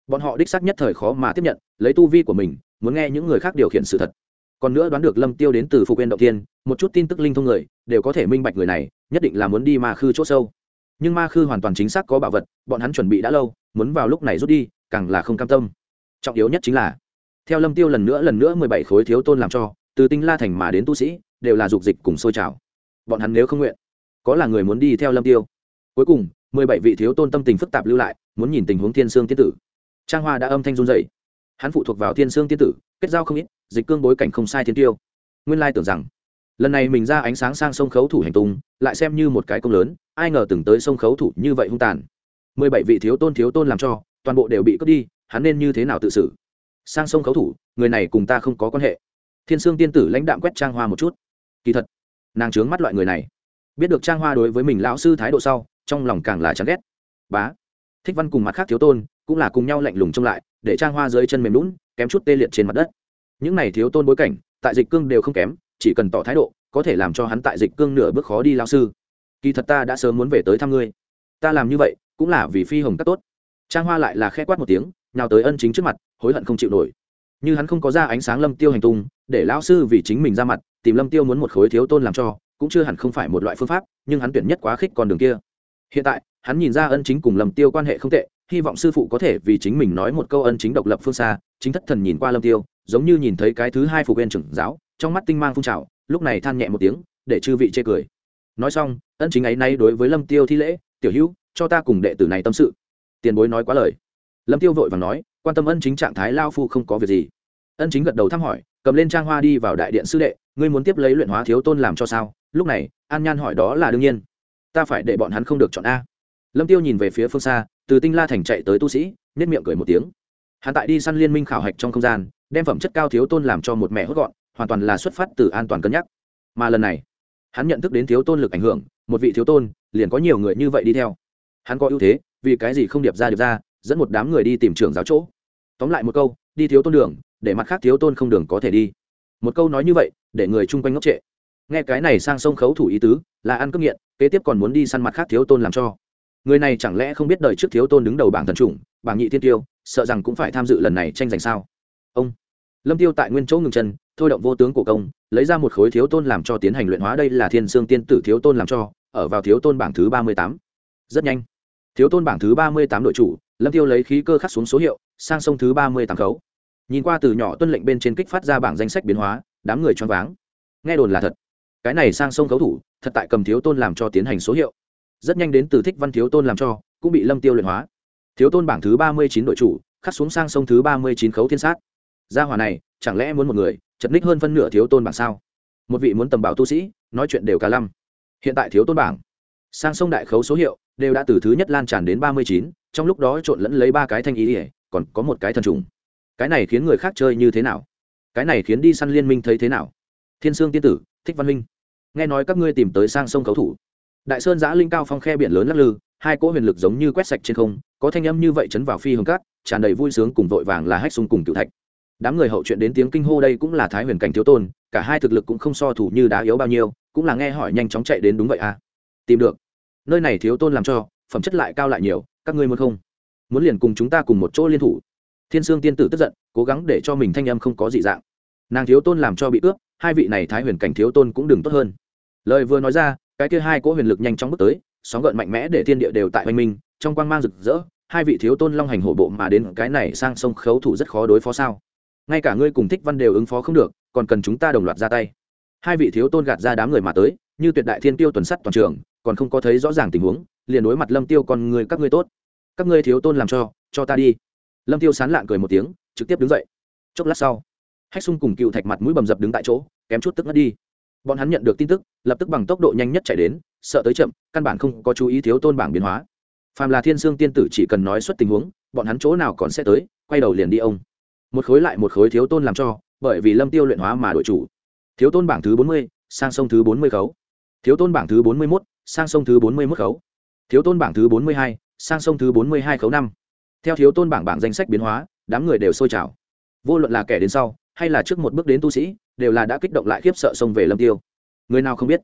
S1: Bọn họ đích xác nhất thời khó mà tiếp nhận, lấy tu vi của mình, muốn nghe những người khác điều khiển sự thật. Còn nữa đoán được lâm tiêu đến từ phục viên động tiên một chút tin tức linh thông người, đều có thể minh bạch người này, nhất định là muốn đi mà khư c h ỗ sâu nhưng ma khư hoàn toàn chính xác có bảo vật, bọn hắn chuẩn bị đã lâu, muốn vào lúc này rút đi, càng là không cam tâm. Trọng yếu nhất chính là, theo lâm tiêu lần nữa lần nữa mười bảy khối thiếu tôn làm cho, từ tinh la thành mà đến tu sĩ, đều là dục dịch cùng sôi trào. Bọn hắn nếu không nguyện, có là người muốn đi theo lâm tiêu. Cuối cùng, mười bảy vị thiếu tôn tâm tình phức tạp lưu lại, muốn nhìn tình huống thiên sương tiên tử. Trang hoa đã âm thanh run dậy hắn phụ thuộc vào thiên sương tiên tử, kết giao không ít, dịch cương bối cảnh không sai thiên tiêu. Nguyên lai tưởng rằng lần này mình ra ánh sáng sang sông khấu thủ hành tung, lại xem như một cái công lớn, ai ngờ từng tới sông khấu thủ như vậy hung tàn. Mười bảy vị thiếu tôn thiếu tôn làm cho, toàn bộ đều bị cướp đi, hắn nên như thế nào tự xử? Sang sông khấu thủ, người này cùng ta không có quan hệ. Thiên sương tiên tử lãnh đạm quét trang hoa một chút. Kỳ thật, nàng trướng mắt loại người này. Biết được trang hoa đối với mình lão sư thái độ sau, trong lòng càng là chán ghét. Bá, thích văn cùng mặt khác thiếu tôn cũng là cùng nhau lạnh lùng trông lại, để trang hoa dưới chân mềm lún kém chút tê liệt trên mặt đất. Những này thiếu tôn bối cảnh, tại dịch cương đều không kém chỉ cần tỏ thái độ, có thể làm cho hắn tại dịch cương nửa bước khó đi lao sư. Kỳ thật ta đã sớm muốn về tới thăm ngươi. Ta làm như vậy, cũng là vì phi hồng các tốt. Trang hoa lại là khe quát một tiếng, nào tới ân chính trước mặt, hối hận không chịu nổi. Như hắn không có ra ánh sáng lâm tiêu hành tung, để lão sư vì chính mình ra mặt, tìm lâm tiêu muốn một khối thiếu tôn làm cho, cũng chưa hẳn không phải một loại phương pháp, nhưng hắn tuyển nhất quá khích con đường kia. Hiện tại, hắn nhìn ra ân chính cùng lâm tiêu quan hệ không tệ, hy vọng sư phụ có thể vì chính mình nói một câu ân chính độc lập phương xa, chính thất thần nhìn qua lâm tiêu giống như nhìn thấy cái thứ hai phục viên trưởng giáo, trong mắt tinh mang phun trào, lúc này than nhẹ một tiếng, để chư vị chê cười. Nói xong, ân chính ấy nay đối với lâm tiêu thi lễ, tiểu hữu, cho ta cùng đệ tử này tâm sự. Tiền bối nói quá lời. Lâm tiêu vội vàng nói, quan tâm ân chính trạng thái lao phu không có việc gì. Ân chính gật đầu thăm hỏi, cầm lên trang hoa đi vào đại điện sư đệ, ngươi muốn tiếp lấy luyện hóa thiếu tôn làm cho sao? Lúc này, an nhan hỏi đó là đương nhiên. Ta phải để bọn hắn không được chọn a. Lâm tiêu nhìn về phía phương xa, từ tinh la thành chạy tới tu sĩ nhất miệng cười một tiếng. Hắn tại đi săn liên minh khảo hạch trong không gian đem phẩm chất cao thiếu tôn làm cho một mẹ hốt gọn, hoàn toàn là xuất phát từ an toàn cân nhắc. Mà lần này, hắn nhận thức đến thiếu tôn lực ảnh hưởng, một vị thiếu tôn, liền có nhiều người như vậy đi theo. Hắn có ưu thế, vì cái gì không điệp ra điệp ra, dẫn một đám người đi tìm trưởng giáo chỗ. Tóm lại một câu, đi thiếu tôn đường, để mặt khác thiếu tôn không đường có thể đi. Một câu nói như vậy, để người chung quanh ngốc trệ. Nghe cái này sang sông khấu thủ ý tứ, là ăn cướp nghiện, kế tiếp còn muốn đi săn mặt khác thiếu tôn làm cho. Người này chẳng lẽ không biết đời trước thiếu tôn đứng đầu bảng thần chủng, bảng nhị thiên tiêu, sợ rằng cũng phải tham dự lần này tranh giành sao? Ông. Lâm tiêu tại nguyên chỗ ngừng chân, thôi động vô tướng cổ công, lấy ra một khối thiếu tôn làm cho tiến hành luyện hóa. Đây là thiên sương tiên tử thiếu tôn làm cho, ở vào thiếu tôn bảng thứ ba mươi tám. Rất nhanh. Thiếu tôn bảng thứ ba mươi tám đội chủ, lâm tiêu lấy khí cơ khắc xuống số hiệu, sang sông thứ ba mươi tám khấu. Nhìn qua từ nhỏ tuân lệnh bên trên kích phát ra bảng danh sách biến hóa, đám người choáng váng. Nghe đồn là thật. Cái này sang sông khấu thủ, thật tại cầm thiếu tôn làm cho tiến hành số hiệu. Rất nhanh đến từ thích văn thiếu tôn làm cho, cũng bị lâm tiêu luyện hóa. Thiếu tôn bảng thứ ba mươi chín đội chủ, khắc xuống sang sông thứ ba mươi chín khấu thiên sát gia hòa này, chẳng lẽ muốn một người, chật ních hơn phân nửa thiếu tôn bảng sao? Một vị muốn tầm bảo tu sĩ, nói chuyện đều cả lăm. Hiện tại thiếu tôn bảng. Sang sông đại khấu số hiệu, đều đã từ thứ nhất lan tràn đến ba mươi chín, trong lúc đó trộn lẫn lấy ba cái thanh ý ỉa còn có một cái thần trùng. Cái này khiến người khác chơi như thế nào? Cái này khiến đi săn liên minh thấy thế nào? Thiên sương tiên tử, thích văn minh. Nghe nói các ngươi tìm tới sang sông khấu thủ. Đại sơn giã linh cao phong khe biển lớn lắc lư, hai cỗ huyền lực giống như quét sạch trên không, có thanh âm như vậy chấn vào phi hồng cát, tràn đầy vui sướng cùng vội vàng là hách sung cùng cựu thạch đám người hậu chuyện đến tiếng kinh hô đây cũng là thái huyền cảnh thiếu tôn, cả hai thực lực cũng không so thủ như đá yếu bao nhiêu, cũng là nghe hỏi nhanh chóng chạy đến đúng vậy à? Tìm được. Nơi này thiếu tôn làm cho, phẩm chất lại cao lại nhiều, các ngươi muốn không? Muốn liền cùng chúng ta cùng một chỗ liên thủ. Thiên sương tiên tử tức giận, cố gắng để cho mình thanh âm không có dị dạng. Nàng thiếu tôn làm cho bị ướp hai vị này thái huyền cảnh thiếu tôn cũng đừng tốt hơn. Lời vừa nói ra, cái kia hai cỗ huyền lực nhanh chóng bước tới, sóng gợn mạnh mẽ để thiên địa đều tại hoành minh, trong quang mang rực rỡ, hai vị thiếu tôn long hành hổ bộ mà đến cái này sang sông khấu thủ rất khó đối phó sao? Ngay cả ngươi cùng thích văn đều ứng phó không được, còn cần chúng ta đồng loạt ra tay. Hai vị thiếu tôn gạt ra đám người mà tới, như tuyệt đại thiên tiêu tuần sắt toàn trường, còn không có thấy rõ ràng tình huống, liền đối mặt lâm tiêu còn người, các ngươi tốt. Các ngươi thiếu tôn làm cho cho ta đi. Lâm tiêu sán lạng cười một tiếng, trực tiếp đứng dậy. Chốc lát sau, hách sung cùng cựu thạch mặt mũi bầm dập đứng tại chỗ, kém chút tức ngất đi. Bọn hắn nhận được tin tức, lập tức bằng tốc độ nhanh nhất chạy đến, sợ tới chậm, căn bản không có chú ý thiếu tôn bảng biến hóa. Phàm là thiên sương tiên tử chỉ cần nói xuất tình huống, bọn hắn chỗ nào còn sẽ tới, quay đầu liền đi ông một khối lại một khối thiếu tôn làm cho, bởi vì lâm tiêu luyện hóa mà đổi chủ. Thiếu tôn bảng thứ bốn mươi, sang sông thứ bốn mươi khấu. Thiếu tôn bảng thứ bốn mươi mốt, sang sông thứ bốn mươi mốt khấu. Thiếu tôn bảng thứ bốn mươi hai, sang sông thứ bốn mươi hai khấu năm. Theo thiếu tôn bảng bảng danh sách biến hóa, đám người đều sôi trào. Vô luận là kẻ đến sau, hay là trước một bước đến tu sĩ, đều là đã kích động lại khiếp sợ xông về lâm tiêu. Người nào không biết,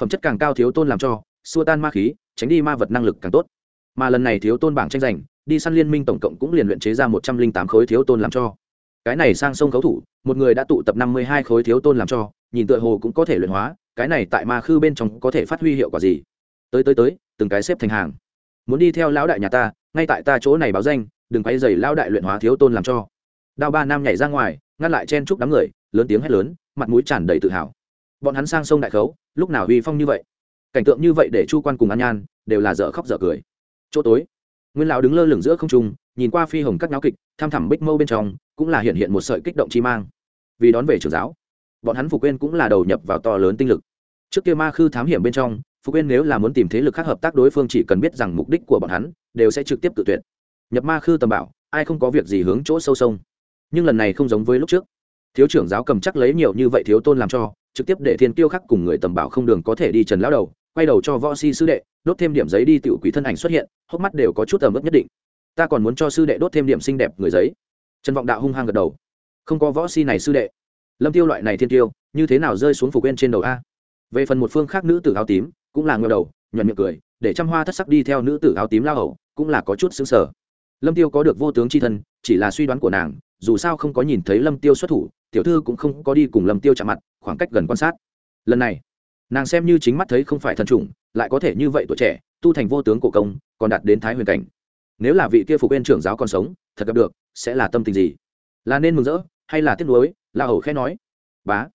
S1: phẩm chất càng cao thiếu tôn làm cho, xua tan ma khí, tránh đi ma vật năng lực càng tốt. Mà lần này thiếu tôn bảng tranh giành, đi săn liên minh tổng cộng cũng liền luyện chế ra một trăm linh tám khối thiếu tôn làm cho cái này sang sông khấu thủ, một người đã tụ tập năm mươi hai khối thiếu tôn làm cho, nhìn tựa hồ cũng có thể luyện hóa, cái này tại ma khư bên trong có thể phát huy hiệu quả gì? Tới tới tới, từng cái xếp thành hàng. Muốn đi theo lão đại nhà ta, ngay tại ta chỗ này báo danh, đừng quay dày lão đại luyện hóa thiếu tôn làm cho. Đao ba nam nhảy ra ngoài, ngăn lại chen chúc đám người, lớn tiếng hét lớn, mặt mũi tràn đầy tự hào. Bọn hắn sang sông đại khấu, lúc nào huy phong như vậy? Cảnh tượng như vậy để chu quan cùng an nhan đều là dở khóc dở cười. Chỗ tối, nguyên lão đứng lơ lửng giữa không trung nhìn qua phi hồng các náo kịch tham thẳm bích mâu bên trong, cũng là hiện hiện một sợi kích động chi mang. Vì đón về trường giáo, bọn hắn phục quên cũng là đầu nhập vào to lớn tinh lực. Trước kia ma khư thám hiểm bên trong, phục quên nếu là muốn tìm thế lực khác hợp tác đối phương chỉ cần biết rằng mục đích của bọn hắn, đều sẽ trực tiếp tự tuyệt. Nhập ma khư tầm bảo, ai không có việc gì hướng chỗ sâu sông. Nhưng lần này không giống với lúc trước. Thiếu trưởng giáo cầm chắc lấy nhiều như vậy thiếu tôn làm cho, trực tiếp để thiên tiêu khắc cùng người tầm bảo không đường có thể đi trần lão đầu, quay đầu cho võ si sứ đệ, đốt thêm điểm giấy đi tiểu quỷ thân ảnh xuất hiện, hốc mắt đều có chút tầm ướp nhất định ta còn muốn cho sư đệ đốt thêm điểm xinh đẹp người giấy. Trần vọng đạo hung hăng gật đầu. Không có võ si này sư đệ. Lâm tiêu loại này thiên tiêu, như thế nào rơi xuống phục quên trên đầu a? Về phần một phương khác nữ tử áo tím, cũng là ngờ đầu, nhuận miệng cười, để trăm hoa thất sắc đi theo nữ tử áo tím lao hầu, cũng là có chút xứng sở lâm tiêu có được vô tướng c h i thân, chỉ là suy đoán của nàng, dù sao không có nhìn thấy lâm tiêu xuất thủ, tiểu thư cũng không có đi cùng lâm tiêu chạm mặt, khoảng cách gần quan sát. Lần này, nàng xem như chính mắt thấy không phải thần trùng, lại có thể như vậy tuổi trẻ, tu thành vô tướng cổ công, còn đạt đến thái huyền cảnh nếu là vị kia phục bên trưởng giáo còn sống, thật gặp được, sẽ là tâm tình gì? Là nên mừng rỡ, hay là tiếc nuối? La hầu khẽ nói. Bá.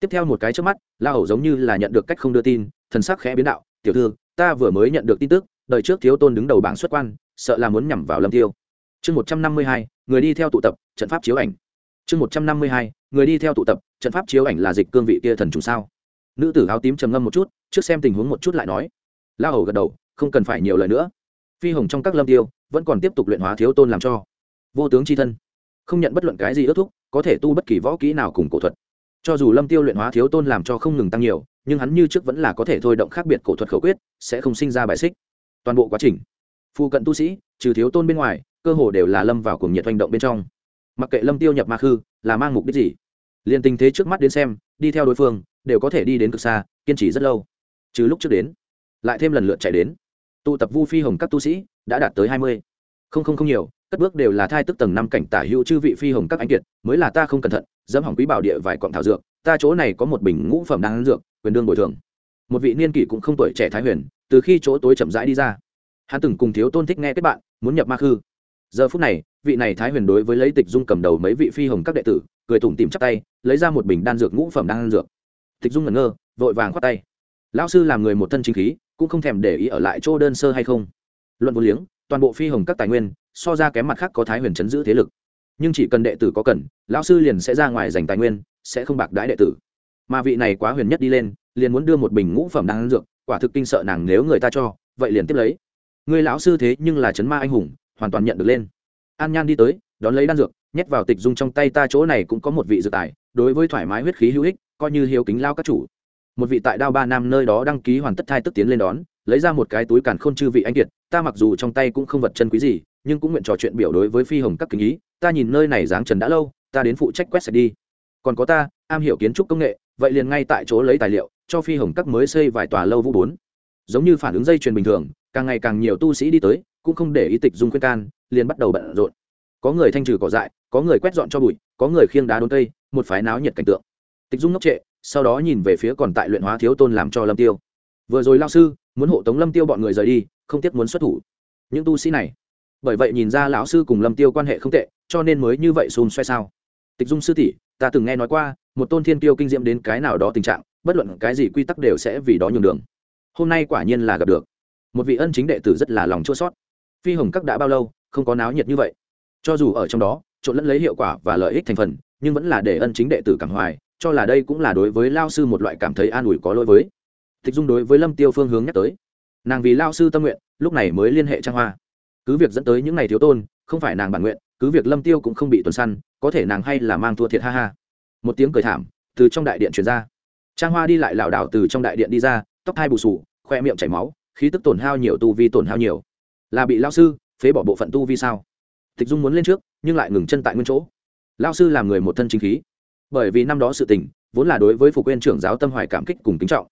S1: Tiếp theo một cái trước mắt, la hầu giống như là nhận được cách không đưa tin, thần sắc khẽ biến đạo. Tiểu thư, ta vừa mới nhận được tin tức, đời trước thiếu tôn đứng đầu bảng xuất quan, sợ là muốn nhằm vào lâm tiêu. Chương một trăm năm mươi hai, người đi theo tụ tập, trận pháp chiếu ảnh. Chương một trăm năm mươi hai, người đi theo tụ tập, trận pháp chiếu ảnh là dịch cương vị kia thần trùng sao? Nữ tử áo tím trầm ngâm một chút, trước xem tình huống một chút lại nói. La hầu gật đầu, không cần phải nhiều lời nữa phi hồng trong các lâm tiêu vẫn còn tiếp tục luyện hóa thiếu tôn làm cho. Vô tướng c h i thân, không nhận bất luận cái gì ước thúc, có thể tu bất kỳ võ kỹ nào cùng cổ thuật. Cho dù lâm tiêu luyện hóa thiếu tôn làm cho không ngừng tăng nhiều, nhưng hắn như trước vẫn là có thể thôi động khác biệt cổ thuật khẩu quyết, sẽ không sinh ra bài xích. Toàn bộ quá trình phụ cận tu sĩ, trừ thiếu tôn bên ngoài, cơ hồ đều là lâm vào cùng nhiệt hành động bên trong. Mặc kệ lâm tiêu nhập ma khư, là mang mục đích gì, liền tình thế trước mắt đến xem, đi theo đối phương, đều có thể đi đến cực xa, kiên trì rất lâu. Trừ lúc trước đến, lại thêm lần lượt chạy đến tụ tập vu phi hồng các tu sĩ, đã đạt tới hai mươi. Không không không nhiều, cất bước đều là thai tức tầng năm cảnh tả hữu chư vị phi hồng các anh kiệt, mới là ta không cẩn thận, dẫm hỏng quý bảo địa vài cọng thảo dược, ta chỗ này có một bình ngũ phẩm đang dược, quyền đương bồi thường. Một vị niên kỷ cũng không tuổi trẻ thái huyền, từ khi chỗ tối chậm rãi đi ra, hắn từng cùng thiếu tôn thích nghe kết bạn, muốn nhập ma khư. Giờ phút này, vị này thái huyền đối với lấy tịch dung cầm đầu mấy vị phi hồng các đệ tử, cười tủm tìm chắp tay, lấy ra một bình đan dược ngũ phẩm đan dược. Tịch dung ngẩn ngơ, vội vàng khoát tay. Lão sư làm người một thân chính khí cũng không thèm để ý ở lại chỗ đơn sơ hay không. Luận vô liếng, toàn bộ phi hồng các tài nguyên, so ra kém mặt khác có thái huyền chấn giữ thế lực. Nhưng chỉ cần đệ tử có cần, lão sư liền sẽ ra ngoài dành tài nguyên, sẽ không bạc đãi đệ tử. Mà vị này quá huyền nhất đi lên, liền muốn đưa một bình ngũ phẩm đan dược, quả thực kinh sợ nàng nếu người ta cho, vậy liền tiếp lấy. Người lão sư thế nhưng là chấn ma anh hùng, hoàn toàn nhận được lên. An nhan đi tới, đón lấy đan dược, nhét vào tịch dung trong tay ta chỗ này cũng có một vị dự tài, đối với thoải mái huyết khí hữu ích, coi như hiếu kính lao các chủ một vị tại đao ba nam nơi đó đăng ký hoàn tất thai tức tiến lên đón, lấy ra một cái túi càn khôn chư vị anh kiệt, ta mặc dù trong tay cũng không vật chân quý gì, nhưng cũng nguyện trò chuyện biểu đối với phi hồng các kính ý, ta nhìn nơi này dáng trần đã lâu, ta đến phụ trách quét sạch đi. Còn có ta, am hiểu kiến trúc công nghệ, vậy liền ngay tại chỗ lấy tài liệu, cho phi hồng các mới xây vài tòa lâu vũ bốn. Giống như phản ứng dây chuyền bình thường, càng ngày càng nhiều tu sĩ đi tới, cũng không để ý tịch dung khuyên can, liền bắt đầu bận rộn. Có người thanh trừ cỏ dại, có người quét dọn cho bụi, có người khiêng đá đốn cây, một phái náo nhiệt cảnh tượng. Tịch dung ngốc trệ sau đó nhìn về phía còn tại luyện hóa thiếu tôn làm cho lâm tiêu. Vừa rồi lao sư muốn hộ tống lâm tiêu bọn người rời đi, không tiếc muốn xuất thủ. Những tu sĩ này, bởi vậy nhìn ra lão sư cùng lâm tiêu quan hệ không tệ, cho nên mới như vậy xôn xoay sao? Tịch dung sư tỷ, ta từng nghe nói qua, một tôn thiên tiêu kinh diễm đến cái nào đó tình trạng, bất luận cái gì quy tắc đều sẽ vì đó nhường đường. Hôm nay quả nhiên là gặp được. Một vị ân chính đệ tử rất là lòng chua sót phi hồng các đã bao lâu, không có náo nhiệt như vậy. Cho dù ở trong đó, trộn lẫn lấy hiệu quả và lợi ích thành phần, nhưng vẫn là để ân chính đệ tử cảm hoài cho là đây cũng là đối với lao sư một loại cảm thấy an ủi có lỗi với. Tịch dung đối với lâm tiêu phương hướng nhắc tới. Nàng vì lao sư tâm nguyện, lúc này mới liên hệ trang hoa. Cứ việc dẫn tới những ngày thiếu tôn, không phải nàng bản nguyện, cứ việc lâm tiêu cũng không bị tuần săn, có thể nàng hay là mang thua thiệt ha ha. Một tiếng cười thảm, từ trong đại điện truyền ra. Trang hoa đi lại lảo đảo từ trong đại điện đi ra, tóc hai bù sù khoe miệng chảy máu, khí tức tổn hao nhiều tu vi tổn hao nhiều. Là bị lao sư phế bỏ bộ phận tu vi sao? Tịch dung muốn lên trước, nhưng lại ngừng chân tại nguyên chỗ. Lao sư làm người một thân chính khí bởi vì năm đó sự tình, vốn là đối với phục quên trưởng giáo tâm hoài cảm kích cùng kính trọng.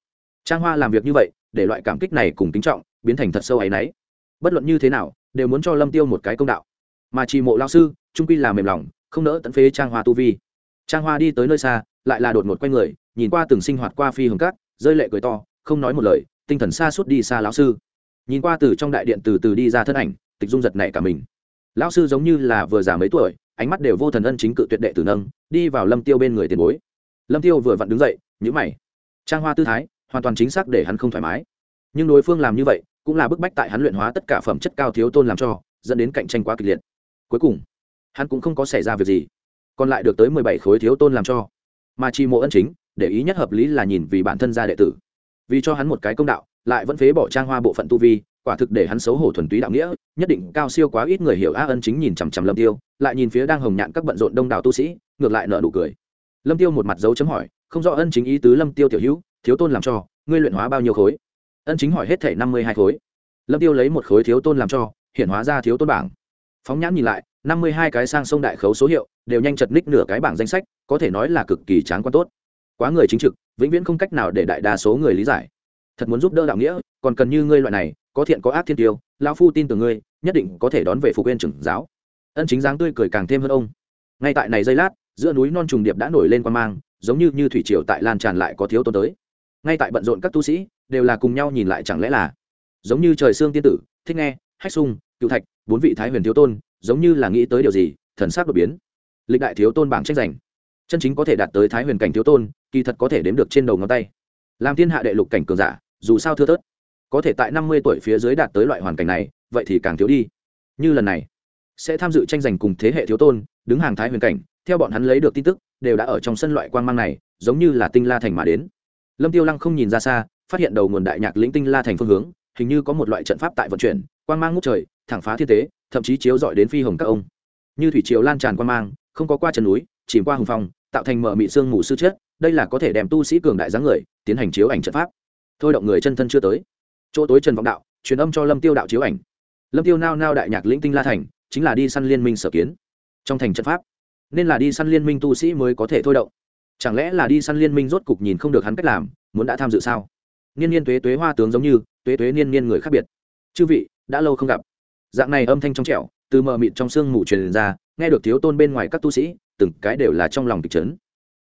S1: Trang hoa làm việc như vậy, để loại cảm kích này cùng kính trọng, biến thành thật sâu áy náy. Bất luận như thế nào, đều muốn cho lâm tiêu một cái công đạo. Mà chỉ mộ lao sư, trung quy là mềm lòng, không nỡ tận phế trang hoa tu vi. Trang hoa đi tới nơi xa, lại là đột ngột quay người, nhìn qua từng sinh hoạt qua phi hồng cát, rơi lệ cười to, không nói một lời, tinh thần xa suốt đi xa lão sư. Nhìn qua từ trong đại điện từ từ đi ra thân ảnh, tịch dung giật nảy cả mình. Lão sư giống như là vừa già mấy tuổi ánh mắt đều vô thần ân chính cự tuyệt đệ tử nâng, đi vào lâm tiêu bên người tiền bối. Lâm tiêu vừa vặn đứng dậy nhữ mày. Trang hoa tư thái, hoàn toàn chính xác để hắn không thoải mái. Nhưng đối phương làm như vậy, cũng là bức bách tại hắn luyện hóa tất cả phẩm chất cao thiếu tôn làm cho, dẫn đến cạnh tranh quá kịch liệt. Cuối cùng, hắn cũng không có xảy ra việc gì. Còn lại được tới mười bảy khối thiếu tôn làm cho. Mà chi mộ ân chính, để ý nhất hợp lý là nhìn vì bản thân ra đệ tử. Vì cho hắn một cái công đạo, lại vẫn phế bỏ trang hoa bộ phận tu vi quả thực để hắn xấu hổ thuần túy đạo nghĩa, nhất định cao siêu quá ít người hiểu a ân chính nhìn chằm chằm lâm tiêu, lại nhìn phía đang hồng nhạn các bận rộn đông đảo tu sĩ, ngược lại nở nụ cười. Lâm tiêu một mặt dấu chấm hỏi, không rõ ân chính ý tứ lâm tiêu tiểu hữu, thiếu tôn làm cho, ngươi luyện hóa bao nhiêu khối? Ân chính hỏi hết thể năm mươi hai khối. Lâm tiêu lấy một khối thiếu tôn làm cho, hiện hóa ra thiếu tôn bảng. Phóng nhãn nhìn lại, năm mươi hai cái sang sông đại khấu số hiệu, đều nhanh chật ních nửa cái bảng danh sách, có thể nói là cực kỳ tráng quan tốt. Quá người chính trực, vĩnh viễn không cách nào để đại đa số người lý giải. Thật muốn giúp đỡ đạo nghĩa, còn cần như ngươi loại này có thiện có ác thiên tiêu, lão phu tin tưởng ngươi, nhất định có thể đón về phục viên trưởng giáo. Ân chính dáng tươi cười càng thêm hơn ông. Ngay tại này giây lát, giữa núi non trùng điệp đã nổi lên quan mang, giống như như thủy triều tại lan tràn lại có thiếu tôn tới. Ngay tại bận rộn các tu sĩ, đều là cùng nhau nhìn lại chẳng lẽ là giống như trời xương tiên tử, thích nghe, hách sung, cựu thạch, bốn vị thái huyền thiếu tôn, giống như là nghĩ tới điều gì, thần sắc đột biến. Lịch đại thiếu tôn bảng tranh giành. Chân chính có thể đạt tới thái huyền cảnh thiếu tôn, kỳ thật có thể đếm được trên đầu ngón tay. Làm thiên hạ đệ lục cảnh cường giả, dù sao thưa thớt có thể tại năm mươi tuổi phía dưới đạt tới loại hoàn cảnh này, vậy thì càng thiếu đi. Như lần này, sẽ tham dự tranh giành cùng thế hệ thiếu tôn, đứng hàng thái huyền cảnh, theo bọn hắn lấy được tin tức, đều đã ở trong sân loại quang mang này, giống như là tinh la thành mà đến. Lâm tiêu lăng không nhìn ra xa, phát hiện đầu nguồn đại nhạc lĩnh tinh la thành phương hướng, hình như có một loại trận pháp tại vận chuyển, quang mang ngút trời, thẳng phá thiên tế, thậm chí chiếu dọi đến phi hồng các ông. Như thủy triều lan tràn quang mang, không có qua chân núi, chìm qua hùng phong, tạo thành mở mị xương mù sư chết, đây là có thể đem tu sĩ cường đại dáng người, tiến hành chiếu ảnh trận pháp. Thôi động người chân thân chưa tới chỗ tối trần vọng đạo, truyền âm cho lâm tiêu đạo chiếu ảnh. Lâm tiêu nao nao đại nhạc lĩnh tinh la thành, chính là đi săn liên minh sở kiến. Trong thành trận pháp, nên là đi săn liên minh tu sĩ mới có thể thôi động. Chẳng lẽ là đi săn liên minh rốt cục nhìn không được hắn cách làm, muốn đã tham dự sao? Niên niên tuế tuế hoa tướng giống như, tuế tuế niên niên người khác biệt. Chư vị, đã lâu không gặp. Dạng này âm thanh trong trẻo, từ mờ mịt trong sương mù truyền ra, nghe được thiếu tôn bên ngoài các tu sĩ, từng cái đều là trong lòng kịch trấn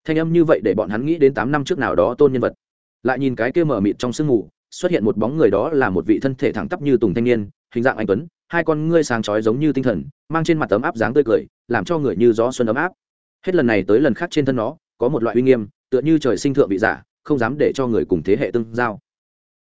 S1: thanh âm như vậy để bọn hắn nghĩ đến tám năm trước nào đó tôn nhân vật. Lại nhìn cái kia mờ mịt trong sương mù xuất hiện một bóng người đó là một vị thân thể thẳng tắp như tùng thanh niên, hình dạng anh tuấn, hai con ngươi sáng chói giống như tinh thần, mang trên mặt tấm áp dáng tươi cười, làm cho người như gió xuân ấm áp. Hết lần này tới lần khác trên thân nó, có một loại uy nghiêm, tựa như trời sinh thượng vị giả, không dám để cho người cùng thế hệ tương giao.